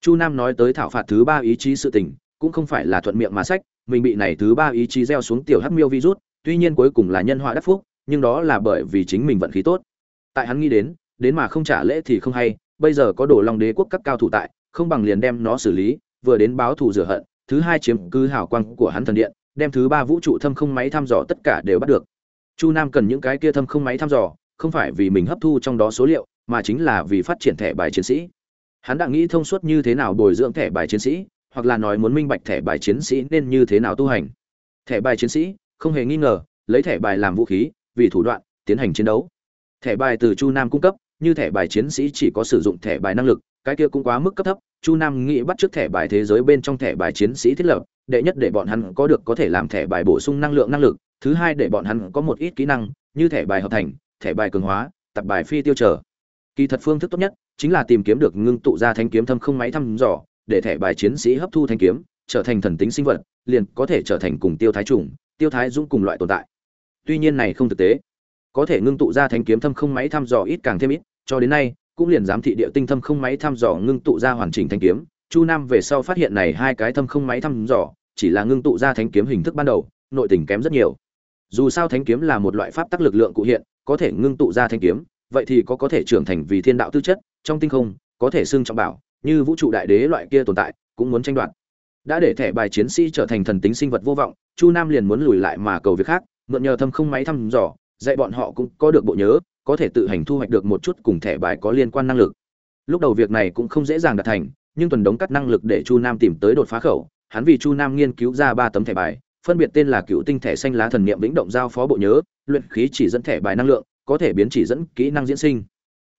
S1: Chu nam nói tới thảo phạt thứ ba ý chí sự tình, cũng không phải là thuận miệng mà sách mình bị này thứ ba ý chí gieo xuống tiểu hắc miêu virus, tuy nhiên cuối cùng là nhân họa đắc phúc, nhưng đó là bởi vì chính mình vận khí tốt. Tại hắn nghĩ đến đến mà không trả lễ thì không hay, bây giờ có đồ long đế quốc các cao thủ tại, không bằng liền đem nó xử lý, vừa đến báo thù rửa hận, thứ hai chiếm cứ hào quang của hắn thần điện, đem thứ ba vũ trụ thâm không máy thăm dò tất cả đều bắt được. Chu nam cần những cái kia thâm không máy thăm dò, không phải vì mình hấp thu trong đó số liệu, mà chính là vì phát triển thẻ bài chiến sĩ. Hắn đã nghĩ thông suốt như thế nào bồi dưỡng thẻ bài chiến sĩ hoặc là nói muốn minh bạch thẻ bài chiến sĩ nên như thế nào tu hành. Thẻ bài chiến sĩ không hề nghi ngờ, lấy thẻ bài làm vũ khí, vì thủ đoạn, tiến hành chiến đấu. Thẻ bài từ chu nam cung cấp, như thẻ bài chiến sĩ chỉ có sử dụng thẻ bài năng lực, cái kia cũng quá mức cấp thấp. Chu nam nghĩ bắt trước thẻ bài thế giới bên trong thẻ bài chiến sĩ thiết lập, đệ nhất để bọn hắn có được có thể làm thẻ bài bổ sung năng lượng năng lực, thứ hai để bọn hắn có một ít kỹ năng, như thẻ bài hợp thành, thẻ bài cường hóa, tập bài phi tiêu trở. Kỳ thật phương thức tốt nhất chính là tìm kiếm được ngưng tụ ra thanh kiếm thâm không máy thăm dò để thẻ bài chiến sĩ hấp thu thanh kiếm, trở thành thần tính sinh vật, liền có thể trở thành cùng tiêu thái trùng tiêu thái dũng cùng loại tồn tại. Tuy nhiên này không thực tế. Có thể ngưng tụ ra thanh kiếm thâm không máy thăm dò ít càng thêm ít, cho đến nay, cũng liền giám thị địa tinh thâm không máy thăm dò ngưng tụ ra hoàn chỉnh thanh kiếm. Chu nam về sau phát hiện này hai cái thâm không máy thăm dò, chỉ là ngưng tụ ra thanh kiếm hình thức ban đầu, nội tình kém rất nhiều. Dù sao thánh kiếm là một loại pháp tắc lực lượng cụ hiện, có thể ngưng tụ ra thanh kiếm, vậy thì có có thể trưởng thành vì thiên đạo tư chất, trong tinh không, có thể xưng trọng bảo như vũ trụ đại đế loại kia tồn tại, cũng muốn tranh đoạt. Đã để thẻ bài chiến sĩ trở thành thần tính sinh vật vô vọng, chu nam liền muốn lùi lại mà cầu việc khác, mượn nhờ thâm không máy thăm dò, dạy bọn họ cũng có được bộ nhớ, có thể tự hành thu hoạch được một chút cùng thẻ bài có liên quan năng lực. Lúc đầu việc này cũng không dễ dàng đạt thành, nhưng tuần đống cắt năng lực để chu nam tìm tới đột phá khẩu, hắn vì chu nam nghiên cứu ra ba tấm thẻ bài, phân biệt tên là cựu tinh thẻ xanh lá thần niệm vĩnh động giao phó bộ nhớ, luyện khí chỉ dẫn thẻ bài năng lượng, có thể biến chỉ dẫn kỹ năng diễn sinh.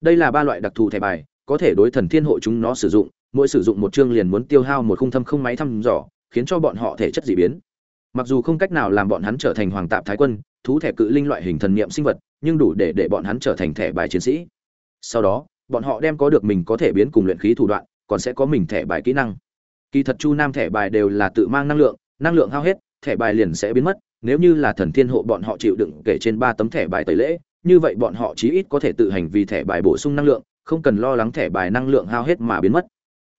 S1: Đây là ba loại đặc thù thẻ bài có thể đối thần thiên hộ chúng nó sử dụng, mỗi sử dụng một chương liền muốn tiêu hao một khung thâm không máy thăm dò, khiến cho bọn họ thể chất dị biến. Mặc dù không cách nào làm bọn hắn trở thành hoàng tạp thái quân, thú thẻ cự linh loại hình thần niệm sinh vật, nhưng đủ để để bọn hắn trở thành thẻ bài chiến sĩ. Sau đó, bọn họ đem có được mình có thể biến cùng luyện khí thủ đoạn, còn sẽ có mình thẻ bài kỹ năng. Kỳ thật chu nam thẻ bài đều là tự mang năng lượng năng lượng hao hết, thẻ bài liền sẽ biến mất, nếu như là thần thiên hộ bọn họ chịu đựng kể trên ba tấm thẻ bài tẩy lễ, như vậy bọn họ chí ít có thể tự hành vì thẻ bài bổ sung năng lượng không cần lo lắng thẻ bài năng lượng hao hết mà biến mất.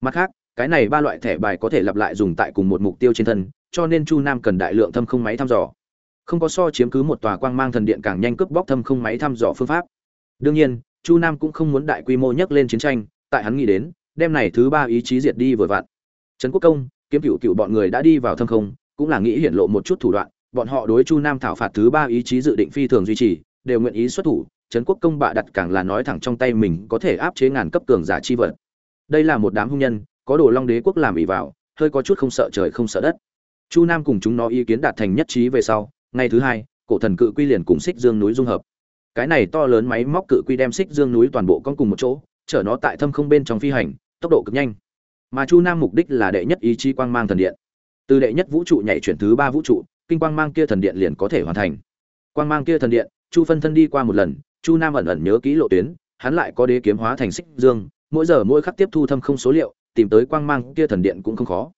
S1: Mặt khác, cái này ba loại thẻ bài có thể lặp lại dùng tại cùng một mục tiêu trên thân, cho nên chu nam cần đại lượng thâm không máy thăm dò. Không có so chiếm cứ một tòa quang mang thần điện càng nhanh cướp bóc thâm không máy thăm dò phương pháp. Đương nhiên, chu nam cũng không muốn đại quy mô nhắc lên chiến tranh, tại hắn nghĩ đến, đêm này thứ ba ý chí diệt đi vừa vặn. Trấn quốc công, kiếm cựu cựu bọn người đã đi vào thâm không, cũng là nghĩ hiển lộ một chút thủ đoạn, bọn họ đối chu nam thảo phạt thứ ba ý chí dự định phi thường duy trì, đều nguyện ý xuất thủ trấn quốc công bạ đặt càng là nói thẳng trong tay mình có thể áp chế ngàn cấp cường giả chi vật. Đây là một đám hung nhân, có đồ long đế quốc làm ỉ vào, hơi có chút không sợ trời không sợ đất. Chu nam cùng chúng nó ý kiến đạt thành nhất trí về sau, ngày thứ hai, cổ thần cự quy liền cùng xích dương núi dung hợp. Cái này to lớn máy móc cự quy đem xích dương núi toàn bộ con cùng một chỗ, chở nó tại thâm không bên trong phi hành, tốc độ cực nhanh. Mà chu nam mục đích là đệ nhất ý chí quang mang thần điện. Từ đệ nhất vũ trụ nhảy chuyển thứ ba vũ trụ, kinh quang mang kia thần điện liền có thể hoàn thành. Quang mang kia thần điện, chu phân thân đi qua một lần chu nam ẩn ẩn nhớ kỹ lộ tuyến, hắn lại có đế kiếm hóa thành xích dương, mỗi giờ mỗi khắc tiếp thu thâm không số liệu, tìm tới quang mang kia thần điện cũng không khó.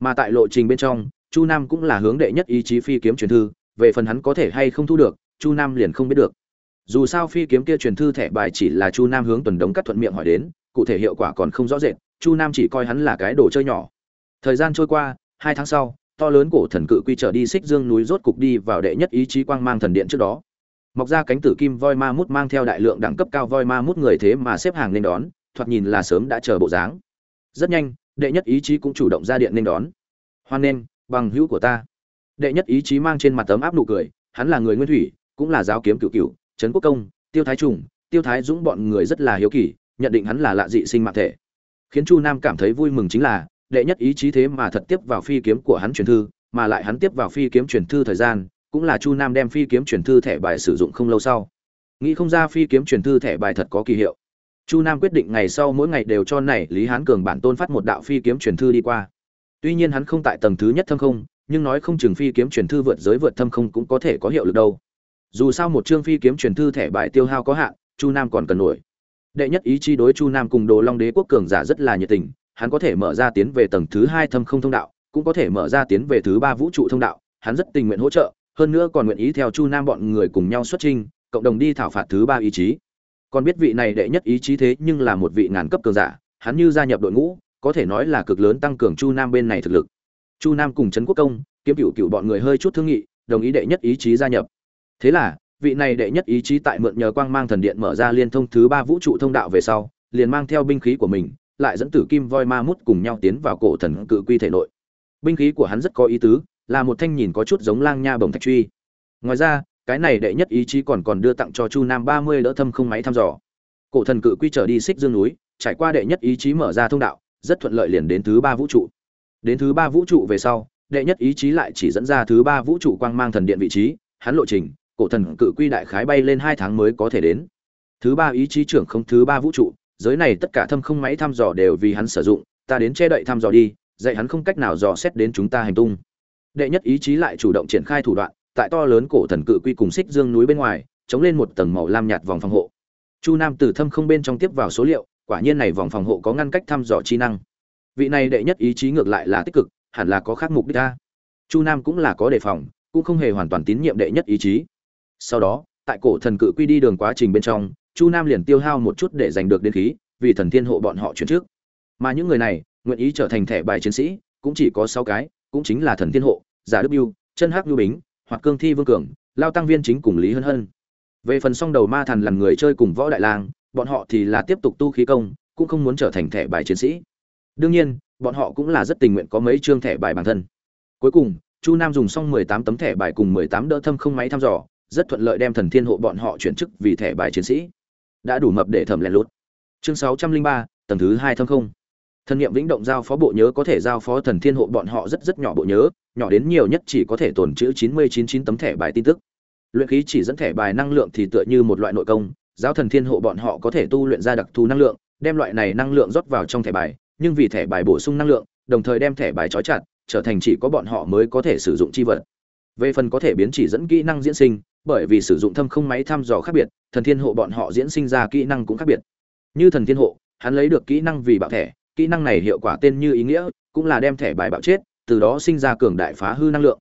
S1: Mà tại lộ trình bên trong, chu nam cũng là hướng đệ nhất ý chí phi kiếm truyền thư, về phần hắn có thể hay không thu được, chu nam liền không biết được. Dù sao phi kiếm kia truyền thư thẻ bài chỉ là chu nam hướng tuần đống cắt thuận miệng hỏi đến, cụ thể hiệu quả còn không rõ rệt, chu nam chỉ coi hắn là cái đồ chơi nhỏ. Thời gian trôi qua, hai tháng sau, to lớn cổ thần cự quy trở đi xích dương núi rốt cục đi vào đệ nhất ý chí quang mang thần điện trước đó mọc ra cánh tử kim voi ma mút mang theo đại lượng đẳng cấp cao voi ma mút người thế mà xếp hàng nên đón, thoạt nhìn là sớm đã chờ bộ dáng. Rất nhanh, đệ nhất ý chí cũng chủ động ra điện nên đón. Hoan nghênh bằng hữu của ta. Đệ nhất ý chí mang trên mặt tấm áp nụ cười, hắn là người nguyên thủy, cũng là giáo kiếm cựu cựu trấn quốc công, tiêu thái trùng, tiêu thái dũng bọn người rất là hiếu kỳ, nhận định hắn là lạ dị sinh mạng thể. Khiến chu nam cảm thấy vui mừng chính là, đệ nhất ý chí thế mà thật tiếp vào phi kiếm của hắn truyền thư, mà lại hắn tiếp vào phi kiếm truyền thư thời gian cũng là chu nam đem phi kiếm truyền thư thẻ bài sử dụng không lâu sau. Nghĩ không ra phi kiếm truyền thư thẻ bài thật có kỳ hiệu. Chu nam quyết định ngày sau mỗi ngày đều cho này lý hán cường bản tôn phát một đạo phi kiếm truyền thư đi qua. Tuy nhiên hắn không tại tầng thứ nhất thâm không, nhưng nói không chừng phi kiếm truyền thư vượt giới vượt thâm không cũng có thể có hiệu lực đâu. Dù sao một chương phi kiếm truyền thư thẻ bài tiêu hao có hạn, chu nam còn cần nổi. Đệ nhất ý chi đối chu nam cùng đồ long đế quốc cường giả rất là nhiệt tình, hắn có thể mở ra tiến về tầng thứ hai thâm không thông đạo, cũng có thể mở ra tiến về thứ ba vũ trụ thông đạo, hắn rất tình nguyện hỗ trợ hơn nữa còn nguyện ý theo chu nam bọn người cùng nhau xuất trinh cộng đồng đi thảo phạt thứ ba ý chí. Còn biết vị này đệ nhất ý chí thế nhưng là một vị ngàn cấp cường giả, hắn như gia nhập đội ngũ, có thể nói là cực lớn tăng cường chu nam bên này thực lực. Chu nam cùng trấn quốc công, kiếm cựu cựu bọn người hơi chút thương nghị, đồng ý đệ nhất ý chí gia nhập. Thế là, vị này đệ nhất ý chí tại mượn nhờ quang mang thần điện mở ra liên thông thứ ba vũ trụ thông đạo về sau, liền mang theo binh khí của mình, lại dẫn tử kim voi ma mút cùng nhau tiến vào cổ thần cự quy thể nội. Binh khí của hắn rất có ý tứ là một thanh nhìn có chút giống lang nha bồng thạch truy. Ngoài ra, cái này đệ nhất ý chí còn còn đưa tặng cho chu nam ba mươi đỡ thâm không máy thăm dò. Cổ thần cự quy trở đi xích dương núi, trải qua đệ nhất ý chí mở ra thông đạo, rất thuận lợi liền đến thứ ba vũ trụ. Đến thứ ba vũ trụ về sau, đệ nhất ý chí lại chỉ dẫn ra thứ ba vũ trụ quang mang thần điện vị trí, hắn lộ trình, cổ thần cự quy đại khái bay lên hai tháng mới có thể đến. Thứ ba ý chí trưởng không thứ ba vũ trụ, giới này tất cả thâm không máy thăm dò đều vì hắn sử dụng, ta đến che đậy thăm dò đi, dạy hắn không cách nào dò xét đến chúng ta hành tung đệ nhất ý chí lại chủ động triển khai thủ đoạn, tại to lớn cổ thần cự quy cùng xích dương núi bên ngoài, chống lên một tầng màu lam nhạt vòng phòng hộ. Chu nam từ thâm không bên trong tiếp vào số liệu, quả nhiên này vòng phòng hộ có ngăn cách thăm dò chi năng. Vị này đệ nhất ý chí ngược lại là tích cực, hẳn là có khác mục đích ta. Chu nam cũng là có đề phòng, cũng không hề hoàn toàn tín nhiệm đệ nhất ý chí. Sau đó, tại cổ thần cự quy đi đường quá trình bên trong, chu nam liền tiêu hao một chút để giành được đến khí, vì thần thiên hộ bọn họ chuyển trước. Mà những người này, nguyện ý trở thành thẻ bài chiến sĩ, cũng chỉ có sáu cái cũng chính là thần thiên hộ, giả đức biêu chân hắc lưu bính, hoặc cương thi vương cường, lao tăng viên chính cùng lý hân hân. Về phần song đầu ma thần làm người chơi cùng võ đại lang, bọn họ thì là tiếp tục tu khí công, cũng không muốn trở thành thẻ bài chiến sĩ. Đương nhiên, bọn họ cũng là rất tình nguyện có mấy chương thẻ bài bản thân. Cuối cùng, chu nam dùng xong mười tám tấm thẻ bài cùng mười tám đỡ thâm không máy thăm dò, rất thuận lợi đem thần thiên hộ bọn họ chuyển chức vì thẻ bài chiến sĩ. Đã đủ mập để thẩm lén lút chương sáu trăm linh ba, tầng thứ hai thâm không thần nghiệm vĩnh động giao phó bộ nhớ có thể giao phó thần thiên hộ bọn họ rất rất nhỏ bộ nhớ, nhỏ đến nhiều nhất chỉ có thể tồn chữ chín mươi chín chín tấm thẻ bài tin tức. Luyện khí chỉ dẫn thẻ bài năng lượng thì tựa như một loại nội công, giáo thần thiên hộ bọn họ có thể tu luyện ra đặc thù năng lượng, đem loại này năng lượng rót vào trong thẻ bài, nhưng vì thẻ bài bổ sung năng lượng, đồng thời đem thẻ bài trói chặt, trở thành chỉ có bọn họ mới có thể sử dụng chi vật. Về phần có thể biến chỉ dẫn kỹ năng diễn sinh, bởi vì sử dụng thâm không máy thăm dò khác biệt, thần thiên hộ bọn họ diễn sinh ra kỹ năng cũng khác biệt. Như thần thiên hộ, hắn lấy được kỹ năng vì bạo thẻ kỹ năng này hiệu quả tên như ý nghĩa, cũng là đem thẻ bài bạo chết, từ đó sinh ra cường đại phá hư năng lượng.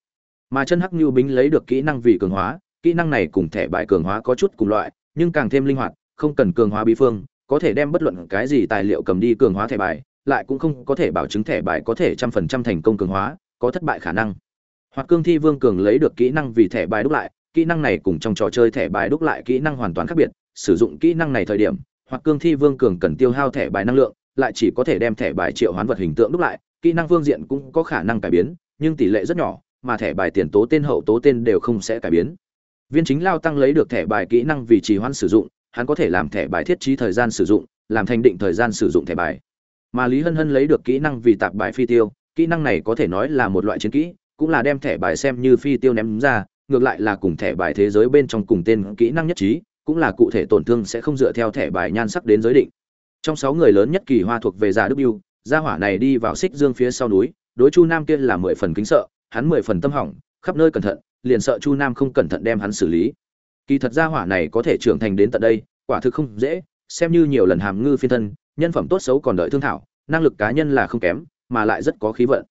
S1: Mà chân hắc như bính lấy được kỹ năng vì cường hóa, kỹ năng này cùng thẻ bài cường hóa có chút cùng loại, nhưng càng thêm linh hoạt, không cần cường hóa bí phương, có thể đem bất luận cái gì tài liệu cầm đi cường hóa thẻ bài, lại cũng không có thể bảo chứng thẻ bài có thể trăm phần trăm thành công cường hóa, có thất bại khả năng. Hoặc cương thi vương cường lấy được kỹ năng vì thẻ bài đúc lại, kỹ năng này cùng trong trò chơi thẻ bài đúc lại kỹ năng hoàn toàn khác biệt, sử dụng kỹ năng này thời điểm, hoặc cương thi vương cường cần tiêu hao thẻ bài năng lượng lại chỉ có thể đem thẻ bài triệu hoán vật hình tượng đúc lại, kỹ năng phương diện cũng có khả năng cải biến, nhưng tỷ lệ rất nhỏ, mà thẻ bài tiền tố tên hậu tố tên đều không sẽ cải biến. Viên chính lao tăng lấy được thẻ bài kỹ năng vì trì hoãn sử dụng, hắn có thể làm thẻ bài thiết trí thời gian sử dụng, làm thành định thời gian sử dụng thẻ bài. Mà lý hân hân lấy được kỹ năng vì tạp bài phi tiêu, kỹ năng này có thể nói là một loại chiến kỹ, cũng là đem thẻ bài xem như phi tiêu ném ra, ngược lại là cùng thẻ bài thế giới bên trong cùng tên kỹ năng nhất trí, cũng là cụ thể tổn thương sẽ không dựa theo thẻ bài nhan sắc đến giới định trong sáu người lớn nhất kỳ hoa thuộc về già đức biêu, gia hỏa này đi vào xích dương phía sau núi, đối chu nam kia là mười phần kính sợ, hắn mười phần tâm hỏng, khắp nơi cẩn thận, liền sợ chu nam không cẩn thận đem hắn xử lý. Kỳ thật gia hỏa này có thể trưởng thành đến tận đây, quả thực không dễ, xem như nhiều lần hàm ngư phiên thân, nhân phẩm tốt xấu còn đợi thương thảo, năng lực cá nhân là không kém, mà lại rất có khí vận.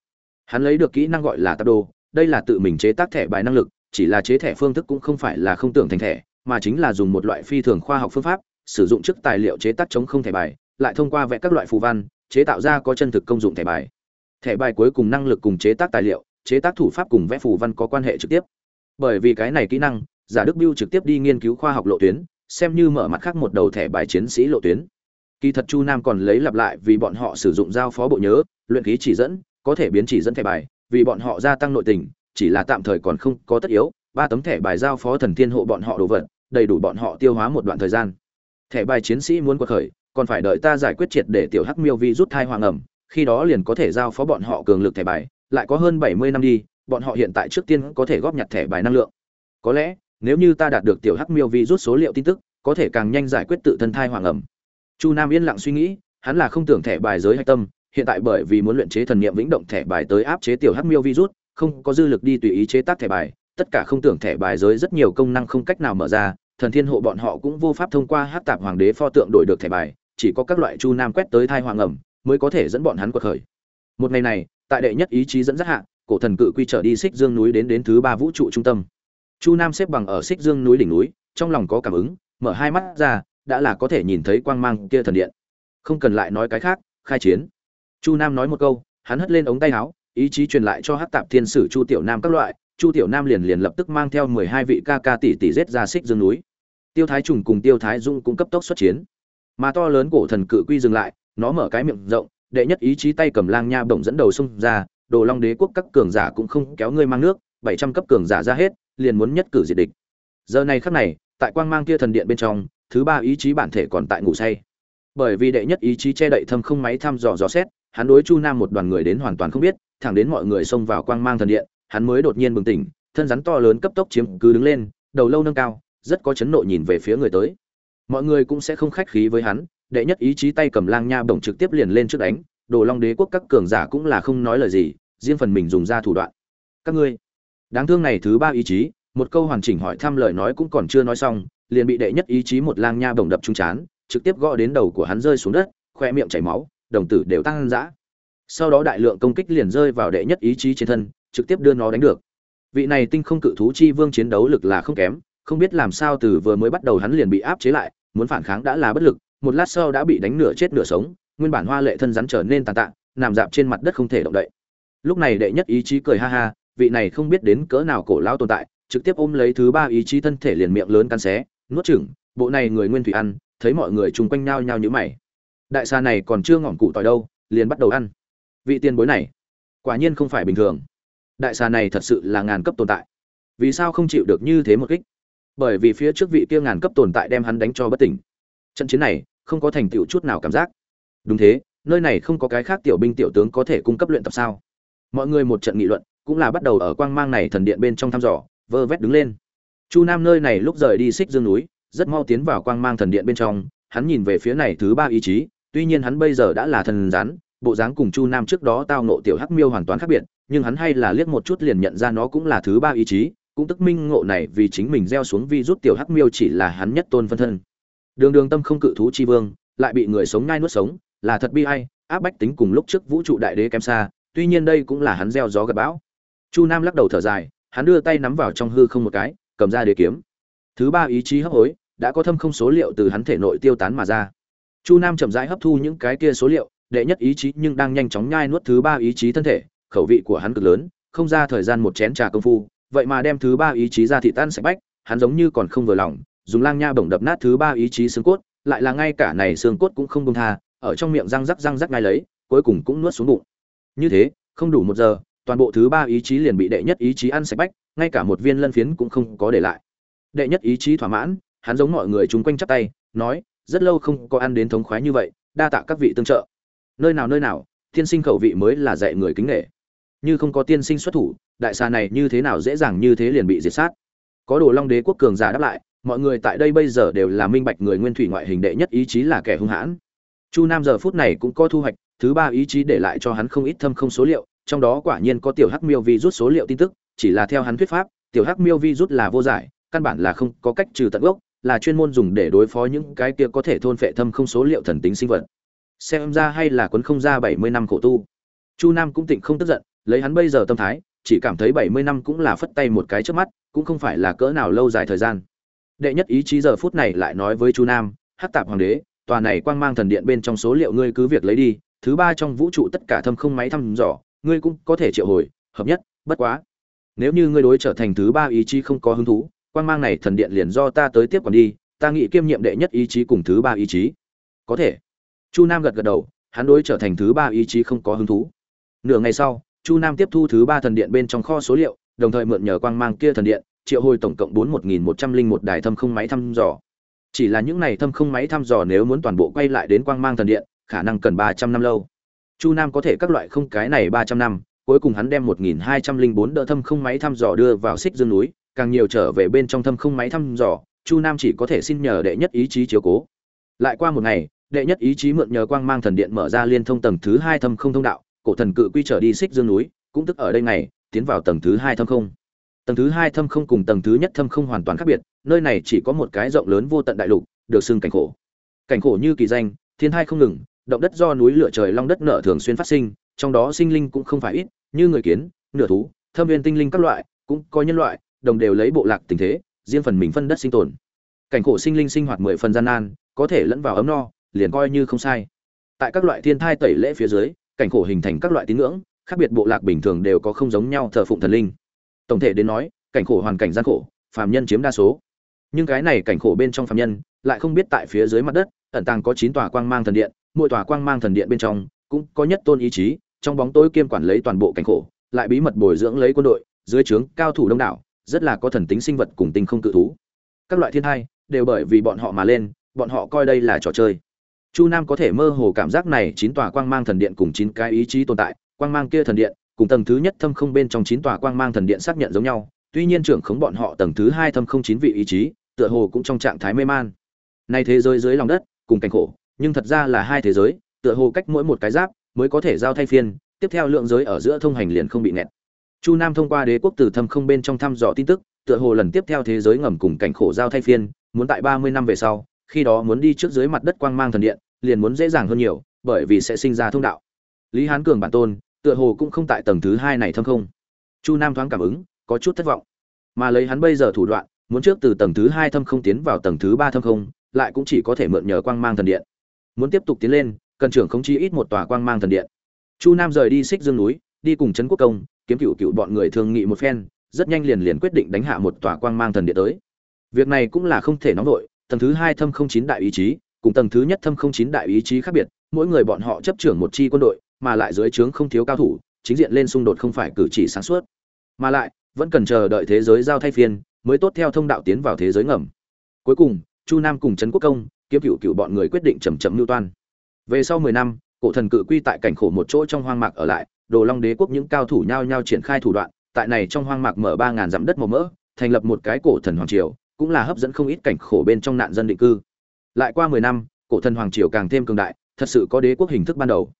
S1: Hắn lấy được kỹ năng gọi là tạp đồ, đây là tự mình chế tác thẻ bài năng lực, chỉ là chế thẻ phương thức cũng không phải là không tưởng thành thẻ, mà chính là dùng một loại phi thường khoa học phương pháp sử dụng trước tài liệu chế tác chống không thẻ bài, lại thông qua vẽ các loại phù văn, chế tạo ra có chân thực công dụng thẻ bài. Thẻ bài cuối cùng năng lực cùng chế tác tài liệu, chế tác thủ pháp cùng vẽ phù văn có quan hệ trực tiếp. Bởi vì cái này kỹ năng, giả đức biêu trực tiếp đi nghiên cứu khoa học lộ tuyến, xem như mở mặt khác một đầu thẻ bài chiến sĩ lộ tuyến. Kỳ thật chu nam còn lấy lặp lại vì bọn họ sử dụng giao phó bộ nhớ, luyện khí chỉ dẫn, có thể biến chỉ dẫn thẻ bài, vì bọn họ gia tăng nội tình, chỉ là tạm thời còn không có tất yếu, ba tấm thẻ bài giao phó thần thiên hộ bọn họ đồ vật, đầy đủ bọn họ tiêu hóa một đoạn thời gian thẻ bài chiến sĩ muốn quật khởi, còn phải đợi ta giải quyết triệt để tiểu hắc miêu vi rút thai hoàng ẩm, khi đó liền có thể giao phó bọn họ cường lực thẻ bài, lại có hơn bảy mươi năm đi, bọn họ hiện tại trước tiên có thể góp nhặt thẻ bài năng lượng. Có lẽ, nếu như ta đạt được tiểu hắc miêu vi rút số liệu tin tức, có thể càng nhanh giải quyết tự thân thai hoàng ẩm. Chu nam yên lặng suy nghĩ, hắn là không tưởng thẻ bài giới hạch tâm, hiện tại bởi vì muốn luyện chế thần niệm vĩnh động thẻ bài tới áp chế tiểu hắc miêu virus không có dư lực đi tùy ý chế tác thẻ bài, tất cả không tưởng thẻ bài giới rất nhiều công năng không cách nào mở ra thần thiên hộ bọn họ cũng vô pháp thông qua hát tạp hoàng đế pho tượng đổi được thẻ bài, chỉ có các loại chu nam quét tới thai hoàng ẩm mới có thể dẫn bọn hắn quật khởi. Một ngày này, tại đệ nhất ý chí dẫn dắt hạ, cổ thần cự quy trở đi xích dương núi đến đến thứ ba vũ trụ trung tâm. Chu nam xếp bằng ở xích dương núi đỉnh núi, trong lòng có cảm ứng, mở hai mắt ra, đã là có thể nhìn thấy quang mang kia thần điện. Không cần lại nói cái khác, khai chiến. Chu nam nói một câu, hắn hất lên ống tay áo, ý chí truyền lại cho hát tạp thiên sử chu tiểu nam các loại, chu tiểu nam liền liền lập tức mang theo mười hai vị ca ca tỷ tỷ rết ra xích dương núi tiêu thái trùng cùng tiêu thái dung cũng cấp tốc xuất chiến. Mà to lớn cổ thần cự quy dừng lại, nó mở cái miệng rộng, đệ nhất ý chí tay cầm lang nha bổng dẫn đầu xông ra, đồ long đế quốc các cường giả cũng không kéo ngươi mang nước, bảy trăm cấp cường giả ra hết, liền muốn nhất cử diệt địch. Giờ này khắc này, tại quang mang kia thần điện bên trong, thứ ba ý chí bản thể còn tại ngủ say. Bởi vì đệ nhất ý chí che đậy thâm không máy thăm dò dò xét, hắn đối chu nam một đoàn người đến hoàn toàn không biết, thẳng đến mọi người xông vào quang mang thần điện, hắn mới đột nhiên bừng tỉnh, thân rắn to lớn cấp tốc chiếm cứ đứng lên, đầu lâu nâng cao rất có chấn nộ nhìn về phía người tới. Mọi người cũng sẽ không khách khí với hắn, đệ nhất ý chí tay cầm lang nha bổng trực tiếp liền lên trước đánh, đồ long đế quốc các cường giả cũng là không nói lời gì, riêng phần mình dùng ra thủ đoạn. Các ngươi, đáng thương này thứ ba ý chí, một câu hoàn chỉnh hỏi thăm lời nói cũng còn chưa nói xong, liền bị đệ nhất ý chí một lang nha bổng đập trúng chán, trực tiếp gõ đến đầu của hắn rơi xuống đất, khoe miệng chảy máu, đồng tử đều tăng dã. Sau đó đại lượng công kích liền rơi vào đệ nhất ý chí trên thân, trực tiếp đưa nó đánh được. Vị này tinh không cự thú chi vương chiến đấu lực là không kém không biết làm sao từ vừa mới bắt đầu hắn liền bị áp chế lại, muốn phản kháng đã là bất lực, một lát sau đã bị đánh nửa chết nửa sống, nguyên bản hoa lệ thân rắn trở nên tàn tạ, nằm dạp trên mặt đất không thể động đậy. Lúc này đệ nhất ý chí cười ha ha, vị này không biết đến cỡ nào cổ lão tồn tại, trực tiếp ôm lấy thứ ba ý chí thân thể liền miệng lớn cắn xé, nuốt chửng, bộ này người nguyên thủy ăn, thấy mọi người chung quanh nhao nhao như mày. Đại xa này còn chưa ngỏm cụ tỏi đâu, liền bắt đầu ăn. Vị tiền bối này, quả nhiên không phải bình thường. Đại xà này thật sự là ngàn cấp tồn tại. Vì sao không chịu được như thế một kích? Bởi vì phía trước vị kia ngàn cấp tồn tại đem hắn đánh cho bất tỉnh. Trận chiến này, không có thành tựu chút nào cảm giác. Đúng thế, nơi này không có cái khác tiểu binh tiểu tướng có thể cung cấp luyện tập sao? Mọi người một trận nghị luận, cũng là bắt đầu ở quang mang này thần điện bên trong thăm dò, vơ vét đứng lên. Chu nam nơi này lúc rời đi xích dương núi, rất mau tiến vào quang mang thần điện bên trong, hắn nhìn về phía này thứ ba ý chí, tuy nhiên hắn bây giờ đã là thần rắn bộ dáng cùng chu nam trước đó tao nộ tiểu hắc miêu hoàn toàn khác biệt, nhưng hắn hay là liếc một chút liền nhận ra nó cũng là thứ ba ý chí cũng tức minh ngộ này vì chính mình gieo xuống vi rút tiểu hắc miêu chỉ là hắn nhất tôn phân thân. Đường đường tâm không cự thú chi vương, lại bị người sống nhai nuốt sống, là thật bi ai, áp bách tính cùng lúc trước vũ trụ đại đế kém xa, tuy nhiên đây cũng là hắn gieo gió gặp bão. Chu nam lắc đầu thở dài, hắn đưa tay nắm vào trong hư không một cái, cầm ra đế kiếm. Thứ ba ý chí hấp hối, đã có thâm không số liệu từ hắn thể nội tiêu tán mà ra. Chu nam chậm rãi hấp thu những cái kia số liệu, đệ nhất ý chí nhưng đang nhanh chóng nhai nuốt thứ ba ý chí thân thể, khẩu vị của hắn cực lớn, không ra thời gian một chén trà công phu vậy mà đem thứ ba ý chí ra thị tan sạch bách, hắn giống như còn không vừa lòng, dùng lang nha bổng đập nát thứ ba ý chí xương cốt, lại là ngay cả này xương cốt cũng không công tha, ở trong miệng răng rắc răng rắc ngay lấy, cuối cùng cũng nuốt xuống bụng. Như thế, không đủ một giờ, toàn bộ thứ ba ý chí liền bị đệ nhất ý chí ăn sạch bách, ngay cả một viên lân phiến cũng không có để lại. Đệ nhất ý chí thỏa mãn, hắn giống mọi người chung quanh chắp tay, nói, rất lâu không có ăn đến thống khoái như vậy, đa tạ các vị tương trợ. Nơi nào nơi nào, tiên sinh khẩu vị mới là dạy người kính nghệ như không có tiên sinh xuất thủ đại xà này như thế nào dễ dàng như thế liền bị diệt sát. Có đồ long đế quốc cường giả đáp lại, mọi người tại đây bây giờ đều là minh bạch người nguyên thủy ngoại hình đệ nhất ý chí là kẻ hung hãn. Chu nam giờ phút này cũng có thu hoạch, thứ ba ý chí để lại cho hắn không ít thâm không số liệu, trong đó quả nhiên có tiểu hắc miêu vi rút số liệu tin tức, chỉ là theo hắn thuyết pháp, tiểu hắc miêu vi rút là vô giải, căn bản là không có cách trừ tận gốc, là chuyên môn dùng để đối phó những cái kia có thể thôn phệ thâm không số liệu thần tính sinh vật. Xem ra hay là quấn không ra bảy mươi năm khổ tu. Chu nam cũng tịnh không tức giận, lấy hắn bây giờ tâm thái chỉ cảm thấy bảy mươi năm cũng là phất tay một cái trước mắt, cũng không phải là cỡ nào lâu dài thời gian. Đệ nhất ý chí giờ phút này lại nói với chu nam, hắc tạp hoàng đế, tòa này quang mang thần điện bên trong số liệu ngươi cứ việc lấy đi, thứ ba trong vũ trụ tất cả thâm không máy thăm dò, ngươi cũng có thể triệu hồi, hợp nhất, bất quá. Nếu như ngươi đối trở thành thứ ba ý chí không có hứng thú, quang mang này thần điện liền do ta tới tiếp quản đi, ta nghĩ kiêm nhiệm đệ nhất ý chí cùng thứ ba ý chí. Có thể. Chu nam gật gật đầu, hắn đối trở thành thứ ba ý chí không có hứng thú. Nửa ngày sau chu nam tiếp thu thứ ba thần điện bên trong kho số liệu, đồng thời mượn nhờ quang mang kia thần điện, triệu hồi tổng cộng bốn một nghìn một trăm linh một đài thâm không máy thăm dò. Chỉ là những này thâm không máy thăm dò nếu muốn toàn bộ quay lại đến quang mang thần điện, khả năng cần ba trăm năm lâu. Chu nam có thể các loại không, cái này ba trăm năm, cuối cùng hắn đem một nghìn hai trăm linh bốn đỡ thâm không máy thăm dò đưa vào xích dương núi, càng nhiều trở về bên trong thâm không máy thăm dò, chu nam chỉ có thể xin nhờ đệ nhất ý chí chiếu cố. Lại qua một ngày, đệ nhất ý chí mượn nhờ quang mang thần điện mở ra liên thông tầng thứ hai thâm không thông đạo cổ thần cự quy trở đi xích dương núi, cũng tức ở đây này tiến vào tầng thứ hai thâm không. Tầng thứ hai thâm không cùng tầng thứ nhất thâm không hoàn toàn khác biệt, nơi này chỉ có một cái rộng lớn vô tận đại lục, được xưng cảnh khổ. Cảnh khổ như kỳ danh, thiên thai không ngừng, động đất do núi lửa trời long đất nở thường xuyên phát sinh, trong đó sinh linh cũng không phải ít, như người kiến, nửa thú, thâm viên tinh linh các loại, cũng có nhân loại, đồng đều lấy bộ lạc tình thế, riêng phần mình phân đất sinh tồn. Cảnh khổ sinh linh sinh hoạt mười phần gian nan, có thể lẫn vào ấm no, liền coi như không sai. Tại các loại thiên thai tẩy lễ phía dưới cảnh khổ hình thành các loại tín ngưỡng, khác biệt bộ lạc bình thường đều có không giống nhau thờ phụng thần linh. Tổng thể đến nói, cảnh khổ hoàn cảnh gian khổ, phàm nhân chiếm đa số. Nhưng cái này cảnh khổ bên trong phàm nhân, lại không biết tại phía dưới mặt đất, ẩn tàng có chín tòa quang mang thần điện, mỗi tòa quang mang thần điện bên trong, cũng có nhất tôn ý chí, trong bóng tối kiêm quản lấy toàn bộ cảnh khổ, lại bí mật bồi dưỡng lấy quân đội, dưới trướng cao thủ đông đảo, rất là có thần tính sinh vật cùng tinh không cự thú. Các loại thiên thai, đều bởi vì bọn họ mà lên, bọn họ coi đây là trò chơi chu nam có thể mơ hồ cảm giác này chín tòa quang mang thần điện cùng chín cái ý chí tồn tại, quang mang kia thần điện cùng tầng thứ nhất thâm không bên trong chín tòa quang mang thần điện xác nhận giống nhau, tuy nhiên trưởng khống bọn họ tầng thứ hai thâm không chín vị ý chí, tựa hồ cũng trong trạng thái mê man. Nay thế giới dưới lòng đất, cùng cảnh khổ, nhưng thật ra là hai thế giới, tựa hồ cách mỗi một cái giáp mới có thể giao thay phiên, tiếp theo lượng giới ở giữa thông hành liền không bị nẹt chu nam thông qua đế quốc từ thâm không bên trong thăm dò tin tức, tựa hồ lần tiếp theo thế giới ngầm cùng cảnh khổ giao thay phiên, muốn tại ba mươi năm về sau khi đó muốn đi trước dưới mặt đất quang mang thần điện, liền muốn dễ dàng hơn nhiều, bởi vì sẽ sinh ra thông đạo. Lý hán cường bản tôn, tựa hồ cũng không tại tầng thứ hai này thâm không. Chu nam thoáng cảm ứng, có chút thất vọng. Mà lấy hắn bây giờ thủ đoạn, muốn trước từ tầng thứ hai thâm không tiến vào tầng thứ ba thâm không, lại cũng chỉ có thể mượn nhờ quang mang thần điện. Muốn tiếp tục tiến lên, cần trưởng không chi ít một tòa quang mang thần điện. Chu nam rời đi xích dương núi, đi cùng trấn quốc công, kiếm cựu cựu bọn người thương nghị một phen, rất nhanh liền liền quyết định đánh hạ một tòa quang mang thần điện tới. Việc này cũng là không thể nóng vội tầng thứ hai thâm không chín đại ý chí, cùng tầng thứ nhất thâm không chín đại ý chí khác biệt, mỗi người bọn họ chấp trưởng một chi quân đội, mà lại dưới trướng không thiếu cao thủ, chính diện lên xung đột không phải cử chỉ sáng suốt. Mà lại, vẫn cần chờ đợi thế giới giao thay phiên, mới tốt theo thông đạo tiến vào thế giới ngầm. Cuối cùng, chu nam cùng trấn quốc công, kiếm cựu cựu bọn người quyết định chầm chậm mưu toan. Về sau mười năm, cổ thần cự quy tại cảnh khổ một chỗ trong hoang mạc ở lại, đồ long đế quốc những cao thủ nhao nhao triển khai thủ đoạn, tại này trong hoang mạc mở ba ngàn dặm đất màu mỡ, thành lập một cái cổ thần hoàng triều cũng là hấp dẫn không ít cảnh khổ bên trong nạn dân định cư. Lại qua mười năm, cổ thần hoàng triều càng thêm cường đại, thật sự có đế quốc hình thức ban đầu.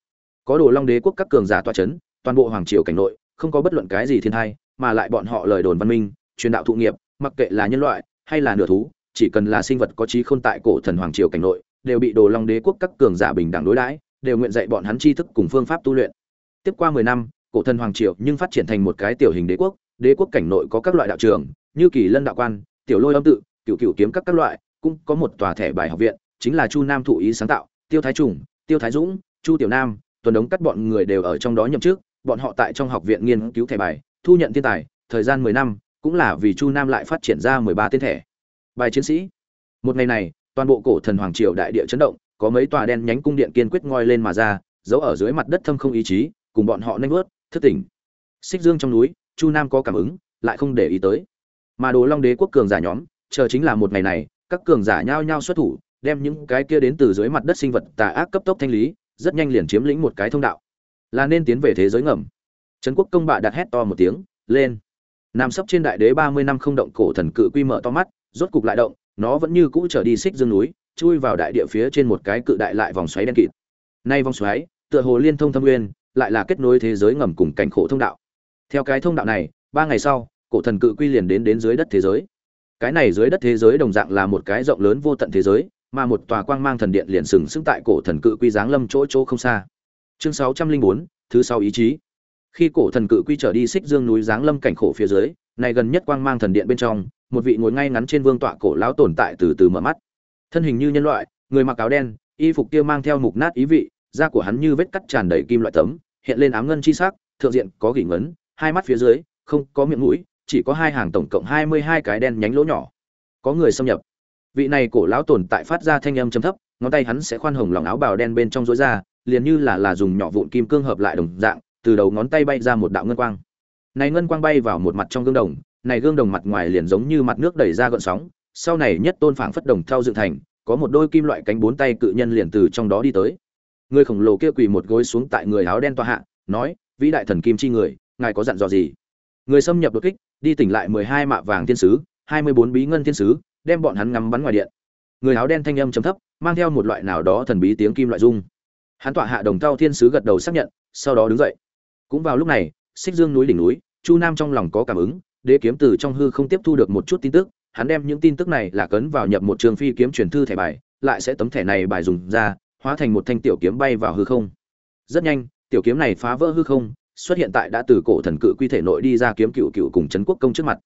S1: Có đồ long đế quốc các cường giả tọa chấn, toàn bộ hoàng triều cảnh nội, không có bất luận cái gì thiên hay mà lại bọn họ lời đồn văn minh, truyền đạo thụ nghiệp, mặc kệ là nhân loại hay là nửa thú, chỉ cần là sinh vật có trí khôn tại cổ thần hoàng triều cảnh nội, đều bị đồ long đế quốc các cường giả bình đẳng đối đãi, đều nguyện dạy bọn hắn tri thức cùng phương pháp tu luyện. Tiếp qua mười năm, cổ thần hoàng triều nhưng phát triển thành một cái tiểu hình đế quốc đế quốc cảnh nội có các loại đạo trường, như kỳ lân đạo quan tiểu lôi âm tự cựu cựu kiếm các các loại, cũng có một tòa thẻ bài học viện, chính là chu nam thụ ý sáng tạo, tiêu thái trùng, tiêu thái dũng, chu tiểu nam, tuần đống cắt bọn người đều ở trong đó nhậm chức, bọn họ tại trong học viện nghiên cứu thẻ bài, thu nhận thiên tài, thời gian mười năm, cũng là vì chu nam lại phát triển ra mười ba tên thẻ. Bài chiến sĩ. Một ngày này, toàn bộ cổ thần hoàng triều đại địa chấn động, có mấy tòa đen nhánh cung điện kiên quyết ngoi lên mà ra, giấu ở dưới mặt đất thâm không ý chí, cùng bọn họ nanh vớt, thức tỉnh. Xích dương trong núi, chu nam có cảm ứng, lại không để ý tới mà đồ long đế quốc cường giả nhóm, chờ chính là một ngày này, các cường giả nhao nhao xuất thủ, đem những cái kia đến từ dưới mặt đất sinh vật tà ác cấp tốc thanh lý, rất nhanh liền chiếm lĩnh một cái thông đạo. Là nên tiến về thế giới ngầm. Trấn quốc công bạ đặt hét to một tiếng, lên. Nằm sấp trên đại đế ba mươi năm không động cổ thần cự quy mở to mắt, rốt cục lại động, nó vẫn như cũ trở đi xích dương núi, chui vào đại địa phía trên một cái cự đại lại vòng xoáy đen kịt. Nay vòng xoáy, tựa hồ liên thông thâm nguyên, lại là kết nối thế giới ngầm cùng cảnh khổ thông đạo. Theo cái thông đạo này, ba ngày sau cổ thần cự quy liền đến đến dưới đất thế giới. Cái này dưới đất thế giới đồng dạng là một cái rộng lớn vô tận thế giới, mà một tòa quang mang thần điện liền sừng sững tại cổ thần cự quy giáng lâm chỗ chỗ không xa. Chương sáu trăm linh bốn, thứ sáu ý chí. Khi cổ thần cự quy trở đi xích dương núi giáng lâm cảnh khổ phía dưới, này gần nhất quang mang thần điện bên trong, một vị ngồi ngay ngắn trên vương tọa cổ lão tồn tại từ từ mở mắt. Thân hình như nhân loại, người mặc áo đen, y phục kia mang theo mục nát ý vị, da của hắn như vết cắt tràn đầy kim loại tấm, hiện lên ám ngân chi sắc, thượng diện có gỉ ngấn, hai mắt phía dưới, không có miệng mũi chỉ có hai hàng tổng cộng hai mươi hai cái đen nhánh lỗ nhỏ. Có người xâm nhập. Vị này cổ lão tồn tại phát ra thanh âm trầm thấp, ngón tay hắn sẽ khoan hồng lòng áo bào đen bên trong rối ra, liền như là là dùng nhỏ vụn kim cương hợp lại đồng dạng, từ đầu ngón tay bay ra một đạo ngân quang. Này ngân quang bay vào một mặt trong gương đồng, này gương đồng mặt ngoài liền giống như mặt nước đẩy ra gợn sóng, sau này nhất tôn phảng phất đồng theo dựng thành, có một đôi kim loại cánh bốn tay cự nhân liền từ trong đó đi tới. Người khổng lồ kia quỳ một gối xuống tại người áo đen toa hạ, nói, vĩ đại thần kim chi người, ngài có dặn dò gì? Người xâm nhập đột kích, đi tỉnh lại mười hai mạ vàng thiên sứ, hai mươi bốn bí ngân thiên sứ, đem bọn hắn ngắm bắn ngoài điện. Người áo đen thanh âm trầm thấp, mang theo một loại nào đó thần bí tiếng kim loại dung hắn tọa hạ đồng tao thiên sứ gật đầu xác nhận, sau đó đứng dậy. Cũng vào lúc này, xích dương núi đỉnh núi, chu nam trong lòng có cảm ứng, đế kiếm từ trong hư không tiếp thu được một chút tin tức, hắn đem những tin tức này là cấn vào nhập một trường phi kiếm truyền thư thẻ bài, lại sẽ tấm thẻ này bài dùng ra, hóa thành một thanh tiểu kiếm bay vào hư không. Rất nhanh, tiểu kiếm này phá vỡ hư không xuất hiện tại đã từ cổ thần cự quy thể nội đi ra kiếm cựu cựu cùng trấn quốc công trước mặt.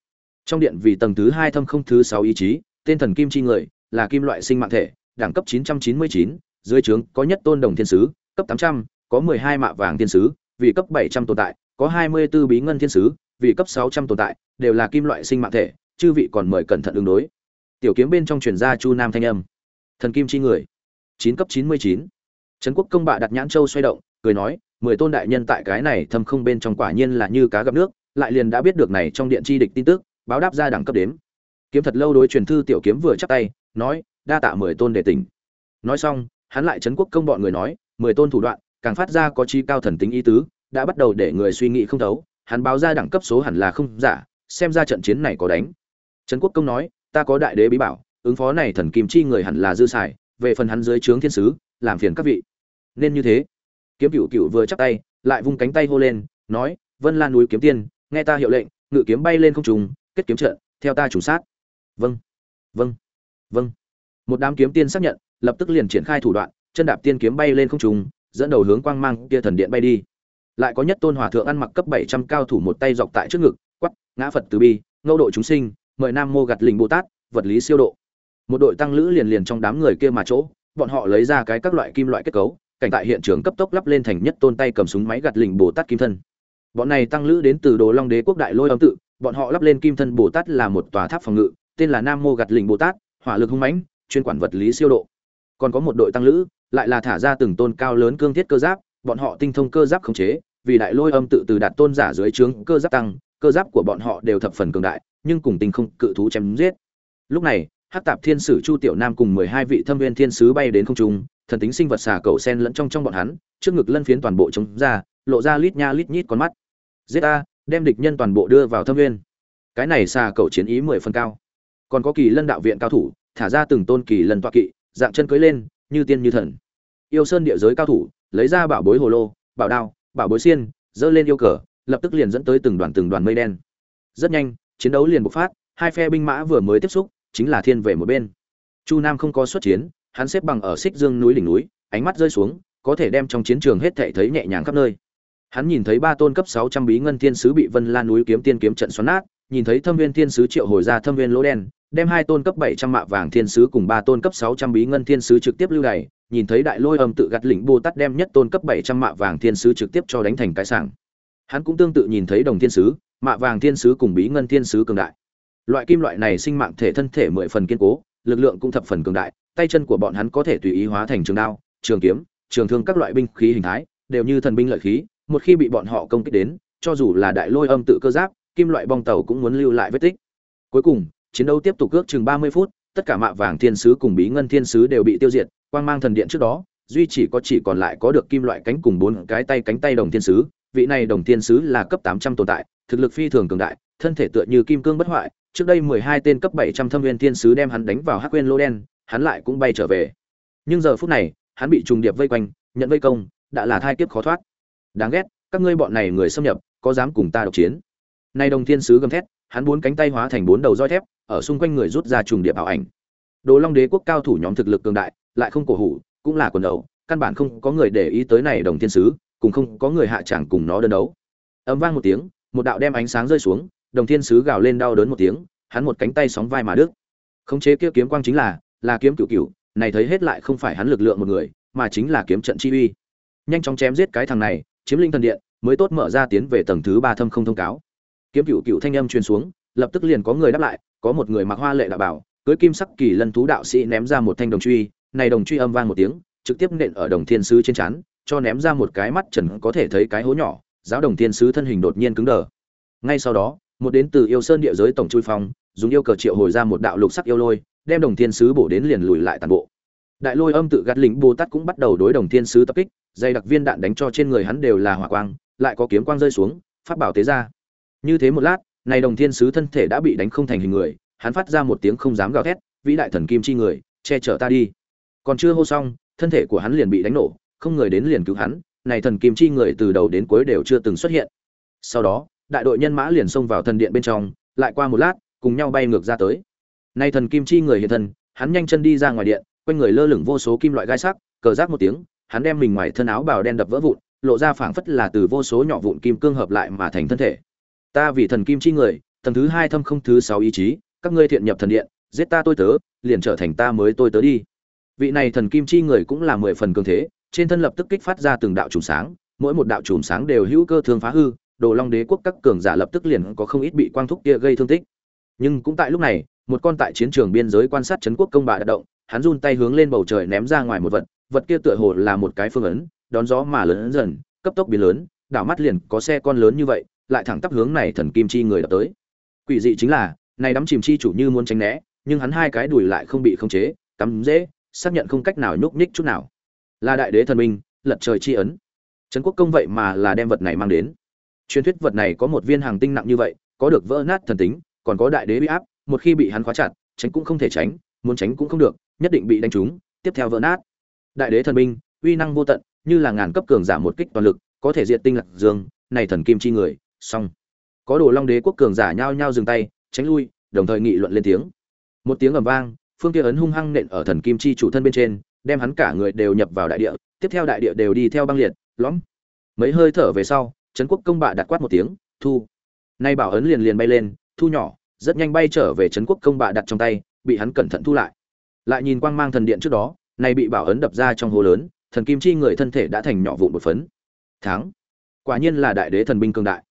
S1: Trong điện vì tầng thứ hai thâm không thứ sáu ý chí tên thần kim chi người là kim loại sinh mạng thể đẳng cấp 999, dưới trướng có nhất tôn đồng thiên sứ cấp 800, có 12 mạ vàng thiên sứ vì cấp 700 tồn tại có 24 bí ngân thiên sứ vì cấp 600 tồn tại đều là kim loại sinh mạng thể chư vị còn mời cẩn thận ứng đối. Tiểu kiếm bên trong truyền ra chu nam thanh âm. Thần kim chi người chín cấp chín mươi chín. Trấn quốc công bạ đặt nhãn châu xoay động cười nói mười tôn đại nhân tại cái này thâm không bên trong quả nhiên là như cá gặp nước, lại liền đã biết được này trong điện chi địch tin tức, báo đáp ra đẳng cấp đếm. Kiếm thật lâu đối truyền thư tiểu kiếm vừa chắp tay, nói, đa tạ mười tôn đề tỉnh nói xong, hắn lại trấn quốc công bọn người nói, mười tôn thủ đoạn, càng phát ra có chi cao thần tính ý tứ, đã bắt đầu để người suy nghĩ không thấu, hắn báo ra đẳng cấp số hẳn là không giả, xem ra trận chiến này có đánh. Trấn quốc công nói, ta có đại đế bí bảo, ứng phó này thần kim chi người hẳn là dư xài, về phần hắn dưới trướng thiên sứ, làm phiền các vị. Nên như thế kiếm cựu cựu vừa chắp tay, lại vung cánh tay hô lên, nói, vân lan núi kiếm tiên, nghe ta hiệu lệnh, ngự kiếm bay lên không trùng kết kiếm trận, theo ta chủ sát. Vâng vâng vâng. Một đám kiếm tiên xác nhận, lập tức liền triển khai thủ đoạn, chân đạp tiên kiếm bay lên không trùng dẫn đầu hướng quang mang kia thần điện bay đi. Lại có nhất tôn hòa thượng ăn mặc cấp bảy trăm cao thủ một tay dọc tại trước ngực quắp ngã phật từ bi, ngẫu độ chúng sinh, mời nam mô gặt lình bồ tát, vật lý siêu độ. Một đội tăng lữ liền liền trong đám người kia mà chỗ, bọn họ lấy ra cái các loại kim loại kết cấu cảnh tại hiện trường cấp tốc lắp lên thành nhất tôn tay cầm súng máy gạt lình bồ tát kim thân. Bọn này tăng lữ đến từ đồ long đế quốc đại lôi âm tự, bọn họ lắp lên kim thân bồ tát là một tòa tháp phòng ngự, tên là nam mô gạt lình bồ tát, hỏa lực hung mãnh, chuyên quản vật lý siêu độ. Còn có một đội tăng lữ, lại là thả ra từng tôn cao lớn cương thiết cơ giáp, bọn họ tinh thông cơ giáp khống chế, vì đại lôi âm tự từ đạt tôn giả dưới trướng cơ giáp tăng, cơ giáp của bọn họ đều thập phần cường đại, nhưng cùng tinh không cự thú chém giết. Lúc này, hắc tạp thiên sử chu tiểu nam cùng mười hai vị thâm viên thiên sứ bay đến không trung thần tính sinh vật xà cầu sen lẫn trong trong bọn hắn, trước ngực lân phiến toàn bộ chống ra, lộ ra lít nha lít nhít con mắt. Giết a đem địch nhân toàn bộ đưa vào thâm viên cái này xà cầu chiến ý mười phần cao. Còn có kỳ lân đạo viện cao thủ, thả ra từng tôn kỳ lân toa kỵ, dạng chân cưới lên, như tiên như thần. Yêu sơn địa giới cao thủ, lấy ra bảo bối hồ lô, bảo đao, bảo bối xiên dơ lên yêu cờ, lập tức liền dẫn tới từng đoàn từng đoàn mây đen. Rất nhanh, chiến đấu liền bộc phát, hai phe binh mã vừa mới tiếp xúc, chính là thiên về một bên. Chu nam không có xuất chiến hắn xếp bằng ở xích dương núi đỉnh núi, ánh mắt rơi xuống, có thể đem trong chiến trường hết thảy thấy nhẹ nhàng khắp nơi. Hắn nhìn thấy ba tôn cấp sáu trăm bí ngân thiên sứ bị vân lan núi kiếm tiên kiếm trận xoắn nát, nhìn thấy thâm viên thiên sứ triệu hồi ra thâm viên lỗ đen, đem hai tôn cấp bảy trăm mạ vàng thiên sứ cùng ba tôn cấp sáu trăm bí ngân thiên sứ trực tiếp lưu đày, nhìn thấy đại lôi âm tự gặt lĩnh bồ tát đem nhất tôn cấp bảy trăm mạ vàng thiên sứ trực tiếp cho đánh thành cái sảng. Hắn cũng tương tự nhìn thấy đồng thiên sứ, mạ vàng thiên sứ cùng bí ngân thiên sứ cường đại. Loại kim loại này sinh mạng thể thân thể mười phần kiên cố, lực lượng cũng thập phần cường đại tay chân của bọn hắn có thể tùy ý hóa thành trường đao, trường kiếm, trường thương các loại binh khí hình thái, đều như thần binh lợi khí, một khi bị bọn họ công kích đến, cho dù là đại lôi âm tự cơ giáp, kim loại bong tàu cũng muốn lưu lại vết tích. Cuối cùng, chiến đấu tiếp tục ước chừng ba mươi phút, tất cả mạ vàng thiên sứ cùng bí ngân thiên sứ đều bị tiêu diệt, quang mang thần điện trước đó, duy chỉ có chỉ còn lại có được kim loại cánh cùng bốn cái tay cánh tay đồng thiên sứ, vị này đồng thiên sứ là cấp tám trăm tồn tại, thực lực phi thường cường đại, thân thể tựa như kim cương bất hoại, trước đây mười hai tên cấp bảy trăm thâm nguyên thiên sứ đem hắn đánh vào hắc nguyên lô đen hắn lại cũng bay trở về. Nhưng giờ phút này, hắn bị trùng điệp vây quanh, nhận vây công, đã là thai kiếp khó thoát. Đáng ghét, các ngươi bọn này người xâm nhập, có dám cùng ta độc chiến? Nay đồng thiên sứ gầm thét, hắn bốn cánh tay hóa thành bốn đầu roi thép, ở xung quanh người rút ra trùng điệp ảo ảnh. Đồ long đế quốc cao thủ nhóm thực lực cường đại, lại không cổ hủ, cũng là quần đầu, căn bản không có người để ý tới này đồng thiên sứ, cùng không có người hạ chẳng cùng nó đơn đấu. Ấm vang một tiếng, một đạo đem ánh sáng rơi xuống, đồng thiên sứ gào lên đau đớn một tiếng, hắn một cánh tay sóng vai mà đứt. Khống chế kia kiếm quang chính là là kiếm cửu cửu, này thấy hết lại không phải hắn lực lượng một người, mà chính là kiếm trận chi uy. Nhanh chóng chém giết cái thằng này, chiếm linh thần điện, mới tốt mở ra tiến về tầng thứ ba thâm không thông cáo. Kiếm cửu cửu thanh âm truyền xuống, lập tức liền có người đáp lại, có một người mặc hoa lệ đạo bảo, cưới kim sắc kỳ lân thú đạo sĩ ném ra một thanh đồng truy, này đồng truy âm vang một tiếng, trực tiếp nện ở đồng thiên sứ trên chắn cho ném ra một cái mắt trần có thể thấy cái hố nhỏ, giáo đồng thiên sứ thân hình đột nhiên cứng đờ. Ngay sau đó, một đến từ yêu sơn địa giới tổng chui phong, dùng yêu cờ triệu hồi ra một đạo lục sắc yêu lôi đem đồng thiên sứ bổ đến liền lùi lại toàn bộ. Đại lôi âm tự gạt lính bồ tát cũng bắt đầu đối đồng thiên sứ tập kích dây đặc viên đạn đánh cho trên người hắn đều là hỏa quang, lại có kiếm quang rơi xuống phát bảo tế ra. Như thế một lát, này đồng thiên sứ thân thể đã bị đánh không thành hình người, hắn phát ra một tiếng không dám gào thét, vĩ đại thần kim chi người, che chở ta đi. Còn chưa hô xong, thân thể của hắn liền bị đánh nổ, không người đến liền cứu hắn, này thần kim chi người từ đầu đến cuối đều chưa từng xuất hiện. Sau đó, đại đội nhân mã liền xông vào thần điện bên trong, lại qua một lát, cùng nhau bay ngược ra tới nay thần kim chi người hiện thân, hắn nhanh chân đi ra ngoài điện, quanh người lơ lửng vô số kim loại gai sắc, cờ rác một tiếng, hắn đem mình ngoài thân áo bào đen đập vỡ vụn, lộ ra phảng phất là từ vô số nhỏ vụn kim cương hợp lại mà thành thân thể. Ta vì thần kim chi người tầng thứ hai thâm không thứ sáu ý chí, các ngươi thiện nhập thần điện, giết ta tôi tớ, liền trở thành ta mới tôi tớ đi. Vị này thần kim chi người cũng là mười phần cường thế, trên thân lập tức kích phát ra từng đạo chùm sáng, mỗi một đạo chùm sáng đều hữu cơ thương phá hư, đồ long đế quốc các cường giả lập tức liền có không ít bị quang thúc kia gây thương tích nhưng cũng tại lúc này, một con tại chiến trường biên giới quan sát trấn quốc công bà đã động, hắn run tay hướng lên bầu trời ném ra ngoài một vật vật kia tựa hồ là một cái phương ấn, đón gió mà lớn dần, cấp tốc biến lớn, đảo mắt liền có xe con lớn như vậy, lại thẳng tắp hướng này thần kim chi người đập tới. Quỷ dị chính là, này đắm chìm chi chủ như muốn tránh né, nhưng hắn hai cái đùi lại không bị khống chế, cắm dễ, xác nhận không cách nào nhúc nhích chút nào. Là đại đế thần minh, lật trời chi ấn. Trấn quốc công vậy mà là đem vật này mang đến. Truyền thuyết vật này có một viên hàng tinh nặng như vậy, có được vỡ nát thần tính còn có đại đế bị áp, một khi bị hắn khóa chặt, tránh cũng không thể tránh, muốn tránh cũng không được, nhất định bị đánh trúng, tiếp theo vỡ nát. Đại đế thần binh, uy năng vô tận, như là ngàn cấp cường giả một kích toàn lực, có thể diệt tinh lạc dương, này thần kim chi người, xong. Có đồ long đế quốc cường giả nhao nhao dừng tay, tránh lui, đồng thời nghị luận lên tiếng. Một tiếng ầm vang, phương kia ấn hung hăng nện ở thần kim chi chủ thân bên trên, đem hắn cả người đều nhập vào đại địa, tiếp theo đại địa đều đi theo băng liệt, lõm. Mấy hơi thở về sau, trấn quốc công bạ đặt quát một tiếng, thu. Nay bảo ấn liền liền bay lên thu nhỏ, rất nhanh bay trở về trấn quốc công bạ đặt trong tay, bị hắn cẩn thận thu lại. Lại nhìn quang mang thần điện trước đó nay bị bảo ấn đập ra trong hồ lớn, thần kim chi người thân thể đã thành nhỏ vụn một phấn. Thắng. Quả nhiên là đại đế thần binh cường đại.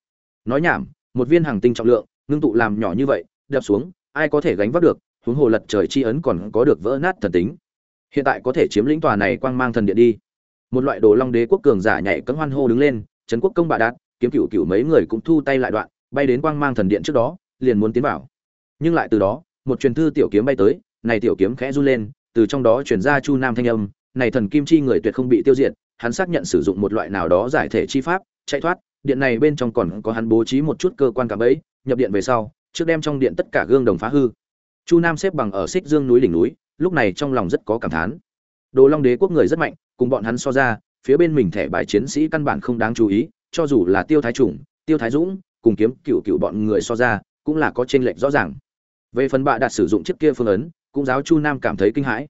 S1: Nói nhảm, một viên hàng tinh trọng lượng, ngưng tụ làm nhỏ như vậy, đập xuống, ai có thể gánh vác được, huống hồ lật trời chi ấn còn có được vỡ nát thần tính. Hiện tại có thể chiếm lĩnh tòa này quang mang thần điện đi. Một loại đồ long đế quốc cường giả nhảy cấm hoan hô đứng lên, trấn quốc công bạ đạt, kiếm cựu cựu mấy người cũng thu tay lại đoạn, bay đến quang mang thần điện trước đó liền muốn tiến vào. Nhưng lại từ đó, một truyền thư tiểu kiếm bay tới, này tiểu kiếm khẽ run lên, từ trong đó truyền ra chu nam thanh âm, này thần kim chi người tuyệt không bị tiêu diệt, hắn xác nhận sử dụng một loại nào đó giải thể chi pháp, chạy thoát, điện này bên trong còn có hắn bố trí một chút cơ quan cảm ấy nhập điện về sau, trước đem trong điện tất cả gương đồng phá hư. Chu nam xếp bằng ở xích dương núi đỉnh núi, lúc này trong lòng rất có cảm thán. Đồ long đế quốc người rất mạnh, cùng bọn hắn so ra, phía bên mình thẻ bài chiến sĩ căn bản không đáng chú ý, cho dù là tiêu thái chủng, tiêu thái dũng, cùng kiếm cựu cựu bọn người so ra cũng là có chênh lệch rõ ràng. Về phần bạ đạt sử dụng chiếc kia phương ấn, cũng giáo chu nam cảm thấy kinh hãi.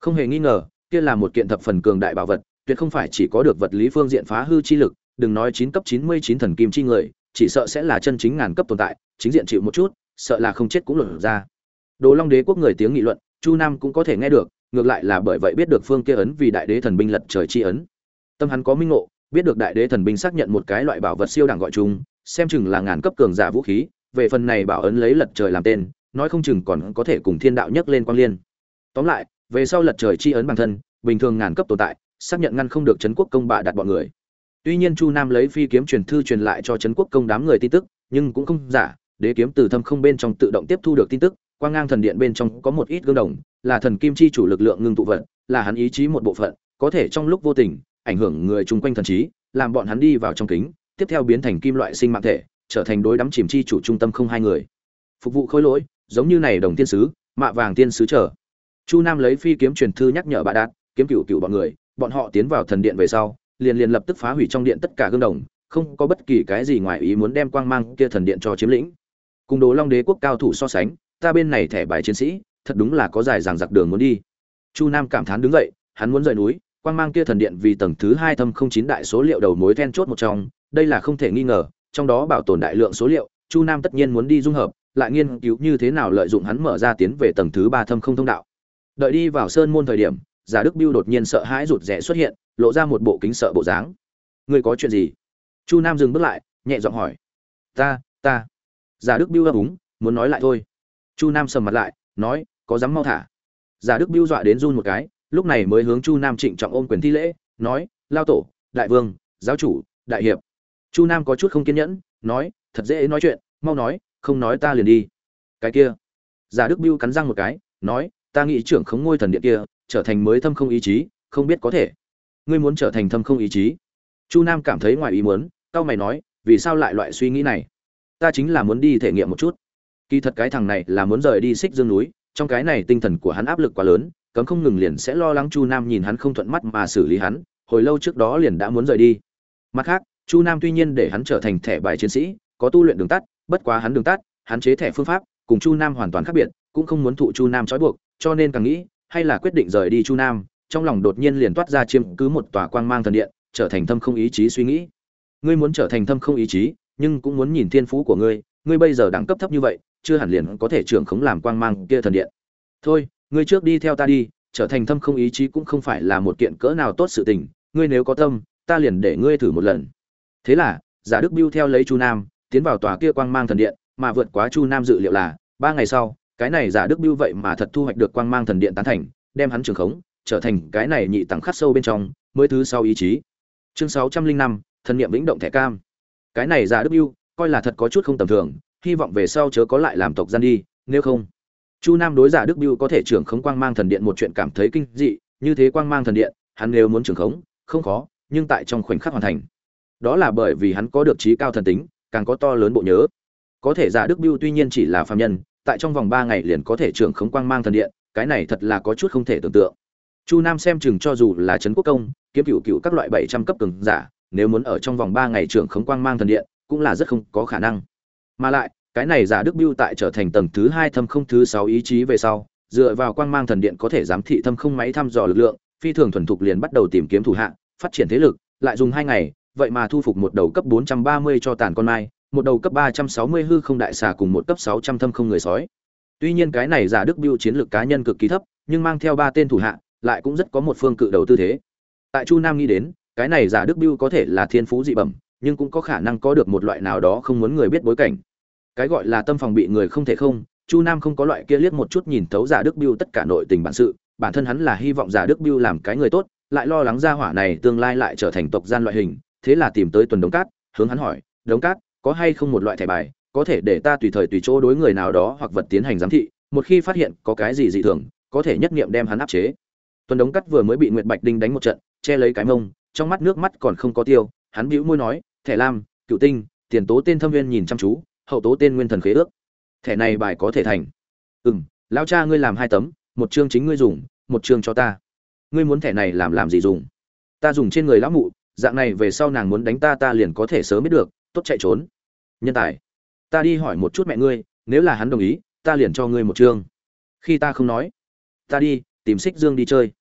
S1: Không hề nghi ngờ, kia là một kiện thập phần cường đại bảo vật, tuyệt không phải chỉ có được vật lý phương diện phá hư chi lực, đừng nói chín cấp chín mươi chín thần kim chi người, chỉ sợ sẽ là chân chính ngàn cấp tồn tại, chính diện chịu một chút, sợ là không chết cũng lở ra. Đồ long đế quốc người tiếng nghị luận, chu nam cũng có thể nghe được, ngược lại là bởi vậy biết được phương kia ấn vì đại đế thần binh lật trời chi ấn. Tâm hắn có minh ngộ, biết được đại đế thần binh xác nhận một cái loại bảo vật siêu đẳng gọi chung, xem chừng là ngàn cấp cường giả vũ khí về phần này bảo ấn lấy lật trời làm tên, nói không chừng còn có thể cùng thiên đạo nhấc lên quang liên. Tóm lại, về sau lật trời chi ấn bản thân, bình thường ngàn cấp tồn tại, xác nhận ngăn không được trấn quốc công bạ đặt bọn người. Tuy nhiên chu nam lấy phi kiếm truyền thư truyền lại cho trấn quốc công đám người tin tức, nhưng cũng không giả, đế kiếm từ thâm không bên trong tự động tiếp thu được tin tức, quang ngang thần điện bên trong có một ít gương đồng, là thần kim chi chủ lực lượng ngưng tụ vận, là hắn ý chí một bộ phận, có thể trong lúc vô tình, ảnh hưởng người chung quanh thần trí, làm bọn hắn đi vào trong kính, tiếp theo biến thành kim loại sinh mạng thể trở thành đối đắm chìm chi chủ trung tâm không hai người. Phục vụ khôi lỗi, giống như này đồng tiên sứ, mạ vàng tiên sứ trở chu nam lấy phi kiếm truyền thư nhắc nhở bà đạt, kiếm cựu cựu bọn người, bọn họ tiến vào thần điện về sau, liền liền lập tức phá hủy trong điện tất cả gương đồng, không có bất kỳ cái gì ngoài ý muốn đem quang mang kia thần điện cho chiếm lĩnh. Cùng đồ long đế quốc cao thủ so sánh, ta bên này thẻ bài chiến sĩ, thật đúng là có dài dằng dặc đường muốn đi. Chu nam cảm thán đứng dậy, hắn muốn rời núi, quang mang kia thần điện vì tầng thứ hai thâm không chín đại số liệu đầu mối then chốt một trong, đây là không thể nghi ngờ trong đó bảo tồn đại lượng số liệu, chu nam tất nhiên muốn đi dung hợp, lại nghiên cứu như thế nào lợi dụng hắn mở ra tiến về tầng thứ ba thâm không thông đạo. Đợi đi vào sơn môn thời điểm, giả đức biêu đột nhiên sợ hãi rụt rè xuất hiện, lộ ra một bộ kính sợ bộ dáng. Ngươi có chuyện gì? Chu nam dừng bước lại, nhẹ giọng hỏi. Ta ta. Giả đức biêu ấp úng muốn nói lại thôi. Chu nam sầm mặt lại, nói, có dám mau thả. Giả đức biêu dọa đến run một cái, lúc này mới hướng chu nam trịnh trọng ôm quyền thi lễ, nói, lao tổ, đại vương, giáo chủ, đại hiệp chu nam có chút không kiên nhẫn, nói, thật dễ nói chuyện, mau nói, không nói ta liền đi. Cái kia, giả đức biêu cắn răng một cái, nói, ta nghĩ trưởng khống ngôi thần điện kia, trở thành mới thâm không ý chí, không biết có thể. Ngươi muốn trở thành thâm không ý chí? Chu nam cảm thấy ngoài ý muốn cao mày nói, vì sao lại loại suy nghĩ này? Ta chính là muốn đi thể nghiệm một chút. Kỳ thật cái thằng này là muốn rời đi xích dương núi, trong cái này tinh thần của hắn áp lực quá lớn, cấm không ngừng liền sẽ lo lắng chu nam nhìn hắn không thuận mắt mà xử lý hắn, hồi lâu trước đó liền đã muốn rời đi. Mặt khác chu nam tuy nhiên để hắn trở thành thẻ bài chiến sĩ, có tu luyện đường tắt, bất quá hắn đường tắt, hắn chế thẻ phương pháp, cùng chu nam hoàn toàn khác biệt, cũng không muốn thụ chu nam trói buộc, cho nên càng nghĩ, hay là quyết định rời đi chu nam, trong lòng đột nhiên liền toát ra chiêm cứ một tòa quang mang thần điện, trở thành thâm không ý chí suy nghĩ. Ngươi muốn trở thành thâm không ý chí, nhưng cũng muốn nhìn thiên phú của ngươi ngươi bây giờ đẳng cấp thấp như vậy, chưa hẳn liền có thể trưởng khống làm quang mang kia thần điện. Thôi, ngươi trước đi theo ta đi, trở thành thâm không ý chí cũng không phải là một kiện cỡ nào tốt sự tình, ngươi nếu có tâm, ta liền để ngươi thử một lần thế là, giả đức biêu theo lấy chu nam, tiến vào tòa kia quang mang thần điện, mà vượt quá chu nam dự liệu là, ba ngày sau, cái này giả đức biêu vậy mà thật thu hoạch được quang mang thần điện tán thành, đem hắn trường khống, trở thành cái này nhị tặng khắc sâu bên trong, mới thứ sau ý chí. Chương sáu trăm linh năm, thần niệm vĩnh động thẻ cam. Cái này giả đức biêu coi là thật có chút không tầm thường, hy vọng về sau chớ có lại làm tộc gian đi, nếu không. Chu nam đối giả đức biêu có thể trưởng khống quang mang thần điện một chuyện cảm thấy kinh dị, như thế quang mang thần điện, hắn nếu muốn trưởng khống, không khó, nhưng tại trong khoảnh khắc hoàn thành đó là bởi vì hắn có được trí cao thần tính, càng có to lớn bộ nhớ. Có thể giả đức biêu tuy nhiên chỉ là phạm nhân, tại trong vòng ba ngày liền có thể trưởng khống quang mang thần điện, cái này thật là có chút không thể tưởng tượng. Chu nam xem chừng cho dù là trấn quốc công, kiếm cựu cựu các loại bảy trăm cấp cường giả, nếu muốn ở trong vòng ba ngày trưởng khống quang mang thần điện, cũng là rất không có khả năng. Mà lại, cái này giả đức biêu tại trở thành tầng thứ hai thâm không thứ sáu ý chí về sau, dựa vào quang mang thần điện có thể giám thị thâm không máy thăm dò lực lượng, phi thường thuần thục liền bắt đầu tìm kiếm thủ hạ, phát triển thế lực, lại dùng hai ngày vậy mà thu phục một đầu cấp 430 cho tàn con mai, một đầu cấp 360 hư không đại xà cùng một cấp 600 thâm không người sói. Tuy nhiên cái này giả Đức Bưu chiến lược cá nhân cực kỳ thấp, nhưng mang theo ba tên thủ hạ, lại cũng rất có một phương cự đầu tư thế. Tại Chu Nam nghĩ đến, cái này giả Đức Bưu có thể là thiên phú dị bẩm, nhưng cũng có khả năng có được một loại nào đó không muốn người biết bối cảnh. cái gọi là tâm phòng bị người không thể không chu nam không có loại kia liếc một chút nhìn thấu giả đức biêu tất cả nội tình bản sự bản thân hắn là hy vọng giả đức biêu làm cái người tốt lại lo lắng ra hỏa này tương lai lại trở thành tộc gian loại hình thế là tìm tới tuần đống cát, hướng hắn hỏi, đống cát, có hay không một loại thẻ bài, có thể để ta tùy thời tùy chỗ đối người nào đó hoặc vật tiến hành giám thị, một khi phát hiện có cái gì dị thường, có thể nhất nghiệm đem hắn áp chế. Tuần đống cát vừa mới bị nguyệt bạch đinh đánh một trận, che lấy cái mông, trong mắt nước mắt còn không có tiêu, hắn bĩu môi nói, thẻ lam, cựu tinh, tiền tố tên thâm viên nhìn chăm chú, hậu tố tên nguyên thần khế ước. Thẻ này bài có thể thành. Ừ m lão cha ngươi làm hai tấm, một chương chính ngươi dùng, một chương cho ta. Ngươi muốn thẻ này làm làm gì dùng? Ta dùng trên người lão mụ dạng này về sau nàng muốn đánh ta ta liền có thể sớm biết được, tốt chạy trốn. Nhân tài, ta đi hỏi một chút mẹ ngươi, nếu là hắn đồng ý, ta liền cho ngươi một chương. Khi ta không nói, ta đi, tìm xích dương đi chơi.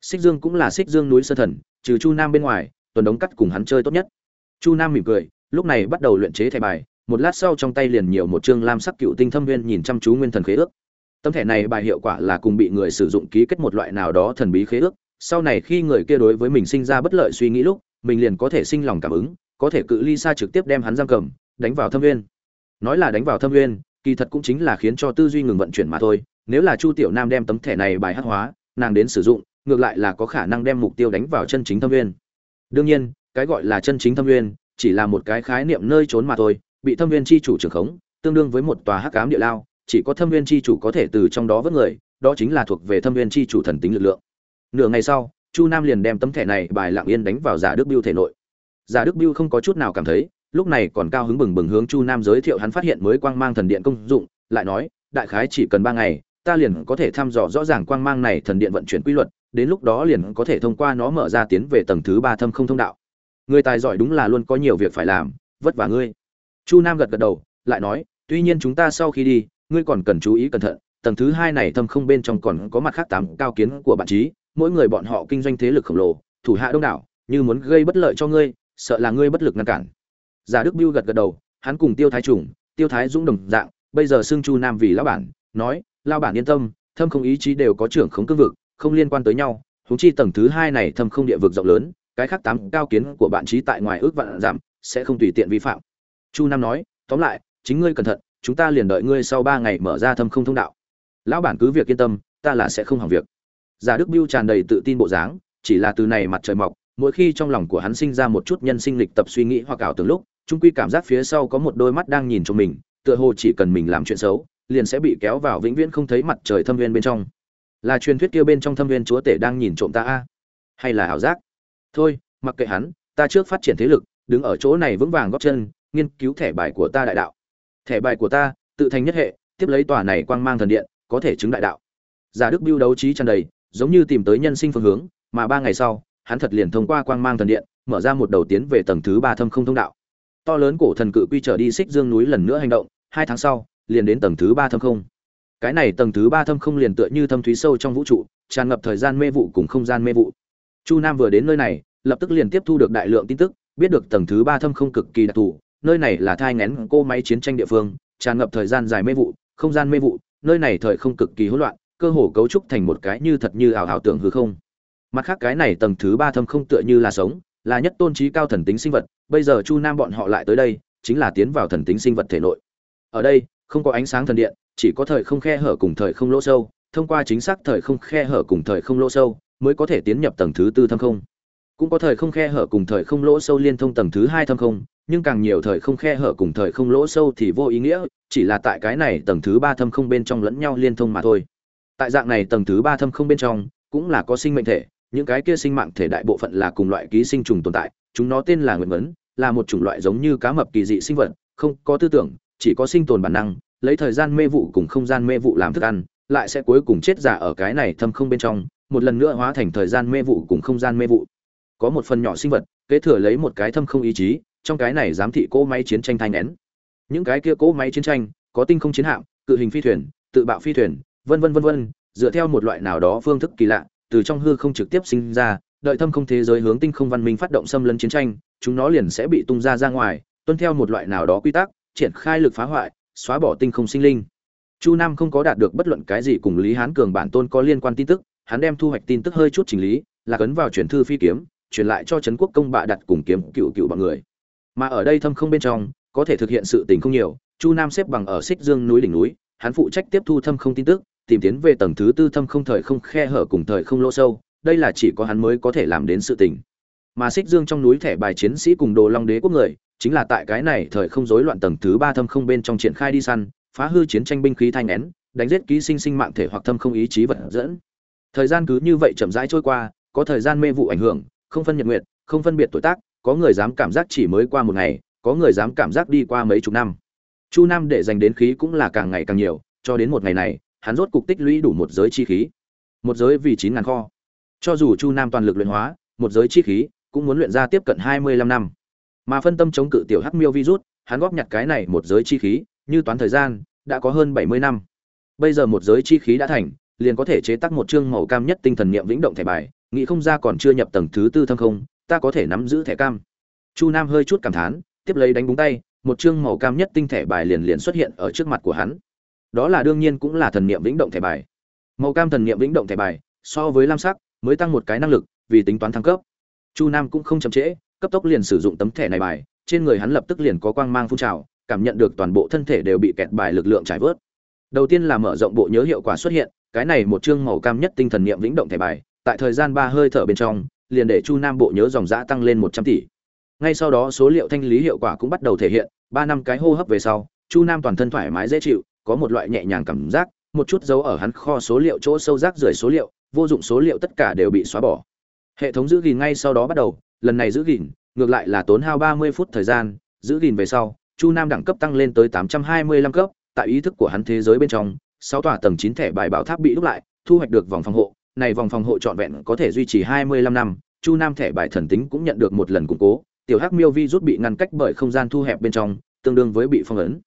S1: Xích dương cũng là xích dương núi sơ thần, trừ chu nam bên ngoài, tuần đống cắt cùng hắn chơi tốt nhất. Chu nam mỉm cười, lúc này bắt đầu luyện chế thẻ bài, một lát sau trong tay liền nhiều một chương lam sắc cựu tinh thâm viên nhìn chăm chú nguyên thần khế ước. Tấm thẻ này bài hiệu quả là cùng bị người sử dụng ký kết một loại nào đó thần bí khế ước. Sau này khi người kia đối với mình sinh ra bất lợi suy nghĩ lúc mình liền có thể sinh lòng cảm ứng, có thể cự ly xa trực tiếp đem hắn giam cầm, đánh vào thâm viên nói là đánh vào thâm viên kỳ thật cũng chính là khiến cho tư duy ngừng vận chuyển mà thôi. Nếu là chu tiểu nam đem tấm thẻ này bài hát hóa, nàng đến sử dụng, ngược lại là có khả năng đem mục tiêu đánh vào chân chính thâm viên đương nhiên, cái gọi là chân chính thâm viên chỉ là một cái khái niệm nơi trốn mà thôi. Bị thâm viên chi chủ trưởng khống, tương đương với một tòa hắc ám địa lao, chỉ có thâm viên chi chủ có thể từ trong đó vớt người, đó chính là thuộc về thâm viên chi chủ thần tính lực lượng. Nửa ngày sau chu nam liền đem tấm thẻ này bài lặng yên đánh vào giả đức biêu thể nội. Giả đức biêu không có chút nào cảm thấy, lúc này còn cao hứng bừng bừng hướng chu nam giới thiệu hắn phát hiện mới quang mang thần điện công dụng, lại nói, đại khái chỉ cần ba ngày, ta liền có thể thăm dò rõ ràng quang mang này thần điện vận chuyển quy luật, đến lúc đó liền có thể thông qua nó mở ra tiến về tầng thứ ba thâm không thông đạo. Người tài giỏi đúng là luôn có nhiều việc phải làm, vất vả ngươi. Chu nam gật gật đầu, lại nói, tuy nhiên chúng ta sau khi đi, ngươi còn cần chú ý cẩn thận, tầng thứ hai này thâm không bên trong còn có mặt khác tám cao kiến của bạn trí mỗi người bọn họ kinh doanh thế lực khổng lồ, thủ hạ đông đảo, như muốn gây bất lợi cho ngươi, sợ là ngươi bất lực ngăn cản. Giả đức biêu gật gật đầu, hắn cùng tiêu thái trùng, tiêu thái dũng đồng dạng, bây giờ xưng chu nam vì lão bản, nói lao bản yên tâm, thâm không ý chí đều có trưởng khống cương vực, không liên quan tới nhau húng chi tầng thứ hai này thâm không địa vực rộng lớn, cái khác tám cao kiến của bạn trí tại ngoài ước vạn giảm, sẽ không tùy tiện vi phạm. Chu nam nói, tóm lại, chính ngươi cẩn thận, chúng ta liền đợi ngươi sau ba ngày mở ra thâm không thông đạo. Lão bản cứ việc yên tâm, ta là sẽ không hỏng việc giả đức biêu tràn đầy tự tin bộ dáng, chỉ là từ này mặt trời mọc, mỗi khi trong lòng của hắn sinh ra một chút nhân sinh lịch tập suy nghĩ hoặc ảo tưởng lúc trung quy cảm giác phía sau có một đôi mắt đang nhìn cho mình, tựa hồ chỉ cần mình làm chuyện xấu, liền sẽ bị kéo vào vĩnh viễn không thấy mặt trời thâm viên bên trong. Là truyền thuyết kia bên trong thâm viên chúa tể đang nhìn trộm ta a? Hay là ảo giác? Thôi, mặc kệ hắn, ta trước phát triển thế lực, đứng ở chỗ này vững vàng góp chân, nghiên cứu thẻ bài của ta đại đạo. Thẻ bài của ta, tự thành nhất hệ, tiếp lấy tòa này quang mang thần điện, có thể chứng đại đạo. Giả đức biêu đấu trí tràn đầy giống như tìm tới nhân sinh phương hướng, mà ba ngày sau, hắn thật liền thông qua quang mang thần điện, mở ra một đầu tiến về tầng thứ ba thâm không thông đạo. To lớn cổ thần cự quy trở đi xích dương núi lần nữa hành động, hai tháng sau, liền đến tầng thứ ba thâm không. Cái này tầng thứ ba thâm không liền tựa như thâm thúy sâu trong vũ trụ, tràn ngập thời gian mê vụ cùng không gian mê vụ. Chu nam vừa đến nơi này, lập tức liền tiếp thu được đại lượng tin tức, biết được tầng thứ ba thâm không cực kỳ đặc thù, nơi này là thai ngén cô máy chiến tranh địa phương, tràn ngập thời gian dài mê vụ, không gian mê vụ, nơi này thời không cực kỳ hỗn loạn cơ hồ cấu trúc thành một cái như thật như ảo ảo tưởng hư không. Mặt khác cái này tầng thứ ba thâm không tựa như là sống, là nhất tôn trí cao thần tính sinh vật, bây giờ chu nam bọn họ lại tới đây, chính là tiến vào thần tính sinh vật thể nội. Ở đây, không có ánh sáng thần điện, chỉ có thời không khe hở cùng thời không lỗ sâu, thông qua chính xác thời không khe hở cùng thời không lỗ sâu, mới có thể tiến nhập tầng thứ tư thâm không. Cũng có thời không khe hở cùng thời không lỗ sâu liên thông tầng thứ hai thâm không, nhưng càng nhiều thời không khe hở cùng thời không lỗ sâu thì vô ý nghĩa, chỉ là tại cái này tầng thứ ba thâm không bên trong lẫn nhau liên thông mà thôi tại dạng này tầng thứ ba thâm không bên trong, cũng là có sinh mệnh thể, những cái kia sinh mạng thể đại bộ phận là cùng loại ký sinh trùng tồn tại, chúng nó tên là nguyện vấn là một chủng loại giống như cá mập kỳ dị sinh vật, không có tư tưởng, chỉ có sinh tồn bản năng, lấy thời gian mê vụ cùng không gian mê vụ làm thức ăn, lại sẽ cuối cùng chết giả ở cái này thâm không bên trong, một lần nữa hóa thành thời gian mê vụ cùng không gian mê vụ. Có một phần nhỏ sinh vật, kế thừa lấy một cái thâm không ý chí, trong cái này giám thị cỗ máy chiến tranh thanh nén. Những cái kia cỗ máy chiến tranh, có tinh không chiến hạm, cự hình phi thuyền, tự bạo phi thuyền vân vân vân vân, dựa theo một loại nào đó phương thức kỳ lạ, từ trong hư không trực tiếp sinh ra, đợi thâm không thế giới hướng tinh không văn minh phát động xâm lấn chiến tranh, chúng nó liền sẽ bị tung ra ra ngoài, tuân theo một loại nào đó quy tắc, triển khai lực phá hoại, xóa bỏ tinh không sinh linh. Chu nam không có đạt được bất luận cái gì cùng lý hán cường bản tôn có liên quan tin tức, hắn đem thu hoạch tin tức hơi chút chỉnh lý, là cấn vào chuyển thư phi kiếm, truyền lại cho trấn quốc công bạ đặt cùng kiếm cựu cựu bọn người. Mà ở đây thâm không bên trong, có thể thực hiện sự tình không nhiều, chu nam xếp bằng ở xích dương núi đỉnh núi, hắn phụ trách tiếp thu thâm không tin tức tìm tiến về tầng thứ tư thâm không thời không khe hở cùng thời không lỗ sâu, đây là chỉ có hắn mới có thể làm đến sự tình. Mà xích dương trong núi thẻ bài chiến sĩ cùng đồ long đế quốc người, chính là tại cái này thời không rối loạn tầng thứ ba thâm không bên trong triển khai đi săn, phá hư chiến tranh binh khí thanh nén, đánh giết ký sinh sinh mạng thể hoặc thâm không ý chí vật dẫn. Thời gian cứ như vậy chậm rãi trôi qua, có thời gian mê vụ ảnh hưởng, không phân nhật nguyện không phân biệt tuổi tác, có người dám cảm giác chỉ mới qua một ngày, có người dám cảm giác đi qua mấy chục năm. Chu nam để dành đến khí cũng là càng ngày càng nhiều, cho đến một ngày này hắn rốt cục tích lũy đủ một giới chi khí. Một giới vì chín ngàn kho. Cho dù chu nam toàn lực luyện hóa, một giới chi khí cũng muốn luyện ra tiếp cận hai mươi lăm năm. Mà phân tâm chống cự tiểu hắc miêu virus, hắn góp nhặt cái này một giới chi khí, như toán thời gian, đã có hơn bảy mươi năm. Bây giờ một giới chi khí đã thành, liền có thể chế tác một chương màu cam nhất tinh thần niệm vĩnh động thẻ bài, nghĩ không ra còn chưa nhập tầng thứ tư thâm không, ta có thể nắm giữ thẻ cam. Chu nam hơi chút cảm thán, tiếp lấy đánh búng tay, một chương màu cam nhất tinh thẻ bài liền liền xuất hiện ở trước mặt của hắn đó là đương nhiên cũng là thần niệm vĩnh động thẻ bài. Màu cam thần niệm vĩnh động thẻ bài, so với lam sắc, mới tăng một cái năng lực, vì tính toán thăng cấp. Chu nam cũng không chậm trễ, cấp tốc liền sử dụng tấm thẻ này bài, trên người hắn lập tức liền có quang mang phun trào, cảm nhận được toàn bộ thân thể đều bị kẹt bài lực lượng trải vớt. Đầu tiên là mở rộng bộ nhớ hiệu quả xuất hiện, cái này một chương màu cam nhất tinh thần niệm vĩnh động thẻ bài, tại thời gian ba hơi thở bên trong, liền để chu nam bộ nhớ dòng giã tăng lên một trăm tỷ. Ngay sau đó số liệu thanh lý hiệu quả cũng bắt đầu thể hiện, ba năm cái hô hấp về sau, chu nam toàn thân thoải mái dễ chịu có một loại nhẹ nhàng cảm giác, một chút dấu ở hắn kho số liệu chỗ sâu rác rưởi số liệu, vô dụng số liệu tất cả đều bị xóa bỏ. Hệ thống giữ gìn ngay sau đó bắt đầu, lần này giữ gìn, ngược lại là tốn hao ba mươi phút thời gian, giữ gìn về sau, chu nam đẳng cấp tăng lên tới tám trăm hai mươi lăm cấp, tại ý thức của hắn thế giới bên trong, sáu tòa tầng chín thẻ bài bảo tháp bị đúc lại, thu hoạch được vòng phòng hộ, này vòng phòng hộ trọn vẹn có thể duy trì hai mươi lăm năm, chu nam thẻ bài thần tính cũng nhận được một lần củng cố, tiểu hắc miêu vi rút bị ngăn cách bởi không gian thu hẹp bên trong, tương đương với bị phong ấn.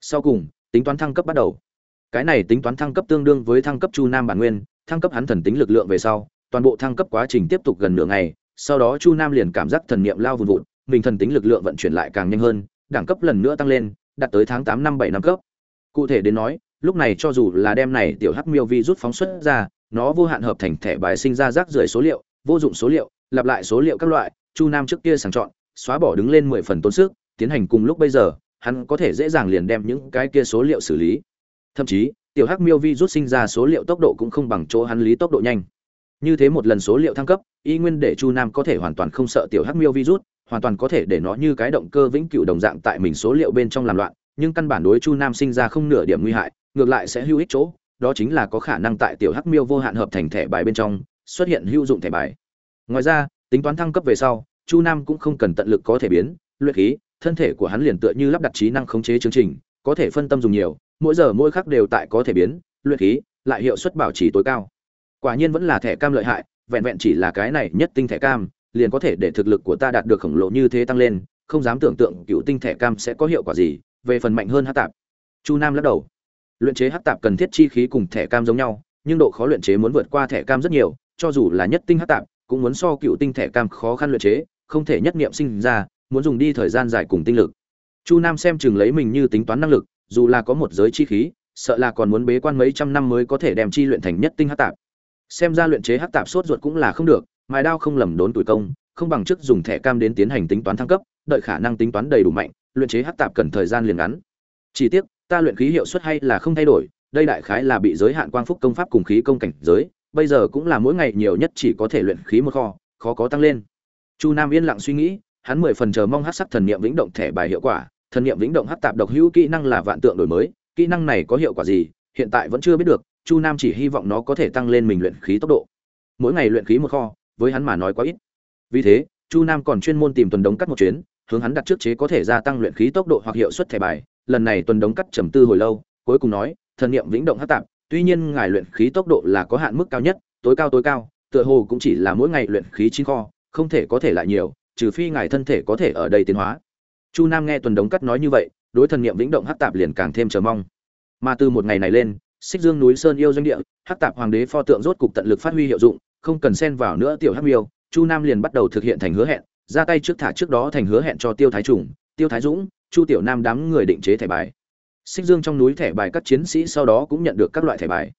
S1: Sau cùng tính toán thăng cấp bắt đầu. Cái này tính toán thăng cấp tương đương với thăng cấp chu nam bản nguyên, thăng cấp hắn thần tính lực lượng về sau, toàn bộ thăng cấp quá trình tiếp tục gần nửa ngày, sau đó chu nam liền cảm giác thần niệm lao vùn vụn mình thần tính lực lượng vận chuyển lại càng nhanh hơn, đẳng cấp lần nữa tăng lên, đạt tới tháng tám năm bảy năm cấp. Cụ thể đến nói, lúc này cho dù là đem này tiểu hắc miêu vi rút phóng xuất ra, nó vô hạn hợp thành thẻ bài sinh ra rác rưởi số liệu, vô dụng số liệu, lặp lại số liệu các loại, chu nam trước kia sàng chọn, xóa bỏ đứng lên mười phần tốn sức, tiến hành cùng lúc bây giờ hắn có thể dễ dàng liền đem những cái kia số liệu xử lý. Thậm chí, tiểu hắc miêu vi rút sinh ra số liệu tốc độ cũng không bằng chỗ hắn lý tốc độ nhanh. Như thế một lần số liệu thăng cấp, y nguyên để chu nam có thể hoàn toàn không sợ tiểu hắc miêu virus hoàn toàn có thể để nó như cái động cơ vĩnh cửu đồng dạng tại mình số liệu bên trong làm loạn, nhưng căn bản đối chu nam sinh ra không nửa điểm nguy hại, ngược lại sẽ hữu ích chỗ, đó chính là có khả năng tại tiểu hắc miêu vô hạn hợp thành thẻ bài bên trong, xuất hiện hữu dụng thẻ bài. Ngoài ra, tính toán thăng cấp về sau, chu nam cũng không cần tận lực có thể biến, luyện khí thân thể của hắn liền tựa như lắp đặt trí năng khống chế chương trình, có thể phân tâm dùng nhiều, mỗi giờ mỗi khắc đều tại có thể biến, luyện khí, lại hiệu suất bảo trì tối cao. Quả nhiên vẫn là thẻ cam lợi hại, vẹn vẹn chỉ là cái này nhất tinh thẻ cam, liền có thể để thực lực của ta đạt được khổng lồ như thế tăng lên, không dám tưởng tượng cựu tinh thẻ cam sẽ có hiệu quả gì, về phần mạnh hơn hát tạp. Chu nam lắc đầu. Luyện chế hát tạp cần thiết chi khí cùng thẻ cam giống nhau, nhưng độ khó luyện chế muốn vượt qua thẻ cam rất nhiều, cho dù là nhất tinh hát tạp, cũng muốn so cựu tinh thẻ cam khó khăn luyện chế, không thể nhất niệm sinh ra muốn dùng đi thời gian dài cùng tinh lực. Chu nam xem chừng lấy mình như tính toán năng lực, dù là có một giới chi khí, sợ là còn muốn bế quan mấy trăm năm mới có thể đem chi luyện thành nhất tinh hát tạp. Xem ra luyện chế hắc tạp sốt ruột cũng là không được, mài đao không lầm đốn tuổi công, không bằng trước dùng thẻ cam đến tiến hành tính toán thăng cấp, đợi khả năng tính toán đầy đủ mạnh, luyện chế hắc tạp cần thời gian liền ngắn. Chỉ tiếc, ta luyện khí hiệu suất hay là không thay đổi, đây đại khái là bị giới hạn quang phúc công pháp cùng khí công cảnh giới, bây giờ cũng là mỗi ngày nhiều nhất chỉ có thể luyện khí một kho, khó có tăng lên. Chu nam yên lặng suy nghĩ hắn mười phần chờ mong hát sắc thần niệm vĩnh động thẻ bài hiệu quả thần niệm vĩnh động hát tạp độc hữu kỹ năng là vạn tượng đổi mới kỹ năng này có hiệu quả gì hiện tại vẫn chưa biết được Chu Nam chỉ hy vọng nó có thể tăng lên mình luyện khí tốc độ. Mỗi ngày luyện khí một kho, với hắn mà nói quá ít. Vì thế, Chu Nam còn chuyên môn tìm tuần đống cắt một chuyến, hướng hắn đặt trước chế có thể gia tăng luyện khí tốc độ hoặc hiệu suất thẻ bài. Lần này tuần đống cắt trầm tư hồi lâu, cuối cùng nói, thần niệm vĩnh động hắc tạp, tuy nhiên ngài luyện khí tốc độ là có hạn mức cao nhất, tối cao tối cao, tựa hồ cũng chỉ là mỗi ngày luyện khí chín kho, không thể có thể lại nhiều, trừ phi ngài thân thể có thể ở đây tiến hóa. Chu Nam nghe tuần đống cắt nói như vậy, đối thần niệm vĩnh động hắc tạp liền càng thêm chờ mong. Mà từ một ngày này lên, xích dương núi sơn yêu doanh địa hắc tạp hoàng đế pho tượng rốt cục tận lực phát huy hiệu dụng không cần xen vào nữa tiểu hắc miêu chu nam liền bắt đầu thực hiện thành hứa hẹn ra tay trước thả trước đó thành hứa hẹn cho tiêu thái trùng tiêu thái dũng chu tiểu nam đám người định chế thẻ bài xích dương trong núi thẻ bài các chiến sĩ sau đó cũng nhận được các loại thẻ bài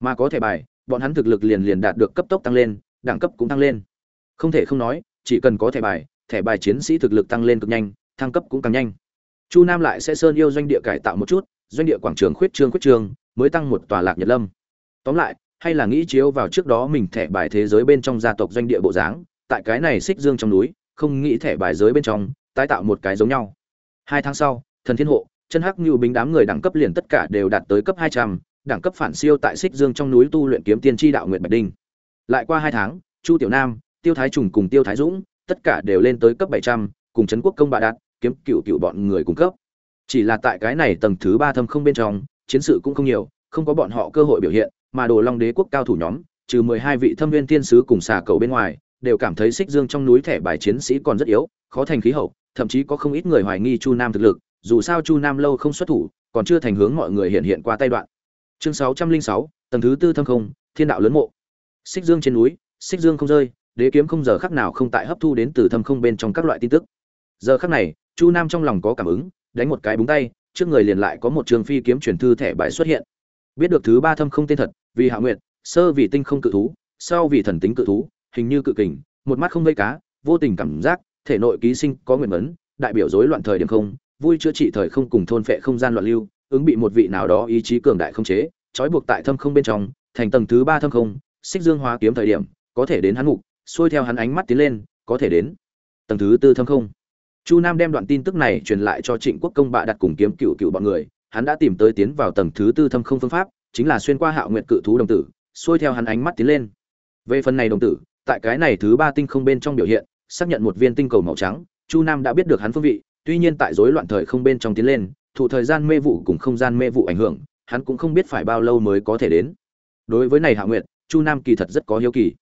S1: mà có thẻ bài bọn hắn thực lực liền liền đạt được cấp tốc tăng lên đẳng cấp cũng tăng lên không thể không nói chỉ cần có thẻ bài thẻ bài chiến sĩ thực lực tăng lên cực nhanh, thăng cấp cũng càng nhanh. Chu nam lại sẽ sơn yêu doanh địa cải tạo một chút, doanh địa quảng trường khuyết trương khuyết trương, mới tăng một tòa lạc nhật lâm. Tóm lại, hay là nghĩ chiếu vào trước đó mình thẻ bài thế giới bên trong gia tộc doanh địa bộ dáng, tại cái này xích dương trong núi, không nghĩ thẻ bài giới bên trong, tái tạo một cái giống nhau. Hai tháng sau, thần thiên hộ, chân hắc như bính đám người đẳng cấp liền tất cả đều đạt tới cấp hai trăm, đẳng cấp phản siêu tại xích dương trong núi tu luyện kiếm tiên tri đạo nguyệt bạch đinh. Lại qua hai tháng, chu tiểu nam tiêu thái trùng cùng tiêu thái dũng, tất cả đều lên tới cấp bảy trăm, cùng trấn quốc công bạ đạt, kiếm cựu cựu bọn người cung cấp. Chỉ là tại cái này tầng thứ ba thâm không bên trong, chiến sự cũng không nhiều, không có bọn họ cơ hội biểu hiện, mà đồ long đế quốc cao thủ nhóm, trừ mười hai vị thâm viên tiên sứ cùng xà cầu bên ngoài, đều cảm thấy xích dương trong núi thẻ bài chiến sĩ còn rất yếu, khó thành khí hậu, thậm chí có không ít người hoài nghi chu nam thực lực, dù sao chu nam lâu không xuất thủ, còn chưa thành hướng mọi người hiện hiện qua tay đoạn. Chương sáu trăm linh sáu, tầng thứ tư thâm không, thiên đạo lớn mộ. Xích dương trên núi xích dương không rơi đế kiếm không giờ khắc nào không tại hấp thu đến từ thâm không bên trong các loại tin tức. Giờ khắc này, chu nam trong lòng có cảm ứng, đánh một cái búng tay, trước người liền lại có một trường phi kiếm chuyển thư thẻ bài xuất hiện. Biết được thứ ba thâm không tên thật, vì hạ nguyện sơ vì tinh không cự thú, sau vì thần tính cự thú, hình như cự kình, một mắt không vây cá, vô tình cảm giác, thể nội ký sinh có nguyện vấn đại biểu rối loạn thời điểm không, vui chữa trị thời không cùng thôn phệ không gian loạn lưu, ứng bị một vị nào đó ý chí cường đại không chế, trói buộc tại thâm không bên trong, thành tầng thứ ba thâm không, xích dương hóa kiếm thời điểm, có thể đến hắn mục xuôi theo hắn ánh mắt tiến lên, có thể đến. Tầng thứ tư thâm không. Chu nam đem đoạn tin tức này truyền lại cho trịnh quốc công bạ đặt cùng kiếm cựu cựu bọn người, hắn đã tìm tới tiến vào tầng thứ tư thâm không phương pháp, chính là xuyên qua hạo nguyện cự thú đồng tử, xuôi theo hắn ánh mắt tiến lên. Về phần này đồng tử, tại cái này thứ ba tinh không bên trong biểu hiện, xác nhận một viên tinh cầu màu trắng, chu nam đã biết được hắn phương vị, tuy nhiên tại rối loạn thời không bên trong tiến lên, thụ thời gian mê vụ cùng không gian mê vụ ảnh hưởng, hắn cũng không biết phải bao lâu mới có thể đến. Đối với này hạ nguyện chu nam kỳ thật rất có hiếu kỳ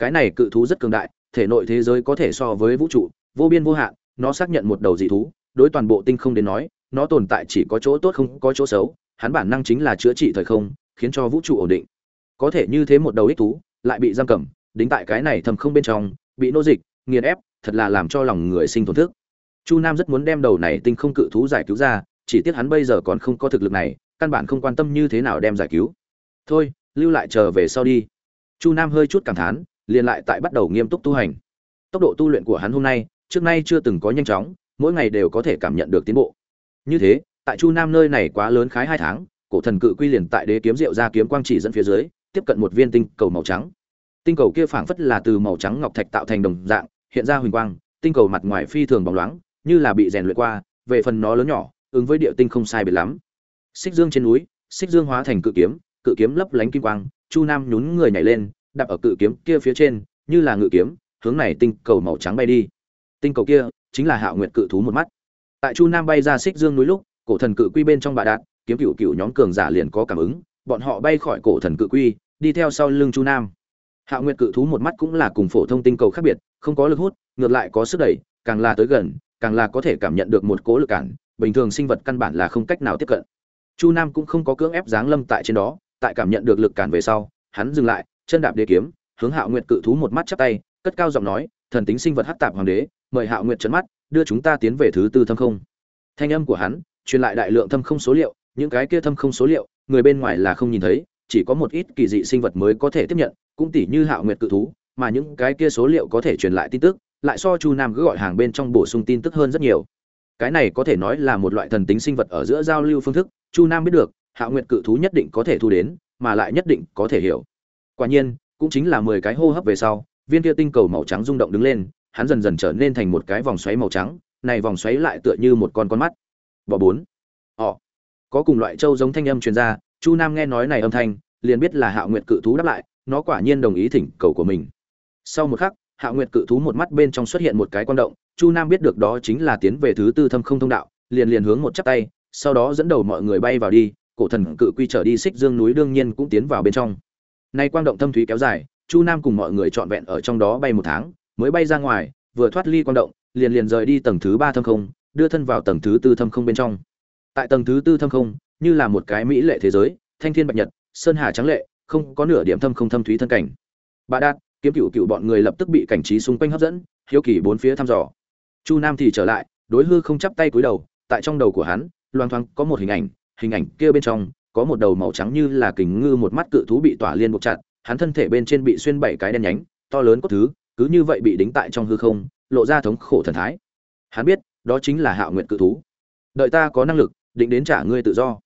S1: cái này cự thú rất cường đại, thể nội thế giới có thể so với vũ trụ, vô biên vô hạn, nó xác nhận một đầu dị thú, đối toàn bộ tinh không đến nói, nó tồn tại chỉ có chỗ tốt không có chỗ xấu, hắn bản năng chính là chữa trị thời không, khiến cho vũ trụ ổn định. Có thể như thế một đầu ích thú, lại bị giam cầm, đính tại cái này thầm không bên trong, bị nô dịch, nghiền ép, thật là làm cho lòng người sinh tổn thức. Chu nam rất muốn đem đầu này tinh không cự thú giải cứu ra, chỉ tiếc hắn bây giờ còn không có thực lực này, căn bản không quan tâm như thế nào đem giải cứu. Thôi, lưu lại chờ về sau đi. Chu nam hơi chút cảm thán liền lại tại bắt đầu nghiêm túc tu hành. Tốc độ tu luyện của hắn hôm nay, trước nay chưa từng có nhanh chóng, mỗi ngày đều có thể cảm nhận được tiến bộ. Như thế, tại chu nam nơi này quá lớn khái hai tháng, cổ thần cự quy liền tại đế kiếm rượu ra kiếm quang chỉ dẫn phía dưới, tiếp cận một viên tinh cầu màu trắng. Tinh cầu kia phảng phất là từ màu trắng ngọc thạch tạo thành đồng dạng, hiện ra huỳnh quang, tinh cầu mặt ngoài phi thường bóng loáng, như là bị rèn luyện qua, về phần nó lớn nhỏ, ứng với địa tinh không sai biệt lắm. Xích dương trên núi, xích dương hóa thành cự kiếm cự kiếm lấp lánh kim quang, chu nam nhún người nhảy lên đạp ở cự kiếm kia phía trên, như là ngự kiếm, hướng này tinh cầu màu trắng bay đi. Tinh cầu kia chính là hạo nguyện cự thú một mắt. Tại chu nam bay ra xích dương núi lúc, cổ thần cự quy bên trong bà đạt, kiếm cựu cựu nhóm cường giả liền có cảm ứng, bọn họ bay khỏi cổ thần cự quy, đi theo sau lưng chu nam. Hạo nguyện cự thú một mắt cũng là cùng phổ thông tinh cầu khác biệt, không có lực hút, ngược lại có sức đẩy, càng là tới gần, càng là có thể cảm nhận được một cố lực cản, bình thường sinh vật căn bản là không cách nào tiếp cận. Chu nam cũng không có cưỡng ép giáng lâm tại trên đó, tại cảm nhận được lực cản về sau, hắn dừng lại chân đạp đế kiếm, hướng hạo nguyệt cự thú một mắt chắp tay, cất cao giọng nói, thần tính sinh vật hắc tạp hoàng đế, mời hạo nguyệt trấn mắt, đưa chúng ta tiến về thứ tư thâm không. Thanh âm của hắn truyền lại đại lượng thâm không số liệu, những cái kia thâm không số liệu, người bên ngoài là không nhìn thấy, chỉ có một ít kỳ dị sinh vật mới có thể tiếp nhận, cũng tỉ như hạo nguyệt cự thú, mà những cái kia số liệu có thể truyền lại tin tức, lại so chu nam cứ gọi hàng bên trong bổ sung tin tức hơn rất nhiều. Cái này có thể nói là một loại thần tính sinh vật ở giữa giao lưu phương thức, chu nam biết được, hạo nguyệt cự thú nhất định có thể thu đến, mà lại nhất định có thể hiểu quả nhiên, cũng chính là mười cái hô hấp về sau, viên kia tinh cầu màu trắng rung động đứng lên, hắn dần dần trở nên thành một cái vòng xoáy màu trắng, này vòng xoáy lại tựa như một con con mắt. Bỏ bốn. Họ có cùng loại châu giống thanh âm truyền ra, chu nam nghe nói này âm thanh, liền biết là hạo nguyệt cự thú đáp lại, nó quả nhiên đồng ý thỉnh cầu của mình. Sau một khắc hạo nguyệt cự thú một mắt bên trong xuất hiện một cái quan động, chu nam biết được đó chính là tiến về thứ tư thâm không thông đạo, liền liền hướng một chắp tay, sau đó dẫn đầu mọi người bay vào đi, cổ thần cự quy trở đi xích dương núi đương nhiên cũng tiến vào bên trong nay quang động thâm thúy kéo dài, chu nam cùng mọi người trọn vẹn ở trong đó bay một tháng, mới bay ra ngoài, vừa thoát ly quang động, liền liền rời đi tầng thứ ba thâm không, đưa thân vào tầng thứ tư thâm không bên trong. Tại tầng thứ tư thâm không, như là một cái mỹ lệ thế giới, thanh thiên bạch nhật, sơn hà trắng lệ, không có nửa điểm thâm không thâm thúy thân cảnh. Bà đạt, kiếm cựu cựu bọn người lập tức bị cảnh trí xung quanh hấp dẫn, hiếu kỳ bốn phía thăm dò. Chu nam thì trở lại, đối hư không chắp tay cúi đầu, tại trong đầu của hắn, loang thoáng có một hình ảnh hình ảnh kia bên trong có một đầu màu trắng như là kình ngư một mắt cự thú bị tỏa liên buộc chặt, hắn thân thể bên trên bị xuyên bảy cái đen nhánh, to lớn có thứ, cứ như vậy bị đính tại trong hư không, lộ ra thống khổ thần thái. Hắn biết, đó chính là hạo nguyện cự thú. Đợi ta có năng lực, định đến trả ngươi tự do.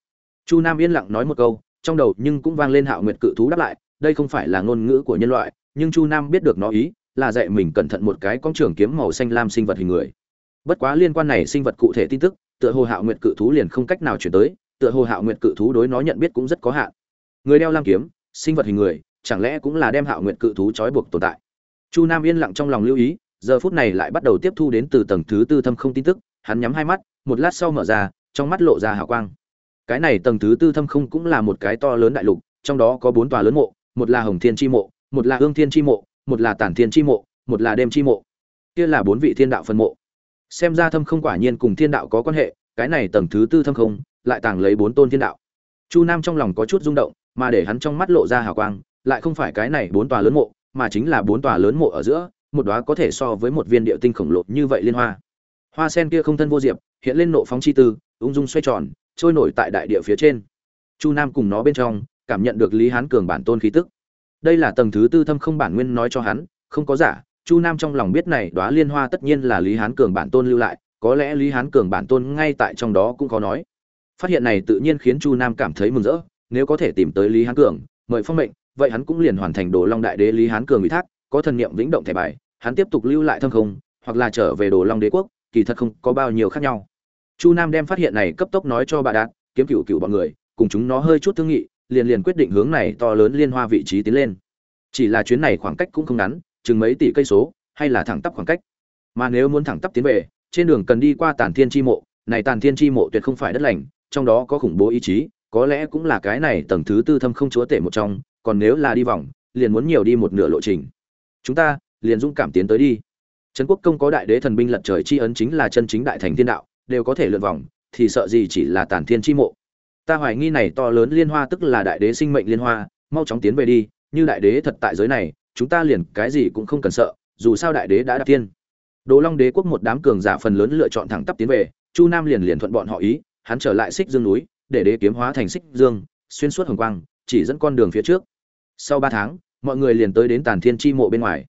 S1: Chu nam yên lặng nói một câu, trong đầu nhưng cũng vang lên hạo nguyệt cự thú đáp lại, đây không phải là ngôn ngữ của nhân loại, nhưng chu nam biết được nó ý, là dạy mình cẩn thận một cái con trường kiếm màu xanh lam sinh vật hình người. Bất quá liên quan này sinh vật cụ thể tin tức, tựa hồ hạo nguyệt cự thú liền không cách nào chuyển tới tựa hồ hạo nguyệt cự thú đối nó nhận biết cũng rất có hạn. Người đeo lam kiếm, sinh vật hình người, chẳng lẽ cũng là đem hạo nguyệt cự thú trói buộc tồn tại? Chu nam yên lặng trong lòng lưu ý, giờ phút này lại bắt đầu tiếp thu đến từ tầng thứ tư thâm không tin tức, hắn nhắm hai mắt, một lát sau mở ra, trong mắt lộ ra hào quang. Cái này tầng thứ tư thâm không cũng là một cái to lớn đại lục, trong đó có bốn tòa lớn mộ, một là hồng thiên chi mộ, một là Hương thiên chi mộ, một là tản thiên chi mộ, một là đêm chi mộ. Kia là bốn vị thiên đạo phân mộ. Xem ra thâm không quả nhiên cùng thiên đạo có quan hệ, cái này tầng thứ tư thâm không lại tàng lấy bốn tôn thiên đạo. Chu nam trong lòng có chút rung động, mà để hắn trong mắt lộ ra hào quang, lại không phải cái này bốn tòa lớn mộ, mà chính là bốn tòa lớn mộ ở giữa, một đóa có thể so với một viên địa tinh khổng lồ như vậy liên hoa. Hoa sen kia không thân vô diệp, hiện lên nộ phóng chi tư, ung dung xoay tròn, trôi nổi tại đại địa phía trên. Chu nam cùng nó bên trong, cảm nhận được lý hán cường bản tôn khí tức. Đây là tầng thứ tư thâm không bản nguyên nói cho hắn, không có giả, chu nam trong lòng biết này đóa liên hoa tất nhiên là lý hán cường bản tôn lưu lại, có lẽ lý hán cường bản tôn ngay tại trong đó cũng có nói phát hiện này tự nhiên khiến chu nam cảm thấy mừng rỡ, nếu có thể tìm tới lý hán cường, mời phong mệnh, vậy hắn cũng liền hoàn thành đồ long đại đế lý hán cường ủy thác, có thần niệm vĩnh động thẻ bài, hắn tiếp tục lưu lại thâm không, hoặc là trở về đồ long đế quốc, kỳ thật không có bao nhiêu khác nhau. Chu nam đem phát hiện này cấp tốc nói cho bà đạt, kiếm cựu cựu bọn người, cùng chúng nó hơi chút thương nghị, liền liền quyết định hướng này to lớn liên hoa vị trí tiến lên. Chỉ là chuyến này khoảng cách cũng không ngắn, chừng mấy tỷ cây số, hay là thẳng tắp khoảng cách. Mà nếu muốn thẳng tắp tiến về, trên đường cần đi qua tàn thiên chi mộ, này tàn thiên chi mộ tuyệt không phải đất lành trong đó có khủng bố ý chí, có lẽ cũng là cái này tầng thứ tư thâm không chúa tể một trong, còn nếu là đi vòng, liền muốn nhiều đi một nửa lộ trình. Chúng ta, liền dũng cảm tiến tới đi. Trấn quốc công có đại đế thần binh lật trời chi ấn chính là chân chính đại thành thiên đạo, đều có thể lượn vòng, thì sợ gì chỉ là tàn thiên chi mộ. Ta hoài nghi này to lớn liên hoa tức là đại đế sinh mệnh liên hoa, mau chóng tiến về đi, như đại đế thật tại giới này, chúng ta liền cái gì cũng không cần sợ, dù sao đại đế đã đạt tiên đồ long đế quốc một đám cường giả phần lớn lựa chọn thẳng tắp tiến về, chu nam liền liền thuận bọn họ ý hắn trở lại xích dương núi, để đế kiếm hóa thành xích dương, xuyên suốt hồng quang, chỉ dẫn con đường phía trước. Sau ba tháng, mọi người liền tới đến tàn thiên chi mộ bên ngoài.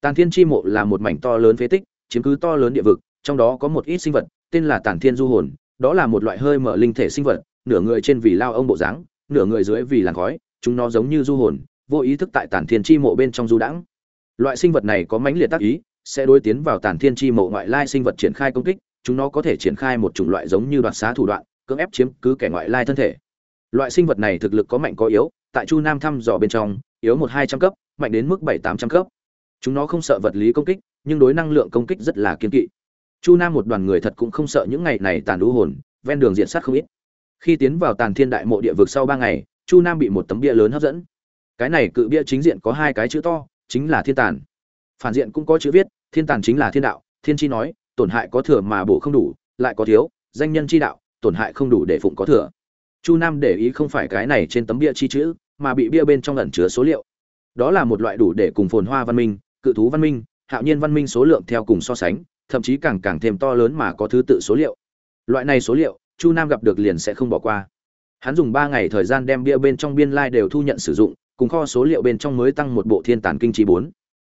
S1: Tàn thiên chi mộ là một mảnh to lớn phế tích, chiếm cứ to lớn địa vực, trong đó có một ít sinh vật, tên là tàn thiên du hồn, đó là một loại hơi mở linh thể sinh vật, nửa người trên vì lao ông bộ dáng, nửa người dưới vì làn khói, chúng nó giống như du hồn, vô ý thức tại tàn thiên chi mộ bên trong du đãng. Loại sinh vật này có mãnh liệt tác ý, sẽ đối tiến vào tàn thiên chi mộ ngoại lai sinh vật triển khai công kích chúng nó có thể triển khai một chủng loại giống như đoạt xá thủ đoạn, cưỡng ép chiếm cứ kẻ ngoại lai thân thể. Loại sinh vật này thực lực có mạnh có yếu, tại chu nam thăm dò bên trong, yếu một hai trăm cấp, mạnh đến mức bảy tám trăm cấp. Chúng nó không sợ vật lý công kích, nhưng đối năng lượng công kích rất là kiên kỵ. Chu nam một đoàn người thật cũng không sợ những ngày này tàn đũ hồn, ven đường diện sát không ít. Khi tiến vào tàn thiên đại mộ địa vực sau ba ngày, chu nam bị một tấm bia lớn hấp dẫn. Cái này cự bia chính diện có hai cái chữ to, chính là thiên tàn. Phản diện cũng có chữ viết, thiên tàn chính là thiên đạo, thiên chi nói tổn hại có thừa mà bổ không đủ, lại có thiếu, danh nhân chi đạo, tổn hại không đủ để phụng có thừa. Chu nam để ý không phải cái này trên tấm bia chi chữ, mà bị bia bên trong ẩn chứa số liệu. Đó là một loại đủ để cùng phồn hoa văn minh, cự thú văn minh, hạo nhiên văn minh số lượng theo cùng so sánh, thậm chí càng càng thêm to lớn mà có thứ tự số liệu. Loại này số liệu, chu nam gặp được liền sẽ không bỏ qua. Hắn dùng ba ngày thời gian đem bia bên trong biên lai đều thu nhận sử dụng, cùng kho số liệu bên trong mới tăng một bộ thiên tản kinh trí bốn.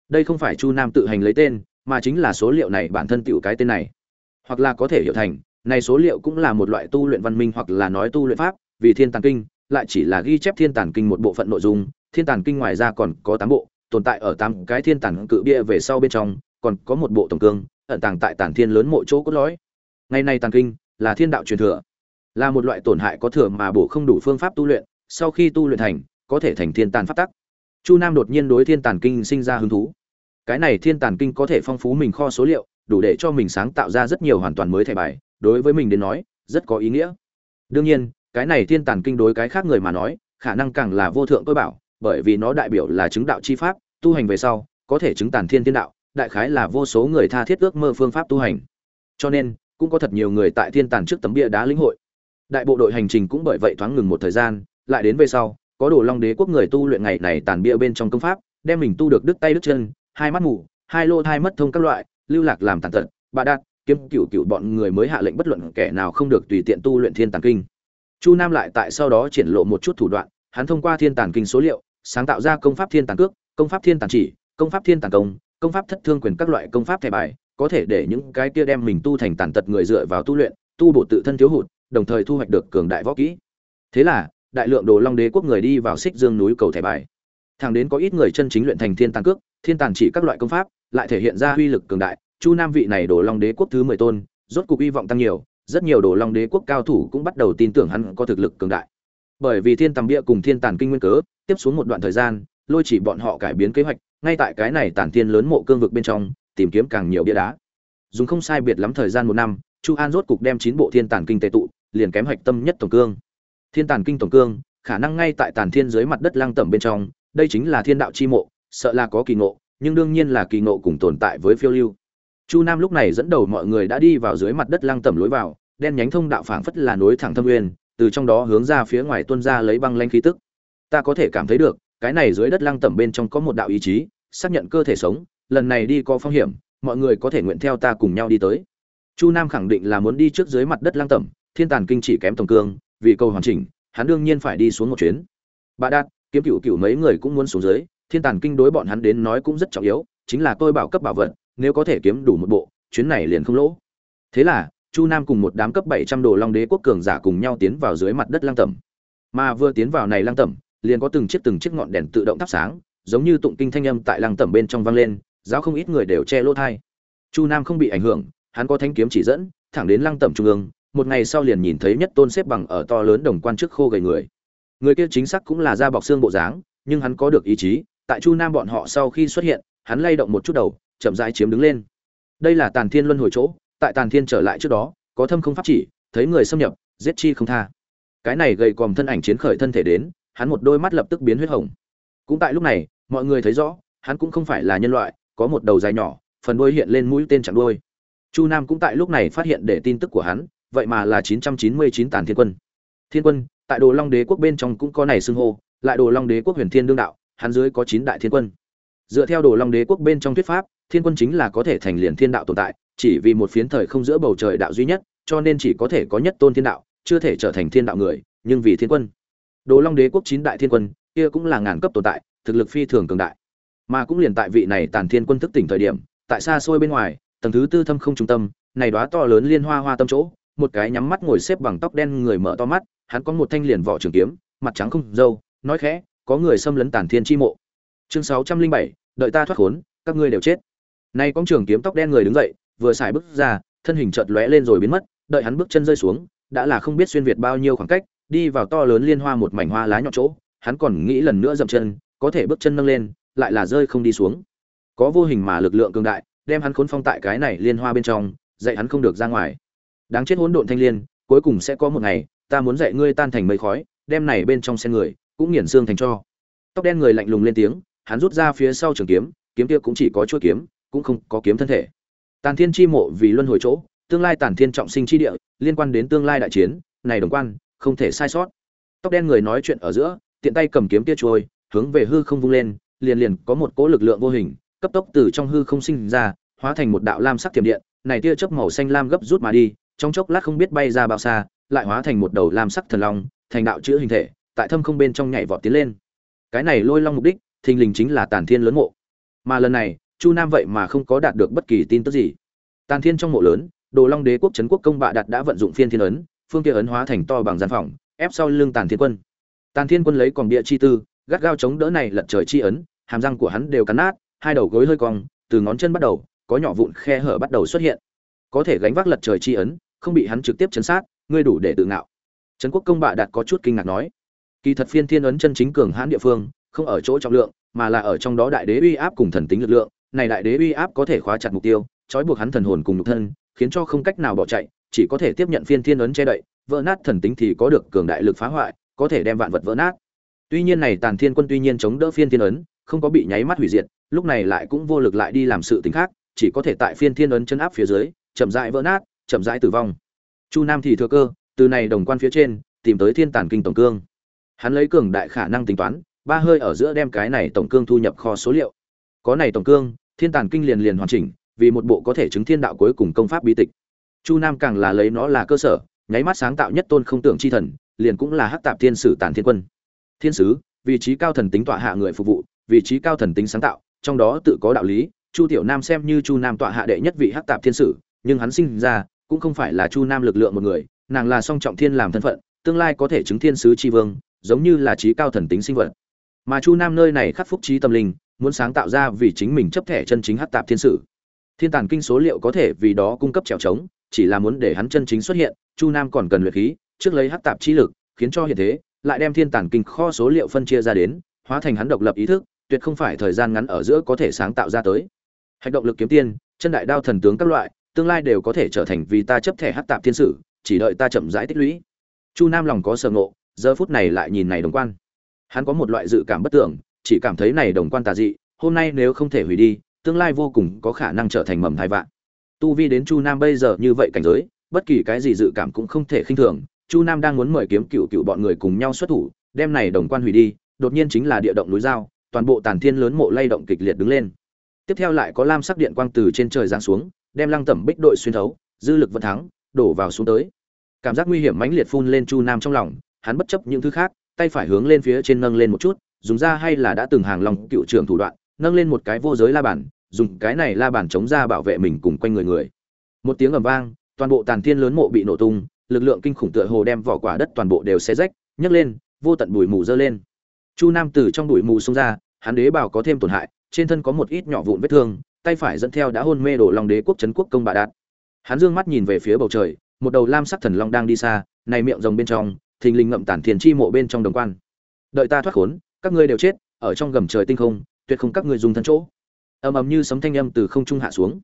S1: Đây không phải chu nam tự hành lấy tên mà chính là số liệu này bản thân tựu cái tên này. Hoặc là có thể hiểu thành, này số liệu cũng là một loại tu luyện văn minh hoặc là nói tu luyện pháp, vì thiên tản kinh, lại chỉ là ghi chép thiên tản kinh một bộ phận nội dung, thiên tản kinh ngoài ra còn có tám bộ, tồn tại ở tám cái thiên tản cự bia về sau bên trong, còn có một bộ tổng cương, ẩn tàng tại tản thiên lớn mộ chỗ cốt lõi. Ngày nay tàn kinh là thiên đạo truyền thừa, là một loại tổn hại có thừa mà bổ không đủ phương pháp tu luyện, sau khi tu luyện thành, có thể thành thiên tàn pháp tắc. Chu nam đột nhiên đối thiên tàn kinh sinh ra hứng thú cái này thiên tàn kinh có thể phong phú mình kho số liệu, đủ để cho mình sáng tạo ra rất nhiều hoàn toàn mới thẻ bài, đối với mình đến nói, rất có ý nghĩa. Đương nhiên, cái này thiên tàn kinh đối cái khác người mà nói, khả năng càng là vô thượng tôi bảo, bởi vì nó đại biểu là chứng đạo chi pháp, tu hành về sau, có thể chứng tàn thiên thiên đạo, đại khái là vô số người tha thiết ước mơ phương pháp tu hành. Cho nên, cũng có thật nhiều người tại thiên tàn trước tấm bia đá lĩnh hội. Đại bộ đội hành trình cũng bởi vậy thoáng ngừng một thời gian, lại đến về sau, có đồ long đế quốc người tu luyện ngày này tàn bia bên trong công pháp, đem mình tu được đứt tay đứt chân hai mắt mù hai lô thai mất thông các loại, lưu lạc làm tàn tật bà đạt kiếm cựu cựu bọn người mới hạ lệnh bất luận kẻ nào không được tùy tiện tu luyện thiên tàn kinh. Chu nam lại tại sau đó triển lộ một chút thủ đoạn, hắn thông qua thiên tàn kinh số liệu, sáng tạo ra công pháp thiên tàn cước, công pháp thiên tàn chỉ, công pháp thiên tàn công công pháp thất thương quyền các loại công pháp thẻ bài, có thể để những cái kia đem mình tu thành tàn tật người dựa vào tu luyện, tu bổ tự thân thiếu hụt, đồng thời thu hoạch được cường đại võ kỹ. Thế là, đại lượng đồ long đế quốc người đi vào xích dương núi cầu thẻ bài. Thẳng đến có ít người chân chính luyện thành thiên tàn cước thiên tàn chỉ các loại công pháp, lại thể hiện ra uy lực cường đại. Chu nam vị này đồ long đế quốc thứ mười tôn, rốt cục hy vọng tăng nhiều, rất nhiều đồ long đế quốc cao thủ cũng bắt đầu tin tưởng hắn có thực lực cường đại. Bởi vì thiên tầm bia cùng thiên tàn kinh nguyên cớ, tiếp xuống một đoạn thời gian, lôi chỉ bọn họ cải biến kế hoạch, ngay tại cái này tản thiên lớn mộ cương vực bên trong, tìm kiếm càng nhiều bia đá. Dùng không sai biệt lắm thời gian một năm, chu an rốt cục đem chín bộ thiên tàn kinh tệ tụ, liền kém hạch tâm nhất tổng cương. Thiên tàn kinh tổng cương, khả năng ngay tại Tản thiên dưới mặt đất lang tẩm bên trong, đây chính là thiên đạo chi mộ sợ là có kỳ ngộ, nhưng đương nhiên là kỳ ngộ cùng tồn tại với phiêu lưu. Chu nam lúc này dẫn đầu mọi người đã đi vào dưới mặt đất lăng tẩm lối vào, đen nhánh thông đạo phảng phất là nối thẳng thâm nguyên, từ trong đó hướng ra phía ngoài tuôn ra lấy băng lanh khí tức. Ta có thể cảm thấy được, cái này dưới đất lăng tẩm bên trong có một đạo ý chí, xác nhận cơ thể sống, lần này đi có phong hiểm, mọi người có thể nguyện theo ta cùng nhau đi tới. Chu nam khẳng định là muốn đi trước dưới mặt đất lăng tẩm, thiên tàn kinh chỉ kém tổng cương, vì câu hoàn chỉnh, hắn đương nhiên phải đi xuống một chuyến. Bà đạt, kiếm cựu cựu mấy người cũng muốn xuống dưới thiên tàn kinh đối bọn hắn đến nói cũng rất trọng yếu, chính là tôi bảo cấp bảo vật, nếu có thể kiếm đủ một bộ, chuyến này liền không lỗ. Thế là, chu nam cùng một đám cấp bảy trăm đồ long đế quốc cường giả cùng nhau tiến vào dưới mặt đất lang tẩm. Mà vừa tiến vào này lang tẩm, liền có từng chiếc từng chiếc ngọn đèn tự động thắp sáng, giống như tụng kinh thanh âm tại lang tẩm bên trong vang lên, giáo không ít người đều che lỗ thai chu nam không bị ảnh hưởng, hắn có thanh kiếm chỉ dẫn, thẳng đến lang tẩm trung ương, một ngày sau liền nhìn thấy nhất tôn xếp bằng ở to lớn đồng quan trước khô gầy người. Người kia chính xác cũng là da bọc xương bộ dáng, nhưng hắn có được ý chí tại chu nam bọn họ sau khi xuất hiện hắn lay động một chút đầu chậm rãi chiếm đứng lên. Đây là tàn thiên luân hồi chỗ tại tàn thiên trở lại trước đó có thâm không pháp chỉ thấy người xâm nhập giết chi không tha. Cái này gầy còm thân ảnh chiến khởi thân thể đến hắn một đôi mắt lập tức biến huyết hồng. Cũng tại lúc này mọi người thấy rõ hắn cũng không phải là nhân loại có một đầu dài nhỏ phần đuôi hiện lên mũi tên chẳng đuôi. Chu nam cũng tại lúc này phát hiện để tin tức của hắn vậy mà là 999 tàn thiên quân. Thiên quân, tại Đồ Long Đế quốc bên trong cũng có này xưng hô, lại Đồ Long Đế quốc Huyền Thiên đương đạo, hắn dưới có 9 đại thiên quân. Dựa theo Đồ Long Đế quốc bên trong thuyết pháp, thiên quân chính là có thể thành liền thiên đạo tồn tại, chỉ vì một phiến thời không giữa bầu trời đạo duy nhất, cho nên chỉ có thể có nhất tôn thiên đạo, chưa thể trở thành thiên đạo người, nhưng vì thiên quân. Đồ Long Đế quốc 9 đại thiên quân, kia cũng là ngàn cấp tồn tại, thực lực phi thường cường đại. Mà cũng liền tại vị này Tàn Thiên quân thức tỉnh thời điểm, tại xa xôi bên ngoài, tầng thứ tư thâm không trung tâm, này đóa to lớn liên hoa hoa tâm chỗ, một cái nhắm mắt ngồi xếp bằng tóc đen người mở to mắt hắn có một thanh liền vỏ trường kiếm mặt trắng không râu nói khẽ có người xâm lấn tản thiên chi mộ. Chương sáu trăm linh bảy, đợi ta thoát khốn, các ngươi đều chết. Nay công trường kiếm tóc đen người đứng dậy, vừa xài bước ra, thân hình chợt lóe lên rồi biến mất, đợi hắn bước chân rơi xuống, đã là không biết xuyên việt bao nhiêu khoảng cách, đi vào to lớn liên hoa một mảnh hoa lá nhỏ chỗ, hắn còn nghĩ lần nữa dậm chân, có thể bước chân nâng lên, lại là rơi không đi xuống. Có vô hình mà lực lượng cường đại, đem hắn khốn phong tại cái này liên hoa bên trong, dạy hắn không được ra ngoài. Đáng chết hỗn độn thanh liên, cuối cùng sẽ có một ngày, ta muốn dạy ngươi tan thành mây khói, đem này bên trong sen người cũng nghiền xương thành cho. Tóc đen người lạnh lùng lên tiếng, hắn rút ra phía sau trường kiếm kiếm kia cũng chỉ có chuôi kiếm, cũng không có kiếm thân thể. Tàn thiên chi mộ vì luân hồi chỗ, tương lai tàn thiên trọng sinh chi địa, liên quan đến tương lai đại chiến, này đồng quan, không thể sai sót. Tóc đen người nói chuyện ở giữa, tiện tay cầm kiếm kia trôi hướng về hư không vung lên, liền liền có một cỗ lực lượng vô hình, cấp tốc từ trong hư không sinh ra, hóa thành một đạo lam sắc tiềm điện, này tia chớp màu xanh lam gấp rút mà đi, trong chốc lát không biết bay ra bao xa, lại hóa thành một đầu lam sắc thần long, thành đạo chữ hình thể tại thâm không bên trong nhảy vọt tiến lên. Cái này lôi long mục đích, thình lình chính là tàn thiên lớn mộ. Mà lần này, chu nam vậy mà không có đạt được bất kỳ tin tức gì. Tàn thiên trong mộ lớn, đồ long đế quốc trấn quốc công bạ đạt đã vận dụng phiên thiên ấn, phương kia ấn hóa thành to bằng gian phòng, ép sau lưng tàn thiên quân. Tàn thiên quân lấy còn địa chi tư, gắt gao chống đỡ này lật trời chi ấn, hàm răng của hắn đều cắn nát, hai đầu gối hơi cong, từ ngón chân bắt đầu, có nhỏ vụn khe hở bắt đầu xuất hiện. Có thể gánh vác lật trời chi ấn, không bị hắn trực tiếp chấn sát, ngươi đủ để tự ngạo. Trấn quốc công bạ đạt có chút kinh ngạc nói kỳ thật phiên thiên ấn chân chính cường hãn địa phương, không ở chỗ trọng lượng, mà là ở trong đó đại đế uy áp cùng thần tính lực lượng. Này đại đế uy áp có thể khóa chặt mục tiêu, trói buộc hắn thần hồn cùng nhục thân, khiến cho không cách nào bỏ chạy, chỉ có thể tiếp nhận phiên thiên ấn che đậy, vỡ nát thần tính thì có được cường đại lực phá hoại, có thể đem vạn vật vỡ nát. Tuy nhiên này tàn thiên quân tuy nhiên chống đỡ phiên thiên ấn, không có bị nháy mắt hủy diệt, lúc này lại cũng vô lực lại đi làm sự tính khác, chỉ có thể tại phiên thiên ấn chân áp phía dưới, chậm rãi vỡ nát, chậm rãi tử vong. Chu nam thì thừa cơ, từ này đồng quan phía trên, tìm tới thiên tản kinh tổng cương hắn lấy cường đại khả năng tính toán, ba hơi ở giữa đem cái này tổng cương thu nhập kho số liệu. Có này tổng cương, thiên tàn kinh liền liền hoàn chỉnh, vì một bộ có thể chứng thiên đạo cuối cùng công pháp bí tịch. Chu nam càng là lấy nó là cơ sở, nháy mắt sáng tạo nhất tôn không tưởng chi thần, liền cũng là hắc tạp thiên sử tản thiên quân. Thiên sứ, vị trí cao thần tính tọa hạ người phục vụ, vị trí cao thần tính sáng tạo, trong đó tự có đạo lý, chu tiểu nam xem như chu nam tọa hạ đệ nhất vị hắc tạp thiên sử, nhưng hắn sinh ra, cũng không phải là chu nam lực lượng một người, nàng là song trọng thiên làm thân phận, tương lai có thể chứng thiên sứ tri vương giống như là trí cao thần tính sinh vật. Mà chu nam nơi này khắc phúc trí tâm linh, muốn sáng tạo ra vì chính mình chấp thẻ chân chính hát tạp thiên sử. Thiên tàn kinh số liệu có thể vì đó cung cấp trèo trống, chỉ là muốn để hắn chân chính xuất hiện, chu nam còn cần luyện khí, trước lấy hát tạp chi lực, khiến cho hiện thế, lại đem thiên tàn kinh kho số liệu phân chia ra đến, hóa thành hắn độc lập ý thức, tuyệt không phải thời gian ngắn ở giữa có thể sáng tạo ra tới. Hành động lực kiếm tiên, chân đại đao thần tướng các loại, tương lai đều có thể trở thành vì ta chấp thẻ hát tạp thiên sử, chỉ đợi ta chậm rãi tích lũy. Chu nam lòng có sở ngộ giờ phút này lại nhìn này đồng quan. Hắn có một loại dự cảm bất tưởng, chỉ cảm thấy này đồng quan tà dị, hôm nay nếu không thể hủy đi, tương lai vô cùng có khả năng trở thành mầm thai vạn. Tu vi đến chu nam bây giờ như vậy cảnh giới, bất kỳ cái gì dự cảm cũng không thể khinh thường, chu nam đang muốn mời kiếm cựu cựu bọn người cùng nhau xuất thủ, đem này đồng quan hủy đi, đột nhiên chính là địa động núi dao toàn bộ tàn thiên lớn mộ lay động kịch liệt đứng lên. Tiếp theo lại có lam sắc điện quang từ trên trời giáng xuống, đem lăng tẩm bích đội xuyên thấu, dư lực vẫn thắng, đổ vào xuống tới. Cảm giác nguy hiểm mãnh liệt phun lên chu nam trong lòng hắn bất chấp những thứ khác, tay phải hướng lên phía trên nâng lên một chút, dùng ra hay là đã từng hàng lòng cựu trưởng thủ đoạn, nâng lên một cái vô giới la bàn, dùng cái này la bàn chống ra bảo vệ mình cùng quanh người người. Một tiếng ầm vang, toàn bộ tàn thiên lớn mộ bị nổ tung, lực lượng kinh khủng tựa hồ đem vỏ quả đất toàn bộ đều xé rách, nhấc lên, vô tận bụi mù dơ lên. Chu nam từ trong bụi mù xông ra, hắn đế bảo có thêm tổn hại, trên thân có một ít nhỏ vụn vết thương, tay phải dẫn theo đã hôn mê đổ lòng đế quốc trấn quốc công bà đạt. Hắn dương mắt nhìn về phía bầu trời, một đầu lam sắc thần long đang đi xa, này miệng rồng bên trong thình lình ngậm tản thiền chi mộ bên trong đồng quan. Đợi ta thoát khốn, các ngươi đều chết, ở trong gầm trời tinh không, tuyệt không các ngươi dùng thân chỗ. Ầm ầm như sấm thanh âm từ không trung hạ xuống.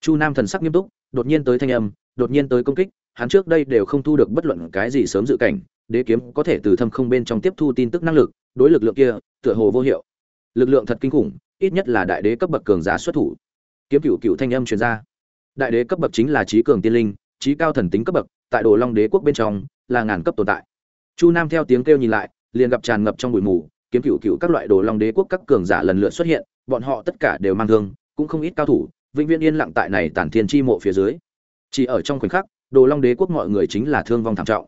S1: Chu nam thần sắc nghiêm túc, đột nhiên tới thanh âm, đột nhiên tới công kích, hắn trước đây đều không thu được bất luận cái gì sớm dự cảnh, đế kiếm có thể từ thâm không bên trong tiếp thu tin tức năng lực, đối lực lượng kia, tựa hồ vô hiệu. Lực lượng thật kinh khủng, ít nhất là đại đế cấp bậc cường giả xuất thủ. Kiếm cựu cựu thanh âm truyền ra. Đại đế cấp bậc chính là trí cường tiên linh, trí cao thần tính cấp bậc, tại đồ long đế quốc bên trong, là ngàn cấp tồn tại chu nam theo tiếng kêu nhìn lại, liền gặp tràn ngập trong bụi mù, kiếm cựu cựu các loại đồ long đế quốc các cường giả lần lượt xuất hiện, bọn họ tất cả đều mang thương, cũng không ít cao thủ, vĩnh viễn yên lặng tại này tản thiên chi mộ phía dưới. Chỉ ở trong khoảnh khắc, đồ long đế quốc mọi người chính là thương vong thảm trọng.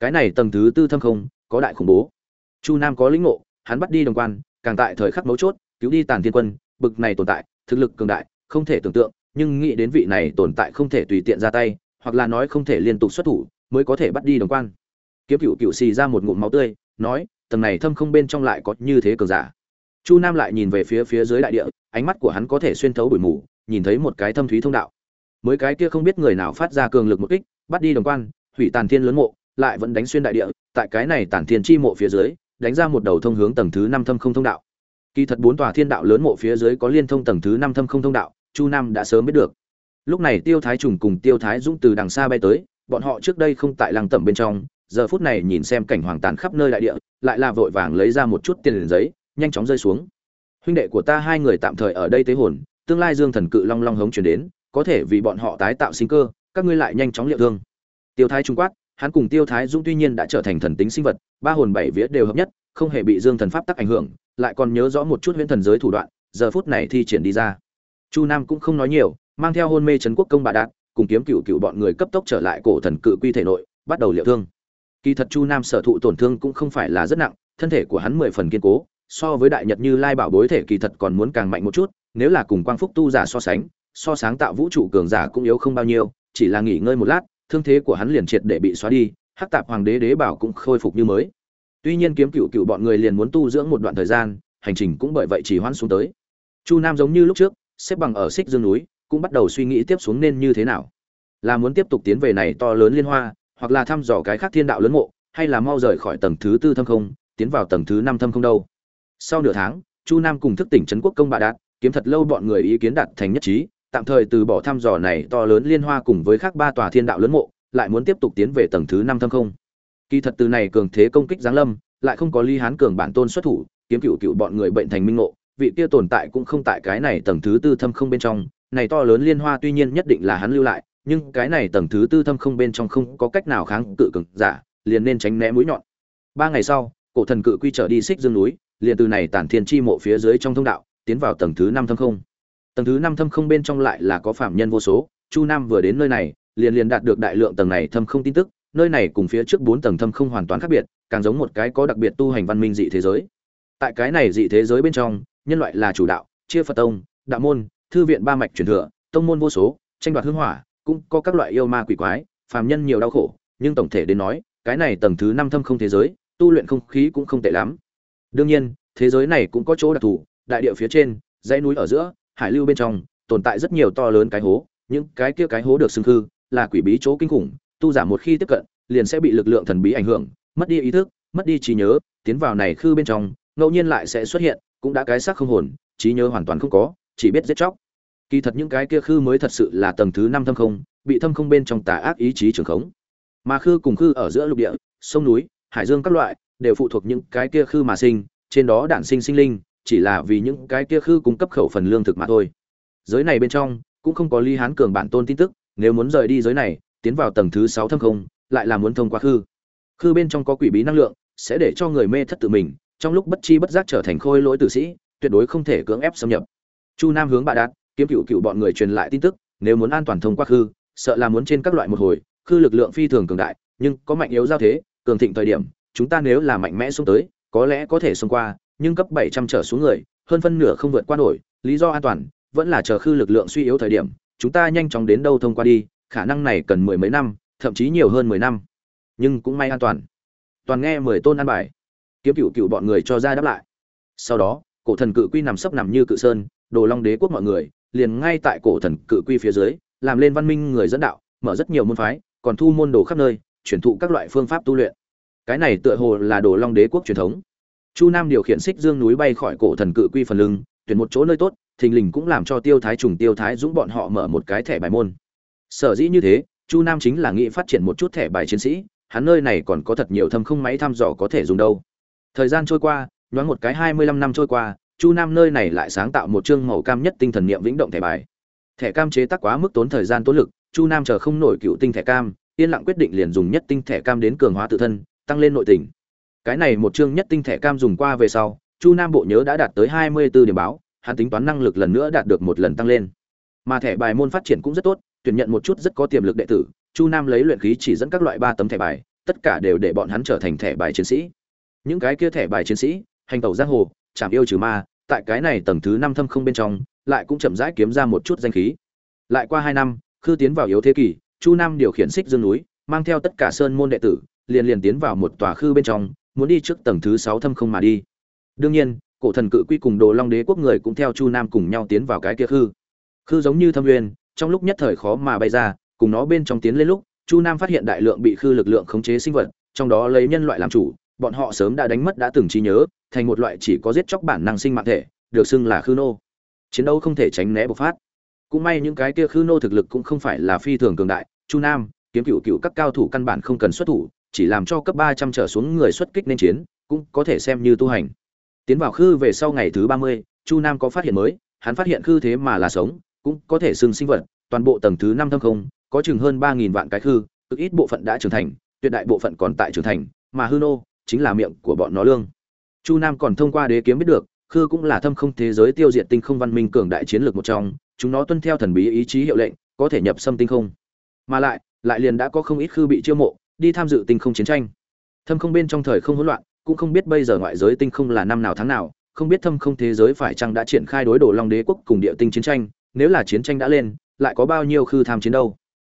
S1: Cái này tầng thứ tư thâm không, có đại khủng bố. Chu nam có lĩnh ngộ, hắn bắt đi đồng quan, càng tại thời khắc mấu chốt, cứu đi tàn thiên quân, bực này tồn tại, thực lực cường đại, không thể tưởng tượng, nhưng nghĩ đến vị này tồn tại không thể tùy tiện ra tay, hoặc là nói không thể liên tục xuất thủ, mới có thể bắt đi đồng quan kiếm cựu cựu xì ra một ngụm máu tươi, nói, tầng này thâm không bên trong lại có như thế cường giả. Chu nam lại nhìn về phía phía dưới đại địa, ánh mắt của hắn có thể xuyên thấu bụi mù, nhìn thấy một cái thâm thúy thông đạo. Mới cái kia không biết người nào phát ra cường lực một kích, bắt đi đồng quan, hủy tàn thiên lớn mộ, lại vẫn đánh xuyên đại địa, tại cái này tàn thiên chi mộ phía dưới, đánh ra một đầu thông hướng tầng thứ năm thâm không thông đạo. Kỳ thật bốn tòa thiên đạo lớn mộ phía dưới có liên thông tầng thứ năm thâm không thông đạo, chu nam đã sớm biết được. Lúc này tiêu thái trùng cùng tiêu thái dũng từ đằng xa bay tới, bọn họ trước đây không tại làng tẩm bên trong giờ phút này nhìn xem cảnh hoàng tàn khắp nơi đại địa, lại là vội vàng lấy ra một chút tiền liền giấy, nhanh chóng rơi xuống. Huynh đệ của ta hai người tạm thời ở đây tế hồn, tương lai dương thần cự long long hống chuyển đến, có thể vì bọn họ tái tạo sinh cơ, các ngươi lại nhanh chóng liệu thương. Tiêu thái trung quát, hắn cùng tiêu thái dũng tuy nhiên đã trở thành thần tính sinh vật, ba hồn bảy vía đều hợp nhất, không hề bị dương thần pháp tắc ảnh hưởng, lại còn nhớ rõ một chút huyễn thần giới thủ đoạn, giờ phút này thi triển đi ra. Chu nam cũng không nói nhiều, mang theo hôn mê trấn quốc công bà đạt, cùng kiếm cựu cựu bọn người cấp tốc trở lại cổ thần cự quy thể nội, bắt đầu liệu thương kỳ thật chu nam sở thụ tổn thương cũng không phải là rất nặng, thân thể của hắn mười phần kiên cố, so với đại nhật như lai bảo bối thể kỳ thật còn muốn càng mạnh một chút, nếu là cùng quang phúc tu giả so sánh, so sáng tạo vũ trụ cường giả cũng yếu không bao nhiêu, chỉ là nghỉ ngơi một lát, thương thế của hắn liền triệt để bị xóa đi, hắc tạp hoàng đế đế bảo cũng khôi phục như mới. Tuy nhiên kiếm cựu cựu bọn người liền muốn tu dưỡng một đoạn thời gian, hành trình cũng bởi vậy chỉ hoãn xuống tới. Chu nam giống như lúc trước, xếp bằng ở xích dương núi, cũng bắt đầu suy nghĩ tiếp xuống nên như thế nào. Là muốn tiếp tục tiến về này to lớn liên hoa hoặc là thăm dò cái khác thiên đạo lớn mộ, hay là mau rời khỏi tầng thứ tư thâm không, tiến vào tầng thứ năm thâm không đâu. Sau nửa tháng, chu nam cùng thức tỉnh trấn quốc công bạ đạt, kiếm thật lâu bọn người ý kiến đạt thành nhất trí, tạm thời từ bỏ thăm dò này to lớn liên hoa cùng với khác ba tòa thiên đạo lớn mộ, lại muốn tiếp tục tiến về tầng thứ năm thâm không. Kỳ thật từ này cường thế công kích giáng lâm, lại không có ly hán cường bản tôn xuất thủ, kiếm cựu cựu bọn người bệnh thành minh ngộ, vị kia tồn tại cũng không tại cái này tầng thứ tư thâm không bên trong, này to lớn liên hoa tuy nhiên nhất định là hắn lưu lại nhưng cái này tầng thứ tư thâm không bên trong không có cách nào kháng cự cực giả, liền nên tránh né mũi nhọn. Ba ngày sau, cổ thần cự quy trở đi xích dương núi, liền từ này tản thiên chi mộ phía dưới trong thông đạo, tiến vào tầng thứ năm thâm không. Tầng thứ năm thâm không bên trong lại là có phạm nhân vô số, chu nam vừa đến nơi này, liền liền đạt được đại lượng tầng này thâm không tin tức, nơi này cùng phía trước bốn tầng thâm không hoàn toàn khác biệt, càng giống một cái có đặc biệt tu hành văn minh dị thế giới. Tại cái này dị thế giới bên trong, nhân loại là chủ đạo, chia phật tông, đạo môn, thư viện ba mạch truyền thừa, tông môn vô số, tranh đoạt hương hỏa cũng có các loại yêu ma quỷ quái, phàm nhân nhiều đau khổ, nhưng tổng thể đến nói, cái này tầng thứ năm thâm không thế giới, tu luyện không khí cũng không tệ lắm. Đương nhiên, thế giới này cũng có chỗ đặc thù, đại địa phía trên, dãy núi ở giữa, hải lưu bên trong, tồn tại rất nhiều to lớn cái hố, những cái kia cái hố được xưng hư, là quỷ bí chỗ kinh khủng, tu giả một khi tiếp cận, liền sẽ bị lực lượng thần bí ảnh hưởng, mất đi ý thức, mất đi trí nhớ, tiến vào này khư bên trong, ngẫu nhiên lại sẽ xuất hiện, cũng đã cái xác không hồn, trí nhớ hoàn toàn không có, chỉ biết giết chóc kỳ thật những cái kia khư mới thật sự là tầng thứ năm thâm không, bị thâm không bên trong tà ác ý chí trường khống. Mà khư cùng khư ở giữa lục địa, sông núi, hải dương các loại, đều phụ thuộc những cái kia khư mà sinh, trên đó đản sinh sinh linh, chỉ là vì những cái kia khư cung cấp khẩu phần lương thực mà thôi. Giới này bên trong, cũng không có ly hán cường bản tôn tin tức, nếu muốn rời đi giới này, tiến vào tầng thứ sáu thâm không, lại là muốn thông qua khư. Khư bên trong có quỷ bí năng lượng, sẽ để cho người mê thất tự mình, trong lúc bất chi bất giác trở thành khôi lỗi tử sĩ, tuyệt đối không thể cưỡng ép xâm nhập. Chu nam hướng bạ đạt kiếm cựu cựu bọn người truyền lại tin tức, nếu muốn an toàn thông qua khư, sợ là muốn trên các loại một hồi, khư lực lượng phi thường cường đại, nhưng có mạnh yếu giao thế, cường thịnh thời điểm, chúng ta nếu là mạnh mẽ xuống tới, có lẽ có thể xông qua, nhưng cấp bảy trăm trở xuống người, hơn phân nửa không vượt qua nổi, lý do an toàn, vẫn là chờ khư lực lượng suy yếu thời điểm, chúng ta nhanh chóng đến đâu thông qua đi, khả năng này cần mười mấy năm, thậm chí nhiều hơn mười năm, nhưng cũng may an toàn. Toàn nghe mười tôn an bài. Kiếm cựu cựu bọn người cho ra đáp lại. Sau đó, cổ thần cự quy nằm sấp nằm như cự sơn, đồ long đế quốc mọi người liền ngay tại cổ thần cự quy phía dưới, làm lên văn minh người dẫn đạo, mở rất nhiều môn phái, còn thu môn đồ khắp nơi, chuyển thụ các loại phương pháp tu luyện. Cái này tựa hồ là đồ long đế quốc truyền thống. Chu nam điều khiển xích dương núi bay khỏi cổ thần cự quy phần lưng, tuyển một chỗ nơi tốt, thình lình cũng làm cho tiêu thái trùng tiêu thái dũng bọn họ mở một cái thẻ bài môn. Sở dĩ như thế, chu nam chính là nghĩ phát triển một chút thẻ bài chiến sĩ, hắn nơi này còn có thật nhiều thâm không máy thăm dò có thể dùng đâu. Thời gian trôi qua, nhoáng một cái hai mươi lăm năm trôi qua chu nam nơi này lại sáng tạo một chương màu cam nhất tinh thần niệm vĩnh động thẻ bài. Thẻ cam chế tác quá mức tốn thời gian tốn lực, chu nam chờ không nổi cựu tinh thẻ cam, yên lặng quyết định liền dùng nhất tinh thẻ cam đến cường hóa tự thân, tăng lên nội tình. Cái này một chương nhất tinh thẻ cam dùng qua về sau, chu nam bộ nhớ đã đạt tới hai mươi 24 điểm báo, hắn tính toán năng lực lần nữa đạt được một lần tăng lên. Mà thẻ bài môn phát triển cũng rất tốt, tuyển nhận một chút rất có tiềm lực đệ tử, chu nam lấy luyện khí chỉ dẫn các loại ba tấm thẻ bài, tất cả đều để bọn hắn trở thành thẻ bài chiến sĩ. Những cái kia thẻ bài chiến sĩ, hành tẩu giang hồ chạm yêu trừ ma tại cái này tầng thứ năm thâm không bên trong, lại cũng chậm rãi kiếm ra một chút danh khí. Lại qua hai năm, khư tiến vào yếu thế kỷ, chu nam điều khiển xích dương núi, mang theo tất cả sơn môn đệ tử, liền liền tiến vào một tòa khư bên trong, muốn đi trước tầng thứ sáu thâm không mà đi. Đương nhiên, cổ thần cự quy cùng đồ long đế quốc người cũng theo chu nam cùng nhau tiến vào cái kia khư. Khư giống như thâm uyên trong lúc nhất thời khó mà bay ra, cùng nó bên trong tiến lên lúc, chu nam phát hiện đại lượng bị khư lực lượng khống chế sinh vật, trong đó lấy nhân loại làm chủ, bọn họ sớm đã đánh mất đã từng trí nhớ thành một loại chỉ có giết chóc bản năng sinh mạng thể, được xưng là khư nô. Chiến đấu không thể tránh né bộc phát. Cũng may những cái kia khư nô thực lực cũng không phải là phi thường cường đại, chu nam, kiếm cựu cựu các cao thủ căn bản không cần xuất thủ, chỉ làm cho cấp ba trăm trở xuống người xuất kích nên chiến, cũng có thể xem như tu hành. Tiến vào khư về sau ngày thứ ba mươi, chu nam có phát hiện mới, hắn phát hiện khư thế mà là sống, cũng có thể xưng sinh vật, toàn bộ tầng thứ năm thâm không, có chừng hơn ba nghìn vạn cái khư, cực ít bộ phận đã trưởng thành, tuyệt đại bộ phận còn tại trưởng thành, mà hư nô chính là miệng của bọn nó lương chu nam còn thông qua đế kiếm biết được, khư cũng là thâm không thế giới tiêu diệt tinh không văn minh cường đại chiến lược một trong, chúng nó tuân theo thần bí ý chí hiệu lệnh, có thể nhập xâm tinh không mà lại lại liền đã có không ít khư bị chiêu mộ, đi tham dự tinh không chiến tranh thâm không bên trong thời không hỗn loạn, cũng không biết bây giờ ngoại giới tinh không là năm nào tháng nào, không biết thâm không thế giới phải chăng đã triển khai đối đồ long đế quốc cùng địa tinh chiến tranh, nếu là chiến tranh đã lên, lại có bao nhiêu khư tham chiến đâu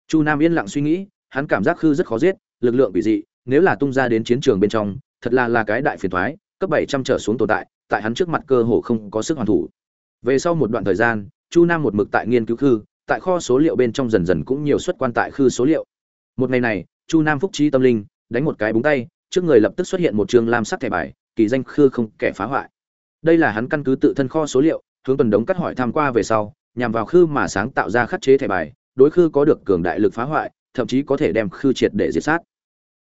S1: chu nam yên lặng suy nghĩ, hắn cảm giác khư rất khó giết, lực lượng bị dị, nếu là tung ra đến chiến trường bên trong, thật là là cái đại phiền toái cấp bảy trăm trở xuống tồn tại tại hắn trước mặt cơ hồ không có sức hoàn thủ. Về sau một đoạn thời gian, chu nam một mực tại nghiên cứu khư, tại kho số liệu bên trong dần dần cũng nhiều xuất quan tại khư số liệu. Một ngày này, chu nam phúc trí tâm linh, đánh một cái búng tay, trước người lập tức xuất hiện một trường lam sắc thẻ bài, kỳ danh khư không kẻ phá hoại. Đây là hắn căn cứ tự thân kho số liệu, hướng tuần đống cắt hỏi tham qua về sau, nhằm vào khư mà sáng tạo ra khắc chế thẻ bài, đối khư có được cường đại lực phá hoại, thậm chí có thể đem khư triệt để diệt sát.